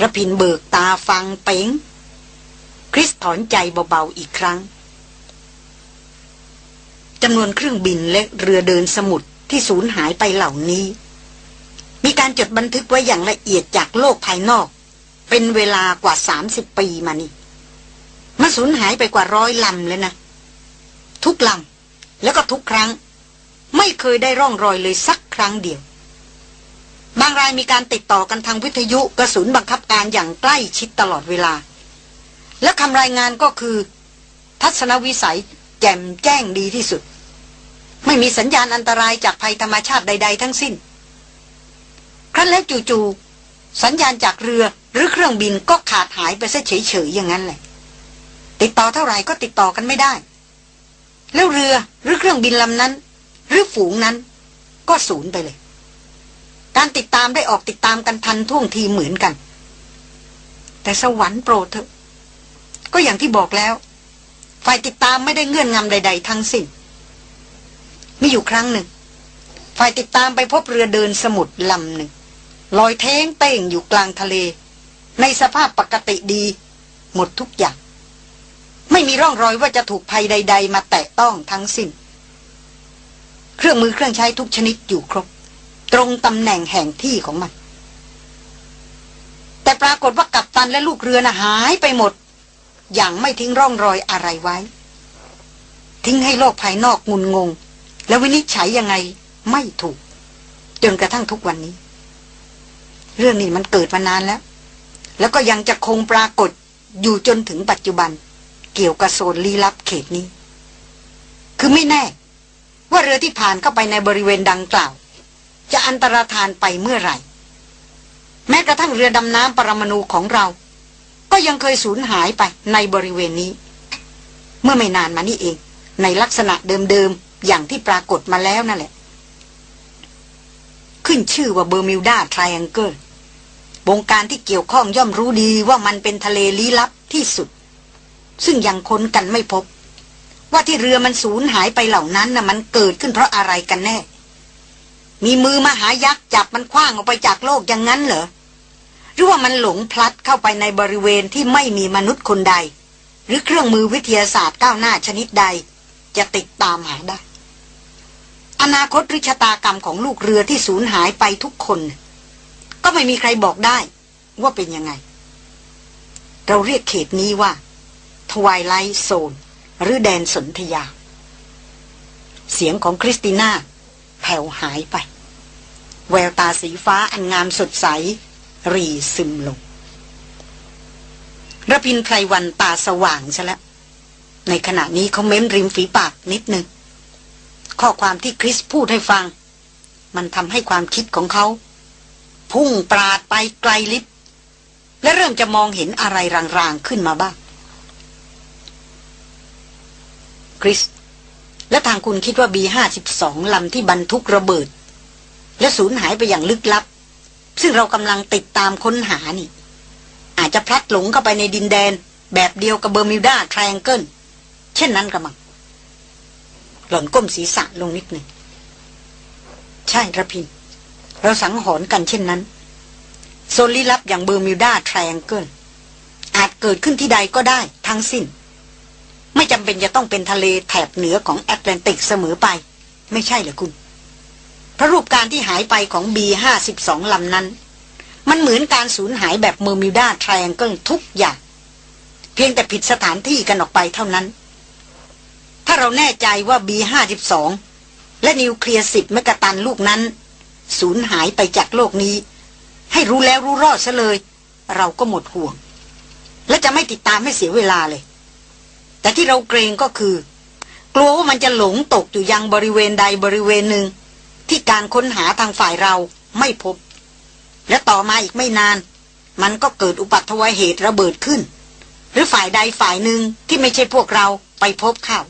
ระพินเบิกตาฟังเป๋งคริสถอนใจเบาๆอีกครั้ง จำนวนเครื่องบินและเรือเดินสมุทรที่สูญหายไปเหล่านี้ มีการจดบันทึกไว้อย่างละเอียดจากโลกภายนอก เป็นเวลากว่าสามสิบปีมานี่มันสูญหายไปกว่าร้อยลำเลยนะ ทุกลำแล้วก็ทุกครั้ง ไม่เคยได้ร่องรอยเลยสักครั้งเดียว บางรายมีการติดต่อกันทางวิทยุกระสุนบังคับการอย่างใกล้ชิดตลอดเวลา และคำรายงานก็คือ ทัศนวิสัย แจ่มแจ้งดีที่สุด ไม่มีสัญญาณอันตรายจากภัยธรรมชาติใด ๆ ทั้งสิ้น ครั้นแล้วจู่ๆสัญญาณจากเรือหรือเครื่องบินก็ขาดหายไปซะเฉยๆอย่างนั้นแหละ ติดต่อเท่าไหร่ก็ติดต่อกันไม่ได้ แล้วเรือหรือเครื่องบินลำนั้น หรือฝูงนั้น ก็สูญไปเลย การติดตามได้ออกติดตามกันทันท่วงทีเหมือนกัน แต่สวรรค์โปรดเถอะ ก็อย่างที่บอกแล้ว ฝ่ายติดตามไม่ได้เงื่อนงำใด ๆ ทั้งสิ้นมีอยู่ครั้งหนึ่ง ฝ่ายติดตามไปพบเรือเดินสมุทรลำหนึ่งลอยเท้งเต้งอยู่กลางทะเล ในสภาพปกติดี หมดทุกอย่าง ไม่มีร่องรอยว่าจะถูกภัยใด ๆ มาแตะต้องทั้งสิ้น เครื่องมือเครื่องใช้ทุกชนิดอยู่ครบ ตรงตำแหน่งแห่งที่ของมัน แต่ปรากฏว่ากัปตันและลูกเรือนะหายไปหมด อย่างไม่ทิ้งร่องรอยอะไรไว้ ทิ้งให้โลกภายนอกงุนงง และวินิจฉัยยังไงไม่ถูก จนกระทั่งทุกวันนี้ เรื่องนี้มันเกิดมานานแล้ว แล้วก็ยังจะคงปรากฏอยู่จนถึงปัจจุบัน เกี่ยวกับโซนลี้ลับเขตนี้ คือไม่แน่ ว่าเรือที่ผ่านเข้าไปในบริเวณดังกล่าว จะอันตรธานไปเมื่อไหร่ แม้กระทั่งเรือดำน้ำปรมาณูของเรา ก็ยังเคยสูญหายไปในบริเวณนี้ เมื่อไม่นานมานี้เอง ในลักษณะเดิมๆ อย่างที่ปรากฏมาแล้วนั่นแหละ ขึ้นชื่อว่า Bermuda Triangle วงการที่เกี่ยวข้องย่อมรู้ดีว่ามันเป็นทะเลลี้ลับที่สุด ซึ่งยังค้นกันไม่พบ ว่าที่เรือมันสูญหายไปเหล่านั้นน่ะมันเกิดขึ้นเพราะอะไรกันแน่ มีมือมหายักษ์จับมันคว้างออกไปจากโลกอย่างนั้นเหรอ หรือว่ามันหลงพลัดเข้าไปในบริเวณที่ไม่มีมนุษย์คนใด หรือเครื่องมือวิทยาศาสตร์ก้าวหน้าชนิดใด จะติดตามหาได้ อนาคตหรือชะตากรรมของลูกเรือที่สูญหายไปทุกคน ก็ไม่มีใครบอกได้ว่าเป็นยังไง เราเรียกเขตนี้ว่าทวายไลท์โซน หรือแดนสนธยา เสียงของคริสติน่าแผ่วหายไป แววตาสีฟ้าอันงามสดใส รีซึมลงระพินไพรวันตาสว่างใช่แล้ว ในขณะนี้เขาเม้มริมฝีปากนิดหนึ่งข้อความที่คริสพูดให้ฟัง มันทำให้ความคิดของเขา พุ่งปราดไปไกลลิบและเริ่มจะมองเห็นอะไรรางๆขึ้นมาบ้าง คริส และทางคุณคิดว่าบีห้าสิบสองลำที่บรรทุกระเบิด และสูญหายไปอย่างลึกลับ ซึ่งเรากำลังติดตามค้นหานี่ อาจจะพลัดหลงเข้าไปในดินแดน แบบเดียวกับ Bermuda Triangle เช่นนั้นกระมัง หล่อนก้มศีรษะลงนิดหนึ่ง ใช่รพินทร์ เราสังหรณ์กันเช่นนั้นโซนลี้ลับอย่าง Bermuda Triangleอาจเกิดขึ้นที่ใดก็ได้ทั้งสิ้น ไม่จำเป็นจะต้องเป็นทะเลแถบเหนือของแอตแลนติกเสมอไป ไม่ใช่เหรอคุณ เพราะรูปการที่หายไปของบีห้าสิบสองลำนั้น มันเหมือนการสูญหายแบบ Bermuda Triangle ทุกอย่าง เพียงแต่ผิดสถานที่กันออกไปเท่านั้น ถ้าเราแน่ใจว่าบีห้าสิบสองและนิวเคลียร์สิบเมกะตันลูกนั้น สูญหายไปจากโลกนี้ ให้รู้แล้วรู้รอดซะเลย เราก็หมดห่วง และจะไม่ติดตามให้เสียเวลาเลย แต่ที่เราเกรงก็คือ กลัวว่ามันจะหลงตกอยู่ยังบริเวณใดบริเวณหนึ่ง ที่การค้นหาทางฝ่ายเราไม่พบ และต่อมาอีกไม่นาน มันก็เกิดอุบัติเหตุระเบิดขึ้น หรือฝ่ายใดฝ่ายหนึ่งที่ไม่ใช่พวกเราไปพบเข้า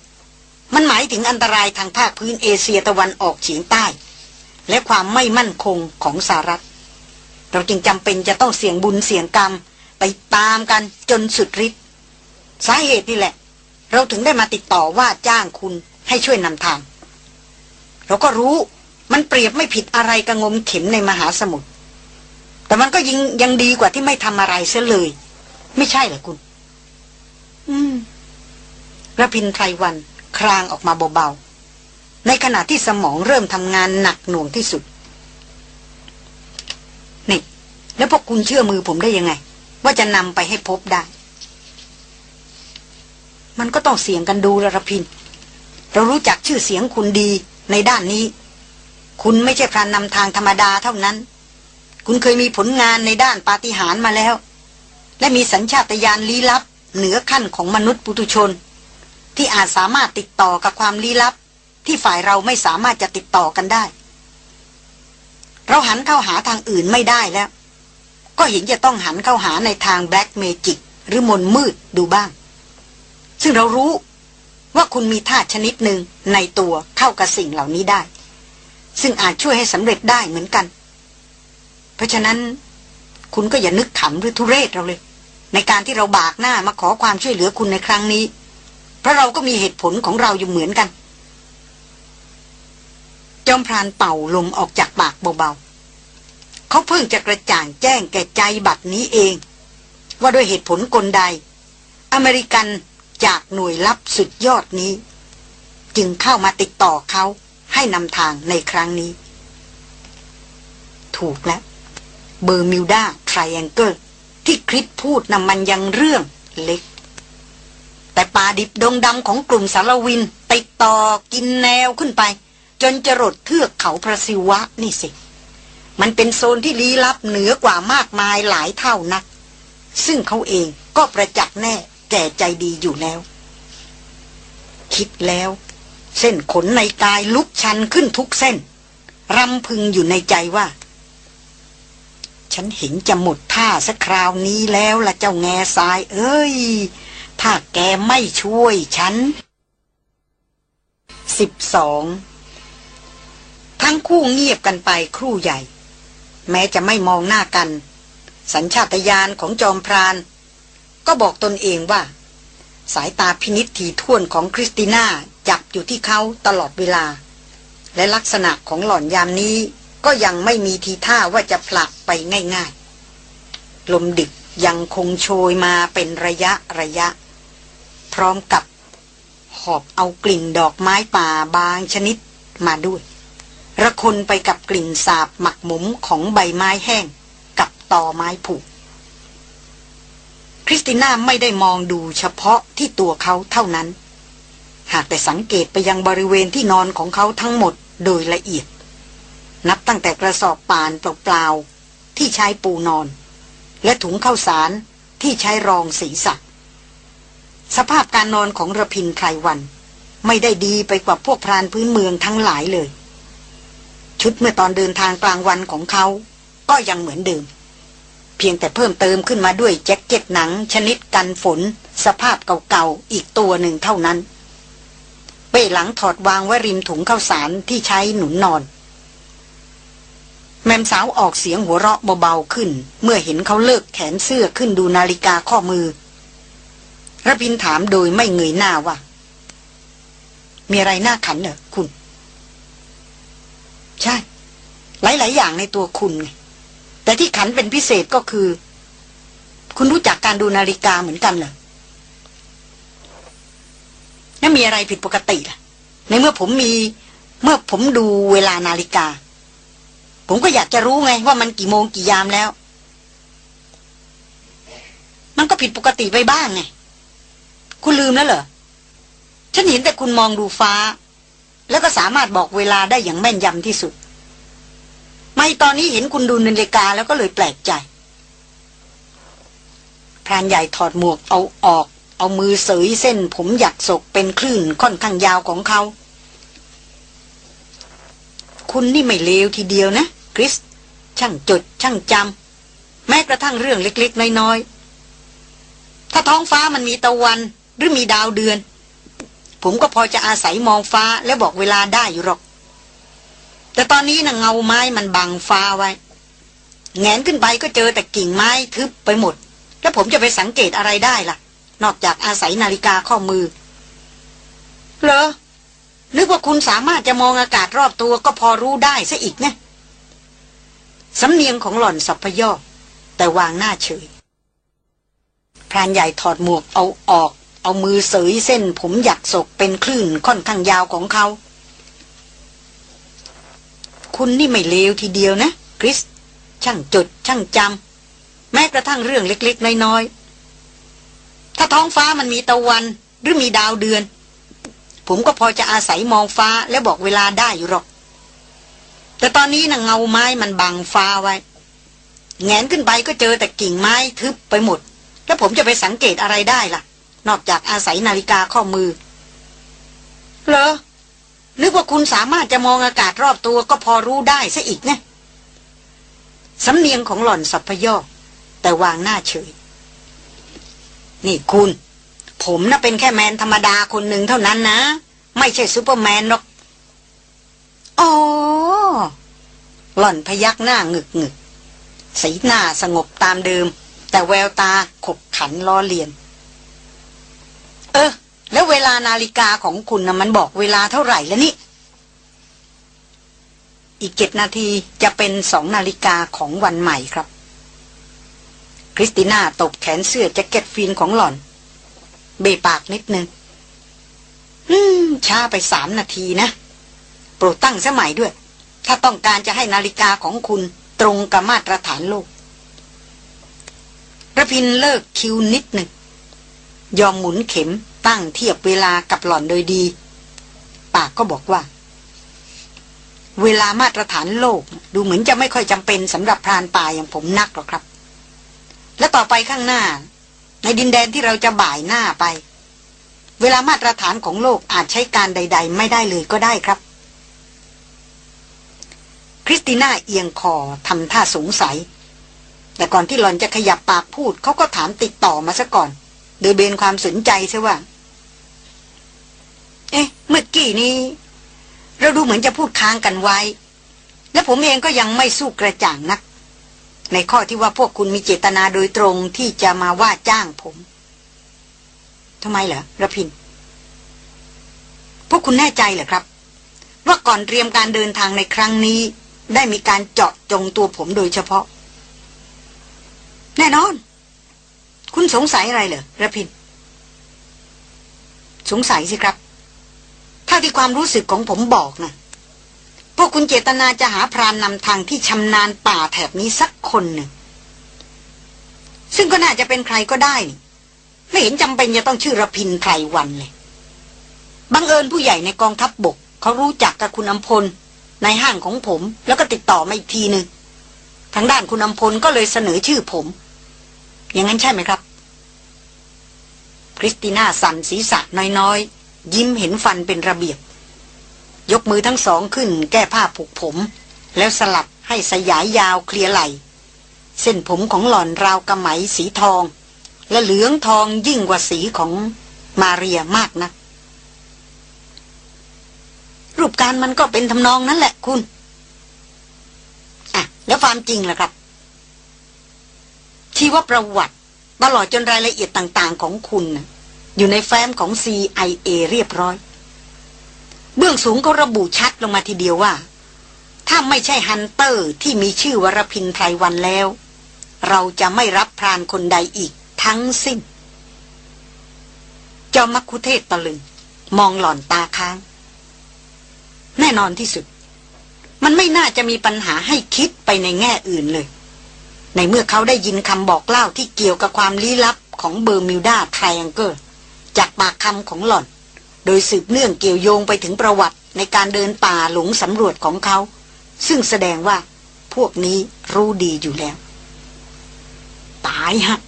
มันหมายถึงอันตรายทางภาคพื้นเอเชียตะวันออกเฉียงใต้ และความไม่มั่นคงของสหรัฐ เราจึงจำเป็นจะต้องเสี่ยงบุญเสี่ยงกรรมไปตามกันจนสุดฤทธิ์สาเหตุนี่แหละ เราถึงได้มาติดต่อว่าจ้างคุณให้ช่วยนำทาง เราก็รู้ มันเปรียบไม่ผิดอะไรกับงมเข็มในมหาสมุทรแต่มันก็ยิงยังดีกว่าที่ไม่ทำอะไรเสียเลย ไม่ใช่เหรอคุณ อืมระพินไทรวัน ครางออกมาเบาๆ ในขณะที่สมองเริ่มทำงานหนักหน่วงที่สุด นี่ แล้วพวกคุณเชื่อมือผมได้ยังไง ว่าจะนำไปให้พบได้ มันก็ต้องเสียงกันดูระพิน เรารู้จักชื่อเสียงคุณดีในด้านนี้ คุณไม่ใช่พรานนำทางธรรมดาเท่านั้น คุณเคยมีผลงานในด้านปาฏิหาริย์มาแล้ว และมีสัญชาตญาณลี้ลับ เหนือขั้นของมนุษย์ปุถุชน ที่อาจสามารถติดต่อกับความลี้ลับ ที่ฝ่ายเราไม่สามารถจะติดต่อกันได้ เราหันเข้าหาทางอื่นไม่ได้แล้ว ก็เห็นจะต้องหันเข้าหาในทางแบล็กเมจิกหรือมนมืดดูบ้าง ซึ่งเรารู้ว่าคุณมีธาตุชนิดหนึ่งในตัวเข้ากับสิ่งเหล่านี้ได้ ซึ่งอาจช่วยให้สำเร็จได้เหมือนกัน เพราะฉะนั้น คุณก็อย่านึกขำหรือทุเรศเราเลย ในการที่เราบากหน้ามาขอความช่วยเหลือคุณในครั้งนี้ เพราะเราก็มีเหตุผลของเราอยู่เหมือนกัน จอมพรานเป่าลมออกจากปากเบาๆเขาเพิ่งจะกระจ่างแจ้งแก่ใจบัดนี้เอง ว่าด้วยเหตุผลกลใด อเมริกันจากหน่วยลับสุดยอดนี้ จึงเข้ามาติดต่อเขา ให้นำทางในครั้งนี้ ถูกแล้ว Bermuda Triangle ที่คริสพูดนำมันยังเรื่องเล็ก แต่ป่าดิบดงดำของกลุ่มสาละวิน ติดต่อกินแนวขึ้นไป จนจรดเทือกเขาพระศิวะนี่สิ มันเป็นโซนที่ลี้ลับเหนือกว่ามากมายหลายเท่านัก ซึ่งเขาเองก็ประจักษ์แน่แก่ใจดีอยู่แล้ว คิดแล้ว เส้นขนในกายลุกชันขึ้นทุกเส้น รำพึงอยู่ในใจว่า ฉันเห็นจะหมดท่าสักคราวนี้แล้วล่ะเจ้าแง่ทราย เอ้ย ถ้าแกไม่ช่วยฉันสิบสองทั้งคู่เงียบกันไปครู่ใหญ่ แม้จะไม่มองหน้ากัน สัญชาตญาณของจอมพราน ก็บอกตนเองว่า สายตาพินิษทีท่วนของคริสติน่า จับอยู่ที่เขาตลอดเวลา และลักษณะของหล่อนยามนี้ก็ยังไม่มีทีท่าว่าจะผลักไปง่ายๆ ลมดึกยังคงโชยมาเป็นระยะระยะ พร้อมกับหอบเอากลิ่นดอกไม้ป่าบางชนิดมาด้วย ระคนไปกับกลิ่นสาบหมักหมมของใบไม้แห้งกับตอไม้ผุคริสติน่าไม่ได้มองดูเฉพาะที่ตัวเขาเท่านั้น หากแต่สังเกตไปยังบริเวณที่นอนของเขาทั้งหมดโดยละเอียด นับตั้งแต่กระสอบป่านเปล่าๆที่ใช้ปูนอน และถุงข้าวสารที่ใช้รองศีรษะสภาพการนอนของระพินไพรวัน ไม่ได้ดีไปกว่าพวกพรานพื้นเมืองทั้งหลายเลย ชุดเมื่อตอนเดินทางกลางวันของเขา ก็ยังเหมือนเดิม เพียงแต่เพิ่มเติมขึ้นมาด้วยแจ็คเก็ตหนังชนิดกันฝน สภาพเก่าๆอีกตัวหนึ่งเท่านั้น เป้หลังถอดวางไว้ริมถุงข้าวสารที่ใช้หนุนนอน แม่มสาวออกเสียงหัวเราะเบาๆขึ้น เมื่อเห็นเขาเลิกแขนเสื้อขึ้นดูนาฬิกาข้อมือระพินถามโดยไม่เงยหน้าว่า มีอะไรน่าขันเหรอคุณ ใช่ หลายๆอย่างในตัวคุณไงแต่ที่ขันเป็นพิเศษก็คือ คุณรู้จักการดูนาฬิกาเหมือนกันเหรอ นั่นมีอะไรผิดปกติล่ะ ในเมื่อผมมี เมื่อผมดูเวลานาฬิกา ผมก็อยากจะรู้ไงว่ามันกี่โมงกี่ยามแล้ว มันก็ผิดปกติไปบ้างไง คุณลืมแล้วเหรอ ฉันเห็นแต่คุณมองดูฟ้า แล้วก็สามารถบอกเวลาได้อย่างแม่นยำที่สุด ไม่ตอนนี้เห็นคุณดูนาฬิกาแล้วก็เลยแปลกใจพรานใหญ่ถอดหมวกเอาออก เอามือเสยเส้นผมหยักศกเป็นคลื่นค่อนข้างยาวของเขา คุณนี่ไม่เลวทีเดียวนะ คริส ช่างจด ช่างจำแม้กระทั่งเรื่องเล็กๆ น้อยๆ ถ้าท้องฟ้ามันมีตะวันหรือมีดาวเดือน ผมก็พอจะอาศัยมองฟ้าและบอกเวลาได้อยู่หรอก แต่ตอนนี้นะ่ะเงาไม้มันบังฟ้าไว้แงนขึ้นไปก็เจอแต่กิ่งไม้ทึบไปหมด แล้วผมจะไปสังเกตอะไรได้ล่ะ นอกจากอาศัยนาฬิกาข้อมือ เหรอ นึกว่าคุณสามารถจะมองอากาศรอบตัวก็พอรู้ได้ซะอีกนะสำเนียงของหล่อนสัพยอแต่วางหน้าเฉยพรานใหญ่ถอดหมวกเอาออก เอามือเสยเส้น ผมหยักศกเป็นคลื่นค่อนข้างยาวของเขา คุณนี่ไม่เลวทีเดียวนะ คริส ช่างจด ช่างจำแม้กระทั่งเรื่องเล็ก ๆ น้อย ๆ ถ้าท้องฟ้ามันมีตะวันหรือมีดาวเดือน ผมก็พอจะอาศัยมองฟ้าและบอกเวลาได้อยู่หรอก แต่ตอนนี้นะ่ะเงาไม้มันบังฟ้าไว้แงนขึ้นไปก็เจอแต่กิ่งไม้ทึบไปหมด แล้วผมจะไปสังเกตอะไรได้ล่ะ นอกจากอาศัยนาฬิกาข้อมือ เหรอ นึกว่าคุณสามารถจะมองอากาศรอบตัวก็พอรู้ได้ซะอีกนะสำเนียงของหล่อนสัพพยอแต่วางหน้าเฉย นี่คุณ ผมน่ะเป็นแค่แมนธรรมดาคนหนึ่งเท่านั้นนะ ไม่ใช่ซูเปอร์แมนหรอกอ๋อหล่อนพยักหน้างึกงึกสีหน้าสงบตามเดิม แต่แววตาขบขันล้อเลียน เออ แล้วเวลานาฬิกาของคุณนะมันบอกเวลาเท่าไหร่แล้วนี่ อีกเจ็ดนาทีจะเป็นสองนาฬิกาของวันใหม่ครับ คริสติน่าตลบแขนเสื้อแจ็คเก็ต field ของหล่อน เบปากนิดนึง อืม ช้าไปสามนาทีนะ โปรดตั้งสมัยด้วย ถ้าต้องการจะให้นาฬิกาของคุณตรงกับมาตรฐานโลกระพินเลิกคิวนิดหนึ่ง ยอมหมุนเข็มตั้งเทียบเวลากับหล่อนโดยดี ปากก็บอกว่า เวลามาตรฐานโลก ดูเหมือนจะไม่ค่อยจำเป็นสำหรับพรานป่าอย่างผมนักหรอกครับ และต่อไปข้างหน้า ในดินแดนที่เราจะบ่ายหน้าไป เวลามาตรฐานของโลกอาจใช้การใด ๆ ไม่ได้เลยก็ได้ครับ คริสติน่าเอียงคอทำท่าสงสัย แต่ก่อนที่หลอนจะขยับปากพูดเขาก็ถามติดต่อมาซะก่อน โดยเบนความสนใจใช่ว่า เอ๊ะเมื่อกี้นี้ เราดูเหมือนจะพูดค้างกันไว้ และผมเองก็ยังไม่สู้กระจ่างนัก ในข้อที่ว่าพวกคุณมีเจตนาโดยตรงที่จะมาว่าจ้างผมทำไมเหรอระพิน พวกคุณแน่ใจเหรอครับ ว่าก่อนเตรียมการเดินทางในครั้งนี้ ได้มีการเจาะจงตัวผมโดยเฉพาะ แน่นอน คุณสงสัยอะไรเหรอระพิน สงสัยสิครับ ถ้าที่ความรู้สึกของผมบอกนะ วกคุณเจตนาจะหาพรานนำทางที่ชำนาญป่าแถบนี้สักคนหนึ่ง ซึ่งก็น่าจะเป็นใครก็ได้นี่ไม่เห็นจำเป็นจะต้องชื่อระพินไพรวันเลยบังเอิญผู้ใหญ่ในกองทัพบบก เขารู้จักกับคุณอำพลในห้างของผม แล้วก็ติดต่อมาอีกทีหนึ่งทางด้านคุณอำพลก็เลยเสนอชื่อผม อย่างนั้นใช่ไหมครับ คริสติน่าสันศีรษะน้อยๆ ยิ้มเห็นฟันเป็นระเบียบ ยกมือทั้งสองขึ้นแก้ผ้าผูกผม แล้วสลับให้สยายยาวเคลียร์ไหล เส้นผมของหล่อนราวกระไหมสีทอง และเหลืองทองยิ่งกว่าสีของมาเรียมากนะรูปการมันก็เป็นทำนองนั้นแหละคุณ อะ แล้วความจริงล่ะครับชีวประวัติตลอดจนรายละเอียดต่าง ๆ ของคุณ อยู่ในแฟ้มของ CIA เรียบร้อย เบื้องสูงก็ระบุชัดลงมาทีเดียวว่า ถ้าไม่ใช่ฮันเตอร์ที่มีชื่อวรพินไพรวันแล้ว เราจะไม่รับพรานคนใดอีกทั้งสิ้น จอมมักคุเทศตะลึง มองหล่อนตาค้าง แน่นอนที่สุด มันไม่น่าจะมีปัญหาให้คิดไปในแง่อื่นเลย ในเมื่อเขาได้ยินคำบอกเล่าที่เกี่ยวกับความลี้ลับของ Bermuda Triangle จากปากคำของหล่อน โดยสืบเนื่องเกี่ยวโยงไปถึงประวัติในการเดินป่าหลงสำรวจของเขา ซึ่งแสดงว่าพวกนี้รู้ดีอยู่แล้ว ตายฮะ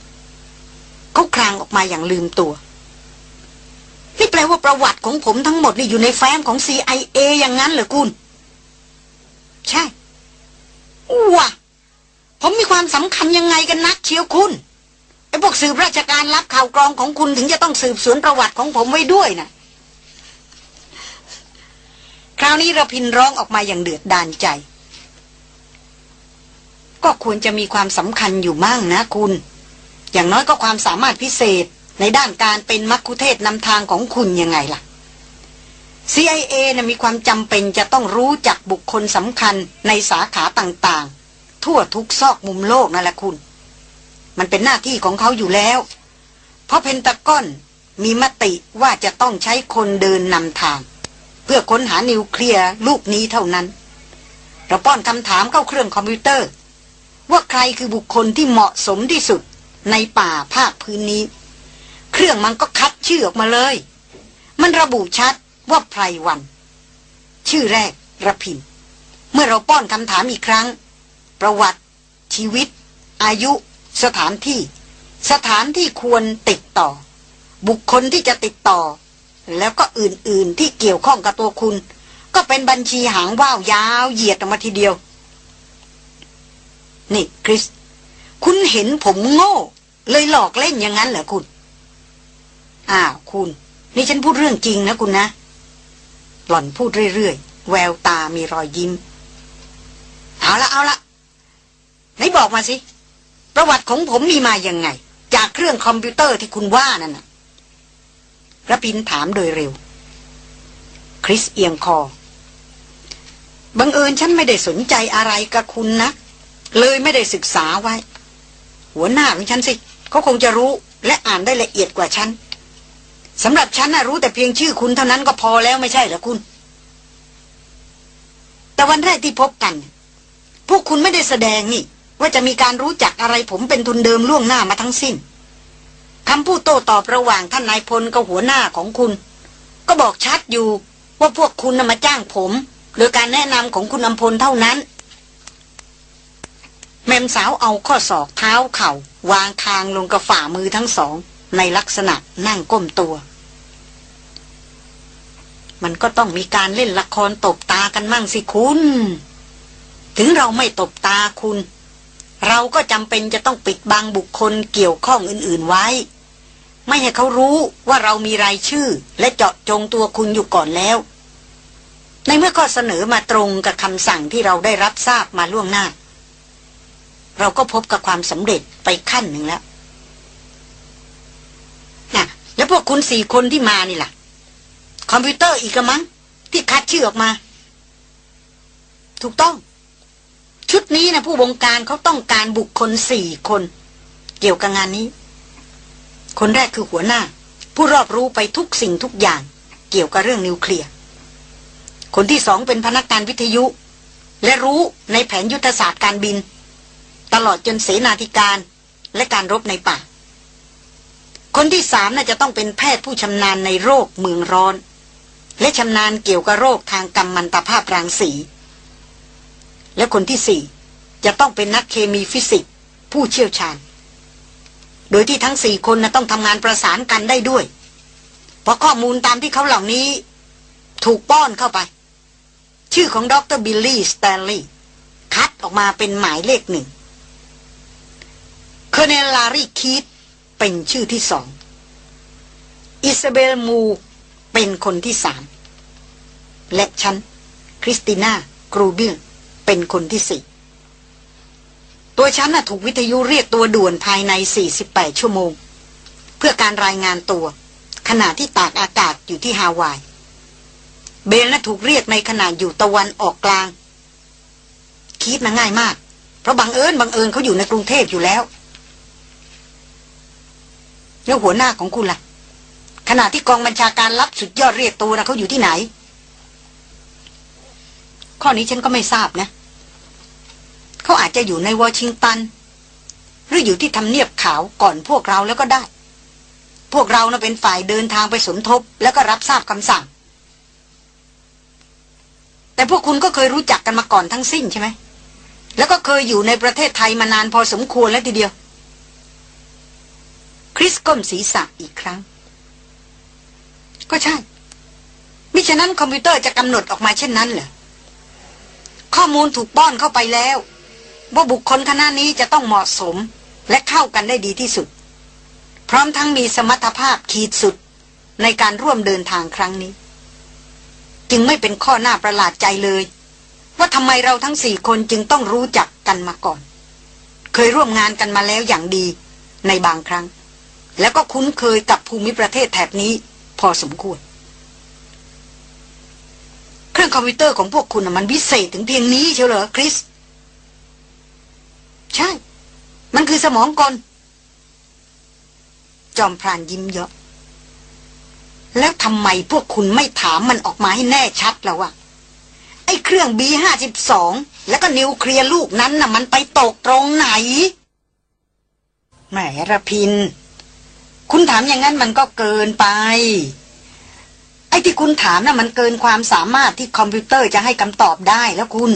เขาครางออกมาอย่างลืมตัว นี่แปลว่าประวัติของผมทั้งหมดนี่อยู่ในแฟ้มของ CIA อย่างนั้นเหรอคุณ ใช่ว้าผมมีความสำคัญยังไงกันนักเชียวคุณไอ้พวกสืบราชการรับข่าวกรองของคุณถึงจะต้องสืบสวนประวัติของผมไว้ด้วยนะ คราวนี้ระพินร้องออกมาอย่างเดือดดานใจ ก็ควรจะมีความสำคัญอยู่มั่งนะคุณ อย่างน้อยก็ความสามารถพิเศษในด้านการเป็นมักคุเทศนำทางของคุณยังไงล่ะ CIA นะมีความจำเป็นจะต้องรู้จักบุคคลสำคัญในสาขาต่างๆ ทั่วทุกซอกมุมโลกนั่นแหละคุณ มันเป็นหน้าที่ของเขาอยู่แล้ว เพราะเพนตากอนมีมติว่าจะต้องใช้คนเดินนำทาง เพื่อค้นหานิวเคลียร์ลูกนี้เท่านั้น เราป้อนคำถามเข้าเครื่องคอมพิวเตอร์ ว่าใครคือบุคคลที่เหมาะสมที่สุดในป่าภาคพื้นนี้ เครื่องมันก็คัดชื่อออกมาเลย มันระบุชัดว่าไพรวัน ชื่อแรกระพิน เมื่อเราป้อนคำถามอีกครั้ง ประวัติ ชีวิต อายุ สถานที่ สถานที่ควรติดต่อ บุคคลที่จะติดต่อ แล้วก็อื่นๆที่เกี่ยวข้องกับตัวคุณ ก็เป็นบัญชีหางว่าวยาวเหยียดออกมาทีเดียว นี่คริส คุณเห็นผมโง่ เลยหลอกเล่นอย่างนั้นเหรอคุณ อ้าวคุณ นี่ฉันพูดเรื่องจริงนะคุณนะ หล่อนพูดเรื่อยๆ แววตามีรอยยิ้ม เอาละเอาละไหนบอกมาสิ ประวัติของผมมีมาอยังไง จากเครื่องคอมพิวเตอร์ที่คุณว่านั่นนะ ระพินถามโดยเร็ว คริสเอียงคอ บังเอิญฉันไม่ได้สนใจอะไรกับคุณนะ เลยไม่ได้ศึกษาไว้ หัวหน้าของฉันสิเขาคงจะรู้และอ่านได้ละเอียดกว่าฉันสำหรับฉันน่ะรู้แต่เพียงชื่อคุณเท่านั้นก็พอแล้วไม่ใช่เหรอคุณ แต่วันแรกที่พบกัน พวกคุณไม่ได้แสดงนี่ ว่าจะมีการรู้จักอะไรผมเป็นทุนเดิมล่วงหน้ามาทั้งสิ้น คำพูดโต้ตอบระหว่างท่านนายพลกับหัวหน้าของคุณ ก็บอกชัดอยู่ว่าพวกคุณนำมาจ้างผม โดยการแนะนำของคุณอำพลเท่านั้น แม่มสาวเอาข้อศอกเท้าเข่าวางคางลงกับฝ่ามือทั้งสอง ในลักษณะนั่งก้มตัว มันก็ต้องมีการเล่นละครตบตากันมั่งสิคุณ ถึงเราไม่ตบตาคุณ เราก็จำเป็นจะต้องปิดบังบุคคลเกี่ยวข้องอื่นๆไว้ ไม่ให้เขารู้ว่าเรามีรายชื่อ และเจาะจงตัวคุณอยู่ก่อนแล้ว ในเมื่อข้อเสนอมาตรงกับคำสั่งที่เราได้รับทราบมาล่วงหน้า เราก็พบกับความสำเร็จไปขั้นหนึ่งแล้วนะแล้วพวกคุณสี่คนที่มานี่ล่ะ คอมพิวเตอร์อีกมั้งที่คัดชื่อออกมา ถูกต้อง ชุดนี้นะผู้บงการเขาต้องการบุคคลสี่คน เกี่ยวกับงานนี้ คนแรกคือหัวหน้า ผู้รอบรู้ไปทุกสิ่งทุกอย่าง เกี่ยวกับเรื่องนิวเคลียร์คนที่สองเป็นพนักงานวิทยุ และรู้ในแผนยุทธศาสตร์การบิน ตลอดจนเสนาธิการและการรบในป่า คนที่สามน่าจะต้องเป็นแพทย์ผู้ชำนาญในโรคเมืองร้อน และชำนาญเกี่ยวกับโรคทางกำมันตภาพรังสี และคนที่สี่จะต้องเป็นนักเคมีฟิสิกส์ผู้เชี่ยวชาญ โดยที่ทั้งสี่คนนะต้องทำงานประสานกันได้ด้วย เพราะข้อมูลตามที่เขาเหล่านี้ ถูกป้อนเข้าไป ชื่อของดรบิลลี่สแตนลีย์คัดออกมาเป็นหมายเลขหนึ่ง Colonel ลารีคีตเป็นชื่อที่สองอิซาเบลมูเป็นคนที่สาม และฉัน คริสติน่ากรูบิล เป็นคนที่สี่ตัวฉันน่ะถูกวิทยุเรียกตัวด่วนภายใน 48 ชั่วโมง เพื่อการรายงานตัว ขณะที่ตากอากาศอยู่ที่ฮาวาย เบลน่ะถูกเรียกในขณะอยู่ตะวันออกกลาง คิดนะง่ายมาก เพราะบังเอิญบังเอิญเขาอยู่ในกรุงเทพอยู่แล้ว แล้วหัวหน้าของคุณล่ะ ขณะที่กองบัญชาการรับสุดยอดเรียกตัวนะเขาอยู่ที่ไหน ข้อนี้ฉันก็ไม่ทราบนะ เขาอาจจะอยู่ในวอชิงตัน หรืออยู่ที่ทำเนียบขาวก่อนพวกเราแล้วก็ได้ พวกเรานะ่ะเป็นฝ่ายเดินทางไปสมทบ แล้วก็รับทราบคำสั่ง แต่พวกคุณก็เคยรู้จักกันมาก่อนทั้งสิ้นใช่ไหม แล้วก็เคยอยู่ในประเทศไทยมานานพอสมควรแล้วทีเดียว คริสก้มศีรษะอีกครั้ง ก็ใช่มิฉะนั้นคอมพิวเตอร์จะกำหนดออกมาเช่นนั้นเหรอ ข้อมูลถูกป้อนเข้าไปแล้ว ว่าบุคคลคณะนี้จะต้องเหมาะสมและเข้ากันได้ดีที่สุด พร้อมทั้งมีสมรรถภาพขีดสุดในการร่วมเดินทางครั้งนี้ จึงไม่เป็นข้อหน้าประหลาดใจเลย ว่าทำไมเราทั้งสี่คนจึงต้องรู้จักกันมาก่อน เคยร่วมงานกันมาแล้วอย่างดีในบางครั้ง แล้วก็คุ้นเคยกับภูมิประเทศแถบนี้พอสมควร เครื่องคอมพิวเตอร์ของพวกคุณมันวิเศษถึงเพียงนี้เชียวเหรอคริส ใช่ มันคือสมองกล จอมพรานยิ้มเยอะ แล้วทำไมพวกคุณไม่ถามมันออกมาให้แน่ชัดแล้ววะไอ้เครื่องบีห้าสิบสองแล้วก็นิวเคลียร์ลูกนั้นน่ะ มันไปตกตรงไหนแหมระพิน คุณถามอย่างนั้นมันก็เกินไป ไอ้ที่คุณถามน่ะมันเกินความสามารถที่คอมพิวเตอร์จะให้คำตอบได้แล้วคุณ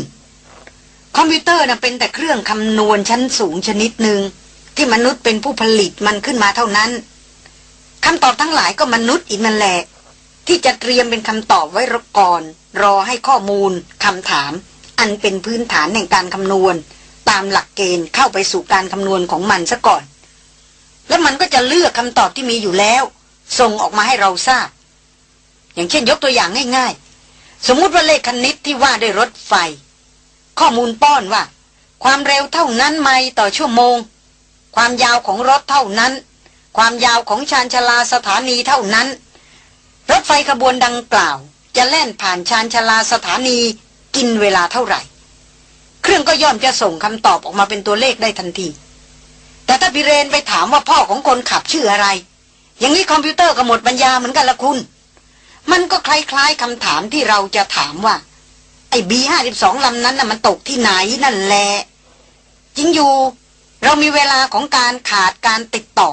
คอมพิวเตอร์น่ะเป็นแต่เครื่องคำนวณชั้นสูงชนิดหนึ่งที่มนุษย์เป็นผู้ผลิตมันขึ้นมาเท่านั้นคำตอบทั้งหลายก็มนุษย์อีกนั่นแหละ ที่จะเตรียมเป็นคำตอบไว้รก่อน รอให้ข้อมูลคำถาม อันเป็นพื้นฐานแห่งการคำนวณ ตามหลักเกณฑ์เข้าไปสู่การคำนวณของมันซะก่อน แล้วมันก็จะเลือกคำตอบที่มีอยู่แล้ว ส่งออกมาให้เราทราบ อย่างเช่นยกตัวอย่างง่าย ๆ สมมุติว่าเลขคณิตที่ว่าด้วยรถไฟ ข้อมูลป้อนว่า ความเร็วเท่านั้นไมล์ต่อชั่วโมง ความยาวของรถเท่านั้น ความยาวของชานชาลาสถานีเท่านั้น รถไฟขบวนดังกล่าว จะแล่นผ่านชานชาลาสถานีกินเวลาเท่าไหร่ เครื่องก็ย่อมจะส่งคำตอบออกมาเป็นตัวเลขได้ทันที แต่ถ้าพิเรนไปถามว่าพ่อของคนขับชื่ออะไร อย่างนี้คอมพิวเตอร์ก็หมดปัญญาเหมือนกันละคุณ มันก็คล้ายๆคำถามที่เราจะถามว่า ไอ้บีห้าสิบสองลำนั้นน่ะมันตกที่ไหนนั่นแหละจริงอยู่ เรามีเวลาของการขาดการติดต่อ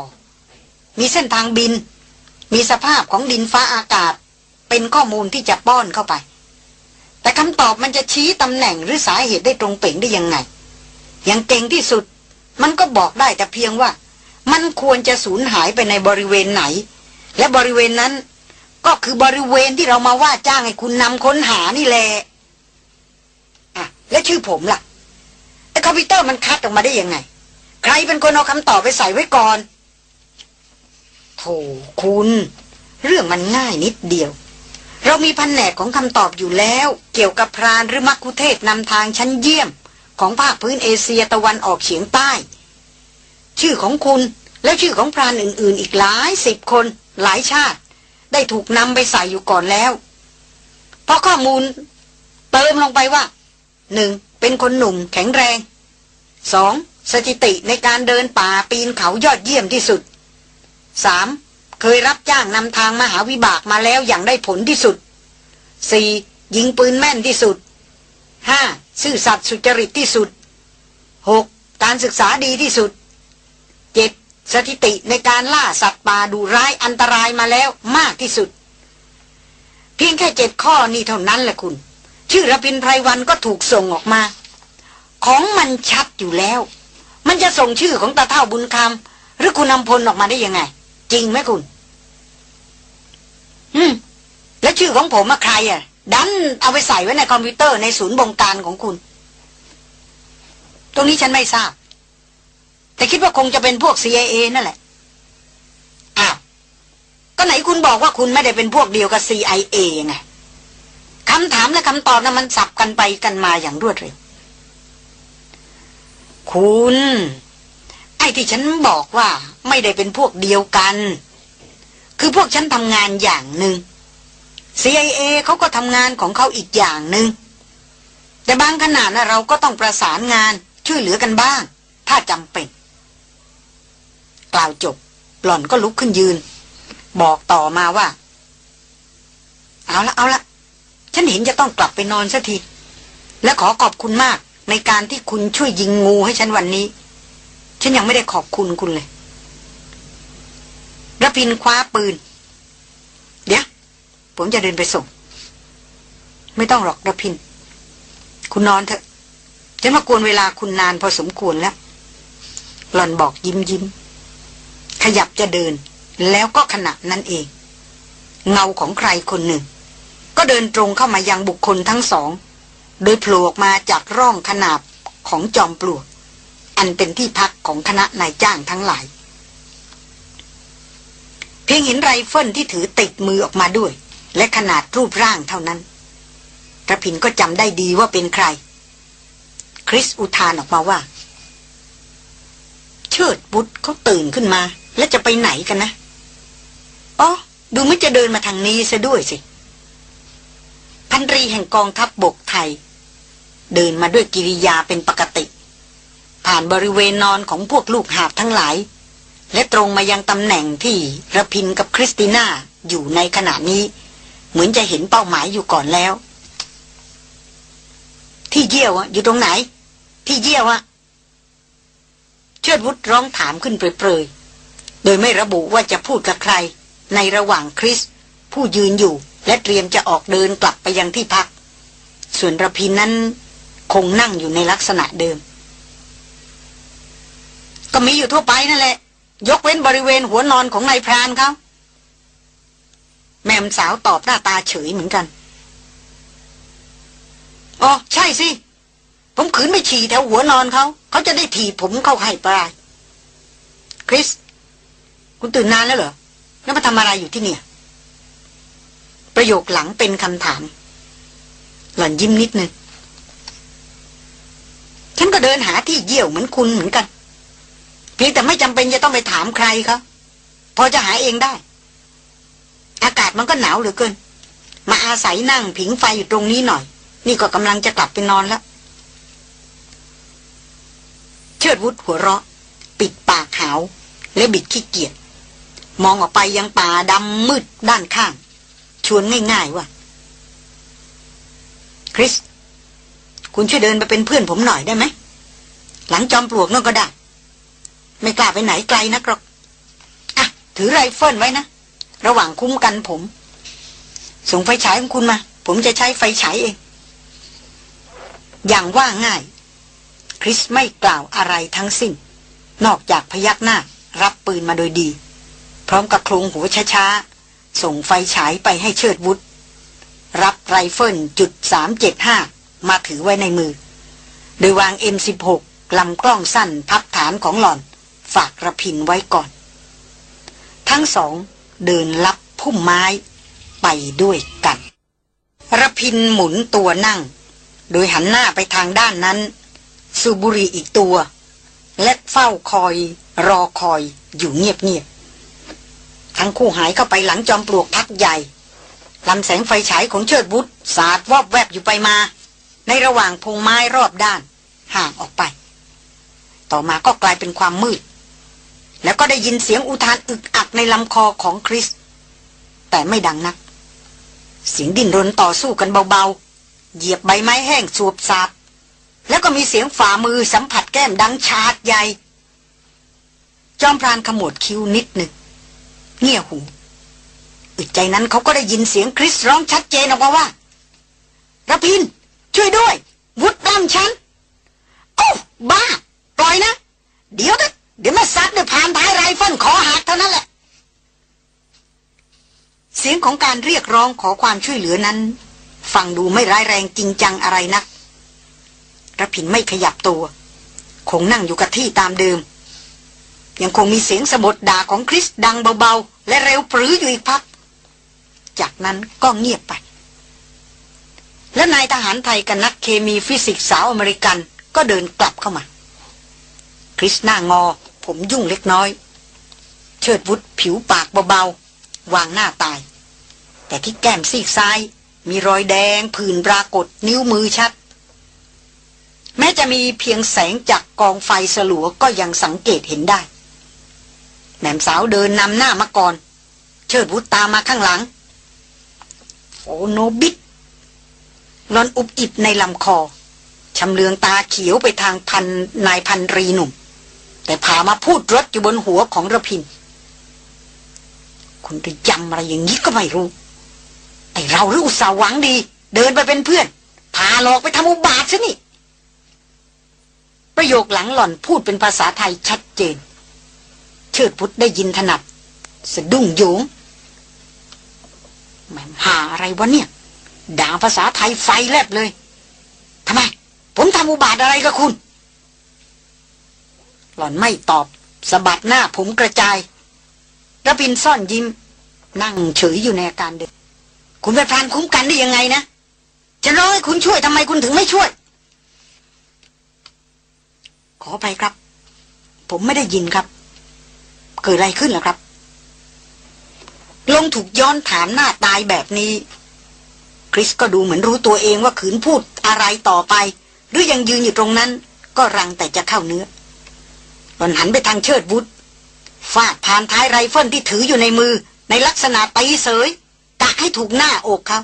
มีเส้นทางบิน มีสภาพของดินฟ้าอากาศ เป็นข้อมูลที่จะป้อนเข้าไป แต่คำตอบมันจะชี้ตำแหน่งหรือสาเหตุได้ตรงเป่งได้ยังไงอย่างเก่งที่สุด มันก็บอกได้แต่เพียงว่า มันควรจะสูญหายไปในบริเวณไหน และบริเวณนั้น ก็คือบริเวณที่เรามาว่าจ้างให้คุณนำค้นหานี่แหละอะและชื่อผมล่ะไอ้คอมพิวเตอร์มันคัดออกมาได้ยังไง ใครเป็นคนเอาคำตอบไปใส่ไว้ก่อนโธ่คุณ เรื่องมันง่ายนิดเดียว เรามีแผนกของคำตอบอยู่แล้ว เกี่ยวกับพรานหรือมักคุเทศนำทางชั้นเยี่ยม ของภาคพื้นเอเชียตะวันออกเฉียงใต้ ชื่อของคุณและชื่อของพรานอื่น ๆ อีกหลายสิบคนหลายชาติ ได้ถูกนำไปใส่อยู่ก่อนแล้ว เพราะข้อมูลเติมลงไปว่าหนึ่งเป็นคนหนุ่มแข็งแรงสองสถิติในการเดินป่าปีนเขายอดเยี่ยมที่สุดสามเคยรับจ้างนำทางมหาวิบากมาแล้วอย่างได้ผลที่สุดสี่ยิงปืนแม่นที่สุดห้าซื่อสัตย์สุจริตที่สุดหกการศึกษาดีที่สุดเจ็ด สถิติในการล่าสัตว์ป่าดูร้ายอันตรายมาแล้วมากที่สุด เพียงแค่เจ็ดข้อนี้เท่านั้นแหละคุณ ชื่อระพินไพรวันก็ถูกส่งออกมา ของมันชัดอยู่แล้ว มันจะส่งชื่อของตาเท่าบุญคำหรือคุณนำพลออกมาได้ยังไง จริงไหมคุณ อืม แล้วชื่อของผมอะใครอะ ดันเอาไปใส่ไว้ในคอมพิวเตอร์ในศูนย์บงการของคุณ ตรงนี้ฉันไม่ทราบ แต่คิดว่าคงจะเป็นพวก CIA นั่นแหละ อ้าว ก็ไหนคุณบอกว่าคุณไม่ได้เป็นพวกเดียวกับ CIA ไงคำถามและคำตอบนั้นมันสับกันไปกันมาอย่างรวดเร็ว คุณ ไอ้ที่ฉันบอกว่า ไม่ได้เป็นพวกเดียวกัน คือพวกฉันทำงานอย่างหนึ่ง CIA เขาก็ทำงานของเขาอีกอย่างหนึง่ง แต่บางขนาดนะเราก็ต้องประสานงานช่วยเหลือกันบ้าง ถ้าจำเป็น กล่าวจบ หล่อนก็ลุกขึ้นยืน บอกต่อมาว่า เอาละเอาละฉันเห็นจะต้องกลับไปนอนสักที และขอขอบคุณมากในการที่คุณช่วยยิงงูให้ฉันวันนี้ ฉันยังไม่ได้ขอบคุณคุณเลยระพินคว้าปืน เดี๋ยว ผมจะเดินไปส่ง ไม่ต้องหรอกระพิน คุณนอนเถอะ ฉันมากวนเวลาคุณนานพอสมควรแล้ว หล่อนบอกยิ้มยิ้ม ขยับจะเดิน แล้วก็ขณะนั้นเอง เงาของใครคนหนึ่ง ก็เดินตรงเข้ามายังบุคคลทั้งสอง โดยโผล่ออกมาจากร่องขนาบของจอมปลวก อันเป็นที่พักของคณะนายจ้างทั้งหลาย เพียงเห็นไรเฟิลที่ถือติดมือออกมาด้วย และขนาดรูปร่างเท่านั้นกระพินก็จำได้ดีว่าเป็นใคร คริสอุทานออกมาว่า เชิดบุตรเขาตื่นขึ้นมา แล้วจะไปไหนกันนะอ๋อดูไม่จะเดินมาทางนี้ซะด้วยสิ พันรีแห่งกองทัพบบกไทย เดินมาด้วยกิริยาเป็นปกติ ผ่านบริเวณนอนของพวกลูกหาบทั้งหลาย และตรงมายังตำแหน่งที่ระพินกับคริสติน่าอยู่ในขณะนี้ เหมือนจะเห็นเป้าหมายอยู่ก่อนแล้ว ที่เยี่ยวอะอยู่ตรงไหน ที่เยี่ยวอะเชิดวุฒร้องถามขึ้นเปรยๆ โดยไม่ระบุว่าจะพูดกับใคร ในระหว่างคริส ผู้ยืนอยู่และเตรียมจะออกเดินกลับไปยังที่พัก ส่วนระพินนั้นคงนั่งอยู่ในลักษณะเดิม ก็มีอยู่ทั่วไปนั่นแหละ ยกเว้นบริเวณหัวนอนของนายพรานเขาแม่มสาวตอบหน้าตาเฉยเหมือนกันอ๋อใช่สิ ผมขืนไม่ฉี่แถวหัวนอนเขา เขาจะได้ถีบผมเข้าให้ปลายคริส คุณตื่นนานแล้วเหรอ แล้วมาทำอะไรอยู่ที่เนี่ย ประโยคหลังเป็นคำถาม หล่อนยิ้มนิดนึง ฉันก็เดินหาที่เยี่ยวเหมือนคุณเหมือนกัน เพียงแต่ไม่จำเป็นจะต้องไปถามใครเขาพอจะหาเองได้ อากาศมันก็หนาวเหลือเกิน มาอาศัยนั่งผิงไฟอยู่ตรงนี้หน่อย นี่ก็กำลังจะกลับไปนอนแล้ว เชิดวุฒหัวเราะ ปิดปากหาว และบิดขี้เกียจ มองออกไปยังป่าดำมืดด้านข้าง ชวนง่ายๆว่า คริส คุณช่วยเดินไปเป็นเพื่อนผมหน่อยได้ไหม หลังจอมปลวกนั่นก็ได้ ไม่กล้าไปไหนไกลนักหรอก อะ ถือไรเฟิลไว้นะ ระหว่างคุ้มกันผม ส่งไฟฉายของคุณมา ผมจะใช้ไฟฉายเอง อย่างว่าง่าย คริสไม่กล่าวอะไรทั้งสิ้น นอกจากพยักหน้า รับปืนมาโดยดี พร้อมกับโครงหัวช้าๆ ส่งไฟฉายไปให้เชิดวุฒรับไรเฟิลจุดสามเจ็ดห้ามาถือไว้ในมือ โดยวาง M16 ลำกล้องสั้นพับฐานของหล่อน ฝากระพินไว้ก่อน ทั้งสองเดินลับพุ่มไม้ไปด้วยกันระพินหมุนตัวนั่ง โดยหันหน้าไปทางด้านนั้น สูบุรีอีกตัว และเฝ้าคอยรอคอยอยู่เงียบๆ ทั้งคู่หายเข้าไปหลังจอมปลวกพักใหญ่ลำแสงไฟฉายของเชิดบุตรสาดวอบแวบอยู่ไปมา ในระหว่างพงไม้รอบด้าน ห่างออกไป ต่อมาก็กลายเป็นความมืด แล้วก็ได้ยินเสียงอุทานอึกอักในลำคอของคริส แต่ไม่ดังนัก เสียงดิ้นรนต่อสู้กันเบาๆ เหยียบใบไม้แห้งสวบสาบแล้วก็มีเสียงฝ่ามือสัมผัสแก้มดังฉาดใหญ่ จอมพรานขมวดคิ้วนิดหนึ่ง เงี่ยหูอึดใจนั้นเขาก็ได้ยินเสียงคริสร้องชัดเจนออกมาว่าระพิน ช่วยด้วย วุฒปล้ำฉัน โอ้บ้า ปล่อยนะ เดี๋ยวนะเดี๋ยวมาซัดด้วยพานท้ายไรเฟิลคอหักเท่านั้นแหละ เสียงของการเรียกร้องขอความช่วยเหลือนั้น ฟังดูไม่ร้ายแรงจริงจังอะไรนักระพินไม่ขยับตัว คงนั่งอยู่กับที่ตามเดิม ยังคงมีเสียงสบถด่าของคริสดังเบาๆ และเร็วปรื๋ออยู่อีกพัก จากนั้นก็เงียบไป และนายทหารไทยกับนักเคมีฟิสิกส์สาวอเมริกันก็เดินกลับเข้ามา คริสหน้างอ ผมยุ่งเล็กน้อย เชิดวุฒผิวปากเบาๆ วางหน้าตาย แต่ที่แก้มซีกซ้าย มีรอยแดงผื่นปรากฏนิ้วมือชัด แม้จะมีเพียงแสงจากกองไฟสลัวก็ยังสังเกตเห็นได้ แม่มสาวเดินนำหน้ามาก่อน เชิดวุฒตามมาข้างหลัง โอโนบิดรอนอุบอิบในลำคอชำเลืองตาเขียวไปทางพันนายพันรีหนุ่ม แต่พามาพูดรถอยู่บนหัวของระพิน คุณจะจำอะไรอย่างนี้ก็ไม่รู้ ไอเราหรืออุตสาหวังดี เดินไปเป็นเพื่อน พาหลอกไปทำอุบาทซะนี่ ประโยคหลังหล่อนพูดเป็นภาษาไทยชัดเจน เชิดพุทธได้ยินถนัด สะดุ้งโยงแม่หาอะไรวะเนี่ย ด่าภาษาไทยไฟแลบเลยทำไม ผมทำอุบาทอะไรกับคุณ หล่อนไม่ตอบสะบัดหน้าผมกระจายระพินซ่อนยิ้ม นั่งเฉยอยู่ในอาการเดิมคุณไปพรานคุ้มกันได้ยังไงนะ จะร้องให้คุณช่วยทำไมคุณถึงไม่ช่วย ขอไปครับ ผมไม่ได้ยินครับ เกิดอะไรขึ้นล่ะครับ ลงถูกย้อนถามหน้าตายแบบนี้ คริสก็ดูเหมือนรู้ตัวเองว่าขืนพูดอะไรต่อไป หรือยังยืนอยู่ตรงนั้น ก็รังแต่จะเข้าเนื้อหล่อนหันไปทางเชิดวุฒฟาดพานท้ายไรเฟิลที่ถืออยู่ในมือ ในลักษณะตีเสยกะให้ถูกหน้าอกเขา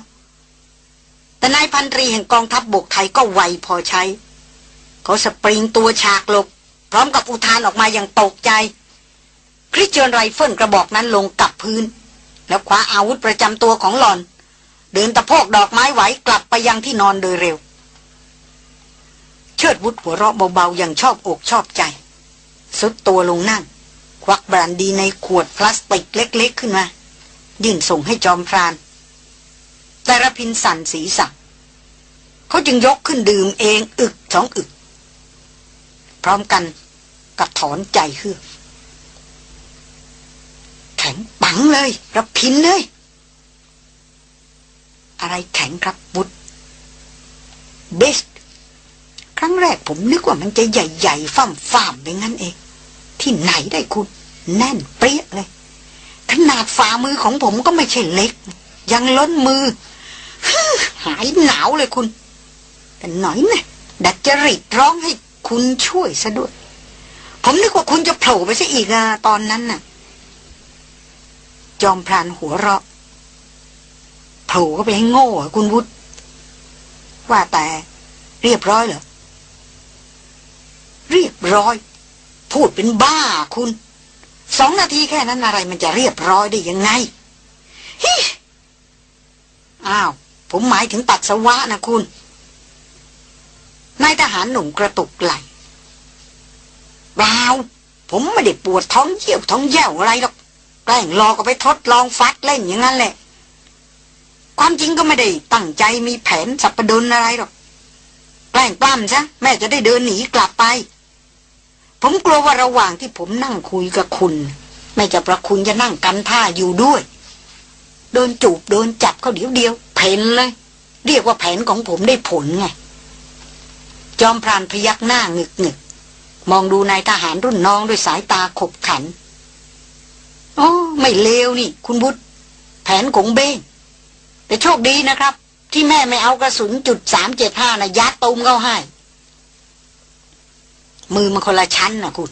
แต่นายพันตรีแห่งกองทัพบกไทยก็ไวพอใช้ เขาสปริงตัวฉากหลบ พร้อมกับอุทานออกมาอย่างตกใจ คริสเจียนไรเฟิลกระบอกนั้นลงกับพื้น แล้วคว้าอาวุธประจำตัวของหลอน เดินตะโพกดอกไม้ไหวกลับไปยังที่นอนโดยเร็ว เชิดวุฒหัวเราะเบาๆอย่างชอบอกชอบใจ สุดตัวลงนั่ง ควักบรันดีในขวดพลาสติกเล็ก ๆ ขึ้นมา ยื่นส่งให้จอมพราน แต่ระพินสันสีสักเขาจึงยกขึ้นดื่มเองอึกสองอึก พร้อมกันกับถอนใจเฮือก แข็งปังเลยระพินเลย อะไรแข็งครับบุตรเบสครั้งแรกผมนึกว่ามันจะใหญ่ๆฟ่ำๆไปงั้นเอง ที่ไหนได้คุณ แน่นเปรี้ยเลย ขนาดฝ่ามือของผมก็ไม่ใช่เล็ก ยังล้นมือ หายหนาวเลยคุณ แต่หน่อยนะดัดจริตร้องให้คุณช่วยซะด้วย ผมนึกว่าคุณจะโผล่ไปซะอีกอะตอนนั้นน่ะ จอมพรานหัวเราะโผล่ก็ไปให้โง่อะคุณวุฒิว่าแต่เรียบร้อยเหรอ เรียบร้อย พูดเป็นบ้าคุณ สองนาทีแค่นั้นอะไรมันจะเรียบร้อยได้ยังไงฮิอ้าว ผมหมายถึงปัสสาวะนะคุณนายทหารหนุ่มกระตุกไหลเปล่าผมไม่ได้ปวดท้องเยี่ยวท้องแย่วอะไรหรอก ล้งรอก็ไปทดลองฟัดเล่นอย่างนั้นแหละ ความจริงก็ไม่ได้ตั้งใจมีแผนสับประดนอะไรหรอกแกล้งปั้มซะแม่จะได้เดินหนีกลับไป ผมกลัวว่าระหว่างที่ผมนั่งคุยกับคุณ แม่จะประคุณจะนั่งกันท่าอยู่ด้วย โดนจูบโดนจับเขาเดี๋ยวเดียวเพนเลย เรียกว่าแผนของผมได้ผลไง จอมพรานพยักหน้างึกงึกมองดูนายทหารรุ่นน้องด้วยสายตาขบขัน อ๋อไม่เลวนี่ คุณบุตร แผนกงเบ้งแต่โชคดีนะครับ ที่แม่ไม่เอากระสุนจุดสามเจ็ดห้านะยัดตูมเข้าให้ มือมันคนละชั้นนะคุณ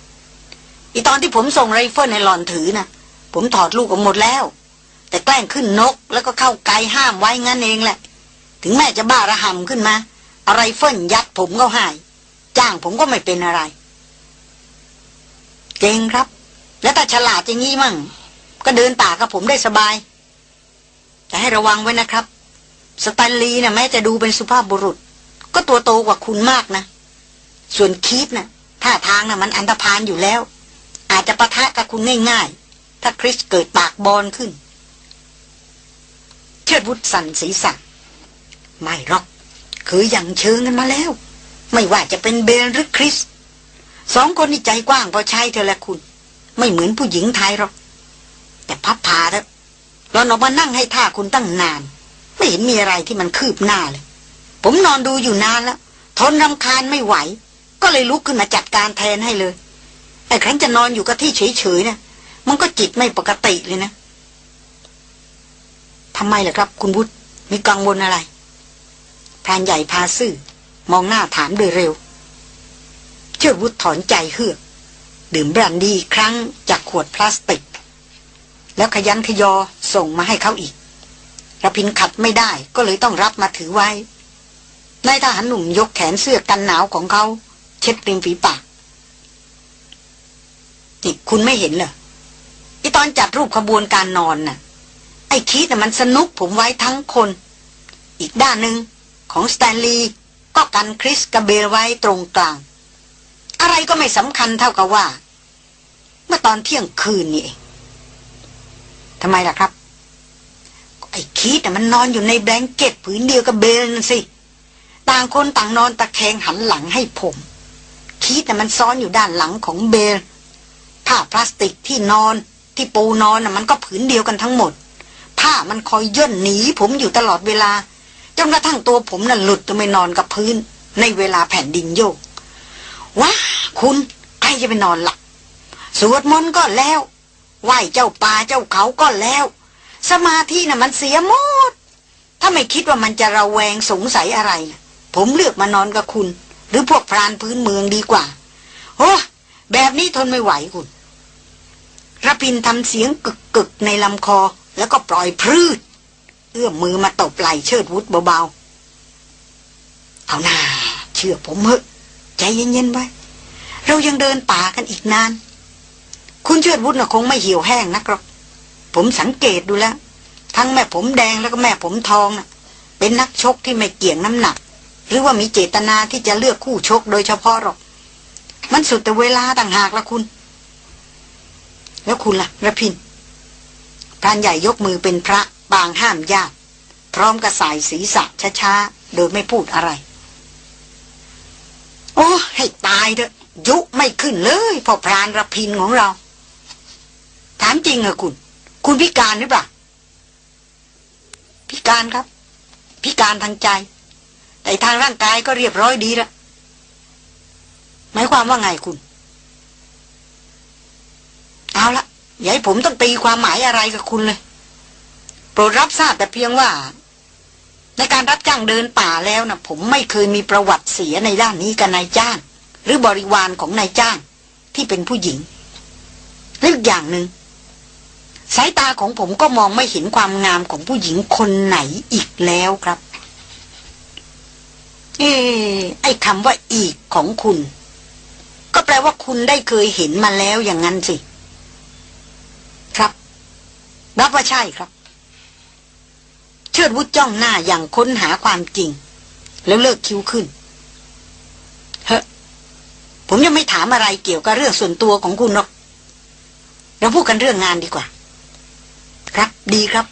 อีตอนที่ผมส่งไรเฟิลในหลอนถือนะผมถอดลูกออกหมดแล้ว แต่แกล้งขึ้นนกแล้วก็เข้าไกห้ามไว้งั้นเองแหละ ถึงแม่จะบ้าระห่ำขึ้นมาเอาไรเฟิลยัดผมเข้าให้จ้างผมก็ไม่เป็นอะไรเก่งครับ แล้วแต่ฉลาดอย่างงี้มั่ง ก็เดินป่ากับผมได้สบาย แต่ให้ระวังไว้นะครับ สแตนลีย์นะแม้จะดูเป็นสุภาพบุรุษ ก็ตัวโตกว่าคุณมากนะ ส่วนคีดนะ่ะท่าทางนะ่ะมันอันตรพานอยู่แล้ว อาจจะปะทะกับคุณง่ายๆ ถ้าคริสเกิดปากบอลขึ้น เชิดวุฒสันศีสักไม่หรอกคืออย่างเชิงกันมาแล้ว ไม่ว่าจะเป็นเบลหรือคริสสองคนนี่ใจกว้างพอใช่เธอและคุณ ไม่เหมือนผู้หญิงไทยหรอก แต่พับพาแล้วเราออกมานั่งให้ท่าคุณตั้งนาน ไม่เห็นมีอะไรที่มันคืบหน้าเลย ผมนอนดูอยู่นานแล้ว ทนรำคาญไม่ไหว ก็เลยลุกขึ้นมาจัดการแทนให้เลยไอ้ครั้นจะนอนอยู่กับที่เฉยๆนะมันก็จิตไม่ปกติเลยนะทำไมล่ะครับ คุณวุฒิมีกังวลอะไรพรานใหญ่พาซื่อมองหน้าถามโดยเร็ว เชื่อวุฒิถอนใจเฮือก ดื่มบรันดีครั้งจากขวดพลาสติก แล้วขยันขยอส่งมาให้เขาอีกระพินขัดไม่ได้ก็เลยต้องรับมาถือไว้นายทหารหนุ่มยกแขนเสื้อกันหนาวของเขาเช็ดริมฝีปากนี่คุณไม่เห็นเหรอไอตอนจัดรูปขบวนการนอนน่ะ ไอคิดน่ะมันสนุกผมไว้ทั้งคน อีกด้านหนึ่งของสแตนลีย์ก็กันคริสกับเบลไว้ตรงกลาง อะไรก็ไม่สำคัญเท่ากับว่า เมื่อตอนเที่ยงคืนนี่เองทำไมล่ะครับ ไอ้คีดมันนอนอยู่ในแบงเก็ตผืนเดียวกับเบลนั่นสิต่างคนต่างนอนตะแคงหันหลังให้ผมคีดมันซ้อนอยู่ด้านหลังของเบลผ้าพลาสติกที่นอนที่ปูนอนมันก็ผืนเดียวกันทั้งหมด ผ้ามันคอยย่นหนีผมอยู่ตลอดเวลาจนกระทั่งตัวผมน่ะหลุดไปนอนกับพื้น ในเวลาแผ่นดินโยก ว้าคุณใครจะไปนอนหลับสวดมนต์ก็แล้วไหวเจ้าป่าเจ้าเขาก็แล้ว สมาธิน่ะมันเสียหมด ถ้าไม่คิดว่ามันจะระแวงสงสัยอะไรนะผมเลือกมานอนกับคุณ หรือพวกพรานพื้นเมืองดีกว่าโอ้แบบนี้ทนไม่ไหวคุณระพินทำเสียงกึกกึกในลำคอแล้วก็ปล่อยพืชเอื้อมมือมาตบไหล่เชิดวุฒเบาๆ เอาหน้าเชื่อผมเถอะ ใจเย็นๆไว้ เรายังเดินป่ากันอีกนาน คุณเชิดวุฒน่ะคงไม่เหี่ยวแห้งนักหรอก ผมสังเกตดูแล้ว ทั้งแม่ผมแดงแล้วก็แม่ผมทองน่ะ เป็นนักชกที่ไม่เกี่ยงน้ำหนัก หรือว่ามีเจตนาที่จะเลือกคู่ชกโดยเฉพาะหรอก มันสุดแต่เวลาต่างหากละคุณ แล้วคุณล่ะระพินพรานใหญ่ยกมือเป็นพระบางห้ามญาติพร้อมกระสายศีรษะช้าๆ โดยไม่พูดอะไร โอ้ให้ตายเถอะ ยุไม่ขึ้นเลยพอพรานระพินของเรา ถามจริงเหรอคุณ คุณพิการหรือเปล่า พิการครับ พิการทางใจ แต่ทางร่างกายก็เรียบร้อยดีละหมายความว่าไงคุณ เอาละอย่าให้ผมต้องตีความหมายอะไรกับคุณเลย โปรดรับทราบแต่เพียงว่า ในการรับจ้างเดินป่าแล้วนะผมไม่เคยมีประวัติเสียในด้านนี้กับนายจ้าง หรือบริวารของนายจ้างที่เป็นผู้หญิงและอีกอย่างหนึง่งสายตาของผมก็มองไม่เห็นความงามของผู้หญิงคนไหนอีกแล้วครับ เออไอ้คำว่าอีกของคุณ ก็แปลว่าคุณได้เคยเห็นมาแล้วอย่างนั้นสิ ครับ รับว่าใช่ครับ ชิดวุฒจ้องหน้าอย่างค้นหาความจริง แล้วเลิกคิ้วขึ้น เฮ้ผมยังไม่ถามอะไรเกี่ยวกับเรื่องส่วนตัวของคุณหรอกเราพูดกันเรื่องงานดีกว่า ครับดีครับ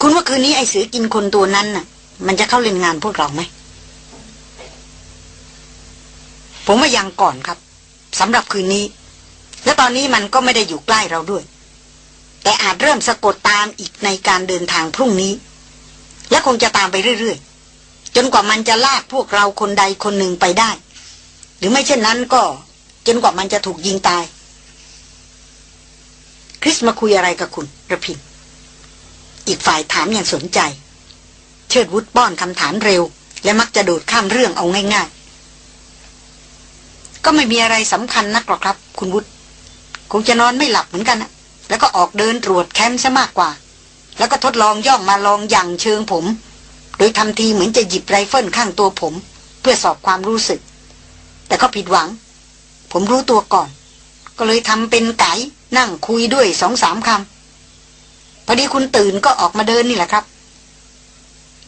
คุณว่าคืนนี้ไอ้เสือกินคนตัวนั้นน่ะ มันจะเข้าเล่นงานพวกเราไหม ผมว่ายังก่อนครับสำหรับคืนนี้ และตอนนี้มันก็ไม่ได้อยู่ใกล้เราด้วย แต่อาจเริ่มสะกดตามอีกในการเดินทางพรุ่งนี้ และคงจะตามไปเรื่อยๆ จนกว่ามันจะลากพวกเราคนใดคนหนึ่งไปได้ หรือไม่เช่นนั้นก็ จนกว่ามันจะถูกยิงตาย คริสมาคุยอะไรกับคุณระพินอีกฝ่ายถามอย่างสนใจ เชิดวุฒป้อนคำถามเร็ว และมักจะโดดข้ามเรื่องเอาง่าย ๆ ก็ไม่มีอะไรสำคัญนักหรอกครับ คุณวุฒคงจะนอนไม่หลับเหมือนกันนะ แล้วก็ออกเดินตรวจแคมป์ซะมากกว่า แล้วก็ทดลองย่องมาลองอย่างเชิงผม โดยทำทีเหมือนจะหยิบไรเฟิลข้างตัวผม เพื่อสอบความรู้สึก แต่ก็ผิดหวัง ผมรู้ตัวก่อน ก็เลยทำเป็นไก่นั่งคุยด้วยสองสามคำพอดีคุณตื่นก็ออกมาเดินนี่แหละครับ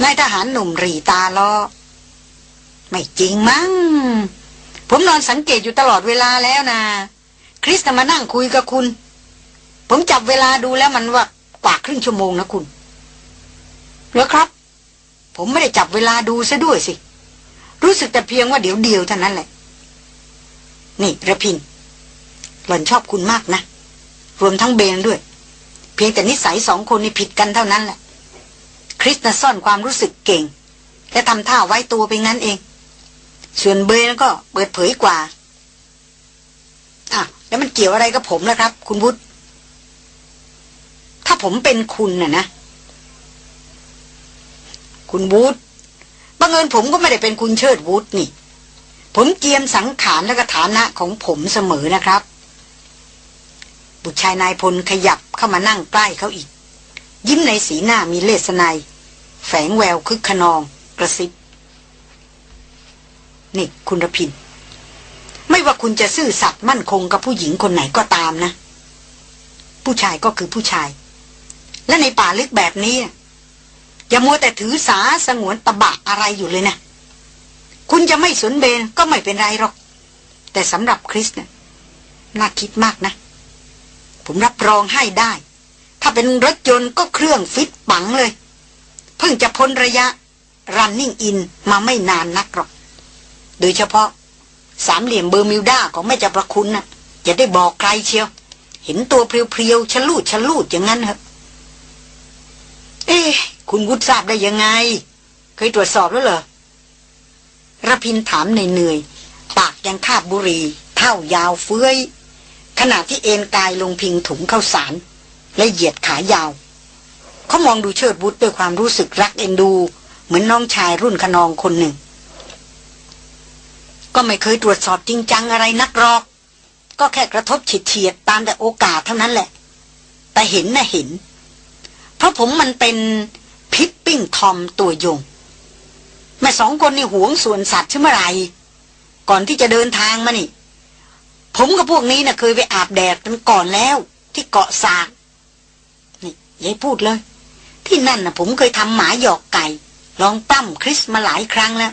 นายทหารหนุ่มรีตาล้อไม่จริงมั้ง ผมนอนสังเกตอยู่ตลอดเวลาแล้วนะ คริสมานั่งคุยกับคุณ ผมจับเวลาดูแล้วมันว่ากว่าครึ่งชั่วโมงนะคุณเหรอครับ ผมไม่ได้จับเวลาดูซะด้วยสิ รู้สึกแต่เพียงว่าเดี๋ยวเดียวเท่านั้นแหละ นี่ระพิน หล่อนชอบคุณมากนะ รวมทั้งเบนด้วย เพียงแต่นิสัยสองคนนี่ผิดกันเท่านั้นแหละ คริสนะซ่อนความรู้สึกเก่ง และทำท่าไว้ตัวไปงั้นเอง ส่วนเบนก็เปิดเผยกว่าอะแล้วมันเกี่ยวอะไรกับผมล่ะครับ คุณวุฒิ ถ้าผมเป็นคุณน่ะนะ คุณวุฒิบังเอิญผมก็ไม่ได้เป็นคุณเชิดวุฒินี่ ผมเจียมสังขารและกฐานะของผมเสมอนะครับ บุตรชายนายพลขยับเข้ามานั่งใกล้เขาอีก ยิ้มในสีหน้ามีเลสนายแฝงแววคึกขนองกระซิบนี่คุณรพิน ไม่ว่าคุณจะซื่อสัตย์มั่นคงกับผู้หญิงคนไหนก็ตามนะ ผู้ชายก็คือผู้ชาย และในป่าลึกแบบนี้ อย่ามัวแต่ถือสาสงวนตะบะอะไรอยู่เลยนะ คุณจะไม่สนเบนก็ไม่เป็นไรหรอก แต่สำหรับคริสเนะ่ยน่าคิดมากนะ ผมรับรองให้ได้ ถ้าเป็นรถยนต์ก็เครื่องฟิตปังเลย เพิ่งจะพ้นระยะ running in มาไม่นานนักหรอก โดยเฉพาะสามเหลี่ยมเบอร์มิวดาของแม่จับประคุณนะ่ะอย่าได้บอกใครเชียว เห็นตัวเพรียวๆชะลูดชะลูดอย่างนั้นเหรอ อ๊คุณวุฒิทราบได้ยังไง เคยตรวจสอบแล้วเหรอระพินถามในเหนื่อย ปากยังคาบบุรี เท่ายาวเฟื้อย ขณะที่เอนกายลงพิงถุงข้าวสาร และเหยียดขายาว เขามองดูเชิดบุตรด้วยความรู้สึกรักเอ็นดู เหมือนน้องชายรุ่นขนองคนหนึ่ง ก็ไม่เคยตรวจสอบจริงจังอะไรนักหรอก ก็แค่กระทบเฉียดตามแต่โอกาสเท่านั้นแหละ แต่เห็นนะเห็น เพราะผมมันเป็นพิปปิ้งทอมตัวยง แม่สองคนนี่หวงส่วนสัตว์ใช่ไหมไรก่อนที่จะเดินทางมานี่ ผมกับพวกนี้นะ่ะเคยไปอาบแดดกันก่อนแล้ว ที่เกาะสากนี่ยายพูดเลย ที่นั่นนะ่ะ ผมเคยทำหมาหยอกไก่ ลองปั้มคริสมาหลายครั้งแล้ว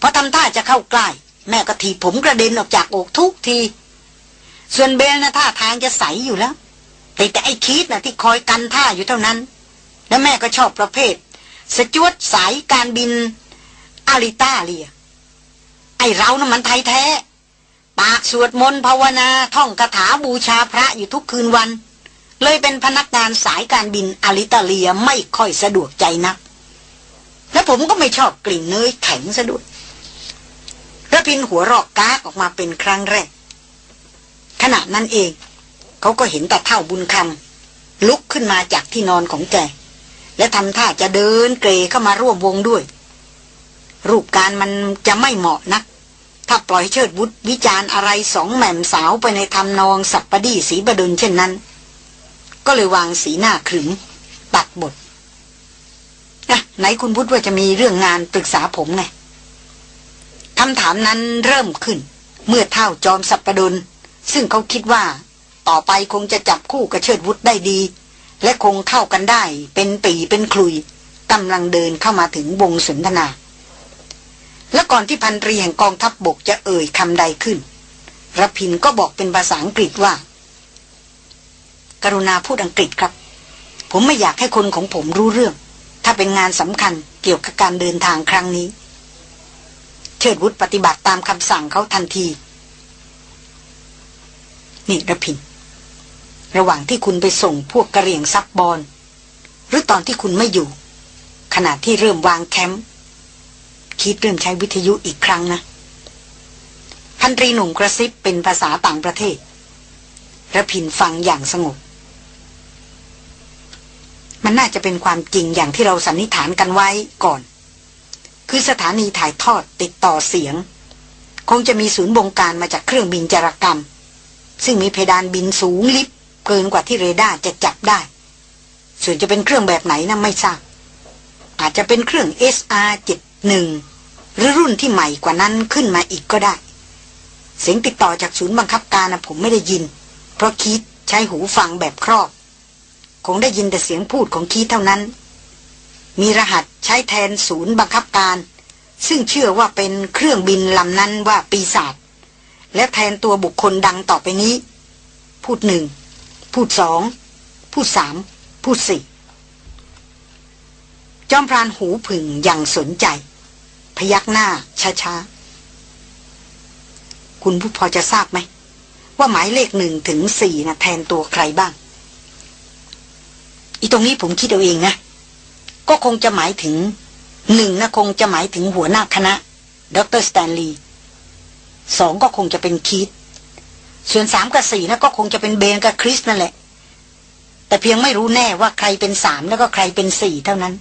พอทำท่าจะเข้าใกล้แม่ก็ถีบผมกระเด็นออกจากอกทุกที ส่วนเบลนะท่าทางจะใสอยู่แล้ว แต่แต่ไอ้คิดนะที่คอยกันท่าอยู่เท่านั้น แล้วแม่ก็ชอบประเภท สจวดสายการบินอาริต้าเลีย ไอ้เรานะ่ะมันไทยแท้ ปากสวดมนต์ภาวนาท่องคาถาบูชาพระอยู่ทุกคืนวัน เลยเป็นพนักงานสายการบินอาริตาเลียไม่ค่อยสะดวกใจนัก และผมก็ไม่ชอบกลิ่นเนยแข็งซะด้วยระพินหัวรอกกากออกมาเป็นครั้งแรกขณะนั้นเอง เขาก็เห็นแต่เท่าบุญคำลุกขึ้นมาจากที่นอนของแก และทำท่าจะเดินเกรเข้ามาร่วมวงด้วย รูปการมันจะไม่เหมาะนัก ถ้าปล่อยเชิดวุฒวิจารณ์อะไรสองแหม่มสาวไปในทำนองสัปปดีสีบดุลเช่นนั้น ก็เลยวางสีหน้าขรึมตัดบทนะไหนคุณพุทธว่าจะมีเรื่องงานปรึกษาผมไงคำถามนั้นเริ่มขึ้น เมื่อเท่าจอมสัปปดนซึ่งเขาคิดว่า ต่อไปคงจะจับคู่กับเชิดวุฒได้ดี และคงเข้ากันได้ เป็นปีเป็นคลุยกำลังเดินเข้ามาถึงวงสนทนา และก่อนที่พันตรีแห่งกองทัพบบกจะเอ่ยคำใดขึ้นรพินก็บอกเป็นภาษาอังกฤษว่า กรุณาพูดอังกฤษครับ ผมไม่อยากให้คนของผมรู้เรื่อง ถ้าเป็นงานสำคัญเกี่ยวกับการเดินทางครั้งนี้ เชิดวุฒปฏิบัติตามคำสั่งเขาทันที นี่รพิน ระหว่างที่คุณไปส่งพวกกระเหรี่ยงซับบอลหรือตอนที่คุณไม่อยู่ ขณะที่เริ่มวางแคมป์คิดเริ่มใช้วิทยุอีกครั้งนะพันตรีหนุ่มกระซิบเป็นภาษาต่างประเทศระพินฟังอย่างสงบ มันน่าจะเป็นความจริงอย่างที่เราสันนิษฐานกันไว้ก่อน คือสถานีถ่ายทอดติดต่อเสียง คงจะมีศูนย์บงการมาจากเครื่องบินจารกรรม ซึ่งมีเพดานบินสูงลิบ เกินกว่าที่เรดาร์จะจับได้ ส่วนจะเป็นเครื่องแบบไหนนะ่ะไม่ทราบ อาจจะเป็นเครื่อง SR71 หรือรุ่นที่ใหม่กว่านั้นขึ้นมาอีกก็ได้ เสียงติดต่อจากศูนย์บังคับการนะผมไม่ได้ยิน เพราะคิดใช้หูฟังแบบครอบ คงได้ยินแต่เสียงพูดของคิดเท่านั้น มีรหัสใช้แทนศูนย์บังคับการ ซึ่งเชื่อว่าเป็นเครื่องบินลำนั้นว่าปีศาจและแทนตัวบุคคลดังต่อไปนี้ พูดหนึ่ง พูดสอง พูดสาม พูดสี่ จอมพรานหูผึ่งอย่างสนใจ พยักหน้าช้าๆ คุณผู้พอจะทราบไหม ว่าหมายเลขหนึ่งถึงสี่นะแทนตัวใครบ้าง อีตรงนี้ผมคิดเอาเองนะ ก็คงจะหมายถึงหนึ่งนะคงจะหมายถึงหัวหน้าคณะ ดรสแตนลีย์สองก็คงจะเป็นคีต ส่วนสามกับสี่นะก็คงจะเป็นเบนกับคริสนั่นแหละ แต่เพียงไม่รู้แน่ว่าใครเป็นสามแล้วก็ใครเป็นสี่เท่านั้น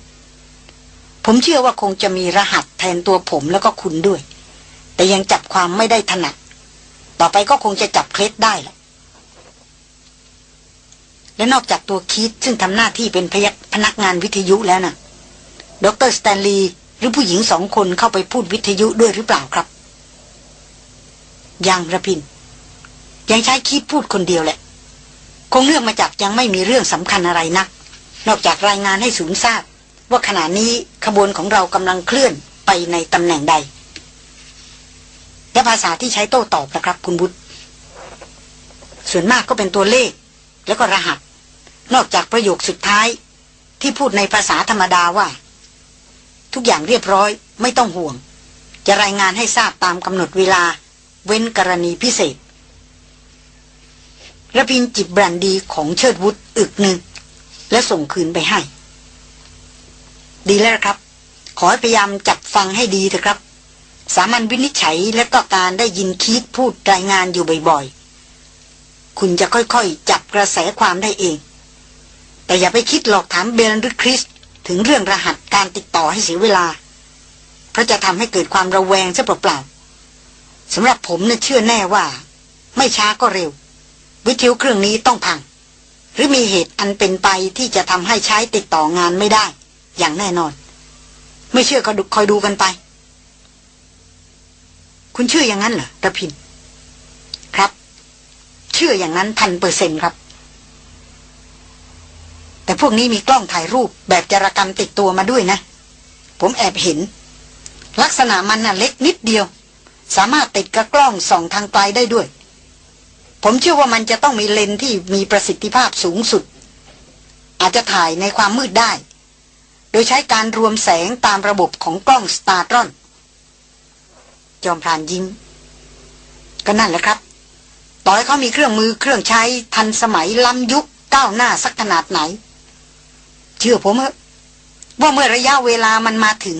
ผมเชื่อว่าคงจะมีรหัสแทนตัวผมแล้วก็คุณด้วย แต่ยังจับความไม่ได้ถนัด ต่อไปก็คงจะจับเคล็ดได้แหละและนอกจากตัวคิดซึ่งทำหน้าที่เป็นพพนักงานวิทยุแล้วนะ่ะ ดรสแตนลีย์หรือผู้หญิงสองคนเข้าไปพูดวิทยุด้วยหรือเปล่าครับ ยังระพิน ยังใช้คิดพูดคนเดียวแหละ คงเรื่องมาจากยังไม่มีเรื่องสำคัญอะไรนัก นอกจากรายงานให้ศูนย์ทราบ ว่าขณะนี้ขบวนของเรากำลังเคลื่อนไปในตำแหน่งใด และภาษาที่ใช้โต้ตอบนะครับ คุณบุตร ส่วนมากก็เป็นตัวเลข แล้วก็รหัส นอกจากประโยคสุดท้าย ที่พูดในภาษาธรรมดาว่า ทุกอย่างเรียบร้อย ไม่ต้องห่วง จะรายงานให้ทราบตามกำหนดเวลา เว้นกรณีพิเศษ ระพินจิบแบรนดีของเชิดวุฒอึกหนึ่ง และส่งคืนไปให้ ดีแล้วครับ ขอให้พยายามจับฟังให้ดีเถอะครับ สามัญวินิจฉัยและก็การได้ยินคิดพูดรายงานอยู่บ่อยๆ คุณจะค่อยๆ จับกระแสความได้เอง แต่อย่าไปคิดหลอกถามเบลหรือคริส ถึงเรื่องรหัสการติดต่อให้เสียเวลา เพราะจะทำให้เกิดความระแวงซะเปล่าๆสำหรับผมเนี่ยเชื่อแน่ว่า ไม่ช้าก็เร็ว วิทยุเครื่องนี้ต้องพัง หรือมีเหตุอันเป็นไปที่จะทำให้ใช้ติดต่องานไม่ได้ อย่างแน่นอน ไม่เชื่อก็คอยดูกันไป คุณเชื่ออย่างนั้นเหรอระพิน ครับ เชื่ออย่างนั้นพันเปอร์เซ็นครับ แต่พวกนี้มีกล้องถ่ายรูปแบบจารกรรมติดตัวมาด้วยนะ ผมแอบเห็น ลักษณะมันน่ะเล็กนิดเดียว สามารถติดกับกล้องส่องทางไกลได้ด้วย ผมเชื่อว่ามันจะต้องมีเลนที่มีประสิทธิภาพสูงสุด อาจจะถ่ายในความมืดได้ โดยใช้การรวมแสงตามระบบของกล้องสตาร์ตรอน จอมพรานยิ้ม ก็นั่นแหละครับ ต่อให้เขามีเครื่องมือเครื่องใช้ทันสมัยล้ำยุคก้าวหน้าสักขนาดไหน เชื่อผมเถอะว่าเมื่อระยะเวลามันมาถึง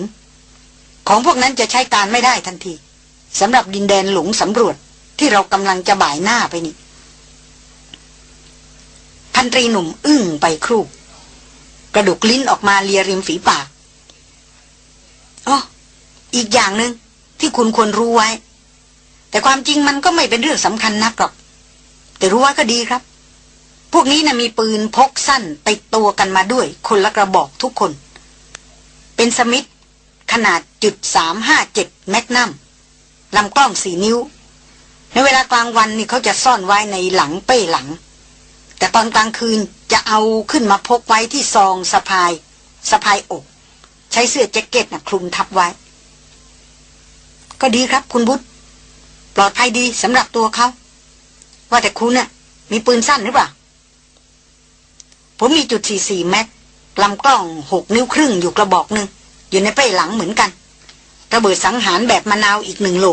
ของพวกนั้นจะใช้การไม่ได้ทันทีสำหรับดินแดนหลงสำรวจ ที่เรากำลังจะบ่ายหน้าไปนี่พันตรีหนุ่มอึ้งไปครู่ กระดุกลิ้นออกมาเลียริมฝีปากอ๋ออีกอย่างหนึง่งที่คุณควรรู้ไว้ แต่ความจริงมันก็ไม่เป็นเรื่องสำคัญนักหรอก แต่รู้ไว้ก็ดีครับ พวกนี้นะ่ะมีปืนพกสั้นติดตัวกันมาด้วย คนละกระบอกทุกคน เป็นสมิธขนาดจุดสามห้าเจ็ดแมกนัมลำกล้องสี่นิ้ว ในเวลากลางวันนี่เขาจะซ่อนไว้ในหลังเป้หลัง แต่ตอนกลางคืนจะเอาขึ้นมาพกไว้ที่ซองสะพายสะพายอก ใช้เสื้อแจ็คเก็ตนะคลุมทับไว้ ก็ดีครับคุณบุตรปลอดภัยดีสำหรับตัวเขาว่าแต่คุณน่ะมีปืนสั้นหรือเปล่า ผมมีจุดสี่สี่แม็กลำกล้องหกนิ้วครึ่งอยู่กระบอกหนึ่งอยู่ในเป้หลังเหมือนกัน ระเบิดสังหารแบบมะนาวอีกหนึ่งโหล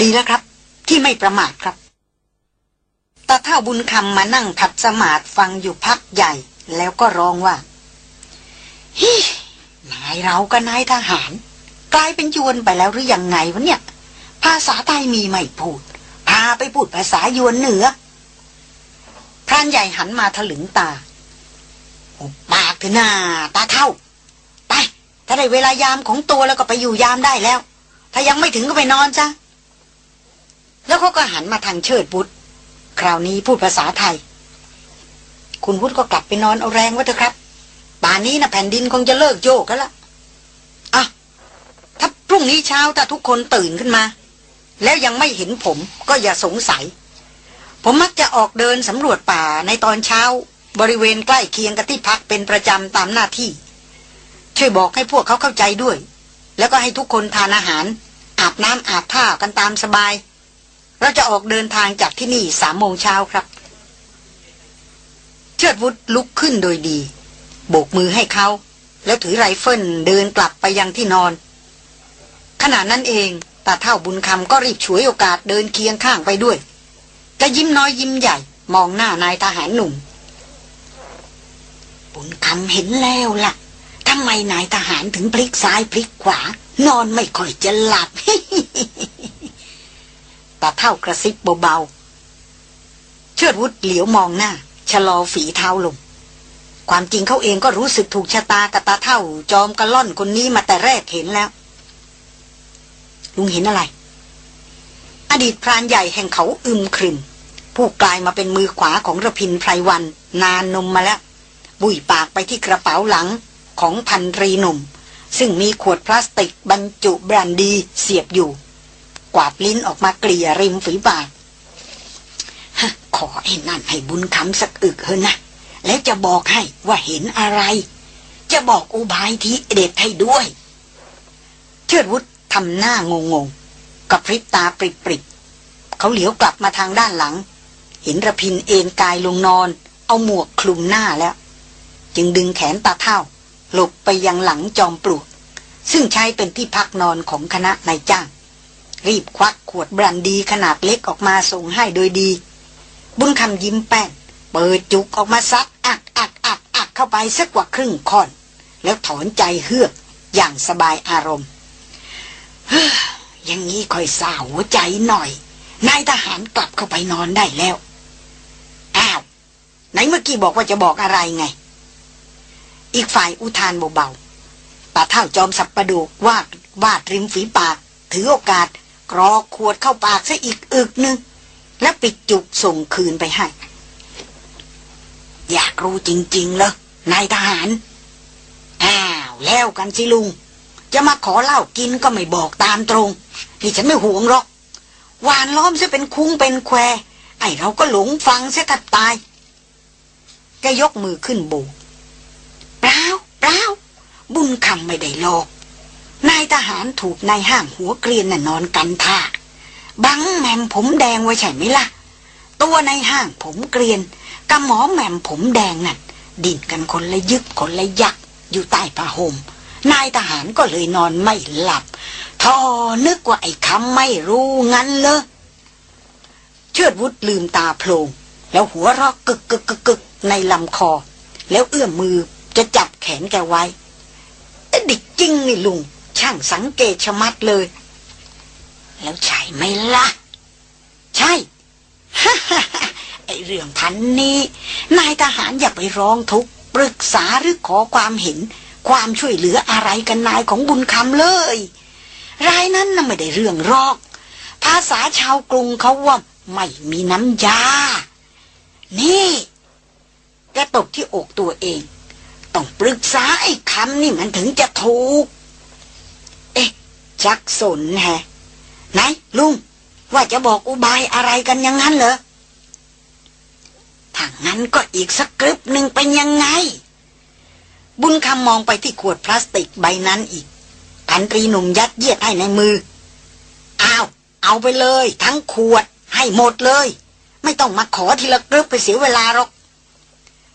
ดีแล้วครับ ที่ไม่ประมาทครับตาเท่าบุญคำมานั่งขัดสมาธิฟังอยู่พักใหญ่ แล้วก็ร้องว่าฮินายเราก็นายทหาร กลายเป็นยวนไปแล้วหรือยังไงวะเนี่ย ภาษาไทยมีไม่พูด พาไปพูดภาษายวนเหนือพรานใหญ่หันมาถลึงตาปากเถอะนาตาเท่า ไป ถ้าได้เวลายามของตัวแล้วก็ไปอยู่ยามได้แล้ว ถ้ายังไม่ถึงก็ไปนอนจ้ะ แล้วเขาก็หันมาทางเชิดบุตรคราวนี้พูดภาษาไทย คุณวุฒิก็กลับไปนอนเอาแรงไว้เถอะครับป่านนี้นะแผ่นดินคงจะเลิกโยกกันละอะถ้าพรุ่งนี้เช้าถ้าทุกคนตื่นขึ้นมา แล้วยังไม่เห็นผมก็อย่าสงสัย ผมมักจะออกเดินสำรวจป่าในตอนเช้า บริเวณใกล้เคียงกับที่พักเป็นประจำตามหน้าที่ ช่วยบอกให้พวกเขาเข้าใจด้วย แล้วก็ให้ทุกคนทานอาหาร อาบน้ำอาบท่ากันตามสบาย เราจะออกเดินทางจากที่นี่สามโมงเช้าครับ เชิดวุฒลุกขึ้นโดยดี โบกมือให้เขา แล้วถือไรเฟิลเดินกลับไปยังที่นอน ขณะนั้นเองตาเฒ่าบุญคำก็รีบฉวยโอกาสเดินเคียงข้างไปด้วยแกยิ้มน้อยยิ้มใหญ่มองหน้านายทหารหนุ่ม บุญคำเห็นแล้วละ่ะทำไมนายทหารถึงพลิกซ้ายพลิกขวา นอนไม่ค่อยจะหลับ ตาเท่ากระซิบเบาๆ เชิดวุฒเหลียวมองหน้า ชะลอฝีเท้าลง ความจริงเขาเองก็รู้สึกถูกชะตากับตาเท่า จอมกระล่อนคนนี้มาแต่แรกเห็นแล้ว ลุงเห็นอะไร อดีตพรานใหญ่แห่งเขาอึมครึม ผู้กลายมาเป็นมือขวาของระพินไพรวัน นานนมมาแล้ว บุยปากไปที่กระเป๋าหลังของพันรีหนุ่มซึ่งมีขวดพลาสติกบรรจุแบรนดีเสียบอยู่ กวาดลิ้นออกมาเกลี่ยริมฝีปากขอไอ้นั่นให้บุญคำสักอึกเถอะนะ แล้วจะบอกให้ว่าเห็นอะไร จะบอกอุบายที่เด็ดให้ด้วย เชิดวุฒทำหน้างงงกับพริบตาปริบปริบเขาเหลียวกลับมาทางด้านหลัง เห็นระพินเอนกายลงนอน เอาหมวกคลุมหน้าแล้ว จึงดึงแขนตาเท่า หลบไปยังหลังจอมปลวก ซึ่งใช้เป็นที่พักนอนของคณะนายจ้าง รีบควักขวดบรันดีขนาดเล็กออกมาส่งให้โดยดี บุญคำยิ้มแป้น เปิดจุกออกมาซัดอักอักอักอักเข้าไปสักกว่าครึ่งค่อน แล้วถอนใจเฮือกอย่างสบายอารมณ์เฮ้ยอย่างนี้ค่อยสาวหัวใจหน่อย นายทหารกลับเข้าไปนอนได้แล้ว อ้าว ไหนเมื่อกี้บอกว่าจะบอกอะไรไง อีกฝ่ายอุทานเบาๆตาเท่าจอมสับประดูกวาดวาดริมฝีปาก ถือโอกาส กรอกขวดเข้าปากซะอีกอึกหนึ่งและปิดจุกส่งคืนไปให้ อยากรู้จริง ๆ เหรอนายทหาร อ้าว แล้วกันสิลุง จะมาขอเหล้ากินก็ไม่บอกตามตรง นี่ฉันไม่ห่วงหรอก วานล้อมซะเป็นคุ้งเป็นแคว ไอเราก็หลงฟังเสียกัดตายแกยกมือขึ้นโบกเปล่าเปล่าบุญคำไม่ได้หลอก นายทหารถูกนายห้างหัวเกลียนน่ะนอนกันท่า บังแหม่มผมแดงไว้ใช่ไหมล่ะ ตัวนายห้างผมเกลียนกับหมอแหม่มผมแดงนั่นดิ่นกันคนละยึกคนละยักอยู่ใต้ผ้าห่มนายทหารก็เลยนอนไม่หลับ ทอนึกว่าไอ้คำไม่รู้งั้นเลยเชิดวุฒลืมตาโพลงแล้วหัวรอกกึกกึกกึกกึกในลำคอ แล้วเอื้อมมือจะจับแขนแกไว้ดิจริงนี่ลุง ช่างสังเกตชะมัดเลย แล้วใช่ไหมล่ะ ใช่ไอเรื่องพันนี้ นายทหารอย่าไปร้องทุกปรึกษาหรือขอความเห็น ความช่วยเหลืออะไรกันนายของบุญคำเลย รายนั้นน่ะไม่ได้เรื่องรอก ภาษาชาวกรุงเขาว่าไม่มีน้ำยา นี่แกตบที่อกตัวเอง ต้องปรึกษาไอ้คำนี่มันถึงจะถูก เอ๊ะ ชักสนแฮะไหนลุง ว่าจะบอกอุบายอะไรกันอยังงั้นเหรอถ้างั้นก็อีกสักกรึบหนึ่งเป็นยังไง บุญคำมองไปที่ขวดพลาสติกใบนั้นอีกพันตรีหนุ่มยัดเยียดให้ในมือ อ้าว เอาไปเลย ทั้งขวดให้หมดเลย ไม่ต้องมาขอทีละกรึบไปเสียเวลาหรอก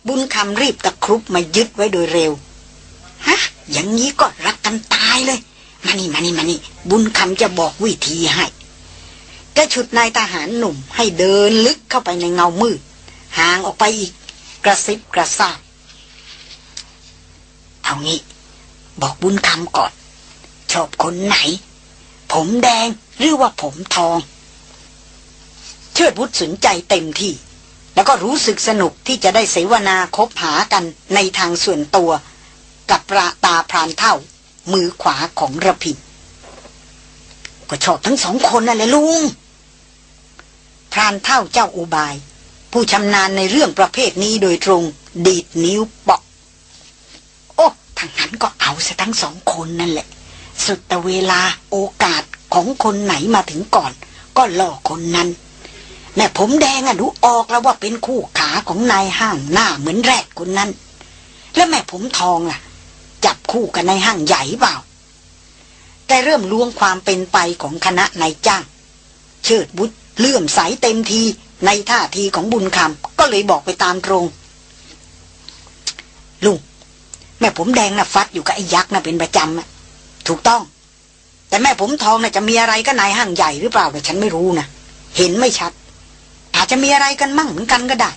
บุญคำรีบตะครุบมายึดไว้โดยเร็ว ฮะ อย่างนี้ก็รักกันตายเลย มานี่มานี่มานี่บุญคำจะบอกวิธีให้ก็ฉุดนายทหารหนุ่มให้เดินลึกเข้าไปในเงามืดห่างออกไปอีก กระซิบกระซาบเอางี้ บอกบุญคำก่อน ชอบคนไหน ผมแดงหรือว่าผมทอง เชิดวุฒสนใจเต็มที่ แล้วก็รู้สึกสนุกที่จะได้เสวนาคบหากันในทางส่วนตัว กับปราตาพรานเท่า มือขวาของระพินก็ชอบทั้งสองคนนั่นแหละลุงพรานเท่าเจ้าอุบาย ผู้ชำนาญในเรื่องประเภทนี้โดยตรง ดีดนิ้วปอก โอ้ทางนั้นก็เอาซะทั้งสองคนนั่นแหละ สุดแต่เวลาโอกาสของคนไหนมาถึงก่อน ก็ล่อคนนั้นแม่ผมแดงอะดูออกแล้วว่าเป็นคู่ขาของนายห้างหน้าเหมือนแรดคนนั้น แล้วแม่ผมทองล่ะ จับคู่กันายห้างใหญ่เปล่า แต่เริ่มล้วงความเป็นไปของคณะนายจ้าง เชิดบุตรเลื่อมใสเต็มทีในท่าทีของบุญคำก็เลยบอกไปตามตรง ลุงแม่ผมแดงน่ะฟัดอยู่กับไอ้ยักษ์น่ะเป็นประจำอะถูกต้อง แต่แม่ผมทองน่ะจะมีอะไรก็นายห้างใหญ่หรือเปล่าแต่ฉันไม่รู้นะเห็นไม่ชัด อาจจะมีอะไรกันมั่งเหมือนกันก็ได้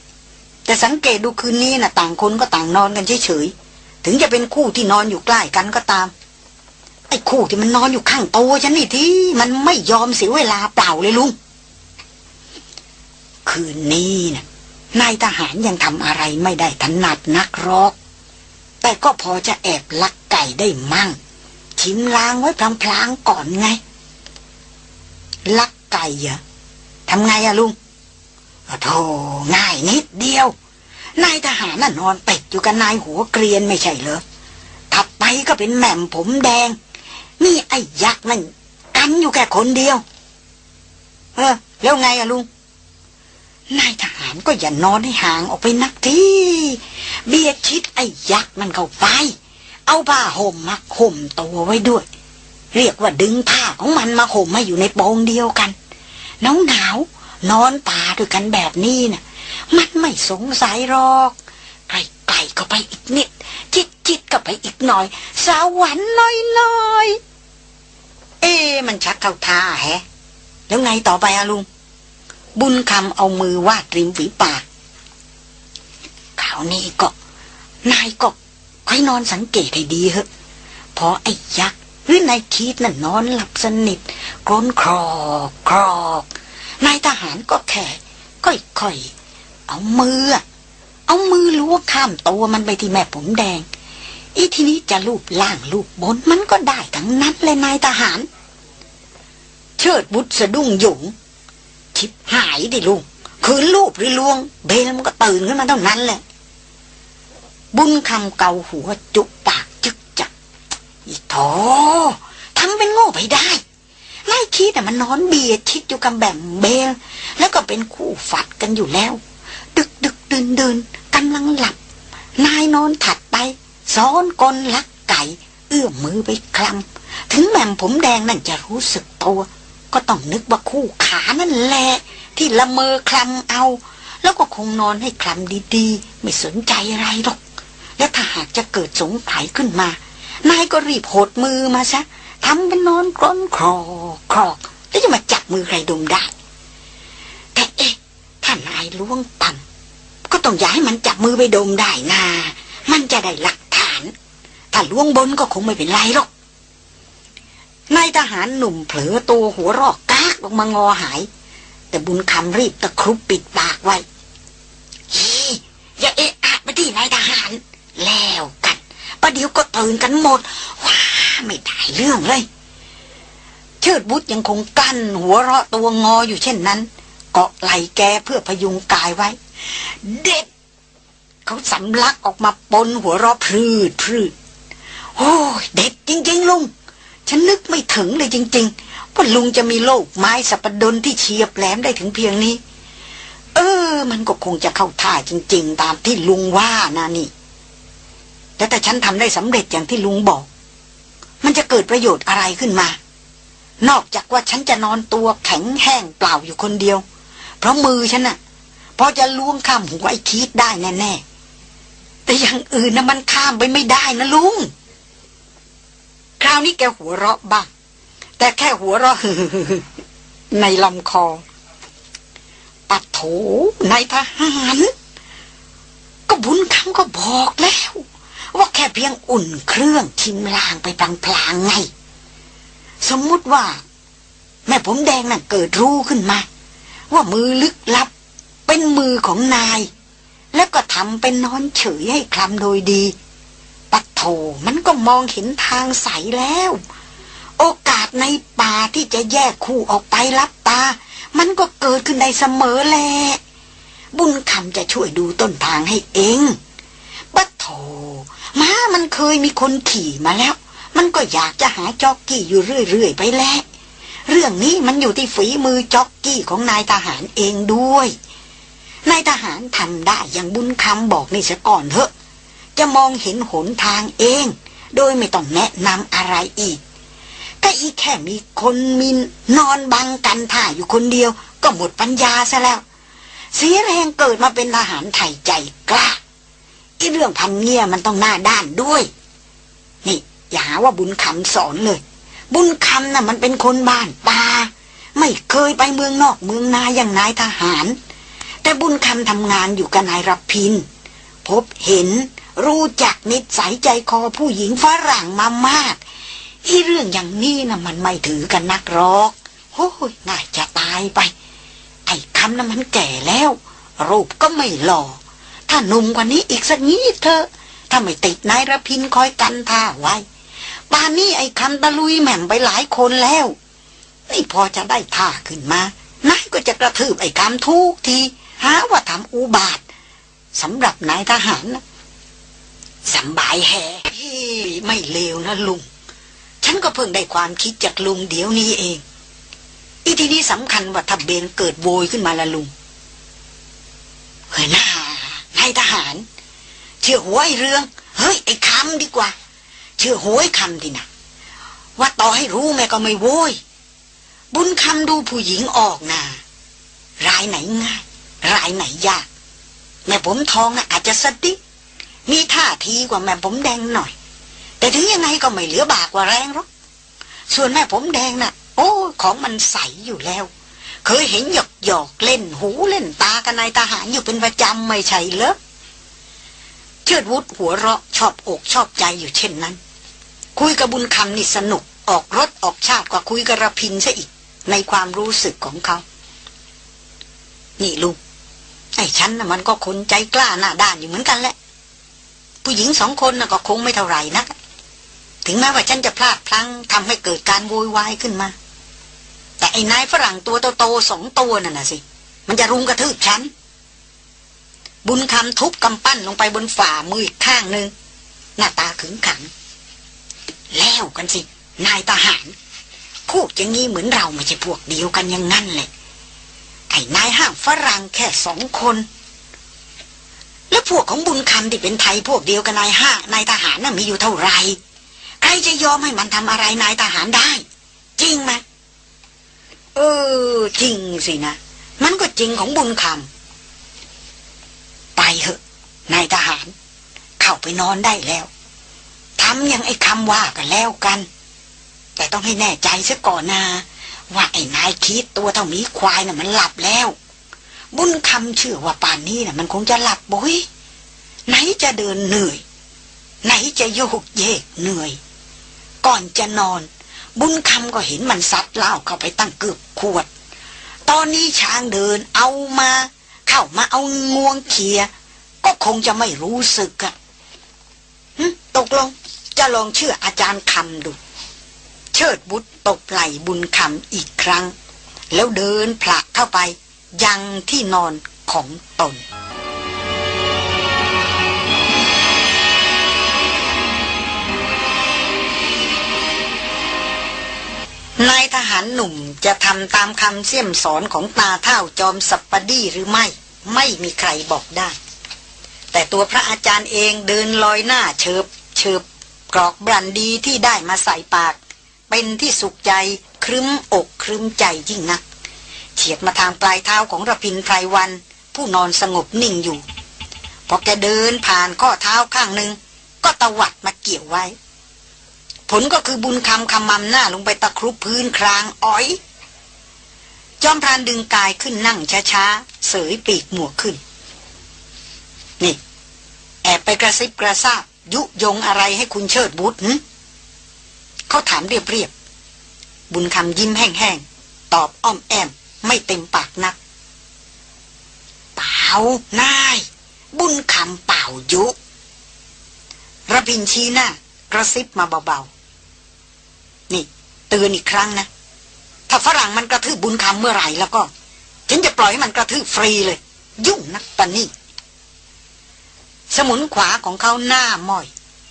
แต่สังเกตดูคืนนี้น่ะ ต่างคนก็ต่างนอนกันเฉยๆ ถึงจะเป็นคู่ที่นอนอยู่ใกล้กันก็ตาม ไอ้คู่ที่มันนอนอยู่ข้างโตฉันนี่ที่มันไม่ยอมเสียเวลาเปล่าเลยลุง คืนนี้นะนายทหารยังทำอะไรไม่ได้ถนัดนักรอกแต่ก็พอจะแอบลักไก่ได้มั่ง ชิมล้างไว้พลางๆก่อนไง ลักไก่เหรอทำไงอะลุงโธ่ง่ายนิดเดียว นายทหารน่ะนอนติดอยู่กับนายหัวเกรียนไม่ใช่เหรอ ถัดไปก็เป็นแหม่มผมแดง นี่ไอ้ยักษ์นั่นกันอยู่แค่คนเดียว เออ แล้วไงอะลุง นายทหารก็อย่านอนให้ห่างออกไปนักทีเบียดชิดไอ้ยักษ์มันเข้าไป เอาผ้าห่มมาห่มตัวไว้ด้วย เรียกว่าดึงผ้าของมันมาห่มมาอยู่ในโปงเดียวกันหนาวหนาวนอนป่าด้วยกันแบบนี้น่ะ มันไม่สงสัยหรอกไกลไกลเข้าไปอีกนิด จิตจิตเข้าไปอีกหน่อย สวรรค์น้อยน้อยๆ เอ๊มันชักเข้าท่าแฮะ แล้วไงต่อไปอะลุง บุญคำเอามือวาดริมฝีปากคราวนี้ก็ นายก็ค่อยนอนสังเกตให้ดีเหอะพอไอ้ยักษ์หรือนายคิดน่ะนอนหลับสนิทกรนครอกครอกนายทหารก็แค่ค่อยๆ เอามือ เอามือล้วงข้ามตัวมันไปที่แม่ผมแดง อีทีนี้จะลูบล่างลูบบนมันก็ได้ทั้งนั้นเลยนายทหาร เชิดบุตรสะดุ้งหยงชิบหายดิลุงคืนลูบหรือลวง เบลมันก็ตื่นขึ้นมาเท่านั้นแหละ บุญคำเกาหัวจุกปากจึกจักอีโถทำเป็นโง่ไปได้ไล่คิดแต่มันนอนเบียดชิดอยู่กับแบ่งเบล แล้วก็เป็นคู่ฝัดกันอยู่แล้ว ดึกดึกเดินเดินกำลังหลับ นายนอนถัดไปซ้อนกลลักไก่ เอื้อมมือไปคลำถึงแม่มผมแดงนั่นจะรู้สึกตัว ก็ต้องนึกว่าคู่ขานั่นแหละที่ละเมอคลำเอา แล้วก็คงนอนให้คลำดีๆ ไม่สนใจอะไรหรอก แล้วถ้าหากจะเกิดสงสัยขึ้นมา นายก็รีบโหดมือมาซะทำเป็นนอนกรนครอกครอกแล้วจะมาจับมือใครดมได้แต่เอ๊ะ ถ้านายล้วงต่ำก็ต้องอย่าให้มันจับมือไปดมได้นามันจะได้หลักฐาน ถ้าล้วงบนก็คงไม่เป็นไรหรอกนายทหารหนุ่มเผลอตัวหัวรอกกากออกมางอหาย แต่บุญคำรีบตะครุบปิดปากไว้ฮีอย่าเอะอะมาที่นายทหาร แล้วกันประเดี๋ยวก็ตื่นกันหมด ว้าไม่ได้เรื่องเลย เชิดบุตรยังคงกั้นหัวเราะตัวงออยู่เช่นนั้น เกาะไหลแกเพื่อพยุงกายไว้ เด็ด เขาสำลักออกมาปนหัวราะพรืดพรืดโอ้ยเด็ดจริง ๆ ลุง ฉันนึกไม่ถึงเลยจริง ๆ ว่าลุงจะมีโลกไม้สัปดนที่เฉียบแหลมได้ถึงเพียงนี้ เออ มันก็คงจะเข้าท่าจริง ๆ ตามที่ลุงว่านะนี่แต่แต่ฉันทำได้สำเร็จอย่างที่ลุงบอก มันจะเกิดประโยชน์อะไรขึ้นมา นอกจากว่าฉันจะนอนตัวแข็งแห้งเปล่าอยู่คนเดียว เพราะมือฉันน่ะพอจะล้วงข้ามหัวไอ้คิดได้แน่ๆ แต่อย่างอื่นนะมันข้ามไปไม่ได้นะลุง คราวนี้แกหัวเราะบ้าง แต่แค่หัวเราะในลำคอ ปัดโถนายทหาร ก็บุญคำก็บอกแล้ว ว่าแค่เพียงอุ่นเครื่องชิมลางไปพลางๆไง สมมุติว่า แม่ผมแดงน่ะเกิดรู้ขึ้นมา ว่ามือลึกลับ เป็นมือของนาย แล้วก็ทำเป็นนอนเฉยให้คลำโดยดี ปัดโถมันก็มองเห็นทางใสแล้ว โอกาสในป่าที่จะแยกคู่ออกไปรับตา มันก็เกิดขึ้นได้เสมอแหละบุญคำจะช่วยดูต้นทางให้เองบัดโถม้ามันเคยมีคนขี่มาแล้ว มันก็อยากจะหาจอกกี้อยู่เรื่อยๆไปแล้ว เรื่องนี้มันอยู่ที่ฝีมือจ็อกกี้ของนายทหารเองด้วย นายทหารทำได้อย่างบุญคำบอกนี่ซะก่อนเถอะ จะมองเห็นหนทางเอง โดยไม่ต้องแนะนำอะไรอีกก็อีแค่มีคนมินนอนบังกันท่าอยู่คนเดียว ก็หมดปัญญาซะแล้ว เสียแรงเกิดมาเป็นทหารไทยใจกล้าอีเรื่องพันเงียมันต้องหน้าด้านด้วย นี่ อย่าหาว่าบุญคำสอนเลย บุญคำน่ะมันเป็นคนบ้านป่าไม่เคยไปเมืองนอกเมืองนาอย่างนายทหาร แต่บุญคำทำงานอยู่กับนายรับพิน พบเห็นรู้จักนิสัยใจคอผู้หญิงฝรั่งมามาก อีเรื่องอย่างนี้นะ่ะมันไม่ถือกันนักหรอกโอ้ยน่าจะตายไป ไอ้คำนั้นมันแก่แล้ว รูปก็ไม่หล่อ ถ้าหนุ่มกว่านี้อีกสักนิดเถอะถ้าไม่ติดนายระพินคอยกันท่าไว้ ปานนี้ไอ้คำตะลุยแหม่มไปหลายคนแล้ว นี่พอจะได้ท่าขึ้นมานายก็จะกระทืบไอ้คำทุกทีหาว่าทำอุบาทสำหรับนายทหารนะสบายแฮไม่เลวนะลุง ฉันก็เพิ่งได้ความคิดจากลุงเดี๋ยวนี้เอง อีทีนี้สำคัญว่าถ้าเบนเกิดโวยขึ้นมาละลุงเฮ้ยน่านายทหาร เชื่อหัวไอ้เรื่อง เฮ้ย ไอ้คำดีกว่า เชื่อหวไอ้คำดีนะว่าต่อให้รู้แม่ก็ไม่โวยบุญคำดูผู้หญิงออกนะรายไหนง่าย รายไหนยาก แม่ผมทองนะอาจจะสติมีท่าทีกว่าแม่ผมแดงหน่อย แต่ถึงยังไงก็ไม่เหลือบากกว่าแรงหรอกส่วนแม่ผมแดงนะ่ะ โอ้ของมันใสอยู่แล้ว เคยเห็นหยอกหยอกเล่นหูเล่นตากันนายทหารอยู่เป็นประจำไม่ใช่เหรอเชิดวุฒหัวเราะชอบอกชอบใจอยู่เช่นนั้น คุยกับบุญคำนี่สนุกออกรถออกชาติกว่าคุยกับระพินซะอีก ในความรู้สึกของเขา นี่ลุงไอ้ฉันน่ะมันก็คนใจกล้าหน้าด้านอยู่เหมือนกันแหละ ผู้หญิงสองคนน่ะก็คงไม่เท่าไหร่นัก ถึงแม้ว่าฉันจะพลาดพลั้งทำให้เกิดการโวยวายขึ้นมา แต่ไอ้นายฝรั่งตัวโตๆสองตัวนั่นน่ะสิ มันจะรุมกระทืบฉัน บุญคำทุบกำปั้นลงไปบนฝ่ามืออีกข้างหนึ่งหน้าตาขึงขัง แล้วกันสิ นายทหารพูดอย่างนี้เหมือนเราไม่ใช่พวกเดียวกันย่างนั้นเลยไอ้นายห้างฝรั่งแค่สองคน แล้วพวกของบุญคำที่เป็นไทยพวกเดียวกับนายห้านายทหารน่ะมีอยู่เท่าไหร่ใครจะยอมให้มันทำอะไรนายทหารได้ จริงไหมเออ จริงสินะ มันก็จริงของบุญคำไปเหอะนายทหาร เข้าไปนอนได้แล้ว ทำอย่างไอ้คำว่ากันแล้วกัน แต่ต้องให้แน่ใจซะก่อนนะว่าไอ้นายคิดตัวเท่ามีควายน่ะมันหลับแล้ว บุญคำเชื่อว่าป่านนี้น่ะ มันคงจะหลับบุยไหนจะเดินเหนื่อย ไหนจะโยกเยกเหนื่อย ก่อนจะนอน บุญคำก็เห็นมันซัดเหล้าเข้าไปตั้งเกือบขวด ตอนนี้ช้างเดินเอามา เข้ามาเอางวงเขีย ก็คงจะไม่รู้สึกอะ ตกลง จะลองเชื่ออาจารย์คำดู เชิดบุตรตกไหลบุญคำอีกครั้ง แล้วเดินผลักเข้าไป ยังที่นอนของตน นายทหารหนุ่มจะทำตามคำเสี่ยมสอนของตาเท่าจอมสัปปดีหรือไม่ ไม่มีใครบอกได้ แต่ตัวพระอาจารย์เองเดินลอยหน้าเฉิบเฉิบกรอกบรันดีที่ได้มาใส่ปาก เป็นที่สุขใจครึ้มอกครึ้มใจยิ่งนักเฉียดมาทางปลายเท้าของระพินไพรวัน ผู้นอนสงบนิ่งอยู่ พอแกเดินผ่านข้อเท้าข้างหนึ่งก็ตวัดมาเกี่ยวไว้ ผลก็คือบุญคำคำมำหน้าลงไปตะครุบพื้นครางอ้อย จอมพรานดึงกายขึ้นนั่งช้าๆ เสยปีกหมวกขึ้น บไปกระซิบกระซาบ ยุยงอะไรให้คุณเชิดบุตรหึเขาถามเรียบๆบุญคำยิ้มแห้งๆ ตอบอ้อมแอม ไม่เต็มปากนัก เปล่านาย บุญคำเปล่ายุระพินชี้หน้ากระซิบมาเบาๆ นี่เตือนอีกครั้งนะ ถ้าฝรั่งมันกระทืบบุญคำเมื่อไหร่แล้วก็ ฉันจะปล่อยให้มันกระทืบฟรีเลย ยุ่งนักปะนี่ สมุนขวาของเขาหน้าม้อย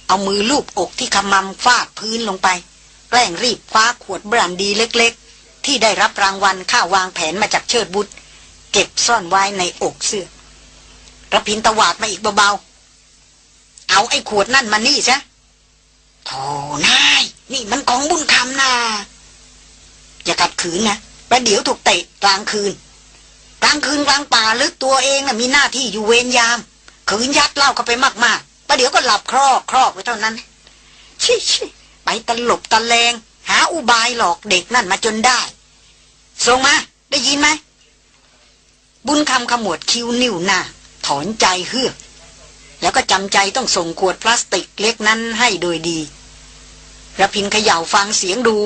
เอามือลูบอกที่ขมำฟาดพื้นลงไปแกล้งรีบคว้าขวดบรันดีเล็กๆ ที่ได้รับรางวัลข้าวางแผนมาจากเชิดบุตร เก็บซ่อนไว้ในอกเสื้อระพินตวาดมาอีกเบาๆ เอาไอ้ขวดนั่นมานี่ซะโธ่นาย นี่มันของบุญคำนาอย่ากัดขืนนะประเดี๋ยวถูกเตะกลางคืน กลางคืนกลางป่าลึกตัวเองนะ่ะมีหน้าที่อยู่เวรยาม ขืนยัดเหล้าเข้าไปมากๆประเดี๋ยวก็หลับครอกครอกไว้เท่านั้น ชิชิไปตลบตะแลง หาอุบายหลอกเด็กนั่นมาจนได้ส่งมา ได้ยินไหม บุญคำขมวดคิ้วนิ้วหน้า ถอนใจเฮือก แล้วก็จำใจต้องส่งขวดพลาสติกเล็กนั้นให้โดยดีระพินเขย่าฟังเสียงดู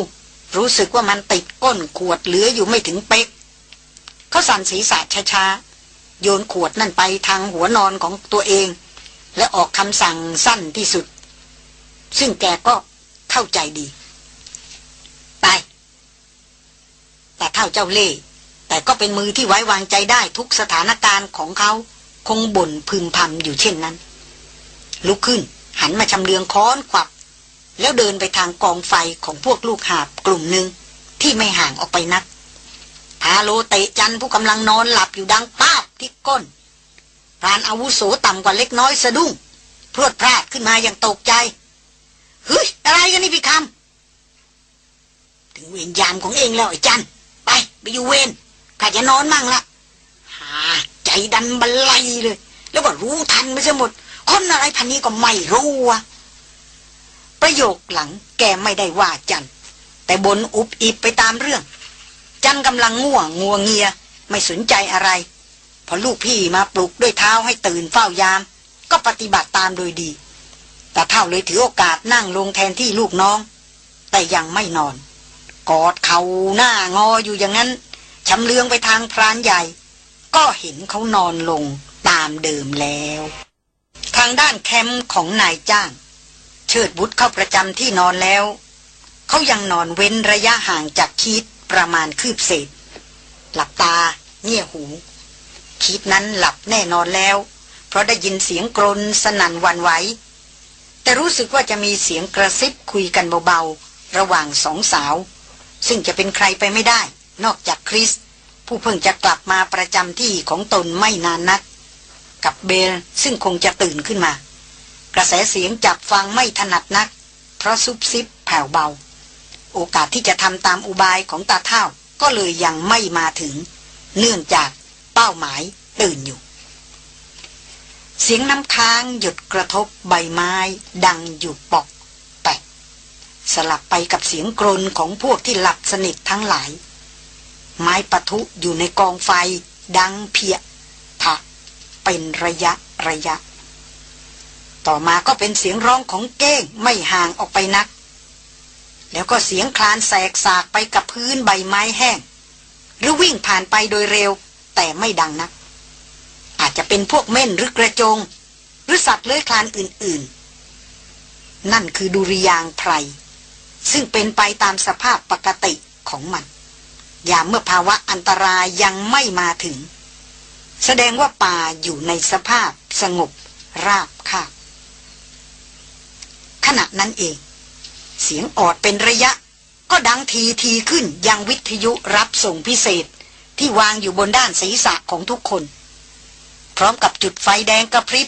รู้สึกว่ามันติดก้นขวดเหลืออยู่ไม่ถึงเป๊ก เขาสั่นศีรษะช้าๆ โยนขวดนั่นไปทางหัวนอนของตัวเอง และออกคำสั่งสั้นที่สุด ซึ่งแกก็เข้าใจดี ไป แต่เท่าเจ้าเล่แต่ก็เป็นมือที่ไว้วางใจได้ทุกสถานการณ์ของเขาคงบ่นพึมพำอยู่เช่นนั้น ลุกขึ้นหันมาชำเลืองค้อนขวับ แล้วเดินไปทางกองไฟของพวกลูกหาบกลุ่มหนึ่งที่ไม่ห่างออกไปนัก พาโลเตะจันผู้กำลังนอนหลับอยู่ดังป้าบที่ก้นพรานอาวุโสต่ำกว่าเล็กน้อยสะดุ้งพรวดพลาดขึ้นมาอย่างตกใจเฮ้ยอะไรกันนี่พี่คำถึงเวรยามของเองแล้วไอ้จันไปไปอยู่เวรข้าจะนอนมั่งละหาใจดันบันไลเลย แล้วก็รู้ทันไปซะหมด คนอะไรพันนี้ก็ไม่รู้วะประโยคหลังแกไม่ได้ว่าจันแต่บนอุบอิบไปตามเรื่อง จันกำลังง่วงงัวเงีย ไม่สนใจอะไร พอลูกพี่มาปลุกด้วยเท้าให้ตื่นเฝ้ายาม ก็ปฏิบัติตามโดยดีแต่เท่าเลยถือโอกาสนั่งลงแทนที่ลูกน้อง แต่ยังไม่นอน กอดเขาหน้างออยู่อย่างนั้นชำเลืองไปทางพรานใหญ่ ก็เห็นเขานอนลงตามเดิมแล้ว ทางด้านแคมป์ของนายจ้าง เชิดบุตรเข้าประจำที่นอนแล้ว เขายังนอนเว้นระยะห่างจากคิด ประมาณคืบเศษ หลับตา เงี่ยหู คิดนั้นหลับแน่นอนแล้ว เพราะได้ยินเสียงกรนสนั่นวันไหว แต่รู้สึกว่าจะมีเสียงกระซิบคุยกันเบาๆ ระหว่างสองสาว ซึ่งจะเป็นใครไปไม่ได้ นอกจากคริส ผู้เพิ่งจะกลับมาประจำที่ของตนไม่นานนัก กับเบลซึ่งคงจะตื่นขึ้นมา กระแสเสียงจับฟังไม่ถนัดนัก เพราะซุบซิบแผ่วเบา โอกาสที่จะทำตามอุบายของตาเท่าก็เลยยังไม่มาถึง เนื่องจากเป้าหมายตื่นอยู่ เสียงน้ำค้างหยุดกระทบใบไม้ ดังอยู่ปอกแปะสลับไปกับเสียงกรนของพวกที่หลับสนิททั้งหลาย ไม้ปะทุอยู่ในกองไฟ ดังเพียผะเป็นระยะระยะ ต่อมาก็เป็นเสียงร้องของเก้งไม่ห่างออกไปนัก แล้วก็เสียงคลานแสกสากไปกับพื้นใบไม้แห้ง หรือวิ่งผ่านไปโดยเร็ว แต่ไม่ดังนัก อาจจะเป็นพวกเม่นหรือกระจง หรือสัตว์เลื้อยคลานอื่นๆ นั่นคือดุริยางไพร ซึ่งเป็นไปตามสภาพปกติของมัน อย่าเมื่อภาวะอันตรายยังไม่มาถึง แสดงว่าป่าอยู่ในสภาพสงบราบคาบขณะนั้นเอง เสียงออดเป็นระยะ ก็ดังตี๊ดๆขึ้นยังวิทยุรับส่งพิเศษที่วางอยู่บนด้านศีรษะของทุกคน พร้อมกับจุดไฟแดงกระพริบ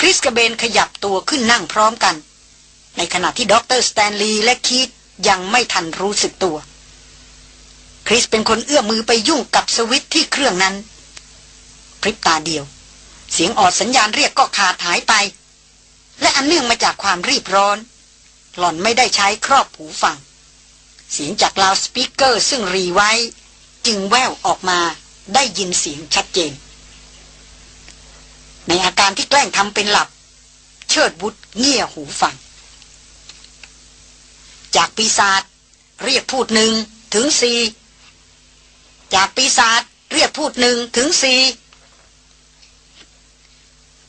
คริสกับเบนขยับตัวขึ้นนั่งพร้อมกัน ในขณะที่ด็อกเตอร์สแตนลีย์และคีตยังไม่ทันรู้สึกตัว คริสเป็นคนเอื้อมมือไปยุ่งกับสวิตช์ที่เครื่องนั้น พริบตาเดียว เสียงออดสัญญาณเรียกก็ขาดหายไป และอันเนื่องมาจากความรีบร้อน หล่อนไม่ได้ใช้ครอบหูฟัง เสียงจากลาวสปีกเกอร์ซึ่งรีไว้ จึงแววออกมาได้ยินเสียงชัดเจน ในอาการที่แกล้งทำเป็นหลับ เชิดบุตรเงี่ยหูฟัง จากปีศาจเรียกพูดหนึ่งถึงสี่จากปีศาจเรียกพูดหนึ่งถึงสี่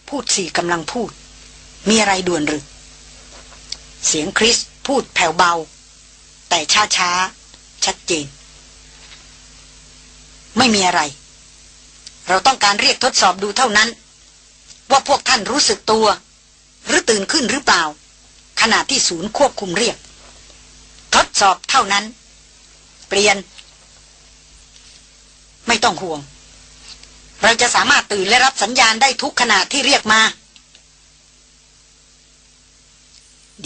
พูดสี่กำลังพูด มีอะไรด่วนหรือ เสียงคริสพูดแผ่วเบา แต่ช้าช้าชัดเจน ไม่มีอะไร เราต้องการเรียกทดสอบดูเท่านั้น ว่าพวกท่านรู้สึกตัว หรือตื่นขึ้นหรือเปล่า ขณะที่ศูนย์ควบคุมเรียก ทดสอบเท่านั้น เปลี่ยน ไม่ต้องห่วง เราจะสามารถตื่นและรับสัญญาณได้ทุกขณะที่เรียกมา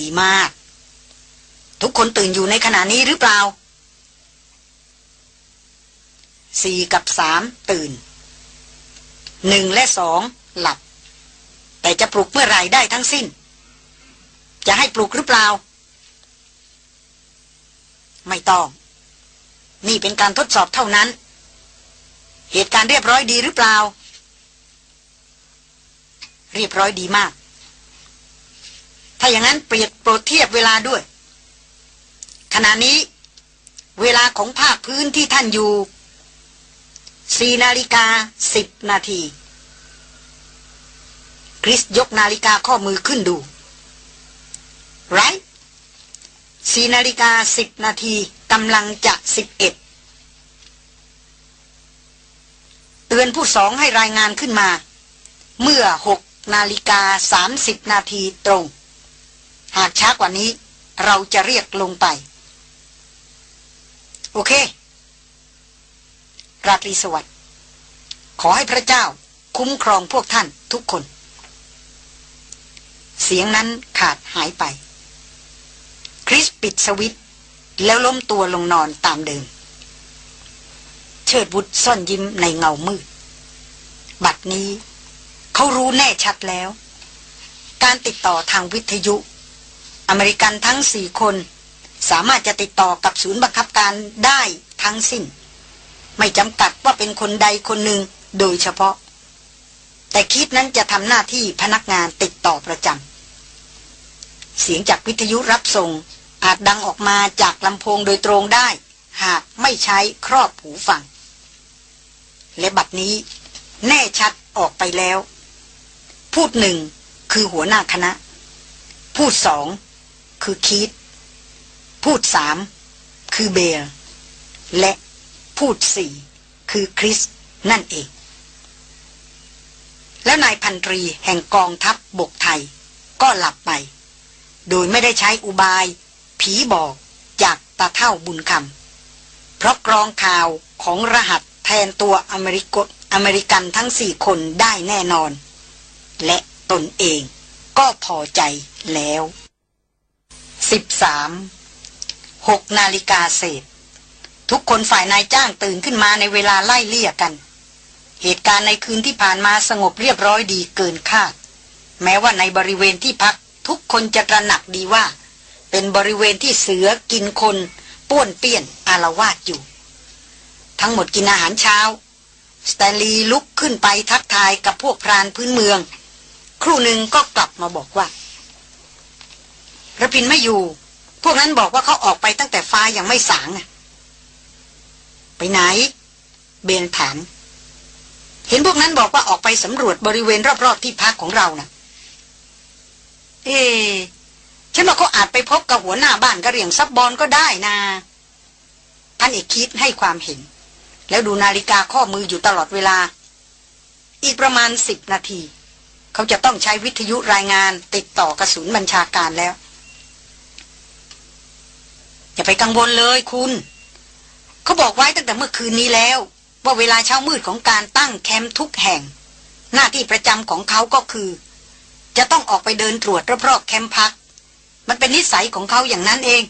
ดีมาก ทุกคนตื่นอยู่ในขณะนี้หรือเปล่าสี่กับสามตื่นหนึ่งและสองหลับ แต่จะปลุกเมื่อไรได้ทั้งสิ้น จะให้ปลุกหรือเปล่า ไม่ต้อง นี่เป็นการทดสอบเท่านั้น เหตุการณ์เรียบร้อยดีหรือเปล่า เรียบร้อยดีมาก ถ้าอย่างนั้นเปรียบโปรดเทียบเวลาด้วย ขณะนี้ เวลาของภาคพื้นที่ท่านอยู่สี่นาฬิกาสิบนาที คริสยกนาฬิกาข้อมือขึ้นดูไรสี่นาฬิกาสิบนาทีกำลังจะสิบเอ็ดเตือนผู้สองให้รายงานขึ้นมา เมื่อหกนาฬิกาสามสิบนาทีตรง หากช้ากว่านี้ เราจะเรียกลงไป โอเค ราตรีสวัสดิ์ ขอให้พระเจ้าคุ้มครองพวกท่านทุกคน เสียงนั้นขาดหายไป คริสปิดสวิตช์แล้วล้มตัวลงนอนตามเดิม เชิดบุตรซ่อนยิ้มในเงามืด บัดนี้ เขารู้แน่ชัดแล้ว การติดต่อทางวิทยุ อเมริกันทั้งสี่คน สามารถจะติดต่อกับศูนย์บังคับการได้ทั้งสิ้น ไม่จำกัดว่าเป็นคนใดคนหนึ่งโดยเฉพาะ แต่คิดนั้นจะทำหน้าที่พนักงานติดต่อประจำเสียงจากวิทยุรับส่ง อาจดังออกมาจากลำโพงโดยตรงได้ หากไม่ใช้ครอบหูฟัง และบัดนี้ แน่ชัดออกไปแล้ว พูดหนึ่งคือหัวหน้าคณะ พูดสอง คือคีตพูดสามคือเบลและพูดสี่คือคริสนั่นเอง แล้วนายพันตรีแห่งกองทัพบบกไทย ก็หลับไป โดยไม่ได้ใช้อุบาย ผีบอกจากตาเท่าบุญคำเพราะกรองข่าวของรหัสแทนตัวอเมริกอเมริกันทั้งสี่คนได้แน่นอน และตนเองก็พอใจแล้ว สิบสามหกนาฬิกาเศษ ทุกคนฝ่ายนายจ้างตื่นขึ้นมาในเวลาไล่เลี่ยกัน เหตุการณ์ในคืนที่ผ่านมาสงบเรียบร้อยดีเกินคาด แม้ว่าในบริเวณที่พัก ทุกคนจะตระหนักดีว่า เป็นบริเวณที่เสือกินคนป้วนเปี้ยนอารวาสอยู่ ทั้งหมดกินอาหารเช้า สแตลีลุกขึ้นไปทักทายกับพวกพรานพื้นเมือง ครู่หนึ่งก็กลับมาบอกว่า ระพินไม่อยู่ พวกนั้นบอกว่าเขาออกไปตั้งแต่ฟ้ายังไม่สางอะไปไหน เบนถาม เห็นพวกนั้นบอกว่าออกไปสำรวจบริเวณรอบๆที่พักของเรานะ่ะเอฉันว่าเขาอาจไปพบกับหัวหน้าบ้านกระเหรี่ยงซับบอลก็ได้นะท่านเอกคิดให้ความเห็น แล้วดูนาฬิกาข้อมืออยู่ตลอดเวลา อีกประมาณสิบนาที เขาจะต้องใช้วิทยุรายงานติดต่อกระสุนบัญชาการแล้ว อย่าไปกังวลเลยคุณ เขาบอกไว้ตั้งแต่เมื่อคืนนี้แล้ว ว่าเวลาเช้ามืดของการตั้งแคมป์ทุกแห่ง หน้าที่ประจำของเขาก็คือ จะต้องออกไปเดินตรวจรอบๆแคมป์พัก มันเป็นนิสัยของเขาอย่างนั้นเอง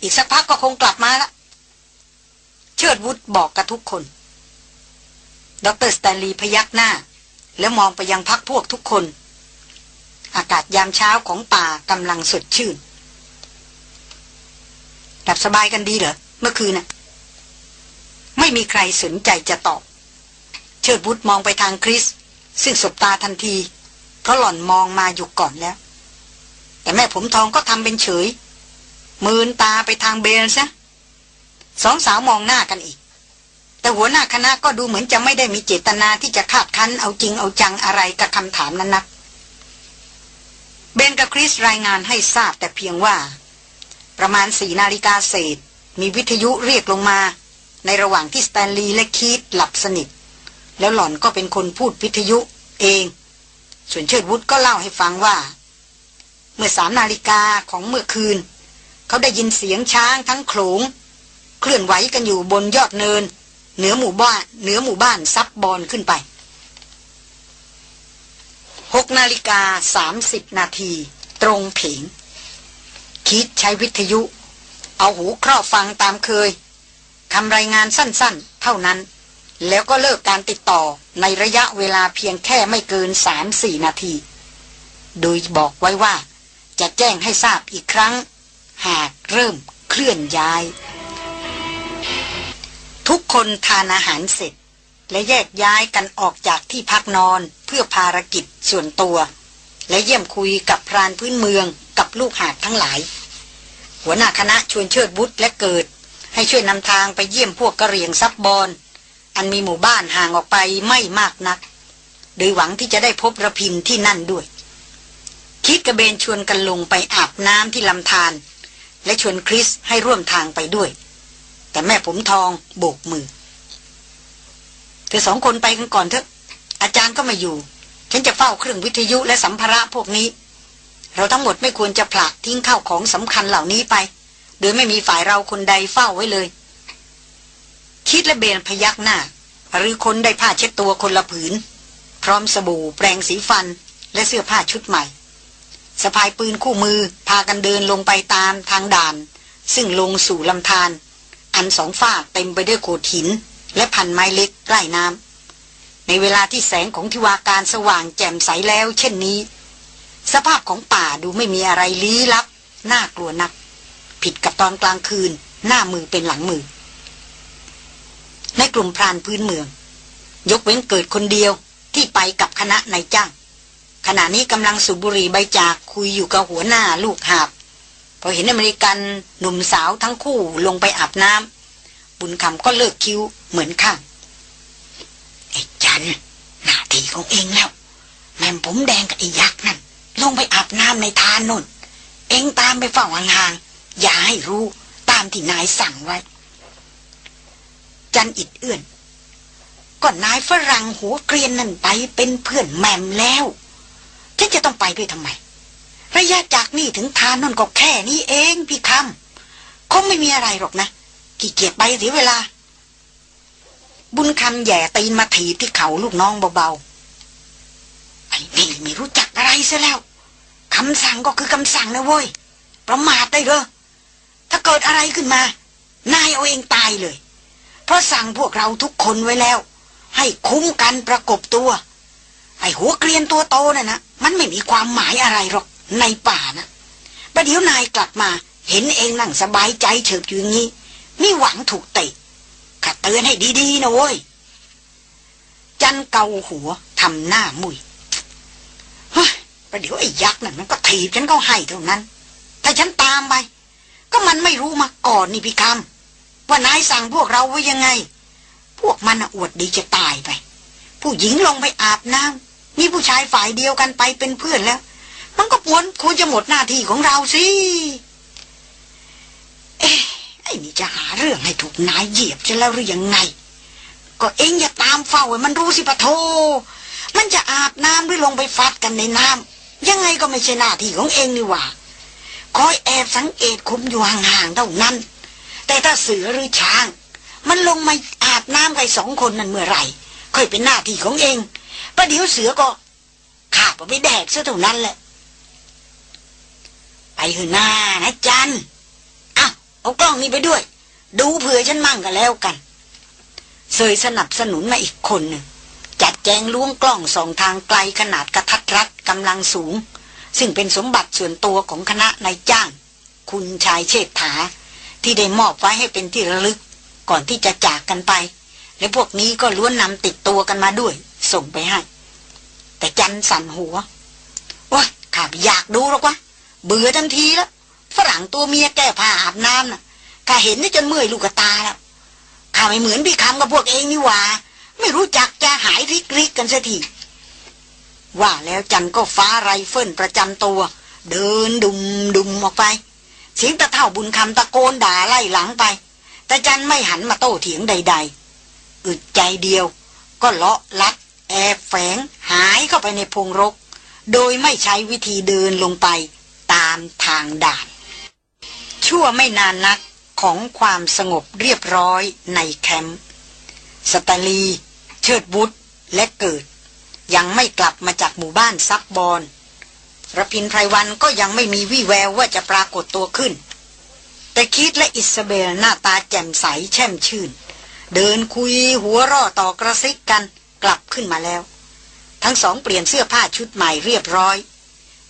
อีกสักพักก็คงกลับมาละเชิดวุฒบอกกับทุกคนดรสแตนลีย์พยักหน้า แล้วมองไปยังพักพวกทุกคน อากาศยามเช้าของป่ากำลังสดชื่น หลับสบายกันดีเหรอ เมื่อคืนน่ะ ไม่มีใครสนใจจะตอบ เชิดวุฒมองไปทางคริส ซึ่งสบตาทันที เพราะหล่อนมองมาอยู่ก่อนแล้ว แต่แม่ผมทองก็ทำเป็นเฉยมืนตาไปทางเบลซะสองสาวมองหน้ากันอีก แต่หัวหน้าคณะก็ดูเหมือนจะไม่ได้มีเจตนาที่จะคาดคั้นเอาจริงเอาจังอะไรกับคำถามนั้นนัก เบนกับคริสรายงานให้ทราบแต่เพียงว่า ประมาณสี่นาฬิกาเศษ มีวิทยุเรียกลงมา ในระหว่างที่สแตนลีย์และคีตหลับสนิท แล้วหล่อนก็เป็นคนพูดวิทยุเอง ส่วนเชิดวุฒก็เล่าให้ฟังว่า เมื่อสามนาฬิกาของเมื่อคืน เขาได้ยินเสียงช้างทั้งโขลง เคลื่อนไหวกันอยู่บนยอดเนิน เหนือหมู่บ้านเหนือหมู่บ้านซับบอลขึ้นไปหกนาฬิกาสามสิบนาที ตรงเพง คิดใช้วิทยุ เอาหูครอบฟังตามเคยคำรายงานสั้นๆ เท่านั้น แล้วก็เลิกการติดต่อในระยะเวลาเพียงแค่ไม่เกินสามสี่นาที โดยบอกไว้ว่า จะแจ้งให้ทราบอีกครั้ง หากเริ่มเคลื่อนย้าย ทุกคนทานอาหารเสร็จ และแยกย้ายกันออกจากที่พักนอนเพื่อภารกิจส่วนตัว และเยี่ยมคุยกับพรานพื้นเมือง กับลูกหาดทั้งหลาย หัวหน้าคณะชวนเชิดบุตรและเกิด ให้ช่วยนำทางไปเยี่ยมพวกกระเรียงซับบอลอันมีหมู่บ้านห่างออกไปไม่มากนัก โดยหวังที่จะได้พบระพินที่นั่นด้วย คิดกระเบนชวนกันลงไปอาบน้ำที่ลำธารและชวนคริสให้ร่วมทางไปด้วย แต่แม่ผมทองโบกมือ เธอสองคนไปกันก่อนเถอะ อาจารย์ก็ม่อยู่ ฉันจะเฝ้าเครื่องวิทยุและสัมภาระพวกนี้ เราทั้งหมดไม่ควรจะผลักทิ้งข้าวของสำคัญเหล่านี้ไป โดยไม่มีฝ่ายเราคนใดเฝ้าไว้เลย คิดและเบนพยักหน้า หรือคนได้ผ้าเช็ดตัวคนละผืน พร้อมสบู่แปรงสีฟันและเสื้อผ้าชุดใหม่สะพายปืนคู่มือพากันเดินลงไปตามทางด่าน ซึ่งลงสู่ลำธารอันสองฝากเต็มไปด้วยโขดหิน และพันไม้เล็กใกล้น้ำในเวลาที่แสงของทิวาการสว่างแจ่มใสแล้ว เช่นนี้ สภาพของป่าดูไม่มีอะไรลี้ลับ น่ากลัวนัก ผิดกับตอนกลางคืน หน้ามือเป็นหลังมือ ในกลุ่มพรานพื้นเมือง ยกเว้นเกิดคนเดียวที่ไปกับคณะนายจ้าง ขณะนี้กำลังสูบบุหรี่ใบจากคุยอยู่กับหัวหน้าลูกหาบ พอเห็นอเมริกันหนุ่มสาวทั้งคู่ลงไปอาบน้ำบุญคำก็เลิกคิ้วเหมือนข้างไอ้จันหน้าที่ของเองแล้ว แม่ผมแดงกับไอ้ยักษ์นั่น ลงไปอาบน้ำในทานนนเองตามไปเฝ้าห่างๆอย่าให้รู้ตามที่นายสั่งไว้ จันอิดเอื้อนก็นายฝรั่งหัวเกรียนนั่นไปเป็นเพื่อนแมมแล้วฉันจะต้องไปด้วยทำไม ระยะจากนี่ถึงทานนนก็แค่นี้เองพี่คำคงไม่มีอะไรหรอกนะขี้เกียจไปเสียเวลา บุญคำแย่ตีนมาถีบที่เขาลูกน้องเบาๆไอ้นี่ไม่รู้จักอะไรซะแล้ว คำสั่งก็คือคำสั่งนะเว้ย ประมาทได้เหรอ ถ้าเกิดอะไรขึ้นมา นายเอาเองตายเลย เพราะสั่งพวกเราทุกคนไว้แล้ว ให้คุ้มกันประกบตัว ไอ้หัวเกรียนตัวโตน่ะนะ มันไม่มีความหมายอะไรหรอกในป่านะประเดี๋ยวนายกลับมาเห็นเองนั่งสบายใจเฉิบอยู่อย่างนี้นี่หวังถูกเตะขัดเตือนให้ดีๆนะเว้ย จันเกาหัวทำหน้ามุยเฮ้ย ประเดี๋ยวไอ้ยักษ์นั่นมันก็ถีบฉันก็ให้เท่านั้น ถ้าฉันตามไป ก็มันไม่รู้มาก่อนนี่พี่คำว่านายสั่งพวกเราไว้ยังไง พวกมันอวดดีจะตายไป ผู้หญิงลงไปอาบน้ำมีผู้ชายฝ่ายเดียวกันไปเป็นเพื่อนแล้ว มันก็ปวนควรจะหมดหน้าที่ของเราสิเอ๊ะไอ้นี่จะหาเรื่องให้ถูกนายเหยียบจะแล้วหรือยังไง ก็เอ็งอย่าตามเฝ้าให้มันรู้สิปะโทมันจะอาบน้ำหรือลงไปฟัดกันในน้ำ ยังไงก็ไม่ใช่หน้าที่ของเองนี่หว่าคอยแอบสังเกตคุมอยู่ห่างๆเท่านั้น แต่ถ้าเสือหรือช้าง มันลงมาอาบน้ำใครสองคนนั่นเมื่อไหร่ ค่อยเป็นหน้าที่ของเองประเดี๋ยวเสือก็ขาบไปแดกซะเท่านั้นแหละ ไปหือหน้านะจันอ้าวเอากล้องนี้ไปด้วย ดูเผื่อฉันมั่งกันแล้วกันเสยสนับสนุนมาอีกคนหนึ่ง จัดแจงล้วงกล้องสองทางไกลขนาดกระทัดรัดกำลังสูง ซึ่งเป็นสมบัติส่วนตัวของคณะนายจ้าง คุณชายเชษฐา ที่ได้มอบไว้ให้เป็นที่ระลึก ก่อนที่จะจากกันไป และพวกนี้ก็ล้วนนำติดตัวกันมาด้วย ส่งไปให้ แต่จันสั่นหัวโอ้ยข้าอยากดูหรอกวะเบื่อทันทีแล้วฝรั่งตัวเมียแก้ผ้าอาบน้ำน่ะข้าเห็นนี่จนเมื่อยลูกตาแล้วข้าไม่เหมือนพี่คำกับพวกเองนี่หว่า ไม่รู้จักจะหายริกริกกันสักทีว่าแล้วจันก็ฟ้าไรเฟิลประจำตัว เดินดุมดุมออกไป เสียงตะเท่าบุญคำตะโกนด่าไล่หลังไป แต่จันไม่หันมาโต้เถียงใด ๆ อึดใจเดียว ก็เลาะลัด แอบแฝง หายเข้าไปในพงรก โดยไม่ใช้วิธีเดินลงไปตามทางด่าน ชั่วไม่นานนักของความสงบเรียบร้อยในแคมป์สตาลี ชิดบุตรและเกิด ยังไม่กลับมาจากหมู่บ้านซับบอนระพินไพรวันก็ยังไม่มีวี่แววว่าจะปรากฏตัวขึ้น แต่คิดและอิสเบลหน้าตาแจ่มใสแช่มชื่น เดินคุยหัวร่อต่อกระซิกกันกลับขึ้นมาแล้ว ทั้งสองเปลี่ยนเสื้อผ้าชุดใหม่เรียบร้อย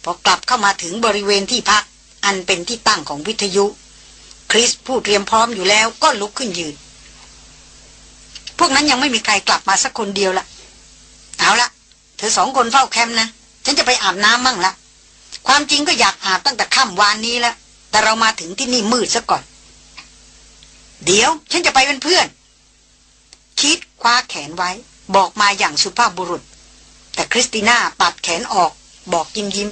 พอกลับเข้ามาถึงบริเวณที่พัก อันเป็นที่ตั้งของวิทยุ คริสผู้เตรียมพร้อมอยู่แล้วก็ลุกขึ้นยืน พวกนั้นยังไม่มีใครกลับมาสักคนเดียวละเอาละเธอสองคนเฝ้าแคมป์นะ ฉันจะไปอาบน้ำมั่งละความจริงก็อยากอาบตั้งแต่ค่ำวานนี้แล้วแต่เรามาถึงที่นี่มืดซะก่อน เดี๋ยว ฉันจะไปเป็นเพื่อน คิดคว้าแขนไว้ บอกมาอย่างสุภาพบุรุษ แต่คริสติน่าปัดแขนออก บอกยิ้มยิ้ม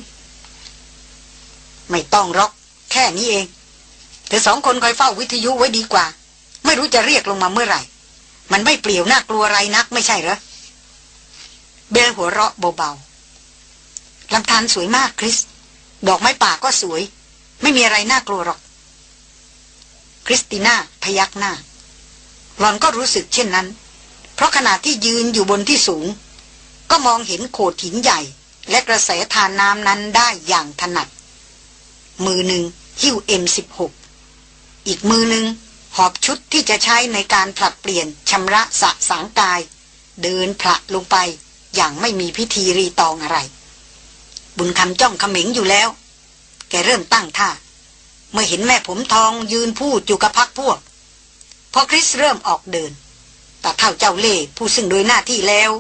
ไม่ต้องรอก แค่นี้เอง เธอสองคนคอยเฝ้าวิทยุไว้ดีกว่า ไม่รู้จะเรียกลงมาเมื่อไหร่ มันไม่เปลี่ยวน่ากลัวอะไรนักไม่ใช่เหรอ เบลหัวเราะเบาๆลำธารสวยมากคริส ดอกไม้ป่าก็สวย ไม่มีอะไรน่ากลัวหรอก คริสติน่าพยักหน้าหลอนก็รู้สึกเช่นนั้น เพราะขณะที่ยืนอยู่บนที่สูง ก็มองเห็นโขดหินใหญ่ และกระแสทานน้ำนั้นได้อย่างถนัด มือหนึ่งหิ้วเอ็มสิบหกอีกมือหนึ่ง หอบชุดที่จะใช้ในการผลัดเปลี่ยนชำระสะสางกาย เดินผละลงไปอย่างไม่มีพิธีรีตองอะไร บุญคำจ้องเขม็งอยู่แล้ว แกเริ่มตั้งท่า เมื่อเห็นแม่ผมทองยืนพูดอยู่กับพักพวก พอคริสเริ่มออกเดิน แต่เท่าเจ้าเล่ผู้ซึ่งโดยหน้าที่แล้ว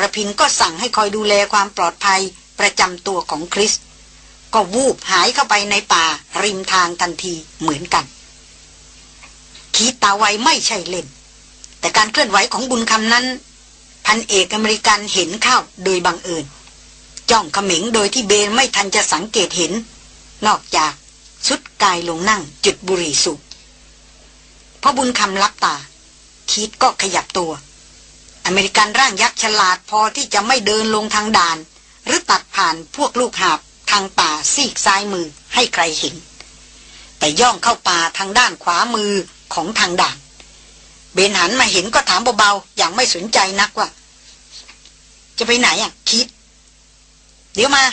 ระพินก็สั่งให้คอยดูแลความปลอดภัยประจำตัวของคริส ก็วูบหายเข้าไปในป่าริมทางทันทีเหมือนกัน ขีตาไวไม่ใช่เล่น แต่การเคลื่อนไหวของบุญคำนั้น พันเอกอเมริกันเห็นเข้าโดยบังเอิญจ้องเขม็งโดยที่เบนไม่ทันจะสังเกตเห็น นอกจากสุดกายลงนั่งจุดบุหรี่สูบพอบุญคำลับตา คิดก็ขยับตัว อเมริกันร่างยักษ์ฉลาดพอที่จะไม่เดินลงทางด่าน หรือตัดผ่านพวกลูกหาบทางป่าซีกซ้ายมือให้ใครเห็น แต่ย่องเข้าป่าทางด้านขวามือ ของทางด่าน เบนหันมาเห็นก็ถามเบาๆ อย่างไม่สนใจนักว่า จะไปไหนอะ คิด เดี๋ยวมา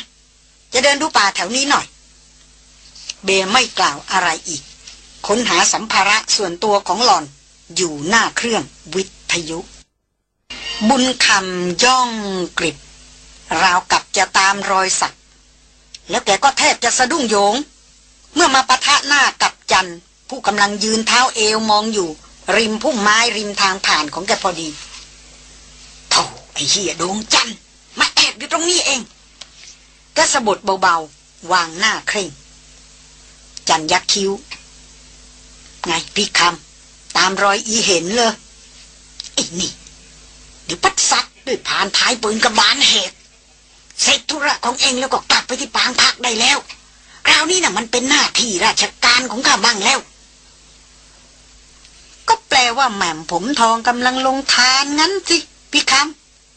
จะเดินดูป่าแถวนี้หน่อย เบไม่กล่าวอะไรอีก ค้นหาสัมภาระส่วนตัวของหล่อนอยู่หน้าเครื่องวิทยุ บุญคำย่องกริบ ราวกับจะตามรอยสัตว์แล้วแกก็แทบจะสะดุ้งโยง เมื่อมาปะทะหน้ากับจัน ผู้กำลังยืนเท้าเอวมองอยู่ ริมพุ่มไม้ริมทางผ่านของแกพอดีโธ่ไอ้เหี้ยดวงจันทร์มาแอบอยู่ตรงนี้เองก็สะบดเบาๆ วางหน้าเคร่ง จันยักคิ้ว ไงพี่คำตามรอยอีเห็นเลยไอ้นี่เดี๋ยวปัดซัดด้วยผ่านท้ายปืนกระบาลเหตุเสร็จธุระของเองแล้วก็กลับไปที่ปางพักได้แล้ว คราวนี้น่ะมันเป็นหน้าที่ราชการของข้าบ้างแล้ว ก็แปลว่าแหม่มผมทองกำลังลงทานงั้นสิพี่ค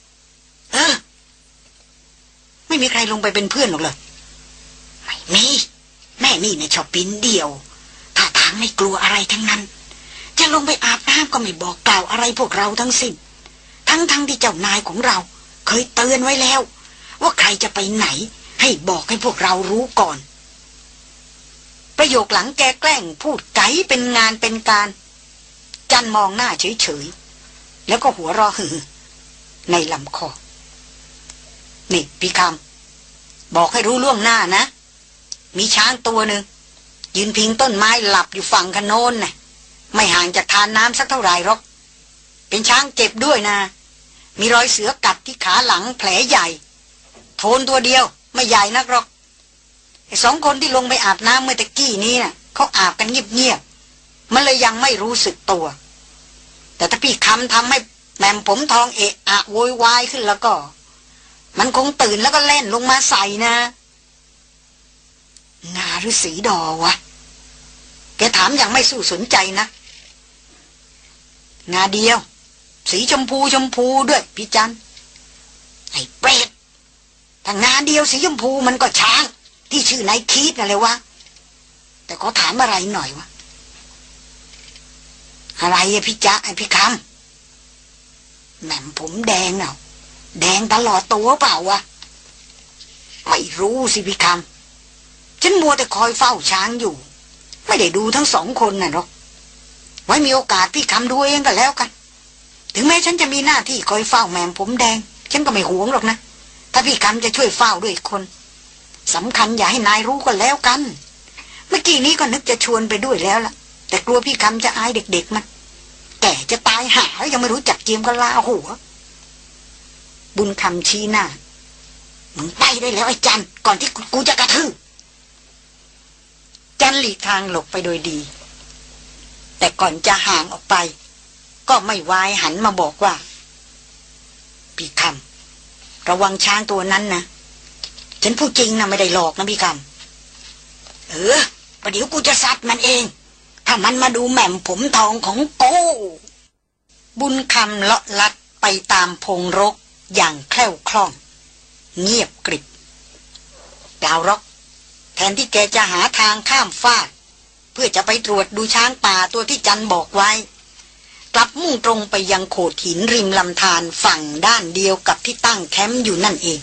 ำเออ ไม่มีใครลงไปเป็นเพื่อนหรอกเลยไม่มี แม่นี่เนี่ยชอบปีนเดียวท่าทางไม่กลัวอะไรทั้งนั้น จะลงไปอาบน้ำก็ไม่บอกกล่าวอะไรพวกเราทั้งสิ้น ทั้งทั้งที่เจ้านายของเรา เคยเตือนไว้แล้ว ว่าใครจะไปไหน ให้บอกให้พวกเรารู้ก่อน ประโยคหลังแกแกล้งพูดไกเป็นงานเป็นการ จันมองหน้าเฉยๆ แล้วก็หัวเราะฮือ ในลำคอ นี่พี่คำบอกให้รู้ล่วงหน้านะ มีช้างตัวหนึ่งยืนพิงต้นไม้หลับอยู่ฝั่งคโนนนะ่ะไม่ห่างจากทานน้ำสักเท่าไหร่หรอก เป็นช้างเจ็บด้วยนะ มีรอยเสือกัดที่ขาหลังแผลใหญ่ โทนตัวเดียว ไม่ใหญ่นักหรอกไอ้สองคนที่ลงไปอาบน้ำเมื่อตะกี้นี้นะ่ะเขาอาบกันเงียบๆมันเลยยังไม่รู้สึกตัว แต่ถ้าพี่คำทำให้แม่มผมทองเอะอะโวยวายขึ้นแล้วก็ มันคงตื่นแล้วก็เล่นลงมาใส่นะ งาหรือสีดอวะ แกถามอย่างไม่สู้สนใจนะ งาเดียว สีชมพูชมพูด้วยพี่จันไอ้เป็ดถ้างาเดียวสีชมพูมันก็ช้าง ที่ชื่อนายคีดนั่นเลยวะแต่ขอถามอะไรหน่อยวะ อะไรอะพี่จ๊ะไอพี่คำแหม่มผมแดงเนาะแดงตลอดตัวเปล่าวะไม่รู้สิพี่คำฉันมัวแต่คอยเฝ้าช้างอยู่ ไม่ได้ดูทั้งสองคนน่ะหรอกไว้มีโอกาสพี่คำดูเองก็แล้วกัน ถึงแม้ฉันจะมีหน้าที่คอยเฝ้าแมมผมแดง ฉันก็ไม่หวงหรอกนะถ้าพี่คำจะช่วยเฝ้าด้วยคนสำคัญอย่าให้นายรู้ก็แล้วกัน เมื่อกี้นี้ก็นึกจะชวนไปด้วยแล้วล่ะ แต่กลัวพี่คำจะอายเด็กๆมัน แก่จะตายหายังไม่รู้จักเจียมก็ลาหัว บุญคำชี้หน้า มึงไปได้แล้วไอ้จันก่อนที่กูจะกระทืบจันหลีกทางหลบไปโดยดี แต่ก่อนจะห่างออกไป ก็ไม่วายหันมาบอกว่า พี่คำระวังช้างตัวนั้นนะ ฉันพูดจริงนะไม่ได้หลอกนะพี่คำเออประเดี๋ยวกูจะซัดมันเอง ถ้ามันมาดูแหม่มผมทองของโกบุญคำเลาะลัดไปตามพงรกอย่างแคล่วคล่อง เงียบกริบดาวรกแทนที่แกจะหาทางข้ามฟาก เพื่อจะไปตรวจดูช้างป่าตัวที่จันบอกไว้ กลับมุ่งตรงไปยังโขดหินริมลำธารฝั่งด้านเดียวกับที่ตั้งแคมป์อยู่นั่นเอง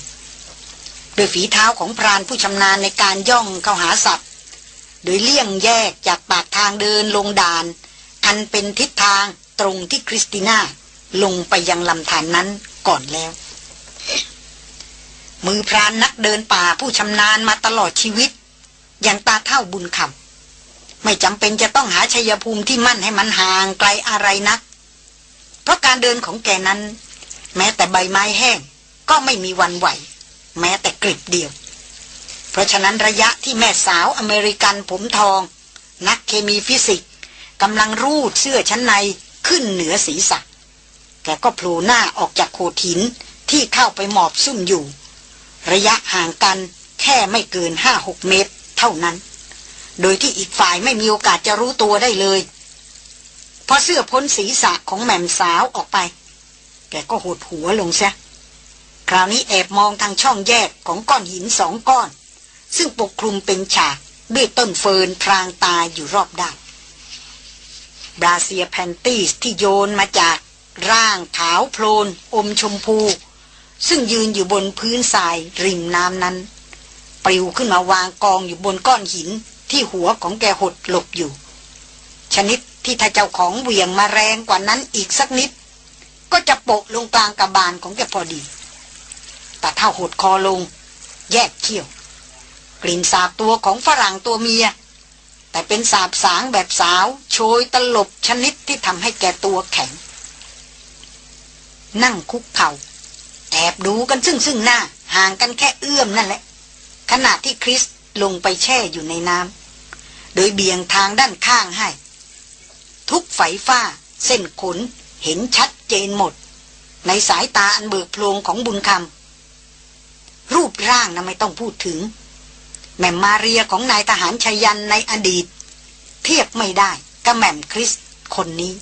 โดยฝีเท้าของพรานผู้ชำนาญในการย่องเข้าหาสัตว์ โดยเลี่ยงแยกจากปากทางเดินลงด่าน อันเป็นทิศทางตรงที่คริสติน่าลงไปยังลำธารนนั้นก่อนแล้ว มือพรานนักเดินป่าผู้ชำนาญมาตลอดชีวิต อย่างตาเท่าบุญคำไม่จำเป็นจะต้องหาชัยภูมิที่มั่นให้มันห่างไกลอะไรนัก เพราะการเดินของแกนั้น แม้แต่ใบไม้แห้งก็ไม่มีวันไหว แม้แต่กริบเดียว เพราะฉะนั้นระยะที่แม่สาวอเมริกันผมทอง นักเคมีฟิสิกส์กำลังรูดเสื้อชั้นในขึ้นเหนือศีรษะ แกก็โผล่หน้าออกจากโขดหินที่เข้าไปหมอบซุ่มอยู่ ระยะห่างกันแค่ไม่เกินห้าหกเมตร เท่านั้น โดยที่อีกฝ่ายไม่มีโอกาสจะรู้ตัวได้เลย พอเสื้อพ้นศีรษะของแม่มสาวออกไป แกก็หดหัวลงซะคราวนี้แอบมองทางช่องแยกของก้อนหินสองก้อน ซึ่งปกคลุมเป็นฉากด้วยต้นเฟิร์นพรางตาอยู่รอบด้านบราเซียแพนติสที่โยนมาจากร่างขาวโพลน อมชมพู ซึ่งยืนอยู่บนพื้นทรายริมน้ำนั้น ปลิวขึ้นมาวางกองอยู่บนก้อนหินที่หัวของแกหดหลบอยู่ ชนิดที่ถ้าเจ้าของเหวี่ยงมาแรงกว่านั้นอีกสักนิด ก็จะโปะลงกลางกระบาลของแกพอดีแต่ถ้าหดคอลง แยกเขี้ยว กลิ่นสาบตัวของฝรั่งตัวเมีย แต่เป็นสาบสางแบบสาว โชยตลบชนิดที่ทำให้แกตัวแข็ง นั่งคุกเขา่า แอบดูกันซึ่งซึ่งหน้า ห่างกันแค่เอื้อมนั่นแหละ ขณะที่คริสลงไปแช่อยู่ในน้ำโดยเบี่ยงทางด้านข้างให้ ทุกไฝฟ้า เส้นขน เห็นชัดเจนหมด ในสายตาอันเบิกโพลงของบุญคำรูปร่างนะไม่ต้องพูดถึง แม่มมาเรียของนายทหารชายันในอดีต เทียบไม่ได้กับแม่มคริสคนนี้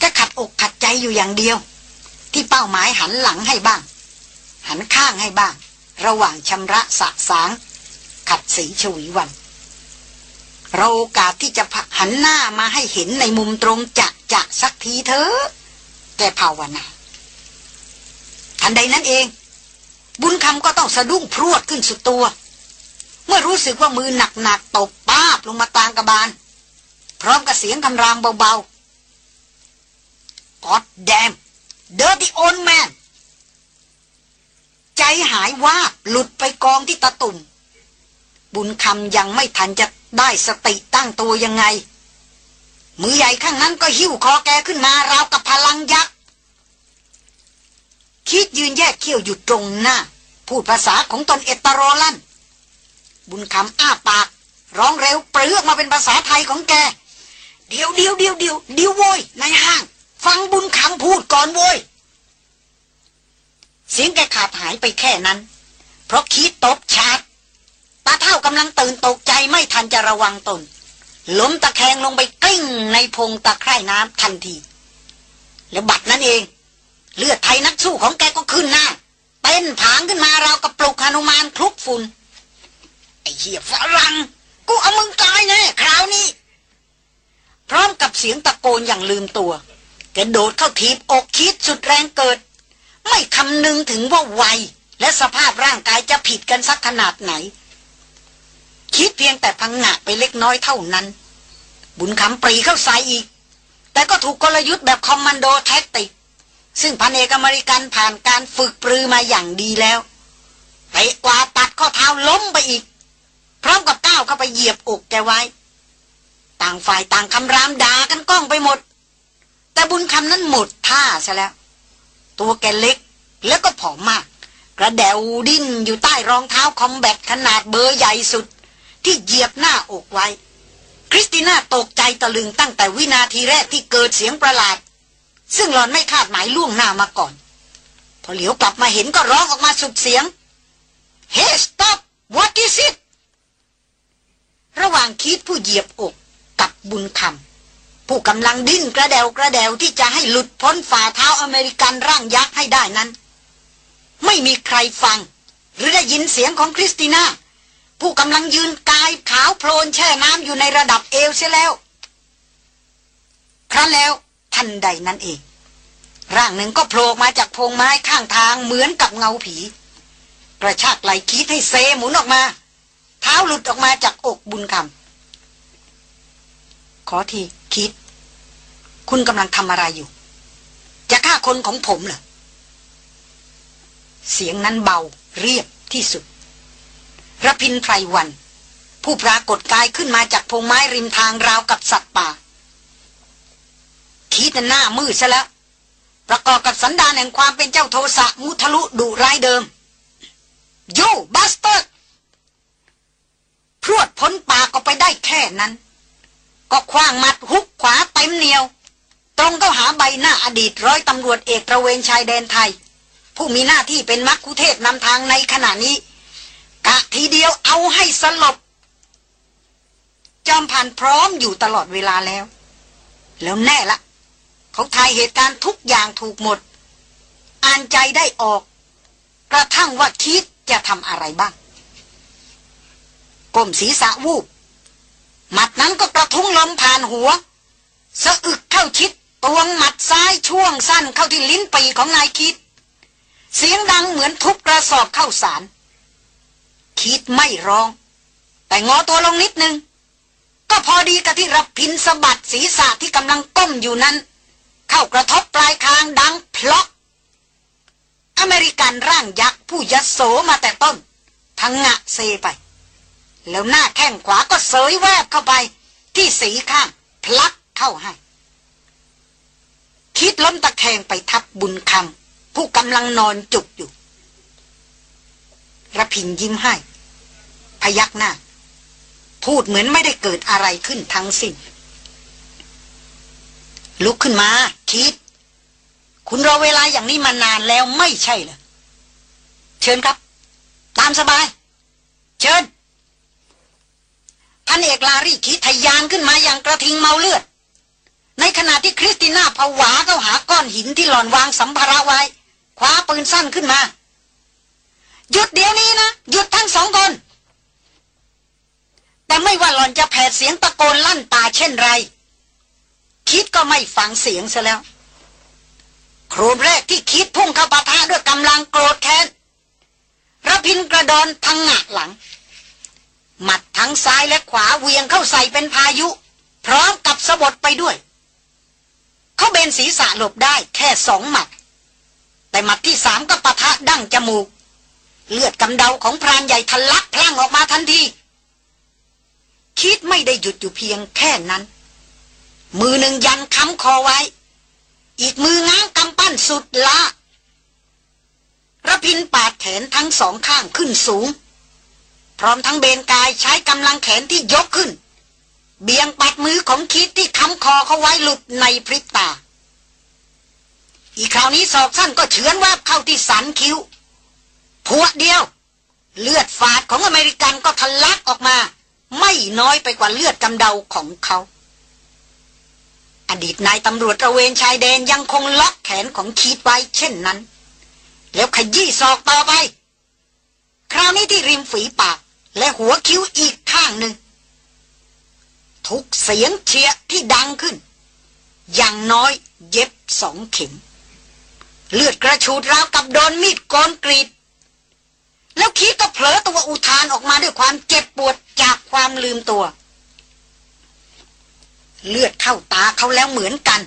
ก็ขัดอกขัดใจอยู่อย่างเดียว ที่เป้าหมายหันหลังให้บ้าง หันข้างให้บ้าง ระหว่างชำระสะสาง ขัดสีชวีวัน เราโอกาสที่จะหันหน้ามาให้เห็นในมุมตรงจะจะสักทีเถอะแกภาวนาทันใดนั้นเอง บุญคำก็ต้องสะดุ้งพรวดขึ้นสุดตัว เมื่อรู้สึกว่ามือหนักๆตบป้าบลงมาตางกระบาล พร้อมกับเสียงคำรามเบาๆ God damn dirty old man ใจหายวาบหลุดไปกองที่ตะตุ่ม บุญคำยังไม่ทันจะได้สติตั้งตัวยังไง มือใหญ่ข้างนั้นก็หิ้วคอแกขึ้นมาราวกับพลังยักษ์ คิดยืนแยกเขี้ยวอยู่ตรงหน้า พูดภาษาของตนเอตโรลัน บุญคำอ้าปาก ร้องเร็วเปลือกมาเป็นภาษาไทยของแก เดี๋ยวเดี๋ยวเดี๋ยวเดี๋ยวเดี๋ยวโวยในห้าง ฟังบุญคำพูดก่อนโวยเสียงแกขาดหายไปแค่นั้น เพราะคิดตบชาร์ตาเท่ากำลังตื่นตกใจไม่ทันจะระวังตน ล้มตะแคงลงไปกลิ้งในพงตะไคร่น้ำทันที แล้วบัดนั้นเอง เลือดไทยนักสู้ของแกก็ขึ้นหน้าเต้นผางขึ้นมาราวกับปลุกฮนุมานคลุกฝุ่น ไอ้เหี้ยฝรั่งกูเอามึงตายแน่คราวนี้ พร้อมกับเสียงตะโกนอย่างลืมตัวแกโดดเข้าทีบอกคิดสุดแรงเกิด ไม่คำนึงถึงว่าวัย และสภาพร่างกายจะผิดกันสักขนาดไหน คิดเพียงแต่พังงะไปเล็กน้อยเท่านั้น บุญคำปรีเข้าใส่อีก แต่ก็ถูกกลยุทธ์แบบคอมมานโดแท็กติก ซึ่งพันเอกอเมริกันผ่านการฝึกปรือมาอย่างดีแล้วไปกวาตัดข้อเท้าล้มไปอีก พร้อมกับก้าวเข้าไปเหยียบอกแกไว้ ต่างฝ่ายต่างคำรามด่ากันก้องไปหมด แต่บุญคำนั้นหมดท่าซะแล้ว ตัวแกเล็กแล้วก็ผอมมาก กระเดวดิ้นอยู่ใต้รองเท้าคอมแบทขนาดเบอร์ใหญ่สุด ที่เหยียบหน้าอกไว้ คริสติน่าตกใจตะลึงตั้งแต่วินาทีแรกที่เกิดเสียงประหลาด ซึ่งหล่อนไม่คาดหมายล่วงหน้ามาก่อน พอเหลียวกลับมาเห็นก็ร้องออกมาสุดเสียง Hey stop what is it ระหว่างคีตผู้เหยียบอกกับบุญคำผู้กำลังดิ้นกระแด่วกระแด่วที่จะให้หลุดพ้นฝ่าเท้าอเมริกันร่างยักษ์ให้ได้นั้น ไม่มีใครฟัง หรือได้ยินเสียงของคริสติน่าผู้กำลังยืนกายขาวโพลนแช่น้ำอยู่ในระดับเอวเสียแล้ว ครั้นแล้วทันใดนั้นเอง ร่างหนึ่งก็โผล่มาจากพงไม้ข้างทางเหมือนกับเงาผี กระชากไหลคิดให้เซหมุนออกมา เท้าหลุดออกมาจากอกบุญคำขอทีคิด คุณกำลังทำอะไรอยู่ จะฆ่าคนของผมเหรอ เสียงนั้นเบาเรียบที่สุดระพินไพรวัน ผู้ปรากฏกายขึ้นมาจากพงไม้ริมทางราวกับสัตว์ป่า คิดหน้ามืดซะแล้ว ประกอบกับสันดานแห่งความเป็นเจ้าโทสะมุทะลุดุร้ายเดิม โยบัสเตอร์ พรวดพ้นปากออกไปได้แค่นั้น ก็คว้างมัดหุกขวาเต็มเหนียว ตรงเข้าหาใบหน้าอดีตร้อยตำรวจเอกตระเวนชายแดนไทย ผู้มีหน้าที่เป็นมักคุเทศนำทางในขณะนี้ กะทีเดียวเอาให้สลบ จอมพันพร้อมอยู่ตลอดเวลาแล้ว แล้วแน่ละ เขาทายเหตุการณ์ทุกอย่างถูกหมด อ่านใจได้ออก กระทั่งว่าคิดจะทำอะไรบ้าง ก้มศีรษะวูบหมัดนั้นก็กระทุ้งลมผ่านหัว สะอึกเข้าชิดตวงหมัดซ้ายช่วงสั้นเข้าที่ลิ้นปีของนายคิด เสียงดังเหมือนทุบกระสอบเข้าสาร คิดไม่ร้อง แต่งอตัวลงนิดนึง ก็พอดีกับที่รับพินสะบัดศีรษะที่กำลังก้มอยู่นั้น เข้ากระทบปลายคางดังพลอกอเมริกันร่างยักษ์ผู้ยัดโสมาแต่ต้นพังงะเซไป แล้วหน้าแข้งขวาก็เสยแวบเข้าไป ที่สีข้างพลักเข้าให้ คิดล้มตะแคงไปทับบุญคำผู้กำลังนอนจุกอยู่ระพินยิ้มให้ พยักหน้า พูดเหมือนไม่ได้เกิดอะไรขึ้นทั้งสิ้น ลุกขึ้นมา คิด คุณรอเวลาอย่างนี้มานานแล้วไม่ใช่เหรอเชิญครับ ตามสบาย เชิญ พันเอกลารีคิดทยานขึ้นมาอย่างกระทิงเมาเลือด ในขณะที่คริสติน่าผวาเข้าหาก้อนหินที่หล่อนวางสัมภาระไว้ คว้าปืนสั้นขึ้นมา หยุดเดี๋ยวนี้นะหยุดทั้งสองคน แต่ไม่ว่าหล่อนจะแผดเสียงตะโกนลั่นตาเช่นไร คิดก็ไม่ฟังเสียงซะแล้ว โครมแรกที่คิดพุ่งเข้าปะทะด้วยกำลังโกรธแค้นระพินกระดอนทั้งหนักหลัง หมัดทั้งซ้ายและขวาเวียงเข้าใส่เป็นพายุ พร้อมกับสะบดไปด้วย เขาเบนศีรษะหลบได้แค่สองหมัด แต่หมัดที่สามก็ปะทะดั้งจมูก เลือดกำเดาของพรานใหญ่ทะลักพลั่งออกมาทันที คิดไม่ได้หยุดอยู่เพียงแค่นั้น มือหนึ่งยันค้ำคอไว้ อีกมือง้างกำปั้นสุดละระพินปาดแขนทั้งสองข้างขึ้นสูง ร้อมทั้งเบนกายใช้กำลังแขนที่ยกขึ้น เบี่ยงปัดมือของคิดที่ค้ำคอเขาไว้หลุดในพริบตา อีกคราวนี้ศอกสั้นก็เฉือนแวบเข้าที่สันคิ้วพวดเดียว เลือดฝาดของอเมริกันก็ทะลักออกมา ไม่น้อยไปกว่าเลือดกำเดาของเขา อดีตนายตำรวจระเวนชายแดนยังคงล็อกแขนของคีดไว้เช่นนั้น แล้วขยี้ศอกต่อไป คราวนี้ที่ริมฝีปาก และหัวคิ้วอีกข้างหนึ่ง ทุกเสียงเชียที่ดังขึ้น อย่างน้อยเย็บสองเข็ม เลือดกระชูดราวกับโดนมีดกรกรีด แล้วคิดก็เผลอตัวอุทานออกมาด้วยความเจ็บปวดจากความลืมตัว เลือดเข้าตาเขาแล้วเหมือนกัน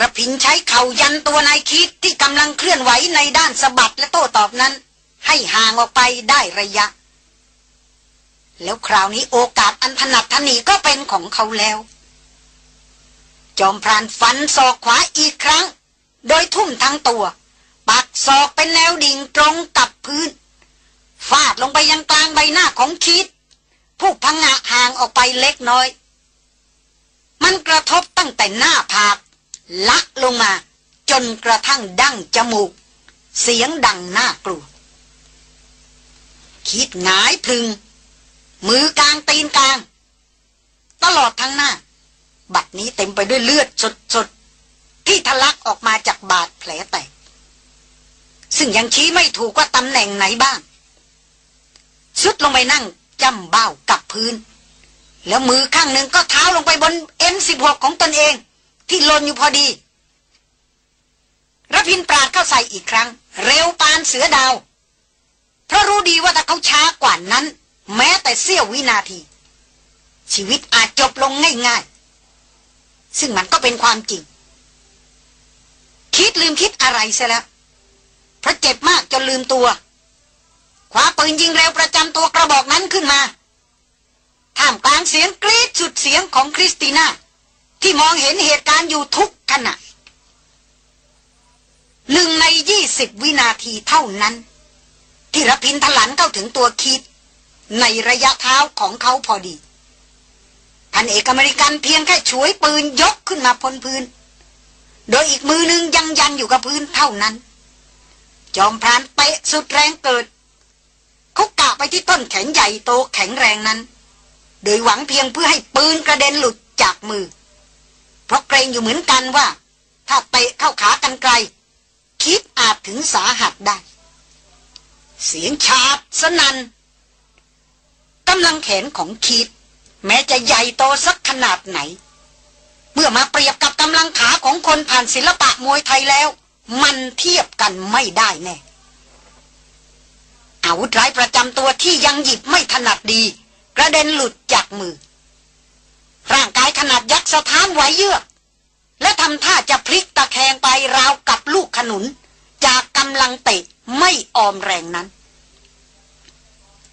ระพินใช้เข่ายันตัวนายคิดที่กำลังเคลื่อนไหวในด้านสะบัดและโต้ตอบนั้น ให้ห่างออกไปได้ระยะ แล้วคราวนี้โอกาสอันถนัดทนีก็เป็นของเขาแล้ว จอมพรานฟันศอกขวาอีกครั้ง โดยทุ่มทั้งตัว ปักศอกเป็นแนวดิ่งตรงกับพื้น ฟาดลงไปยังกลางใบหน้าของคิด ผู้พังงะห่างออกไปเล็กน้อย มันกระทบตั้งแต่หน้าผากลักลงมา จนกระทั่งดั้งจมูก เสียงดังน่ากลัว คิดหงายพึง มือกลางตีนกลาง ตลอดทั้งหน้า บัดนี้เต็มไปด้วยเลือดสดๆ ที่ทะลักออกมาจากบาดแผลแตก ซึ่งยังชี้ไม่ถูกว่าตำแหน่งไหนบ้างสุดลงไปนั่งจำเบ้ากับพื้น แล้วมือข้างหนึ่งก็เท้าลงไปบน M16 ของตนเอง ที่ลนอยู่พอดีรพินปราดเข้าใส่อีกครั้ง เร็วปานเสือดาว เพราะรู้ดีว่าถ้าเขาช้ากว่านั้น แม้แต่เสี้ยววินาที ชีวิตอาจจบลงง่ายๆ ซึ่งมันก็เป็นความจริง คิดลืมคิดอะไรเสียแล้วเพราะเจ็บมากจนลืมตัวคว้าปืนยิงเร็วประจำตัวกระบอกนั้นขึ้นมาท่ามกลางเสียงกรีดสุดเสียงของคริสติน่า ที่มองเห็นเหตุการณ์อยู่ทุกขณะหนึ่งในยี่สิบวินาทีเท่านั้น ที่รพินทร์ถลันเข้าถึงตัวคีธ ในระยะเท้าของเขาพอดีพันเอกอเมริกันเพียงแค่ฉวยปืนยกขึ้นมาพ้นพื้น โดยอีกมือหนึ่งยังยันอยู่กับพื้นเท่านั้น จอมพรานเตะสุดแรงเกิด เขากะไปที่ต้นแขนใหญ่โตแข็งแรงนั้น โดยหวังเพียงเพื่อให้ปืนกระเด็นหลุดจากมือ เพราะเกรงอยู่เหมือนกันว่า ถ้าเตะเข้าขากันไกล คิดอาจถึงสาหัสได้ เสียงชาบสนั่น กำลังแขนของคิด แม้จะใหญ่โตสักขนาดไหน เมื่อมาเปรียบกับกำลังขาของคนผ่านศิลปะมวยไทยแล้ว มันเทียบกันไม่ได้แน่อาวุธร้ายประจำตัวที่ยังหยิบไม่ถนัดดี กระเด็นหลุดจากมือ ร่างกายขนาดยักษ์สถานไหวเยือก และทำท่าจะพลิกตะแคงไปราวกับลูกขนุน จากกำลังเตะไม่ออมแรงนั้น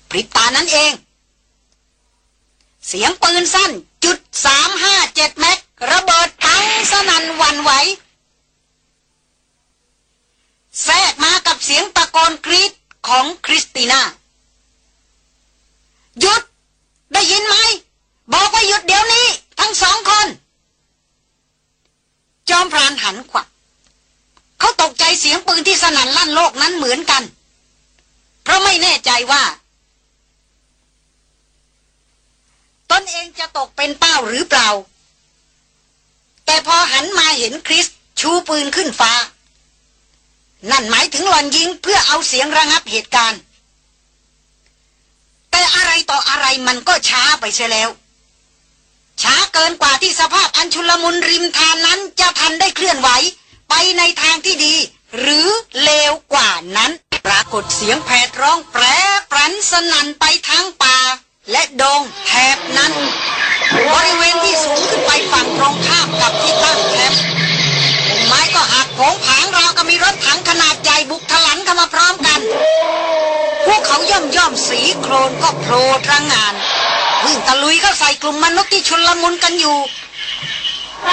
พริบตานั้นเอง เสียงปืนสั้นจุดสามห้าเจ็ดแม็กระเบิดทั้งสนันวันไหว แทรกมากับเสียงตะโกนกรีดของคริสติน่าหยุด ได้ยินไหม บอกว่าหยุดเดี๋ยวนี้ ทั้งสองคน จอมพรานหันขวับเขาตกใจเสียงปืนที่สนั่นลั่นโลกนั้นเหมือนกัน เพราะไม่แน่ใจว่า ตนเองจะตกเป็นเป้าหรือเปล่า แต่พอหันมาเห็นคริสชูปืนขึ้นฟ้า นั่นหมายถึงหลอนยิงเพื่อเอาเสียงระงับเหตุการณ์ แต่อะไรต่ออะไรมันก็ช้าไปเสียแล้ว ช้าเกินกว่าที่สภาพอันชุลมุนริมทานนั้นจะทันได้เคลื่อนไหว ไปในทางที่ดี หรือเลวกว่านั้น ปรากฏเสียงแผดร้องแปรปรันสนั่นไปทั้งป่า และดงแถบนั้น บริเวณที่สูงขึ้นไปฝั่งตรงข้ามกับที่ตั้งแคมป์ต้นไม้ก็หักโผงผางราวกับมีรถถังขนาดใหญ่บุกทะลันเข้ามาพร้อมกัน พวกเขาย่อมย่อมสีโครนก็โผล่ระงานวิ่งตะลุยเข้าใส่กลุ่มมนุษย์ที่ชุนลมุนกันอยู่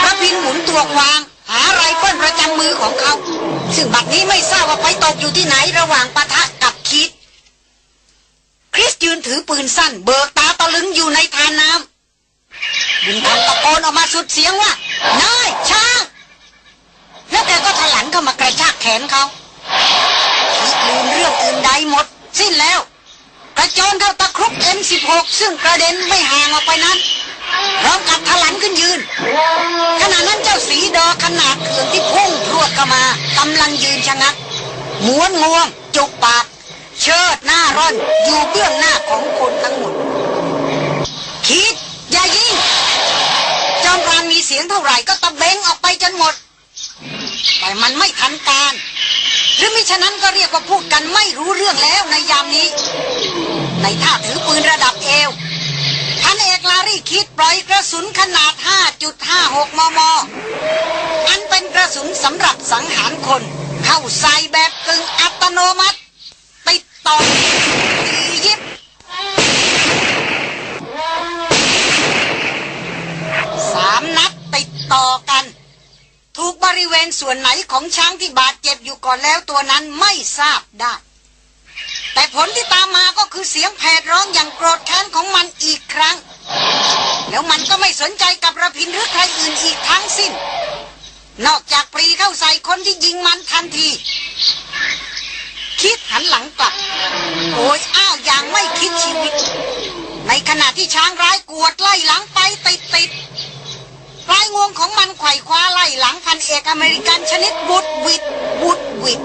พระพินหมุนตัววาง หาไรเฟิลประจำมือของเขา ซึ่งบัดนี้ไม่ทราบว่าไปตกอยู่ที่ไหนระหว่างปะทะกับ คริสยืนถือปืนสั้น เบิกตาตะลึงอยู่ในทานน้ำบุญคำตะโกนออกมาสุดเสียงว่านายช้างแล้วแกก็ถลันเข้ามากระชากแขนเขาคิดลืมเรื่องอื่นใดหมด สิ้นแล้ว กระโจนเข้าตะครุบ M16 ซึ่งกระเด็นไม่ห่างออกไปนั้นพร้อมกับถลันขึ้นยืน ขณะนั้นเจ้าสีดอขนาดเขื่อนที่พุ่งพรวดเข้ามากำลังยืนชะงักม้วนงวงจุกปาก เชิดหน้าร่อนอยู่เบื้องหน้าของคนทั้งหมด คิด อย่ายิงจอมพรานมีเสียงเท่าไหร่ก็ตะเบงออกไปจนหมด แต่มันไม่ทันการ หรือมิฉะนั้นก็เรียกว่าพูดกันไม่รู้เรื่องแล้วในยามนี้ ในท่าถือปืนระดับเอวพันเอกลารีคิดปล่อยกระสุนขนาด 5.56 มม อันเป็นกระสุนสำหรับสังหารคน เข้าใส่แบบกึ่งอัตโนมัติ ตอตียิบสามนัดติดต่อกัน ถูกบริเวณส่วนไหนของช้างที่บาดเจ็บอยู่ก่อนแล้วตัวนั้นไม่ทราบได้ แต่ผลที่ตามมาก็คือเสียงแผดร้องอย่างโกรธแค้นของมันอีกครั้ง แล้วมันก็ไม่สนใจกับระพินหรือใครอื่นอีกทั้งสิ้น นอกจากปรีเข้าใส่คนที่ยิงมันทันที คิดหันหลังกลับโอยอ้าวอย่างไม่คิดชีวิต ในขณะที่ช้างร้ายกวดไล่หลังไปติดติดปลายงวงของมันไขว่คว้าไล่หลังพันเอกอเมริกันชนิดบุดวิดบุดวิด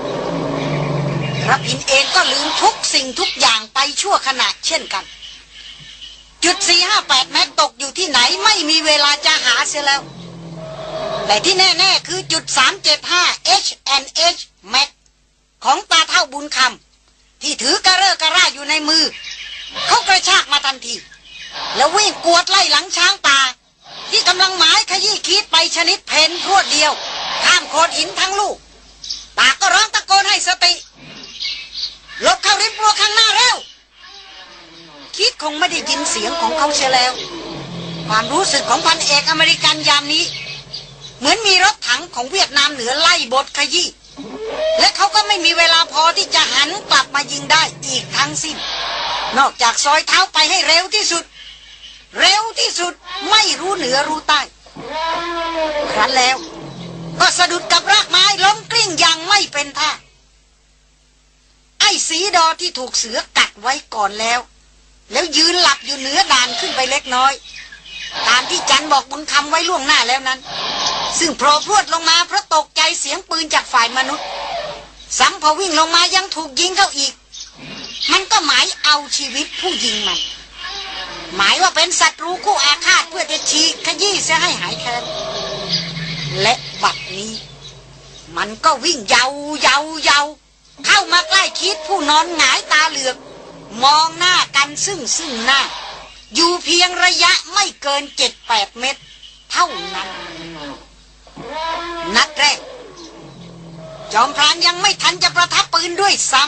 ระพินเองก็ลืมทุกสิ่งทุกอย่างไปชั่วขณะเช่นกัน จุด 458 แม็กตกอยู่ที่ไหนไม่มีเวลาจะหาเสียแล้ว แต่ที่แน่ ๆ คือจุด 375 H&H แม็ก ของตาเท่าบุญคำที่ถือกระเรอกระร่าอยู่ในมือ เขากระชากมาทันที แล้ววิ่งกวดไล่หลังช้างป่า ที่กำลังหมายขยี้คิดไปชนิดเพนพรวดเดียว ข้ามโขดหินทั้งลูกปากก็ร้องตะโกนให้สติหลบเข้าริมรัวข้างหน้าเร็ว คิดคงไม่ได้ยินเสียงของเขาเสียแล้ว ความรู้สึกของพันเอกอเมริกันยามนี้ เหมือนมีรถถังของเวียดนามเหนือไล่บดขยี้ และเขาก็ไม่มีเวลาพอที่จะหันกลับมายิงได้อีกทั้งสิ้น นอกจากซอยเท้าไปให้เร็วที่สุด เร็วที่สุดไม่รู้เหนือรู้ใต้ ครั้นแล้ว ก็สะดุดกับรากไม้ล้มกลิ้งอย่างไม่เป็นท่าไอ้สีดอที่ถูกเสือกัดไว้ก่อนแล้ว แล้วยืนหลับอยู่เหนือด่านขึ้นไปเล็กน้อย ตามที่จันบอกบุญคำไว้ล่วงหน้าแล้วนั้น ซึ่งโผล่พรวดลงมาเพราะตกใจเสียงปืนจากฝ่ายมนุษย์ซ้ำพอวิ่งลงมายังถูกยิงเข้าอีก มันก็หมายเอาชีวิตผู้ยิงมันหมายว่าเป็นศัตรูคู่อาฆาตเพื่อจะฉีกขยี้เสียให้หายแค้นและบัดนี้ มันก็วิ่งเยาเยาเยาเข้ามาใกล้คิดผู้นอนหงายตาเหลือก มองหน้ากันซึ่งซึ่งหน้า อยู่เพียงระยะไม่เกินเจ็ดแปดเมตร เท่านั้น นัดแรก จอมพรานยังไม่ทันจะประทับปืนด้วยซ้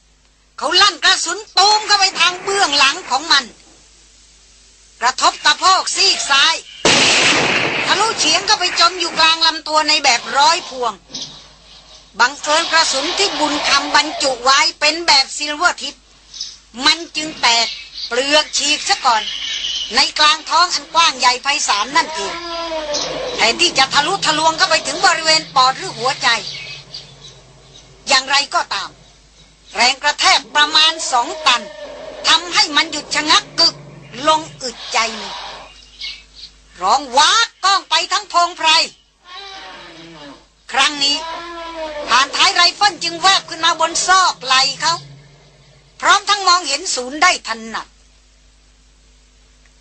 ำเขาลั่นกระสุนตูมเข้าไปทางเบื้องหลังของมัน กระทบตะโพกซีกซ้ายทะลุเฉียงก็ไปจมอยู่กลางลำตัวในแบบร้อยพวง บังเอิญกระสุนที่บุญคำบรรจุไว้เป็นแบบ Silvertip มันจึงแตก เปลือกฉีกซะก่อน ในกลางท้องอันกว้างใหญ่ไพศาลนั่นเองแทนที่จะทะลุทะลวงเข้าไปถึงบริเวณปอดหรือหัวใจ อย่างไรก็ตาม แรงกระแทกประมาณสองตันทำให้มันหยุดชะงักกึกลงอึดใจหนึ่งร้องว้ากก้องไปทั้งพงไพร ครั้งนี้ผ่านท้ายไรเฟิลจึงแวบขึ้นมาบนซอกไหลเขา พร้อมทั้งมองเห็นศูนย์ได้ทันหนัก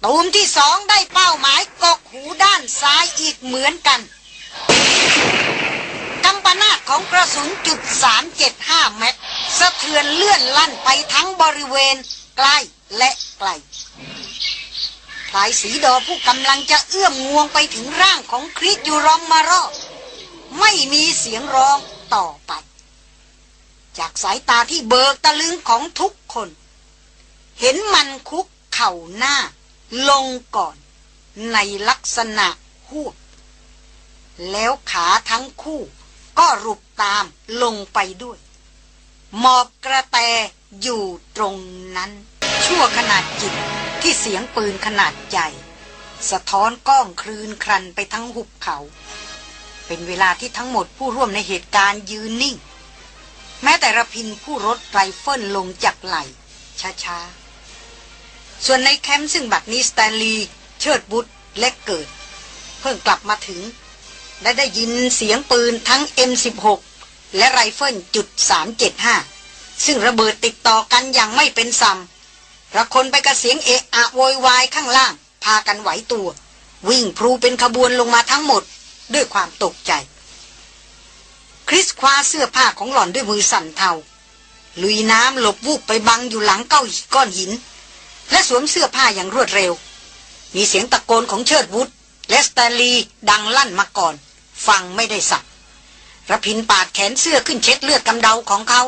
ตูมที่สองได้เป้าหมายกกหูด้านซ้ายอีกเหมือนกันกำปนาตของกระสุนจุด375แม็กสะเทือนเลื่อนลั่นไปทั้งบริเวณ ใกล้และไกลพลายสีดอผู้กำลังจะเอื้อมงวงไปถึงร่างของคริสยูรอมมารอไม่มีเสียงร้องต่อไป จากสายตาที่เบิกตะลึงของทุกคน เห็นมันคุกเข่าหน้า ลงก่อนในลักษณะหวบแล้วขาทั้งคู่ก็รุบตามลงไปด้วย หมอบกระแตอยู่ตรงนั้น ชั่วขนาดจิตที่เสียงปืนขนาดใหญ่ สะท้อนก้องคลืนครันไปทั้งหุบเขา เป็นเวลาที่ทั้งหมดผู้ร่วมในเหตุการณ์ยืนนิ่ง แม้แต่ระพินผู้รถไรเฟิลลงจากไหลช้าๆ ส่วนในแคมป์ซึ่งบัดนี้สแตนลีย์เชิดวุธและเกิด เพิ่งกลับมาถึง และได้ยินเสียงปืนทั้ง M16 และไรเฟิลจุด375 ซึ่งระเบิดติดต่อกันอย่างไม่เป็นส่ำระคนไปกับเสียงเอะอะโวยวายข้างล่าง พากันไหวตัว วิ่งพรูเป็นขบวนลงมาทั้งหมดด้วยความตกใจ คริสคว้าเสื้อผ้าของหล่อนด้วยมือสั่นเทาลุยน้ำหลบวูบไปบังอยู่หลังเก้าก้อนหิน และสวมเสื้อผ้าอย่างรวดเร็ว มีเสียงตะโกนของเชิดวุฒและสแตลีดังลั่นมาก่อน ฟังไม่ได้สักระพินปาดแขนเสื้อขึ้นเช็ดเลือดกำเดาของเขา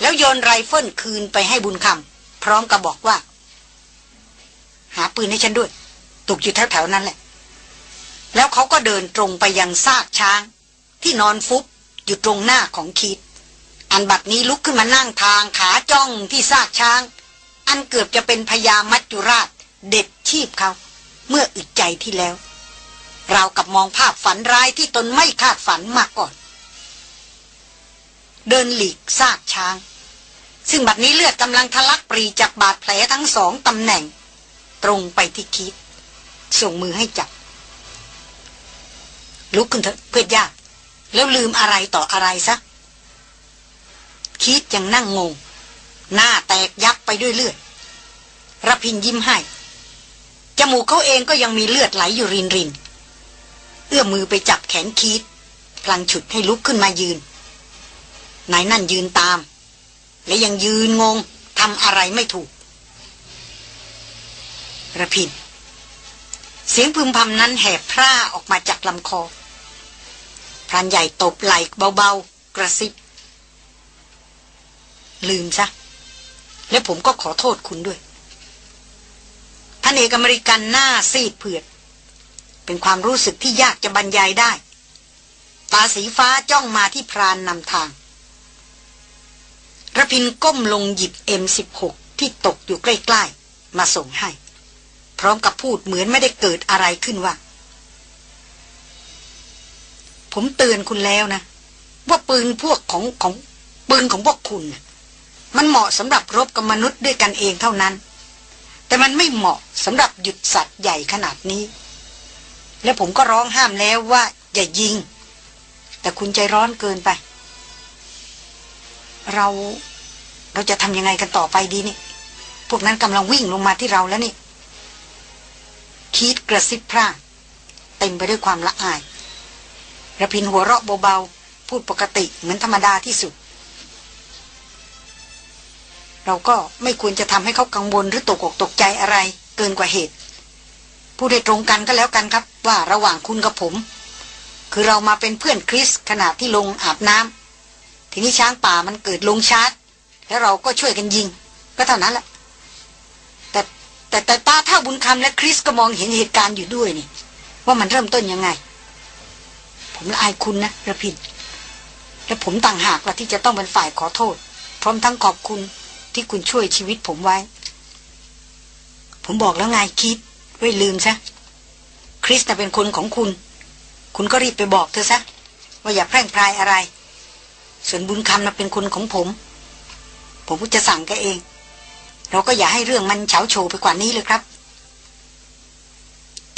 แล้วโยนไรเฟิลคืนไปให้บุญคำพร้อมกับบอกว่า หาปืนให้ฉันด้วยตกอยู่แถวๆนั้นแหละ แล้วเขาก็เดินตรงไปยังซากช้าง ที่นอนฟุบอยู่ตรงหน้าของคีดอันบัดนี้ลุกขึ้นมานั่งทางขาจ้องที่ซากช้าง อันเกือบจะเป็นพญามัจจุราชเด็ดชีพเขา เมื่ออึดใจที่แล้ว เรากับมองภาพฝันร้ายที่ตนไม่คาดฝันมาก่อน เดินหลีกซากช้าง ซึ่งบัดนี้เลือดกำลังทะลักปรีจากบาดแผลทั้งสองตำแหน่ง ตรงไปที่คิด ส่งมือให้จับ ลุกขึ้นเถอะเพื่อยาก แล้วลืมอะไรต่ออะไรซะคิดยังนั่งงง หน้าแตกยับไปด้วยเลือดระพินยิ้มให้ จมูกเขาเองก็ยังมีเลือดไหลอยู่รินริน เอื้อมมือไปจับแขนคีดพลังฉุดให้ลุกขึ้นมายืน นายนั่นยืนตาม และยังยืนงงทำอะไรไม่ถูกระพิน เสียงพึมพำนั้นแหบพร่าออกมาจากลำคอพรานใหญ่ตบไหล่เบาๆ กระซิบ ลืมซะ และผมก็ขอโทษคุณด้วยท่านเอกอเมริกันหน้าซีดเผือด เป็นความรู้สึกที่ยากจะบรรยายได้ ตาสีฟ้าจ้องมาที่พรานนำทางระพินก้มลงหยิบ M16 ที่ตกอยู่ใกล้ ๆ มาส่งให้ พร้อมกับพูดเหมือนไม่ได้เกิดอะไรขึ้นว่า ผมเตือนคุณแล้วนะ ว่าปืนพวกของของปืนของพวกคุณ มันเหมาะสำหรับรบกับมนุษย์ด้วยกันเองเท่านั้น แต่มันไม่เหมาะสำหรับหยุดสัตว์ใหญ่ขนาดนี้ และผมก็ร้องห้ามแล้วว่า อย่ายิง แต่คุณใจร้อนเกินไป เราเราจะทำยังไงกันต่อไปดีนี่ พวกนั้นกำลังวิ่งลงมาที่เราแล้วนี่คิดกระซิบพร่าเต็มไปด้วยความละอายระพินหัวเราะเบาๆ พูดปกติเหมือนธรรมดาที่สุด เราก็ไม่ควรจะทำให้เขากังวลหรือตกอกตกใจอะไร เกินกว่าเหตุ พูดได้ตรงกันก็แล้วกันครับ ว่าระหว่างคุณกับผม คือเรามาเป็นเพื่อนคริสขณะที่ลงอาบน้ำทีนี้ช้างป่ามันเกิดลงชาร์จแล้วเราก็ช่วยกันยิง ก็เท่านั้นแหละแต่แต่แต่ตาเท่าบุญคำและคริสก็มองเห็นเหตุการณ์อยู่ด้วยนี่ว่ามันเริ่มต้นยังไง ผมละอายคุณนะระพินและผมต่างหากละที่จะต้องเป็นฝ่ายขอโทษ พร้อมทั้งขอบคุณ ที่คุณช่วยชีวิตผมไว้ ผมบอกแล้วไงคิดไว้ลืมซะ คริสน่ะเป็นคนของคุณ คุณก็รีบไปบอกเธอซะ ว่าอย่าแพร่งพรายอะไร ส่วนบุญคำน่ะเป็นคนของผม ผมก็จะสั่งแกเอง เราก็อย่าให้เรื่องมันเฉาโฉไปกว่านี้เลยครับ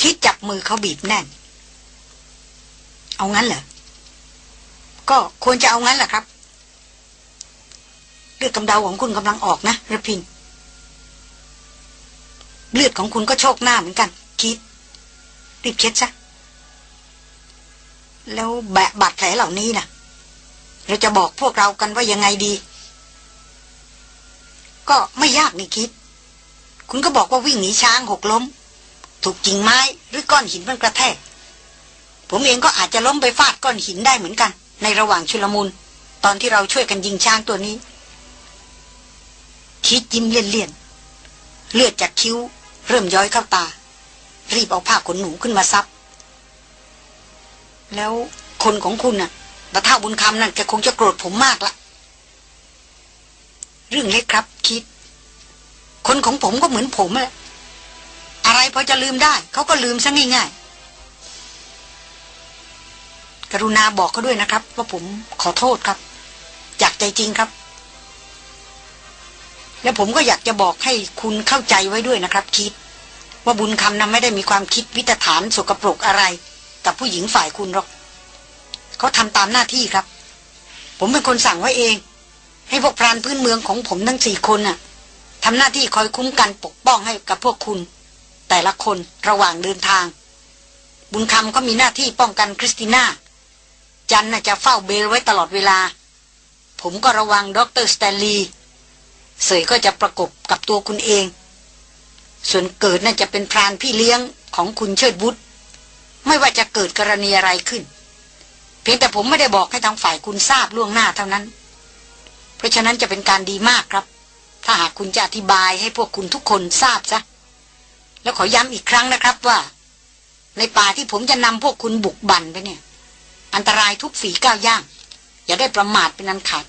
คิดจับมือเขาบีบแน่น เอางั้นเหรอ ก็ควรจะเอางั้นแหละครับ เลือดกำเดาของคุณกำลังออกนะระพิน เลือดของคุณก็โชกหน้าเหมือนกัน คิด รีบเช็ดซะ แล้วแบะบาดแผลเหล่านี้นะ่ะ เราจะบอกพวกเรากันว่ายังไงดี ก็ไม่ยากนี่คิด คุณก็บอกว่าวิ่งหนีช้างหกล้ม ถูกกิ่งไม้หรือก้อนหินมันกระแทก ผมเองก็อาจจะล้มไปฟาดก้อนหินได้เหมือนกัน ในระหว่างชุลมุนตอนที่เราช่วยกันยิงช้างตัวนี้ คิดยิ้มเลี่ยนๆ เลือดจากคิ้ว เริ่มย้อยเข้าตา รีบเอาผ้าขนหนูขึ้นมาซับ แล้วคนของคุณน่ะตาเท่าบุญคำนั่นแกคงจะโกรธผมมากละ เรื่องเล็กครับ คิด คนของผมก็เหมือนผมแหละอะไรพอจะลืมได้ เขาก็ลืมซะง่ายๆ กรุณาบอกเขาด้วยนะครับ ว่าผมขอโทษครับ จากใจจริงครับ และผมก็อยากจะบอกให้คุณเข้าใจไว้ด้วยนะครับคิด ว่าบุญคำนั้นไม่ได้มีความคิดวิตฐานสกปรกอะไร กับผู้หญิงฝ่ายคุณหรอกเขาทำตามหน้าที่ครับ ผมเป็นคนสั่งไว้เอง ให้พวกพรานพื้นเมืองของผมทั้งสี่คนน่ะทำหน้าที่คอยคุ้มกันปกป้องให้กับพวกคุณ แต่ละคนระหว่างเดินทาง บุญคำก็มีหน้าที่ป้องกันคริสติน่าจันน่ะจะเฝ้าเบลไว้ตลอดเวลา ผมก็ระวังด็อกเตอร์สแตนลีย์ เสยก็จะประกบกับตัวคุณเอง ส่วนเกิดน่าจะเป็นพรานพี่เลี้ยงของคุณเชิดวุธไม่ว่าจะเกิดกรณีอะไรขึ้น เพียงแต่ผมไม่ได้บอกให้ทางฝ่ายคุณทราบล่วงหน้าเท่านั้น เพราะฉะนั้นจะเป็นการดีมากครับ ถ้าหากคุณจะอธิบายให้พวกคุณทุกคนทราบซะ แล้วขอย้ำอีกครั้งนะครับว่า ในป่าที่ผมจะนำพวกคุณบุกบันไปเนี่ย อันตรายทุกฝีก้าวย่าง อย่าได้ประมาทเป็นอันขาด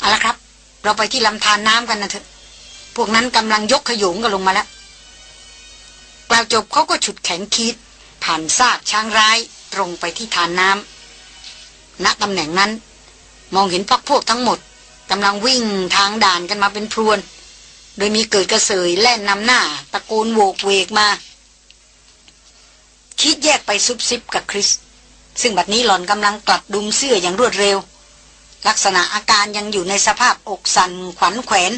เอาละครับ เราไปที่ลำธารน้ำกันนะเถอะ พวกนั้นกำลังยกขยงกันลงมาแล้วกล่าวจบเขาก็ฉุดแขนคิด ผ่านซากช้างร้ายตรงไปที่ทานน้ำณตำแหน่งนั้น มองเห็นพักพวกทั้งหมดกำลังวิ่งทางด่านกันมาเป็นพรวน โดยมีเกิดกระเสยแล่นนำหน้า ตะโกนโวกเวกมา คิดแยกไปซุบซิบกับคริส ซึ่งบัดนี้หล่อนกำลังกลัดดุมเสื้ออย่างรวดเร็ว ลักษณะอาการยังอยู่ในสภาพอกสั่นขวัญแขวน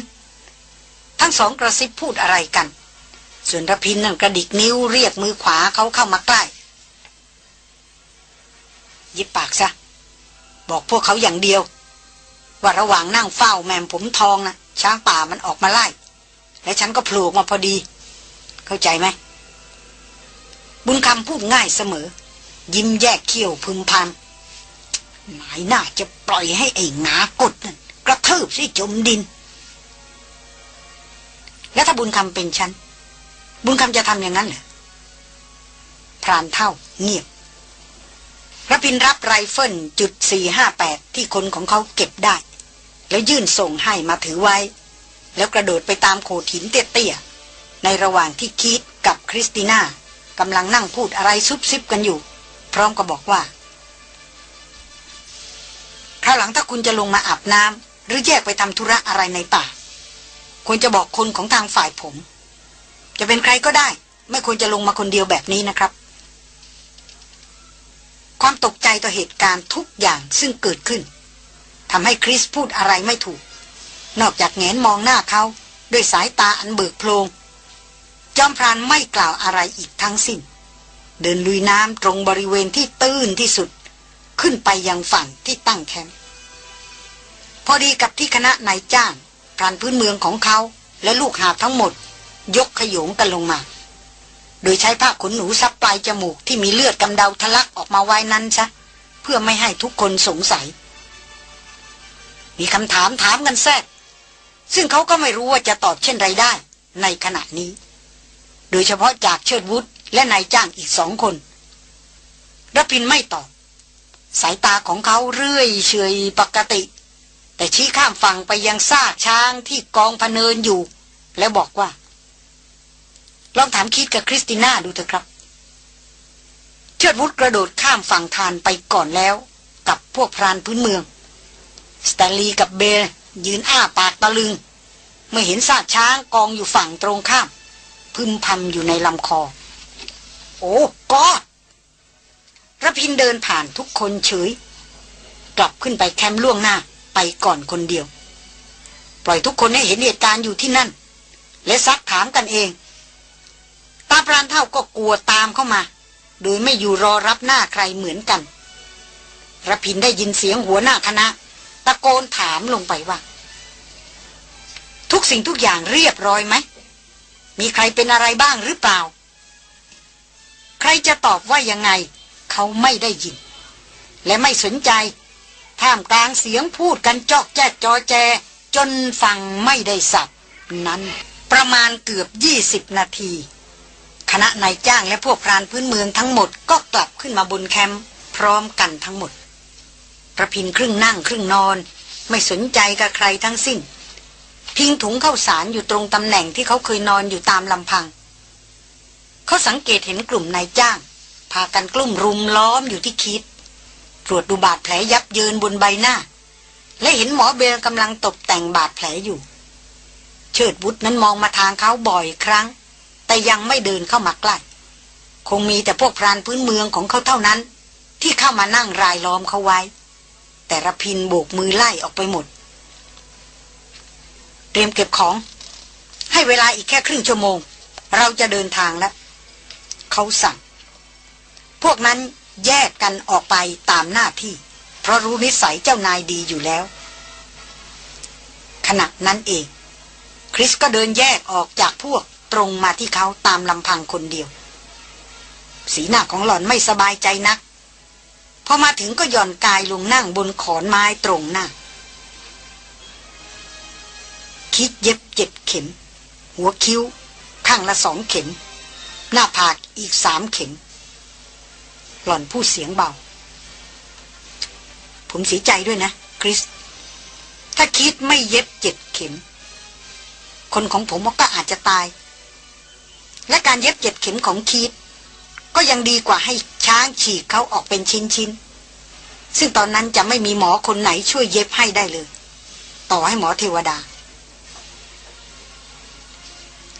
ทั้งสองกระซิบพูดอะไรกัน ส่วนระพินนั่นกระดิกนิ้วเรียกมือขวาเขาเข้ามาใกล้ ยิบปากซะ บอกพวกเขาอย่างเดียว ว่าระหว่างนั่งเฝ้าแมมผมทองนะช้างป่ามันออกมาไล่ และฉันก็โผล่มาพอดี เข้าใจไหม บุญคำพูดง่ายเสมอ ยิ้มแยกเขี้ยวพึมพำ หมายน่าจะปล่อยให้ไอ้งากดนั่นกระทืบสิจมดิน แล้วถ้าบุญคำเป็นฉัน บุญคำจะทำอย่างนั้นเหรอพรานเท่าเงียบรพินรับไรเฟิลจุดสี่ห้าแปดที่คนของเขาเก็บได้ แล้วยื่นส่งให้มาถือไว้ แล้วกระโดดไปตามโขดหินเตี้ยๆในระหว่างที่คีตกับคริสติน่ากำลังนั่งพูดอะไรซุบซิบกันอยู่ พร้อมกับบอกว่า คราวหลังถ้าคุณจะลงมาอาบน้ำหรือแยกไปทำธุระอะไรในป่า ควรจะบอกคนของทางฝ่ายผม จะเป็นใครก็ได้ ไม่ควรจะลงมาคนเดียวแบบนี้นะครับ ความตกใจต่อเหตุการณ์ทุกอย่างซึ่งเกิดขึ้นทำให้คริสพูดอะไรไม่ถูก นอกจากแงนมองหน้าเขาด้วยสายตาอันเบิกโพลงจอมพรานไม่กล่าวอะไรอีกทั้งสิ้น เดินลุยน้ำตรงบริเวณที่ตื้นที่สุด ขึ้นไปยังฝั่งที่ตั้งแคมป์ พอดีกับที่คณะนายจ้างพรานพื้นเมืองของเขา และลูกหาทั้งหมด ยกขยงกันลงมา โดยใช้ผ้าขนหนูซับปลายจมูกที่มีเลือดกำเดาทะลักออกมาไว้นั้นซะ เพื่อไม่ให้ทุกคนสงสัย มีคำถามถามกันแทรก ซึ่งเขาก็ไม่รู้ว่าจะตอบเช่นไรได้ ในขณะนี้ โดยเฉพาะจากเชิดวุฒและนายจ้างอีกสองคนรพินไม่ตอบ สายตาของเขาเรื่อยเฉยปกติ แต่ชี้ข้ามฝั่งไปยังซากช้างที่กองพเนินอยู่ แล้วบอกว่า ลองถามคิดกับคริสติน่าดูเถอะครับ เชิดวุฒกระโดดข้ามฝั่งทานไปก่อนแล้ว กับพวกพรานพื้นเมือง สแตลีกับเบลยืนอ้าปากตะลึง เมื่อเห็นซากช้างกองอยู่ฝั่งตรงข้าม พึมพำอยู่ในลำคอ โอ้กอระพินเดินผ่านทุกคนเฉย กลับขึ้นไปแคมป์ล่วงหน้า ไปก่อนคนเดียว ปล่อยทุกคนให้เห็นเหตุการณ์อยู่ที่นั่น และซักถามกันเอง ตาพรานเท่าก็กลัวตามเข้ามา โดยไม่อยู่รอรับหน้าใครเหมือนกันระพินได้ยินเสียงหัวหน้าคณะ ตะโกนถามลงไปว่า ทุกสิ่งทุกอย่างเรียบร้อยไหม มีใครเป็นอะไรบ้างหรือเปล่า ใครจะตอบว่ายังไง เขาไม่ได้ยิน และไม่สนใจ ท่ามกลางเสียงพูดกันจอกแจ๊กจอแจ จนฟังไม่ได้สับนั้นประมาณเกือบยี่สิบนาที คณะนายจ้างและพวกพรานพื้นเมืองทั้งหมดก็กลับขึ้นมาบนแคมป์พร้อมกันทั้งหมดประพินครึ่งนั่งครึ่งนอน ไม่สนใจกับใครทั้งสิ้น พิงถุงเข้าสารอยู่ตรงตำแหน่งที่เขาเคยนอนอยู่ตามลำพัง เขาสังเกตเห็นกลุ่มนายจ้าง พากันกลุ่มรุมล้อมอยู่ที่คิด ตรวจดูบาดแผลยับเยินบนใบหน้า และเห็นหมอเบลกำลังตกแต่งบาดแผลอยู่ เชิดบุตรนั้นมองมาทางเขาบ่อยครั้ง แต่ยังไม่เดินเข้ามาใกล้คงมีแต่พวกพรานพื้นเมืองของเขาเท่านั้น ที่เข้ามานั่งรายล้อมเขาไว้ แต่ระพินโบกมือไล่ออกไปหมด เตรียมเก็บของ ให้เวลาอีกแค่ครึ่งชั่วโมง เราจะเดินทางแล้วเขาสั่ง พวกนั้น แยกกันออกไปตามหน้าที่ เพราะรู้นิสัยเจ้านายดีอยู่แล้ว ขณะนั้นเอง คริสก็เดินแยกออกจากพวกตรงมาที่เขาตามลำพังคนเดียว สีหน้าของหล่อนไม่สบายใจนักพอมาถึงก็หย่อนกายลงนั่งบนขอนไม้ตรงหน้า คิดเย็บเจ็ดเข็ม หัวคิ้ว ข้างละสองเข็ม หน้าผากอีกสามเข็ม หล่อนพูดเสียงเบา ผมเสียใจด้วยนะ คริส ถ้าคิดไม่เย็บเจ็ดเข็ม คนของผมก็อาจจะตาย และการเย็บเจ็ดเข็มของคิดก็ยังดีกว่าให้ช้างฉีกเขาออกเป็นชิ้นๆ ซึ่งตอนนั้นจะไม่มีหมอคนไหนช่วยเย็บให้ได้เลย ต่อให้หมอเทวดา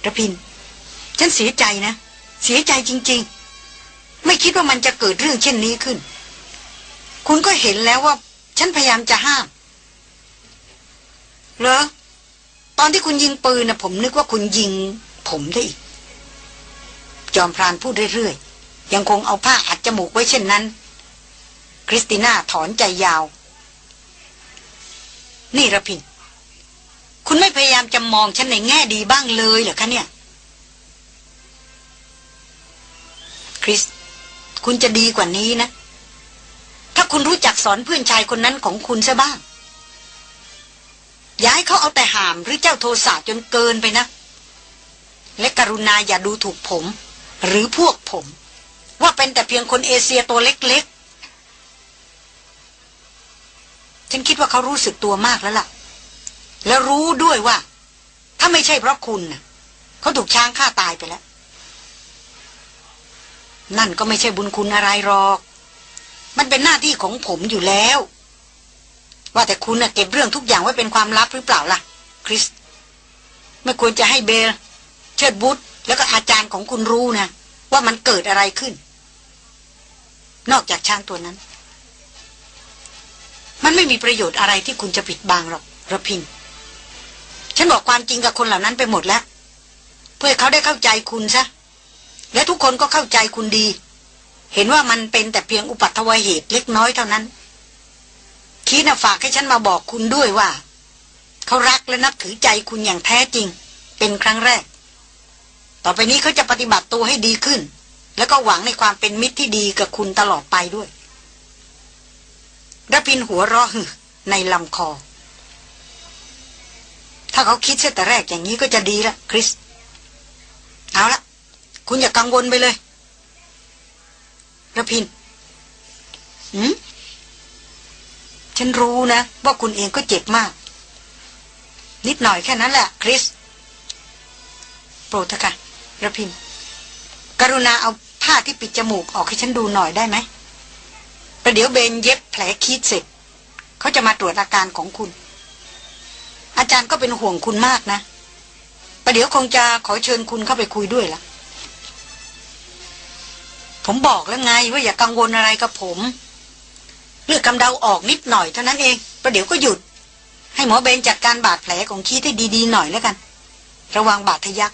ระพิน ฉันเสียใจนะ เสียใจจริง ๆ ไม่คิดว่ามันจะเกิดเรื่องเช่นนี้ขึ้น คุณก็เห็นแล้วว่า ฉันพยายามจะห้าม เหรอ ตอนที่คุณยิงปืนนะผมนึกว่าคุณยิง ผมได้อีก จอมพรานพูดเรื่อยๆ ยังคงเอาผ้าอัดจมูกไว้เช่นนั้น คริสติน่าถอนใจยาว นี่ระพิน คุณไม่พยายามจะมองฉันในแง่ดีบ้างเลยเหรอคะเนี่ยคริส คุณจะดีกว่านี้นะ ถ้าคุณรู้จักสอนเพื่อนชายคนนั้นของคุณซะบ้าง ย้ายเขาเอาแต่หามหรือเจ้าโทสะจนเกินไปนะ และกรุณาอย่าดูถูกผม หรือพวกผม ว่าเป็นแต่เพียงคนเอเชียตัวเล็กๆ ฉันคิดว่าเขารู้สึกตัวมากแล้วล่ะ แล้วรู้ด้วยว่า ถ้าไม่ใช่เพราะคุณนะเขาถูกช้างฆ่าตายไปแล้ว นั่นก็ไม่ใช่บุญคุณอะไรหรอก มันเป็นหน้าที่ของผมอยู่แล้ว ว่าแต่คุณน่ะเก็บเรื่องทุกอย่างไว้เป็นความลับหรือเปล่าล่ะ คริสไม่ควรจะให้เบล เชิดบุตรแล้วก็อาจารย์ของคุณรู้นะ ว่ามันเกิดอะไรขึ้น นอกจากช้างตัวนั้น มันไม่มีประโยชน์อะไรที่คุณจะปิดบังหรอกระพิน ฉันบอกความจริงกับคนเหล่านั้นไปหมดแล้ว เพื่อเขาได้เข้าใจคุณซะ และทุกคนก็เข้าใจคุณดี เห็นว่ามันเป็นแต่เพียงอุปัตวเหตุเล็กน้อยเท่านั้น คีนะฝากให้ฉันมาบอกคุณด้วยว่า เขารักและนับถือใจคุณอย่างแท้จริง เป็นครั้งแรก ต่อไปนี้เขาจะปฏิบัติตัวให้ดีขึ้น แล้วก็หวังในความเป็นมิตรที่ดีกับคุณตลอดไปด้วยดพินหัวเราะในลำคอ ถ้าเขาคิดเสียแต่แรกอย่างนี้ก็จะดีละคริส เอาละ คุณอย่ากกังวลไปเลยระพินหืมฉันรู้นะ ว่าคุณเองก็เจ็บมาก นิดหน่อยแค่นั้นแหละ คริส โปรดเถอะค่ะระพินกรุณาเอาผ้าที่ปิดจมูกออกให้ฉันดูหน่อยได้ไหมประเดี๋ยวเบนเย็บแผลคีดเสร็จ เขาจะมาตรวจอาการของคุณ อาจารย์ก็เป็นห่วงคุณมากนะประเดี๋ยวคงจะขอเชิญคุณเข้าไปคุยด้วยละ่ะ ผมบอกแล้วไงว่าอย่ากังวลอะไรกับผม เลือกกำเดาออกนิดหน่อยเท่านั้นเองประเดี๋ยวก็หยุด ให้หมอเบนจัดการบาดแผลของคีให้ดีๆหน่อยแล้วกัน ระวังบาดทะยัก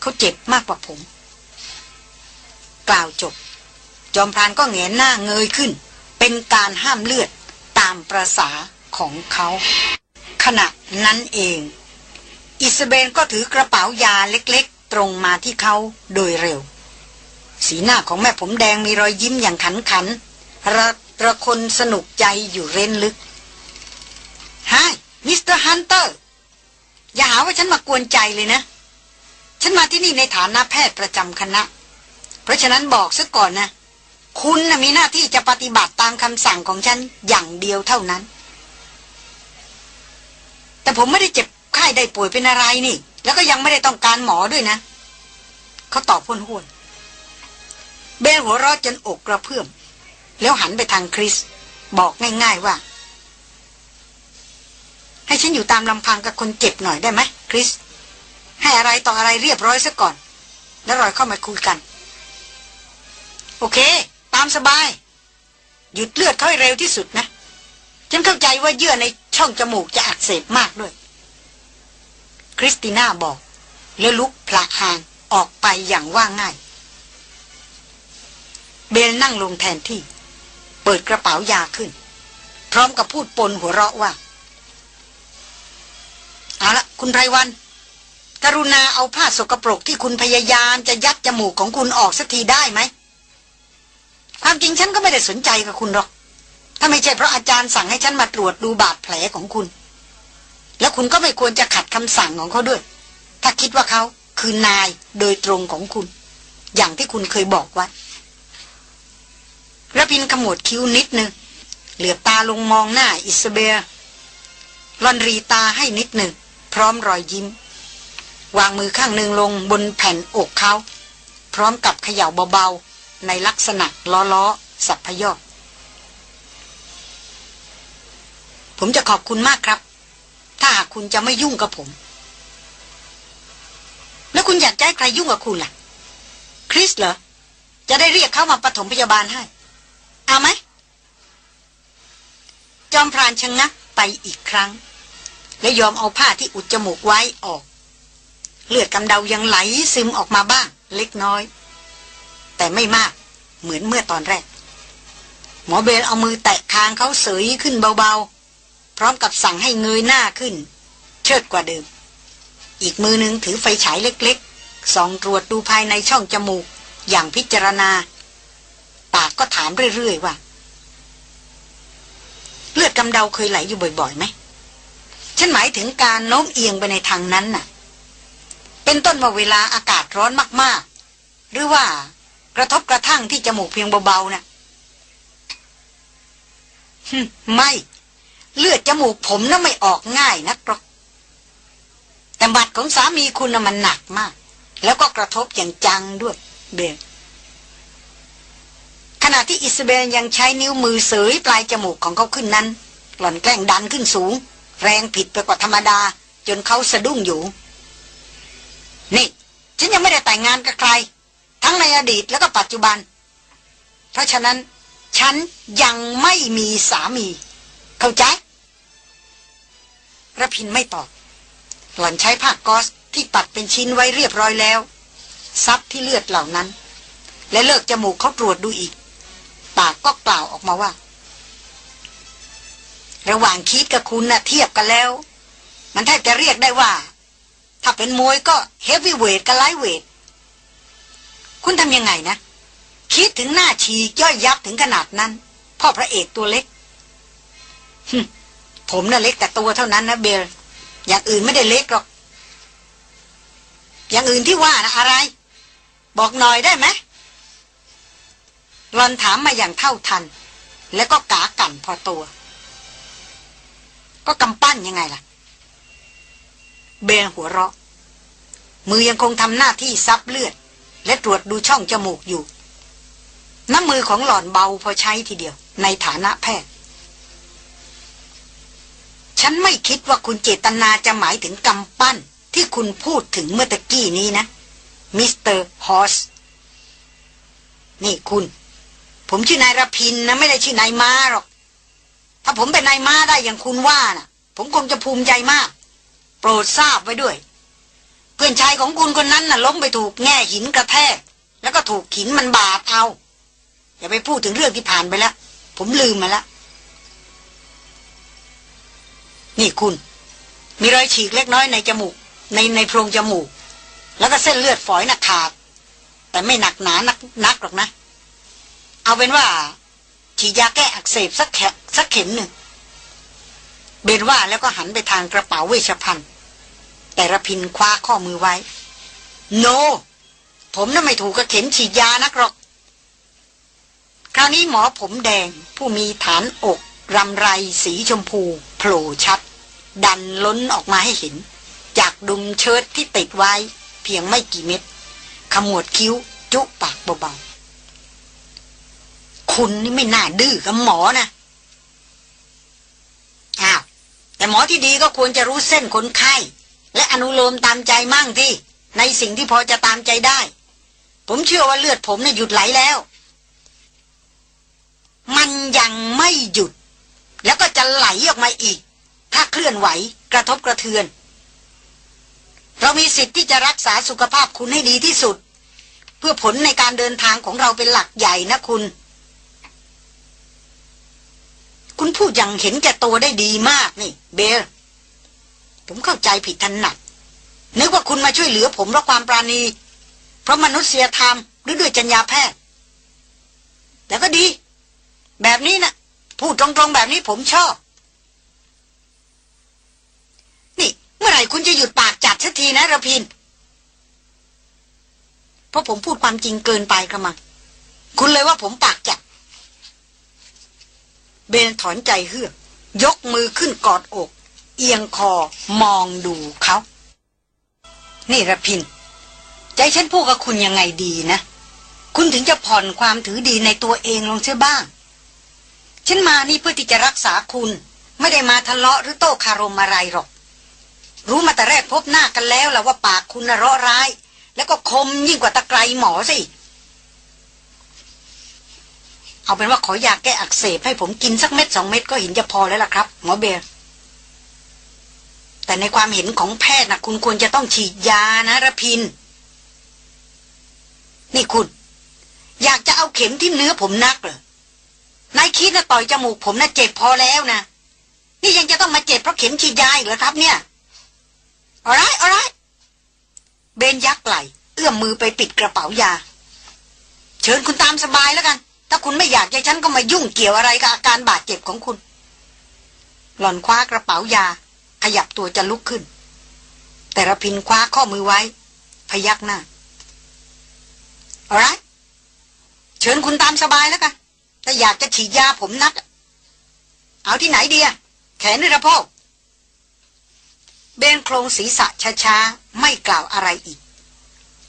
เขาเจ็บมากกว่าผม กล่าวจบ จอมพรานก็แงนหน้าเงยขึ้น เป็นการห้ามเลือดตามประษาของเขา ขณะนั้นเอง อิสเบนก็ถือกระเป๋ายาเล็กๆ ตรงมาที่เขาโดยเร็ว สีหน้าของแม่ผมแดงมีรอยยิ้มอย่างขันขันระระคนสนุกใจอยู่เร้นลึก Hi Mister Hunter อย่าหาว่าฉันมากวนใจเลยนะ ฉันมาที่นี่ในฐานะแพทย์ประจำคณะ เพราะฉะนั้นบอกซะก่อนนะ คุณนะมีหน้าที่จะปฏิบัติตามคำสั่งของฉันอย่างเดียวเท่านั้น แต่ผมไม่ได้เจ็บไข้ได้ป่วยเป็นอะไรนี่ แล้วก็ยังไม่ได้ต้องการหมอด้วยนะ เขาตอบพ้นห้วน เบนหัวเรอจนอกกระเพื่อม แล้วหันไปทางคริส บอกง่าย ๆว่า ให้ฉันอยู่ตามลำพังกับคนเจ็บหน่อยได้ไหมคริส ให้อะไรต่ออะไรเรียบร้อยซะก่อน แล้วรอยเข้ามาคุยกัน โอเค ตามสบาย หยุดเลือดเขาให้เร็วที่สุดนะฉันเข้าใจว่าเยื่อในช่องจมูกจะอักเสบมากด้วย คริสติน่าบอก แล้วลุกพละหางออกไปอย่างว่าง่าย เบลนั่งลงแทนที่ เปิดกระเป๋ายาขึ้น พร้อมกับพูดปนหัวเราะว่า เอาละคุณไพรวัน กรุณาเอาผ้าสกปรกที่คุณพยายามจะยัดจมูกของคุณออกสักทีได้ไหม ความจริงฉันก็ไม่ได้สนใจกับคุณหรอก ถ้าไม่ใช่เพราะอาจารย์สั่งให้ฉันมาตรวจดูบาดแผลของคุณ แล้วคุณก็ไม่ควรจะขัดคำสั่งของเขาด้วย ถ้าคิดว่าเขาคือนายโดยตรงของคุณ อย่างที่คุณเคยบอกไว้ ระพินขมวดคิ้วนิดนึง เหลือบตาลงมองหน้าอิสเบลลอนรีตาให้นิดหนึ่ง พร้อมรอยยิ้ม วางมือข้างหนึ่งลงบนแผ่นอกเขา พร้อมกับเขย่าเบาๆ ในลักษณะล้อๆ สัพพยอผมจะขอบคุณมากครับ ถ้าหากคุณจะไม่ยุ่งกับผม แล้วคุณอยากจะให้ใครยุ่งกับคุณล่ะ คริสเหรอ จะได้เรียกเขามาปฐมพยาบาลให้ เอาไหม จอมพรานชะงงักไปอีกครั้ง และยอมเอาผ้าที่อุดจมูกไว้ออก เลือดกำเดายังไหลซึมออกมาบ้าง เล็กน้อย แต่ไม่มากเหมือนเมื่อตอนแรก หมอเบลเอามือแตะคางเขาเสยขึ้นเบาๆ พร้อมกับสั่งให้เงยหน้าขึ้น เชิดกว่าเดิม อีกมือนึงถือไฟฉายเล็กๆส่องตรวจดูภายในช่องจมูกอย่างพิจารณา ปากก็ถามเรื่อยๆว่า เลือดกำเดาเคยไหลอยู่บ่อยๆไหมฉันหมายถึงการโน้มเอียงไปในทางนั้นน่ะ เป็นต้นว่าเวลาอากาศร้อนมากๆ หรือว่ากระทบกระทั่งที่จมูกเพียงเบาๆนะ่ะไม่ เลือดจมูกผมน่ะไม่ออกง่ายนักหรอกแต่บัตรของสามีคุณน่ะมันหนักมาก แล้วก็กระทบอย่างจังด้วยเบล ขณะที่อิสเบลยังใช้นิ้วมือเสยปลายจมูกของเขาขึ้นนั้น หล่อนแกล้งดันขึ้นสูง แรงผิดไปกว่าธรรมดา จนเขาสะดุ้งอยู่ นี่ ฉันยังไม่ได้แต่งงานกับใคร ทั้งในอดีตแล้วก็ปัจจุบัน เพราะฉะนั้น ฉันยังไม่มีสามี เข้าใจระพินไม่ตอบ หล่อนใช้ผ้ากอสที่ตัดเป็นชิ้นไว้เรียบร้อยแล้ว ซับที่เลือดเหล่านั้น และเลิกจมูกเขาตรวจดูอีก ปากก็กล่าวออกมาว่า ระหว่างคิดกับคุณนะ่ะเทียบกันแล้ว มันแทบจะเรียกได้ว่า ถ้าเป็นมวยก็เฮฟวีเวทกับไลท์เวทคุณทำยังไงนะ คิดถึงหน้าฉีกย่อยยับถึงขนาดนั้น พ่อพระเอกตัวเล็กผมน่ะเล็กแต่ตัวเท่านั้นนะเบล อย่างอื่นไม่ได้เล็กหรอก อย่างอื่นที่ว่านะอะไร บอกหน่อยได้ไหม รอนถามมาอย่างเท่าทัน แล้วก็กากันพอตัว ก็กำปั้นยังไงล่ะ เบลหัวเราะ มือยังคงทำหน้าที่ซับเลือด และตรวจดูช่องจมูกอยู่ น้ำมือของหล่อนเบาพอใช้ทีเดียว ในฐานะแพทย์ ฉันไม่คิดว่าคุณเจตนาจะหมายถึงกำปั้นที่คุณพูดถึงเมื่อตะกี้นี้นะ Mister Horse นี่คุณ ผมชื่อนายรพินทร์นะไม่ได้ชื่อนายม้าหรอก ถ้าผมเป็นนายม้าได้อย่างคุณว่านะ่ะ ผมคงจะภูมิใจมาก โปรดทราบไว้ด้วย เพื่อนชายของคุณคนนั้นน่ะ ล้มไปถูกแง่หินกระแทก แล้วก็ถูกหินมันบาดเอา อย่าไปพูดถึงเรื่องที่ผ่านไปแล้ว ผมลืมมาแล้วนี่คุณ มีรอยฉีกเล็กน้อยในจมูก ในในโพรงจมูก แล้วก็เส้นเลือดฝอยน่ะขาด แต่ไม่หนักหนานักนักหรอกนะ เอาเป็นว่าฉีดยาแก้อักเสบสักแขสักเข็มหนึ่ง เบนว่าแล้วก็หันไปทางกระเป๋าเวชภัณฑ์ แต่ระพินคว้าข้อมือไว้ โนผมน่ะไม่ถูกกับเข็มฉีดยานักหรอก คราวนี้หมอผมแดงผู้มีฐานอกรำไรสีชมพูโผล่ชัด ดันล้นออกมาให้เห็น จากดุมเชิ้ตที่ติดไว้ เพียงไม่กี่เม็ดขมวดคิ้ว จุปากเบาๆ คุณนี่ไม่น่าดื้อกับหมอนะอ้าวแต่หมอที่ดีก็ควรจะรู้เส้นคนไข้ และอนุโลมตามใจมั่งที่ ในสิ่งที่พอจะตามใจได้ ผมเชื่อว่าเลือดผมน่ะหยุดไหลแล้ว มันยังไม่หยุด แล้วก็จะไหลออกมาอีก ถ้าเคลื่อนไหวกระทบกระเทือน เรามีสิทธิ์ที่จะรักษาสุขภาพคุณให้ดีที่สุด เพื่อผลในการเดินทางของเราเป็นหลักใหญ่นะคุณ คุณพูดอย่างเห็นแก่ตัวได้ดีมากนี่ เบลผมเข้าใจผิดทันหนัก นึกว่าคุณมาช่วยเหลือผมเพราะความปราณี เพราะมนุษยธรรมหรือด้วยจัญญาแพทย์แต่ก็ดี แบบนี้นะพูดตรงๆแบบนี้ผมชอบ นี่ เมื่อไหร่คุณจะหยุดปากจัดสักทีนะระพิน เพราะผมพูดความจริงเกินไปกระมังคุณเลยว่าผมปากจัด เบนถอนใจเฮือก ยกมือขึ้นกอดอก เอียงคอมองดูเขา นี่ระพิน ใจฉันพูดกับคุณยังไงดีนะ คุณถึงจะผ่อนความถือดีในตัวเองลงเสียบ้าง ฉันมานี่เพื่อที่จะรักษาคุณ ไม่ได้มาทะเลาะหรือโต้คารมอะไรหรอก รู้มาแต่แรกพบหน้ากันแล้วและว่าปากคุณน่ะราะร้าย แล้วก็คมยิ่งกว่าตะไคร้หมอสิ เอาเป็นว่าขอยาแก้อักเสบให้ผมกินสักเม็ดสองเม็ดก็เห็นจะพอแล้วล่ะครับ หมอเบลแต่ในความเห็นของแพทย์นะคุณควรจะต้องฉีดยานะระพิน นี่คุณ อยากจะเอาเข็มที่เนื้อผมนักเหรอนายคิดนะต่อยจมูกผมนะเจ็บพอแล้วนะนี่ยังจะต้องมาเจ็บเพราะเข็มฉีดยาอีกเหรอครับ เนี่ยอะไรอะไรเบนยักไหลเอื้อมมือไปปิดกระเป๋ายา เชิญคุณตามสบายแล้วกัน ถ้าคุณไม่อยากใจฉันก็มายุ่งเกี่ยวอะไรกับอาการบาดเจ็บของคุณ หล่อนคว้ากระเป๋ายา ขยับตัวจะลุกขึ้น แต่ระพินคว้าข้อมือไว้ พยักหน้าอะไรเชิญคุณตามสบายแล้วกันถ้าอยากจะฉีดยาผมนักเอาที่ไหนดีอะแขนหรือระโพกเบนโครงศีรษะช้าๆ ไม่กล่าวอะไรอีก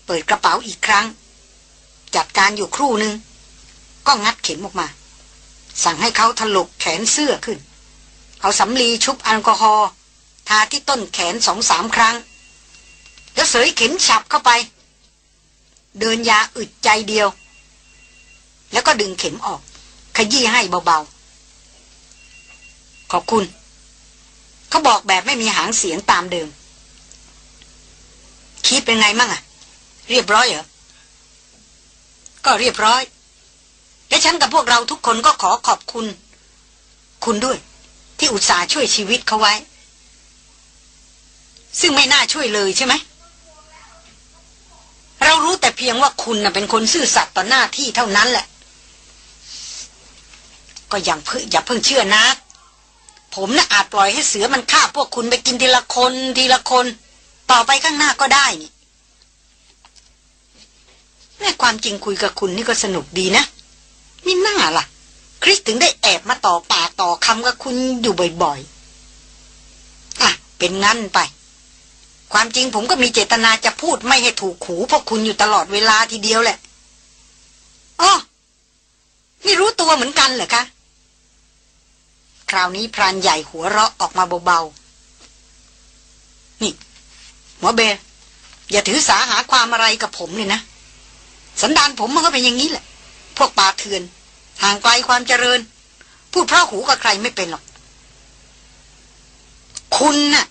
เปิดกระเป๋าอีกครั้ง จัดการอยู่ครู่หนึ่ง ก็งัดเข็มออกมา สั่งให้เขาถลกแขนเสื้อขึ้น เอาสำลีชุบแอลกอฮอล์ทาที่ต้นแขนสองสามครั้ง แล้วเสยเข็มฉับเข้าไป เดินยาอึดใจเดียว แล้วก็ดึงเข็มออก ขยี้ให้เบาๆ ขอบคุณ เขาบอกแบบไม่มีหางเสียงตามเดิม คิดเป็นไงมั่งอะเรียบร้อยเหรอ ก็เรียบร้อย และฉันกับพวกเราทุกคนก็ขอขอบคุณ คุณด้วย ที่อุตส่าห์ช่วยชีวิตเขาไว้ ซึ่งไม่น่าช่วยเลยใช่ไหม เรารู้แต่เพียงว่าคุณน่ะเป็นคนซื่อสัตย์ต่อหน้าที่เท่านั้นแหละ ก็อยังเพิ่งอย่าเพิ่งเชื่อนะผมน่ะอาจปล่อยให้เสือมันฆ่าพวกคุณไปกินทีละคนทีละคน ต่อไปข้างหน้าก็ได้นี่แม่ความจริงคุยกับคุณนี่ก็สนุกดีนะ นี่น่าล่ะ คริสถึงได้แอบมาต่อปากต่อคำกับคุณอยู่บ่อยๆ อะ เป็นงั้นไป ความจริงผมก็มีเจตนาจะพูดไม่ให้ถูกหูพวกคุณอยู่ตลอดเวลาทีเดียวแหละอ๋อนี่รู้ตัวเหมือนกันเหรอคะคราวนี้พรานใหญ่หัวเราะออกมาเบาๆ นี่หัวเบลอย่าถือสาหาความอะไรกับผมเลยนะ สันดานผมมันก็เป็นอย่างนี้แหละ พวกป่าเถื่อน ห่างไกลความเจริญ พูดเพราะหูกับใครไม่เป็นหรอก คุณน่ะ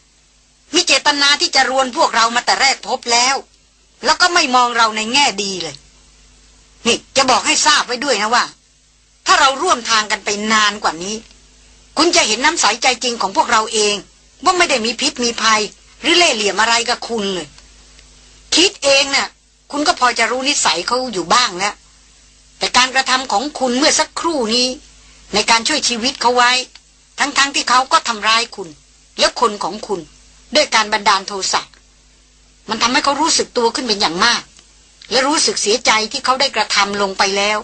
มีเจตนาที่จะรวนพวกเรามาแต่แรกพบแล้ว แล้วก็ไม่มองเราในแง่ดีเลย นี่จะบอกให้ทราบไว้ด้วยนะว่า ถ้าเราร่วมทางกันไปนานกว่านี้ คุณจะเห็นน้ำใสใจจริงของพวกเราเอง ว่าไม่ได้มีพิษมีภัย หรือเล่เหลี่ยมอะไรกับคุณเลย คิดเองนะ่ะ คุณก็พอจะรู้นิสัยเขาอยู่บ้างแล้ว แต่การกระทำของคุณเมื่อสักครู่นี้ ในการช่วยชีวิตเขาไว้ ทั้งๆทที่เขาก็ทำร้ายคุณ และคนของคุณ ด้วยการบันดาลโทสะมันทำให้เขารู้สึกตัวขึ้นเป็นอย่างมาก และรู้สึกเสียใจที่เขาได้กระทำลงไปแล้ว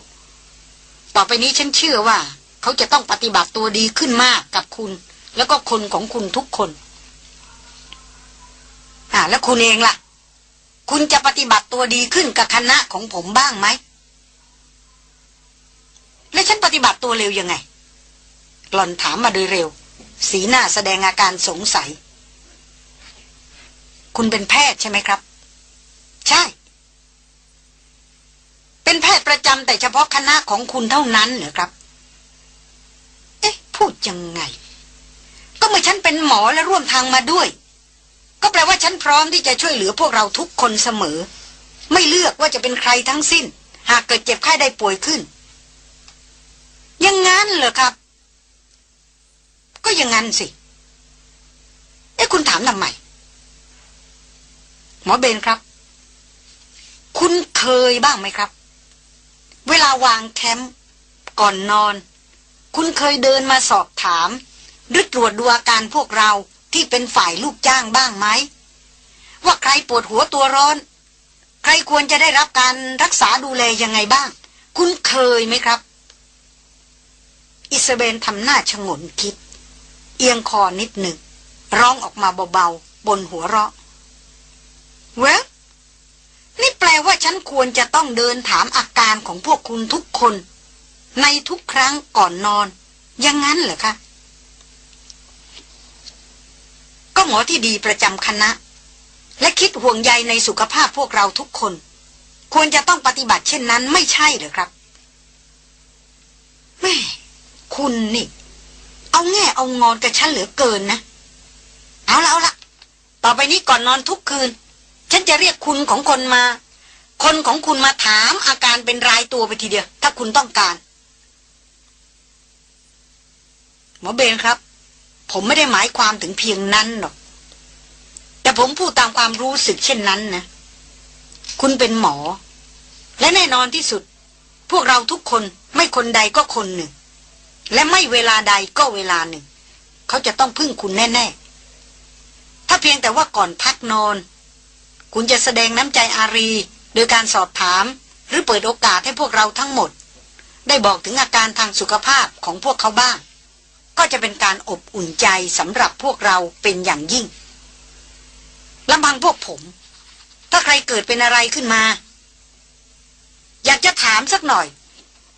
ต่อไปนี้ฉันเชื่อว่า เขาจะต้องปฏิบัติตัวดีขึ้นมากกับคุณ แล้วก็คนของคุณทุกคนอ่าแล้วคุณเองล่ะ คุณจะปฏิบัติตัวดีขึ้นกับคณะของผมบ้างไหม และฉันปฏิบัติตัวเร็วยังไง หล่อนถามมาโดยเร็ว สีหน้าแสดงอาการสงสัย คุณเป็นแพทย์ใช่ไหมครับ ใช่ เป็นแพทย์ประจำแต่เฉพาะคณะของคุณเท่านั้นเหรอครับ เอ๊ะ พูดยังไง ก็เมื่อฉันเป็นหมอและร่วมทางมาด้วย ก็แปลว่าฉันพร้อมที่จะช่วยเหลือพวกเราทุกคนเสมอ ไม่เลือกว่าจะเป็นใครทั้งสิ้น หากเกิดเจ็บไข้ได้ป่วยขึ้น ยังงั้นเหรอครับ ก็ย่างงั้นสิ เอ๊ะคุณถามทำไมหมอเบนครับ คุณเคยบ้างไหมครับ เวลาวางแคมป์ก่อนนอน คุณเคยเดินมาสอบถาม หรือตรวจดูอาการพวกเราที่เป็นฝ่ายลูกจ้างบ้างไหม ว่าใครปวดหัวตัวร้อน ใครควรจะได้รับการรักษาดูแลยังไงบ้าง คุณเคยไหมครับ อิสเบนทำหน้าชงนคิด เอียงคอนิดหนึ่ง ร้องออกมาเบาๆ บนหัวเราะ เว้นี่แปลว่าฉันควรจะต้องเดินถามอาการของพวกคุณทุกคน ในทุกครั้งก่อนนอนย่างนั้นเหรอคะ ก็หมอที่ดีประจำคณะ และคิดห่วงใยในสุขภาพพวกเราทุกคน ควรจะต้องปฏิบัติเช่นนั้นไม่ใช่เหรอครับแม่ คุณนี่ เอาแง่เอางอนกับฉันเหลือเกินนะ เอาละเอาละต่อไปนี้ก่อนนอนทุกคืน ฉันจะเรียกคุณของคนมา คนของคุณมาถามอาการเป็นรายตัวไปทีเดียว ถ้าคุณต้องการ หมอเบนครับ ผมไม่ได้หมายความถึงเพียงนั้นหรอก แต่ผมพูดตามความรู้สึกเช่นนั้นนะ คุณเป็นหมอ และแน่นอนที่สุด พวกเราทุกคนไม่คนใดก็คนหนึ่ง และไม่เวลาใดก็เวลาหนึ่ง เขาจะต้องพึ่งคุณแน่ ๆ ถ้าเพียงแต่ว่าก่อนพักนอน คุณจะแสดงน้ำใจอารี โดยการสอบถาม หรือเปิดโอกาสให้พวกเราทั้งหมด ได้บอกถึงอาการทางสุขภาพของพวกเขาบ้าง ก็จะเป็นการอบอุ่นใจสำหรับพวกเราเป็นอย่างยิ่งลำพังพวกผม ถ้าใครเกิดเป็นอะไรขึ้นมา อยากจะถามสักหน่อย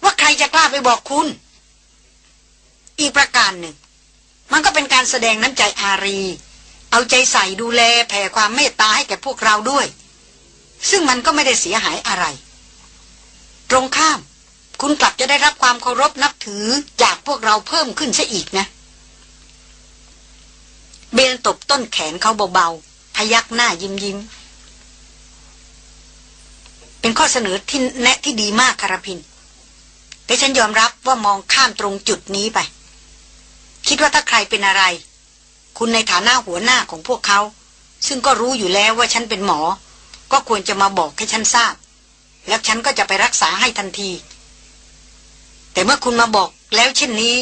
ว่าใครจะกล้าไปบอกคุณ อีกประการหนึ่ง มันก็เป็นการแสดงน้ำใจอารี เอาใจใส่ดูแลแผ่ความเมตตาให้แก่พวกเราด้วย ซึ่งมันก็ไม่ได้เสียหายอะไร ตรงข้าม คุณกลับจะได้รับความเคารพนับถือจากพวกเราเพิ่มขึ้นซะอีกนะ เบนตบต้นแขนเขาเบาๆพยักหน้ายิ้มยิ้มเป็นข้อเสนอที่แนะที่ดีมากคารพิน แต่ฉันยอมรับว่ามองข้ามตรงจุดนี้ไป คิดว่าถ้าใครเป็นอะไร คุณในฐานะหัวหน้าของพวกเขา ซึ่งก็รู้อยู่แล้วว่าฉันเป็นหมอ ก็ควรจะมาบอกให้ฉันทราบ แล้วฉันก็จะไปรักษาให้ทันที แต่เมื่อคุณมาบอกแล้วเช่นนี้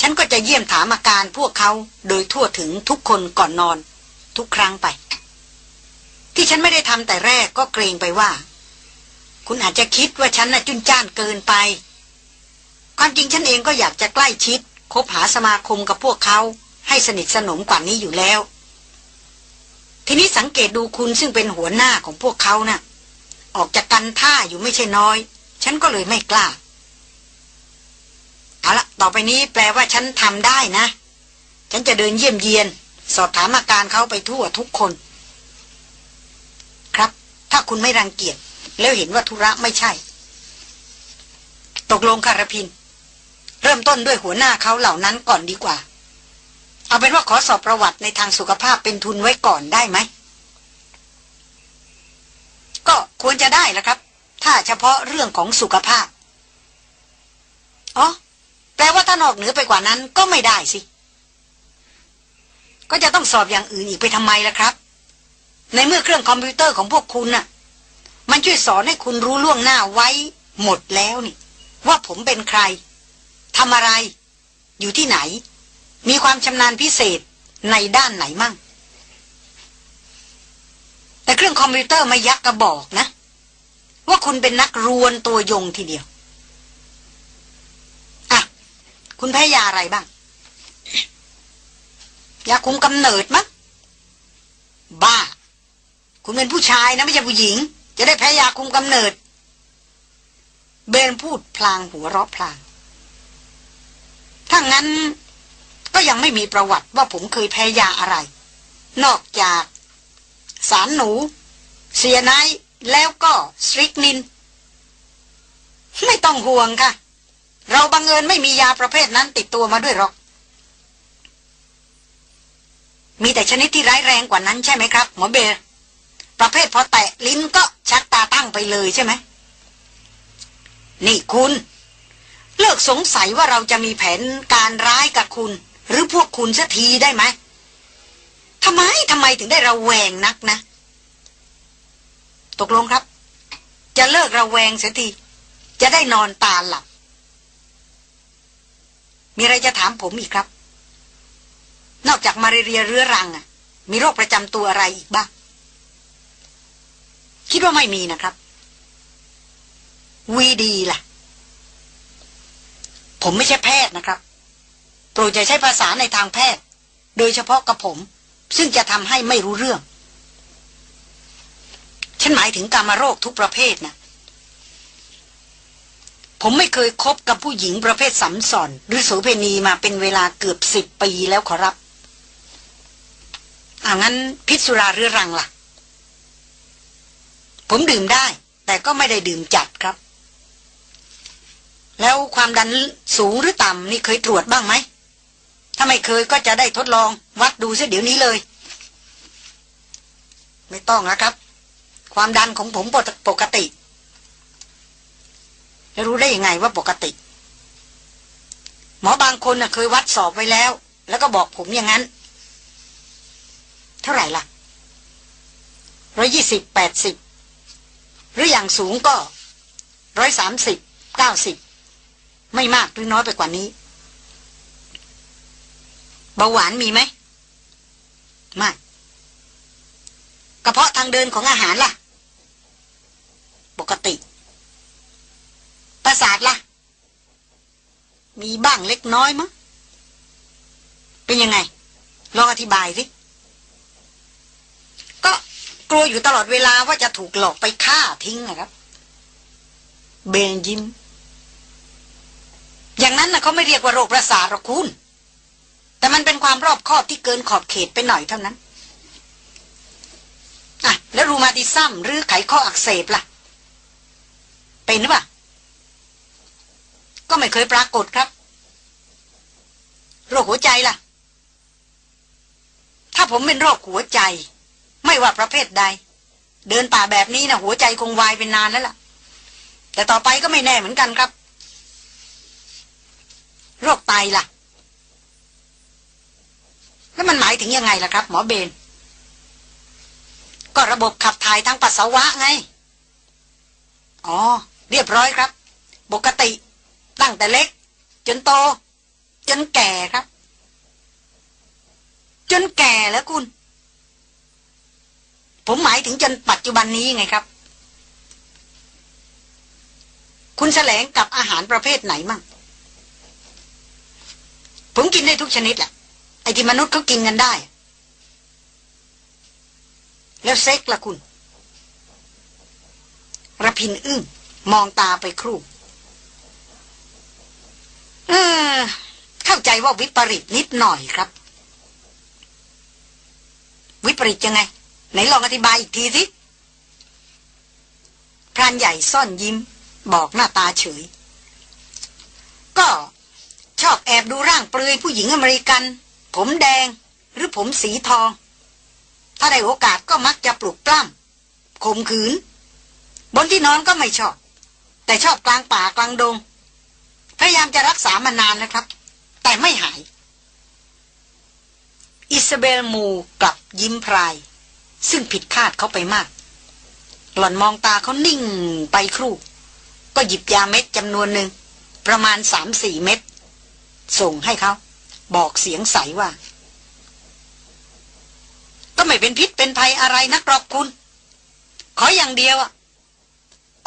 ฉันก็จะเยี่ยมถามอาการพวกเขาโดยทั่วถึงทุกคนก่อนนอน ทุกครั้งไป ที่ฉันไม่ได้ทำแต่แรกก็เกรงไปว่า คุณอาจจะคิดว่าฉันน่ะจุนจ้านเกินไปความจริงฉันเองก็อยากจะใกล้ชิด คบหาสมาคมกับพวกเขาให้สนิทสนมกว่านี้อยู่แล้ว ทีนี้สังเกตดูคุณซึ่งเป็นหัวหน้าของพวกเขานะ่ะ ออกจากกันท่าอยู่ไม่ใช่น้อย ฉันก็เลยไม่กล้า เอาละต่อไปนี้แปลว่าฉันทำได้นะ ฉันจะเดินเยี่ยมเยียน สอบถามอาการเขาไปทั่วทุกคน ครับ ถ้าคุณไม่รังเกียจแล้วเห็นว่าธุระไม่ใช่ ตกลงคารพิน เริ่มต้นด้วยหัวหน้าเขาเหล่านั้นก่อนดีกว่า เอาเป็นว่าขอสอบประวัติในทางสุขภาพเป็นทุนไว้ก่อนได้ไหม ก็ควรจะได้แล้วครับ ถ้าเฉพาะเรื่องของสุขภาพ อ๋อ แปลว่าถ้านอกเหนือไปกว่านั้นก็ไม่ได้สิ ก็จะต้องสอบอย่างอื่นอีกไปทำไมล่ะครับ ในเมื่อเครื่องคอมพิวเตอร์ของพวกคุณน่ะ มันช่วยสอนให้คุณรู้ล่วงหน้าไว้หมดแล้วนี่ ว่าผมเป็นใคร ทำอะไร อยู่ที่ไหน มีความชำนาญพิเศษในด้านไหนมั่ง แต่เครื่องคอมพิวเตอร์ไม่ยักกระบอกนะ ว่าคุณเป็นนักรวนตัวยงทีเดียว อะ คุณแพ้ยาอะไรบ้าง ยาคุมกำเนิดมั้งบ้า คุณเป็นผู้ชายนะไม่ใช่ผู้หญิง จะได้แพ้ยาคุมกำเนิด เบนพูดพลางหัวเราะพลาง ถ้างั้นก็ยังไม่มีประวัติว่าผมเคยแพ้ยาอะไร นอกจาก สารหนู เสียไนแล้วก็สตริกนิน ไม่ต้องห่วงค่ะ เราบังเอิญไม่มียาประเภทนั้นติดตัวมาด้วยหรอก มีแต่ชนิดที่ร้ายแรงกว่านั้นใช่ไหมครับ หมอเบร์ประเภทพอแตะลิ้นก็ชักตาตั้งไปเลยใช่ไหมนี่คุณ เลิกสงสัยว่าเราจะมีแผนการร้ายกับคุณ หรือพวกคุณสักทีได้ไหมทำไมทำไมถึงได้ระแวงนักนะ ตกลงครับ จะเลิกระแวงเสียทีจะได้นอนตาหลับ มีอะไรจะถามผมอีกครับ นอกจากมาเรียเรื้อรังอะ มีโรคประจำตัวอะไรอีกบ้างคิดว่าไม่มีนะครับ วีดีล่ะ ผมไม่ใช่แพทย์นะครับ โปรดจะใช้ภาษาในทางแพทย์ โดยเฉพาะกับผม ซึ่งจะทำให้ไม่รู้เรื่อง ฉันหมายถึงกามาโรคทุกประเภทนะผมไม่เคยคบกับผู้หญิงประเภทสัมสอน หรือโสเพณีมาเป็นเวลาเกือบสิบปีแล้วขอรับอางั้นพิษสุราเรื้อรังล่ะ ผมดื่มได้ แต่ก็ไม่ได้ดื่มจัดครับ แล้วความดันสูงหรือต่ำนี่เคยตรวจบ้างไหม ถ้าไม่เคยก็จะได้ทดลองวัดดูเสียเดี๋ยวนี้เลย ไม่ต้องนะครับ ความดันของผมปกติจะรู้ได้ยังไงว่าปกติ หมอบางคนน่ะเคยวัดสอบไว้แล้ว แล้วก็บอกผมอย่างนั้น เท่าไหร่ล่ะร้อยยี่สิบแปดสิบหรืออย่างสูงก็ร้อยสามสิบเก้าสิบ ไม่มากหรือน้อยไปกว่านี้เบาหวานมีไหมไม่กระเพาะทางเดินของอาหารล่ะ ปกติ ประสาทล่ะ มีบ้างเล็กน้อยมั้งเป็นยังไง ลองอธิบายสิ ก็กลัวอยู่ตลอดเวลาว่าจะถูกหลอกไปฆ่าทิ้งนะครับ เบนยิ้ม อย่างนั้นนะเขาไม่เรียกว่าโรคประสาทหรอกคุณ แต่มันเป็นความรอบคอบที่เกินขอบเขตไปหน่อยเท่านั้นอะแล้วรูมาติซัมหรือไขข้ออักเสบล่ะ เป็นหรือเปล่า ก็ไม่เคยปรากฏครับ โรคหัวใจล่ะ ถ้าผมเป็นโรคหัวใจ ไม่ว่าประเภทใด เดินป่าแบบนี้นะหัวใจคงวายเป็นนานแล้วล่ะ แต่ต่อไปก็ไม่แน่เหมือนกันครับ โรคไตล่ะ แล้วมันหมายถึงยังไงล่ะครับ หมอเบน ก็ระบบขับถ่ายทางปัสสาวะไง อ๋อ เรียบร้อยครับ ปกติ ตั้งแต่เล็ก จนโต จนแก่ครับ จนแก่แล้วคุณ ผมหมายถึงจนปัจจุบันนี้ไงครับคุณแสลงกับอาหารประเภทไหนมั่ง ผมกินได้ทุกชนิดแหละไอ้ที่มนุษย์เขากินกันได้ แล้วเซ็กละคุณระพินอึ้งมองตาไปครู่เออเข้าใจว่าวิปริตนิดหน่อยครับ วิปริตยังไง ไหนลองอธิบายอีกทีสิพรานใหญ่ซ่อนยิ้ม บอกหน้าตาเฉย ก็ ชอบแอบดูร่างเปลือยผู้หญิงอเมริกัน ผมแดงหรือผมสีทอง ถ้าได้โอกาสก็มักจะปลุกปล้ำข่มขืน บนที่นอนก็ไม่ชอบ แต่ชอบกลางป่ากลางดง พยายามจะรักษามานานแล้วครับ แต่ไม่หาย อิซาเบลมูกลับยิ้มพราย ซึ่งผิดคาดเขาไปมาก หล่อนมองตาเขานิ่งไปครู่ ก็หยิบยาเม็ดจำนวนหนึ่งประมาณสามสี่เม็ด ส่งให้เขา บอกเสียงใสว่า ก็ไม่เป็นพิษเป็นภัยอะไรนักหรอกคุณ ขออย่างเดียวอะ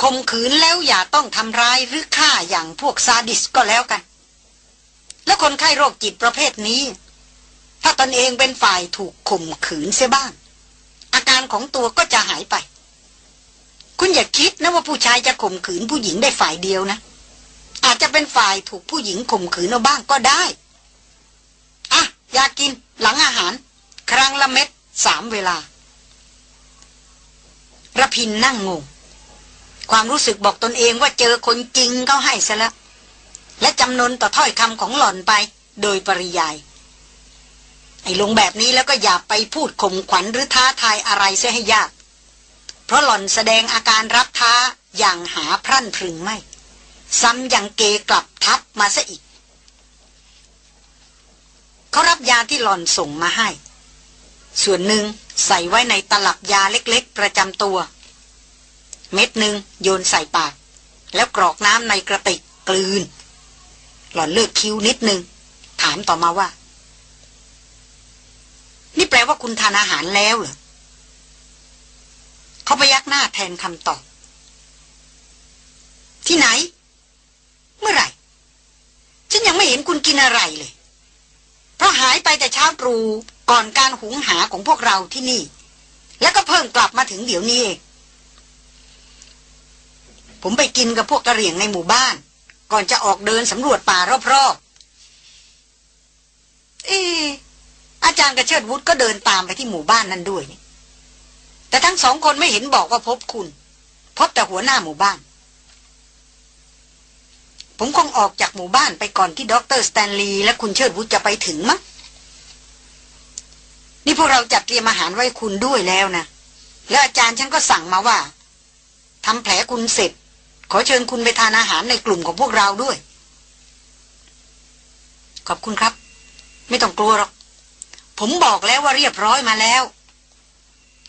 ข่มขืนแล้วอย่าต้องทำร้ายหรือฆ่าอย่างพวกซาดิสก็แล้วกัน แล้วคนไข้โรคจิตประเภทนี้ ถ้าตนเองเป็นฝ่ายถูกข่มขืนเสียบ้าง อาการของตัวก็จะหายไป คุณอย่าคิดนะว่าผู้ชายจะข่มขืนผู้หญิงได้ฝ่ายเดียวนะ อาจจะเป็นฝ่ายถูกผู้หญิงข่มขืนเอาบ้างก็ได้ อะอยากกินหลังอาหาร ครั้งละเม็ดสามเวลาระพินนั่งงง ความรู้สึกบอกตนเองว่าเจอคนจริงเขาให้ซะแล้ว และจำนนต่อถ้อยคำของหล่อนไปโดยปริยาย ไอ้ลงแบบนี้แล้วก็อย่าไปพูดข่มขวัญหรือท้าทายอะไรเสียให้ยาก เพราะหล่อนแสดงอาการรับท้าอย่างหาพรั่นพรึงไม่ ซ้ำยังเกกลับทับมาซะอีก เขารับยาที่หล่อนส่งมาให้ ส่วนหนึ่งใส่ไว้ในตลับยาเล็กๆ ประจำตัว เม็ดหนึ่งโยนใส่ปาก แล้วกรอกน้ำในกระติกกลืน หล่อนเลือกคิ้วนิดนึง ถามต่อมาว่า นี่แปลว่าคุณทานอาหารแล้วเหรอเขาพยักหน้าแทนคำตอบ ที่ไหน เมื่อไหร่ ฉันยังไม่เห็นคุณกินอะไรเลย เพราะหายไปแต่เช้าตรู่ก่อนการหุงหาของพวกเราที่นี่ แล้วก็เพิ่งกลับมาถึงเดี๋ยวนี้เอง ผมไปกินกับพวกกะเหรี่ยงในหมู่บ้าน ก่อนจะออกเดินสำรวจป่ารอบๆ เอออาจารย์กับเชิดวุธก็เดินตามไปที่หมู่บ้านนั้นด้วย แต่ทั้งสองคนไม่เห็นบอกว่าพบคุณ พบแต่หัวหน้าหมู่บ้าน ผมคงออกจากหมู่บ้านไปก่อนที่ด็อกเตอร์สแตนลีย์และคุณเชิดวุธจะไปถึงมั้งนี่พวกเราจัดเตรียมอาหารไว้คุณด้วยแล้วนะ แล้วอาจารย์ฉันก็สั่งมาว่าทำแผลคุณเสร็จ ขอเชิญคุณไปทานอาหารในกลุ่มของพวกเราด้วย ขอบคุณครับ ไม่ต้องกลัวหรอก ผมบอกแล้วว่าเรียบร้อยมาแล้ว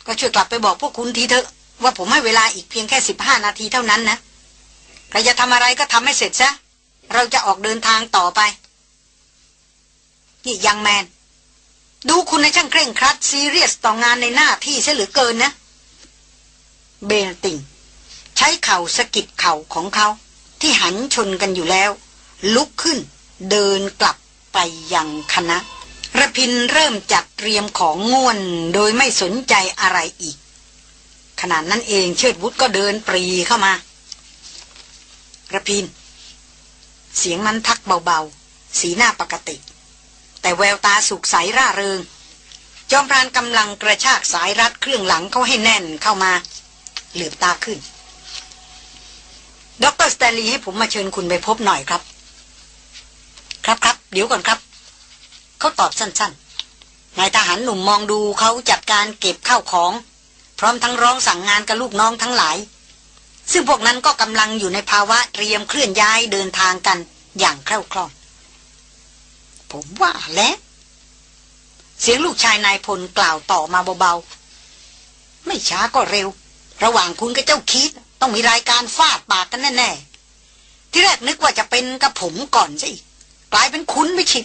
ก็ช่วยกลับไปบอกพวกคุณทีเถอะ ว่าผมให้เวลาอีกเพียงแค่สิบห้านาทีเท่านั้นนะ ใครจะทำอะไรก็ทำให้เสร็จซะ เราจะออกเดินทางต่อไป นี่ยังแมน ดูคุณในช่างเคร่งครัด ซีเรียสต่องานในหน้าที่เสียเหลือเกินนะ เบนติงใช้เข่าสะกิดเข่าของเขา ที่หันชนกันอยู่แล้ว ลุกขึ้น เดินกลับไปยังคณะระพินเริ่มจัดเตรียมของง่วนโดยไม่สนใจอะไรอีก ขณะนั้นเองเชิดวุฒก็เดินปรีเข้ามา กระพิน เสียงนั้นทักเบาๆ สีหน้าปกติ แต่แววตาสุกใสร่าเริง จอมพรานกำลังกระชากสายรัดเครื่องหลังเขาให้แน่นเข้ามา เหลือบตาขึ้นด็ออรสแตนลีย์ให้ผมมาเชิญคุณไปพบหน่อยครับ ครับครับเดี๋ยวก่อนครับ เขาตอบสั้นๆนายทหารหนุ่มมองดูเขาจัดการเก็บข้าวของ พร้อมทั้งร้องสั่งงานกับลูกน้องทั้งหลาย ซึ่งพวกนั้นก็กำลังอยู่ในภาวะเตรียมเคลื่อนย้ายเดินทางกันอย่างคล่วคล่อง ผมว่าแล้ว เสียงลูกชายนายพลกล่าวต่อมาเบาๆ ไม่ช้าก็เร็ว ระหว่างคุณกับเจ้าคิด ต้องมีรายการฟาดปากกันแน่ๆ ที่แรกนึกว่าจะเป็นกับผมก่อนสิกลายเป็นคุณไม่ฉิด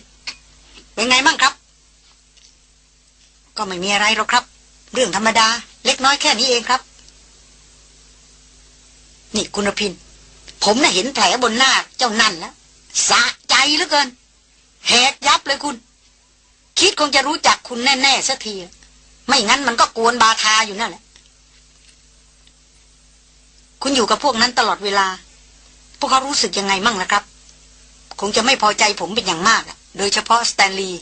เป็นไงมั่งครับ ก็ไม่มีอะไรหรอกครับ เรื่องธรรมดา เล็กน้อยแค่นี้เองครับ นี่คุณพิน ผมน่ะเห็นแผลบนหน้าเจ้านั่นแล้วสะใจเหลือเกิน แหกยับเลยคุณ คิดคงจะรู้จักคุณแน่ๆสักที ไม่งั้นมันก็กวนบาทาอยู่นั่นแหละ คุณอยู่กับพวกนั้นตลอดเวลา พวกเขารู้สึกยังไงมั่งนะครับ คงจะไม่พอใจผมเป็นอย่างมาก โดยเฉพาะสแตนลีย์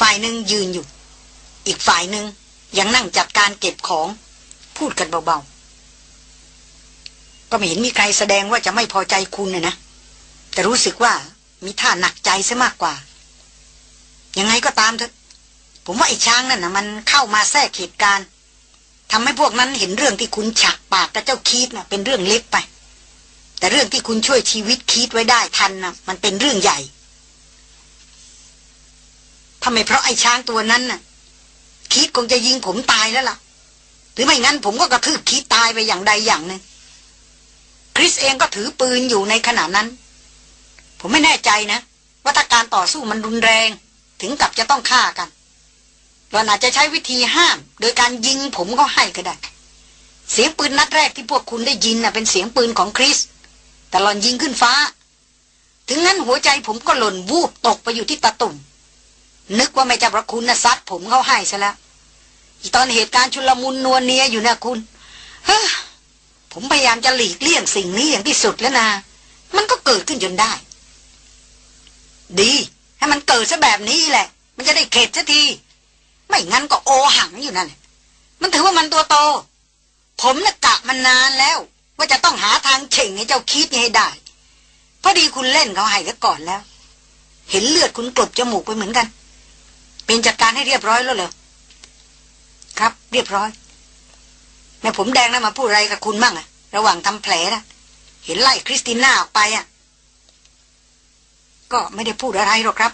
ฝ่ายหนึ่งยืนอยู่ อีกฝ่ายหนึ่งยังนั่งจัดการเก็บของ พูดกันเบาๆ ก็ไม่เห็นมีใครแสดงว่าจะไม่พอใจคุณนะนะ แต่รู้สึกว่ามีท่าหนักใจซะมากกว่า ยังไงก็ตามเถอะ ผมว่าไอ้ช้างนั่นนะมันเข้ามาแทรกเหตุการณ์ทำให้พวกนั้นเห็นเรื่องที่คุณฉักปากกับเจ้าคีดนะ่ะเป็นเรื่องเล็กไป แต่เรื่องที่คุณช่วยชีวิตคีดไว้ได้ทันนะมันเป็นเรื่องใหญ่ทำไมเพราะไอ้ช้างตัวนั้นน่ะคีดคงจะยิงผมตายแล้วล่ะ หรือไม่งั้นผมก็กระทืบคีดตายไปอย่างใดอย่างหนึ่ง คริสเองก็ถือปืนอยู่ในขณะนั้น ผมไม่แน่ใจนะ ว่าถ้าการต่อสู้มันรุนแรง ถึงกับจะต้องฆ่ากันเราอาจจะใช้วิธีห้าม โดยการยิงผมก็ให้ก็ได้ เสียงปืนนัดแรกที่พวกคุณได้ยินน่ะเป็นเสียงปืนของคริส แต่หลอนยิงขึ้นฟ้า ถึงงั้นหัวใจผมก็หล่นวูบตกไปอยู่ที่ตะตุ่มนึกว่าไม่จะประคุณนะซัดผมเข้าให้ซะแล้วอีตอนเหตุการณ์ชุลมุนนัวเนียอยู่นะคุณเฮ้ ผมพยายามจะหลีกเลี่ยงสิ่งนี้อย่างที่สุดแล้วนะมันก็เกิดขึ้นจนได้ ดี ให้มันเกิดซะแบบนี้แหละ มันจะได้เข็ดสักที ไม่งั้นก็โอหังอยู่นั่นมันถือว่ามันตัวโต ผมน่ะกะมันนานแล้ว ว่าจะต้องหาทางเฉ่งให้เจ้าคิดให้ได้ พอดีคุณเล่นเขาให้ก็ก่อนแล้ว เห็นเลือดคุณกลบจมูกไปเหมือนกัน เป็นจัดการให้เรียบร้อยแล้วเหรอครับ เรียบร้อย แม่ผมแดงนะมาพูดอะไรกับคุณมั่งอะระหว่างทำแผลนะเห็นไล่คริสติน่าออกไปอะก็ไม่ได้พูดอะไรหรอกครับ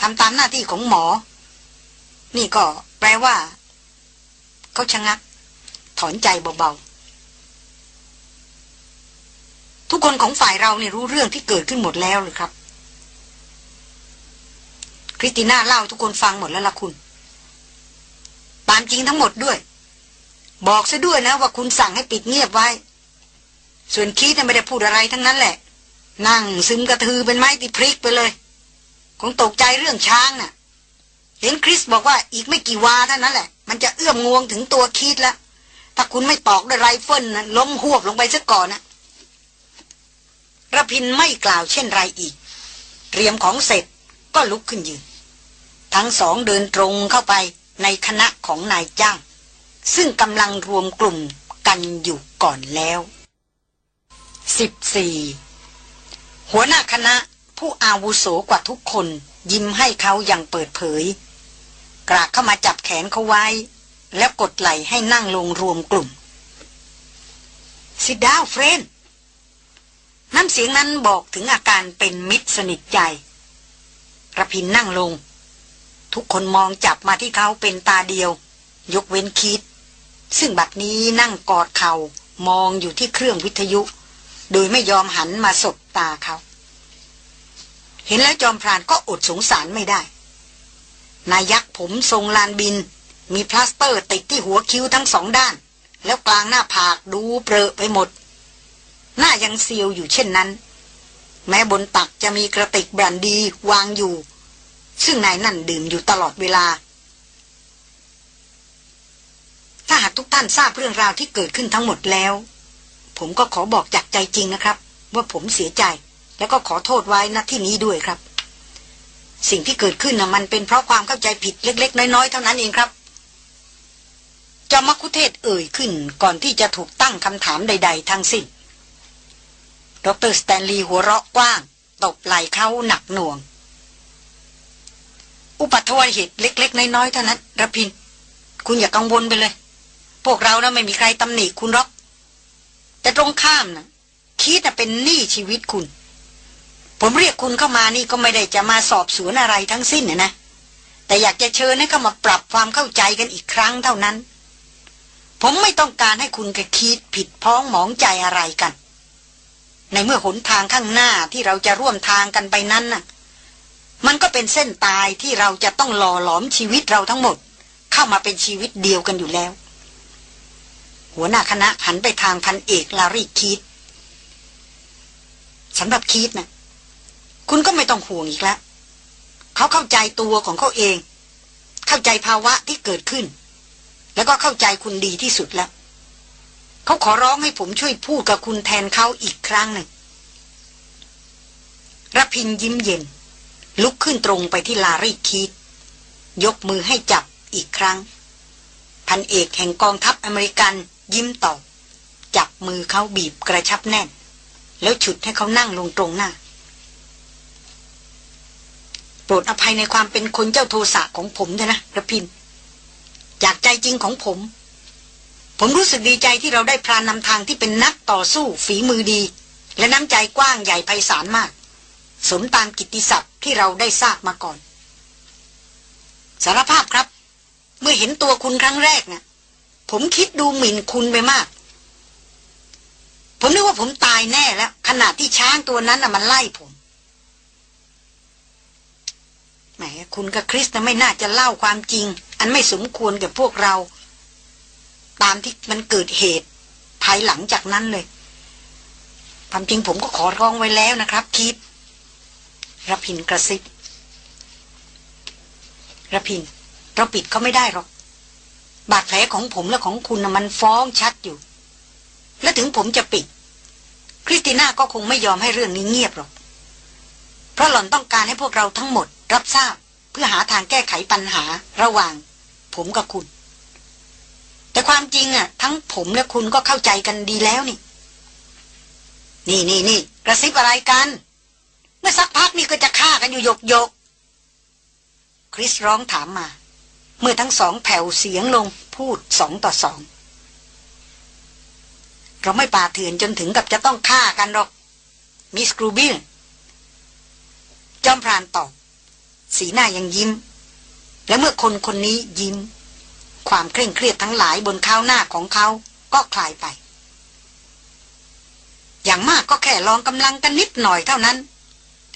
ทำตามหน้าที่ของหมอ นี่ก็แปลว่า เขาชะงัก ถอนใจเบาๆ ทุกคนของฝ่ายเราเนี่ยรู้เรื่องที่เกิดขึ้นหมดแล้วหรือครับ คริสติน่าเล่าทุกคนฟังหมดแล้วล่ะคุณ ตามจริงทั้งหมดด้วย บอกซะด้วยนะว่าคุณสั่งให้ปิดเงียบไว้ ส่วนคีดไม่ได้พูดอะไรทั้งนั้นแหละ นั่งซึมกระทือเป็นไม้ติพริกไปเลย คงตกใจเรื่องช้างน่ะ เห็นคริสบอกว่าอีกไม่กี่วาเท่านั้นแหละ มันจะเอื้อมงวงถึงตัวคีดแล้ว ถ้าคุณไม่ตอกด้วยไรเฟิลนะล้มหวบลงไปซะก่อนนะระพินไม่กล่าวเช่นไรอีก เตรียมของเสร็จก็ลุกขึ้นยืน ทั้งสองเดินตรงเข้าไปในคณะของนายจ้าง ซึ่งกำลังรวมกลุ่มกันอยู่ก่อนแล้วสิบสี่หัวหน้าคณะผู้อาวุโสกว่าทุกคนยิ้มให้เขาอย่างเปิดเผย กราบเข้ามาจับแขนเขาไว้ แล้วกดไหลให้นั่งลงรวมกลุ่มสิดาวเฟรนน้ำเสียงนั้นบอกถึงอาการเป็นมิตรสนิทใจระพินนั่งลง ทุกคนมองจับมาที่เขาเป็นตาเดียว ยกเว้นคิด ซึ่งบัดนี้นั่งกอดเขา่ามองอยู่ที่เครื่องวิทยุ โดยไม่ยอมหันมาสบตาเขา เห็นแล้วจอมพรานก็อดสงสารไม่ได้ นายยักษ์ผมทรงลานบิน มีพลาสเตอร์ติดที่หัวคิ้วทั้งสองด้าน แล้วกลางหน้าผากดูเปรอะไปหมด หน้ายังเซียวอยู่เช่นนั้น แม้บนตักจะมีกระติกแบรนดีวางอยู่ ซึ่งนายนั่นดื่มอยู่ตลอดเวลา ถ้าหากทุกท่านทราบเรื่องราวที่เกิดขึ้นทั้งหมดแล้ว ผมก็ขอบอกจากใจจริงนะครับ ว่าผมเสียใจ แล้วก็ขอโทษไว้ณที่นี้ด้วยครับ สิ่งที่เกิดขึ้นนะมันเป็นเพราะความเข้าใจผิดเล็ก ๆ น้อยๆเท่านั้นเองครับจอมคุเทศเอ่ยขึ้นก่อนที่จะถูกตั้งคำถามใด ๆ ทั้งสิ้น ดรสแตนลีย์หัวเราะกว้าง ตบไหล่เขาหนักหน่วง อุปัตวยเหตุเล็ก ๆ น้อยๆเท่านั้นระพิน คุณอย่ากังวลไปเลย วกเรานะไม่มีใครตำหนิคุณหรอก แต่ตรงข้ามนะคิดนะเป็นหนี้ชีวิตคุณ ผมเรียกคุณเข้ามานี่ก็ไม่ได้จะมาสอบสวนอะไรทั้งสิ้นนะ แต่อยากจะเชิญให้เข้ามาปรับความเข้าใจกันอีกครั้งเท่านั้น ผมไม่ต้องการให้คุณกระคิดผิดพ้องหมองใจอะไรกัน ในเมื่อหนทางข้างหน้าที่เราจะร่วมทางกันไปนั้นน่ะมันก็เป็นเส้นตายที่เราจะต้องหล่อหลอมชีวิตเราทั้งหมด เข้ามาเป็นชีวิตเดียวกันอยู่แล้ว หัวหน้าคณะหันไปทางพันเอกลารีคิดสำหรับคิดนะคุณก็ไม่ต้องห่วงอีกแล้วเขาเข้าใจตัวของเขาเอง เข้าใจภาวะที่เกิดขึ้น แล้วก็เข้าใจคุณดีที่สุดแล้วเขาขอร้องให้ผมช่วยพูดกับคุณแทนเขาอีกครั้งหนึ่งรพินยิ้มเย็น ลุกขึ้นตรงไปที่ลารีคีดยกมือให้จับอีกครั้ง พันเอกแห่งกองทัพอเมริกัน ยิ้มตอบจับมือเขาบีบกระชับแน่น แล้วฉุดให้เขานั่งลงตรงหน้า โปรดอภัยในความเป็นคนเจ้าโทสะของผมเถอะนะระพินจากใจจริงของผม ผมรู้สึกดีใจที่เราได้พรานนำทางที่เป็นนักต่อสู้ฝีมือดี และน้ำใจกว้างใหญ่ไพศาลมาก สมตามกิตติศัพท์ที่เราได้ทราบมาก่อน สารภาพครับ เมื่อเห็นตัวคุณครั้งแรกนะ่ะ ผมคิดดูหมิ่นคุณไปมาก ผมนึกว่าผมตายแน่แล้วขณะที่ช้างตัวนั้นน่ะมันไล่ผมแหมคุณกับคริสนะไม่น่าจะเล่าความจริง อันไม่สมควรกับพวกเรา ตามที่มันเกิดเหตุ ภายหลังจากนั้นเลยความจริงผมก็ขอร้องไว้แล้วนะครับคิดระพินกระซิบระพินเราปิดเขาไม่ได้หรอก บาดแผลของผมและของคุณมันฟ้องชัดอยู่ และถึงผมจะปิด คริสติน่าก็คงไม่ยอมให้เรื่องนี้เงียบหรอก เพราะหล่อนต้องการให้พวกเราทั้งหมด รับทราบเพื่อหาทางแก้ไขปัญหาระหว่าง ผมกับคุณ แต่ความจริงอะ ทั้งผมและคุณก็เข้าใจกันดีแล้วนี่ นี่นี่นี่กระซิบอะไรกัน เมื่อสักพักนี่ก็จะฆ่ากันอยู่ยกยกคริสร้องถามมา เมื่อทั้งสองแผ่วเสียงลงพูดสองต่อสอง เราไม่ป่าเถื่อนจนถึงกับจะต้องฆ่ากันหรอก มิสกรูบิลจอมพรานตอบสีหน้ายังยิ้ม และเมื่อคนคนนี้ยิ้ม ความเคร่งเครียดทั้งหลายบนข้าวหน้าของเขาก็คลายไป อย่างมากก็แค่ลองกำลังกันนิดหน่อยเท่านั้น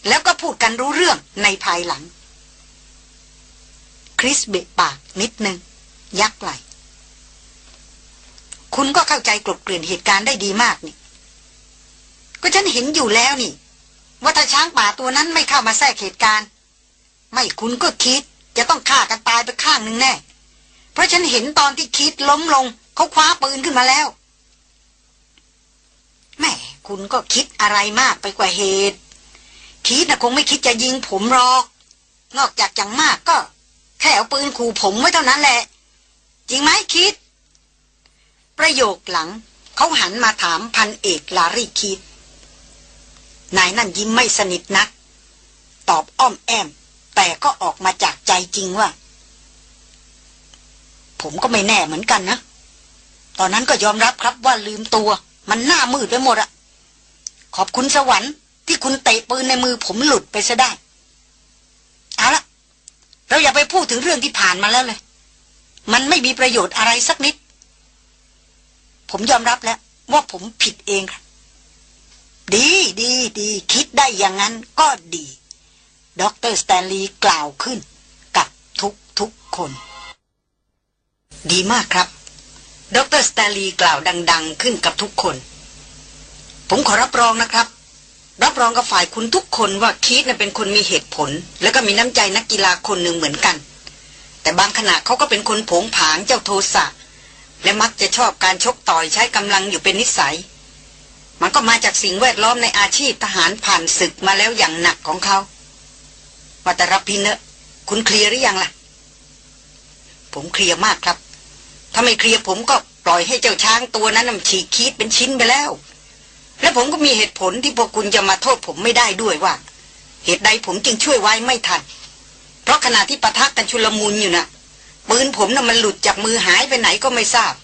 แล้วก็พูดกันรู้เรื่องในภายหลัง คริสเบะปากนิดนึง ยักไหลคุณก็เข้าใจกลบเกลื่อนเหตุการณ์ได้ดีมากนี่ ก็ฉันเห็นอยู่แล้วนี่ ว่าถ้าช้างป่าตัวนั้นไม่เข้ามาแทรกเหตุการณ์ ไม่คุณก็คิดจะต้องฆ่ากันตายไปข้างหนึ่งแน่ เพราะฉันเห็นตอนที่คิดล้มลง เขาคว้าปืนขึ้นมาแล้วแม่คุณก็คิดอะไรมากไปกว่าเหตุ คิดนะคงไม่คิดจะยิงผมหรอก นอกจากจังมากก็ แค่เอาปืนขู่ผมไว้เท่านั้นแหละ จริงไหมคิด ประโยคหลังเขาหันมาถามพันเอกลารีคิด นายนั่นยิ้มไม่สนิทนัก ตอบอ้อมแอม แต่ก็ออกมาจากใจจริงว่า ผมก็ไม่แน่เหมือนกันนะ ตอนนั้นก็ยอมรับครับว่าลืมตัว มันหน้ามืดไปหมดอะขอบคุณสวรรค์ที่คุณเตะปืนในมือผมหลุดไปซะได้ เอาละ เราอย่าไปพูดถึงเรื่องที่ผ่านมาแล้วเลย มันไม่มีประโยชน์อะไรสักนิด ผมยอมรับแล้ว ว่าผมผิดเองครับ ดีดีดี คิดได้อย่างนั้นก็ดีด็อกเตอร์สแตนลีย์กล่าวขึ้น กับทุกทุกคน ดีมากครับด็อกเตอร์สแตนลีย์กล่าวดัง ๆ ขึ้นกับทุกคน ผมขอรับรองนะครับ รับรองกับฝ่ายคุณทุกคนว่าคีตเป็นคนมีเหตุผล แล้วก็มีน้ำใจนักกีฬาคนหนึ่งเหมือนกัน แต่บางขณะเขาก็เป็นคนผงผางเจ้าโทสะ และมักจะชอบการชกต่อยใช้กำลังอยู่เป็นนิสัย มันก็มาจากสิ่งแวดล้อมในอาชีพทหารผ่านศึกมาแล้วอย่างหนักของเขาว่าแต่รับพินเนอะคุณเคลียร์หรือยังล่ะ ผมเคลียร์มากครับ ถ้าไม่เคลียร์ผมก็ปล่อยให้เจ้าช้างตัวนั้นนำฉีกคีดเป็นชิ้นไปแล้ว และผมก็มีเหตุผลที่พวกคุณจะมาโทษผมไม่ได้ด้วยว่า เหตุใดผมจึงช่วยไว้ไม่ทัน เพราะขณะที่ปะทะกันชุลมุนอยู่นะ่ะปืนผมนะ่ะมันหลุดจากมือหายไปไหนก็ไม่ทราบ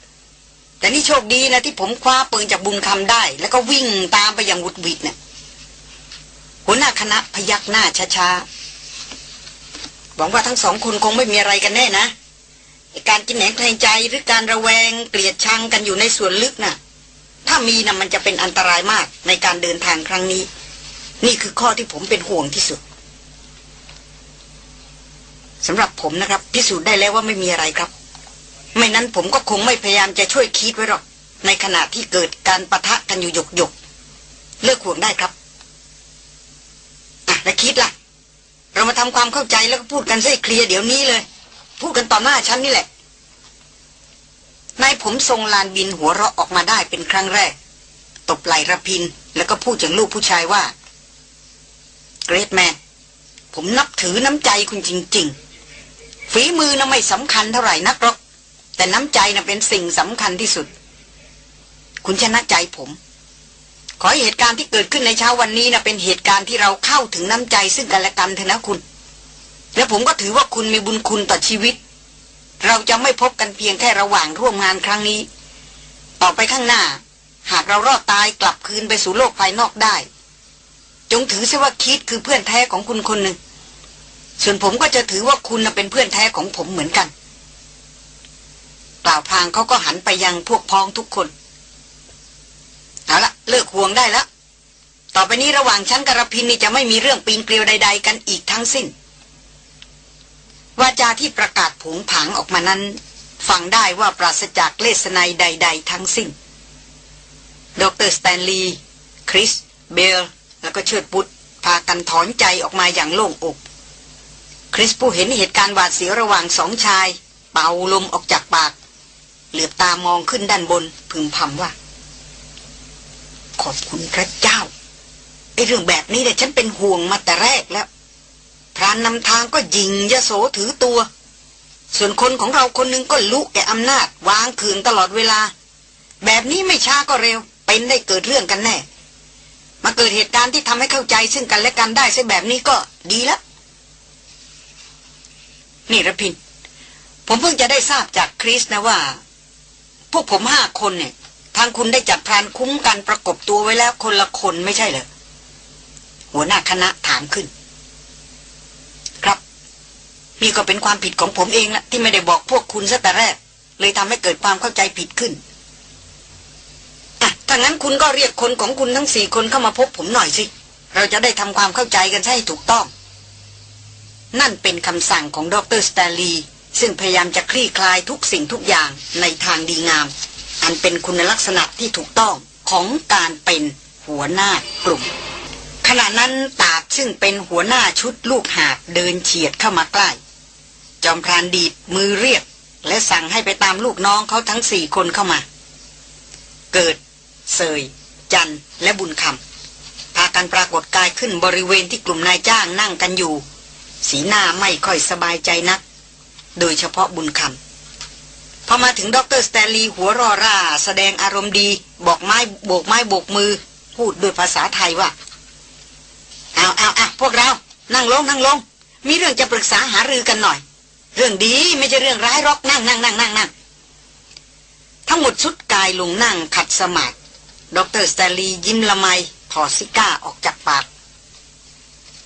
แต่นี่โชคดีนะที่ผมคว้าปืนจากบุญคำได้ แล้วก็วิ่งตามไปอย่างวุดวิดเนะ่ยหัวหน้าคณะพยักหน้าช้าๆหวังว่าทั้งสองคนคงไม่มีอะไรกันแน่นะการกินแหนงแทงใจหรือการระแวงเกลียดชังกันอยู่ในส่วนลึกนะ่ะ ถ้ามีนะ่ะมันจะเป็นอันตรายมากในการเดินทางครั้งนี้ นี่คือข้อที่ผมเป็นห่วงที่สุดสำหรับผมนะครับ พิสูจน์ได้แล้วว่าไม่มีอะไรครับ ไม่นั้นผมก็คงไม่พยายามจะช่วยคิดไว้หรอก ในขณะที่เกิดการประทะกันอยู่หยกหยกเลิกห่วงได้ครับอะแล้วคิดล่ะ เรามาทำความเข้าใจแล้วก็พูดกันให้เคลียร์เดี๋ยวนี้เลย พูดกันต่อหน้าฉันนี่แหละ นายผมทรงลานบินหัวเราะออกมาได้เป็นครั้งแรก ตบไหลระพินแล้วก็พูดถึงลูกผู้ชายว่า เกรดแมน ผมนับถือน้ำใจคุณจริง ๆ ฝีมือน่ะไม่สำคัญเท่าไหร่นักหรอก แต่น้ำใจน่ะเป็นสิ่งสำคัญที่สุด คุณชนะใจผม ขอเหตุการณ์ที่เกิดขึ้นในเช้าวันนี้นะเป็นเหตุการณ์ที่เราเข้าถึงน้ำใจซึ่งกันและกันเถอะนะคุณ และผมก็ถือว่าคุณมีบุญคุณต่อชีวิต เราจะไม่พบกันเพียงแค่ระหว่างร่วมงานครั้งนี้ ต่อไปข้างหน้า หากเรารอดตายกลับคืนไปสู่โลกภายนอกได้ จงถือซะว่าคิดคือเพื่อนแท้ของคุณคนหนึ่ง ส่วนผมก็จะถือว่าคุณเป็นเพื่อนแท้ของผมเหมือนกัน กล่าวพางเขาก็หันไปยังพวกพ้องทุกคน เอาละเลิกห่วงได้แล้วต่อไปนี้ระหว่างฉันกับรพินนี่จะไม่มีเรื่องปีนเกลียวใด ๆ กันอีกทั้งสิ้น วาจาที่ประกาศผงผางออกมานั้น ฟังได้ว่าปราศจากเลสนายใด ๆ ทั้งสิ้น ดรสแตนลีย์คริส เบล แล้วก็เชิดบุตรพากันถอนใจออกมาอย่างโล่งอก คริสผู้เห็นเหตุการณ์หวาดเสียวระหว่างสองชาย เป่าลมออกจากปาก เหลือบตามองขึ้นด้านบนพึมพำว่า ขอบคุณพระเจ้าไอเรื่องแบบนี้เนี่ยฉันเป็นห่วงมาแต่แรกแล้ว พรานนำทางก็ยิงยโสถือตัว ส่วนคนของเราคนหนึงก็ลุกแก่อำนาจ วางคืนตลอดเวลา แบบนี้ไม่ช้าก็เร็ว เป็นได้เกิดเรื่องกันแน่ มาเกิดเหตุการณ์ที่ทำให้เข้าใจซึ่งกันและกันได้ใช่แบบนี้ก็ดีแล้วนี่ระพิน ผมเพิ่งจะได้ทราบจากคริสนะว่า พวกผมห้าคนเนี่ย ทางคุณได้จัดพรานคุ้มกันประกบตัวไว้แล้วคนละคนไม่ใช่เหรอหัวหน้าคณะถามขึ้น นี่ก็เป็นความผิดของผมเองละที่ไม่ได้บอกพวกคุณซะแต่แรก เลยทำให้เกิดความเข้าใจผิดขึ้นอะถ้างั้นคุณก็เรียกคนของคุณทั้งสี่คนเข้ามาพบผมหน่อยสิ เราจะได้ทำความเข้าใจกันให้ถูกต้อง นั่นเป็นคำสั่งของดรสแตลีซึ่งพยายามจะคลี่คลายทุกสิ่งทุกอย่างในทางดีงาม อันเป็นคุณลักษณะที่ถูกต้องของการเป็นหัวหน้ากลุ่ม ขณะนั้นตาดซึ่งเป็นหัวหน้าชุดลูกหาบเดินเฉียดเข้ามาใกล้ จอมพรานดีดมือเรียก และสั่งให้ไปตามลูกน้องเขาทั้งสี่คนเข้ามา เกิด เสย จันและบุญคำพากันปรากฏกายขึ้นบริเวณที่กลุ่มนายจ้างนั่งกันอยู่ สีหน้าไม่ค่อยสบายใจนัก โดยเฉพาะบุญคำพอมาถึงดรสแตนลีย์หัวรอร่า แสดงอารมณ์ดี บอกไม้โบกไม้โบกมือ พูดด้วยภาษาไทยว่าเอาเอาเอาพวกเรา นั่งลงนั่งลง มีเรื่องจะปรึกษาหารือกันหน่อย เรื่องดีไม่ใช่เรื่องร้ายรอกนั่งนั่งนั่งนั่งนั่งทั้งหมดชุดกายลงนั่งขัดสมาธิดรสแตลีย์ยิ้มละไมถอดซิก้าออกจากปาก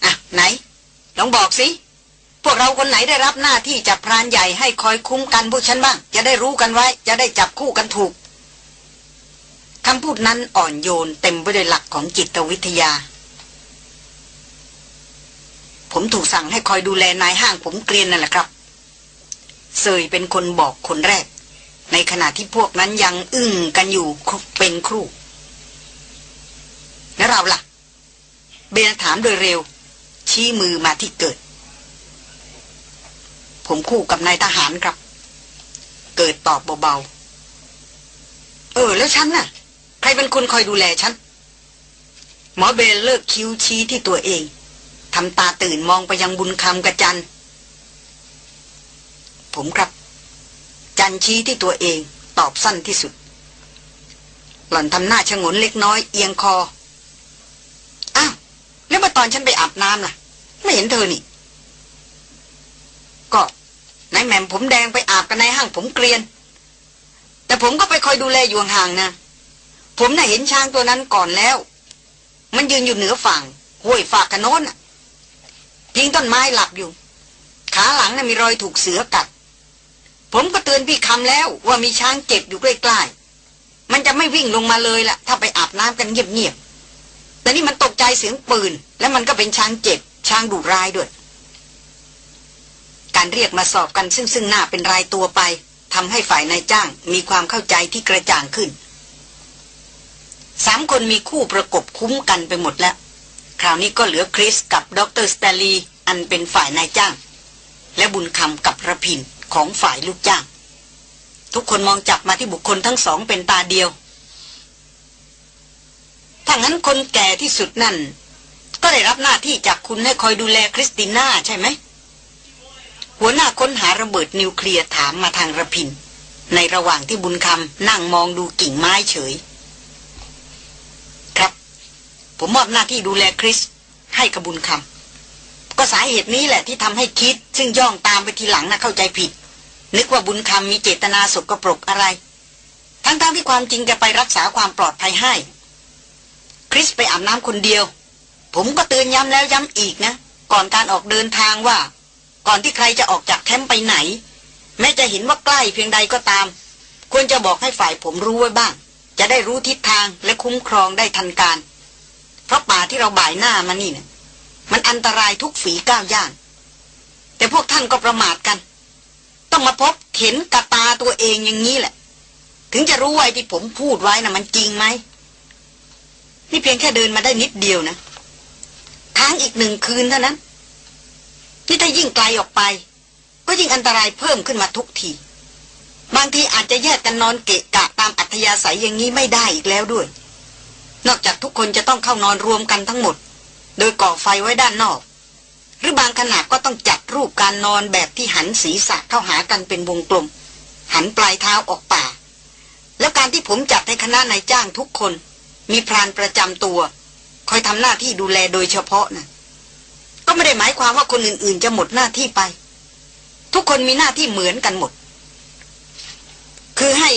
อะ ไหน ลองบอกสิ พวกเราคนไหนได้รับหน้าที่จับพรานใหญ่ให้คอยคุ้มกันพวกฉันบ้าง จะได้รู้กันไว้ จะได้จับคู่กันถูกคำพูดนั้นอ่อนโยนเต็มไปด้วยหลักของจิตวิทยา ผมถูกสั่งให้คอยดูแลนายห้างผมเกรียนนั่นแหละครับ เซยเป็นคนบอกคนแรก ในขณะที่พวกนั้นยังอึ้งกันอยู่เป็นครู่แล้วเราล่ะ เบนถามโดยเร็ว ชี้มือมาที่เกิด ผมคู่กับนายทหารครับ เกิดตอบเบาๆ เออ แล้วฉันน่ะ ใครเป็นคนคอยดูแลฉัน หมอเบลเลิกคิ้วชี้ที่ตัวเองทำตาตื่นมองไปยังบุญคำกระจัน ผมครับ จันชี้ที่ตัวเองตอบสั้นที่สุด หล่อนทำหน้าชงนเล็กน้อยเอียงคอ อ้าว แล้วเมื่อตอนฉันไปอาบน้ำล่ะ ไม่เห็นเธอนี่ ก็นายแหม่มผมแดงไปอาบกันในห้างผมเกลียน แต่ผมก็ไปคอยดูแลอยู่ห่างๆนะ ผมน่ะเห็นช้างตัวนั้นก่อนแล้ว มันยืนอยู่เหนือฝั่งห้วยฝากกันโน้นพิงต้นไม้หลับอยู่ ขาหลังน่ะมีรอยถูกเสือกัด ผมก็เตือนพี่คำแล้วว่ามีช้างเจ็บอยู่ใกล้ๆ มันจะไม่วิ่งลงมาเลยละ่ะ ถ้าไปอาบน้ำกันเงียบๆ แต่นี่มันตกใจเสียงปืน และมันก็เป็นช้างเจ็บ ช้างดุร้ายด้วย การเรียกมาสอบกันซึ่งซึ่งหน้าเป็นรายตัวไปทำให้ฝ่ายนายจ้างมีความเข้าใจที่กระจ่างขึ้น สามคนมีคู่ประกบคุ้มกันไปหมดแล้ว คราวนี้ก็เหลือคริสกับดรสเตลลีอันเป็นฝ่ายนายจ้าง และบุญคำกับระพิน ของฝ่ายลูกจ้าง ทุกคนมองจับมาที่บุคคลทั้งสองเป็นตาเดียว ถ้างั้นคนแก่ที่สุดนั่น ก็ได้รับหน้าที่จากคุณให้คอยดูแลคริสติน่าใช่ไหม หัวหน้าค้นหาระเบิดนิวเคลียร์ถามมาทางรพินทร์ ในระหว่างที่บุญคำนั่งมองดูกิ่งไม้เฉย ครับ ผมมอบหน้าที่ดูแลคริสให้กับบุญคำก็ก็สาเหตุนี้แหละที่ทำให้คีธ ซึ่งย่องตามไปทีหลังนะเข้าใจผิด นึกว่าบุญคำมีเจตนาสกปรกอะไร ทั้งๆทที่ความจริงจะไปรักษาความปลอดภัยให้ คริสไปอาบน้ำคนเดียว ผมก็เตือนย้ำแล้วย้ำอีกนะ ก่อนการออกเดินทางว่า ก่อนที่ใครจะออกจากแคมป์ไปไหน แม้จะเห็นว่าใกล้เพียงใดก็ตาม ควรจะบอกให้ฝ่ายผมรู้ไว้บ้าง จะได้รู้ทิศทางและคุ้มครองได้ทันการ เพราะป่าที่เราบ่ายหน้ามานี่เนะมันอันตรายทุกฝีก้าวย่าง แต่พวกท่านก็ประมาทกัน ต้องมาพบเห็นกับตาตัวเองอย่างนี้แหละ ถึงจะรู้ไว้ที่ผมพูดไว้นะ่ะมันจริงไหม นี่เพียงแค่เดินมาได้นิดเดียวนะค้างอีกหนึ่งคืนเท่านั้น นี่ถ้ายิ่งไกลออกไป ก็ยิ่งอันตรายเพิ่มขึ้นมาทุกที บางทีอาจจะแยกกันนอนเกะกะตามอัธยาศัยอย่างนี้ไม่ได้อีกแล้วด้วย นอกจากทุกคนจะต้องเข้านอนรวมกันทั้งหมด โดยก่อไฟไว้ด้านนอก หรือบางขณะก็ต้องจัดรูปการนอนแบบที่หันศีรษะเข้าหากันเป็นวงกลม หันปลายเท้าออกป่า แล้วการที่ผมจัดให้คณะนายจ้างทุกคน มีพรานประจำตัว คอยทำหน้าที่ดูแลโดยเฉพาะนะก็ไม่ได้หมายความว่าคนอื่นๆ จะหมดหน้าที่ไป ทุกคนมีหน้าที่เหมือนกันหมด คือให้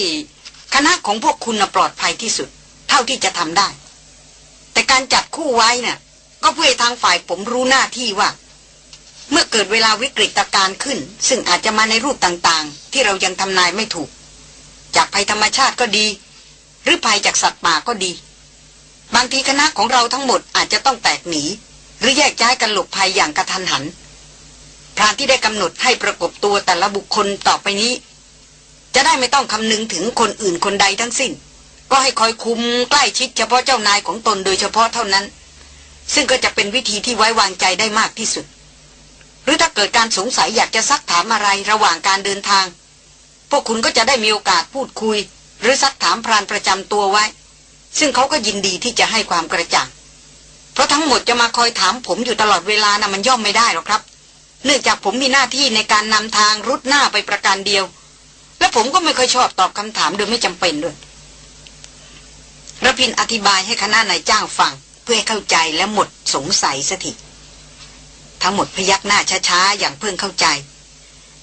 คณะของพวกคุณปลอดภัยที่สุด เท่าที่จะทำได้ แต่การจัดคู่ไว้นะ่ะก็เพื่อทางฝ่ายผมรู้หน้าที่ว่า เมื่อเกิดเวลาวิกฤตการณ์ขึ้น ซึ่งอาจจะมาในรูปต่างๆ ที่เรายังทำนายไม่ถูก จากภัยธรรมชาติก็ดี หรือภัยจากสัตว์ป่าก็ดี บางทีคณะของเราทั้งหมดอาจจะต้องแตกหนี หรือแยกย้ายกันหลบภัยอย่างกระทันหันพรานที่ได้กำหนดให้ประกบตัวแต่ละบุคคลต่อไปนี้ จะได้ไม่ต้องคำนึงถึงคนอื่นคนใดทั้งสิ้น ก็ให้คอยคุมใกล้ชิดเฉพาะเจ้านายของตนโดยเฉพาะเท่านั้น ซึ่งก็จะเป็นวิธีที่ไว้วางใจได้มากที่สุด หรือถ้าเกิดการสงสัยอยากจะซักถามอะไรระหว่างการเดินทาง พวกคุณก็จะได้มีโอกาสพูดคุย หรือซักถามพรานประจำตัวไว้ ซึ่งเขาก็ยินดีที่จะให้ความกระจ่างเพราะทั้งหมดจะมาคอยถามผมอยู่ตลอดเวลานะ่ะมันย่อมไม่ได้หรอกครับ เนื่องจากผมมีหน้าที่ในการนำทางรุดหน้าไปประการเดียว และผมก็ไม่เคยชอบตอบคำถามโดยไม่จำเป็นด้วยระพินอธิบายให้คณะนายจ้างฟังเพื่อให้เข้าใจและหมดสงสัยสถิ ทั้งหมดพยักหน้าช้าๆ อย่างเพิ่งเข้าใจ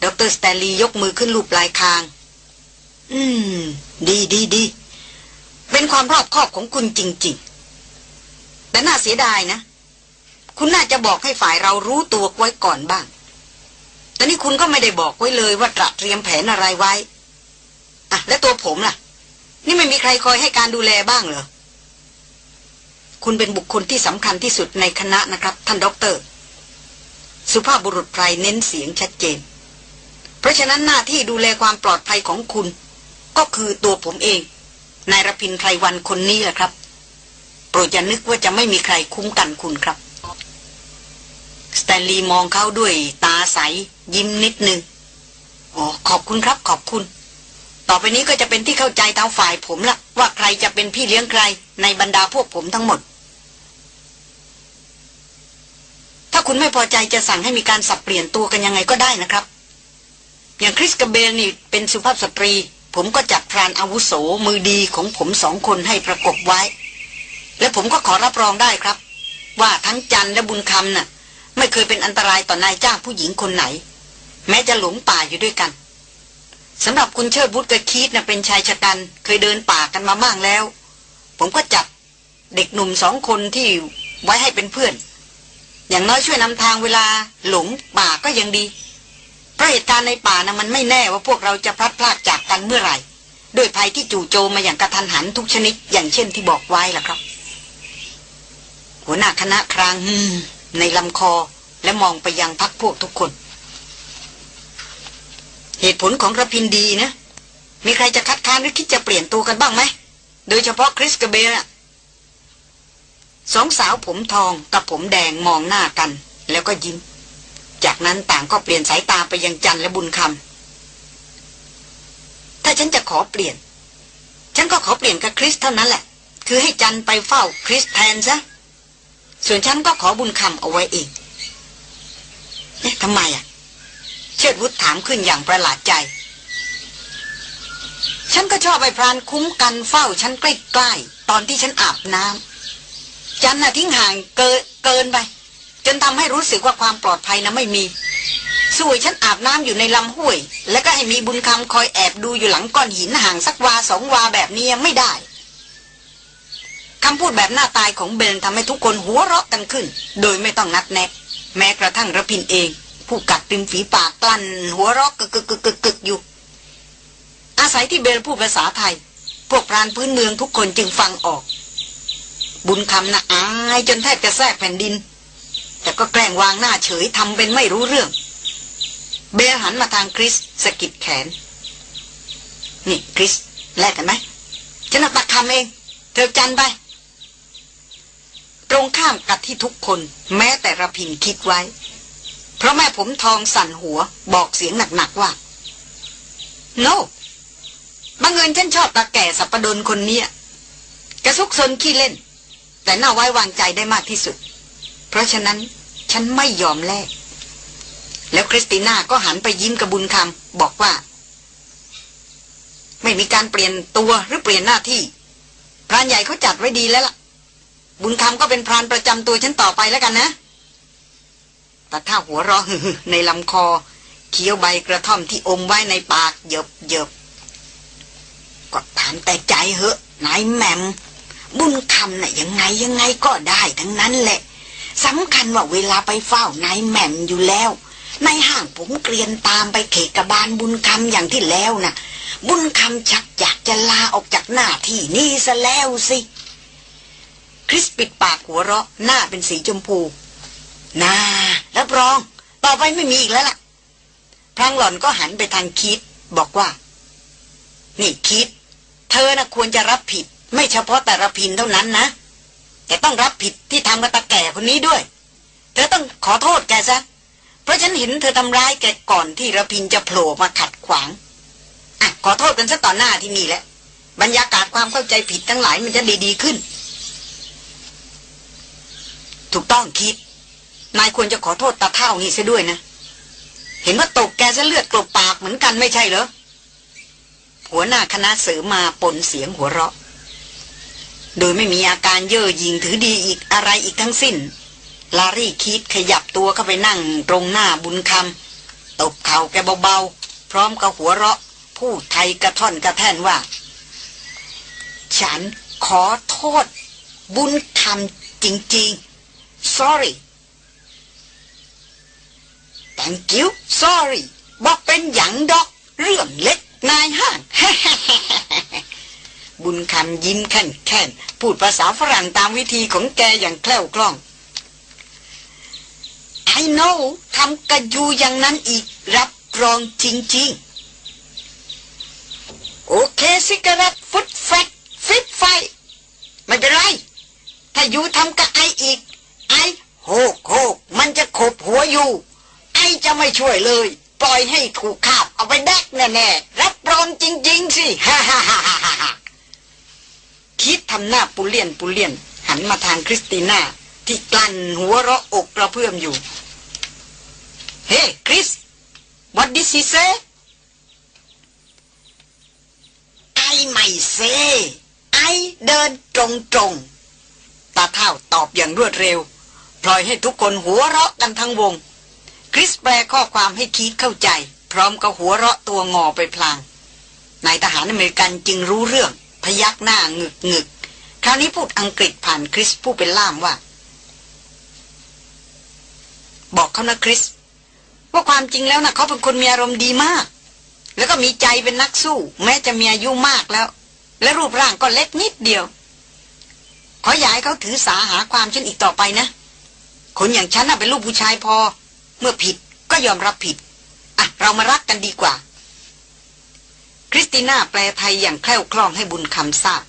ดรสแตนลีย์ยกมือขึ้นลูบปลายคาง อืม ดีดีดีเป็นความรอบคอบของคุณจริง ๆ แต่น่าเสียดายนะ คุณน่าจะบอกให้ฝ่ายเรารู้ตัวไว้ก่อนบ้าง แต่นี่คุณก็ไม่ได้บอกไว้เลยว่าตระเตรียมแผนอะไรไว้อะแล้วตัวผมล่ะ นี่ไม่มีใครคอยให้การดูแลบ้างเหรอ คุณเป็นบุคคลที่สำคัญที่สุดในคณะนะครับ ท่านด็อกเตอร์ สุภาพบุรุษไพรเน้นเสียงชัดเจน เพราะฉะนั้นหน้าที่ดูแลความปลอดภัยของคุณ ก็คือตัวผมเอง นายรพินไพรวันคนนี้แหละครับ โปรดอย่านึกว่าจะไม่มีใครคุ้มกันคุณครับ สแตนลีย์มองเขาด้วยตาใส ยิ้มนิดนึงอ๋อขอบคุณครับ ขอบคุณ ต่อไปนี้ก็จะเป็นที่เข้าใจทางฝ่ายผมละว่าใครจะเป็นพี่เลี้ยงใครในบรรดาพวกผมทั้งหมด ถ้าคุณไม่พอใจจะสั่งให้มีการสับเปลี่ยนตัวกันยังไงก็ได้นะครับ อย่างคริสกับเบลนี่เป็นสุภาพสตรี ผมก็จัดพรานอาวุโสมือดีของผมสองคนให้ประกบไว้ และผมก็ขอรับรองได้ครับ ว่าทั้งจันและบุญคำน่ะ ไม่เคยเป็นอันตรายต่อนายจ้างผู้หญิงคนไหน แม้จะหลงป่าอยู่ด้วยกันสำหรับคุณเชิดบุตรกับคีตนะ่ะเป็นชายชะกัน เคยเดินป่ากันมาบ้างแล้ว ผมก็จับเด็กหนุ่มสองคนที่ไว้ให้เป็นเพื่อน อย่างน้อยช่วยนำทางเวลาหลงป่าก็ยังดี เพราะเหตุการณ์ในป่านะมันไม่แน่ว่าพวกเราจะพลัดพรากจากกันเมื่อไหร่ ด้วยภัยที่จู่โจมมาอย่างกระทันหันทุกชนิด อย่างเช่นที่บอกไว้ล่ะครับ หัวหน้าคณะครางในลำคอและมองไปยังพักพวกทุกคน เหตุผลของระพินดีนะ มีใครจะคัดค้านหรือคิดจะเปลี่ยนตัวกันบ้างไหม โดยเฉพาะคริสกับเบลอะ สองสาวผมทองกับผมแดงมองหน้ากัน แล้วก็ยิ้ม จากนั้นต่างก็เปลี่ยนสายตาไปยังจันและบุญคำถ้าฉันจะขอเปลี่ยน ฉันก็ขอเปลี่ยนกับคริสเท่านั้นแหละ คือให้จันไปเฝ้าคริสแทนซะส่วนฉันก็ขอบุญคำเอาไว้เองเอ๊ะทำไมอะ เชิดวุฒถามขึ้นอย่างประหลาดใจ ฉันก็ชอบไอ้พรานคุ้มกันเฝ้าฉันใกล้ๆตอนที่ฉันอาบน้ำ จันน่ะทิ้งห่างเกินเกินไป จนทำให้รู้สึกว่าความปลอดภัยนะไม่มีสวยฉันอาบน้ำอยู่ในลำห้วย แล้วก็ให้มีบุญคำคอยแอบดูอยู่หลังก้อนหินห่างสักวาสองวาแบบนี้ไม่ได้คำพูดแบบหน้าตายของเบนทำให้ทุกคนหัวเราะกันขึ้น โดยไม่ต้องนัดแนะแม้กระทั่งระพินเอง ผู้กัดริมฝีปากกลั้นหัวเราะกึกกึกกึกกึกกึกอยู่ อาศัยที่เบลพูดภาษาไทย พวกพรานพื้นเมืองทุกคนจึงฟังออก บุญคำนะอายจนแทบจะแทรกแผ่นดิน แต่ก็แกล้งวางหน้าเฉยทำเป็นไม่รู้เรื่อง เบลหันมาทางคริสสกิดแขน นี่คริสแลกกันไหมฉันเอาตักคำเอง เธอจันไป ตรงข้ามกับที่ทุกคน แม้แต่ระพินคิดไว้ เพราะแม่ผมทองสั่นหัวบอกเสียงหนักๆว่า no บังเอิญฉันชอบตาแก่สัปปดนคนเนี้ยกระซุกซนขี้เล่น แต่น่าไว้วางใจได้มากที่สุด เพราะฉะนั้นฉันไม่ยอมแลกแล้วคริสติน่าก็หันไปยิ้มกับบุญคำบอกว่า ไม่มีการเปลี่ยนตัวหรือเปลี่ยนหน้าที่ พรานใหญ่เขาจัดไว้ดีแล้วล่ะ บุญคำก็เป็นพรานประจำตัวฉันต่อไปแล้วกันนะแต่ถ้าหัวเรอในลำคอ เคี้ยวใบกระท่อมที่อมไว้ในปากเยบเยบก็ถามแต่ใจเหอะนายแหมม บุญคำน่ะยังไงยังไงก็ได้ทั้งนั้นแหละสำคัญว่าเวลาไปเฝ้านายแหม่มอยู่แล้ว ในห้างผมเกลียนตามไปเขกบาลบุญคำอย่างที่แล้วนะ่ะ บุญคำชักอยากจะลาออกจากหน้าที่นี่ซะแล้วสิ คริสปิดปากหัวเราะหน้าเป็นสีชมพูน่ารับรอง ต่อไปไม่มีอีกแล้วล่ะ พรางหล่อนก็หันไปทางคิดบอกว่า นี่คิด เธอนะ่ะควรจะรับผิด ไม่เฉพาะแต่ระพินเท่านั้นนะ แต่ต้องรับผิดที่ทำกับตาแก่คนนี้ด้วย เธอต้องขอโทษแกซะ เพราะฉันเห็นเธอทำร้ายแกก่อนที่ระพินจะโผล่มาขัดขวาง อะ ขอโทษกันซะต่อหน้าที่นี่แหละ บรรยากาศความเข้าใจผิดทั้งหลายมันจะดีๆขึ้น ถูกต้องคิด นายควรจะขอโทษตาเท่านี่ซะด้วยนะ เห็นว่าตกแกซะเลือดกลบปากเหมือนกันไม่ใช่เหรอ หัวหน้าคณะเสือมาปนเสียงหัวเราะ โดยไม่มีอาการเย่อหยิ่งถือดีอีกอะไรอีกทั้งสิ้น ลารี่คิดขยับตัวเข้าไปนั่งตรงหน้าบุญคำตบเข่าแกเบาๆ พร้อมกับหัวเราะ พูดไทยกระท่อนกระแท่นว่า ฉันขอโทษ บุญคำจริงๆ sorry thank you sorry บอกเป็นหยังดอก เรื่องเล็กนายห้าง บุญคำยิ้มแค่นแค่นพูดภาษาฝรั่งตามวิธีของแกอย่างแคล่วคล่อง I know ทำกระยูอย่างนั้นอีกรับรองจริงๆ โอเคสิกระตฟุตแฟตฟิตไฟ ไม่เป็นไร ถ้ายูทำกับไออีก ไอโหกโหกมันจะขบหัวอยู่ ไอจะไม่ช่วยเลย ปล่อยให้ถูกขาบเอาไปแดกแน่ๆ รับรองจริง ๆ สิฮ่าฮ่าฮ่าฮ่า คิดทำหน้าปุเลียนปุเลียน หันมาทางคริสติน่า ที่กลั้นหัวเราะอกกระเพื่อมอยู่ เฮ้คริส what did he say ไอไม่เซไอเดินตรงตรงๆตาเท่าตอบอย่างรวดเร็วปล่อยให้ทุกคนหัวเราะกันทั้งวง คริสแปลข้อความให้คิดเข้าใจ พร้อมกับหัวเราะตัวงอไปพลางนายทหารอเมริกันจึงรู้เรื่อง พยักหน้างึกงึกคราวนี้พูดอังกฤษผ่านคริสผู้เป็นล่ามว่า บอกเขานะคริส ว่าความจริงแล้วนะเขาเป็นคนมีอารมณ์ดีมาก แล้วก็มีใจเป็นนักสู้ แม้จะมีอายุมากแล้ว และรูปร่างก็เล็กนิดเดียว ขออย่าให้เขาถือสาหาความฉันอีกต่อไปนะ คนอย่างฉันน่ะเป็นลูกผู้ชายพอ เมื่อผิดก็ยอมรับผิด อะ เรามารักกันดีกว่า คริสติน่าแปลไทยอย่างแคล่วคล่องให้บุญคำทราบ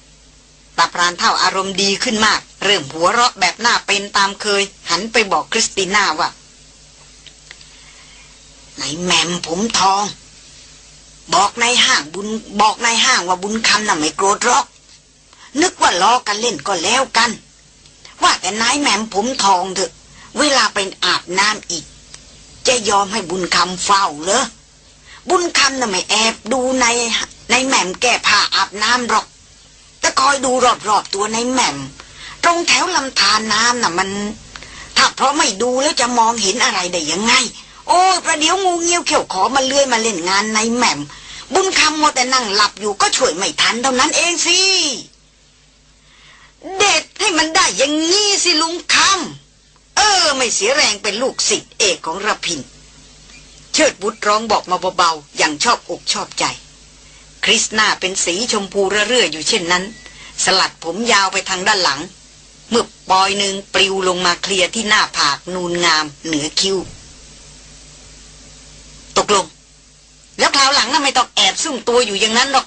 ตาพรานเท่าอารมณ์ดีขึ้นมาก เริ่มหัวเราะแบบหน้าเป็นตามเคย หันไปบอกคริสติน่าว่าไหนแมมผมทอง บอกในห้างบุญบอกในห้างว่าบุญคำน่ะไม่โกรธหรอก นึกว่าล้อกันเล่นก็แล้วกัน ว่าแต่นายแมมผมทองเถอะ เวลาเป็นอาบน้ำอีก จะยอมให้บุญคำเฝ้าเหรอ บุญคำน่ะไม่แอบดูในในแหม่มแก้ผ้าอาบน้ำหรอก แต่คอยดูรอบๆตัวในแหม่ม ตรงแถวลำธารน้ำน่ะมัน ถ้าเพราะไม่ดูแล้วจะมองเห็นอะไรได้ยังไง โอ้ประเดี๋ยวงูเงี้ยวเขียวขอมาเลื่อยมาเล่นงานในแหม่ม บุญคำมัวแต่นั่งหลับอยู่ก็ช่วยไม่ทันเท่านั้นเองสิ เด็ดให้มันได้อย่างงี้สิลุงคำเออ ไม่เสียแรงเป็นลูกศิษย์เอกของระพิน เชิดบุตรร้องบอกมาเบาๆ อย่างชอบอกชอบใจ คริสหน้าเป็นสีชมพูระเรื่ออยู่เช่นนั้น สลัดผมยาวไปทางด้านหลัง เมื่อปอยหนึ่งปลิวลงมาเคลียร์ที่หน้าผากนูนงามเหนือคิ้ว ตกลง แล้วคราวหลังน่ะไม่ต้องแอบซุ่มตัวอยู่อย่างนั้นหรอก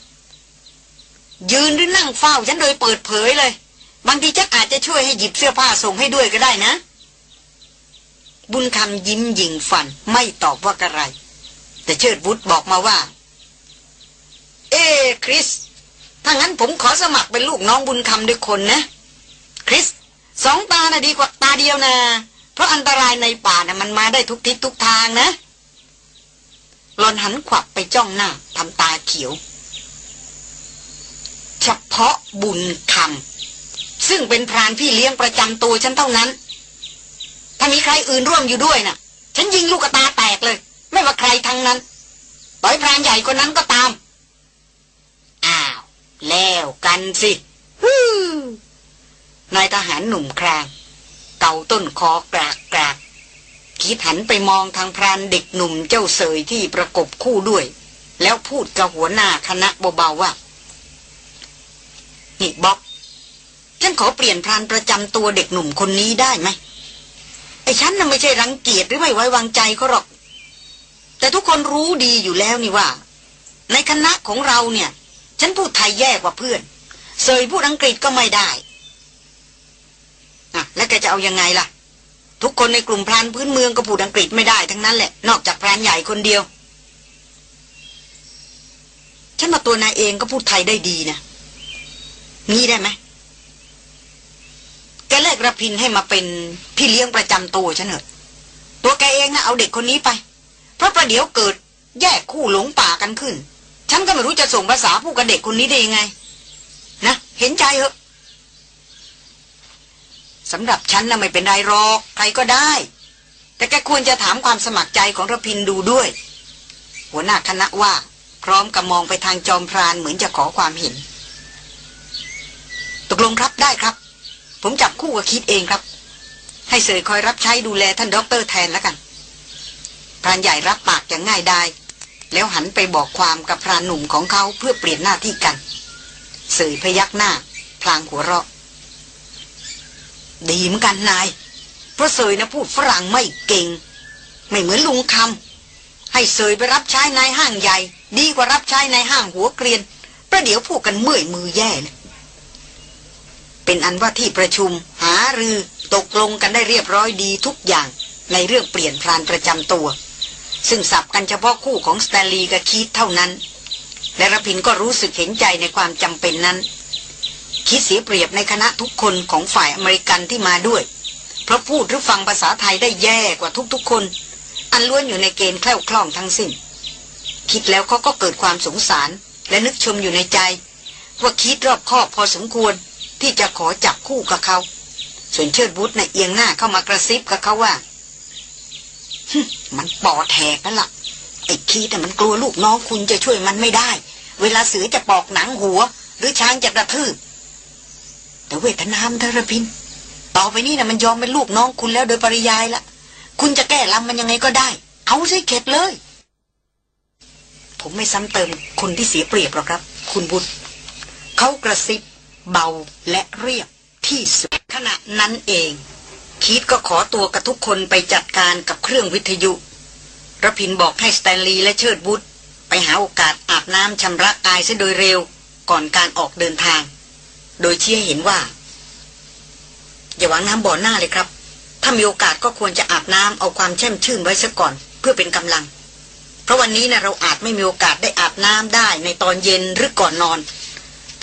ยืนหรือนั่งเฝ้าฉันโดยเปิดเผยเลย บางทีจักอาจจะช่วยให้หยิบเสื้อผ้าส่งให้ด้วยก็ได้นะ บุญคำยิ้มยิงฟันไม่ตอบว่ากระไร แต่เชิดบุตรบอกมาว่า เอ้คริส ถ้างั้นผมขอสมัครเป็นลูกน้องบุญคำด้วยคนนะ คริสสองตาน่ะดีกว่าตาเดียวนะ เพราะอันตรายในป่าน่ะมันมาได้ทุกทิศทุกทางนะหลอนหันขวับไปจ้องหน้าทำตาเขียว เฉพาะบุญคำซึ่งเป็นพรานพี่เลี้ยงประจำตัวฉันเท่านั้น ถ้ามีใครอื่นร่วมอยู่ด้วยน่ะ ฉันยิงลูกตาแตกเลย ไม่ว่าใครทั้งนั้น ต่อยพรานใหญ่คนนั้นก็ตาม อ้าว แล้วกันสิฮู้นายทหารหนุ่มคราง เกาต้นคอกรากกรากคิดหันไปมองทางพรานเด็กหนุ่มเจ้าเสยที่ประกบคู่ด้วย แล้วพูดกับหัวหน้าคณะเบาๆว่า นี่บ๊อบฉันขอเปลี่ยนพรานประจำตัวเด็กหนุ่มคนนี้ได้ไหม ไอ้ฉันน่ะไม่ใช่รังเกียจหรือไม่ไว้วางใจเขาหรอก แต่ทุกคนรู้ดีอยู่แล้วนี่ว่า ในคณะของเราเนี่ย ฉันพูดไทยแย่กว่าเพื่อนเสยพูดอังกฤษก็ไม่ได้อะแล้วแกจะเอายังไงล่ะ ทุกคนในกลุ่มพรานพื้นเมืองก็พูดอังกฤษไม่ได้ทั้งนั้นแหละ นอกจากพรานใหญ่คนเดียว ฉันมาตัวนายเองก็พูดไทยได้ดีนะงี้ได้ไหม แกแลกระพินให้มาเป็นพี่เลี้ยงประจำตัวฉันเถอะตัวแกเองนะเอาเด็กคนนี้ไป เพราะประเดี๋ยวเกิดแยกคู่หลงป่ากันขึ้น ฉันก็ไม่รู้จะส่งภาษาพูดกับเด็กคนนี้ได้ยังไง นะ เห็นใจเหอะสำหรับฉันน่ะไม่เป็นไรหรอกใครก็ได้ แต่แกควรจะถามความสมัครใจของระพินดูด้วย หัวหน้าคณะว่า พร้อมกับมองไปทางจอมพรานเหมือนจะขอความเห็น ตกลงครับได้ครับ ผมจับคู่กับคิดเองครับ ให้เสยคอยรับใช้ดูแลท่านด็อกเตอร์แทนแล้วกันพรานใหญ่รับปากอย่างง่ายดายแล้วหันไปบอกความกับพรานหนุ่มของเขาเพื่อเปลี่ยนหน้าที่กัน เสยพยักหน้า พลางหัวเราะ ดีเหมือนกันนาย เพราะเสยนะพูดฝรั่งไม่เก่ง ไม่เหมือนลุงคำให้เสยไปรับใช้นายห้างใหญ่ ดีกว่ารับใช้นายห้างหัวเกรียนประเดี๋ยวพูดกันเมื่อยมือแย่เลย เป็นอันว่าที่ประชุม หารือตกลงกันได้เรียบร้อยดีทุกอย่างในเรื่องเปลี่ยนพรานประจำตัว ซึ่งสับกันเฉพาะคู่ของสแตลีกับคีตเท่านั้น และรพินก็รู้สึกเห็นใจในความจำเป็นนั้น คิดเสียเปรียบในคณะทุกคนของฝ่ายอเมริกันที่มาด้วย เพราะพูดหรือฟังภาษาไทยได้แย่กว่าทุกๆคน อันล้วนอยู่ในเกณฑ์แคล่วคล่องทั้งสิ้น คิดแล้วเขาก็เกิดความสงสารและนึกชมอยู่ในใจ ว่าคิดรอบคอบพอสมควร ที่จะขอจับคู่กับเขา ส่วนเชิดบุตรในเอียงหน้าเข้ามากระซิบกับเขาว่ามันปอดแหกนั่นละ่ะไอ้คีแต่มันกลัวลูกน้องคุณจะช่วยมันไม่ได้ เวลาเสือจะปอกหนังหัว หรือช้างจะกระทืบแต่เวทนามเธอระพิน ต่อไปนี้นะมันยอมเป็นลูกน้องคุณแล้วโดยปริยายละคุณจะแก้ลำมันยังไงก็ได้ เอาสิเข็ดเลย ผมไม่ซ้ำเติมคนที่เสียเปรียบหรอกครับ คุณบุตรเขากระซิบ เบาและเรียบที่สุดขณะนั้นเอง คีตก็ขอตัวกับทุกคนไปจัดการกับเครื่องวิทยุระพินบอกให้สแตนลีย์และเชิดบุตรไปหาโอกาสอาบน้ำชำระกายซะโดยเร็วก่อนการออกเดินทาง โดยเชี้ให้เห็นว่า อย่าหวังน้ำบ่อหน้าเลยครับ ถ้ามีโอกาสก็ควรจะอาบน้ำเอาความแช่มชื่นไว้ซะก่อน เพื่อเป็นกำลัง เพราะวันนี้นะเราอาจไม่มีโอกาสได้อาบน้ำได้ในตอนเย็นหรือก่อนนอน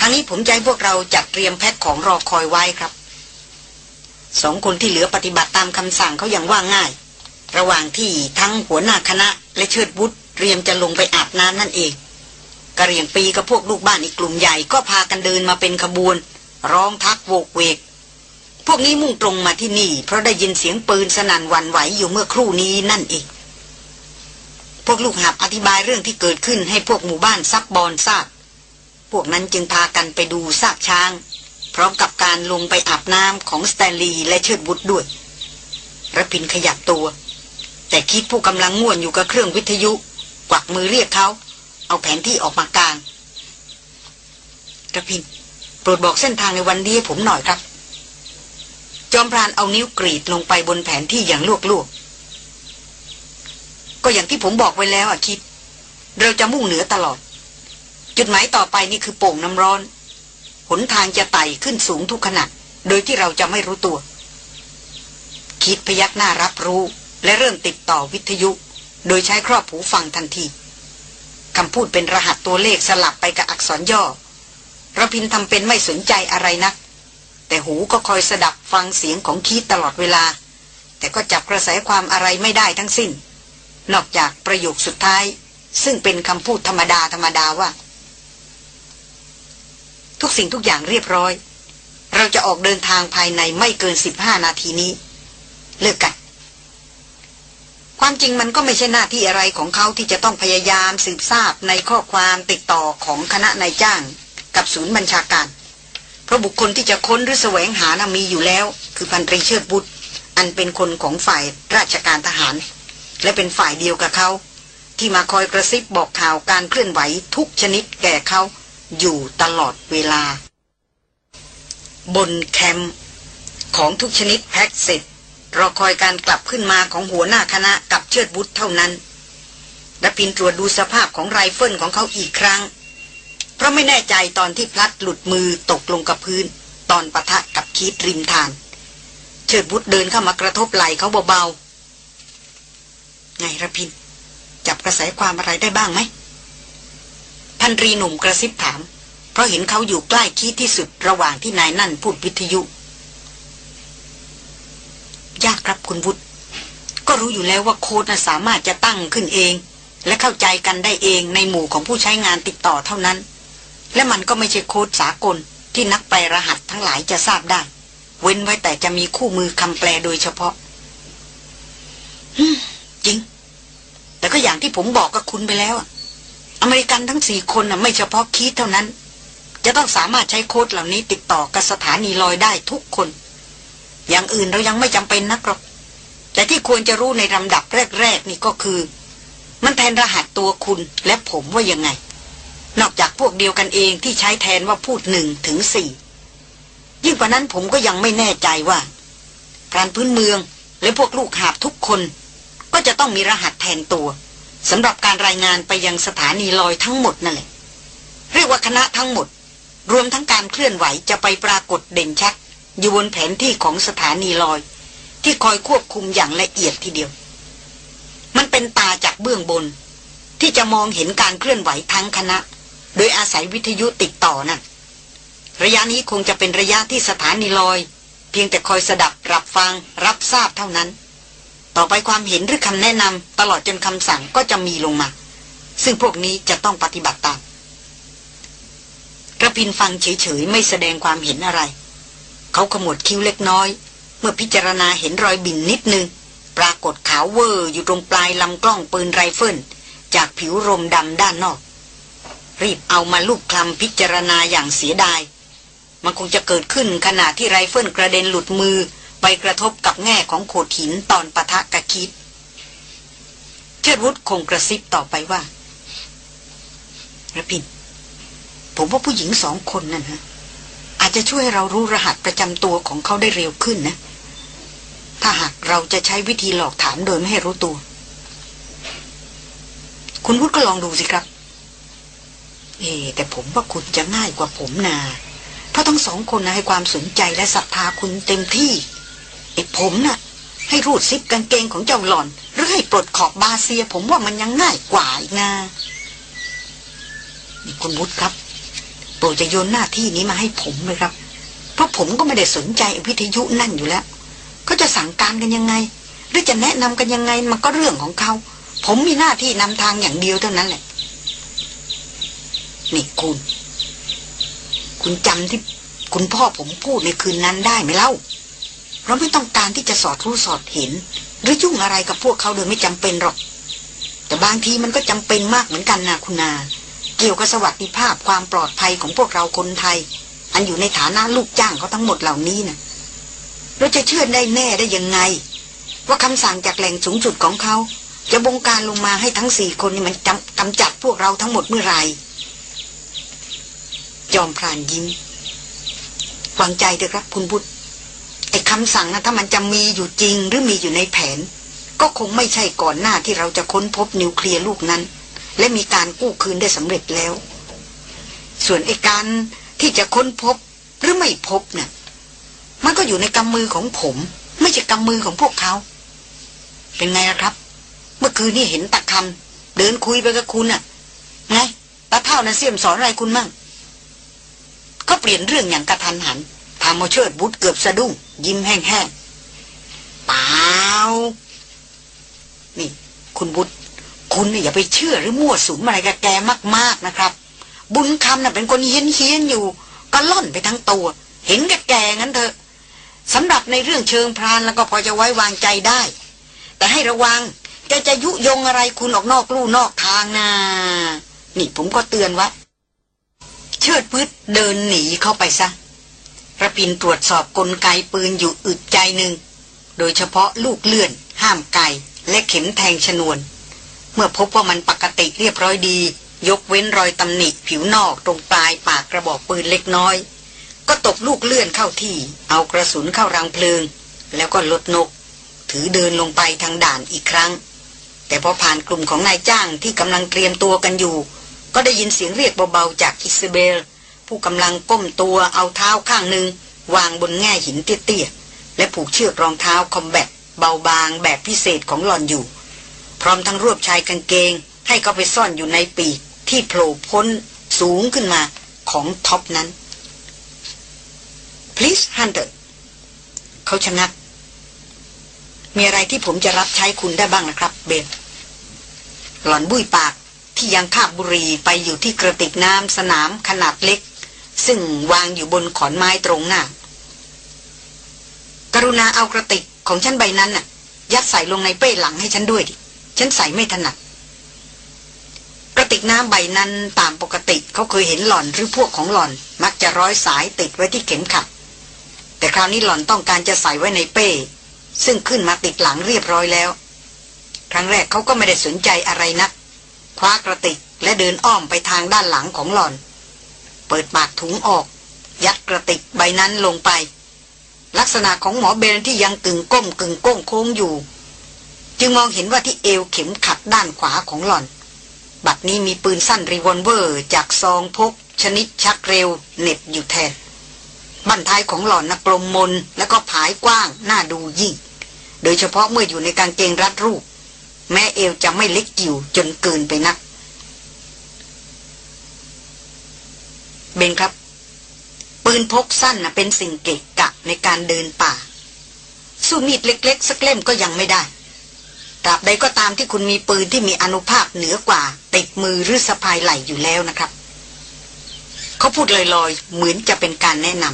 างนี้ผมจะให้พวกเราจัดเตรียมแพ็คของรอคอยไว้ครับ สองคนที่เหลือปฏิบัติตามคำสั่งเขาอย่างว่าง่าย ระหว่างที่ทั้งหัวหน้าคณะและเชิดวุธเตรียมจะลงไปอาบน้ำนั่นเองกะเหรี่ยงปีกับพวกลูกบ้านอีกกลุ่มใหญ่ก็พากันเดินมาเป็นขบวน ร้องทักโวกเวก พวกนี้มุ่งตรงมาที่นี่ เพราะได้ยินเสียงปืนสนั่นหวั่นไหวอยู่เมื่อครู่นี้นั่นเองพวกลูกหาบอธิบายเรื่องที่เกิดขึ้นให้พวกหมู่บ้านซับบอลทราบ พวกนั้นจึงพากันไปดูซากช้าง พร้อมกับการลงไปอาบน้ำของสแตนลีย์และเชิดวุธด้วยระพินขยับตัว แต่คิดผู้กำลังง่วนอยู่กับเครื่องวิทยุ กวักมือเรียกเขา เอาแผนที่ออกมากลางระพิน โปรดบอกเส้นทางในวันนี้ให้ผมหน่อยครับ จอมพรานเอานิ้วกรีดลงไปบนแผนที่อย่างลวกๆ ก็อย่างที่ผมบอกไว้แล้วอะคิด เราจะมุ่งเหนือตลอด จุดหมายต่อไปนี่คือโป่งน้ำร้อน หนทางจะไต่ขึ้นสูงทุกขณะโดยที่เราจะไม่รู้ตัว คิดพยักหน้ารับรู้ และเริ่มติดต่อวิทยุ โดยใช้ครอบหูฟังทันทีคำพูดเป็นรหัสตัวเลขสลับไปกับอักษรย่อระพินทำเป็นไม่สนใจอะไรนัก แต่หูก็คอยสดับฟังเสียงของคีตตลอดเวลา แต่ก็จับกระแสความอะไรไม่ได้ทั้งสิ้น นอกจากประโยคสุดท้าย ซึ่งเป็นคำพูดธรรมดาธรรมดาว่า ทุกสิ่งทุกอย่างเรียบร้อย เราจะออกเดินทางภายในไม่เกินสิบห้านาทีนี้ เลิกกัน ความจริงมันก็ไม่ใช่หน้าที่อะไรของเขาที่จะต้องพยายามสืบทราบในข้อความติดต่อของคณะนายจ้าง กับศูนย์บัญชาการ เพราะบุคคลที่จะค้นหรือแสวงหานะมีอยู่แล้ว คือพันตรีเชิดบุตร อันเป็นคนของฝ่ายราชการทหาร และเป็นฝ่ายเดียวกับเขาที่มาคอยกระซิบบอกข่าวการเคลื่อนไหวทุกชนิดแก่เขา อยู่ตลอดเวลา บนแคมป์ของทุกชนิดแพ็กเสร็จรอคอยการกลับขึ้นมาของหัวหน้าคณะกับเชิดวุธเท่านั้นรพินทร์ตรวจดูสภาพของไรเฟิลของเขาอีกครั้ง เพราะไม่แน่ใจตอนที่พลัดหลุดมือตกลงกับพื้น ตอนปะทะกับคีธริมธาร เชิดวุธเดินเข้ามากระทบไหล่เขาเบาๆ ไงระพิน จับกระแสความอะไรได้บ้างไหม พันรีหนุ่มกระซิบถาม เพราะเห็นเขาอยู่ใกล้คีที่สุดระหว่างที่นายนั่นพูดวิทยุ ยากครับคุณวุฒิก็รู้อยู่แล้วว่าโค้ดสามารถจะตั้งขึ้นเอง และเข้าใจกันได้เองในหมู่ของผู้ใช้งานติดต่อเท่านั้น และมันก็ไม่ใช่โค้ดสากลที่นักแปลรหัสทั้งหลายจะทราบได้ เว้นไว้แต่จะมีคู่มือคำแปลโดยเฉพาะจริง แต่ก็อย่างที่ผมบอกกับคุณไปแล้ว อเมริกันทั้งสี่คนไม่เฉพาะคีเท่านั้น จะต้องสามารถใช้โค้ดเหล่านี้ติดต่อกับสถานีลอยได้ทุกคน อย่างอื่นเรายังไม่จำเป็นนักหรอกแต่ที่ควรจะรู้ในลำดับแรก ๆ นี่ก็คือ มันแทนรหัสตัวคุณและผมว่ายังไง นอกจากพวกเดียวกันเองที่ใช้แทนว่าพูดหนึ่งถึงสี่ยิ่งกว่านั้นผมก็ยังไม่แน่ใจว่าการพื้นเมืองและพวกลูกหาบทุกคน ก็จะต้องมีรหัสแทนตัว สำหรับการรายงานไปยังสถานีลอยทั้งหมดนั่นแหละเรียกว่าคณะทั้งหมด รวมทั้งการเคลื่อนไหวจะไปปรากฏเด่นชัด อยู่บนแผนที่ของสถานีลอย ที่คอยควบคุมอย่างละเอียดทีเดียว มันเป็นตาจากเบื้องบน ที่จะมองเห็นการเคลื่อนไหวทั้งคณะ โดยอาศัยวิทยุติดต่อนะ่ะระยะนี้คงจะเป็นระยะที่สถานีลอย เพียงแต่คอยสดับรับฟังรับทราบเท่านั้น ต่อไปความเห็นหรือคำแนะนำตลอดจนคำสั่งก็จะมีลงมา ซึ่งพวกนี้จะต้องปฏิบัติตาม ระพินฟังเฉยๆ ไม่แสดงความเห็นอะไร เขาขมวดคิ้วเล็กน้อย เมื่อพิจารณาเห็นรอยบิ่นนิดนึง ปรากฏขาวเวอร์อยู่ตรงปลายลำกล้องปืนไรเฟิลจากผิวรมดำด้านนอก รีบเอามาลูบคลำพิจารณาอย่างเสียดาย มันคงจะเกิดขึ้นขณะที่ไรเฟิลกระเด็นหลุดมือ ไปกระทบกับแง่ของโขดหินตอนปะทะกะคิด เชิดวุฒคงกระซิบต่อไปว่าระพิน ผมว่าผู้หญิงสองคนนั่นฮะอาจจะช่วยเรารู้รหัสประจำตัวของเขาได้เร็วขึ้นนะ ถ้าหากเราจะใช้วิธีหลอกถามโดยไม่ให้รู้ตัว คุณวุฒก็ลองดูสิครับ เอ แต่ผมว่าคุณจะง่ายกว่าผมนาเพราะทั้งสองคนนะให้ความสนใจและศรัทธาคุณเต็มที่ ไอ้ผมนะ่ะ ให้รูดซิปกางเกงของเจ้าหล่อน หรือให้ปลดขอบบาเซีย ผมว่ามันยังง่ายกว่าอีกนะนี่คุณวุฒิครับโปรดจะโยนหน้าที่นี้มาให้ผมเลยครับ เพราะผมก็ไม่ได้สนใจวิทยุนั่นอยู่แล้วเขาจะสั่งการกันยังไง หรือจะแนะนำกันยังไงมันก็เรื่องของเขา ผมมีหน้าที่นำทางอย่างเดียวเท่านั้นแหละนี่คุณ คุณจำที่คุณพ่อผมพูดในคืนนั้นได้ไหมเล่า เราไม่ต้องการที่จะสอดรู้สอดเห็น หรือยุ่งอะไรกับพวกเขาโดยไม่จำเป็นหรอก แต่บางทีมันก็จำเป็นมากเหมือนกันนะคุณนา เกี่ยวกับสวัสดิภาพความปลอดภัยของพวกเราคนไทย อันอยู่ในฐานะลูกจ้างเขาทั้งหมดเหล่านี้นะเราจะเชื่อได้แน่ได้ยังไง ว่าคำสั่งจากแหล่งสูงสุดของเขา จะบงการลงมาให้ทั้งสี่คนนี่มันจำกำจัดพวกเราทั้งหมดเมื่อไหร่จอมพรานยิ้มวางใจเถอะครับคุณพุทธ ไอ้คำสั่งนะถ้ามันจะมีอยู่จริงหรือมีอยู่ในแผน ก็คงไม่ใช่ก่อนหน้าที่เราจะค้นพบนิวเคลียร์ลูกนั้น และมีการกู้คืนได้สำเร็จแล้ว ส่วนไอ้การที่จะค้นพบหรือไม่พบเนะ่ะมันก็อยู่ในกำมือของผม ไม่ใช่กำมือของพวกเขา เป็นไงล่ะครับ เมื่อคืนนี่เห็นตะคำเดินคุยไปกับคุณน่ะ ไงตาเท่านั้นเสี่ยมสอนอะไรคุณมั่งก็เปลี่ยนเรื่องอย่างกระทันหัน ทำมาเชิดบุตรเกือบสะดุ้ง ยิ้มแห้งๆเปล่านี่ คุณบุตร คุณนี่อย่าไปเชื่อหรือมั่วสุมอะไรกับแกมาก ๆนะครับ บุญคำน่ะเป็นคนเฮี้ยนเฮียนอยู่ก็ล่อนไปทั้งตัว เห็นกับแกงั้นเถอะสำหรับในเรื่องเชิงพรานแล้วก็พอจะไว้วางใจได้ แต่ให้ระวังแกจะยุยงอะไรคุณออกนอกลู่นอกทางนะนี่ผมก็เตือนไว้เชิดพืชเดินหนีเข้าไปซะ ระพินตรวจสอบกลไกปืนอยู่อึดใจหนึ่ง โดยเฉพาะลูกเลื่อน ห้ามไกและเข็มแทงชนวน เมื่อพบว่ามันปกติเรียบร้อยดี ยกเว้นรอยตำหนิผิวนอกตรงปลายปากกระบอกปืนเล็กน้อย ก็ตบลูกเลื่อนเข้าที่ เอากระสุนเข้ารังเพลิง แล้วก็ลดนก ถือเดินลงไปทางด่านอีกครั้ง แต่พอผ่านกลุ่มของนายจ้างที่กำลังเตรียมตัวกันอยู่ ก็ได้ยินเสียงเรียกเบาๆจากอิสเบล ผู้กำลังก้มตัวเอาเท้าข้างหนึ่งวางบนแง่หินเตี้ยๆ และผูกเชือกรองเท้าคอมแบทเบาบางแบบพิเศษของหลอนอยู่ พร้อมทั้งรวบชายกางเกง ให้เขาไปซ่อนอยู่ในปีกที่โผล่พ้นสูงขึ้นมาของท็อปนั้น please hunter เขาชะงัก มีอะไรที่ผมจะรับใช้คุณได้บ้างนะครับ เบนหล่อนบุ้ยปากที่ยังคาบบุรีไปอยู่ที่กระติกน้ำสนามขนาดเล็ก ซึ่งวางอยู่บนขอนไม้ตรงหน้ากรุณาเอากระติกของฉันใบนั้นน่ะ ยัดใส่ลงในเป้หลังให้ฉันด้วยดิ ฉันใส่ไม่ถนัด กระติกน้ำใบนั้นตามปกติเขาเคยเห็นหล่อนหรือพวกของหล่อน มักจะร้อยสายติดไว้ที่เข็มขัด แต่คราวนี้หล่อนต้องการจะใส่ไว้ในเป้ ซึ่งขึ้นมาติดหลังเรียบร้อยแล้ว ครั้งแรกเขาก็ไม่ได้สนใจอะไรนักคว้ากระติกและเดินอ้อมไปทางด้านหลังของหล่อน ปิดปากถุงออก ยัดกระติกใบนั้นลงไป ลักษณะของหมอเบนที่ยังกึ่งก้มกึ่งโก้งโค้งอยู่ จึงมองเห็นว่าที่เอวเข็มขัดด้านขวาของหล่อน บัดนี้มีปืนสั้นรีวอลเวอร์ จากซองพก ชนิดชักเร็วเน็บอยู่แทนบั้นท้ายของหล่อนนักลมมนแล้วก็ผายกว้างน่าดูยิ่ง โดยเฉพาะเมื่ออยู่ในกางเกงรัดรูป แม้เอวจะไม่เล็กกิ่วจนเกินไปนัก เบนครับ ปืนพกสั้นนะเป็นสิ่งเกะกะในการเดินป่า สู้มีดเล็ก ๆ สักเล่มก็ยังไม่ได้ตราบใดก็ตามที่คุณมีปืนที่มีอนุภาพเหนือกว่า ติดมือหรือสะพายไหลอยู่แล้วนะครับ เขาพูดลอยๆ เหมือนจะเป็นการแนะน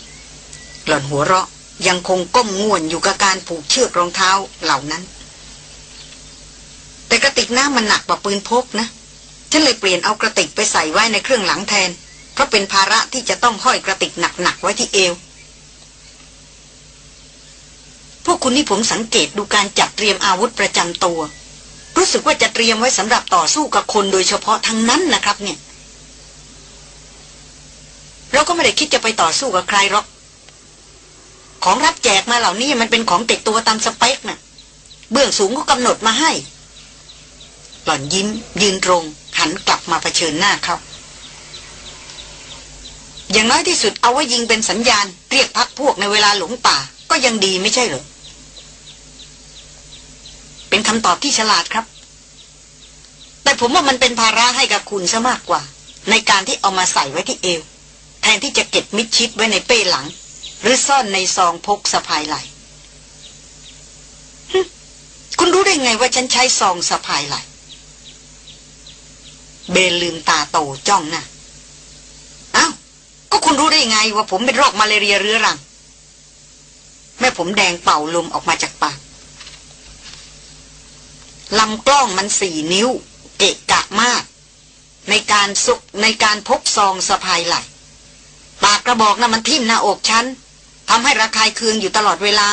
ำหล่อนหัวเราะยังคงก้มง่วนอยู่กับการผูกเชือกรองเท้าเหล่านั้น แต่กระติกน้ำมันหนักกว่าปืนพกนะฉันเลยเปลี่ยนเอากระติกไปใส่ไว้ในเครื่องหลังแทน เพราะเป็นภาระที่จะต้องห้อยกระติกหนักๆไว้ที่เอว พวกคุณนี่ผมสังเกตดูการจัดเตรียมอาวุธประจำตัว รู้สึกว่าจะเตรียมไว้สำหรับต่อสู้กับคนโดยเฉพาะทั้งนั้นนะครับเนี่ย เราก็ไม่ได้คิดจะไปต่อสู้กับใครหรอก ของรับแจกมาเหล่านี้มันเป็นของติดตัวตามสเปคนะ่ะ เบื้องสูงก็กำหนดมาให้ หล่อนยิ้ม ยืนตรงหันกลับมาเผชิญหน้าเขา อย่างน้อยที่สุดเอาไว้ยิงเป็นสัญญาณ เรียกพักพวกในเวลาหลงป่า ก็ยังดีไม่ใช่เหรอ เป็นคำตอบที่ฉลาดครับ แต่ผมว่ามันเป็นภาระให้กับคุณซะมากกว่า ในการที่เอามาใส่ไว้ที่เอว แทนที่จะเก็บมิดชิดไว้ในเป้หลัง หรือซ่อนในซองพกสะพายไหลคุณรู้ได้ไงว่าฉันใช้ซองสะพายไหลเบนลืมตาโตจ้องหนะ้าอ้าว ก็คุณรู้ได้ไงว่าผมเป็นโรคมาเลเรียเรื้อรัง แม่ผมแดงเป่าลมออกมาจากปากลำกล้องมันสี่นิ้ว เกะกะมาก ในการสุกในการพกซองสะพายไหลปากกระบอกนะ่ะมันทิ่มหน้าอกฉันทำให้ระคายเคืองอยู่ตลอดเวลา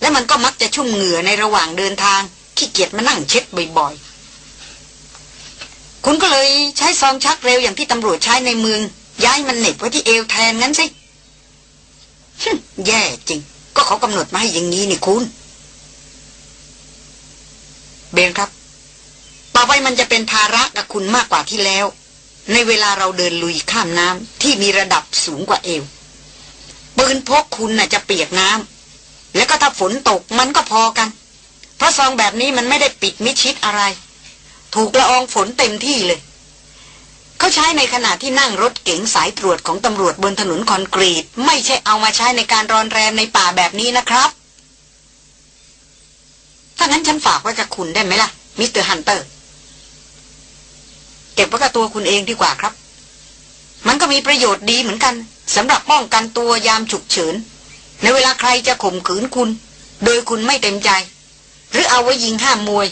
และมันก็มักจะชุ่มเหงื่อในระหว่างเดินทางขี้เกียจมานั่งเช็ดบ่อยๆ คุณก็เลยใช้ซองชักเร็วอย่างที่ตำรวจใช้ในเมือง ย้ายมันเหน็บไว้ที่เอวแทนงั้นสิแย่จริง ก็เขากำหนดมาให้อย่างนี้นี่คุณ เบนครับ ต่อไปมันจะเป็นภาระกับคุณมากกว่าที่แล้ว ในเวลาเราเดินลุยข้ามน้ำที่มีระดับสูงกว่าเอวปืนพกคุณน่ะจะเปียกน้ำแล้วก็ถ้าฝนตกมันก็พอกัน เพราะซองแบบนี้มันไม่ได้ปิดมิชิดอะไร ถูกละอองฝนเต็มที่เลย เขาใช้ในขณะที่นั่งรถเก๋งสายตรวจของตำรวจบนถนนคอนกรีต ไม่ใช่เอามาใช้ในการรอนแรมในป่าแบบนี้นะครับ ถ้างั้นฉันฝากไว้กับคุณได้ไหมล่ะ Mister Hunter เก็บไว้กับตัวคุณเองดีกว่าครับ มันก็มีประโยชน์ดีเหมือนกันสำหรับป้องกันตัวยามฉุกเฉิน ในเวลาใครจะข่มขืนคุณ โดยคุณไม่เต็มใจ หรือเอาไว้ยิงห้ามมวย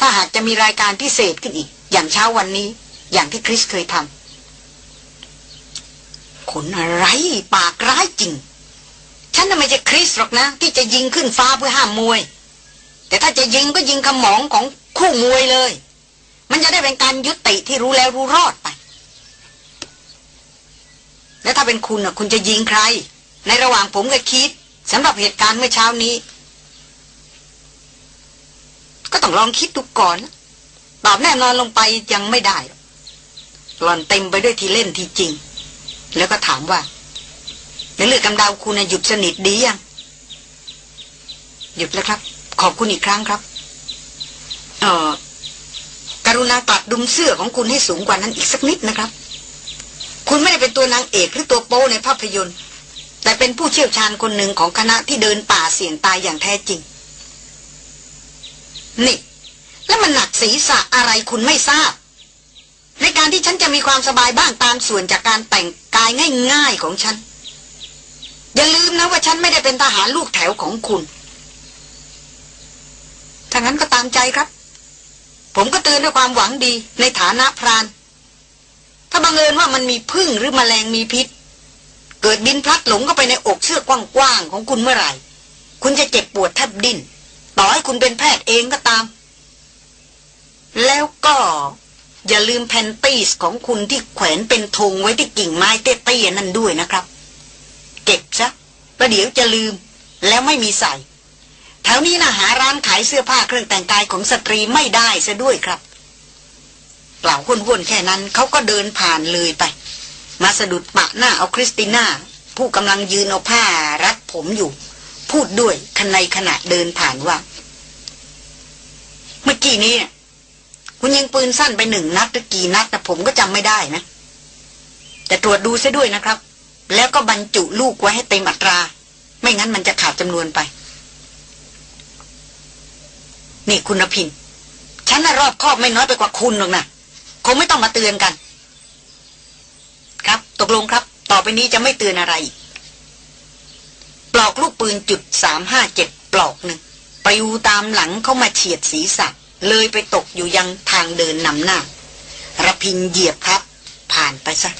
ถ้าหากจะมีรายการพิเศษขึ้นอีก อย่างเช้าวันนี้ อย่างที่คริสเคยทำคนอะไรปากร้ายจริง ฉันน่ะไม่ใช่คริสหรอกนะ ที่จะยิงขึ้นฟ้าเพื่อห้ามมวย แต่ถ้าจะยิงก็ยิงขมองของคู่มวยเลย มันจะได้เป็นการยุติที่รู้แล้วรู้รอดไป แล้วถ้าเป็นคุณน่ะ คุณจะยิงใคร ในระหว่างผมกับคิดสำหรับเหตุการณ์เมื่อเช้านี้ ก็ต้องลองคิดดูก่อนตอบแน่นอนลงไปยังไม่ได้ หล่อนเต็มไปด้วยทีเล่นทีจริง แล้วก็ถามว่าในเลือดกำดาวคุณหยุดสนิทดียังหยุดแล้วครับ ขอบคุณอีกครั้งครับ เอ่อกรุณาตัดดุมเสื้อของคุณให้สูงกว่านั้นอีกสักนิดนะครับ คุณไม่ได้เป็นตัวนางเอกหรือตัวโป้ในภาพยนตร์ แต่เป็นผู้เชี่ยวชาญคนหนึ่งของคณะที่เดินป่าเสี่ยงตายอย่างแท้จริง นี่ แล้วมันหนักศีรษะอะไรคุณไม่ทราบ ในการที่ฉันจะมีความสบายบ้างตามส่วนจากการแต่งกายง่ายๆของฉัน อย่าลืมนะว่าฉันไม่ได้เป็นทหารลูกแถวของคุณถ้างั้นก็ตามใจครับ ผมก็เตือนด้วยความหวังดีในฐานะพราน ถ้าบังเอิญว่ามันมีพึ่งหรือมแมลงมีพิษ เกิดบินพลัดหลงเข้าไปในอกเสื้อกว้างๆของคุณเมื่อไหร่ คุณจะเจ็บปวดแทบดิ้นต่อให้คุณเป็นแพทย์เองก็ตาม แล้วก็ อย่าลืมแพนตีสของคุณที่แขวนเป็นธงไว้ที่กิ่งไม้เตี้ยๆนั่นด้วยนะครับ เก็บซะประเดี๋ยวจะลืม แล้วไม่มีใส่แถวนี้นะหาร้านขายเสื้อผ้าเครื่องแต่งกายของสตรีไม่ได้ซะด้วยครับเปล่าห้วนๆแค่นั้นเขาก็เดินผ่านเลยไป มาสะดุดปะหน้าเอาคริสติน่า ผู้กำลังยืนเอาผ้ารัดผมอยู่ พูดด้วยขในขณะเดินผ่านว่า เมื่อกี้นี้ คุณยิงปืนสั้นไปหนึ่งนัดหรือกี่นัดแต่ผมก็จำไม่ได้นะ แต่ตรวจดูซะด้วยนะครับ แล้วก็บรรจุลูกไว้ให้เต็มอัตรา ไม่งั้นมันจะขาดจำนวนไป นี่คุณพินฉันน่ะรอบคอบไม่น้อยไปกว่าคุณหรอกนะคงไม่ต้องมาเตือนกัน ครับ ตกลงครับ ต่อไปนี้จะไม่เตือนอะไรอีกปลอกลูกปืนจุดสามห้าเจ็ดปลอกหนึ่งปลิวตามหลังเข้ามาเฉียดศีรษะ เลยไปตกอยู่ยังทางเดินนำหน้าระพินเหยียบครับ ผ่านไปซะ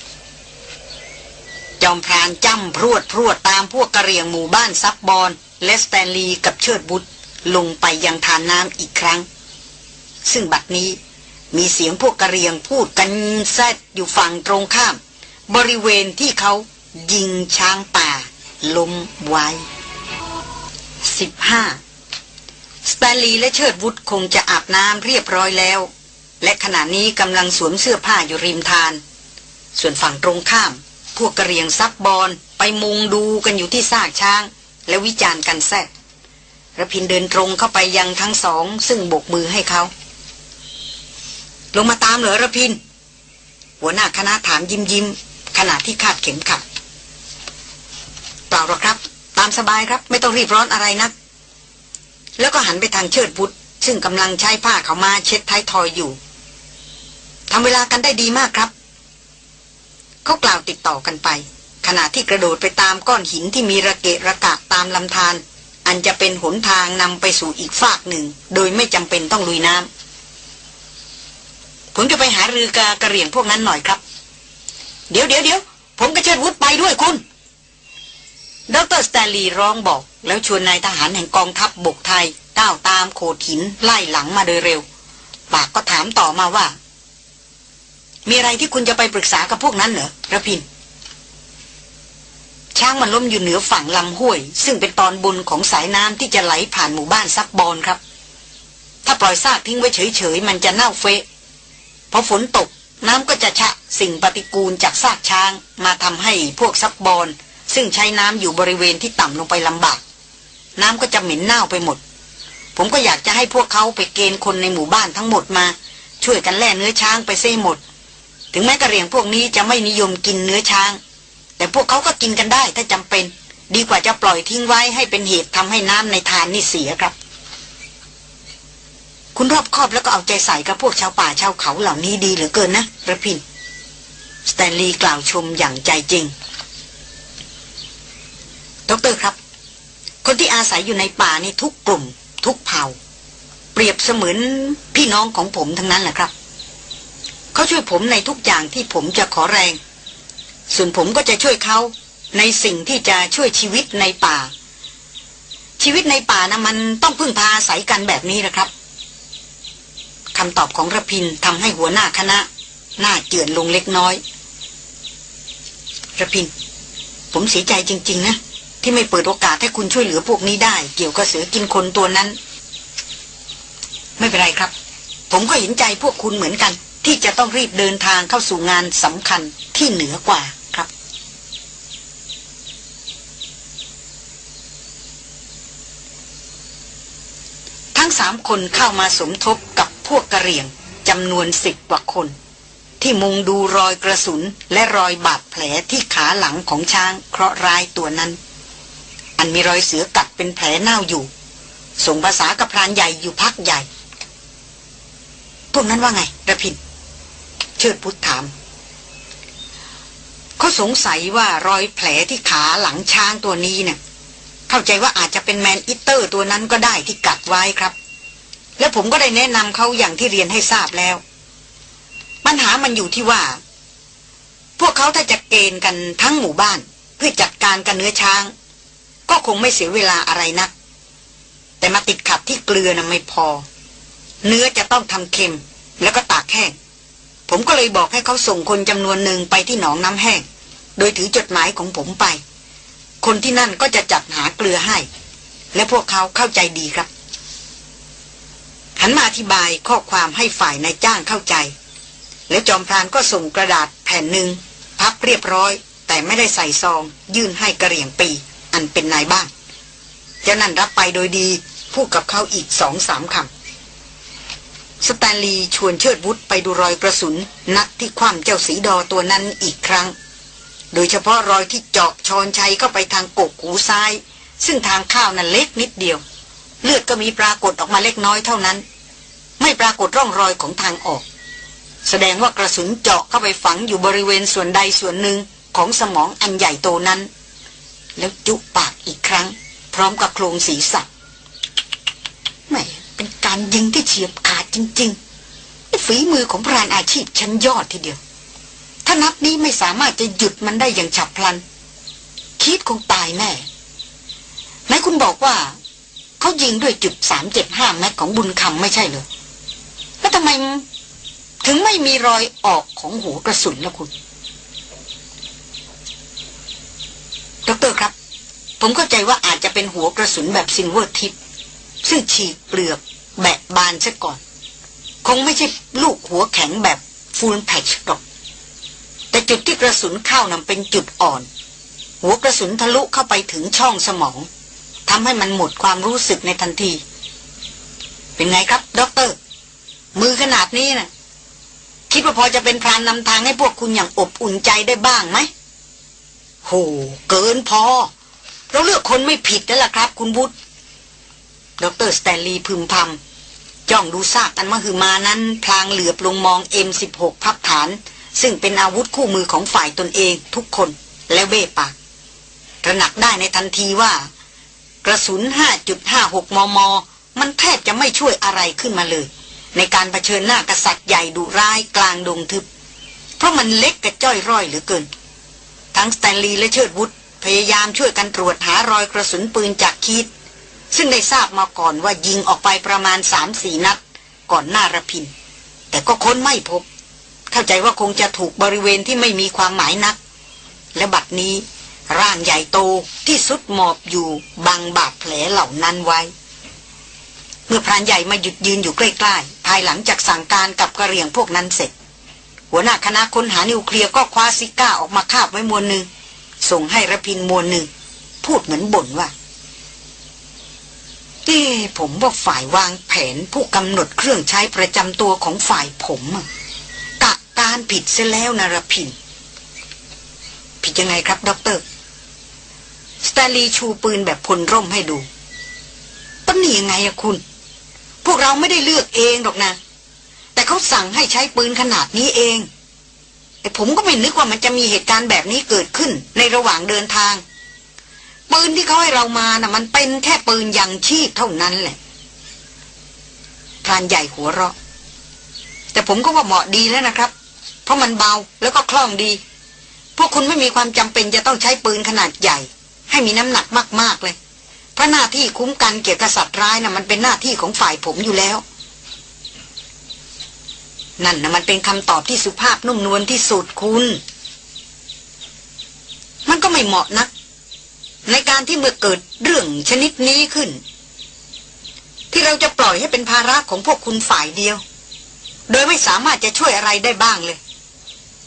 จอมพรานจ้ำพรวดพรวดตามพวกกระเรียงหมู่บ้านซับบอนและสแตนลีย์กับเชิดบุตรลงไปยังทานน้ำอีกครั้ง ซึ่งบัดนี้มีเสียงพวกกระเรียงพูดกันแซดอยู่ฝั่งตรงข้าม บริเวณที่เขายิงช้างป่าล้มไว้สิบห้า สแตนลีย์และเชิดวุฒคงจะอาบน้ำเรียบร้อยแล้ว และขณะนี้กำลังสวมเสื้อผ้าอยู่ริมธาร ส่วนฝั่งตรงข้าม พวกกะเหรี่ยงซับบอลไปมุงดูกันอยู่ที่ซากช้าง และวิจารณ์กันแซดระพินเดินตรงเข้าไปยังทั้งสอง ซึ่งโบกมือให้เขา ลงมาตามเหรอระพิน หัวหน้าคณะถามยิ้มยิ้มขณะที่คาดเข็มขัดเปล่าหรอกครับ ตามสบายครับ ไม่ต้องรีบร้อนอะไรนะัก แล้วก็หันไปทางเชิดบุตรซึ่งกำลังใช้ผ้าเขามาเช็ดท้ายทอยอยู่ทำเวลากันได้ดีมากครับ เขากล่าวติดต่อกันไป ขณะที่กระโดดไปตามก้อนหินที่มีระเกะระกะตามลำธารอันจะเป็นหนทางนำไปสู่อีกฝากหนึ่ง โดยไม่จำเป็นต้องลุยน้ำผมจะไปหารือกากระเหรี่ยงพวกนั้นหน่อยครับ เดี๋ยวเดี๋ยวเดี๋ยวผมก็เชิญวุฒไปด้วยคุณ ดรสแตลีร้องบอก แล้วชวนนายทหารแห่งกองทัพบบกไทย ก้าวตามโขดหินไล่หลังมาโดยเร็ว ปากก็ถามต่อมาว่า มีอะไรที่คุณจะไปปรึกษากับพวกนั้นเหรอระพิน ช้างมันล้มอยู่เหนือฝั่งลำห้วย ซึ่งเป็นตอนบนของสายน้ำที่จะไหลผ่านหมู่บ้านซับบอนครับ ถ้าปล่อยซากทิ้งไว้เฉยๆมันจะเน่าเฟะพอฝนตกน้ำก็จะชะสิ่งปฏิกูลจากซากช้างมาทำให้พวกซับบอน ซึ่งใช้น้ำอยู่บริเวณที่ต่ำลงไปลำบาก น้ำก็จะเหม็นเน่าไปหมด ผมก็อยากจะให้พวกเขาไปเกณฑ์คนในหมู่บ้านทั้งหมดมา ช่วยกันแล่เนื้อช้างไปเส้หมด ถึงแม้กระเหรี่ยงพวกนี้จะไม่นิยมกินเนื้อช้าง แต่พวกเขาก็กินกันได้ถ้าจำเป็น ดีกว่าจะปล่อยทิ้งไว้ให้เป็นเหตุทำให้น้ำในทานนี่เสียครับคุณรอบคอบแล้วก็เอาใจใส่กับพวกชาวป่าชาวเขาเหล่านี้ดีเหลือเกินนะระพิน สแตนลีย์กล่าวชมอย่างใจจริง ดรครับ คนที่อาศัยอยู่ในป่านี่ทุกกลุ่ม ทุกเผ่า เปรียบเสมือนพี่น้องของผมทั้งนั้นแหละครับ เขาช่วยผมในทุกอย่างที่ผมจะขอแรง ส่วนผมก็จะช่วยเขาในสิ่งที่จะช่วยชีวิตในป่า ชีวิตในป่านะมันต้องพึ่งพาอาศัยกันแบบนี้นะครับคำตอบของระพินทำให้หัวหน้าคณะ หน้าเจือนลงเล็กน้อยระพิน ผมเสียใจจริง ๆ นะ ที่ไม่เปิดโอกาสให้คุณช่วยเหลือพวกนี้ได้ เกี่ยวกับเสือกินคนตัวนั้น ไม่เป็นไรครับ ผมก็เห็นใจพวกคุณเหมือนกัน ที่จะต้องรีบเดินทางเข้าสู่งานสำคัญที่เหนือกว่าครับ ทั้งสามคนเข้ามาสมทบกับพวกกระเรียงจำนวนสิบกว่าคน ที่มุงดูรอยกระสุนและรอยบาดแผลที่ขาหลังของช้างเคราะห์ร้ายตัวนั้น อันมีรอยเสือกัดเป็นแผลเน่าอยู่ ส่งภาษากับพรานใหญ่อยู่พักใหญ่ พวกนั้นว่าไงระพิน เชิดพุทธถาม เขาสงสัยว่ารอยแผลที่ขาหลังช้างตัวนี้เนี่ยเข้าใจว่าอาจจะเป็นแมนอิเตอร์ตัวนั้นก็ได้ที่กัดไว้ครับ แล้วผมก็ได้แนะนำเขาอย่างที่เรียนให้ทราบแล้ว ปัญหามันอยู่ที่ว่า พวกเขาถ้าจะเกณฑ์กันทั้งหมู่บ้าน เพื่อจัดการกับเนื้อช้าง ก็คงไม่เสียเวลาอะไรนัก แต่มาติดขัดที่เกลือนะไม่พอ เนื้อจะต้องทำเค็มแล้วก็ตากแห้ง ผมก็เลยบอกให้เขาส่งคนจำนวนหนึ่งไปที่หนองน้ำแห้ง โดยถือจดหมายของผมไป คนที่นั่นก็จะจัดหาเกลือให้ และพวกเขาเข้าใจดีครับหันมาอธิบายข้อความให้ฝ่ายนายจ้างเข้าใจ แล้วจอมพรานก็ส่งกระดาษแผ่นหนึ่งพับเรียบร้อย แต่ไม่ได้ใส่ซอง ยื่นให้กระเหรี่ยงปี อันเป็นนายบ้าน เจ้านั่นรับไปโดยดี พูดกับเขาอีกสองสามคำ สแตนลีย์ชวนเชิดวุฒไปดูรอยกระสุน นัดที่คว่ำเจ้าสีดอตัวนั้นอีกครั้ง โดยเฉพาะรอยที่เจาะชอนชัยเข้าไปทางกกหูซ้าย ซึ่งทางข้าวนั้นเล็กนิดเดียว เลือดก็มีปรากฏออกมาเล็กน้อยเท่านั้น ไม่ปรากฏร่องรอยของทางออกแสดงว่ากระสุนเจาะเข้าไปฝังอยู่บริเวณส่วนใดส่วนหนึ่งของสมองอันใหญ่โตนั้น แล้วจุปากอีกครั้ง พร้อมกับโครงศีรษะแม่เป็นการยิงที่เฉียบขาดจริงๆฝีมือของพรานอาชีพชั้นยอดทีเดียว ถ้านัดนี้ไม่สามารถจะหยุดมันได้อย่างฉับพลัน คิดคงตายแน่ไหนคุณบอกว่า เขายิงด้วยจุดสามเจ็ดห้าแม็กของบุญคำไม่ใช่เหรอแล้วทำไม ถึงไม่มีรอยออกของหัวกระสุนล่ะคุณ ดรครับ ผมเข้าใจว่าอาจจะเป็นหัวกระสุนแบบ Silvertip ซึ่งฉีกเปลือกแบะบานซะก่อน คงไม่ใช่ลูกหัวแข็งแบบ full patch หรอก แต่จุดที่กระสุนเข้าน่ะเป็นจุดอ่อน หัวกระสุนทะลุเข้าไปถึงช่องสมองทำให้มันหมดความรู้สึกในทันที เป็นไงครับด็อกเตอร์ มือขนาดนี้นะ่ะคิดว่าพอจะเป็นพรานนำทางให้พวกคุณอย่างอบอุ่นใจได้บ้างไหม โหเกินพอ เราเลือกคนไม่ผิดแล้วล่ะครับ คุณบุตรดรสแตนลีย์พึมพำจ้องดูซากอันมหึมานั้น พลางเหลือบลงมอง M16 พับฐาน ซึ่งเป็นอาวุธคู่มือของฝ่ายตนเองทุกคนและเบ้ปากตระหนักได้ในทันทีว่า กระสุน 5.56 มม มันแทบจะไม่ช่วยอะไรขึ้นมาเลย ในการเผชิญหน้ากษัตริย์ใหญ่ดุร้ายกลางดงทึบ เพราะมันเล็กกระจ้อยร่อยเหลือเกิน ทั้งสแตนลีย์และเชิดวุฒพยายามช่วยกันตรวจหารอยกระสุนปืนจากคีดซึ่งได้ทราบมาก่อนว่ายิงออกไปประมาณสามสี่นัด ก่อนหน้าระพิน แต่ก็ค้นไม่พบ เข้าใจว่าคงจะถูกบริเวณที่ไม่มีความหมายนัก และบัดนี้ร่างใหญ่โตที่สุดหมอบอยู่บังบาดแผลเหล่านั้นไว้ เมื่อพรานใหญ่มาหยุดยืนอยู่ใกล้ๆ ภายหลังจากสั่งการกับกะเหรี่ยงพวกนั้นเสร็จ หัวหน้าคณะค้นหานิวเคลียร์ก็คว้าซิการ์ออกมาคาบไว้มวนหนึ่ง ส่งให้ระพินมวนหนึ่ง พูดเหมือนบ่นว่าเอ้ผมว่าฝ่ายวางแผนผู้กำหนดเครื่องใช้ประจำตัวของฝ่ายผมอะกะการผิดเสียแล้วนะระพิน ผิดยังไงครับด็อกเตอร์สแตนลีย์ชูปืนแบบพลร่มให้ดูต้นนี่ยังไงอะคุณ พวกเราไม่ได้เลือกเองหรอกนะ แต่เขาสั่งให้ใช้ปืนขนาดนี้เองแต่ผมก็ไม่นึกว่ามันจะมีเหตุการณ์แบบนี้เกิดขึ้นในระหว่างเดินทาง ปืนที่เขาให้เรามานะ่ะ มันเป็นแค่ปืนยังชีพเท่านั้นแหละพรานใหญ่หัวเราะ แต่ผมก็ว่าเหมาะดีแล้วนะครับ เพราะมันเบาแล้วก็คล่องดี พวกคุณไม่มีความจำเป็นจะต้องใช้ปืนขนาดใหญ่ ให้มีน้ำหนักมากๆเลย เพราะหน้าที่คุ้มกันเกี่ยวกับสัตว์ร้ายนะ่ะมันเป็นหน้าที่ของฝ่ายผมอยู่แล้ว นั่นนะมันเป็นคำตอบที่สุภาพนุ่มนวลที่สุดคุณ มันก็ไม่เหมาะนัก ในการที่เมื่อเกิดเรื่องชนิดนี้ขึ้น ที่เราจะปล่อยให้เป็นภาระของพวกคุณฝ่ายเดียว โดยไม่สามารถจะช่วยอะไรได้บ้างเลย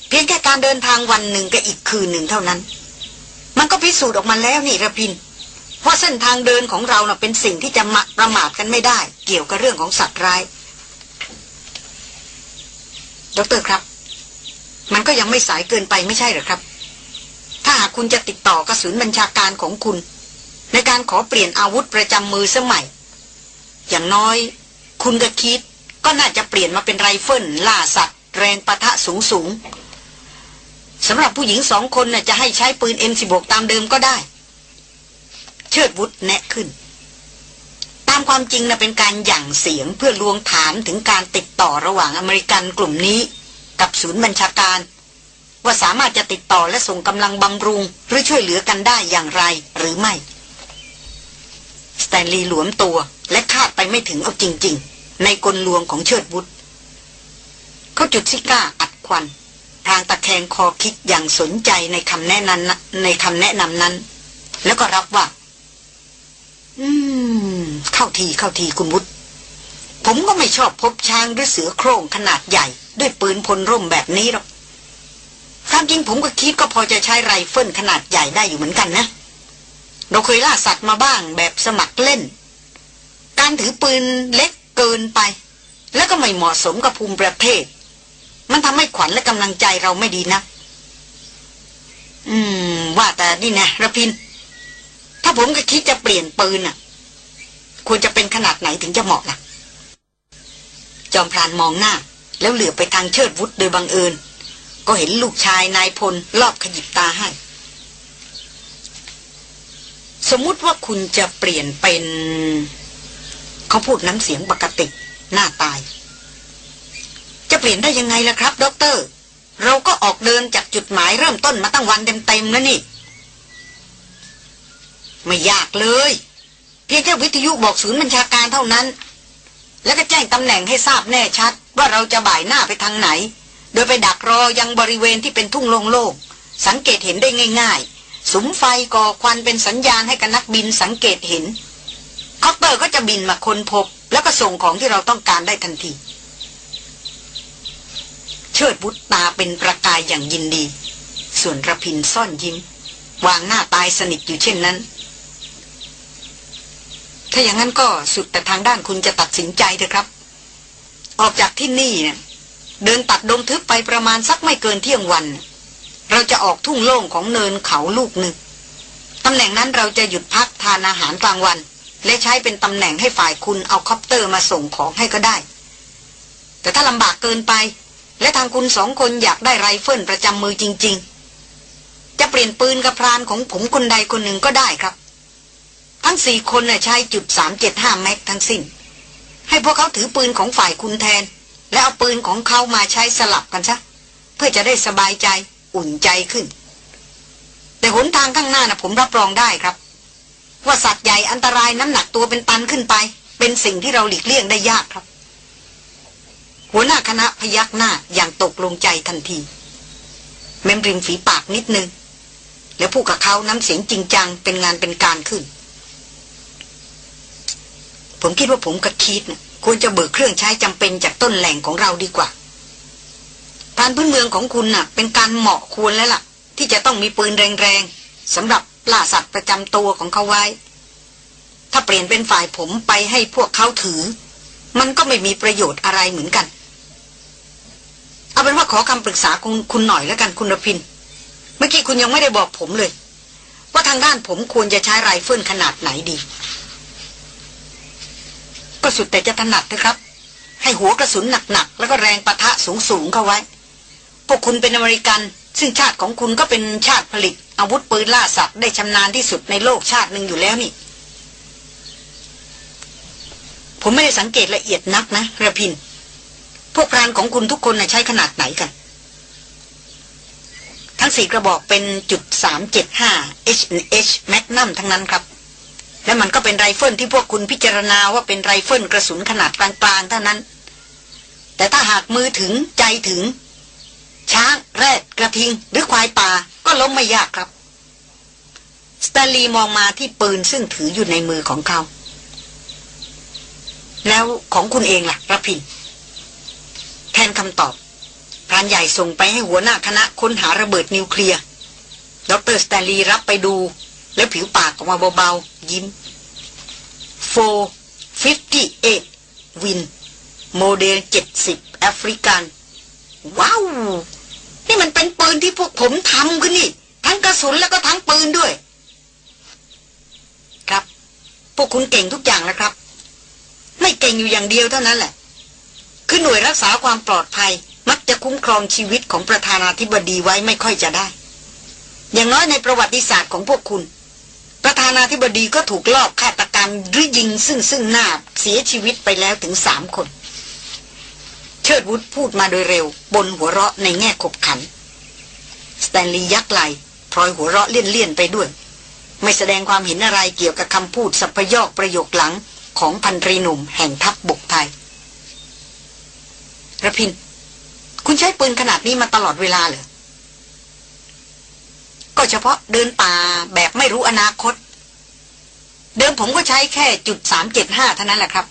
เพียงแค่การเดินทางวันหนึ่งกับอีกคืนหนึ่งเท่านั้น มันก็พิสูจน์ออกมาแล้วนี่ระพินว่าเส้นทางเดินของเราเน่ะเป็นสิ่งที่จะมาประมาทกันไม่ได้ เกี่ยวกับเรื่องของสัตว์ร้าย ดรครับ มันก็ยังไม่สายเกินไปไม่ใช่หรอครับ ถ้าหากคุณจะติดต่อกระสุนบัญชาการของคุณ ในการขอเปลี่ยนอาวุธประจำมือสมัย อย่างน้อย คุณกับคิดก็น่าจะเปลี่ยนมาเป็นไรเฟิลล่าสัตว์แรงปะทะสูงสูงสำหรับผู้หญิงสองคนน่ะจะให้ใช้ปืน M16 ตามเดิมก็ได้ เชิดวุฒแนะขึ้น ตามความจริงนะเป็นการหยั่งเสียงเพื่อลวงถามถึงการติดต่อระหว่างอเมริกันกลุ่มนี้ กับศูนย์บัญชาการ ว่าสามารถจะติดต่อและส่งกำลังบำรุง หรือช่วยเหลือกันได้อย่างไรหรือไม่สแตนลีย์หลวมตัวและคาดไปไม่ถึงเอาจริง ๆ ในกลลวงของเชิดวุฒเขาจุดซิการ์อัดควันทางตะแคงคอคิดอย่างสนใจในคำแนะนำในคำแนะนำนั้น แล้วก็รับว่า อืม เข้าทีเข้าทีคุณวุฒผมก็ไม่ชอบพบช้างหรือเสือโคร่งขนาดใหญ่ ด้วยปืนพลร่มแบบนี้หรอกความจริงผมก็คิดก็พอจะใช้ไรเฟิลขนาดใหญ่ได้อยู่เหมือนกันนะ เราเคยล่าสัตว์มาบ้างแบบสมัครเล่น การถือปืนเล็กเกินไป แล้วก็ไม่เหมาะสมกับภูมิประเทศ มันทำให้ขวัญและกำลังใจเราไม่ดีนะ อืม ว่าแต่นี่นะระพิน ถ้าผมก็คิดจะเปลี่ยนปืนอะ ควรจะเป็นขนาดไหนถึงจะเหมาะล่ะ จอมพรานมองหน้า แล้วเหลือไปทางเชิดวุฒโดยบังเอิญ ก็เห็นลูกชายนายพลรอบขยิบตาให้ สมมุติว่าคุณจะเปลี่ยนเป็น เขาพูดน้ำเสียงปกติ หน้าตาย จะเปลี่ยนได้ยังไงล่ะครับ ด็อกเตอร์ เราก็ออกเดินจากจุดหมายเริ่มต้นมาตั้งวันเต็มๆแล้วนี่ ไม่ยากเลย เพียงแค่วิทยุบอกศูนย์บัญชาการเท่านั้น แล้วก็แจ้งตำแหน่งให้ทราบแน่ชัด ว่าเราจะบ่ายหน้าไปทางไหน โดยไปดักรอยังบริเวณที่เป็นทุ่งโล่งๆสังเกตเห็นได้ง่ายๆสุมไฟก่อควันเป็นสัญญาณให้กับนักบินสังเกตเห็นคอปเตอร์ก็จะบินมาค้นพบ แล้วก็ส่งของที่เราต้องการได้ทันที เชิดวุฒตาเป็นประกายอย่างยินดี ส่วนระพินซ่อนยิ้ม วางหน้าตายสนิทอยู่เช่นนั้น ถ้าอย่างนั้นก็สุดแต่ทางด้านคุณจะตัดสินใจเถอะครับ ออกจากที่นี่เนี่ยเดินตัดดงทึบไปประมาณสักไม่เกินเที่ยงวัน เราจะออกทุ่งโล่งของเนินเขาลูกหนึ่งตำแหน่งนั้นเราจะหยุดพักทานอาหารกลางวัน และใช้เป็นตำแหน่งให้ฝ่ายคุณเอาคอปเตอร์มาส่งของให้ก็ได้ แต่ถ้าลำบากเกินไป และทางคุณสองคนอยากได้ไรเฟิลประจำมือจริง ๆ จะเปลี่ยนปืนกับพรานของผมคนใดคนหนึ่งก็ได้ครับ ทั้งสี่คนน่ะใช้จุดสามเจ็ดห้า Mag ทั้งสิ้น ให้พวกเขาถือปืนของฝ่ายคุณแทน และเอาปืนของเขามาใช้สลับกันซะ เพื่อจะได้สบายใจอุ่นใจขึ้น แต่หนทางข้างหน้านะผมรับรองได้ครับ ว่าสัตว์ใหญ่อันตรายน้ำหนักตัวเป็นตันขึ้นไป เป็นสิ่งที่เราหลีกเลี่ยงได้ยากครับ หัวหน้าคณะพยักหน้าอย่างตกลงใจทันทีเมมริมฝีปากนิดนึง แล้วพูดกับเขาน้ำเสียงจริงจังเป็นงานเป็นการขึ้น ผมคิดว่าผมกับคีดนะควรจะเบิกเครื่องใช้จำเป็นจากต้นแหล่งของเราดีกว่าพานพื้นเมืองของคุณน่ะ เป็นการเหมาะควรแล้วล่ะ ที่จะต้องมีปืนแรงๆสำหรับล่าสัตว์ประจำตัวของเขาไว้ ถ้าเปลี่ยนเป็นฝ่ายผมไปให้พวกเขาถือ มันก็ไม่มีประโยชน์อะไรเหมือนกัน เอาเป็นว่าขอคำปรึกษาคุณคุณหน่อยแล้วกันคุณรพิน เมื่อกี้คุณยังไม่ได้บอกผมเลย ว่าทางด้านผมควรจะใช้ไรเฟิลขนาดไหนดี ก็สุดแต่จะถนัดนะครับ ให้หัวกระสุนหนักๆ แล้วก็แรงปะทะสูงๆเข้าไว้ พวกคุณเป็นอเมริกัน ซึ่งชาติของคุณก็เป็นชาติผลิต อาวุธปืนล่าสัตว์ได้ชำนาญที่สุดในโลกชาติหนึ่งอยู่แล้วนี่ ผมไม่ได้สังเกตละเอียดนักนะระพิน พวกพรานของคุณทุกคนนะใช้ขนาดไหนกัน ทั้งสี่กระบอกเป็นจุดสามเจ็ดห้า H&H Magnum ทั้งนั้นครับ และมันก็เป็นไรเฟิลที่พวกคุณพิจารณาว่าเป็นไรเฟิลกระสุนขนาดกลางๆเท่านั้น แต่ถ้าหากมือถึงใจถึง ช้างแรดกระทิง หรือควายป่าก็ล้มไม่ยากครับสแตนลีย์มองมาที่ปืนซึ่งถืออยู่ในมือของเขา แล้วของคุณเองล่ะระพิน แทนคำตอบพรานใหญ่ส่งไปให้หัวหน้าคณะค้นหาระเบิดนิวเคลียร์ ดร.สแตนลีย์รับไปดู แล้วผิวปากออกมาเบาๆ ยิ้ม 458 Win Model 70 African ว้าว นี่มันเป็นปืนที่พวกผมทำขึ้นนี่ ทั้งกระสุนแล้วก็ทั้งปืนด้วย ครับ พวกคุณเก่งทุกอย่างแล้วครับ ไม่เก่งอยู่อย่างเดียวเท่านั้นแหละ คือหน่วยรักษาความปลอดภัยมักจะคุ้มครองชีวิตของประธานาธิบดีไว้ไม่ค่อยจะได้ อย่างน้อยในประวัติศาสตร์ของพวกคุณ ประธานาธิบดีก็ถูกลอบฆาตกรรมหรือยิงซึ่งซึ่งหน้าเสียชีวิตไปแล้วถึงสามคน เชิดวุฒพูดมาโดยเร็ว บนหัวเราะในแง่ขบขัน สแตนลีย์ยักไหลพลอยหัวเราะเลี่ยนๆไปด้วย ไม่แสดงความเห็นอะไรเกี่ยวกับคำพูดสัพยอกประโยคหลังของพันตรีหนุ่มแห่งทัพบบกไทยระพิน คุณใช้ปืนขนาดนี้มาตลอดเวลาเหรอ ก็เฉพาะเดินป่าแบบไม่รู้อนาคต เดิมผมก็ใช้แค่จุดสามเจ็ดห้าเท่านั้นแหละครับ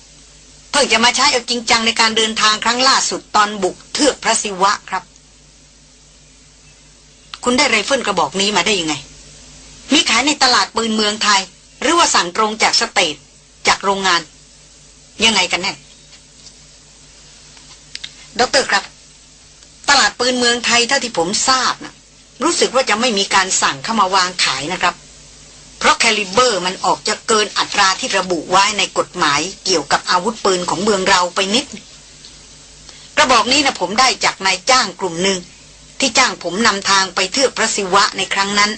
เพิ่งจะมาใช้เอาจริงจังในการเดินทางครั้งล่าสุดตอนบุกเทือกพระศิวะครับ คุณได้ไรเฟิลกระบอกนี้มาได้ยังไง มีขายในตลาดปืนเมืองไทย หรือว่าสั่งตรงจาก States จากโรงงาน ยังไงกันแน่ด็อกเตอร์ครับ ตลาดปืนเมืองไทยเท่าที่ผมทราบนะ รู้สึกว่าจะไม่มีการสั่งเข้ามาวางขายนะครับ เพราะ caliber มันออกจะเกินอัตราที่ระบุไว้ในกฎหมายเกี่ยวกับอาวุธปืนของเมืองเราไปนิด กระบอกนี้นะผมได้จากนายจ้างกลุ่มหนึ่งที่จ้างผมนำทางไปเทือกพระศิวะในครั้งนั้น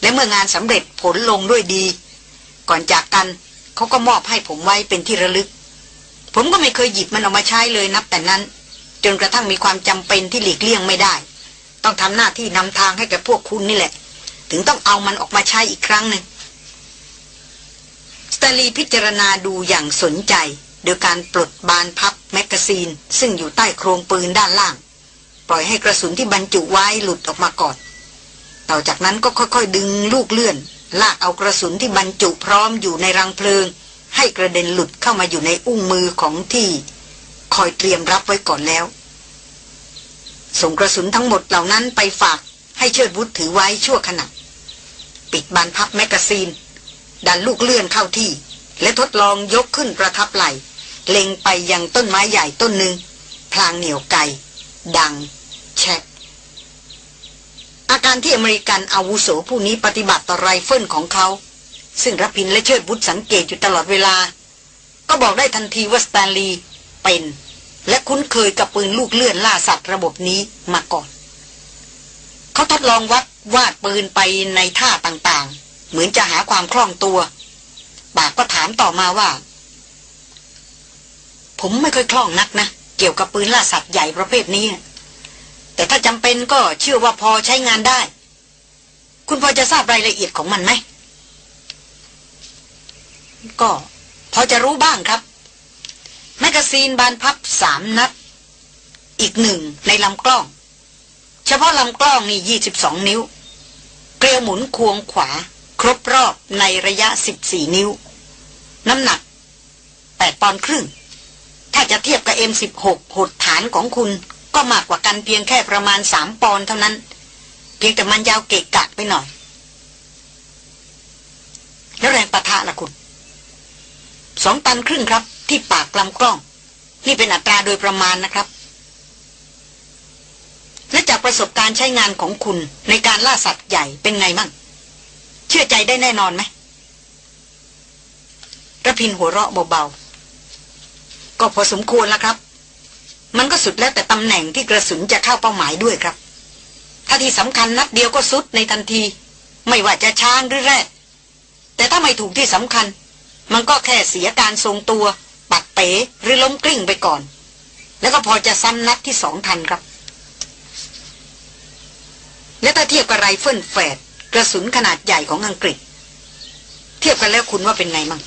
และเมื่องานสำเร็จผลลงด้วยดี ก่อนจากกันเขาก็มอบให้ผมไว้เป็นที่ระลึก ผมก็ไม่เคยหยิบมันออกมาใช้เลยนับแต่นั้น จนกระทั่งมีความจำเป็นที่หลีกเลี่ยงไม่ได้ ต้องทำหน้าที่นำทางให้แก่พวกคุณนี่แหละ ถึงต้องเอามันออกมาใช้อีกครั้งหนึ่งสตลีพิจารณาดูอย่างสนใจ โดยการปลดบานพับแมกกาซีน ซึ่งอยู่ใต้โครงปืนด้านล่าง ปล่อยให้กระสุนที่บรรจุไว้หลุดออกมาก่อนต่อจากนั้นก็ค่อยๆ ดึงลูกเลื่อน ลากเอากระสุนที่บรรจุพร้อมอยู่ในรังเพลิง ให้กระเด็นหลุดเข้ามาอยู่ในอุ้งมือของที่ คอยเตรียมรับไว้ก่อนแล้ว ส่งกระสุนทั้งหมดเหล่านั้นไปฝากให้เชิดวุฒถือไว้ชั่วขณะ ปิดบานพับแมกกาซีน ดันลูกเลื่อนเข้าที่ และทดลองยกขึ้นประทับไหล่เล็งไปยังต้นไม้ใหญ่ต้นหนึ่งพลางเหนี่ยวไกดัง แชกอาการที่อเมริกันอาวุโสผู้นี้ปฏิบัติต่อไรเฟิลของเขา ซึ่งรพินและเชิดวุฒสังเกตอยู่ตลอดเวลา ก็บอกได้ทันทีว่าสแตนลีย์เป็น และคุ้นเคยกับปืนลูกเลื่อนล่าสัตว์ระบบนี้มาก่อน เขาทดลองวัดวาดปืนไปในท่าต่างๆ เหมือนจะหาความคล่องตัวปากก็ถามต่อมาว่า ผมไม่ค่อยคล่องนักนะ เกี่ยวกับปืนล่าสัตว์ใหญ่ประเภทนี้ แต่ถ้าจำเป็นก็เชื่อว่าพอใช้งานได้ คุณพอจะทราบรายละเอียดของมันไหม ก็ พอจะรู้บ้างครับ แมกกาซีนบานพับสามนัด อีกหนึ่งในลำกล้อง เฉพาะลำกล้องนี่ยี่สิบสองนิ้ว เกลียวหมุนควงขวา ครบรอบในระยะสิบสี่นิ้ว น้ำหนักแปดปอนด์ครึ่ง ถ้าจะเทียบกับ M16 หดฐานของคุณก็มากกว่ากันเพียงแค่ประมาณสามปอนด์เท่านั้น เพียงแต่มันยาวเกะกะไปหน่อย แล้วแรงประทะล่ะคุณสองตันครึ่งครับ ที่ปากลำกล้อง นี่เป็นอัตราโดยประมาณนะครับ และจากประสบการณ์ใช้งานของคุณในการล่าสัตว์ใหญ่เป็นไงมั่ง เชื่อใจได้แน่นอนไหมระพินหัวเราะเบาๆ ก็พอสมควรแล้วครับ มันก็สุดแล้วแต่ตำแหน่งที่กระสุนจะเข้าเป้าหมายด้วยครับ ถ้าที่สำคัญนัดเดียวก็สุดในทันที ไม่ว่าจะช้างหรือแรดแต่ถ้าไม่ถูกที่สำคัญ มันก็แค่เสียการทรงตัว ปัดเป๋หรือล้มกลิ้งไปก่อน แล้วก็พอจะซ้ำนัดที่สองทันครับ และถ้าเทียบกับไรเฟิลแฝดกระสุนขนาดใหญ่ของอังกฤษ เทียบกันแล้วคุณว่าเป็นไงมั่ง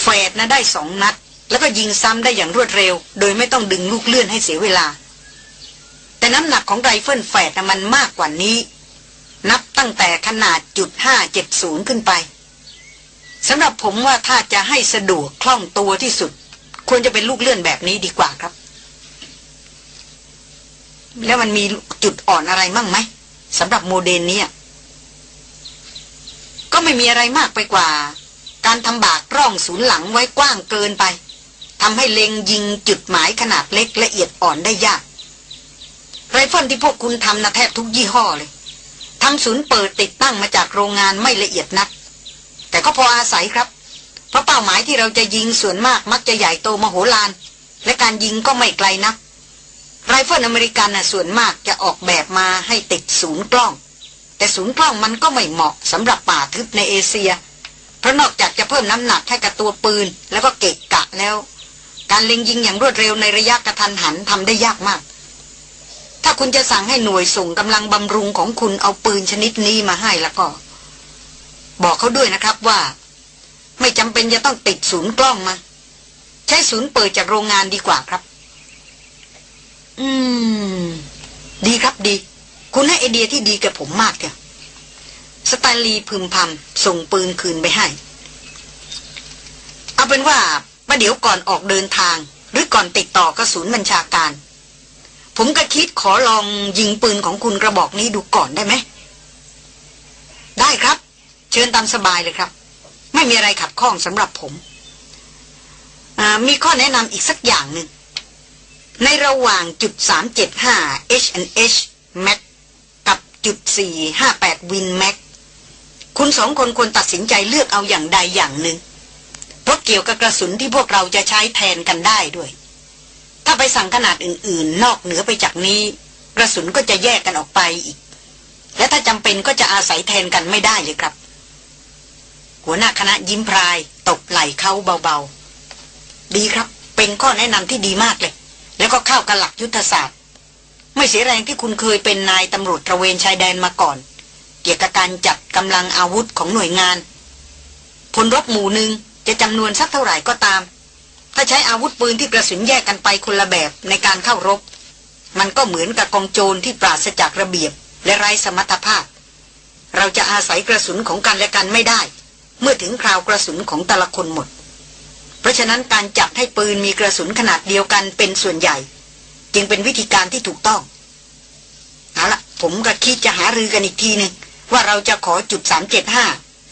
แฝดนะได้สองนัด แล้วก็ยิงซ้ำได้อย่างรวดเร็ว โดยไม่ต้องดึงลูกเลื่อนให้เสียเวลา แต่น้ำหนักของไรเฟิลแฝดนะมันมากกว่านี้ นับตั้งแต่ขนาดจุดห้าเจ็ดศูนย์ขึ้นไป สำหรับผมว่าถ้าจะให้สะดวกคล่องตัวที่สุด ควรจะเป็นลูกเลื่อนแบบนี้ดีกว่าครับ แล้วมันมีจุดอ่อนอะไรมั่งไหมสำหรับโมเดลนี้ก็ไม่มีอะไรมากไปกว่า การทำบากร่องศูนย์หลังไว้กว้างเกินไปทำให้เล็งยิงจุดหมายขนาดเล็กละเอียดอ่อนได้ยาก ไรเฟิลที่พวกคุณทำนะแทบทุกยี่ห้อเลยทำศูนย์เปิดติดตั้งมาจากโรงงานไม่ละเอียดนัก แต่ก็พออาศัยครับ เพราะเป้าหมายที่เราจะยิงส่วนมากมักจะใหญ่โตมโหฬารและการยิงก็ไม่ไกลนักไรเฟิลอเมริกันนะส่วนมากจะออกแบบมาให้ติดศูนย์กล้อง แต่ศูนย์กล้องมันก็ไม่เหมาะสำหรับป่าทึบในเอเชีย เพราะนอกจากจะเพิ่มน้ำหนักให้กับตัวปืน แล้วก็เกะกะแล้ว การเล็งยิงอย่างรวดเร็วในระยะกระทันหันทำได้ยากมาก ถ้าคุณจะสั่งให้หน่วยส่งกำลังบำรุงของคุณเอาปืนชนิดนี้มาให้แล้วก็ บอกเขาด้วยนะครับว่า ไม่จำเป็นจะต้องติดศูนย์กล้องมา ใช้ศูนย์เปิดจากโรงงานดีกว่าครับ อืม ดีครับดี คุณให้ไอเดียที่ดีกับผมมากเถอะสไตลีพึมพำส่งปืนคืนไปให้ เอาเป็นว่าประเดี๋ยวก่อนออกเดินทาง หรือก่อนติดต่อกระสุนบัญชาการ ผมก็คิดขอลองยิงปืนของคุณกระบอกนี้ดูก่อนได้ไหม ได้ครับ เชิญตามสบายเลยครับ ไม่มีอะไรขัดข้องสำหรับผมมีข้อแนะนำอีกสักอย่างหนึ่ง ในระหว่างจุด375 H&H Max กับจุด458 Win Max คุณสองคนควรตัดสินใจเลือกเอาอย่างใดอย่างหนึ่ง เพราะเกี่ยวกับกระสุนที่พวกเราจะใช้แทนกันได้ด้วย ถ้าไปสั่งขนาดอื่น ๆ นอกเหนือไปจากนี้ กระสุนก็จะแยกกันออกไปอีก และถ้าจำเป็นก็จะอาศัยแทนกันไม่ได้เลยครับ หัวหน้าคณะยิ้มพราย ตบไหล่เขาเบาๆ ดีครับ เป็นข้อแนะนำที่ดีมากเลย แล้วก็เข้ากับหลักยุทธศาสตร์ ไม่เสียแรงที่คุณเคยเป็นนายตำรวจตระเวนชายแดนมาก่อน เกี่ยวกับการจัดกำลังอาวุธของหน่วยงาน พลรบหมู่หนึ่งจะจำนวนสักเท่าไหร่ก็ตาม ถ้าใช้อาวุธปืนที่กระสุนแยกกันไปคนละแบบในการเข้ารบ มันก็เหมือนกับกองโจรที่ปราศจากระเบียบและไร้สมรรถภาพ เราจะอาศัยกระสุนของกันและกันไม่ได้ เมื่อถึงคราวกระสุนของแต่ละคนหมด เพราะฉะนั้นการจัดให้ปืนมีกระสุนขนาดเดียวกันเป็นส่วนใหญ่ จึงเป็นวิธีการที่ถูกต้องเอาละผมก็คิดจะหารือกันอีกทีหนึ่งว่าเราจะขอจุดสามเจ็ดห้า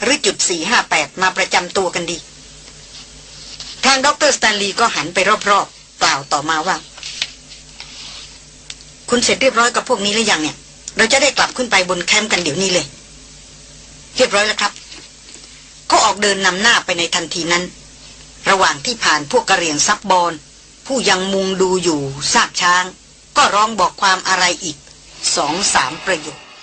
หรือจุดสี่ห้าแปดมาประจำตัวกันดี ทางดรสแตนลีย์ก็หันไปรอบๆกล่าวต่อมาว่า คุณเสร็จเรียบร้อยกับพวกนี้หรือยังเนี่ย เราจะได้กลับขึ้นไปบนแคมป์กันเดี๋ยวนี้เลย เรียบร้อยแล้วครับ ก็ออกเดินนำหน้าไปในทันทีนั้น ระหว่างที่ผ่านพวกกระเหรี่ยงซับบอลผู้ยังมุงดูอยู่ซากช้าง ก็ร้องบอกความอะไรอีกสองสามประโยค